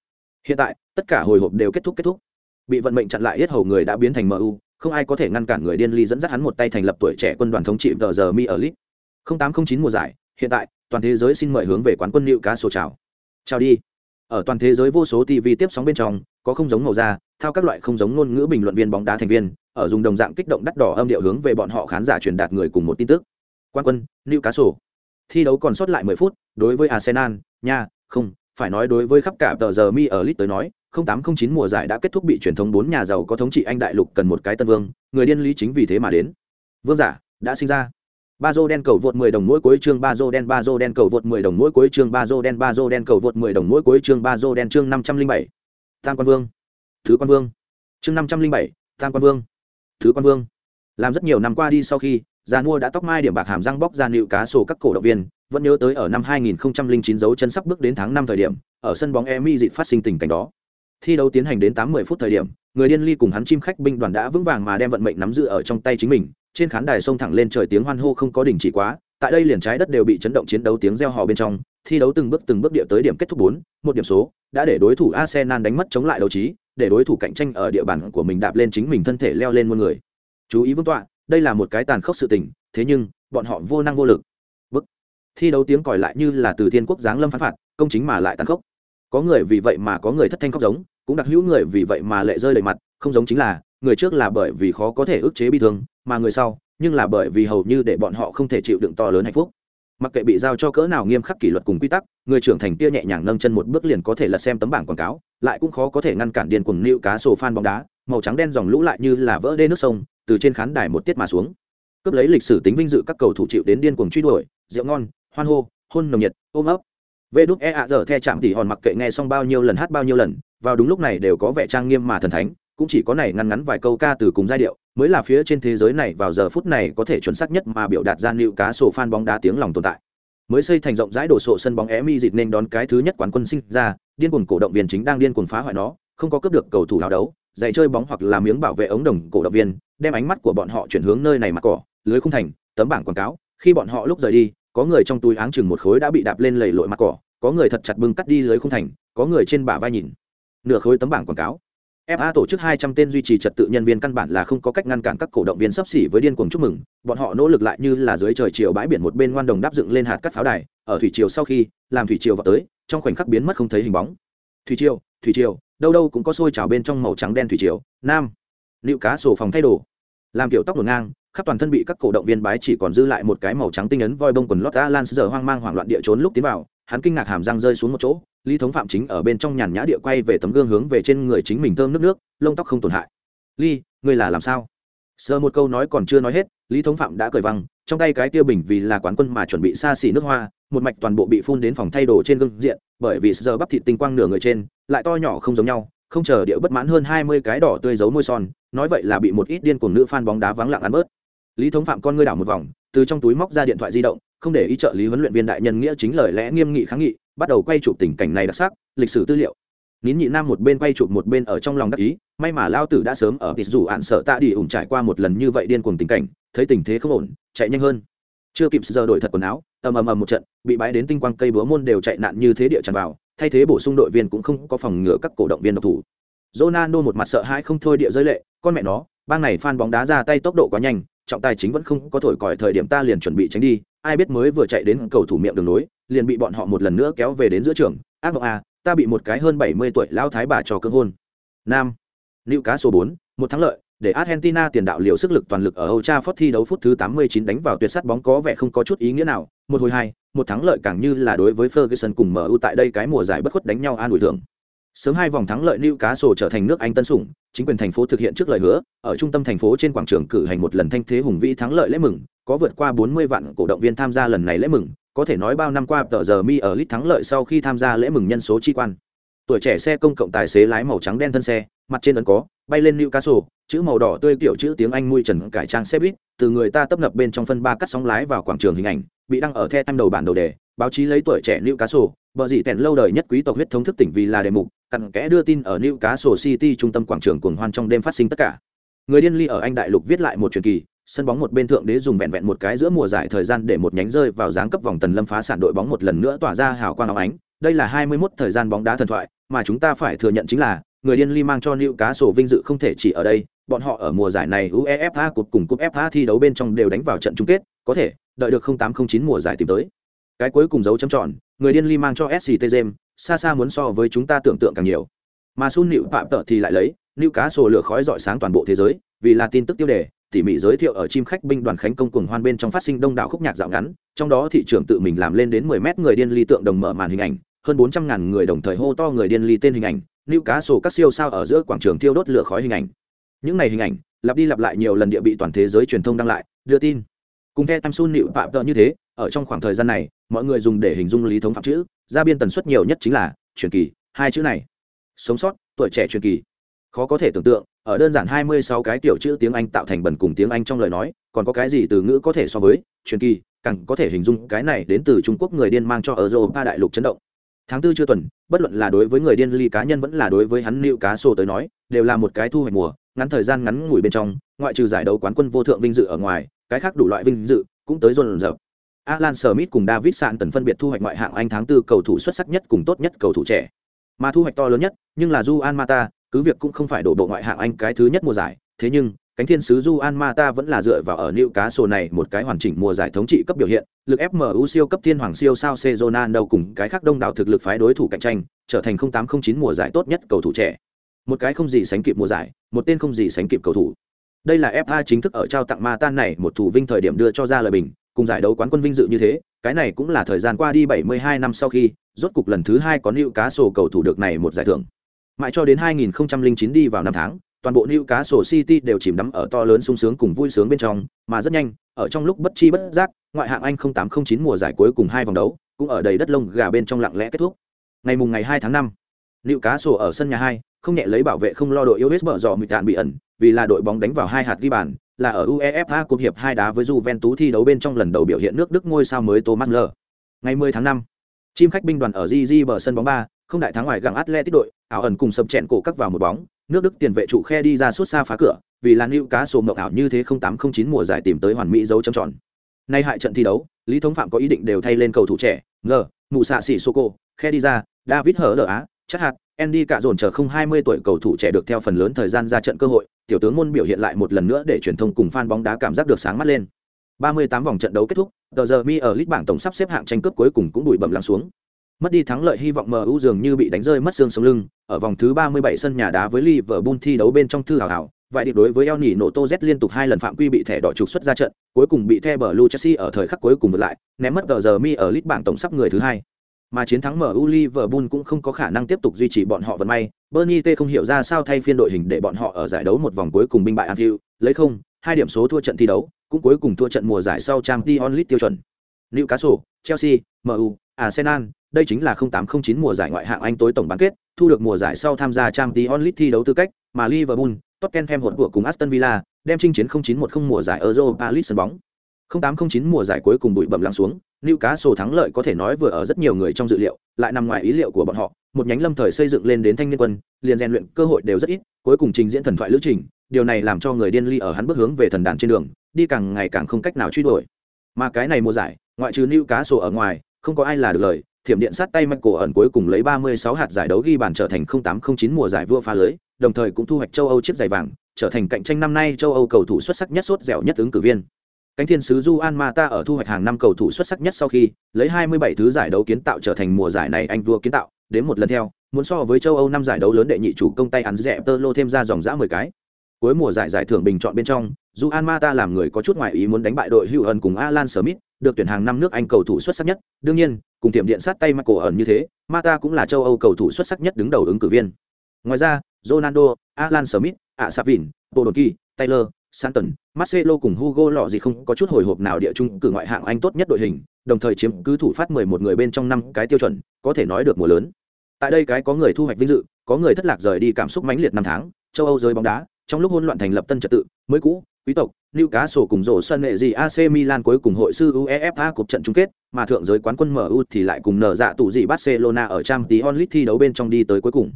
Hiện tại tất cả hồi hộp đều kết thúc kết thúc. Bị vận mệnh chặn lại hết hầu người đã biến thành MU, không ai có thể ngăn cản người điên ly dẫn dắt hắn một tay thành lập tuổi trẻ quân đoàn thống trị tờ giờ mi ở lit 0809 mùa giải, hiện tại, toàn thế giới xin mời hướng về quán quân liệu cá sổ chào. Chào đi. Ở toàn thế giới vô số tv tiếp sóng bên trong, có không giống màu da, thao các loại không giống ngôn ngữ bình luận viên bóng đá thành viên, ở dùng đồng dạng kích động đắt đỏ âm điệu hướng về bọn họ khán giả truyền đạt người cùng một tin tức. Quan quân liệu cá sổ thi đấu còn sót lại 10 phút, đối với arsenal, nha, không phải nói đối với khắp cả tờ giờ mi ở lit tới nói 0809 mùa giải đã kết thúc bị truyền thống bốn nhà giàu có thống trị Anh đại lục cần một cái tân vương, người điên lý chính vì thế mà đến. Vương giả đã sinh ra. Ba dô đen cầu vượt 10 đồng mỗi cuối chương Bazo đen ba dô đen cầu vượt 10 đồng mỗi cuối chương Bazo đen ba dô đen cầu vượt 10 đồng mỗi cuối chương Bazo đen chương 507. Tam quan vương. Thứ quan vương. Chương 507, Tam quan vương. Thứ quan vương. Làm rất nhiều năm qua đi sau khi, Già mua đã tóc mai điểm bạc hàm răng bóc ra nịu cá sổ các cổ động viên, vẫn nhớ tới ở năm 2009 dấu chân sắp bước đến tháng 5 thời điểm, ở sân bóng Emi dịp phát sinh tình cảnh đó. Thi đấu tiến hành đến tám mươi phút thời điểm người điên ly cùng hắn chim khách binh đoàn đã vững vàng mà đem vận mệnh nắm giữ ở trong tay chính mình trên khán đài sông thẳng lên trời tiếng hoan hô không có đình chỉ quá tại đây liền trái đất đều bị chấn động chiến đấu tiếng reo hò bên trong thi đấu từng bước từng bước địa tới điểm kết thúc bốn một điểm số đã để đối thủ arsenal đánh mất chống lại đấu trí để đối thủ cạnh tranh ở địa bàn của mình đạp lên chính mình thân thể leo lên muôn người. Chú ý vương tọa đây là một cái tàn khốc sự tình, thế nhưng, bọn họ vô năng vô lực. Bức. Thi đấu tiếng còi lại như là từ thiên quốc giáng lâm phán phạt, công chính mà lại tàn khốc. Có người vì vậy mà có người thất thanh khóc giống, cũng đặc hữu người vì vậy mà lệ rơi đầy mặt, không giống chính là, người trước là bởi vì khó có thể ức chế bi thương, mà người sau, nhưng là bởi vì hầu như để bọn họ không thể chịu đựng to lớn hạnh phúc. Mặc kệ bị giao cho cỡ nào nghiêm khắc kỷ luật cùng quy tắc, người trưởng thành kia nhẹ nhàng nâng chân một bước liền có thể lật xem tấm bảng quảng cáo, lại cũng khó có thể ngăn cản điền cuồng nịu cá sổ phan bóng đá, màu trắng đen dòng lũ lại như là vỡ đê nước sông từ trên khán đài một tiết mà xuống. Cướp lấy lịch sử tính vinh dự các cầu thủ chịu đến điên cuồng truy đuổi, rượu ngon, hoan hô, hôn nồng nhiệt, ôm ấp. Vê đúc e ạ giờ the chạm tỉ hòn mặc kệ nghe xong bao nhiêu lần hát bao nhiêu lần, vào đúng lúc này đều có vẻ trang nghiêm mà thần thánh, cũng chỉ có này ngăn ngắn vài câu ca từ cùng giai điệu, mới là phía trên thế giới này vào giờ phút này có thể chuẩn xác nhất mà biểu đạt ra nịu cá sổ fan bóng đá tiếng lòng tồn tại. Mới xây thành rộng rãi đổ sộ sân bóng é mi dịt nên đón cái thứ nhất quán quân sinh ra, điên cuồng cổ động viên chính đang điên cuồng phá hoại nó, không có cướp được cầu thủ hào đấu dạy chơi bóng hoặc là miếng bảo vệ ống đồng cổ động viên đem ánh mắt của bọn họ chuyển hướng nơi này mặt cỏ lưới khung thành tấm bảng quảng cáo. Khi bọn họ lúc rời đi có người trong túi áng chừng một khối đã bị đạp lên lầy lội mặt cỏ có người thật chặt bưng cắt đi lưới khung thành có người trên bả vai nhìn. Nửa khối tấm bảng quảng cáo. FA tổ chức 200 tên duy trì trật tự nhân viên căn bản là không có cách ngăn cản các cổ động viên sắp xỉ với điên cuồng chúc mừng, bọn họ nỗ lực lại như là dưới trời chiều bãi biển một bên ngoan đồng đáp dựng lên hạt cắt pháo đài, ở thủy triều sau khi, làm thủy triều vào tới, trong khoảnh khắc biến mất không thấy hình bóng. Thủy triều, thủy triều, đâu đâu cũng có sôi trào bên trong màu trắng đen thủy triều. Nam, liệu cá sổ phòng thay đồ, làm kiểu tóc đổ ngang, khắp toàn thân bị các cổ động viên bái chỉ còn dư lại một cái màu trắng tinh ấn voi bông quần lót Alan giờ hoang mang hoảng loạn địa trốn lúc tiến vào, hắn kinh ngạc hàm răng rơi xuống một chỗ, lý thống phạm chính ở bên trong nhàn nhã địa quay về tấm gương hướng về trên người chính mình thơm nước nước lông tóc không tổn hại. Ly ngươi là làm sao? Sơ một câu nói còn chưa nói hết lý thống phạm đã cười văng trong tay cái tiêu bình vì là quán quân mà chuẩn bị xa xỉ nước hoa, một mạch toàn bộ bị phun đến phòng thay đồ trên gương diện, bởi vì giờ bắp thịt tinh quang nửa người trên, lại to nhỏ không giống nhau, không chờ điệu bất mãn hơn hai mươi cái đỏ tươi giấu môi son, nói vậy là bị một ít điên cuồng nữ fan bóng đá vắng lặng ăn bớt. Lý thống phạm con ngươi đảo một vòng, từ trong túi móc ra điện thoại di động, không để ý trợ lý huấn luyện viên đại nhân nghĩa chính lời lẽ nghiêm nghị kháng nghị, bắt đầu quay chụp tình cảnh này đặc sắc, lịch sử tư liệu. Nín nhị nam một bên quay chụp một bên ở trong lòng đắc ý, may mà lao tử đã sớm ở tịt rủ ạn sợ tạ đi ủng trải qua một lần như vậy điên cuồng tình cảnh thấy tình thế không ổn, chạy nhanh hơn. Chưa kịp giờ đổi thật quần áo, ầm ầm ầm một trận, bị bãi đến tinh quang cây búa môn đều chạy nạn như thế địa tràn vào, thay thế bổ sung đội viên cũng không có phòng ngừa các cổ động viên độc thủ. Ronaldo một mặt sợ hãi không thôi địa rơi lệ, con mẹ nó, bang này fan bóng đá ra tay tốc độ quá nhanh, trọng tài chính vẫn không có thổi còi thời điểm ta liền chuẩn bị tránh đi, ai biết mới vừa chạy đến cầu thủ miệng đường nối liền bị bọn họ một lần nữa kéo về đến giữa trường. Ác mộng a ta bị một cái hơn bảy mươi tuổi lao thái bà cho cơ hôn. Nam nữ cá số bốn, một thắng lợi để Argentina tiền đạo liều sức lực toàn lực ở Old Trafford thi đấu phút thứ 89 đánh vào tuyệt sắt bóng có vẻ không có chút ý nghĩa nào, một hồi hai, một thắng lợi càng như là đối với Ferguson cùng MU tại đây cái mùa giải bất khuất đánh nhau an ủi thượng. Sớm hai vòng thắng lợi Newcastle trở thành nước Anh tân sủng, chính quyền thành phố thực hiện trước lời hứa, ở trung tâm thành phố trên quảng trường cử hành một lần thanh thế hùng vĩ thắng lợi lễ mừng, có vượt qua 40 vạn cổ động viên tham gia lần này lễ mừng, có thể nói bao năm qua tờ giờ mi ở lit thắng lợi sau khi tham gia lễ mừng nhân số chi quan. Tuổi trẻ xe công cộng tài xế lái màu trắng đen thân xe, mặt trên ấn có bay lên Newcastle, chữ màu đỏ tươi kiểu chữ tiếng Anh mui trần cải trang xe buýt, từ người ta tấp nập bên trong phân ba cắt sóng lái vào quảng trường hình ảnh, bị đăng ở the đầu bản đầu đề, báo chí lấy tuổi trẻ Newcastle, bờ dị tẹn lâu đời nhất quý tộc huyết thống thức tỉnh vì là đề mục, cặn kẽ đưa tin ở Newcastle City trung tâm quảng trường cuồng hoan trong đêm phát sinh tất cả. Người điên ly ở Anh đại lục viết lại một truyền kỳ, sân bóng một bên thượng đế dùng vẹn vẹn một cái giữa mùa giải thời gian để một nhánh rơi vào dáng cấp vòng tần lâm phá sản đội bóng một lần nữa tỏa ra hào quang óng ánh, đây là 21 thời gian bóng đá thần thoại, mà chúng ta phải thừa nhận chính là người điên ly mang cho nữ cá sổ vinh dự không thể chỉ ở đây, bọn họ ở mùa giải này uefa cột cùng cúp fa thi đấu bên trong đều đánh vào trận chung kết, có thể, đợi được 0809 mùa giải tìm tới. Cái cuối cùng dấu chấm tròn, người điên ly mang cho sct james xa xa muốn so với chúng ta tưởng tượng càng nhiều. Mà sun nịu phạm tợ thì lại lấy nữ cá sổ lửa khói dọi sáng toàn bộ thế giới, vì là tin tức tiêu đề, tỉ mỉ giới thiệu ở chim khách binh đoàn khánh công cuồng hoan bên trong phát sinh đông đảo khúc nhạc dạo ngắn, trong đó thị trường tự mình làm lên đến 10 mét người điên ly tượng đồng mở màn hình ảnh, hơn 400 ngàn người đồng thời hô to người điên ly tên hình ảnh lưu cá sổ các siêu sao ở giữa quảng trường thiêu đốt lửa khói hình ảnh. Những này hình ảnh lặp đi lặp lại nhiều lần địa bị toàn thế giới truyền thông đăng lại đưa tin. Cùng theo tam sun nịu phạm tợ như thế ở trong khoảng thời gian này mọi người dùng để hình dung lý thống phạm chữ ra biên tần suất nhiều nhất chính là truyền kỳ hai chữ này. Sống sót tuổi trẻ truyền kỳ. Khó có thể tưởng tượng ở đơn giản 26 cái tiểu chữ tiếng Anh tạo thành bẩn cùng tiếng Anh trong lời nói, còn có cái gì từ ngữ có thể so với truyền kỳ, càng có thể hình dung cái này đến từ Trung Quốc người điên mang cho ở Europa đại lục chấn động. Tháng tư chưa tuần, bất luận là đối với người điên ly cá nhân vẫn là đối với hắn Lưu cá sổ tới nói, đều là một cái thu hoạch mùa, ngắn thời gian ngắn ngủi bên trong, ngoại trừ giải đấu quán quân vô thượng vinh dự ở ngoài, cái khác đủ loại vinh dự cũng tới dồn dập. Alan Smith cùng David Sạn tần phân biệt thu hoạch ngoại hạng Anh tháng tư cầu thủ xuất sắc nhất cùng tốt nhất cầu thủ trẻ. Mà thu hoạch to lớn nhất, nhưng là Juan Mata, cứ việc cũng không phải đổ bộ ngoại hạng Anh cái thứ nhất mùa giải, thế nhưng cánh thiên sứ Juan Mata vẫn là dựa vào ở liệu cá sổ này một cái hoàn chỉnh mùa giải thống trị cấp biểu hiện, lực FMU siêu cấp thiên hoàng siêu sao Sezonan đâu cùng cái khác đông đảo thực lực phái đối thủ cạnh tranh, trở thành 0809 mùa giải tốt nhất cầu thủ trẻ. Một cái không gì sánh kịp mùa giải, một tên không gì sánh kịp cầu thủ. Đây là FA chính thức ở trao tặng Mata này một thủ vinh thời điểm đưa cho ra lời bình, cùng giải đấu quán quân vinh dự như thế, cái này cũng là thời gian qua đi 72 năm sau khi, rốt cục lần thứ hai có liệu cá sổ cầu thủ được này một giải thưởng. Mãi cho đến 2009 đi vào năm tháng, toàn bộ Newcastle City đều chìm đắm ở to lớn sung sướng cùng vui sướng bên trong, mà rất nhanh, ở trong lúc bất chi bất giác, ngoại hạng Anh 0809 mùa giải cuối cùng hai vòng đấu, cũng ở đầy đất lông gà bên trong lặng lẽ kết thúc. Ngày mùng ngày 2 tháng 5, Newcastle ở sân nhà 2, không nhẹ lấy bảo vệ không lo đội yếu hết bở dọ mịt đạn bị ẩn, vì là đội bóng đánh vào hai hạt ghi bàn, là ở UEFA Cup hiệp hai đá với Juventus thi đấu bên trong lần đầu biểu hiện nước Đức ngôi sao mới Thomas Müller. Ngày 10 tháng 5, chim khách binh đoàn ở GG bờ sân bóng 3, không đại thắng ngoài gặng Atletico đội, ảo ẩn cùng sập chèn cổ cắt vào một bóng, nước Đức tiền vệ trụ khe đi ra suốt xa phá cửa, vì là lưu cá sổ mộng ảo như thế 0809 mùa giải tìm tới hoàn mỹ dấu chấm tròn. Nay hại trận thi đấu, Lý Thống Phạm có ý định đều thay lên cầu thủ trẻ, ngờ, mụ xạ xỉ Soko, khe đi ra, David hở đỡ á, chắc hạt, Andy cả dồn chờ không 20 tuổi cầu thủ trẻ được theo phần lớn thời gian ra trận cơ hội, tiểu tướng môn biểu hiện lại một lần nữa để truyền thông cùng fan bóng đá cảm giác được sáng mắt lên. 38 vòng trận đấu kết thúc, tờ giờ mi ở list bảng tổng sắp xếp hạng tranh cướp cuối cùng cũng đuổi bẩm lắng xuống. Mất đi thắng lợi hy vọng MU dường như bị đánh rơi mất xương sống lưng, ở vòng thứ 37 sân nhà đá với Liverpool thi đấu bên trong thư hào hào, vài điệp đối với El Nino Tô Z liên tục hai lần phạm quy bị thẻ đỏ trục xuất ra trận, cuối cùng bị The Blue Chelsea ở thời khắc cuối cùng vượt lại, ném mất giờ mi ở lít bảng tổng sắp người thứ hai. Mà chiến thắng MU Liverpool cũng không có khả năng tiếp tục duy trì bọn họ vận may, Bernie T không hiểu ra sao thay phiên đội hình để bọn họ ở giải đấu một vòng cuối cùng binh bại Anfield, lấy không, hai điểm số thua trận thi đấu, cũng cuối cùng thua trận mùa giải sau Champions League tiêu chuẩn. Newcastle, Chelsea, MU, Arsenal, đây chính là 0809 mùa giải ngoại hạng Anh tối tổng bán kết, thu được mùa giải sau tham gia Champions League thi đấu tư cách, mà Liverpool, Tottenham hỗn của cùng Aston Villa, đem chinh chiến 0910 mùa giải Europa League sân bóng. 0809 mùa giải cuối cùng bụi bặm lắng xuống, Newcastle thắng lợi có thể nói vừa ở rất nhiều người trong dự liệu, lại nằm ngoài ý liệu của bọn họ, một nhánh lâm thời xây dựng lên đến thanh niên quân, liền rèn luyện cơ hội đều rất ít, cuối cùng trình diễn thần thoại lữ trình, điều này làm cho người điên ly ở hắn bước hướng về thần đàn trên đường, đi càng ngày càng không cách nào truy đuổi. Mà cái này mùa giải, ngoại trừ Newcastle ở ngoài, không có ai là được lời, thiểm điện sát tay Michael ẩn cuối cùng lấy 36 hạt giải đấu ghi bàn trở thành 0809 mùa giải vua phá lưới, đồng thời cũng thu hoạch châu Âu chiếc giày vàng, trở thành cạnh tranh năm nay châu Âu cầu thủ xuất sắc nhất sốt dẻo nhất ứng cử viên. Cánh thiên sứ Juan Mata ở thu hoạch hàng năm cầu thủ xuất sắc nhất sau khi lấy 27 thứ giải đấu kiến tạo trở thành mùa giải này anh vua kiến tạo, đến một lần theo, muốn so với châu Âu năm giải đấu lớn đệ nhị chủ công tay hắn rẻ tơ lô thêm ra dòng dã 10 cái. Cuối mùa giải giải thưởng bình chọn bên trong, Juan Mata làm người có chút ngoại ý muốn đánh bại đội Hữu Ẩn cùng Alan Smith, được tuyển hàng năm nước Anh cầu thủ xuất sắc nhất. Đương nhiên, cùng tiệm điện sát tay Michael ẩn như thế, Mata cũng là châu Âu cầu thủ xuất sắc nhất đứng đầu ứng cử viên. Ngoài ra, Ronaldo, Alan Smith, Asavin, Podolski, Taylor, Santon, Marcelo cùng Hugo lọ gì không có chút hồi hộp nào địa trung cử ngoại hạng Anh tốt nhất đội hình, đồng thời chiếm cứ thủ phát 11 người bên trong năm cái tiêu chuẩn, có thể nói được mùa lớn. Tại đây cái có người thu hoạch vinh dự, có người thất lạc rời đi cảm xúc mãnh liệt năm tháng, châu Âu rơi bóng đá, trong lúc hỗn loạn thành lập tân trật tự, mới cũ, quý tộc, Newcastle cùng rổ sân nghệ gì AC Milan cuối cùng hội sư UEFA cuộc trận chung kết, mà thượng giới quán quân MU thì lại cùng nở dạ tủ gì Barcelona ở Champions League thi đấu bên trong đi tới cuối cùng.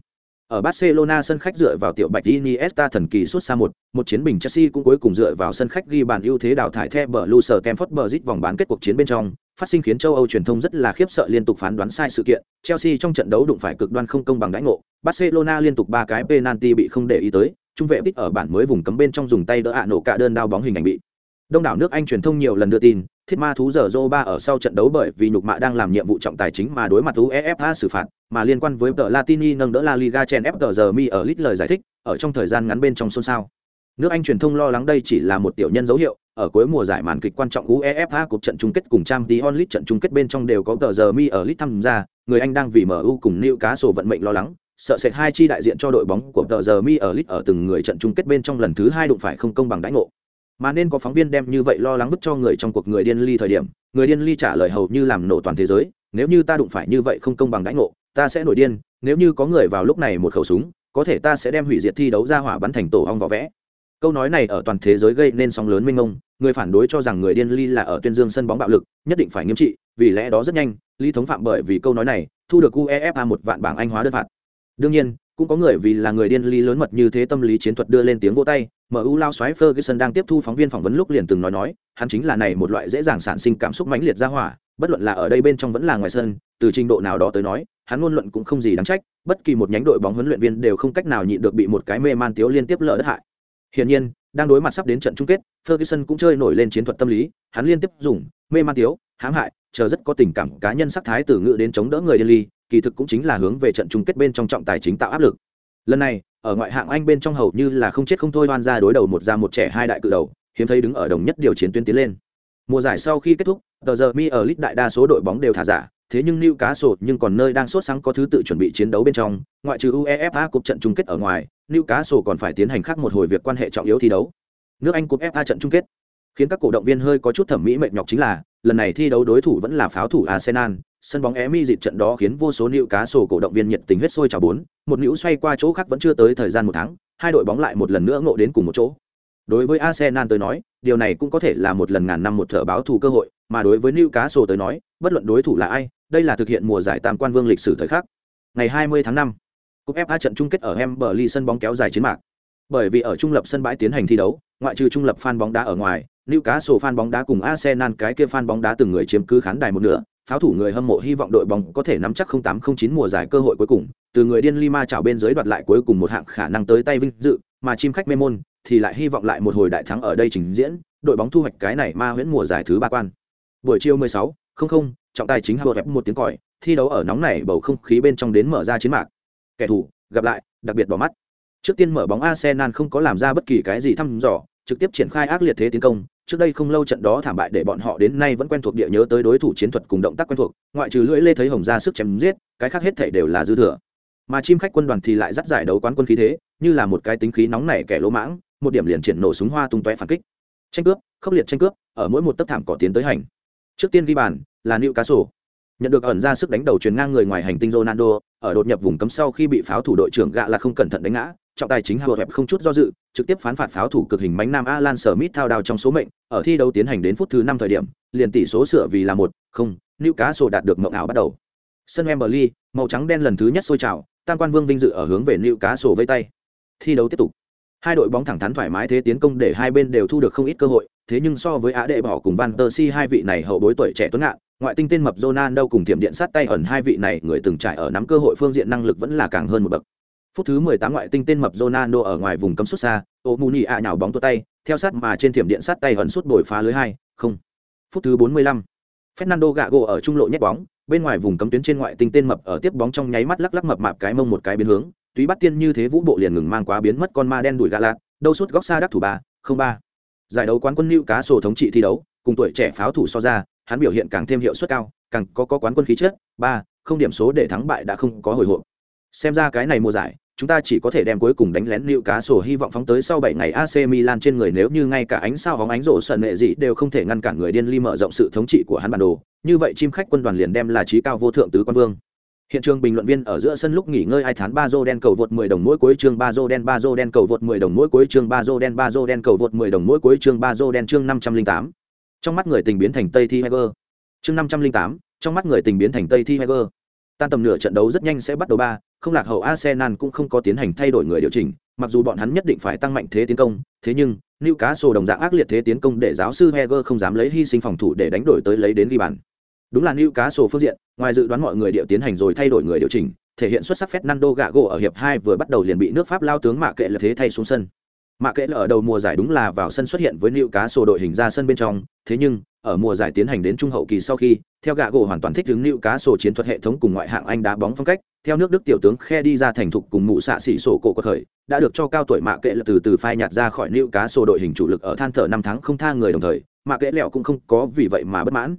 Ở Barcelona sân khách dựa vào tiểu Bạch Iniesta thần kỳ suốt xa một, một chiến bình Chelsea cũng cuối cùng dựa vào sân khách ghi bàn ưu thế đào thải The Blues Stamford Bridge vòng bán kết cuộc chiến bên trong, phát sinh khiến châu Âu truyền thông rất là khiếp sợ liên tục phán đoán sai sự kiện. Chelsea trong trận đấu đụng phải cực đoan không công bằng đãi ngộ, Barcelona liên tục ba cái penalty bị không để ý tới, trung vệ tích ở bản mới vùng cấm bên trong dùng tay đỡ ạ nổ cả đơn đao bóng hình ảnh bị. Đông đảo nước Anh truyền thông nhiều lần đưa tin, thiết ma thú giờ Zoba ở sau trận đấu bởi vì nhục mạ đang làm nhiệm vụ trọng tài chính mà đối mặt UEFA xử phạt, mà liên quan với tờ Latini nâng đỡ La Liga chen ép tờ giờ mi ở lít lời giải thích, ở trong thời gian ngắn bên trong xôn xao. Nước Anh truyền thông lo lắng đây chỉ là một tiểu nhân dấu hiệu, ở cuối mùa giải màn kịch quan trọng UEFA cuộc trận chung kết cùng trang tí onlit trận chung kết bên trong đều có tờ giờ mi ở lít tham gia, người Anh đang vì MU cùng Newcastle vận mệnh lo lắng, sợ sệt hai chi đại diện cho đội bóng của tờ giờ mi ở lit ở từng người trận chung kết bên trong lần thứ hai đụng phải không công bằng đãi ngộ. Mà nên có phóng viên đem như vậy lo lắng vứt cho người trong cuộc người điên ly thời điểm, người điên ly trả lời hầu như làm nổ toàn thế giới, nếu như ta đụng phải như vậy không công bằng đãi ngộ, ta sẽ nổi điên, nếu như có người vào lúc này một khẩu súng, có thể ta sẽ đem hủy diệt thi đấu ra hỏa bắn thành tổ ong vỏ vẽ. Câu nói này ở toàn thế giới gây nên sóng lớn mênh mông, người phản đối cho rằng người điên ly là ở tuyên dương sân bóng bạo lực, nhất định phải nghiêm trị, vì lẽ đó rất nhanh, ly thống phạm bởi vì câu nói này, thu được uefa một vạn bảng anh hóa đơn phạt đương nhiên, cũng có người vì là người điên ly lớn mật như thế tâm lý chiến thuật đưa lên tiếng vô tay mu lao xoáy ferguson đang tiếp thu phóng viên phỏng vấn lúc liền từng nói nói, hắn chính là này một loại dễ dàng sản sinh cảm xúc mãnh liệt ra hỏa, bất luận là ở đây bên trong vẫn là ngoài sân, từ trình độ nào đó tới nói, hắn luôn luận cũng không gì đáng trách, bất kỳ một nhánh đội bóng huấn luyện viên đều không cách nào nhịn được bị một cái mê man tiếu liên tiếp lỡ đất hại. Hiển nhiên, đang đối mặt sắp đến trận chung kết, ferguson cũng chơi nổi lên chiến thuật tâm lý, hắn liên tiếp dùng mê man tiếu, hãm hại, chờ rất có tình cảm cá nhân sắc thái từ ngữ đến chống đỡ người điên ly kỳ thực cũng chính là hướng về trận chung kết bên trong trọng tài chính tạo áp lực. Lần này, ở ngoại hạng anh bên trong hầu như là không chết không thôi oan ra đối đầu một ra một trẻ hai đại cự đầu, hiếm thấy đứng ở đồng nhất điều chiến tuyến tiến lên. Mùa giải sau khi kết thúc, tờ giờ mi ở lit đại đa số đội bóng đều thả giả, thế nhưng lưu cá sổ nhưng còn nơi đang sốt sáng có thứ tự chuẩn bị chiến đấu bên trong, ngoại trừ uefa cúp trận chung kết ở ngoài lưu cá sổ còn phải tiến hành khác một hồi việc quan hệ trọng yếu thi đấu. Nước anh cúp fa trận chung kết. Khiến các cổ động viên hơi có chút thẩm mỹ mệt nhọc chính là, lần này thi đấu đối thủ vẫn là pháo thủ arsenal sân bóng Emi dịp trận đó khiến vô số nữ cá sổ cổ động viên nhiệt tình huyết sôi trào bốn, một nữ xoay qua chỗ khác vẫn chưa tới thời gian một tháng, hai đội bóng lại một lần nữa ngộ đến cùng một chỗ. Đối với Arsenal tới nói, điều này cũng có thể là một lần ngàn năm một thở báo thù cơ hội, mà đối với Newcastle tới nói, bất luận đối thủ là ai, đây là thực hiện mùa giải tam quan vương lịch sử thời khắc. Ngày 20 tháng 5, cúp FA trận chung kết ở Wembley sân bóng kéo dài chiến mạc. Bởi vì ở trung lập sân bãi tiến hành thi đấu, ngoại trừ trung lập fan bóng đá ở ngoài, Newcastle fan bóng đá cùng Arsenal cái kia fan bóng đá từng người chiếm cứ khán đài một nửa, pháo thủ người hâm mộ hy vọng đội bóng có thể nắm chắc 0809 mùa giải cơ hội cuối cùng, từ người điên Lima chảo bên dưới đoạt lại cuối cùng một hạng khả năng tới tay vinh dự, mà chim khách Memon thì lại hy vọng lại một hồi đại thắng ở đây trình diễn, đội bóng thu hoạch cái này ma huyễn mùa giải thứ ba quan. Buổi chiều 16, không không, trọng tài chính Howard một tiếng còi, thi đấu ở nóng này bầu không khí bên trong đến mở ra chiến mạc. Kẻ thù, gặp lại, đặc biệt bỏ mắt. Trước tiên mở bóng Arsenal không có làm ra bất kỳ cái gì thăm dò, trực tiếp triển khai ác liệt thế tiến công, trước đây không lâu trận đó thảm bại để bọn họ đến nay vẫn quen thuộc địa nhớ tới đối thủ chiến thuật cùng động tác quen thuộc ngoại trừ lưỡi lê thấy hồng ra sức chém giết cái khác hết thể đều là dư thừa. Mà chim khách quân đoàn thì lại dắt giải đấu quán quân khí thế như là một cái tính khí nóng nảy kẻ lỗ mãng một điểm liền triển nổ súng hoa tung tóe phản kích. Tranh cướp khốc liệt tranh cướp ở mỗi một tấc thảm cỏ tiến tới hành. Trước tiên ghi bàn là nịu cá sổ nhận được ẩn ra sức đánh đầu truyền ngang người ngoài hành tinh ronaldo ở đột nhập vùng cấm sau khi bị pháo thủ đội trưởng gạ là không cẩn thận đánh ngã trọng tài chính Howard không chút do dự, trực tiếp phán phạt pháo thủ cực hình bánh nam Alan Smith thao đao trong số mệnh, ở thi đấu tiến hành đến phút thứ năm thời điểm, liền tỷ số sửa vì là một, không, Newcastle đạt được mộng ảo bắt đầu. Sân Wembley, màu trắng đen lần thứ nhất sôi trào, tam quan vương vinh dự ở hướng về Newcastle vây tay. Thi đấu tiếp tục. Hai đội bóng thẳng thắn thoải mái thế tiến công để hai bên đều thu được không ít cơ hội, thế nhưng so với Á đệ bỏ cùng Van der Si hai vị này hậu bối tuổi trẻ tuấn ngạn, ngoại tinh tên mập Ronaldo cùng tiệm điện sát tay ẩn hai vị này người từng trải ở nắm cơ hội phương diện năng lực vẫn là càng hơn một bậc phút thứ 18 ngoại tinh tên mập Ronaldo ở ngoài vùng cấm sút xa, Omuni ạ nhào bóng tua tay, theo sát mà trên thiểm điện sát tay hận sút bồi phá lưới hai, không. Phút thứ 45, Fernando Gago ở trung lộ nhét bóng, bên ngoài vùng cấm tuyến trên ngoại tinh tên mập ở tiếp bóng trong nháy mắt lắc lắc mập mạp cái mông một cái biến hướng, túy bắt tiên như thế vũ bộ liền ngừng mang quá biến mất con ma đen đuổi gã lạc, đâu sút góc xa đắc thủ ba, không ba. Giải đấu quán quân Lưu cá sổ thống trị thi đấu, cùng tuổi trẻ pháo thủ so ra, hắn biểu hiện càng thêm hiệu suất cao, càng có có quán quân khí chất, ba, không điểm số để thắng bại đã không có hồi hộp. Xem ra cái này mùa giải, chúng ta chỉ có thể đem cuối cùng đánh lén liệu cá sổ hy vọng phóng tới sau 7 ngày AC Milan trên người nếu như ngay cả ánh sao hóng ánh rổ sần nệ gì đều không thể ngăn cản người điên ly mở rộng sự thống trị của hắn bản đồ, như vậy chim khách quân đoàn liền đem là trí cao vô thượng tứ quan vương. Hiện trường bình luận viên ở giữa sân lúc nghỉ ngơi ai thán Bazo đen cầu vượt 10 đồng mỗi cuối chương Bazo đen Bazo đen cầu vượt 10 đồng mỗi cuối chương Bazo đen Bazo đen cầu vượt 10 đồng mỗi cuối chương Bazo đen chương 508. Trong mắt người tình biến thành Tây Thi Heger. Chương 508, trong mắt người tình biến thành Tây Thi Heger. Tan tầm nửa trận đấu rất nhanh sẽ bắt đầu ba, không lạc hậu Arsenal cũng không có tiến hành thay đổi người điều chỉnh, mặc dù bọn hắn nhất định phải tăng mạnh thế tiến công, thế nhưng Newcastle đồng dạng ác liệt thế tiến công để giáo sư Heger không dám lấy hy sinh phòng thủ để đánh đổi tới lấy đến ghi bàn. Đúng là Newcastle phương diện, ngoài dự đoán mọi người điệu tiến hành rồi thay đổi người điều chỉnh, thể hiện xuất sắc Fernando Gago ở hiệp 2 vừa bắt đầu liền bị nước Pháp lao tướng mạ kệ là thế thay xuống sân. Mạ kệ là ở đầu mùa giải đúng là vào sân xuất hiện với Newcastle cá đội hình ra sân bên trong, thế nhưng ở mùa giải tiến hành đến trung hậu kỳ sau khi, theo Gago hoàn toàn thích ứng Newcastle cá chiến thuật hệ thống cùng ngoại hạng Anh đá bóng phong cách, theo nước Đức tiểu tướng khe đi ra thành thục cùng mụ xạ xỉ sổ cổ của thời, đã được cho cao tuổi mạ kệ là từ từ phai nhạt ra khỏi liệu cá sổ đội hình chủ lực ở than thở năm tháng không tha người đồng thời, mạ kệ lẹo cũng không có vì vậy mà bất mãn.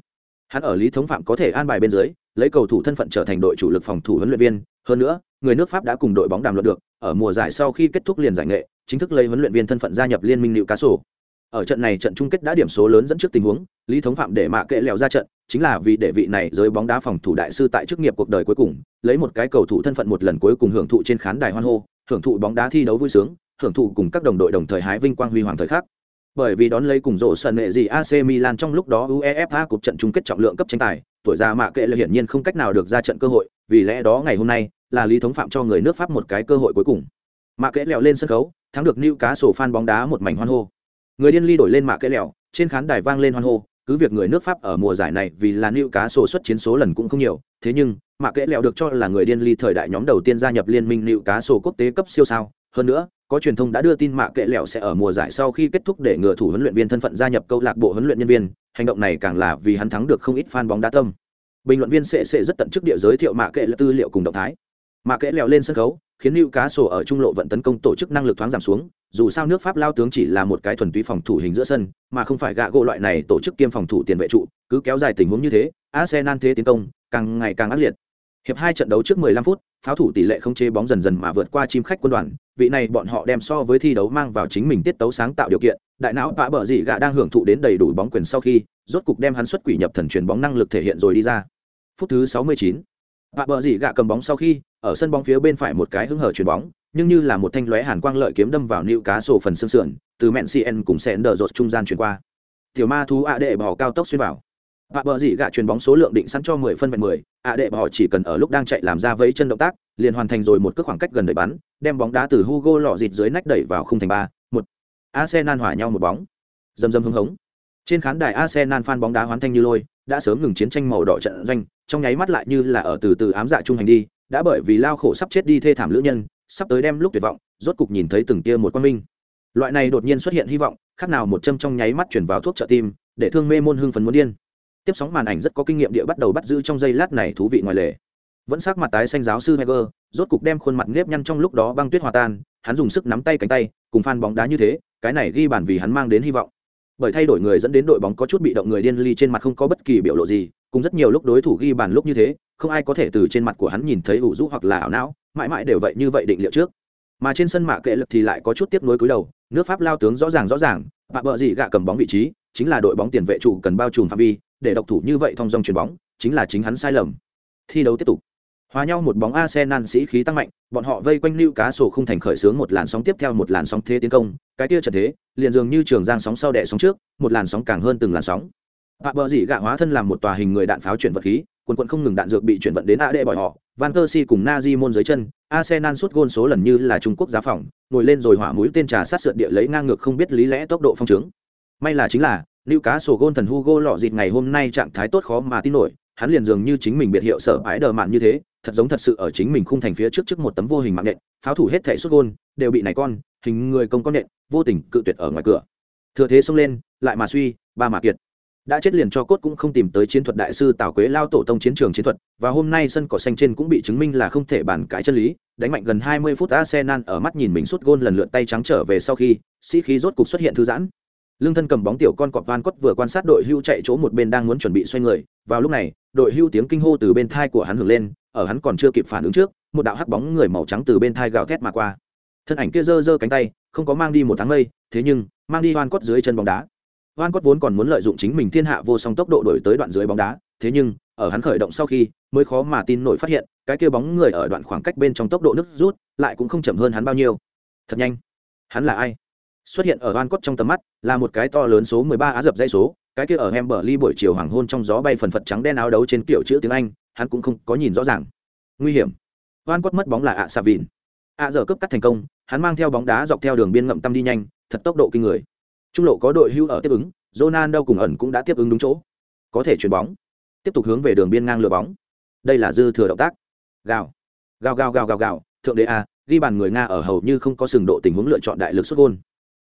Hắn ở lý thống phạm có thể an bài bên dưới, lấy cầu thủ thân phận trở thành đội chủ lực phòng thủ huấn luyện viên, hơn nữa, người nước Pháp đã cùng đội bóng đàm luận được, ở mùa giải sau khi kết thúc liền giải nghệ, chính thức lấy huấn luyện viên thân phận gia nhập liên minh Cá Sổ. Ở trận này trận chung kết đã điểm số lớn dẫn trước tình huống, Lý Thống Phạm để mạ kệ lèo ra trận, chính là vì để vị này giới bóng đá phòng thủ đại sư tại chức nghiệp cuộc đời cuối cùng, lấy một cái cầu thủ thân phận một lần cuối cùng hưởng thụ trên khán đài hoan hô, hưởng thụ bóng đá thi đấu vui sướng, hưởng thụ cùng các đồng đội đồng thời hái vinh quang huy hoàng thời khắc. Bởi vì đón lấy cùng rổ sân nghệ gì AC Milan trong lúc đó UEFA cuộc trận chung kết trọng lượng cấp tranh tài, tuổi già mạ kệ là hiển nhiên không cách nào được ra trận cơ hội, vì lẽ đó ngày hôm nay là lý thống phạm cho người nước pháp một cái cơ hội cuối cùng mạ kẽ lèo lên sân khấu thắng được new cá sổ phan bóng đá một mảnh hoan hô người điên ly đổi lên mạ kẽ lẹo, trên khán đài vang lên hoan hô, cứ việc người nước pháp ở mùa giải này vì là nữ cá sổ xuất chiến số lần cũng không nhiều, thế nhưng, mạ kẽ lẹo được cho là người điên ly thời đại nhóm đầu tiên gia nhập liên minh nữ cá sổ quốc tế cấp siêu sao. Hơn nữa, có truyền thông đã đưa tin mạ kệ lẹo sẽ ở mùa giải sau khi kết thúc để ngừa thủ huấn luyện viên thân phận gia nhập câu lạc bộ huấn luyện nhân viên. Hành động này càng là vì hắn thắng được không ít fan bóng đá tâm. Bình luận viên sẽ sẽ rất tận chức địa giới thiệu mạ kệ lẹo tư liệu cùng động thái. Mạ kệ lẹo lên sân khấu khiến lưu cá sổ ở trung lộ vận tấn công tổ chức năng lực thoáng giảm xuống, dù sao nước pháp lao tướng chỉ là một cái thuần túy phòng thủ hình giữa sân, mà không phải gạ gỗ loại này tổ chức kiêm phòng thủ tiền vệ trụ, cứ kéo dài tình huống như thế, arsenal thế tiến công, càng ngày càng ác liệt hiệp hai trận đấu trước 15 phút, pháo thủ tỷ lệ không chế bóng dần dần mà vượt qua chim khách quân đoàn, vị này bọn họ đem so với thi đấu mang vào chính mình tiết tấu sáng tạo điều kiện, đại não vã bờ dị gạ đang hưởng thụ đến đầy đủ bóng quyền sau khi, rốt cục đem hắn xuất quỷ nhập thần truyền bóng năng lực thể hiện rồi đi ra phút thứ 69. Vạ bờ dị gạ cầm bóng sau khi, ở sân bóng phía bên phải một cái hứng hở chuyền bóng, nhưng như là một thanh lóe hàn quang lợi kiếm đâm vào nịu cá sổ phần xương sườn, từ mẹn CN cùng sẽ đờ rột trung gian chuyển qua. Tiểu ma thú ạ đệ bỏ cao tốc xuyên vào. Vạ bờ dị gạ chuyền bóng số lượng định sẵn cho 10 phân vẹn 10, ạ đệ bỏ chỉ cần ở lúc đang chạy làm ra vẫy chân động tác, liền hoàn thành rồi một cước khoảng cách gần đẩy bắn, đem bóng đá từ Hugo lọ dịt dưới nách đẩy vào khung thành 3, 1. Arsenal hỏa nhau một bóng. Dầm dầm hứng hống. Trên khán đài Arsenal fan bóng đá hoán thanh như lôi, đã sớm ngừng chiến tranh màu đỏ trận doanh, trong nháy mắt lại như là ở từ từ ám dạ trung hành đi đã bởi vì lao khổ sắp chết đi thê thảm lữ nhân sắp tới đem lúc tuyệt vọng rốt cục nhìn thấy từng tia một quan minh. Loại này đột nhiên xuất hiện hy vọng khác nào một châm trong nháy mắt chuyển vào thuốc trợ tim để thương mê môn hưng phấn muốn điên. Tiếp sóng màn ảnh rất có kinh nghiệm địa bắt đầu bắt giữ trong giây lát này thú vị ngoài lề. Vẫn sắc mặt tái xanh giáo sư Heger, rốt cục đem khuôn mặt nếp nhăn trong lúc đó băng tuyết hòa tan, hắn dùng sức nắm tay cánh tay, cùng fan bóng đá như thế, cái này ghi bàn vì hắn mang đến hy vọng. Bởi thay đổi người dẫn đến đội bóng có chút bị động người điên ly trên mặt không có bất kỳ biểu lộ gì, cùng rất nhiều lúc đối thủ ghi bàn lúc như thế không ai có thể từ trên mặt của hắn nhìn thấy ủ rũ hoặc là ảo não mãi mãi đều vậy như vậy định liệu trước. Mà trên sân mạ kệ lực thì lại có chút tiếp nối cúi đầu nước pháp lao tướng rõ ràng rõ ràng bạ bợ gì gạ cầm bóng vị trí chính là đội bóng tiền vệ trụ cần bao trùm phạm vi để độc thủ như vậy thông dong chuyền bóng chính là chính hắn sai lầm. Thi đấu tiếp tục hòa nhau một bóng Arsenal sĩ khí tăng mạnh bọn họ vây quanh lưu cá sổ không thành khởi sướng một làn sóng tiếp theo một làn sóng thế tiến công. Cái kia trận thế liền dường như trường giang sóng sau đẻ sóng trước một làn sóng càng hơn từng làn sóng. Bạ bờ dị gạ hóa thân làm một tòa hình người đạn pháo chuyển vật khí, quần quần không ngừng đạn dược bị chuyển vận đến AD bỏi họ, Van Persie cùng Nazi môn dưới chân, Arsenal sút gôn số lần như là Trung Quốc giá phòng, ngồi lên rồi hỏa mũi tên trà sát sượt địa lấy ngang ngược không biết lý lẽ tốc độ phong trướng. May là chính là, lưu cá sổ gôn thần Hugo lọ dịt ngày hôm nay trạng thái tốt khó mà tin nổi, hắn liền dường như chính mình biệt hiệu sở bãi đờ mạn như thế, thật giống thật sự ở chính mình khung thành phía trước trước một tấm vô hình mạng nện, pháo thủ hết thẻ xuất gôn, đều bị này con, hình người công con nện, vô tình cự tuyệt ở ngoài cửa. Thừa thế xông lên, lại mà suy, ba mà kiệt đã chết liền cho cốt cũng không tìm tới chiến thuật đại sư tào quế lao tổ tông chiến trường chiến thuật và hôm nay sân cỏ xanh trên cũng bị chứng minh là không thể bàn cãi chân lý đánh mạnh gần 20 phút arsenal ở mắt nhìn mình sút gôn lần lượt tay trắng trở về sau khi sĩ khí rốt cục xuất hiện thư giãn lương thân cầm bóng tiểu con cọp van cốt vừa quan sát đội hưu chạy chỗ một bên đang muốn chuẩn bị xoay người vào lúc này đội hưu tiếng kinh hô từ bên thai của hắn hưởng lên ở hắn còn chưa kịp phản ứng trước một đạo hắc bóng người màu trắng từ bên thai gào thét mà qua thân ảnh kia giơ giơ cánh tay không có mang đi một tháng mây thế nhưng mang đi van cốt dưới chân bóng đá Van quất vốn còn muốn lợi dụng chính mình thiên hạ vô song tốc độ đổi tới đoạn dưới bóng đá, thế nhưng, ở hắn khởi động sau khi, mới khó mà tin nổi phát hiện, cái kia bóng người ở đoạn khoảng cách bên trong tốc độ nước rút, lại cũng không chậm hơn hắn bao nhiêu. Thật nhanh. Hắn là ai? Xuất hiện ở Van cốt trong tầm mắt, là một cái to lớn số 13 á dập dây số, cái kia ở Emberley buổi chiều hoàng hôn trong gió bay phần phật trắng đen áo đấu trên kiểu chữ tiếng Anh, hắn cũng không có nhìn rõ ràng. Nguy hiểm. Van cốt mất bóng là ạ Savin. ạ giờ cướp cắt thành công, hắn mang theo bóng đá dọc theo đường biên ngậm tâm đi nhanh, thật tốc độ kinh người trung lộ có đội hưu ở tiếp ứng jonan đâu cùng ẩn cũng đã tiếp ứng đúng chỗ có thể chuyền bóng tiếp tục hướng về đường biên ngang lừa bóng đây là dư thừa động tác gào Gào gào gào gào gào, thượng đế a, ghi bàn người Nga ở hầu như không có sừng độ tình huống lựa chọn đại lực xuất gôn.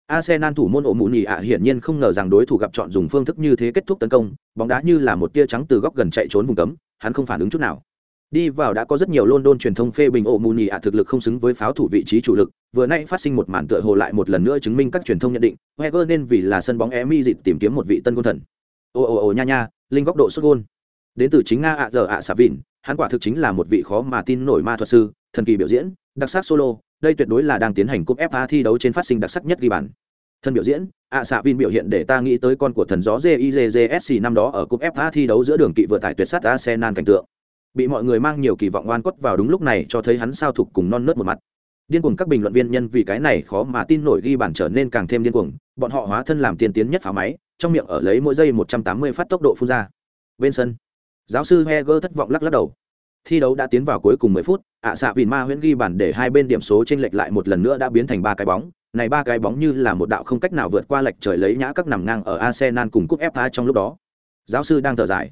Arsenal thủ môn ổ mũ nhì ạ hiển nhiên không ngờ rằng đối thủ gặp chọn dùng phương thức như thế kết thúc tấn công, bóng đá như là một tia trắng từ góc gần chạy trốn vùng cấm, hắn không phản ứng chút nào. Đi vào đã có rất nhiều London truyền thông phê bình ổ mũ nhì ạ thực lực không xứng với pháo thủ vị trí chủ lực, vừa nãy phát sinh một màn tựa hồ lại một lần nữa chứng minh các truyền thông nhận định, Wenger nên vì là sân bóng Emi dịp tìm kiếm một vị tân quân thần. Ô ô ô nha nha, linh góc độ sút gol. Đến từ chính Nga ạ giờ ạ xả hắn quả thực chính là một vị khó mà tin nổi ma thuật sư, thần kỳ biểu diễn, đặc sắc solo, đây tuyệt đối là đang tiến hành cúp FA thi đấu trên phát sinh đặc sắc nhất ghi bàn. Thân biểu diễn ạ xạ vin biểu hiện để ta nghĩ tới con của thần gió jizsc năm đó ở cúp fa thi đấu giữa đường kỵ vừa tải tuyệt sắt arsenal cảnh tượng. Bị mọi người mang nhiều kỳ vọng oan quất vào đúng lúc này cho thấy hắn sao thục cùng non nớt một mặt. Điên cuồng các bình luận viên nhân vì cái này khó mà tin nổi ghi bản trở nên càng thêm điên cuồng bọn họ hóa thân làm tiên tiến nhất phá máy trong miệng ở lấy mỗi giây 180 phát tốc độ phun ra. Bên sân giáo sư heger thất vọng lắc lắc đầu thi đấu đã tiến vào cuối cùng 10 phút ạ xạ Vịn ma huyễn ghi bàn để hai bên điểm số trên lệch lại một lần nữa đã biến thành ba cái bóng này ba cái bóng như là một đạo không cách nào vượt qua lệch trời lấy nhã các nằm ngang ở Arsenal cùng cúp FA trong lúc đó. Giáo sư đang thở dài.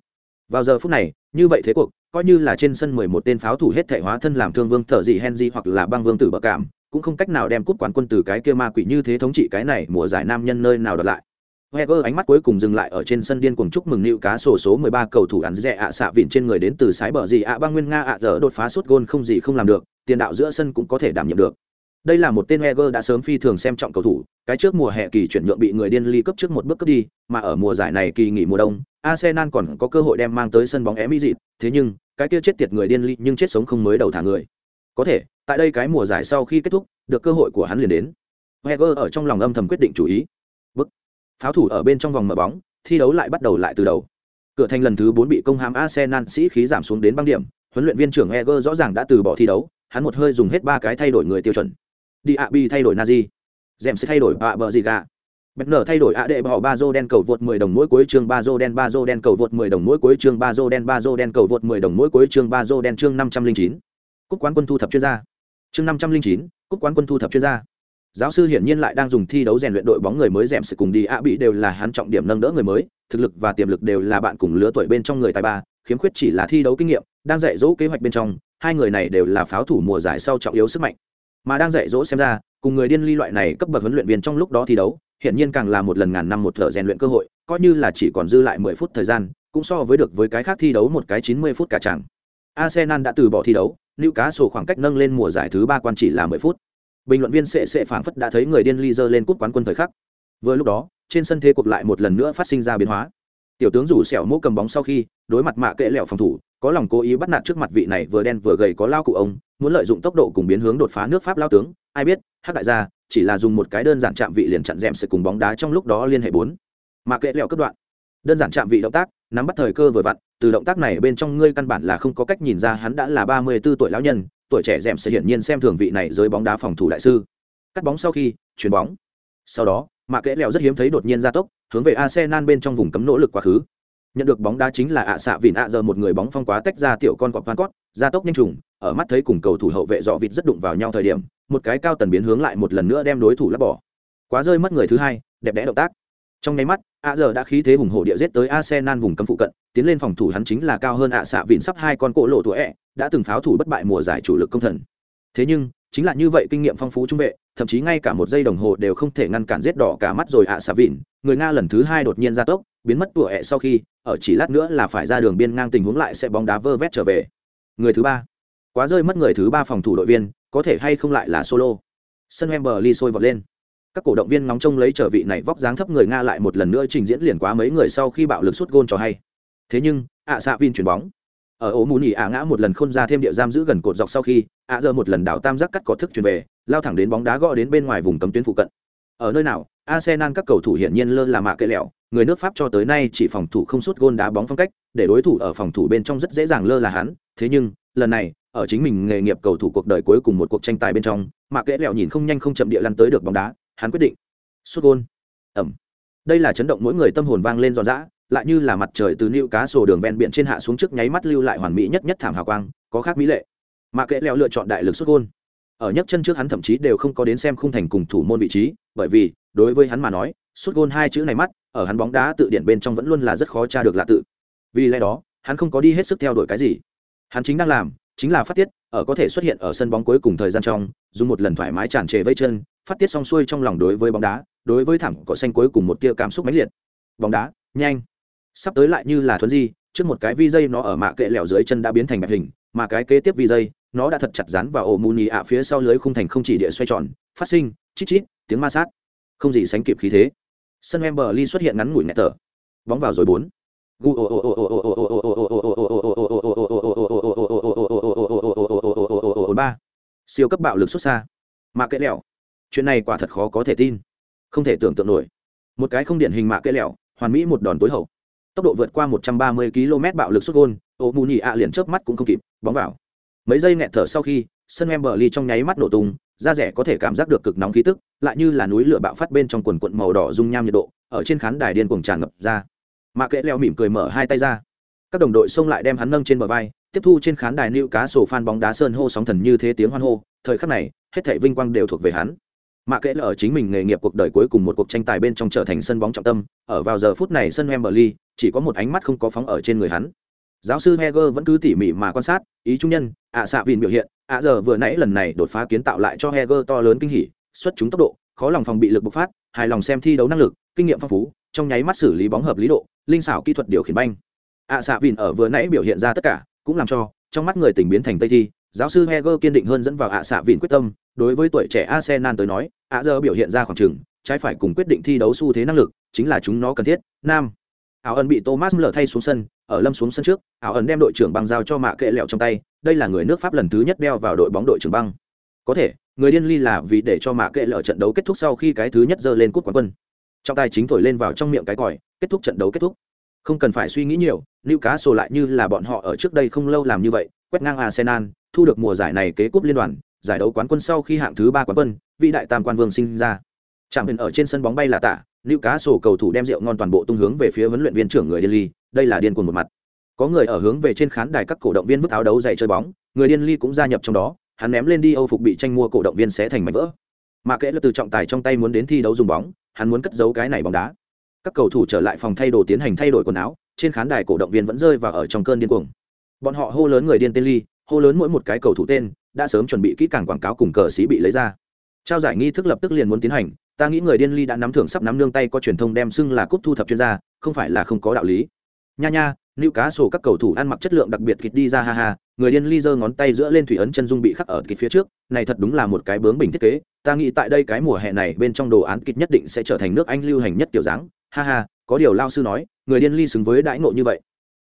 Vào giờ phút này, như vậy thế cuộc, coi như là trên sân 11 tên pháo thủ hết thể hóa thân làm thương vương thở dị Henry hoặc là băng vương tử bậc cảm, cũng không cách nào đem cúp quán quân từ cái kia ma quỷ như thế thống trị cái này mùa giải nam nhân nơi nào đoạt lại. Heger ánh mắt cuối cùng dừng lại ở trên sân điên cuồng chúc mừng nịu cá sổ số 13 cầu thủ ăn rẻ ạ xạ vịn trên người đến từ sái bờ gì ạ băng nguyên nga ạ giờ đột phá suốt gôn không gì không làm được, tiền đạo giữa sân cũng có thể đảm nhiệm được. Đây là một tên Wenger đã sớm phi thường xem trọng cầu thủ, cái trước mùa hè kỳ chuyển nhượng bị người điên ly cấp trước một bước cấp đi, mà ở mùa giải này kỳ nghỉ mùa đông, Arsenal còn có cơ hội đem mang tới sân bóng Emirates, thế nhưng, cái kia chết tiệt người điên ly nhưng chết sống không mới đầu thả người. Có thể, tại đây cái mùa giải sau khi kết thúc, được cơ hội của hắn liền đến. Wenger ở trong lòng âm thầm quyết định chủ ý. Pháo thủ ở bên trong vòng mở bóng, thi đấu lại bắt đầu lại từ đầu. Cửa thành lần thứ 4 bị công hãm Arsenal sĩ khí giảm xuống đến băng điểm, huấn luyện viên trưởng eger rõ ràng đã từ bỏ thi đấu, hắn một hơi dùng hết ba cái thay đổi người tiêu chuẩn đi ạ bi thay đổi nazi dèm sẽ thay đổi bạ bờ gì gà Bất ngờ thay đổi ạ đệ bỏ ba dô đen cầu vượt 10 đồng mỗi cuối chương ba dô đen ba dô đen cầu vượt 10 đồng mỗi cuối chương ba dô đen ba dô đen cầu vượt 10 đồng mỗi cuối chương ba dô đen chương 509. Cúp quán quân thu thập chuyên gia chương 509, cúp quán quân thu thập chuyên gia giáo sư hiển nhiên lại đang dùng thi đấu rèn luyện đội bóng người mới rèm sự cùng đi. Ạ bị đều là hắn trọng điểm nâng đỡ người mới, thực lực và tiềm lực đều là bạn cùng lứa tuổi bên trong người tài ba, khiếm khuyết chỉ là thi đấu kinh nghiệm, đang dạy dỗ kế hoạch bên trong, hai người này đều là pháo thủ mùa giải sau trọng yếu sức mạnh. Mà đang dạy dỗ xem ra, cùng người điên ly loại này cấp bậc huấn luyện viên trong lúc đó thi đấu hiện nhiên càng là một lần ngàn năm một thợ rèn luyện cơ hội, coi như là chỉ còn dư lại mười phút thời gian, cũng so với được với cái khác thi đấu một cái chín mươi phút cả chẳng arsenal đã từ bỏ thi đấu, newcastle khoảng cách nâng lên mùa giải thứ ba quan chỉ là mười phút bình luận viên sệ sệ phảng phất đã thấy người điên ly dơ lên cúp quán quân thời khắc. Vừa lúc đó, trên sân thế cuộc lại một lần nữa phát sinh ra biến hóa. Tiểu tướng rủ sẹo mũ cầm bóng sau khi, đối mặt mạ kệ lẹo phòng thủ, có lòng cố ý bắt nạt trước mặt vị này vừa đen vừa gầy có lao cụ ông, muốn lợi dụng tốc độ cùng biến hướng đột phá nước pháp lao tướng. Ai biết, hắc đại gia, chỉ là dùng một cái đơn giản chạm vị liền chặn rèm sự cùng bóng đá trong lúc đó liên hệ bốn. Mạ kệ lẹo cấp đoạn. Đơn giản chạm vị động tác, nắm bắt thời cơ vừa vặn, từ động tác này bên trong ngươi căn bản là không có cách nhìn ra hắn đã là ba mươi 34 tuổi lão nhân tuổi trẻ rèm sẽ hiển nhiên xem thường vị này dưới bóng đá phòng thủ đại sư. Cắt bóng sau khi chuyền bóng. Sau đó, mạ kẽ lẹo rất hiếm thấy đột nhiên gia tốc, hướng về arsenal bên trong vùng cấm nỗ lực quá khứ. Nhận được bóng đá chính là ạ xạ vịn ạ giờ một người bóng phong quá tách ra tiểu con cọp van cót gia tốc nhanh trùng ở mắt thấy cùng cầu thủ hậu vệ dọ vịt rất đụng vào nhau thời điểm, một cái cao tần biến hướng lại một lần nữa đem đối thủ lắp bỏ. Quá rơi mất người thứ hai, đẹp đẽ động tác. Trong nháy mắt, ạ giờ đã khí thế hùng hổ địa giết tới arsenal vùng cấm phụ cận, tiến lên phòng thủ hắn chính là cao hơn ạ xạ vịn sắp hai con cỗ lộ tuổi ẹ đã từng pháo thủ bất bại mùa giải chủ lực công thần. Thế nhưng, chính là như vậy kinh nghiệm phong phú trung vệ, thậm chí ngay cả một giây đồng hồ đều không thể ngăn cản giết đỏ cả mắt rồi ạ, xà vịn, người nga lần thứ hai đột nhiên ra tốc, biến mất tủa ẹ sau khi, ở chỉ lát nữa là phải ra đường biên ngang tình huống lại sẽ bóng đá vơ vét trở về. Người thứ ba. Quá rơi mất người thứ ba phòng thủ đội viên, có thể hay không lại là solo. Sân Wembley sôi vọt lên. Các cổ động viên ngóng trông lấy trở vị này vóc dáng thấp người nga lại một lần nữa trình diễn liền quá mấy người sau khi bạo lực sút gôn cho hay. Thế nhưng, ạ xạ vin chuyển bóng ở ổ mù nỉ ạ ngã một lần khôn ra thêm địa giam giữ gần cột dọc sau khi ạ giờ một lần đảo tam giác cắt cỏ thức chuyển về, lao thẳng đến bóng đá gõ đến bên ngoài vùng cấm tuyến phụ cận. Ở nơi nào, arsenal các cầu thủ hiển nhiên lơ là mạ cây lẹo, người nước pháp cho tới nay chỉ phòng thủ không sút gôn đá bóng phong cách, để đối thủ ở phòng thủ bên trong rất dễ dàng lơ là hắn. Thế nhưng, lần này, ở chính mình nghề nghiệp cầu thủ cuộc đời cuối cùng một cuộc tranh tài bên trong, mạ kẽ lẹo nhìn không nhanh không chậm địa lăn tới được bóng đá, hắn quyết định sút gôn. Ẩm. Đây là chấn động mỗi người tâm hồn vang lên giòn giã lại như là mặt trời từ nịu cá sổ đường ven biển trên hạ xuống trước nháy mắt lưu lại hoàn mỹ nhất nhất thảm hào quang, có khác mỹ lệ. Mà kẽ leo lựa chọn đại lực xuất gôn. Ở nhấc chân trước hắn thậm chí đều không có đến xem khung thành cùng thủ môn vị trí, bởi vì, đối với hắn mà nói, xuất gôn hai chữ này mắt, ở hắn bóng đá tự điển bên trong vẫn luôn là rất khó tra được lạ tự. Vì lẽ đó, hắn không có đi hết sức theo đuổi cái gì. Hắn chính đang làm, chính là phát tiết, ở có thể xuất hiện ở sân bóng cuối cùng thời gian trong, dùng một lần thoải mái tràn trề vây chân, phát tiết xong xuôi trong lòng đối với bóng đá, đối với thẳng cỏ xanh cuối cùng một tia cảm xúc mãnh liệt. Bóng đá, nhanh sắp tới lại như là thuấn di trước một cái vi dây nó ở mạ kệ lẹo dưới chân đã biến thành bạch hình mà cái kế tiếp vi dây nó đã thật chặt dán vào ổ mù nhì ạ phía sau lưới khung thành không chỉ địa xoay tròn phát sinh chít chít tiếng ma sát không gì sánh kịp khí thế sân em bờ ly xuất hiện ngắn ngủi nhẹ tở bóng vào rồi bốn ba siêu cấp bạo lực xuất xa mạ kệ lẹo chuyện này quả thật khó có thể tin không thể tưởng tượng nổi một cái không điển hình mạ kệ lẹo hoàn mỹ một đòn tối hậu tốc độ vượt qua 130 km bạo lực xuất gôn, ô mù nhị ạ liền chớp mắt cũng không kịp, bóng vào. Mấy giây nghẹt thở sau khi, sân em bờ ly trong nháy mắt nổ tung, da rẻ có thể cảm giác được cực nóng khí tức, lại như là núi lửa bạo phát bên trong quần quận màu đỏ dung nham nhiệt độ, ở trên khán đài điên cuồng tràn ngập ra. Mạ kệ leo mỉm cười mở hai tay ra. Các đồng đội xông lại đem hắn nâng trên bờ vai, tiếp thu trên khán đài lưu cá sổ phan bóng đá sơn hô sóng thần như thế tiếng hoan hô, thời khắc này, hết thảy vinh quang đều thuộc về hắn. Mạ kệ là ở chính mình nghề nghiệp cuộc đời cuối cùng một cuộc tranh tài bên trong trở thành sân bóng trọng tâm, ở vào giờ phút này sân Wembley chỉ có một ánh mắt không có phóng ở trên người hắn. Giáo sư heger vẫn cứ tỉ mỉ mà quan sát, ý trung nhân, ạ xạ vìn biểu hiện, ạ giờ vừa nãy lần này đột phá kiến tạo lại cho heger to lớn kinh hỉ, xuất chúng tốc độ, khó lòng phòng bị lực bộc phát, hài lòng xem thi đấu năng lực, kinh nghiệm phong phú, trong nháy mắt xử lý bóng hợp lý độ, linh xảo kỹ thuật điều khiển banh. Ạ xạ vìn ở vừa nãy biểu hiện ra tất cả, cũng làm cho trong mắt người tỉnh biến thành tây thi, giáo sư heger kiên định hơn dẫn vào ạ xạ vìn quyết tâm, đối với tuổi trẻ arsenal tới nói, ạ giờ biểu hiện ra khoảng trừng trái phải cùng quyết định thi đấu xu thế năng lực, chính là chúng nó cần thiết. Nam ảo ẩn bị thomas lở thay xuống sân, ở lâm xuống sân trước ảo ẩn đem đội trưởng băng giao cho mạ kệ lẹo trong tay, đây là người nước pháp lần thứ nhất đeo vào đội bóng đội trưởng băng. Có thể, người điên ly là vì để cho mạ kệ lẹo trận đấu kết thúc sau khi cái thứ nhất giơ lên cút quán quân. Trong tay chính thổi lên vào trong miệng cái còi, kết thúc trận đấu kết thúc. Không cần phải suy nghĩ nhiều lưu cá sổ lại như là bọn họ ở trước đây không lâu làm như vậy, quét ngang arsenal, thu được mùa giải này kế cúp liên đoàn, giải đấu quán quân sau khi hạng thứ ba quán quân, vị đại tam quan vương sinh ra. Chạm hình ở trên sân bóng bay là tạ nữ cá sổ cầu thủ đem rượu ngon toàn bộ tung hướng về phía huấn luyện viên trưởng người điên ly, đây là điên cuồng một mặt. Có người ở hướng về trên khán đài các cổ động viên vứt áo đấu dạy chơi bóng, người điên ly cũng gia nhập trong đó, hắn ném lên đi âu phục bị tranh mua cổ động viên sẽ thành mảnh vỡ. Mà kệ là từ trọng tài trong tay muốn đến thi đấu dùng bóng, hắn muốn cất giấu cái này bóng đá. Các cầu thủ trở lại phòng thay đồ tiến hành thay đổi quần áo, trên khán đài cổ động viên vẫn rơi vào ở trong cơn điên cuồng. Bọn họ hô lớn người điên tên ly, hô lớn mỗi một cái cầu thủ tên, đã sớm chuẩn bị kỹ càng quảng cáo cùng cờ sĩ bị lấy ra. Trao giải nghi thức lập tức liền muốn tiến hành ta nghĩ người điên ly đã nắm thưởng sắp nắm nương tay có truyền thông đem xưng là cúp thu thập chuyên gia, không phải là không có đạo lý. Nha nha nữ cá sổ các cầu thủ ăn mặc chất lượng đặc biệt kịch đi ra ha ha, người điên ly giơ ngón tay giữa lên thủy ấn chân dung bị khắc ở kịch phía trước, này thật đúng là một cái bướng bình thiết kế, ta nghĩ tại đây cái mùa hè này bên trong đồ án kịch nhất định sẽ trở thành nước anh lưu hành nhất tiểu dáng. Ha ha, có điều lao sư nói, người điên ly xứng với đãi ngộ như vậy.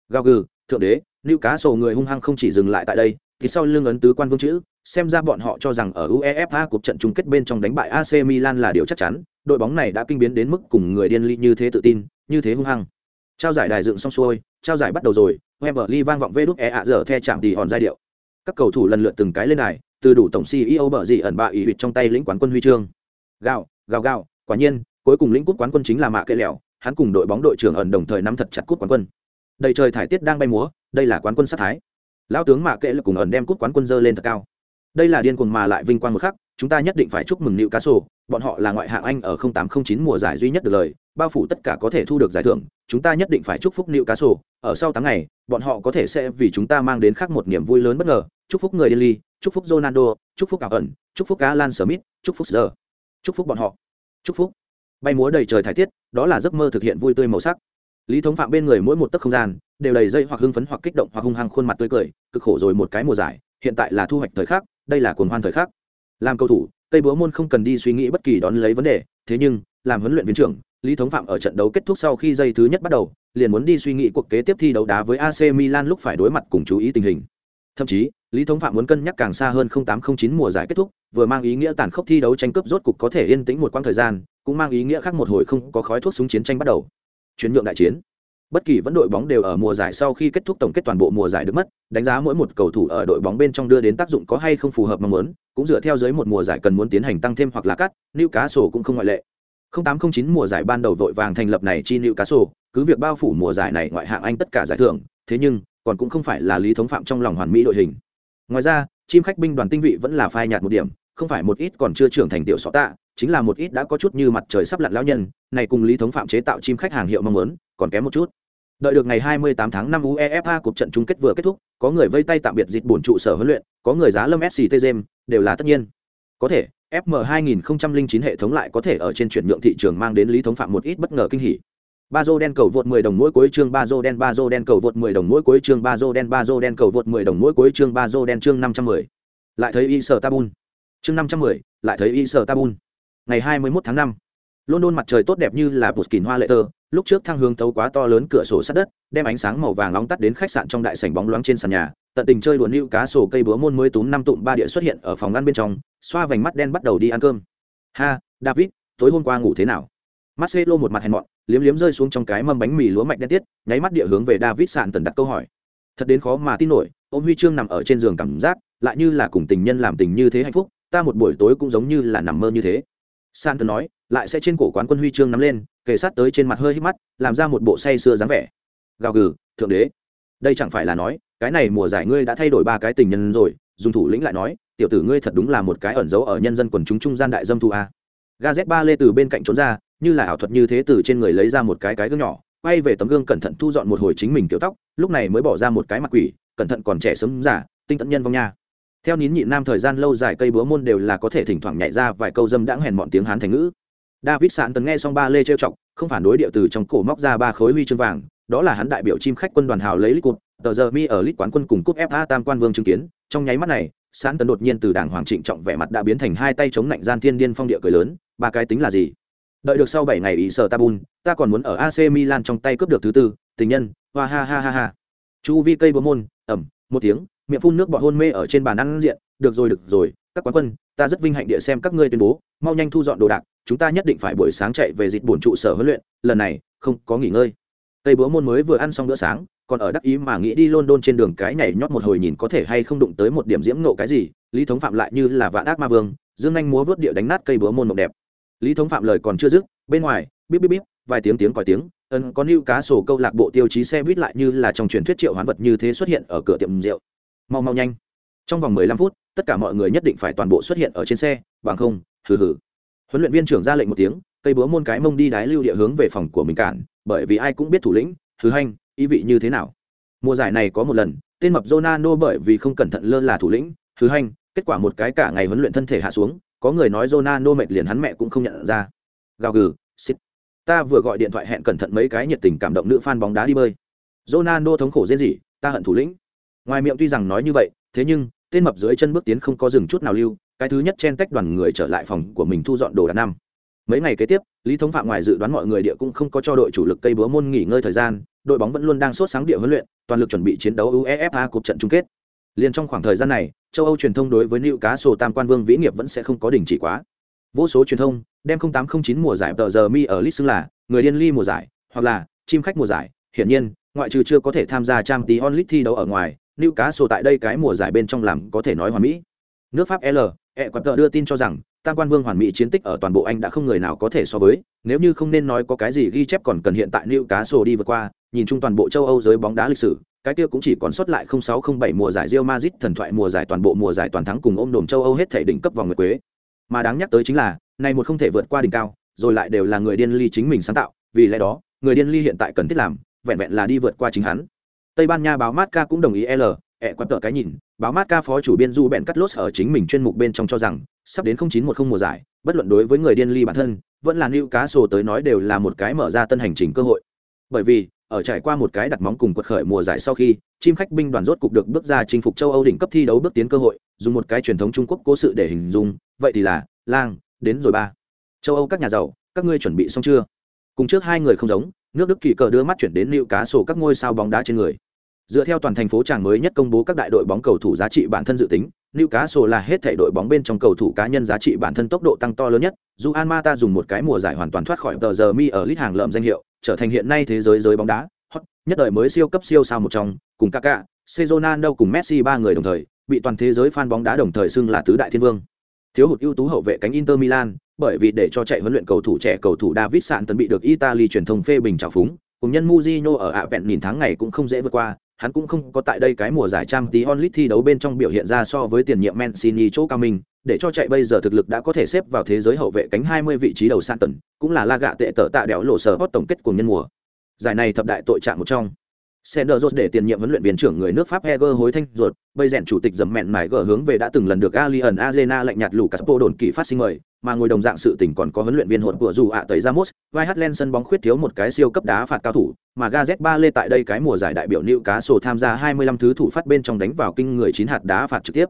Gao gừ, thượng đế nữ cá sổ người hung hăng không chỉ dừng lại tại đây, thì sau lưng ấn tứ quan vương chữ xem ra bọn họ cho rằng ở UEFA cuộc trận chung kết bên trong đánh bại AC Milan là điều chắc chắn, đội bóng này đã kinh biến đến mức cùng người điên ly như thế tự tin, như thế hung hăng. Trao giải đài dựng xong xuôi, trao giải bắt đầu rồi, Wembley vang vọng vê đúc e ạ giờ the chạm tỉ hòn giai điệu. Các cầu thủ lần lượt từng cái lên đài, từ đủ tổng CEO bở gì ẩn bạ ý huyệt trong tay lĩnh quán quân huy chương. Gào, gào gào, quả nhiên, cuối cùng lĩnh cúp quán quân chính là mạ kệ lẹo, hắn cùng đội bóng đội trưởng ẩn đồng thời nắm thật chặt cúp quán quân. Đầy trời thải tiết đang bay múa, đây là quán quân sát thái. Lão tướng mạ kệ là cùng ẩn đem cúp quán quân dơ lên thật cao đây là điên cuồng mà lại vinh quang một khắc, chúng ta nhất định phải chúc mừng nịu cá sổ bọn họ là ngoại hạng anh ở 0809 mùa giải duy nhất được lời, bao phủ tất cả có thể thu được giải thưởng. Chúng ta nhất định phải chúc phúc nịu cá sổ ở sau tháng ngày, bọn họ có thể sẽ vì chúng ta mang đến khác một niềm vui lớn bất ngờ. Chúc phúc người Delhi, chúc phúc Ronaldo, chúc phúc ảo ẩn chúc phúc Alan Smith, chúc phúc giờ chúc phúc bọn họ. Chúc phúc. Bay múa đầy trời thải tiết, đó là giấc mơ thực hiện vui tươi màu sắc. Lý thống phạm bên người mỗi một tấc không gian, đều đầy dây hoặc hưng phấn hoặc kích động hoặc hung hăng khuôn mặt tươi cười, cực khổ rồi một cái mùa giải, hiện tại là thu hoạch thời khắc đây là cuồng hoan thời khắc. Làm cầu thủ tây búa môn không cần đi suy nghĩ bất kỳ đón lấy vấn đề, thế nhưng, làm huấn luyện viên trưởng, lý thống phạm ở trận đấu kết thúc sau khi giây thứ nhất bắt đầu, liền muốn đi suy nghĩ cuộc kế tiếp thi đấu đá với ac milan lúc phải đối mặt cùng chú ý tình hình. Thậm chí, lý thống phạm muốn cân nhắc càng xa hơn 0809 mùa giải kết thúc, vừa mang ý nghĩa tàn khốc thi đấu tranh cướp rốt cục có thể yên tĩnh một quãng thời gian, cũng mang ý nghĩa khác một hồi không có khói thuốc súng chiến tranh bắt đầu. Chuyển nhượng đại chiến bất kỳ vẫn đội bóng đều ở mùa giải sau khi kết thúc tổng kết toàn bộ mùa giải được mất, đánh giá mỗi một cầu thủ ở đội bóng bên trong đưa đến tác dụng có hay không phù hợp mong muốn, cũng dựa theo dưới một mùa giải cần muốn tiến hành tăng thêm hoặc là cắt nữ cá sổ cũng không ngoại lệ. 0809 mùa giải ban đầu vội vàng thành lập này chi nữ cá sổ cứ việc bao phủ mùa giải này ngoại hạng anh tất cả giải thưởng, thế nhưng, còn cũng không phải là lý thống phạm trong lòng hoàn mỹ đội hình. Ngoài ra, chim khách binh đoàn tinh vị vẫn là phai nhạt một điểm, không phải một ít còn chưa trưởng thành tiểu sọ tạ, chính là một ít đã có chút như mặt trời sắp lặn lão nhân, này cùng lý thống phạm chế tạo chim khách hàng hiệu mong muốn, còn kém một chút. Đợi được ngày 28 tháng 5 UEFA cuộc trận chung kết vừa kết thúc, có người vây tay tạm biệt dịch buồn trụ sở huấn luyện, có người giá lâm SCT Gem, đều là tất nhiên. Có thể, FM 2009 hệ thống lại có thể ở trên chuyển nhượng thị trường mang đến lý thống phạm một ít bất ngờ kinh hỉ. Bazo đen cầu vượt 10 đồng mỗi cuối chương Bazo đen Bazo đen cầu vượt 10 đồng mỗi cuối chương Bazo đen Bazo đen cầu vượt 10 đồng mỗi cuối chương Bazo đen chương 510. Lại thấy Iser Tabun. Chương 510, lại thấy Iser Tabun. Ngày 21 tháng 5. London mặt trời tốt đẹp như là Puskin hoa lệ tơ, lúc trước thang hướng tấu quá to lớn cửa sổ sắt đất, đem ánh sáng màu vàng nóng tắt đến khách sạn trong đại sảnh bóng loáng trên sàn nhà, tận tình chơi đùa lưu cá sổ cây búa môn mới túm năm tụm ba địa xuất hiện ở phòng ăn bên trong, xoa vành mắt đen bắt đầu đi ăn cơm. Ha, David, tối hôm qua ngủ thế nào? Marcelo một mặt hèn mọn, liếm liếm rơi xuống trong cái mâm bánh mì lúa mạch đen tiết, nháy mắt địa hướng về David sạn tần đặt câu hỏi. Thật đến khó mà tin nổi, ông huy chương nằm ở trên giường cảm giác, lại như là cùng tình nhân làm tình như thế hạnh phúc, ta một buổi tối cũng giống như là nằm mơ như thế. Santon nói, lại sẽ trên cổ quán quân huy chương nắm lên, kề sát tới trên mặt hơi hít mắt, làm ra một bộ say sưa dáng vẻ. Gào gừ, thượng đế. Đây chẳng phải là nói, cái này mùa giải ngươi đã thay đổi ba cái tình nhân rồi, dùng thủ lĩnh lại nói, tiểu tử ngươi thật đúng là một cái ẩn giấu ở nhân dân quần chúng trung gian đại dâm thu a. ga z ba lê từ bên cạnh trốn ra, như là ảo thuật như thế từ trên người lấy ra một cái cái gương nhỏ, quay về tấm gương cẩn thận thu dọn một hồi chính mình kiểu tóc, lúc này mới bỏ ra một cái mặt quỷ, cẩn thận còn trẻ sớm giả, tinh tận nhân vong nha theo nín nhịn nam thời gian lâu dài cây búa môn đều là có thể thỉnh thoảng nhảy ra vài câu dâm đãng hèn mọn tiếng hán thành ngữ david sạn tần nghe xong ba lê trêu chọc, không phản đối điệu từ trong cổ móc ra ba khối huy chương vàng, đó là hắn đại biểu chim khách quân đoàn hào lấy lít cụt tờ giờ mi ở lít quán quân cùng cúp fa tam quan vương chứng kiến, trong nháy mắt này, sạn tần đột nhiên từ đảng hoàng trịnh trọng vẻ mặt đã biến thành hai tay chống lạnh gian thiên điên phong địa cười lớn, ba cái tính là gì? Đợi được sau bảy ngày ý sở tabun ta còn muốn ở ac milan trong tay cướp được thứ tư, tình nhân, hoa ha ha ha ha. Chu vi cây Bồ môn, ẩm, một tiếng, miệng phun nước bọt hôn mê ở trên bàn ăn diện, được rồi được rồi, các quán quân, ta rất vinh hạnh địa xem các ngươi tuyên bố, mau nhanh thu dọn đồ đạc chúng ta nhất định phải buổi sáng chạy về dịch bổn trụ sở huấn luyện, lần này, không có nghỉ ngơi. Tây búa môn mới vừa ăn xong bữa sáng, còn ở đắc ý mà nghĩ đi london trên đường cái nhảy nhót một hồi nhìn có thể hay không đụng tới một điểm diễm nộ cái gì, lý thống phạm lại như là vạn ác ma vương, dương anh múa vớt địa đánh nát cây búa môn mộng đẹp. Lý thống phạm lời còn chưa dứt, bên ngoài, bíp bíp bíp, vài tiếng tiếng còi tiếng, ân có lưu cá sổ câu lạc bộ tiêu chí xe buýt lại như là trong truyền thuyết triệu hoán vật như thế xuất hiện ở cửa tiệm rượu. Mau mau nhanh. Trong vòng mười lăm phút, tất cả mọi người nhất định phải toàn bộ xuất hiện ở trên xe, bằng không, hừ hừ huấn luyện viên trưởng ra lệnh một tiếng cây búa môn cái mông đi đái lưu địa hướng về phòng của mình cản bởi vì ai cũng biết thủ lĩnh thứ hành ý vị như thế nào. Mùa giải này có một lần tên mập Ronaldo bởi vì không cẩn thận lơ là thủ lĩnh thứ hành kết quả một cái cả ngày huấn luyện thân thể hạ xuống có người nói Ronaldo mệt liền hắn mẹ cũng không nhận ra. Gào gừ xít ta vừa gọi điện thoại hẹn cẩn thận mấy cái nhiệt tình cảm động nữ fan bóng đá đi bơi. Ronaldo thống khổ dễ gì, ta hận thủ lĩnh. Ngoài miệng tuy rằng nói như vậy thế nhưng tên mập dưới chân bước tiến không có dừng chút nào lưu cái thứ nhất chen tách đoàn người trở lại phòng của mình thu dọn đồ đạc năm. Mấy ngày kế tiếp lý thống phạm ngoài dự đoán mọi người địa cũng không có cho đội chủ lực cây búa môn nghỉ ngơi thời gian đội bóng vẫn luôn đang sốt sáng địa huấn luyện toàn lực chuẩn bị chiến đấu uefa cuộc trận chung kết. Liền trong khoảng thời gian này châu âu truyền thông đối với nữ cá sổ tam quan vương vĩ nghiệp vẫn sẽ không có đình chỉ quá. Vô số truyền thông đem 0809 mùa giải tờ giờ mi ở lit xưng là người điên ly mùa giải hoặc là chim khách mùa giải. Hiển nhiên ngoại trừ chưa có thể tham gia trang tí onlit thi đấu ở ngoài nữ cá sổ tại đây cái mùa giải bên trong làm có thể nói hoàn mỹ. Nước Pháp L, e quạt tờ đưa tin cho rằng, Tam Quan Vương hoàn mỹ chiến tích ở toàn bộ Anh đã không người nào có thể so với, nếu như không nên nói có cái gì ghi chép còn cần hiện tại lưu cá sổ đi vượt qua, nhìn chung toàn bộ châu Âu giới bóng đá lịch sử, cái kia cũng chỉ còn sót lại 0607 mùa giải Real Madrid thần thoại mùa giải toàn bộ mùa giải toàn thắng cùng ôm đồm châu Âu hết thể đỉnh cấp vòng nguyệt quế. Mà đáng nhắc tới chính là, này một không thể vượt qua đỉnh cao, rồi lại đều là người điên ly chính mình sáng tạo, vì lẽ đó, người điên ly hiện tại cần thiết làm, vẹn vẹn là đi vượt qua chính hắn. Tây Ban Nha báo Marca cũng đồng ý L, ẹ quặn tờ cái nhìn, báo mát ca phó chủ biên du bèn cắt lốt ở chính mình chuyên mục bên trong cho rằng, sắp đến 0910 mùa giải, bất luận đối với người điên ly bản thân, vẫn là lưu cá sổ tới nói đều là một cái mở ra tân hành trình cơ hội. Bởi vì, ở trải qua một cái đặt móng cùng quật khởi mùa giải sau khi, chim khách binh đoàn rốt cục được bước ra chinh phục châu âu đỉnh cấp thi đấu bước tiến cơ hội, dùng một cái truyền thống trung quốc cố sự để hình dung, vậy thì là, lang, đến rồi ba. Châu âu các nhà giàu, các ngươi chuẩn bị xong chưa? Cùng trước hai người không giống, nước đức kỳ cờ đưa mắt chuyển đến lưu cá sổ các ngôi sao bóng đá trên người. Dựa theo toàn thành phố chàng mới nhất công bố các đại đội bóng cầu thủ giá trị bản thân dự tính, Newcastle là hết thảy đội bóng bên trong cầu thủ cá nhân giá trị bản thân tốc độ tăng to lớn nhất. Dù Almata dùng một cái mùa giải hoàn toàn thoát khỏi tờ giờ mi ở lít hàng lợm danh hiệu, trở thành hiện nay thế giới giới bóng đá hot nhất đời mới siêu cấp siêu sao một trong, cùng Kaká, Ronaldo cùng Messi ba người đồng thời, bị toàn thế giới fan bóng đá đồng thời xưng là tứ đại thiên vương. Thiếu hụt ưu tú hậu vệ cánh Inter Milan, bởi vì để cho chạy huấn luyện cầu thủ trẻ cầu thủ David Sạn tấn bị được Italy truyền thông phê bình trào phúng, cùng nhân Mujino ở ạ vẹn nhìn tháng ngày cũng không dễ vượt qua, hắn cũng không có tại đây cái mùa giải trang tí onlit thi đấu bên trong biểu hiện ra so với tiền nhiệm Mancini chỗ cao mình, để cho chạy bây giờ thực lực đã có thể xếp vào thế giới hậu vệ cánh 20 vị trí đầu san tần, cũng là la gạ tệ tở tạ đéo lộ sở hot tổng kết của nhân mùa. giải này thập đại tội trạng một trong Senderos để tiền nhiệm huấn luyện viên trưởng người nước Pháp Heger hối thanh ruột, bây rèn chủ tịch dầm mẹn mải gở hướng về đã từng lần được Alien Arena lạnh nhạt Lucas Po đồn kỳ phát sinh mời, mà ngồi đồng dạng sự tình còn có huấn luyện viên hỗn của dù ạ tới Ramos, vai Hatlen sân bóng khuyết thiếu một cái siêu cấp đá phạt cao thủ, mà Gazet ba lê tại đây cái mùa giải đại biểu nữ cá sổ tham gia 25 thứ thủ phát bên trong đánh vào kinh người chín hạt đá phạt trực tiếp.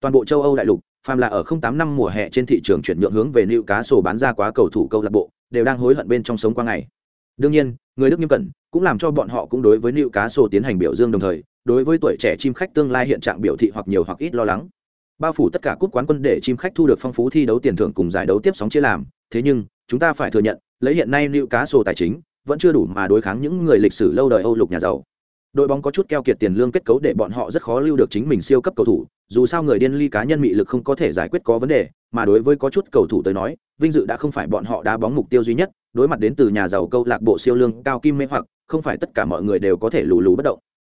Toàn bộ châu Âu đại lục, phàm là ở 08 năm mùa hè trên thị trường chuyển nhượng hướng về Newcastle bán ra quá cầu thủ câu lạc bộ, đều đang hối hận bên trong sống qua ngày. Đương nhiên, người Đức nghiêm cẩn cũng làm cho bọn họ cũng đối với liệu cá sô tiến hành biểu dương đồng thời, đối với tuổi trẻ chim khách tương lai hiện trạng biểu thị hoặc nhiều hoặc ít lo lắng. Bao phủ tất cả cúp quán quân để chim khách thu được phong phú thi đấu tiền thưởng cùng giải đấu tiếp sóng chia làm, thế nhưng, chúng ta phải thừa nhận, lấy hiện nay liệu cá sô tài chính, vẫn chưa đủ mà đối kháng những người lịch sử lâu đời Âu lục nhà giàu. Đội bóng có chút keo kiệt tiền lương kết cấu để bọn họ rất khó lưu được chính mình siêu cấp cầu thủ, dù sao người điên ly cá nhân mị lực không có thể giải quyết có vấn đề, mà đối với có chút cầu thủ tới nói, vinh dự đã không phải bọn họ đá bóng mục tiêu duy nhất, đối mặt đến từ nhà giàu câu lạc bộ siêu lương cao kim mê hoặc không phải tất cả mọi người đều có thể lù lù bất động.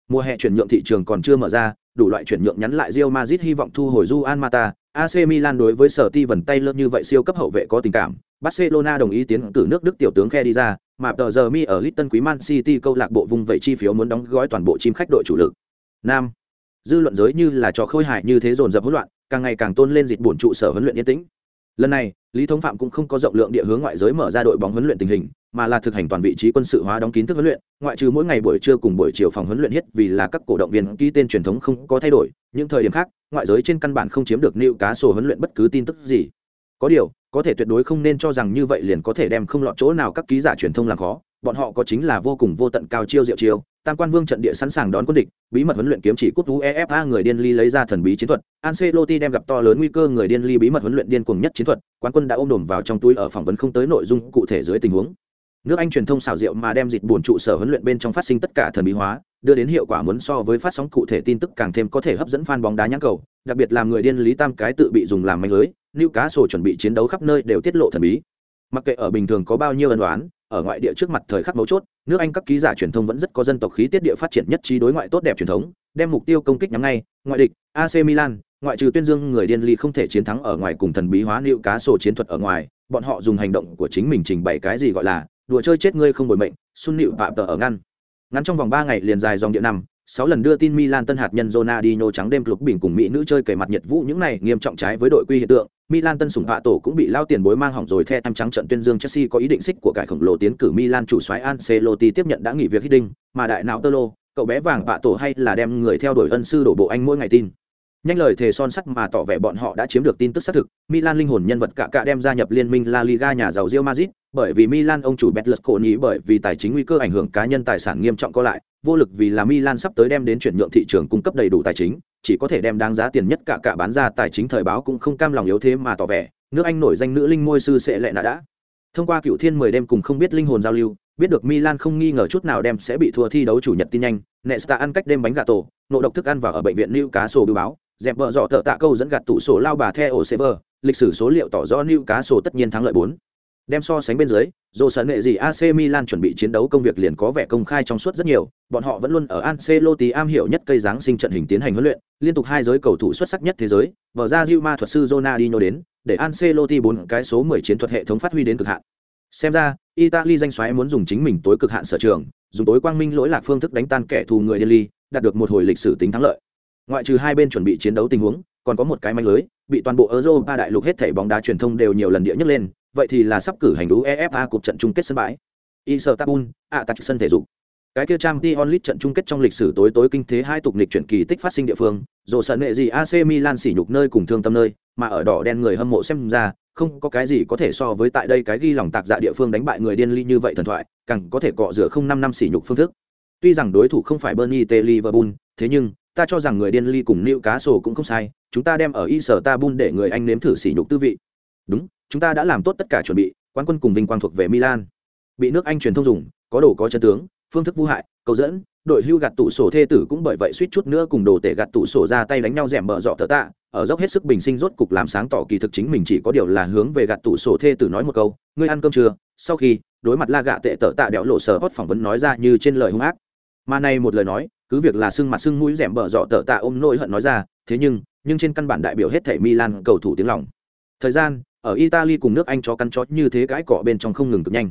Mùa hè chuyển nhượng thị trường còn chưa mở ra đủ loại chuyển nhượng nhắn lại Real Madrid hy vọng thu hồi Juan Mata AC Milan đối với sở ti vần tay lơ như vậy siêu cấp hậu vệ có tình cảm Barcelona đồng ý tiến cử nước Đức tiểu tướng khe đi ra mà tờ giờ mi ở Litton Quý Man City câu lạc bộ vùng vậy chi phiếu muốn đóng gói toàn bộ chim khách đội chủ lực. Nam. Dư luận giới như là trò khôi hài như thế dồn dập hỗn loạn, càng ngày càng tôn lên dịch buồn trụ sở huấn luyện yên tĩnh. Lần này, lý thống phạm cũng không có rộng lượng địa hướng ngoại giới mở ra đội bóng huấn luyện tình hình, mà là thực hành toàn vị trí quân sự hóa đóng kín thức huấn luyện, ngoại trừ mỗi ngày buổi trưa cùng buổi chiều phòng huấn luyện hết vì là các cổ động viên, ký tên truyền thống không có thay đổi, những thời điểm khác, ngoại giới trên căn bản không chiếm được nịu cá sổ huấn luyện bất cứ tin tức gì. Có điều có thể tuyệt đối không nên cho rằng như vậy liền có thể đem không lọt chỗ nào các ký giả truyền thông làm khó. Bọn họ có chính là vô cùng vô tận cao chiêu diệu chiêu, tam quan vương trận địa sẵn sàng đón quân địch, bí mật huấn luyện kiếm chỉ cút uefa người điên ly lấy ra thần bí chiến thuật. Ancelotti đem gặp to lớn nguy cơ người điên ly bí mật huấn luyện điên cuồng nhất chiến thuật, quán quân đã ôm đồm vào trong túi ở phỏng vấn không tới nội dung cụ thể dưới tình huống nước anh truyền thông xảo diệu mà đem dịch buồn trụ sở huấn luyện bên trong phát sinh tất cả thần bí hóa, đưa đến hiệu quả muốn so với phát sóng cụ thể tin tức càng thêm có thể hấp dẫn fan bóng đá nhãn cầu, đặc biệt làm người điên lý tam cái tự bị dùng làm manh lưới lưu cá sổ chuẩn bị chiến đấu khắp nơi đều tiết lộ thần bí. Mặc kệ ở bình thường có bao nhiêu ân đoán ở ngoại địa trước mặt thời khắc mấu chốt, nước anh các ký giả truyền thông vẫn rất có dân tộc khí tiết địa phát triển nhất trí đối ngoại tốt đẹp truyền thống, đem mục tiêu công kích nhắm ngay, ngoại địch ac milan, ngoại trừ tuyên dương người điên ly không thể chiến thắng ở ngoài cùng thần bí hóa liệu cá sổ chiến thuật ở ngoài, bọn họ dùng hành động của chính mình trình bày cái gì gọi là đùa chơi chết ngươi không bồi mệnh xuân nịu vạm tờ ở ngăn ngắn trong vòng ba ngày liền dài dòng địa năm sáu lần đưa tin Milan tân hạt nhân Ronaldinho trắng đêm lục bình cùng mỹ nữ chơi cày mặt nhiệt vũ những này nghiêm trọng trái với đội quy hiện tượng, Milan tân sủng hạ tổ cũng bị lao tiền bối mang hỏng rồi the em trắng trận tuyên dương Chelsea có ý định xích của cải khổng lồ tiến cử Milan chủ soái Ancelotti tiếp nhận đã nghỉ việc Hiddink, mà đại não Tolo, cậu bé vàng hạ tổ hay là đem người theo đuổi ân sư đổ bộ anh mỗi ngày tin. Nhanh lời thề son sắt mà tỏ vẻ bọn họ đã chiếm được tin tức xác thực, Milan linh hồn nhân vật cả cả đem gia nhập liên minh La Liga nhà giàu Real Madrid, bởi vì Milan ông chủ betlusconi bởi vì tài chính nguy cơ ảnh hưởng cá nhân tài sản nghiêm trọng có lại, vô lực vì là Milan sắp tới đem đến chuyển nhượng thị trường cung cấp đầy đủ tài chính, chỉ có thể đem đáng giá tiền nhất cả cả bán ra tài chính thời báo cũng không cam lòng yếu thế mà tỏ vẻ, nước Anh nổi danh nữ linh môi sư sẽ lệ nạ đã. Thông qua cựu thiên mười đêm cùng không biết linh hồn giao lưu, biết được Milan không nghi ngờ chút nào đem sẽ bị thua thi đấu chủ nhật tin nhanh, Nesta ăn cách đêm bánh gà tổ, nộ độc thức ăn và ở bệnh viện Newcastle biểu báo, dẹp vợ dọ thợ tạ câu dẫn gạt tủ sổ lao bà theo server, lịch sử số liệu tỏ rõ liệu cá sổ tất nhiên thắng lợi bốn Đem so sánh bên dưới, dù sở nghệ gì AC Milan chuẩn bị chiến đấu công việc liền có vẻ công khai trong suốt rất nhiều, bọn họ vẫn luôn ở Ancelotti am hiểu nhất cây dáng sinh trận hình tiến hành huấn luyện, liên tục hai giới cầu thủ xuất sắc nhất thế giới, vở ra Real thuật sư Ronaldinho đến, để Ancelotti bốn cái số 10 chiến thuật hệ thống phát huy đến cực hạn. Xem ra, Italy danh xoáy muốn dùng chính mình tối cực hạn sở trường, dùng tối quang minh lỗi lạc phương thức đánh tan kẻ thù người Delhi, đạt được một hồi lịch sử tính thắng lợi. Ngoại trừ hai bên chuẩn bị chiến đấu tình huống, còn có một cái manh lưới, bị toàn bộ Europa đại lục hết thảy bóng đá truyền thông đều nhiều lần địa nhất lên, vậy thì là sắp cử hành đấu EFA cuộc trận chung kết sân bãi. Istanbul, ạ tại sân thể dục. Cái kia trang Champions League trận chung kết trong lịch sử tối tối kinh thế hai tục lịch chuyển kỳ tích phát sinh địa phương, dù sợ nghệ gì AC Milan sỉ nhục nơi cùng thương tâm nơi, mà ở đỏ đen người hâm mộ xem ra, không có cái gì có thể so với tại đây cái ghi lòng tạc dạ địa phương đánh bại người điên ly như vậy thần thoại, càng có thể cọ rửa không năm năm sỉ nhục phương thức. Tuy rằng đối thủ không phải Burnley T Liverpool, thế nhưng ta cho rằng người điên ly cùng nữ cá sổ cũng không sai, chúng ta đem ở y sở ta bun để người anh nếm thử sỉ nhục tư vị. Đúng, chúng ta đã làm tốt tất cả chuẩn bị, quán quân cùng vinh quang thuộc về milan. Bị nước anh truyền thông dùng, có đồ có chân tướng, phương thức vô hại cầu dẫn, đội hưu gạt tủ sổ thê tử cũng bởi vậy suýt chút nữa cùng đồ tể gạt tủ sổ ra tay đánh nhau rẻm mở dọ thợ tạ. Ở dốc hết sức bình sinh rốt cục làm sáng tỏ kỳ thực chính mình chỉ có điều là hướng về gạt tủ sổ thê tử nói một câu, ngươi ăn cơm chưa? Sau khi, đối mặt la gạ tệ tợ tạ đẽo lộ sở hót phỏng vấn nói ra như trên lời hung ác mà này một lời nói cứ việc là sưng mặt sưng mũi rẻm bở dọ tờ tạ ôm nỗi hận nói ra thế nhưng nhưng trên căn bản đại biểu hết thể milan cầu thủ tiếng lòng thời gian ở italy cùng nước anh cho căn chót như thế cãi cọ bên trong không ngừng cực nhanh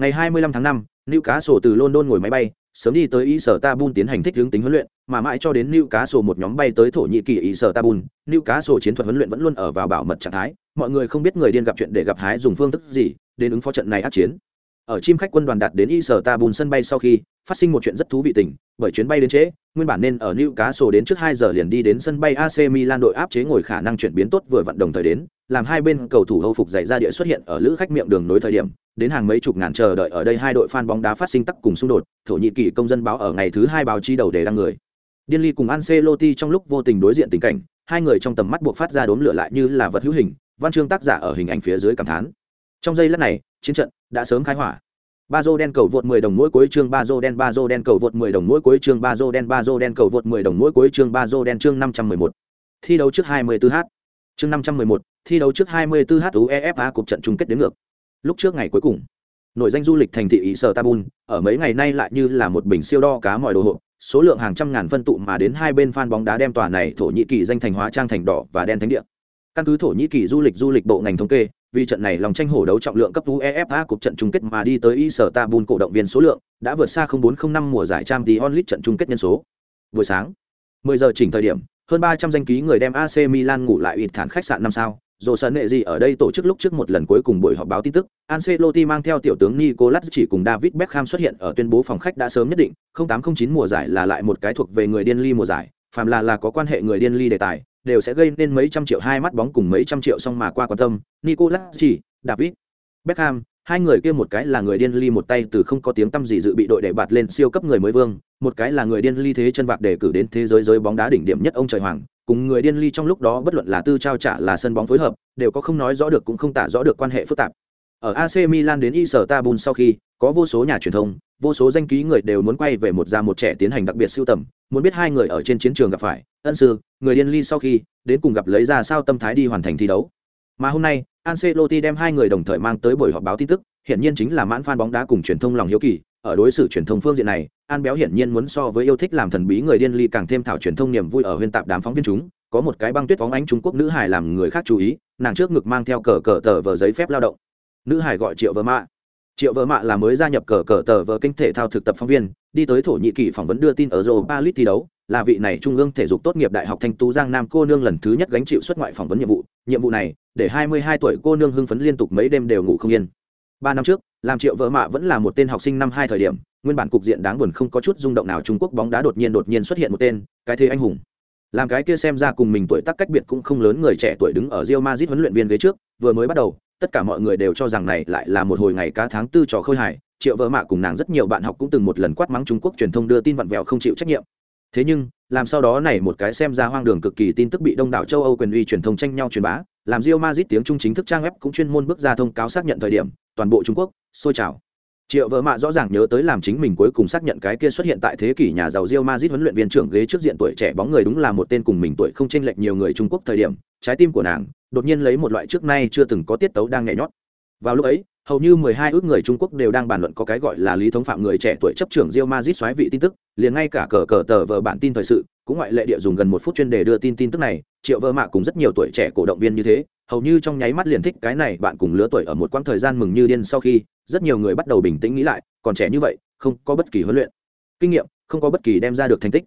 ngày 25 tháng 5, Lưu Cá sổ từ London ngồi máy bay, sớm đi tới Istanbul tiến hành thích hướng tính huấn luyện, mà mãi cho đến Lưu Cá sổ một nhóm bay tới Thổ Nhĩ Kỳ Istanbul, Lưu Cá sổ chiến thuật huấn luyện vẫn luôn ở vào bảo mật trạng thái, mọi người không biết người điên gặp chuyện để gặp hái dùng phương thức gì, đến ứng phó trận này ác chiến. Ở chim khách quân đoàn đạt đến Istanbul sân bay sau khi, phát sinh một chuyện rất thú vị tình, bởi chuyến bay đến trễ, nguyên bản nên ở Newcastle Cá sổ đến trước 2 giờ liền đi đến sân bay AC Milan đội áp chế ngồi khả năng chuyển biến tốt vừa vận động thời đến, làm hai bên cầu thủ Âu phục dày ra địa xuất hiện ở lữ khách miệng đường nối thời điểm, đến hàng mấy chục ngàn chờ đợi ở đây hai đội fan bóng đá phát sinh tắc cùng xung đột, Thổ Nhĩ Kỳ công dân báo ở ngày thứ hai báo chí đầu đề đăng người. Điên Ly cùng Ancelotti trong lúc vô tình đối diện tình cảnh, hai người trong tầm mắt buộc phát ra đốm lửa lại như là vật hữu hình, văn chương tác giả ở hình ảnh phía dưới cảm thán. Trong giây lát này, chiến trận đã sớm khai hỏa. Ba Bazo đen cầu vượt 10 đồng mỗi cuối chương Bazo đen Bazo đen cầu vượt 10 đồng mỗi cuối chương Bazo đen Bazo đen cầu vượt 10 đồng mỗi cuối chương Bazo đen chương 511. Thi đấu trước 24h. Chương 511, thi đấu trước 24h UEFA cuộc trận chung kết đến ngược. Lúc trước ngày cuối cùng, nội danh du lịch thành thị ý sở tabun ở mấy ngày nay lại như là một bình siêu đo cá mọi đồ hộp số lượng hàng trăm ngàn phân tụ mà đến hai bên fan bóng đá đem tòa này thổ nhĩ kỳ danh thành hóa trang thành đỏ và đen thánh địa căn cứ thổ nhĩ kỳ du lịch du lịch bộ ngành thống kê vì trận này lòng tranh hổ đấu trọng lượng cấp uefa cuộc trận chung kết mà đi tới Istanbul tabun cổ động viên số lượng đã vượt xa 0405 mùa giải Champions League trận chung kết nhân số. Buổi sáng 10 giờ chỉnh thời điểm hơn 300 danh ký người đem AC Milan ngủ lại ủy thản khách sạn năm sao. Dù sân nệ gì ở đây tổ chức lúc trước một lần cuối cùng buổi họp báo tin tức, Ancelotti mang theo tiểu tướng Nicolas chỉ cùng David Beckham xuất hiện ở tuyên bố phòng khách đã sớm nhất định, 0809 mùa giải là lại một cái thuộc về người điên ly mùa giải, phàm là là có quan hệ người điên ly đề tài, đều sẽ gây nên mấy trăm triệu hai mắt bóng cùng mấy trăm triệu xong mà qua quan tâm, Nicolas chỉ, David Beckham, hai người kia một cái là người điên ly một tay từ không có tiếng tăm gì dự bị đội để bạt lên siêu cấp người mới vương, một cái là người điên ly thế chân vạc để cử đến thế giới giới bóng đá đỉnh điểm nhất ông trời hoàng, cùng người điên ly trong lúc đó bất luận là tư trao trả là sân bóng phối hợp, đều có không nói rõ được cũng không tả rõ được quan hệ phức tạp. Ở AC Milan đến Istanbul sau khi, có vô số nhà truyền thông, vô số danh ký người đều muốn quay về một gia một trẻ tiến hành đặc biệt sưu tầm, muốn biết hai người ở trên chiến trường gặp phải, ân sư, người điên ly sau khi đến cùng gặp lấy ra sao tâm thái đi hoàn thành thi đấu. Mà hôm nay, Ancelotti đem hai người đồng thời mang tới buổi họp báo tin tức, hiện nhiên chính là mãn fan bóng đá cùng truyền thông lòng hiếu kỳ, ở đối xử truyền thông phương diện này, An Béo hiển nhiên muốn so với yêu thích làm thần bí người điên ly càng thêm thảo truyền thông niềm vui ở huyên tạp đám phóng viên chúng, có một cái băng tuyết phóng ánh Trung Quốc nữ hài làm người khác chú ý, nàng trước ngực mang theo cờ cờ tờ vờ giấy phép lao động. Nữ hải gọi Triệu vợ Mạ. Triệu vợ Mạ là mới gia nhập cờ cờ tờ vợ kinh thể thao thực tập phóng viên, đi tới Thổ Nhĩ Kỳ phỏng vấn đưa tin ở Europa League thi đấu, là vị này trung ương thể dục tốt nghiệp đại học Thanh Tú Giang Nam cô nương lần thứ nhất gánh chịu xuất ngoại phỏng vấn nhiệm vụ, nhiệm vụ này, để 22 tuổi cô nương hưng phấn liên tục mấy đêm đều ngủ không yên. Ba năm trước, làm Triệu Vợ Mạ vẫn là một tên học sinh năm hai thời điểm, nguyên bản cục diện đáng buồn không có chút rung động nào Trung Quốc bóng đá đột nhiên đột nhiên xuất hiện một tên, cái thế anh hùng. Làm cái kia xem ra cùng mình tuổi tác cách biệt cũng không lớn người trẻ tuổi đứng ở Real Madrid huấn luyện viên ghế trước, vừa mới bắt đầu, tất cả mọi người đều cho rằng này lại là một hồi ngày cá tháng tư trò khơi hài, Triệu Vợ Mạ cùng nàng rất nhiều bạn học cũng từng một lần quát mắng Trung Quốc truyền thông đưa tin vặn vẹo không chịu trách nhiệm, thế nhưng làm sau đó này một cái xem ra hoang đường cực kỳ tin tức bị đông đảo châu âu quyền uy truyền thông tranh nhau truyền bá làm rio mazit tiếng trung chính thức trang web cũng chuyên môn bước ra thông cáo xác nhận thời điểm toàn bộ trung quốc sôi trào. Triệu vợ mạ rõ ràng nhớ tới làm chính mình cuối cùng xác nhận cái kia xuất hiện tại thế kỷ nhà giàu rio mazit huấn luyện viên trưởng ghế trước diện tuổi trẻ bóng người đúng là một tên cùng mình tuổi không chênh lệch nhiều người trung quốc thời điểm trái tim của nàng đột nhiên lấy một loại trước nay chưa từng có tiết tấu đang nhẹ nhót vào lúc ấy hầu như mười hai ước người Trung Quốc đều đang bàn luận có cái gọi là lý thống phạm người trẻ tuổi chấp trưởng Real Madrid xoáy vị tin tức, liền ngay cả cờ cờ tờ vợ bản tin thời sự, cũng ngoại lệ địa dùng gần một phút chuyên đề đưa tin tin tức này, Triệu Vơ Mạ cùng rất nhiều tuổi trẻ cổ động viên như thế, hầu như trong nháy mắt liền thích cái này bạn cùng lứa tuổi ở một quãng thời gian mừng như điên sau khi, rất nhiều người bắt đầu bình tĩnh nghĩ lại, còn trẻ như vậy, không có bất kỳ huấn luyện, kinh nghiệm, không có bất kỳ đem ra được thành tích.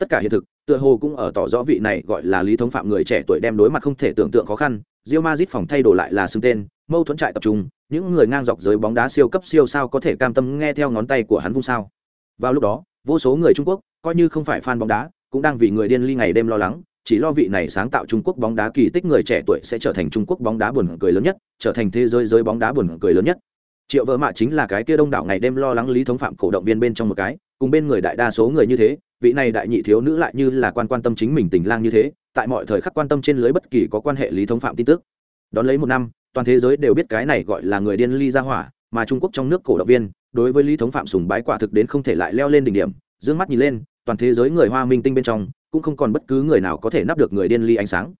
Tất cả hiện thực, tựa hồ cũng ở tỏ rõ vị này gọi là lý thống phạm người trẻ tuổi đem đối mặt không thể tưởng tượng khó khăn, rio mazit phòng thay đổi lại là xưng tên, mâu thuẫn trại tập trung, những người ngang dọc dưới bóng đá siêu cấp siêu sao có thể cam tâm nghe theo ngón tay của hắn vung sao. Vào lúc đó, vô số người Trung Quốc, coi như không phải fan bóng đá, cũng đang vì người điên ly ngày đêm lo lắng, chỉ lo vị này sáng tạo Trung Quốc bóng đá kỳ tích người trẻ tuổi sẽ trở thành Trung Quốc bóng đá buồn cười lớn nhất, trở thành thế giới giới bóng đá buồn cười lớn nhất. Triệu Vợ Mạ chính là cái kia đông đảo ngày đêm lo lắng lý thống phạm cổ động viên bên trong một cái, cùng bên người đại đa số người như thế, vị này đại nhị thiếu nữ lại như là quan quan tâm chính mình tình lang như thế, tại mọi thời khắc quan tâm trên lưới bất kỳ có quan hệ lý thống phạm tin tức. Đón lấy một năm, toàn thế giới đều biết cái này gọi là người điên ly ra hỏa mà trung quốc trong nước cổ động viên đối với lý thống phạm sùng bái quả thực đến không thể lại leo lên đỉnh điểm d ư ơ n g mắt nhìn lên toàn thế giới người hoa minh tinh bên trong cũng không còn bất cứ người nào có thể nắp được người điên ly ánh sáng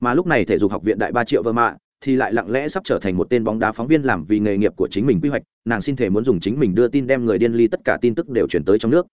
mà lúc này thể dục học viện đại ba triệu vơ mạ thì lại lặng lẽ sắp trở thành một tên bóng đá phóng viên làm vì nghề nghiệp của chính mình quy hoạch nàng xin thể muốn dùng chính mình đưa tin đem người điên ly tất cả tin tức đều chuyển tới trong nước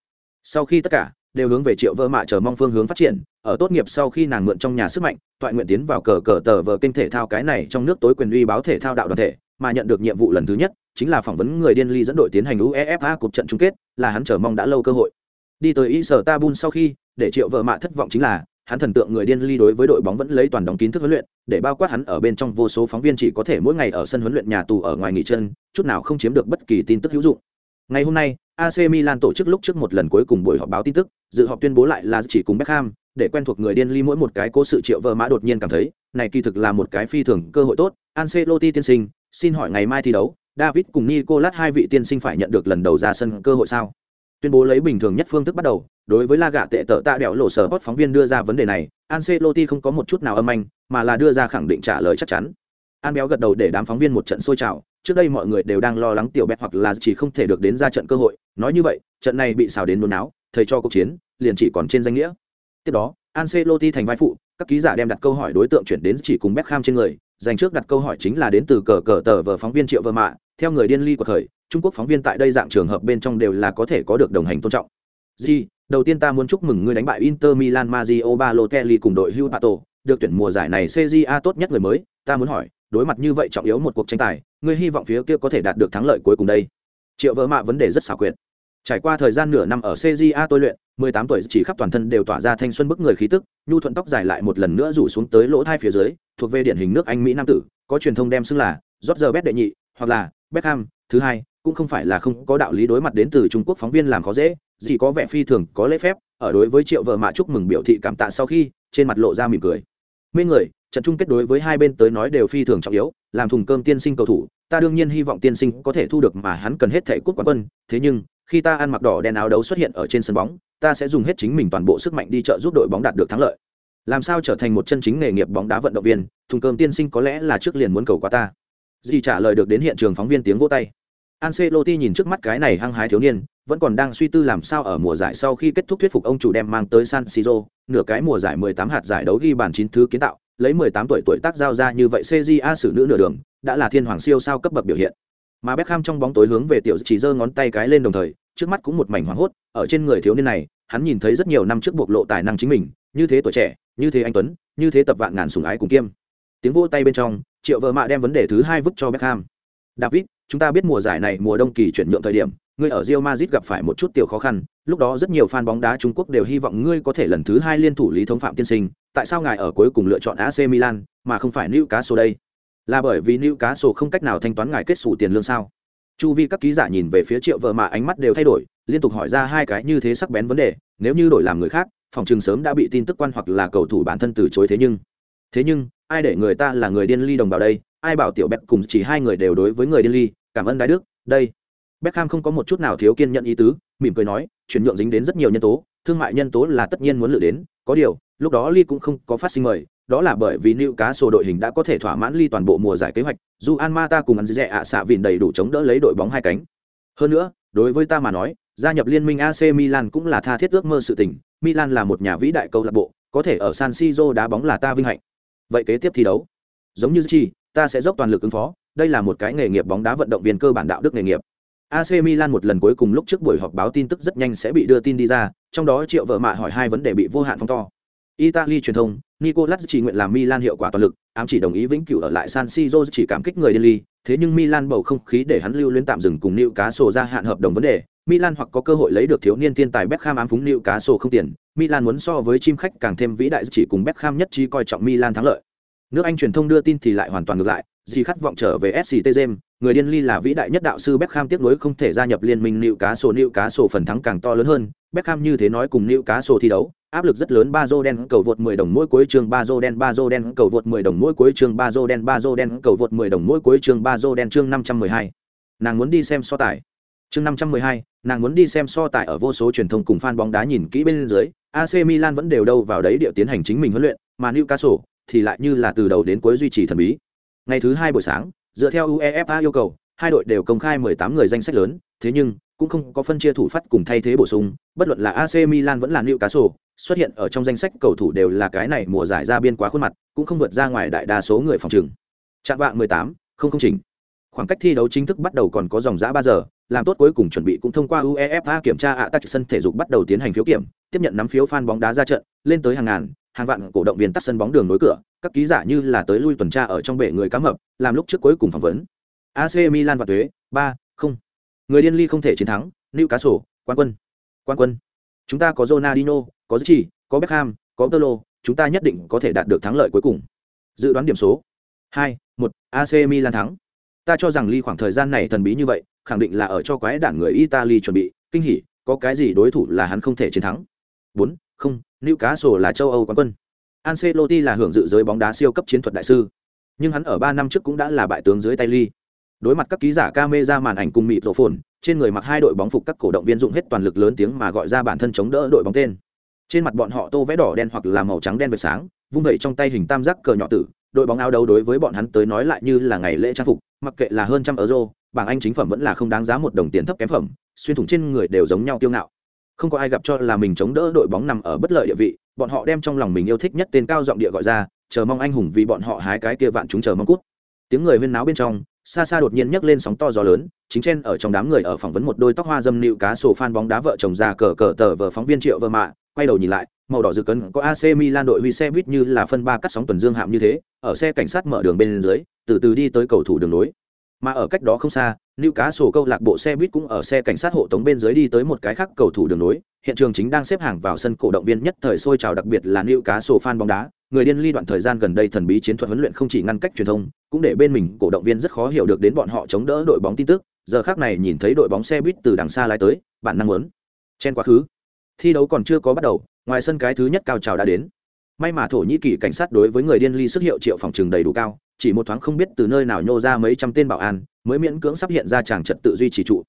sau khi tất cả đều hướng về triệu vơ mạ chờ mong phương hướng phát triển, ở tốt nghiệp sau khi nàng mượn trong nhà sức mạnh, toại nguyện tiến vào cờ cờ tờ vờ kênh thể thao cái này trong nước tối quyền uy báo thể thao đạo đoàn thể, mà nhận được nhiệm vụ lần thứ nhất, chính là phỏng vấn người điên ly dẫn đội tiến hành uefa cuộc trận chung kết, là hắn chờ mong đã lâu cơ hội. Đi tới istanbul sau khi, để triệu vợ mạ thất vọng chính là, hắn thần tượng người điên ly đối với đội bóng vẫn lấy toàn đóng kín thức huấn luyện, để bao quát hắn ở bên trong vô số phóng viên chỉ có thể mỗi ngày ở sân huấn luyện nhà tù ở ngoài nghỉ chân, chút nào không chiếm được bất kỳ tin tức hữu dụng. Ngày hôm nay AC Milan tổ chức lúc trước một lần cuối cùng buổi họp báo tin tức, dự họp tuyên bố lại là chỉ cùng Beckham, để quen thuộc người điên ly mỗi một cái cố sự triệu vợ mã đột nhiên cảm thấy, này kỳ thực là một cái phi thường cơ hội tốt. Ancelotti tiên sinh, xin hỏi ngày mai thi đấu, David cùng Nicolas hai vị tiên sinh phải nhận được lần đầu ra sân cơ hội sao? Tuyên bố lấy bình thường nhất phương thức bắt đầu, đối với la Gà tệ tợ tạ đẹo lộ sở hot phóng viên đưa ra vấn đề này, Ancelotti không có một chút nào âm anh mà là đưa ra khẳng định trả lời chắc chắn. An béo gật đầu để đám phóng viên một trận sôi trào trước đây mọi người đều đang lo lắng tiểu bẹt hoặc là chỉ không thể được đến ra trận cơ hội. Nói như vậy trận này bị xào đến nôn não thầy cho cuộc chiến liền chỉ còn trên danh nghĩa. Tiếp đó Ancelotti thành vai phụ các ký giả đem đặt câu hỏi đối tượng chuyển đến chỉ cùng Beckham trên người. Dành trước đặt câu hỏi chính là đến từ cờ cờ tờ vờ phóng viên triệu vợ mạ. Theo người điên ly của thời trung quốc phóng viên tại đây dạng trường hợp bên trong đều là có thể có được đồng hành tôn trọng. Di, đầu tiên ta muốn chúc mừng ngươi đánh bại Inter Milan Mario Balotelli cùng đội Hugh Pato, được tuyển mùa giải này CJA tốt nhất người mới, ta muốn hỏi, đối mặt như vậy trọng yếu một cuộc tranh tài, ngươi hy vọng phía kia có thể đạt được thắng lợi cuối cùng đây. Triệu Vỡ Mạ vấn đề rất xảo quyệt. Trải qua thời gian nửa năm ở CJA tôi luyện, 18 tuổi chỉ khắp toàn thân đều tỏa ra thanh xuân bức người khí tức, nhu thuận tóc dài lại một lần nữa rủ xuống tới lỗ thai phía dưới, thuộc về điển hình nước Anh Mỹ nam tử, có truyền thông đem xưng là rót giờ bét đệ nhị, hoặc là Beckham thứ hai, cũng không phải là không có đạo lý đối mặt đến từ Trung Quốc phóng viên làm khó dễ, gì có vẻ phi thường có lễ phép, ở đối với Triệu vợ mạ chúc mừng biểu thị cảm tạ sau khi, trên mặt lộ ra mỉm cười. Mê người, trận chung kết đối với hai bên tới nói đều phi thường trọng yếu, làm thùng cơm tiên sinh cầu thủ, ta đương nhiên hy vọng tiên sinh có thể thu được mà hắn cần hết thể cút quán quân, thế nhưng, khi ta ăn mặc đỏ đen áo đấu xuất hiện ở trên sân bóng, ta sẽ dùng hết chính mình toàn bộ sức mạnh đi trợ giúp đội bóng đạt được thắng lợi. Làm sao trở thành một chân chính nghề nghiệp bóng đá vận động viên, thùng cơm tiên sinh có lẽ là trước liền muốn cầu qua ta. Dì trả lời được đến hiện trường phóng viên tiếng vỗ tay. Ancelotti nhìn trước mắt cái này hăng hái thiếu niên, vẫn còn đang suy tư làm sao ở mùa giải sau khi kết thúc thuyết phục ông chủ đem mang tới San Siro, nửa cái mùa giải 18 hạt giải đấu ghi bàn chín thứ kiến tạo, lấy 18 tuổi tuổi tác giao ra như vậy CJA xử nữ nửa đường, đã là thiên hoàng siêu sao cấp bậc biểu hiện. Mà Beckham trong bóng tối hướng về tiểu chỉ giơ ngón tay cái lên đồng thời, trước mắt cũng một mảnh hoảng hốt, ở trên người thiếu niên này, hắn nhìn thấy rất nhiều năm trước bộc lộ tài năng chính mình, như thế tuổi trẻ, như thế anh tuấn, như thế tập vạn ngàn sủng ái cùng kiêm. Tiếng vỗ tay bên trong, Triệu Vợ Mạ đem vấn đề thứ hai vứt cho Beckham. David, chúng ta biết mùa giải này mùa đông kỳ chuyển nhượng thời điểm, ngươi ở Real Madrid gặp phải một chút tiểu khó khăn, lúc đó rất nhiều fan bóng đá Trung Quốc đều hy vọng ngươi có thể lần thứ hai liên thủ lý thống phạm tiên sinh, tại sao ngài ở cuối cùng lựa chọn AC Milan mà không phải Newcastle đây? Là bởi vì Newcastle không cách nào thanh toán ngài kết sổ tiền lương sao? Chu vi các ký giả nhìn về phía Triệu Vợ mà ánh mắt đều thay đổi, liên tục hỏi ra hai cái như thế sắc bén vấn đề, nếu như đổi làm người khác, phòng trường sớm đã bị tin tức quan hoặc là cầu thủ bản thân từ chối thế nhưng, thế nhưng, ai để người ta là người điên ly đồng bào đây, ai bảo tiểu Bẹt cùng chỉ hai người đều đối với người điên ly, cảm ơn đại đức, đây Beckham không có một chút nào thiếu kiên nhẫn ý tứ, mỉm cười nói, chuyển nhượng dính đến rất nhiều nhân tố, thương mại nhân tố là tất nhiên muốn lựa đến, có điều, lúc đó Lee cũng không có phát sinh mời, đó là bởi vì Newcastle đội hình đã có thể thỏa mãn Lee toàn bộ mùa giải kế hoạch, dù An Mata cùng ăn dẻ ạ xạ vịn đầy đủ chống đỡ lấy đội bóng hai cánh. Hơn nữa, đối với ta mà nói, gia nhập liên minh AC Milan cũng là tha thiết ước mơ sự tình, Milan là một nhà vĩ đại câu lạc bộ, có thể ở San Siro đá bóng là ta vinh hạnh. Vậy kế tiếp thi đấu, giống như chi, ta sẽ dốc toàn lực ứng phó, đây là một cái nghề nghiệp bóng đá vận động viên cơ bản đạo đức nghề nghiệp. AC Milan một lần cuối cùng lúc trước buổi họp báo tin tức rất nhanh sẽ bị đưa tin đi ra, trong đó Triệu Vợ Mạ hỏi hai vấn đề bị vô hạn phong to. Italy truyền thông, Nicolas chỉ nguyện làm Milan hiệu quả toàn lực, ám chỉ đồng ý vĩnh cửu ở lại San Siro chỉ cảm kích người Delhi, thế nhưng Milan bầu không khí để hắn lưu luyến tạm dừng cùng Newcastle ra hạn hợp đồng vấn đề, Milan hoặc có cơ hội lấy được thiếu niên thiên tài Beckham ám phúng Newcastle không tiền, Milan muốn so với chim khách càng thêm vĩ đại chỉ cùng Beckham nhất trí coi trọng Milan thắng lợi. Nước Anh truyền thông đưa tin thì lại hoàn toàn ngược lại, gì khát vọng trở về SCT James, người điên ly là vĩ đại nhất đạo sư Beckham tiếc nuối không thể gia nhập liên minh Nữu cá sổ Nữu cá sổ phần thắng càng to lớn hơn. Beckham như thế nói cùng Nữu cá sổ thi đấu, áp lực rất lớn ba dô đen cầu vượt 10 đồng mỗi cuối chương ba dô đen ba dô đen cầu vượt 10 đồng mỗi cuối chương ba dô đen ba dô đen cầu vượt 10 đồng mỗi cuối chương ba dô đen chương 512. Nàng muốn đi xem so tài. Chương 512, nàng muốn đi xem so tài ở vô số truyền thông cùng fan bóng đá nhìn kỹ bên dưới, AC Milan vẫn đều đâu vào đấy điệu tiến hành chính mình huấn luyện, mà Newcastle thì lại như là từ đầu đến cuối duy trì thần bí. Ngày thứ hai buổi sáng, dựa theo UEFA yêu cầu, hai đội đều công khai 18 người danh sách lớn, thế nhưng cũng không có phân chia thủ phát cùng thay thế bổ sung, bất luận là AC Milan vẫn là Newcastle, xuất hiện ở trong danh sách cầu thủ đều là cái này mùa giải ra biên quá khuôn mặt, cũng không vượt ra ngoài đại đa số người phòng trường. Trạng vạng 18, không không chỉnh. Khoảng cách thi đấu chính thức bắt đầu còn có dòng dã 3 giờ, làm tốt cuối cùng chuẩn bị cũng thông qua UEFA kiểm tra ạ à sân thể dục bắt đầu tiến hành phiếu kiểm, tiếp nhận nắm phiếu fan bóng đá ra trận, lên tới hàng ngàn, hàng vạn cổ động viên tắt sân bóng đường nối cửa, các ký giả như là tới lui tuần tra ở trong bể người cá mập, làm lúc trước cuối cùng phỏng vấn. AC Milan và thuế, 3, không. Người điên ly không thể chiến thắng, Newcastle, quan quân. Quan quân. Chúng ta có Ronaldinho, có Gichi, có Beckham, có Tolo, chúng ta nhất định có thể đạt được thắng lợi cuối cùng. Dự đoán điểm số. 2, 1, AC Milan thắng. Ta cho rằng ly khoảng thời gian này thần bí như vậy, khẳng định là ở cho quái đản người Italy chuẩn bị, kinh hỉ, có cái gì đối thủ là hắn không thể chiến thắng. 4, không, Newcastle là châu Âu quán quân. Ancelotti là hưởng dự giới bóng đá siêu cấp chiến thuật đại sư, nhưng hắn ở 3 năm trước cũng đã là bại tướng dưới tay ly. Đối mặt các ký giả camera màn ảnh cùng mịt rộ phồn, trên người mặc hai đội bóng phục các cổ động viên dụng hết toàn lực lớn tiếng mà gọi ra bản thân chống đỡ đội bóng tên. Trên mặt bọn họ tô vẽ đỏ đen hoặc là màu trắng đen vệt sáng, vung vẩy trong tay hình tam giác cờ nhỏ tử, đội bóng áo đấu đối với bọn hắn tới nói lại như là ngày lễ trang phục, mặc kệ là hơn trăm euro, bảng Anh chính phẩm vẫn là không đáng giá một đồng tiền thấp kém phẩm, xuyên thủng trên người đều giống nhau tiêu ngạo. Không có ai gặp cho là mình chống đỡ đội bóng nằm ở bất lợi địa vị, bọn họ đem trong lòng mình yêu thích nhất tên cao giọng địa gọi ra, chờ mong anh hùng vì bọn họ hái cái kia vạn chúng chờ mong cút. Tiếng người huyên náo bên trong, xa xa đột nhiên nhấc lên sóng to gió lớn, chính trên ở trong đám người ở phỏng vấn một đôi tóc hoa dâm nịu cá sổ phan bóng đá vợ chồng già cờ cờ tờ vờ phóng viên triệu vợ mạ, quay đầu nhìn lại, màu đỏ rực cấn có AC Milan đội huy xe buýt như là phân ba cắt sóng tuần dương hạm như thế, ở xe cảnh sát mở đường bên dưới, từ từ đi tới cầu thủ đường nối. Mà ở cách đó không xa, liêu cá sổ câu lạc bộ xe buýt cũng ở xe cảnh sát hộ tống bên dưới đi tới một cái khác cầu thủ đường nối, hiện trường chính đang xếp hàng vào sân cổ động viên nhất thời sôi trào đặc biệt là liêu cá sổ fan bóng đá, người điên ly đoạn thời gian gần đây thần bí chiến thuật huấn luyện không chỉ ngăn cách truyền thông, cũng để bên mình cổ động viên rất khó hiểu được đến bọn họ chống đỡ đội bóng tin tức, giờ khác này nhìn thấy đội bóng xe buýt từ đằng xa lái tới, bạn năng muốn chen quá khứ. Thi đấu còn chưa có bắt đầu, ngoài sân cái thứ nhất cao trào đã đến. May mà thổ nhĩ kỳ cảnh sát đối với người điên ly sức hiệu triệu phòng trường đầy đủ cao, chỉ một thoáng không biết từ nơi nào nhô ra mấy trăm tên bảo an, mới miễn cưỡng sắp hiện ra chàng trật tự duy trì trụ.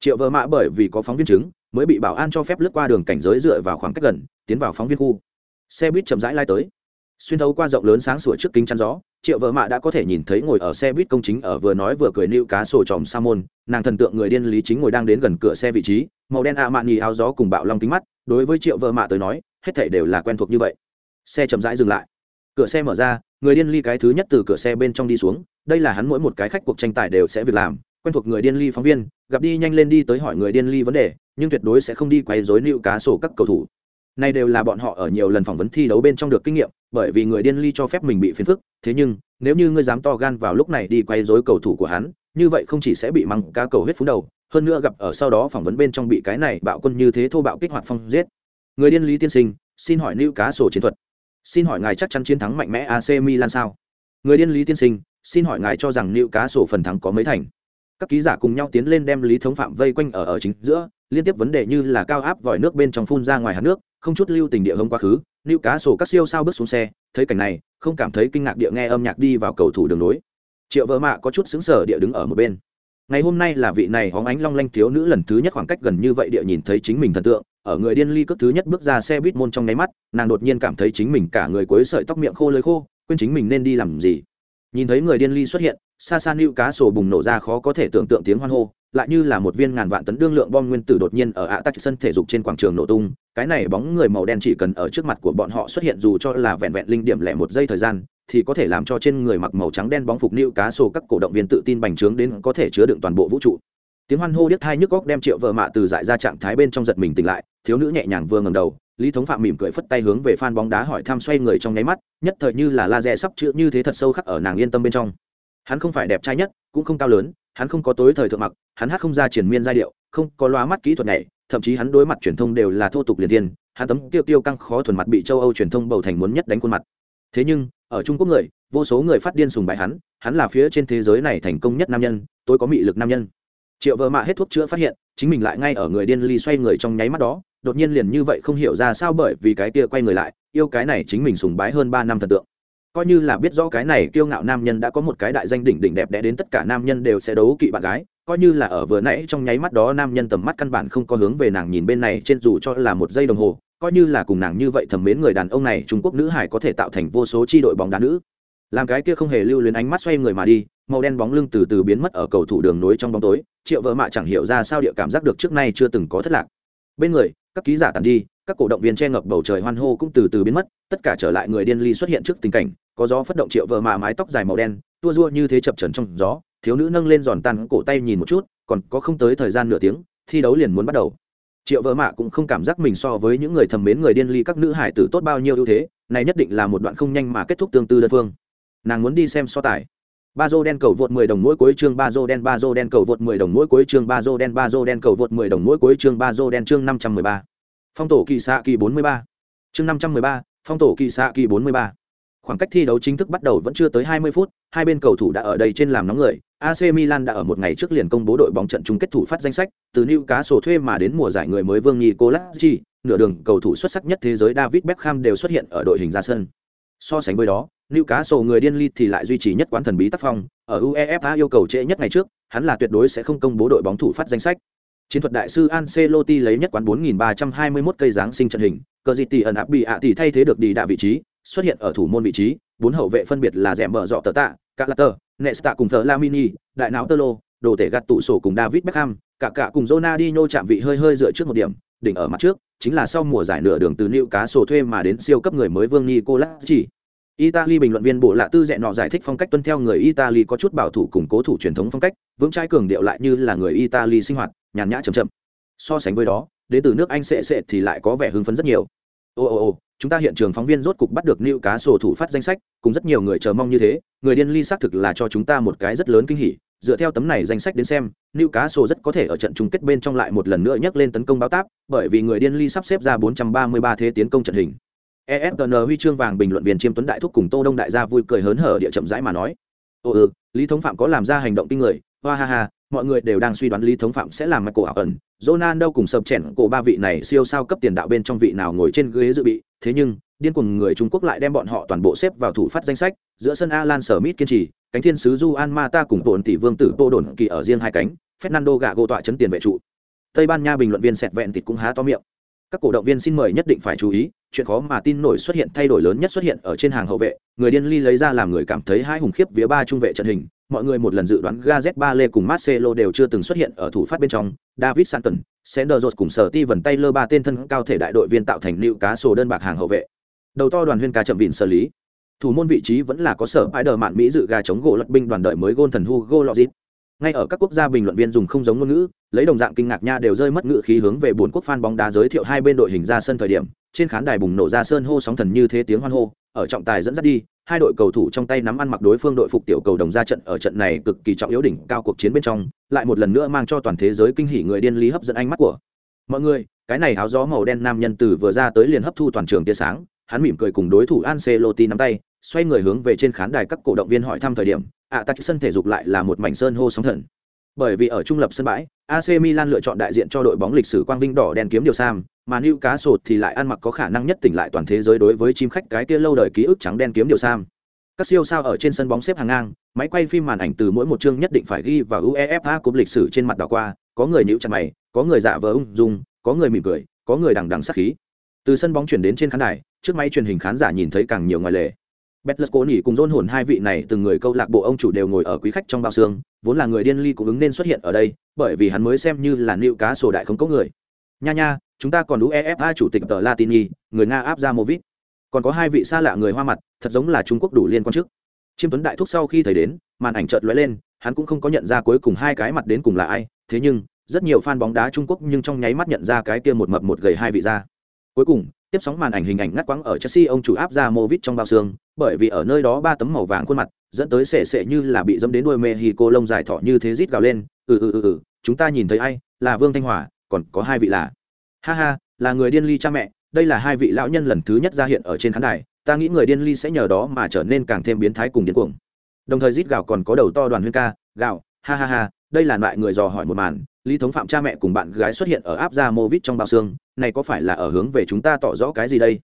Triệu vợ mạ bởi vì có phóng viên chứng, mới bị bảo an cho phép lướt qua đường cảnh giới dựa vào khoảng cách gần, tiến vào phóng viên khu. Xe buýt chậm rãi lai tới xuyên thấu qua rộng lớn sáng sủa trước kính chắn gió triệu vợ mạ đã có thể nhìn thấy ngồi ở xe buýt công chính ở vừa nói vừa cười nịu cá sổ tròm sa môn nàng thần tượng người điên lý chính ngồi đang đến gần cửa xe vị trí màu đen a mạn nhì áo gió cùng bạo long kính mắt đối với triệu vợ mạ tới nói hết thảy đều là quen thuộc như vậy xe chậm rãi dừng lại cửa xe mở ra người điên ly cái thứ nhất từ cửa xe bên trong đi xuống, đây là hắn mỗi một cái khách cuộc tranh tài đều sẽ việc làm, quen thuộc người điên ly phóng viên, gặp đi nhanh lên đi tới hỏi người điên ly vấn đề, nhưng tuyệt đối sẽ không đi quay dối nịu cá sổ các cầu thủ. Này đều là bọn họ ở nhiều lần phỏng vấn thi đấu bên trong được kinh nghiệm, bởi vì người điên ly cho phép mình bị phiền phức, thế nhưng, nếu như ngươi dám to gan vào lúc này đi quay dối cầu thủ của hắn, như vậy không chỉ sẽ bị măng ca cầu hết phú đầu, hơn nữa gặp ở sau đó phỏng vấn bên trong bị cái này bạo quân như thế thô bạo kích hoạt phong giết. Người điên lý tiên sinh, xin hỏi nữ cá sổ chiến thuật xin hỏi ngài chắc chắn chiến thắng mạnh mẽ ac milan sao? Người điên lý tiên sinh, xin hỏi ngài cho rằng liệu cá sổ phần thắng có mấy thành? Các ký giả cùng nhau tiến lên đem lý thống phạm vây quanh ở ở chính giữa, liên tiếp vấn đề như là cao áp vòi nước bên trong phun ra ngoài hạt nước, không chút lưu tình địa hông quá khứ. Liệu cá sổ các siêu sao bước xuống xe, thấy cảnh này, không cảm thấy kinh ngạc địa nghe âm nhạc đi vào cầu thủ đường nối triệu vợ mạ có chút xứng sở địa đứng ở một bên. Ngày hôm nay là vị này hóng ánh long lanh thiếu nữ lần thứ nhất khoảng cách gần như vậy địa nhìn thấy chính mình thần tượng ở người điên ly cước thứ nhất bước ra xe buýt môn trong nháy mắt, nàng đột nhiên cảm thấy chính mình cả người cuối sợi tóc miệng khô lơi khô, quên chính mình nên đi làm gì. Nhìn thấy người điên ly xuất hiện xa xa nữ cá sổ bùng nổ ra khó có thể tưởng tượng tiếng hoan hô, lại như là một viên ngàn vạn tấn đương lượng bom nguyên tử đột nhiên ở ạ tắc sân thể dục trên quảng trường nổ tung, cái này bóng người màu đen chỉ cần ở trước mặt của bọn họ xuất hiện dù cho là vẹn vẹn linh điểm lẻ một giây thời gian, thì có thể làm cho trên người mặc màu trắng đen bóng phục nịu cá sổ các cổ động viên tự tin bành trướng đến có thể chứa đựng toàn bộ vũ trụ. Tiếng hoan hô điếc hai nhức góc đem triệu vợ mạ từ dại ra trạng thái bên trong giật mình tỉnh lại thiếu nữ nhẹ nhàng vừa ngầm đầu, lý thống phạm mỉm cười phất tay hướng về phan bóng đá hỏi thăm xoay người trong nháy mắt, nhất thời như là laser sắp chữa như thế thật sâu khắc ở nàng yên tâm bên trong. Hắn không phải đẹp trai nhất, cũng không cao lớn, hắn không có tối thời thượng mặc, hắn hát không ra triển miên giai điệu, không có loa mắt kỹ thuật này thậm chí hắn đối mặt truyền thông đều là thô tục liền thiên, hắn tấm tiêu tiêu căng khó thuần mặt bị châu âu truyền thông bầu thành muốn nhất đánh khuôn mặt. Thế nhưng, ở trung quốc người, vô số người phát điên sùng bại hắn hắn là phía trên thế giới này thành công nhất nam nhân tôi có mị lực nam nhân. Triệu vợ mạ hết thuốc chữa phát hiện, chính mình lại ngay ở người điên ly xoay người trong nháy mắt đó đột nhiên liền như vậy không hiểu ra sao bởi vì cái kia quay người lại, yêu cái này chính mình sùng bái hơn ba năm thần tượng. Coi như là biết rõ cái này kiêu ngạo nam nhân đã có một cái đại danh đỉnh đỉnh đẹp đẽ đến tất cả nam nhân đều sẽ đấu kỵ bạn gái, coi như là ở vừa nãy trong nháy mắt đó nam nhân tầm mắt căn bản không có hướng về nàng nhìn bên này trên dù cho là một giây đồng hồ, coi như là cùng nàng như vậy thầm mến người đàn ông này, trung quốc nữ hải có thể tạo thành vô số chi đội bóng đá nữ. Làm cái kia không hề lưu luyến ánh mắt xoay người mà đi, màu đen bóng lưng từ từ biến mất ở cầu thủ đường nối trong bóng tối, triệu vợ mạ chẳng hiểu ra sao địa cảm giác được trước nay chưa từng có thất lạc. Bên người các ký giả tàn đi, các cổ động viên che ngập bầu trời hoan hô cũng từ từ biến mất, tất cả trở lại người điên ly xuất hiện trước tình cảnh, có gió phất động triệu vợ mạ mái tóc dài màu đen, tua rua như thế chập trần trong gió, thiếu nữ nâng lên giòn tan cổ tay nhìn một chút, còn có không tới thời gian nửa tiếng, thi đấu liền muốn bắt đầu. Triệu vợ mạ cũng không cảm giác mình so với những người thầm mến người điên ly các nữ hải tử tốt bao nhiêu ưu thế, này nhất định là một đoạn không nhanh mà kết thúc tương tư đơn phương. Nàng muốn đi xem so tài ba dô đen cầu vượt 10 đồng mỗi cuối chương ba dô đen ba dô đen cầu vượt 10 đồng mỗi cuối chương ba dô đen ba dô đen cầu vượt 10 đồng mỗi cuối chương ba dô đen chương 513. phong tổ kỳ xạ kỳ 43. chương 513, phong tổ kỳ xạ kỳ 43. khoảng cách thi đấu chính thức bắt đầu vẫn chưa tới 20 phút hai bên cầu thủ đã ở đây trên làm nóng người AC Milan đã ở một ngày trước liền công bố đội bóng trận chung kết thủ phát danh sách từ Newcastle thuê mà đến mùa giải người mới Vương Nicolas nửa đường cầu thủ xuất sắc nhất thế giới David Beckham đều xuất hiện ở đội hình ra sân so sánh với đó Newcastle người điên ly thì lại duy trì nhất quán thần bí tác phong, ở UEFA yêu cầu trễ nhất ngày trước, hắn là tuyệt đối sẽ không công bố đội bóng thủ phát danh sách. Chiến thuật đại sư Ancelotti lấy nhất quán 4321 cây dáng sinh trận hình, cờ gì tỷ ẩn áp bị ạ tỷ thay thế được đi đạ vị trí, xuất hiện ở thủ môn vị trí, bốn hậu vệ phân biệt là rẻ mở dọ tờ tạ, Carter, Nesta cùng Thờ Lamini, đại não Tolo, đồ tể gạt tụ sổ cùng David Beckham, cả cả cùng Ronaldinho chạm vị hơi hơi dựa trước một điểm, đỉnh ở mặt trước, chính là sau mùa giải nửa đường từ nịu cá sổ thuê mà đến siêu cấp người mới Vương Nicolas chỉ Italy bình luận viên bộ lạ tư dẹ nọ giải thích phong cách tuân theo người Italy có chút bảo thủ củng cố thủ truyền thống phong cách, vững trái cường điệu lại như là người Italy sinh hoạt, nhàn nhã chậm chậm. So sánh với đó, đến từ nước Anh sẽ sẽ thì lại có vẻ hưng phấn rất nhiều. Ô ô ô, chúng ta hiện trường phóng viên rốt cục bắt được cá sổ thủ phát danh sách, cùng rất nhiều người chờ mong như thế, người điên ly xác thực là cho chúng ta một cái rất lớn kinh hỉ. Dựa theo tấm này danh sách đến xem, cá rất có thể ở trận chung kết bên trong lại một lần nữa nhấc lên tấn công báo táp, bởi vì người điên ly sắp xếp ra 433 thế tiến công trận hình. Esn huy chương vàng bình luận viên chiêm tuấn đại thúc cùng tô đông đại gia vui cười hớn hở địa chậm rãi mà nói ồ ừ lý thống phạm có làm ra hành động kinh người hoa ha ha mọi người đều đang suy đoán lý thống phạm sẽ làm mặt cổ ảo ẩn Ronaldo cùng sập chèn cổ ba vị này siêu sao cấp tiền đạo bên trong vị nào ngồi trên ghế dự bị thế nhưng điên cuồng người Trung Quốc lại đem bọn họ toàn bộ xếp vào thủ phát danh sách giữa sân Alan Smith kiên trì cánh thiên sứ Juan Mata cùng tổn tỷ vương tử Tô Đồn kỳ ở riêng hai cánh Fernando Gago tọa chấn tiền vệ trụ. Tây Ban Nha bình luận viên sẹt vẹn thịt cũng há to miệng. Các cổ động viên xin mời nhất định phải chú ý chuyện khó mà tin nổi xuất hiện thay đổi lớn nhất xuất hiện ở trên hàng hậu vệ người điên ly lấy ra làm người cảm thấy hai hùng khiếp vía ba trung vệ trận hình mọi người một lần dự đoán Gazet cùng Marcelo đều chưa từng xuất hiện ở thủ phát bên trong David Santon, Sender Jones cùng sở ti vần Taylor ba tên thân cao thể đại đội viên tạo thành nịu cá sổ đơn bạc hàng hậu vệ đầu to đoàn huyên ca chậm vịn xử lý. Thủ môn vị trí vẫn là có sở Spider mạn Mỹ dự gà chống gỗ lật binh đoàn đợi mới gôn thần Hugo dịp. Ngay ở các quốc gia bình luận viên dùng không giống ngôn ngữ, lấy đồng dạng kinh ngạc nha đều rơi mất ngữ khí hướng về bốn quốc fan bóng đá giới thiệu hai bên đội hình ra sân thời điểm, trên khán đài bùng nổ ra sơn hô sóng thần như thế tiếng hoan hô, ở trọng tài dẫn dắt đi, hai đội cầu thủ trong tay nắm ăn mặc đối phương đội phục tiểu cầu đồng ra trận ở trận này cực kỳ trọng yếu đỉnh cao cuộc chiến bên trong, lại một lần nữa mang cho toàn thế giới kinh hỉ người điên lý hấp dẫn ánh mắt của mọi người. Cái này áo gió màu đen nam nhân từ vừa ra tới liền hấp thu toàn trường tia sáng hắn mỉm cười cùng đối thủ Ancelotti nắm tay xoay người hướng về trên khán đài các cổ động viên hỏi thăm thời điểm ạ à, sân thể dục lại là một mảnh sơn hô sóng thần bởi vì ở trung lập sân bãi, AC Milan lựa chọn đại diện cho đội bóng lịch sử quang vinh đỏ đen kiếm điều sam, mà Newcastle thì lại ăn mặc có khả năng nhất tỉnh lại toàn thế giới đối với chim khách cái kia lâu đời ký ức trắng đen kiếm điều sam. Các siêu sao ở trên sân bóng xếp hàng ngang, máy quay phim màn ảnh từ mỗi một chương nhất định phải ghi vào UEFA cúp lịch sử trên mặt đảo qua, có người nhíu chặt mày, có người dạ vờ ung dung, có người mỉm cười, có người đằng đằng sát khí. Từ sân bóng chuyển đến trên khán đài, trước máy truyền hình khán giả nhìn thấy càng nhiều ngoài lề. Betlesconi cùng John hồn hai vị này từng người câu lạc bộ ông chủ đều ngồi ở quý khách trong bao xương, vốn là người điên ly cũng ứng nên xuất hiện ở đây, bởi vì hắn mới xem như là nịu cá sổ đại không có người. Nha nha, chúng ta còn đủ EFA chủ tịch tờ Latini, người Nga áp ra Movit. Còn có hai vị xa lạ người hoa mặt, thật giống là Trung Quốc đủ liên quan chức. Chiêm Tuấn đại thúc sau khi thấy đến, màn ảnh chợt lóe lên, hắn cũng không có nhận ra cuối cùng hai cái mặt đến cùng là ai, thế nhưng, rất nhiều fan bóng đá Trung Quốc nhưng trong nháy mắt nhận ra cái kia một mập một gầy hai vị ra. Cuối cùng, tiếp sóng màn ảnh hình ảnh ngắt quãng ở Chelsea ông chủ áp ra Movit trong bao xương, bởi vì ở nơi đó ba tấm màu vàng khuôn mặt, dẫn tới sệ sệ như là bị dẫm đến đuôi Mexico lông dài thỏ như thế rít gào lên, ừ ừ ừ ừ, chúng ta nhìn thấy ai, là Vương Thanh Hòa, còn có hai vị là. Ha ha, là người điên ly cha mẹ, đây là hai vị lão nhân lần thứ nhất ra hiện ở trên khán đài, ta nghĩ người điên ly sẽ nhờ đó mà trở nên càng thêm biến thái cùng điên cuồng. Đồng thời rít gào còn có đầu to đoàn huyên ca, gào, ha ha ha, đây là loại người dò hỏi một màn, lý thống phạm cha mẹ cùng bạn gái xuất hiện ở áp ra mô vít trong bao xương, này có phải là ở hướng về chúng ta tỏ rõ cái gì đây?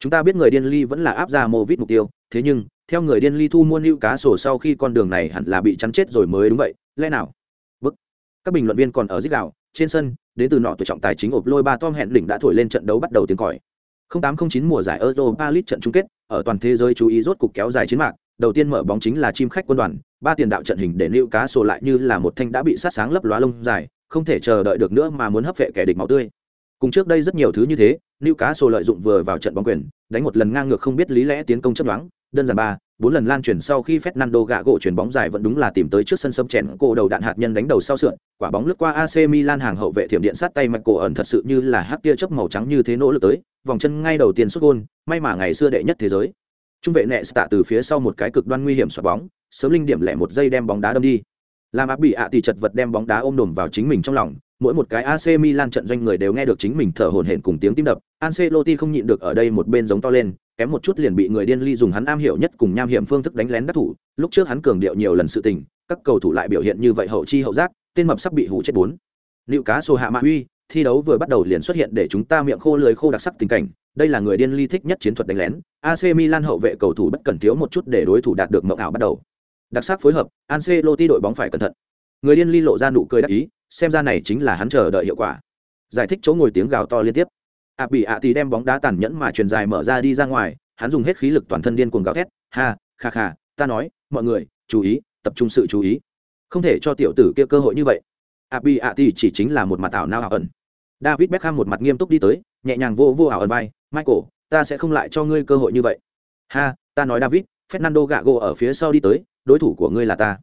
Chúng ta biết người điên ly vẫn là áp ra mô vít mục tiêu, thế nhưng, theo người điên ly thu mua lưu cá sổ sau khi con đường này hẳn là bị chắn chết rồi mới đúng vậy, lẽ nào? Bức. Các bình luận viên còn ở dích đạo, trên sân, đến từ nọ tuổi trọng tài chính ộp lôi ba tom hẹn đỉnh đã thổi lên trận đấu bắt đầu tiếng còi. 0809 mùa giải Europa League trận chung kết, ở toàn thế giới chú ý rốt cục kéo dài chiến mạc, đầu tiên mở bóng chính là chim khách quân đoàn, ba tiền đạo trận hình để lưu cá sổ lại như là một thanh đã bị sát sáng lấp lóa lông dài không thể chờ đợi được nữa mà muốn hấp vệ kẻ địch máu tươi. Cùng trước đây rất nhiều thứ như thế lưu cá sổ lợi dụng vừa vào trận bóng quyền đánh một lần ngang ngược không biết lý lẽ tiến công chấp đoán. Đơn giản ba bốn lần lan chuyển sau khi Fernando gạ gỗ chuyển bóng dài vẫn đúng là tìm tới trước sân sâm chèn cổ đầu đạn hạt nhân đánh đầu sau sượn, quả bóng lướt qua AC Milan hàng hậu vệ thiểm điện sát tay mạch cổ ẩn thật sự như là hắc tia chớp màu trắng như thế nỗ lực tới, vòng chân ngay đầu tiên sút gôn, may mà ngày xưa đệ nhất thế giới. trung vệ nẹ tạ từ phía sau một cái cực đoan nguy hiểm xoạt bóng sớm linh điểm lẻ một giây đem bóng đá đâm đi làm áp bị ạ thì chật vật đem bóng đá ôm đồm vào chính mình trong lòng, mỗi một cái AC Milan trận doanh người đều nghe được chính mình thở hổn hển cùng tiếng tim đập, Ancelotti không nhịn được ở đây một bên giống to lên, kém một chút liền bị người điên ly dùng hắn am hiểu nhất cùng nham hiểm phương thức đánh lén đắc thủ, lúc trước hắn cường điệu nhiều lần sự tình, các cầu thủ lại biểu hiện như vậy hậu chi hậu giác, tên mập sắp bị hủ chết bốn. Liệu cá sổ hạ mạ huy thi đấu vừa bắt đầu liền xuất hiện để chúng ta miệng khô lưới khô đặc sắc tình cảnh, đây là người điên ly thích nhất chiến thuật đánh lén AC Milan hậu vệ cầu thủ bất cần thiếu một chút để đối thủ đạt được mộng ảo bắt đầu đặc sắc phối hợp, Ancelotti đội bóng phải cẩn thận. Người điên ly lộ ra nụ cười đắc ý, xem ra này chính là hắn chờ đợi hiệu quả. Giải thích chỗ ngồi tiếng gào to liên tiếp. Ạ bị ạ thì đem bóng đá tàn nhẫn mà truyền dài mở ra đi ra ngoài, hắn dùng hết khí lực toàn thân điên cuồng gào thét, ha, kha kha, ta nói, mọi người, chú ý, tập trung sự chú ý. Không thể cho tiểu tử kia cơ hội như vậy. Ạ bị ạ thì chỉ chính là một mặt ảo nao ảo ẩn. David beckham một mặt nghiêm túc đi tới, nhẹ nhàng vô vô ảo ẩn bay michael, ta sẽ không lại cho ngươi cơ hội như vậy. Ha, ta nói david fernando gạ ở phía sau đi tới đối thủ của ngươi là ta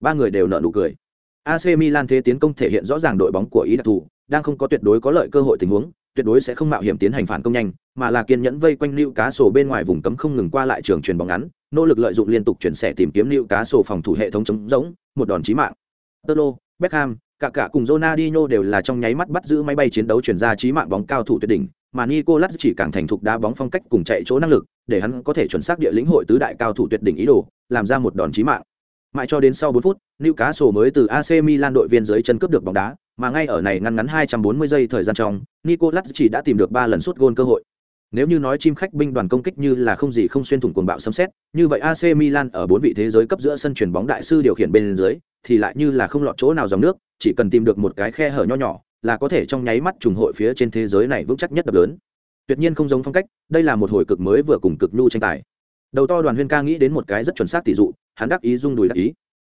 ba người đều nở nụ cười AC Milan thế tiến công thể hiện rõ ràng đội bóng của ý đặc thù, đang không có tuyệt đối có lợi cơ hội tình huống, tuyệt đối sẽ không mạo hiểm tiến hành phản công nhanh, mà là kiên nhẫn vây quanh lưu cá sổ bên ngoài vùng cấm không ngừng qua lại trường truyền bóng ngắn, nỗ lực lợi dụng liên tục chuyển xẻ tìm kiếm lưu cá sổ phòng thủ hệ thống chống rỗng, một đòn chí mạng. Tolo, Beckham, cả cả cùng Ronaldinho đều là trong nháy mắt bắt giữ máy bay chiến đấu chuyển ra chí mạng bóng cao thủ tuyệt đỉnh, mà Nicolas chỉ càng thành thục đá bóng phong cách cùng chạy chỗ năng lực, để hắn có thể chuẩn xác địa lĩnh hội tứ đại cao thủ tuyệt đỉnh ý đồ, làm ra một đòn chí mạng. Mãi cho đến sau 4 phút, Newcastle mới từ AC Milan đội viên dưới chân cướp được bóng đá, mà ngay ở này ngăn ngắn 240 giây thời gian trong, Nicolas chỉ đã tìm được 3 lần sút gôn cơ hội. Nếu như nói chim khách binh đoàn công kích như là không gì không xuyên thủng cuồng bạo sấm sét, như vậy AC Milan ở bốn vị thế giới cấp giữa sân chuyển bóng đại sư điều khiển bên dưới, thì lại như là không lọt chỗ nào dòng nước, chỉ cần tìm được một cái khe hở nho nhỏ, là có thể trong nháy mắt trùng hội phía trên thế giới này vững chắc nhất đập lớn. Tuyệt nhiên không giống phong cách, đây là một hồi cực mới vừa cùng cực nhu tranh tài. Đầu to đoàn Huyên ca nghĩ đến một cái rất chuẩn xác tỷ dụ, hắn đắc ý rung đùi đắc ý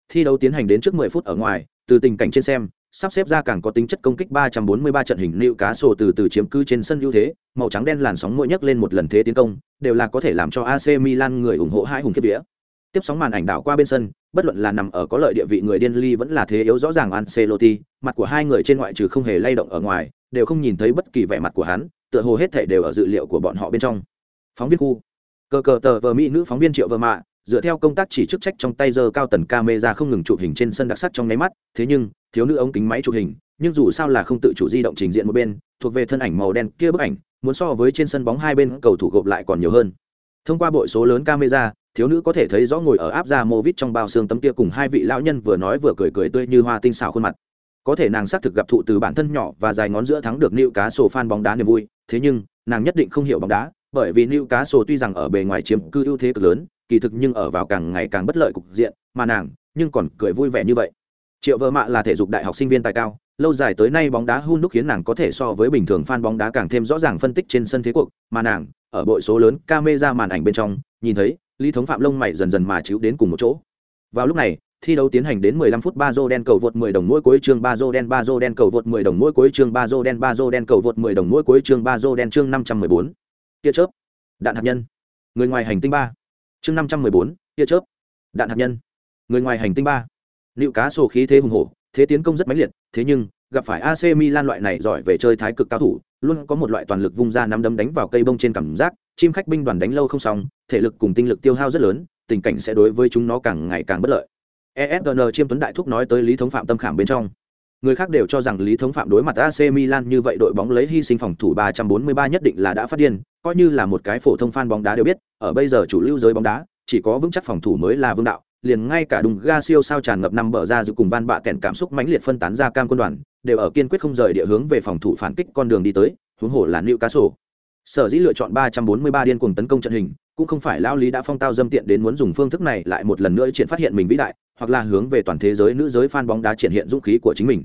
thi đấu tiến hành đến trước 10 phút ở ngoài từ tình cảnh trên xem sắp xếp ra càng có tính chất công kích 343 trận hình nịu cá sổ từ từ chiếm cứ trên sân ưu thế màu trắng đen làn sóng mỗi nhấc lên một lần thế tiến công đều là có thể làm cho AC Milan người ủng hộ hai hùng kiếp vía tiếp sóng màn ảnh đảo qua bên sân bất luận là nằm ở có lợi địa vị người điên ly vẫn là thế yếu rõ ràng Ancelotti, mặt của hai người trên ngoại trừ không hề lay động ở ngoài, đều không nhìn thấy bất kỳ vẻ mặt của hắn, tựa hồ hết thể đều ở dự liệu của bọn họ bên trong. Phóng viên khu cờ cờ tờ vờ mỹ nữ phóng viên triệu vơ mạ, dựa theo công tác chỉ chức trách trong tay giờ cao tần camera không ngừng chụp hình trên sân đặc sắc trong nháy mắt, thế nhưng, thiếu nữ ống kính máy chụp hình, nhưng dù sao là không tự chủ di động trình diện một bên, thuộc về thân ảnh màu đen kia bức ảnh, muốn so với trên sân bóng hai bên cầu thủ gộp lại còn nhiều hơn. Thông qua bội số lớn camera thiếu nữ có thể thấy rõ ngồi ở áp ra mô vít trong bao xương tấm kia cùng hai vị lão nhân vừa nói vừa cười cười tươi như hoa tinh xảo khuôn mặt. Có thể nàng xác thực gặp thụ từ bản thân nhỏ và dài ngón giữa thắng được nịu cá sổ fan bóng đá niềm vui, thế nhưng, nàng nhất định không hiểu bóng đá, bởi vì nịu cá sổ tuy rằng ở bề ngoài chiếm cư ưu thế cực lớn, kỳ thực nhưng ở vào càng ngày càng bất lợi cục diện, mà nàng, nhưng còn cười vui vẻ như vậy. Triệu vợ mạ là thể dục đại học sinh viên tài cao, lâu dài tới nay bóng đá hun đúc khiến nàng có thể so với bình thường fan bóng đá càng thêm rõ ràng phân tích trên sân thế cuộc, mà nàng, ở bội số lớn camera màn ảnh bên trong, nhìn thấy lý thống phạm lông mày dần dần mà chịu đến cùng một chỗ vào lúc này, thi đấu tiến hành đến 15 phút, ba đen cầu vượt 10 đồng mỗi cuối chương, ba đen ba đen cầu vượt 10 đồng mỗi cuối chương, ba đen ba đen cầu vượt 10 đồng mỗi cuối chương, ba đen chương 514. Tia chớp. Đạn hạt nhân. Người ngoài hành tinh ba chương năm trăm mười bốn, tia chớp đạn hạt nhân người ngoài hành tinh ba liệu cá sổ khí thế hùng hổ, thế tiến công rất mãnh liệt, thế nhưng, gặp phải ac milan loại này giỏi về chơi thái cực cao thủ luôn có một loại toàn lực vung ra nắm đấm đánh vào cây bông trên cảm giác, chim khách binh đoàn đánh lâu không xong, thể lực cùng tinh lực tiêu hao rất lớn, tình cảnh sẽ đối với chúng nó càng ngày càng bất lợi. Esn chiêm tuấn đại thúc nói tới lý thống phạm tâm khảm bên trong. Người khác đều cho rằng lý thống phạm đối mặt ac milan như vậy đội bóng lấy hy sinh phòng thủ 343 nhất định là đã phát điên, coi như là một cái phổ thông fan bóng đá đều biết, ở bây giờ chủ lưu giới bóng đá, chỉ có vững chắc phòng thủ mới là vương đạo, liền ngay cả đùng ga siêu sao tràn ngập năm bờ ra giữa cùng van bạ kèn cảm xúc mãnh liệt phân tán ra cam quân đoàn đều ở kiên quyết không rời địa hướng về phòng thủ phản kích con đường đi tới, huống hồ là nữ cá sổ sở dĩ lựa chọn 343 điên cuồng tấn công trận hình, cũng không phải Lão lý đã phong tao dâm tiện đến muốn dùng phương thức này lại một lần nữa triển phát hiện mình vĩ đại, hoặc là hướng về toàn thế giới nữ giới fan bóng đá triển hiện dũng khí của chính mình.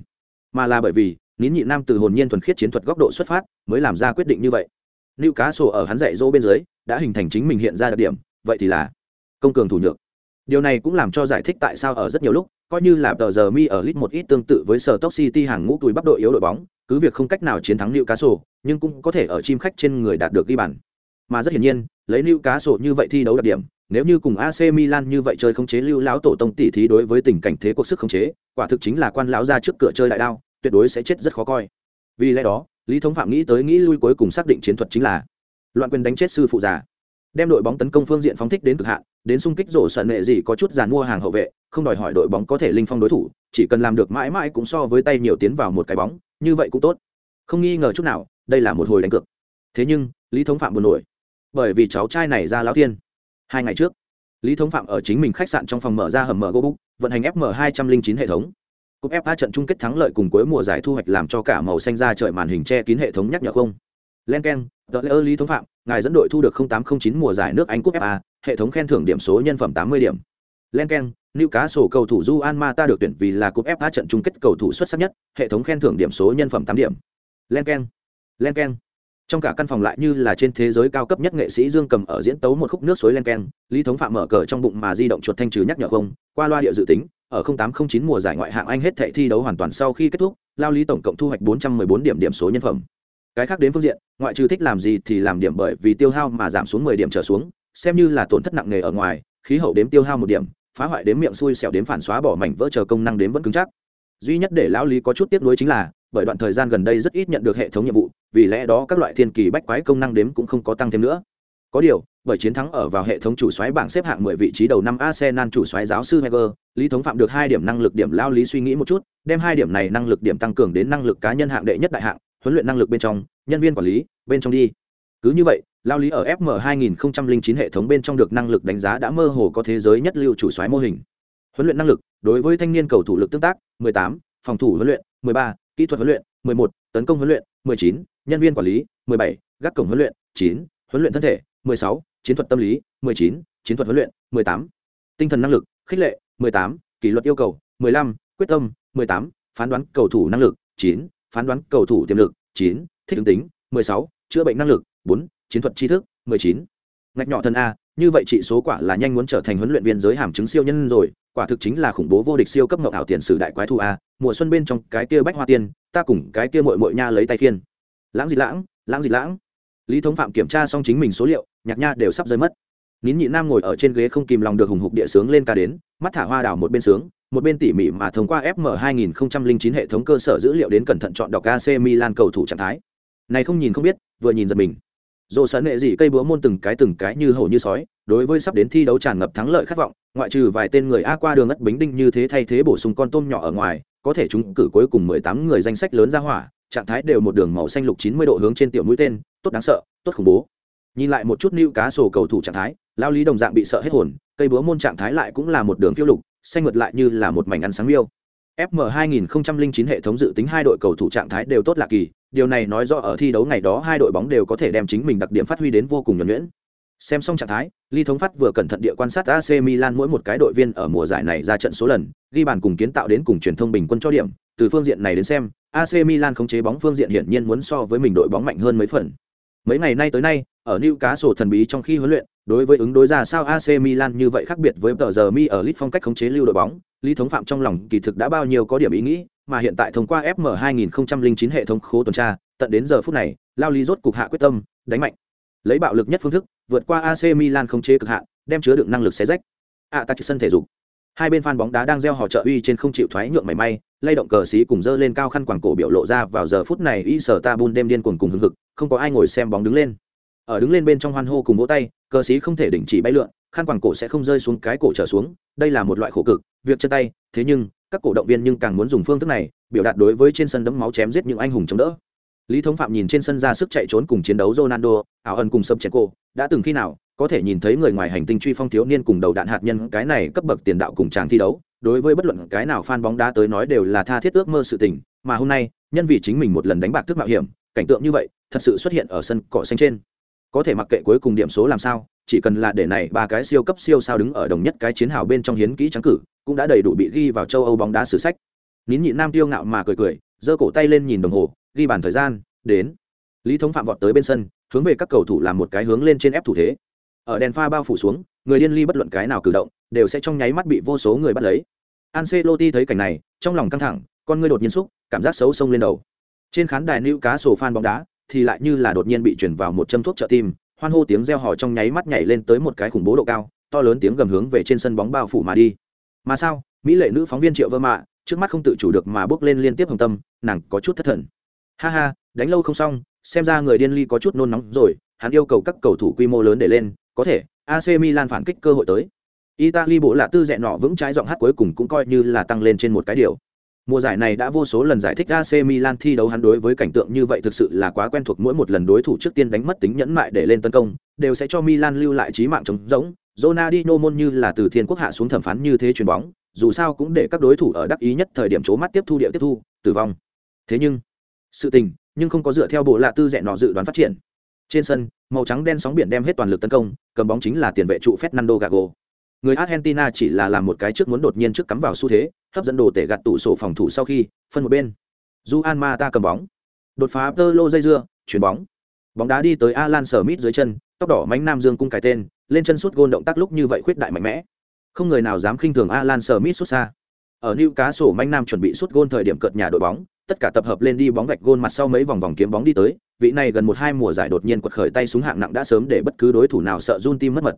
Mà là bởi vì, nín nhị nam từ hồn nhiên thuần khiết chiến thuật góc độ xuất phát, mới làm ra quyết định như vậy. Lưu cá sổ ở hắn dạy dỗ bên dưới, đã hình thành chính mình hiện ra đặc điểm, vậy thì là công cường thủ nhược. Điều này cũng làm cho giải thích tại sao ở rất nhiều lúc coi như là tờ giờ mi ở lit một ít tương tự với sở top city hàng ngũ túi bắp đội yếu đội bóng cứ việc không cách nào chiến thắng lưu cá sổ nhưng cũng có thể ở chim khách trên người đạt được ghi bàn mà rất hiển nhiên lấy lưu cá sổ như vậy thi đấu đặc điểm nếu như cùng AC Milan như vậy chơi không chế lưu lão tổ tông tỷ thí đối với tình cảnh thế cuộc sức không chế, quả thực chính là quan lão ra trước cửa chơi đại đao, tuyệt đối sẽ chết rất khó coi. Vì lẽ đó, Lý Thống Phạm nghĩ tới nghĩ lui cuối cùng xác định chiến thuật chính là loạn quyền đánh chết sư phụ già đem đội bóng tấn công phương diện phóng thích đến cực hạn, đến xung kích rổ sân nệ gì có chút giàn mua hàng hậu vệ, không đòi hỏi đội bóng có thể linh phong đối thủ, chỉ cần làm được mãi mãi cũng so với tay nhiều tiến vào một cái bóng, như vậy cũng tốt. Không nghi ngờ chút nào, đây là một hồi đánh cược. Thế nhưng, lý thống phạm buồn nổi. Bởi vì cháu trai này ra lão thiên. Hai ngày trước, lý thống phạm ở chính mình khách sạn trong phòng mở ra hầm mở gỗ vận hành fm hai trăm linh chín hệ thống. Cúp fa trận chung kết thắng lợi cùng cuối mùa giải thu hoạch làm cho cả màu xanh ra trời màn hình che kín hệ thống nhắc nhở không. Len k e n tờ lễ lý thống phạm ngài dẫn đội thu được tám trăm linh chín mùa giải nước anh cúp fa hệ thống khen thưởng điểm số nhân phẩm tám mươi điểm Lenken, Newcastle cá sổ cầu thủ Juan Mata ta được tuyển vì là cúp fa trận chung kết cầu thủ xuất sắc nhất hệ thống khen thưởng điểm số nhân phẩm 8 điểm Lenken, Lenken. trong cả căn phòng lại như là trên thế giới cao cấp nhất nghệ sĩ dương cầm ở diễn tấu một khúc nước suối Lenken. lý thống phạm mở cờ trong bụng mà di động chuột thanh trừ nhắc nhở không qua loa địa dự tính ở 0809 mùa giải ngoại hạng anh hết thệ thi đấu hoàn toàn sau khi kết thúc lao lý tổng cộng thu hoạch 414 điểm điểm số nhân phẩm cái khác đến phương diện ngoại trừ thích làm gì thì làm điểm bởi vì tiêu hao mà giảm xuống 10 điểm trở xuống xem như là tổn thất nặng nề ở ngoài khí hậu đếm tiêu hao một điểm phá hoại đếm miệng xui xẻo đếm phản xóa bỏ mảnh vỡ chờ công năng đếm vẫn cứng chắc. Duy nhất để lão lý có chút tiếp nối chính là bởi đoạn thời gian gần đây rất ít nhận được hệ thống nhiệm vụ vì lẽ đó các loại thiên kỳ bách quái công năng đếm cũng không có tăng thêm nữa. Có điều bởi chiến thắng ở vào hệ thống chủ xoáy bảng xếp hạng 10 vị trí đầu năm Arsenal chủ xoáy giáo sư Heger, Lý Thống Phạm được hai điểm năng lực điểm lao lý suy nghĩ một chút, đem hai điểm này năng lực điểm tăng cường đến năng lực cá nhân hạng đệ nhất đại hạng, huấn luyện năng lực bên trong, nhân viên quản lý, bên trong đi. Cứ như vậy, lao lý ở FM 2009 hệ thống bên trong được năng lực đánh giá đã mơ hồ có thế giới nhất lưu chủ soái mô hình. Huấn luyện năng lực, đối với thanh niên cầu thủ lực tương tác, 18, phòng thủ huấn luyện, 13, kỹ thuật huấn luyện 11, tấn công huấn luyện 19, nhân viên quản lý 17, gác cổng huấn luyện 9, huấn luyện thân thể 16, chiến thuật tâm lý 19, chiến thuật huấn luyện 18, tinh thần năng lực khích lệ 18, kỷ luật yêu cầu 15, quyết tâm 18, phán đoán cầu thủ năng lực 9, phán đoán cầu thủ tiềm lực 9, thích ứng tính 16, chữa bệnh năng lực 4, chiến thuật tri thức 19. ngạch nhỏ thân a như vậy trị số quả là nhanh muốn trở thành huấn luyện viên giới hàm chứng siêu nhân rồi quả thực chính là khủng bố vô địch siêu cấp ngộng ảo tiền sử đại quái thu a mùa xuân bên trong cái kia bách hoa tiên ta cùng cái kia mội mội nha lấy tay khiên. Lãng gì lãng lãng gì lãng. Lý thống phạm kiểm tra xong chính mình số liệu nhạc nha đều sắp rơi mất. Nín nhị nam ngồi ở trên ghế không kìm lòng được hùng hục địa sướng lên ca đến mắt thả hoa đảo một bên sướng một bên tỉ mỉ mà thông qua fm 2009 hệ thống cơ sở dữ liệu đến cẩn thận chọn đọc ac milan cầu thủ trạng thái. Này không nhìn không biết, vừa nhìn giật mình. Dỗ sấn nệ gì cây búa môn từng cái từng cái như hổ như sói, đối với sắp đến thi đấu tràn ngập thắng lợi khát vọng, ngoại trừ vài tên người a qua đường ngất bính đinh như thế thay thế bổ sung con tôm nhỏ ở ngoài, có thể chúng cử cuối cùng mười tám người danh sách lớn ra hỏa, trạng thái đều một đường màu xanh lục chín mươi độ hướng trên tiểu mũi tên, tốt đáng sợ, tốt khủng bố. Nhìn lại một chút lưu cá sổ cầu thủ trạng thái, lao lý đồng dạng bị sợ hết hồn, cây búa môn trạng thái lại cũng là một đường phiêu lục xanh ngược lại như là một mảnh ăn sáng miêu FM 2009 hệ thống dự tính hai đội cầu thủ trạng thái đều tốt lạ kỳ, điều này nói rõ ở thi đấu ngày đó hai đội bóng đều có thể đem chính mình đặc điểm phát huy đến vô cùng nhuần nhuyễn. Xem xong trạng thái, Lý Thống Phát vừa cẩn thận địa quan sát AC Milan mỗi một cái đội viên ở mùa giải này ra trận số lần, ghi bàn cùng kiến tạo đến cùng truyền thông bình quân cho điểm, từ phương diện này đến xem, AC Milan khống chế bóng phương diện hiển nhiên muốn so với mình đội bóng mạnh hơn mấy phần. Mấy ngày nay tới nay, ở liêu cá sổ thần bí trong khi huấn luyện, đối với ứng đối ra sao AC Milan như vậy khác biệt với tờ giờ mi ở lit phong cách khống chế lưu đội bóng, Lý Thống Phạm trong lòng kỳ thực đã bao nhiêu có điểm ý nghĩ, mà hiện tại thông qua FM 2009 hệ thống khố tuần tra, tận đến giờ phút này, Lao Lý rốt cục hạ quyết tâm, đánh mạnh. Lấy bạo lực nhất phương thức, vượt qua AC Milan khống chế cực hạn, đem chứa đựng năng lực xé rách. À ta chỉ sân thể dục. Hai bên fan bóng đá đang gieo hò trợ uy trên không chịu thoái nhượng mảy may, lay động cờ xí cùng dơ lên cao khăn quàng cổ biểu lộ ra vào giờ phút này y sở ta bun đêm điên cuồng cùng hứng hực, không có ai ngồi xem bóng đứng lên. Ở đứng lên bên trong hoan hô cùng vỗ tay, cờ xí không thể đình chỉ bay lượn, khăn quàng cổ sẽ không rơi xuống cái cổ trở xuống, đây là một loại khổ cực, việc chân tay, thế nhưng, các cổ động viên nhưng càng muốn dùng phương thức này, biểu đạt đối với trên sân đấm máu chém giết những anh hùng chống đỡ. Lý Thống Phạm nhìn trên sân ra sức chạy trốn cùng chiến đấu Ronaldo, ảo ẩn cùng sập chèn cô, đã từng khi nào có thể nhìn thấy người ngoài hành tinh truy phong thiếu niên cùng đầu đạn hạt nhân cái này cấp bậc tiền đạo cùng chàng thi đấu, đối với bất luận cái nào fan bóng đá tới nói đều là tha thiết ước mơ sự tình, mà hôm nay, nhân vì chính mình một lần đánh bạc thức mạo hiểm, cảnh tượng như vậy, thật sự xuất hiện ở sân cỏ xanh trên. Có thể mặc kệ cuối cùng điểm số làm sao, chỉ cần là để này ba cái siêu cấp siêu sao đứng ở đồng nhất cái chiến hào bên trong hiến kỹ trắng cử, cũng đã đầy đủ bị ghi vào châu Âu bóng đá sử sách. Nín nhịn nam tiêu ngạo mà cười cười, giơ cổ tay lên nhìn đồng hồ, ghi bàn thời gian, đến. Lý Thống Phạm vọt tới bên sân, hướng về các cầu thủ làm một cái hướng lên trên ép thủ thế. Ở đèn pha bao phủ xuống, người điên ly bất luận cái nào cử động, đều sẽ trong nháy mắt bị vô số người bắt lấy. Ancelotti thấy cảnh này, trong lòng căng thẳng, con ngươi đột nhiên xúc, cảm giác xấu xông lên đầu. Trên khán đài nữ cá sổ fan bóng đá, thì lại như là đột nhiên bị chuyển vào một châm thuốc trợ tim, hoan hô tiếng reo hò trong nháy mắt nhảy lên tới một cái khủng bố độ cao, to lớn tiếng gầm hướng về trên sân bóng bao phủ mà đi. Mà sao? Mỹ lệ nữ phóng viên Triệu Vơ Mạ, trước mắt không tự chủ được mà bước lên liên tiếp hồng tâm, nàng có chút thất thần. Ha ha, đánh lâu không xong, xem ra người điên ly có chút nôn nóng rồi, hắn yêu cầu các cầu thủ quy mô lớn để lên, có thể AC Milan phản kích cơ hội tới. Italy bộ lạ tư dẹn nọ vững trái giọng hát cuối cùng cũng coi như là tăng lên trên một cái điều. Mùa giải này đã vô số lần giải thích AC Milan thi đấu hắn đối với cảnh tượng như vậy thực sự là quá quen thuộc mỗi một lần đối thủ trước tiên đánh mất tính nhẫn mại để lên tấn công, đều sẽ cho Milan lưu lại trí mạng chống giống. Ronaldinho môn như là từ thiên quốc hạ xuống thẩm phán như thế chuyền bóng, dù sao cũng để các đối thủ ở đắc ý nhất thời điểm chố mắt tiếp thu địa tiếp thu, tử vong. Thế nhưng, sự tình, nhưng không có dựa theo bộ lạ tư dẹn nọ dự đoán phát triển. Trên sân, màu trắng đen sóng biển đem hết toàn lực tấn công, cầm bóng chính là tiền vệ trụ Fernando Gago người argentina chỉ là làm một cái trước muốn đột nhiên trước cắm vào xu thế, hấp dẫn đồ tể gạt tủ sổ phòng thủ sau khi, phân một bên. Juan Mata cầm bóng. Đột phá tơ lô dây dưa, chuyển bóng. Bóng đá đi tới Alan Smith dưới chân, tóc đỏ mánh nam dương cung cái tên, lên chân sút gôn động tác lúc như vậy khuyết đại mạnh mẽ. Không người nào dám khinh thường Alan Smith xuất xa. Ở new cá sổ manh nam chuẩn bị sút gôn thời điểm cợt nhà đội bóng, tất cả tập hợp lên đi bóng vạch gôn mặt sau mấy vòng vòng kiếm bóng đi tới, vị này gần một hai mùa giải đột nhiên quật khởi tay súng hạng nặng đã sớm để bất cứ đối thủ nào sợ run tim mất mật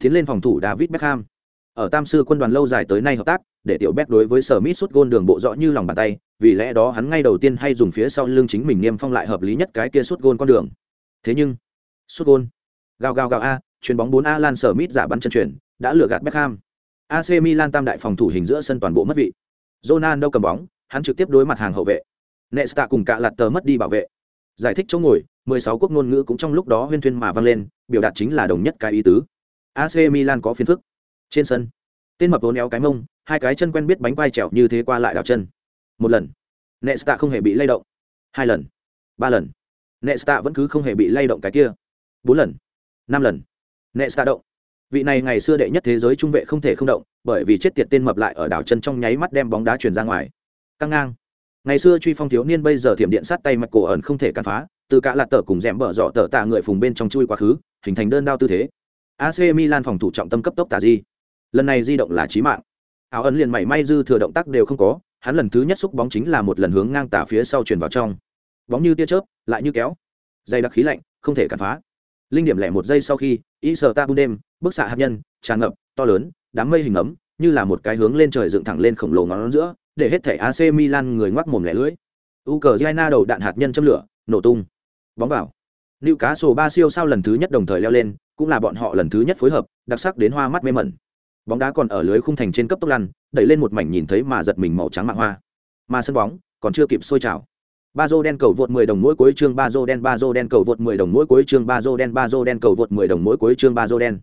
tiến lên phòng thủ David Beckham. Ở Tam sư quân đoàn lâu dài tới nay hợp tác, để tiểu Beck đối với Smith sút gôn đường bộ rõ như lòng bàn tay, vì lẽ đó hắn ngay đầu tiên hay dùng phía sau lưng chính mình niêm phong lại hợp lý nhất cái kia sút gôn con đường. Thế nhưng, sút gôn, gào gào gào a, chuyền bóng 4 Alan Smith giả bắn chân chuyển, đã lừa gạt Beckham. AC Milan tam đại phòng thủ hình giữa sân toàn bộ mất vị. Ronaldo cầm bóng, hắn trực tiếp đối mặt hàng hậu vệ. Nesta cùng cả lạt tờ mất đi bảo vệ. Giải thích chỗ ngồi, 16 quốc ngôn ngữ cũng trong lúc đó huyên thuyên mà vang lên, biểu đạt chính là đồng nhất cái ý tứ. AC Milan có phiền phức. Trên sân, tên mập vốn éo cái mông, hai cái chân quen biết bánh quai trèo như thế qua lại đảo chân. Một lần, Nesta không hề bị lay động. Hai lần, ba lần, Nesta vẫn cứ không hề bị lay động cái kia. Bốn lần, năm lần, Nesta động. Vị này ngày xưa đệ nhất thế giới trung vệ không thể không động, bởi vì chết tiệt tên mập lại ở đảo chân trong nháy mắt đem bóng đá truyền ra ngoài. Căng ngang. Ngày xưa truy phong thiếu niên bây giờ thiểm điện sát tay mặt cổ ẩn không thể cản phá, từ cả lạt tờ cùng rèm bờ dọ tờ tạ người phùng bên trong chui quá khứ, hình thành đơn đao tư thế. AC Milan phòng thủ trọng tâm cấp tốc tả di. Lần này di động là chí mạng. Áo ấn liền mảy may dư thừa động tác đều không có, hắn lần thứ nhất xúc bóng chính là một lần hướng ngang tả phía sau truyền vào trong. Bóng như tia chớp, lại như kéo. Dày đặc khí lạnh, không thể cản phá. Linh điểm lẻ một giây sau khi, Isota Bundem, bức xạ hạt nhân, tràn ngập, to lớn, đám mây hình ấm, như là một cái hướng lên trời dựng thẳng lên khổng lồ ngón giữa, để hết thể AC Milan người ngoác mồm lẻ lưỡi. Ukraine đầu đạn hạt nhân châm lửa, nổ tung. Bóng vào. Newcastle ba siêu sao lần thứ nhất đồng thời leo lên, cũng là bọn họ lần thứ nhất phối hợp, đặc sắc đến hoa mắt mê mẩn. Bóng đá còn ở lưới khung thành trên cấp tốc lăn, đẩy lên một mảnh nhìn thấy mà giật mình màu trắng mạng hoa. Mà sân bóng còn chưa kịp sôi trào. Ba Bazo đen cầu vượt 10 đồng mỗi cuối chương Bazo đen Bazo đen cầu vượt 10 đồng mỗi cuối chương Bazo đen Bazo đen cầu vượt 10 đồng mỗi cuối chương Bazo đen.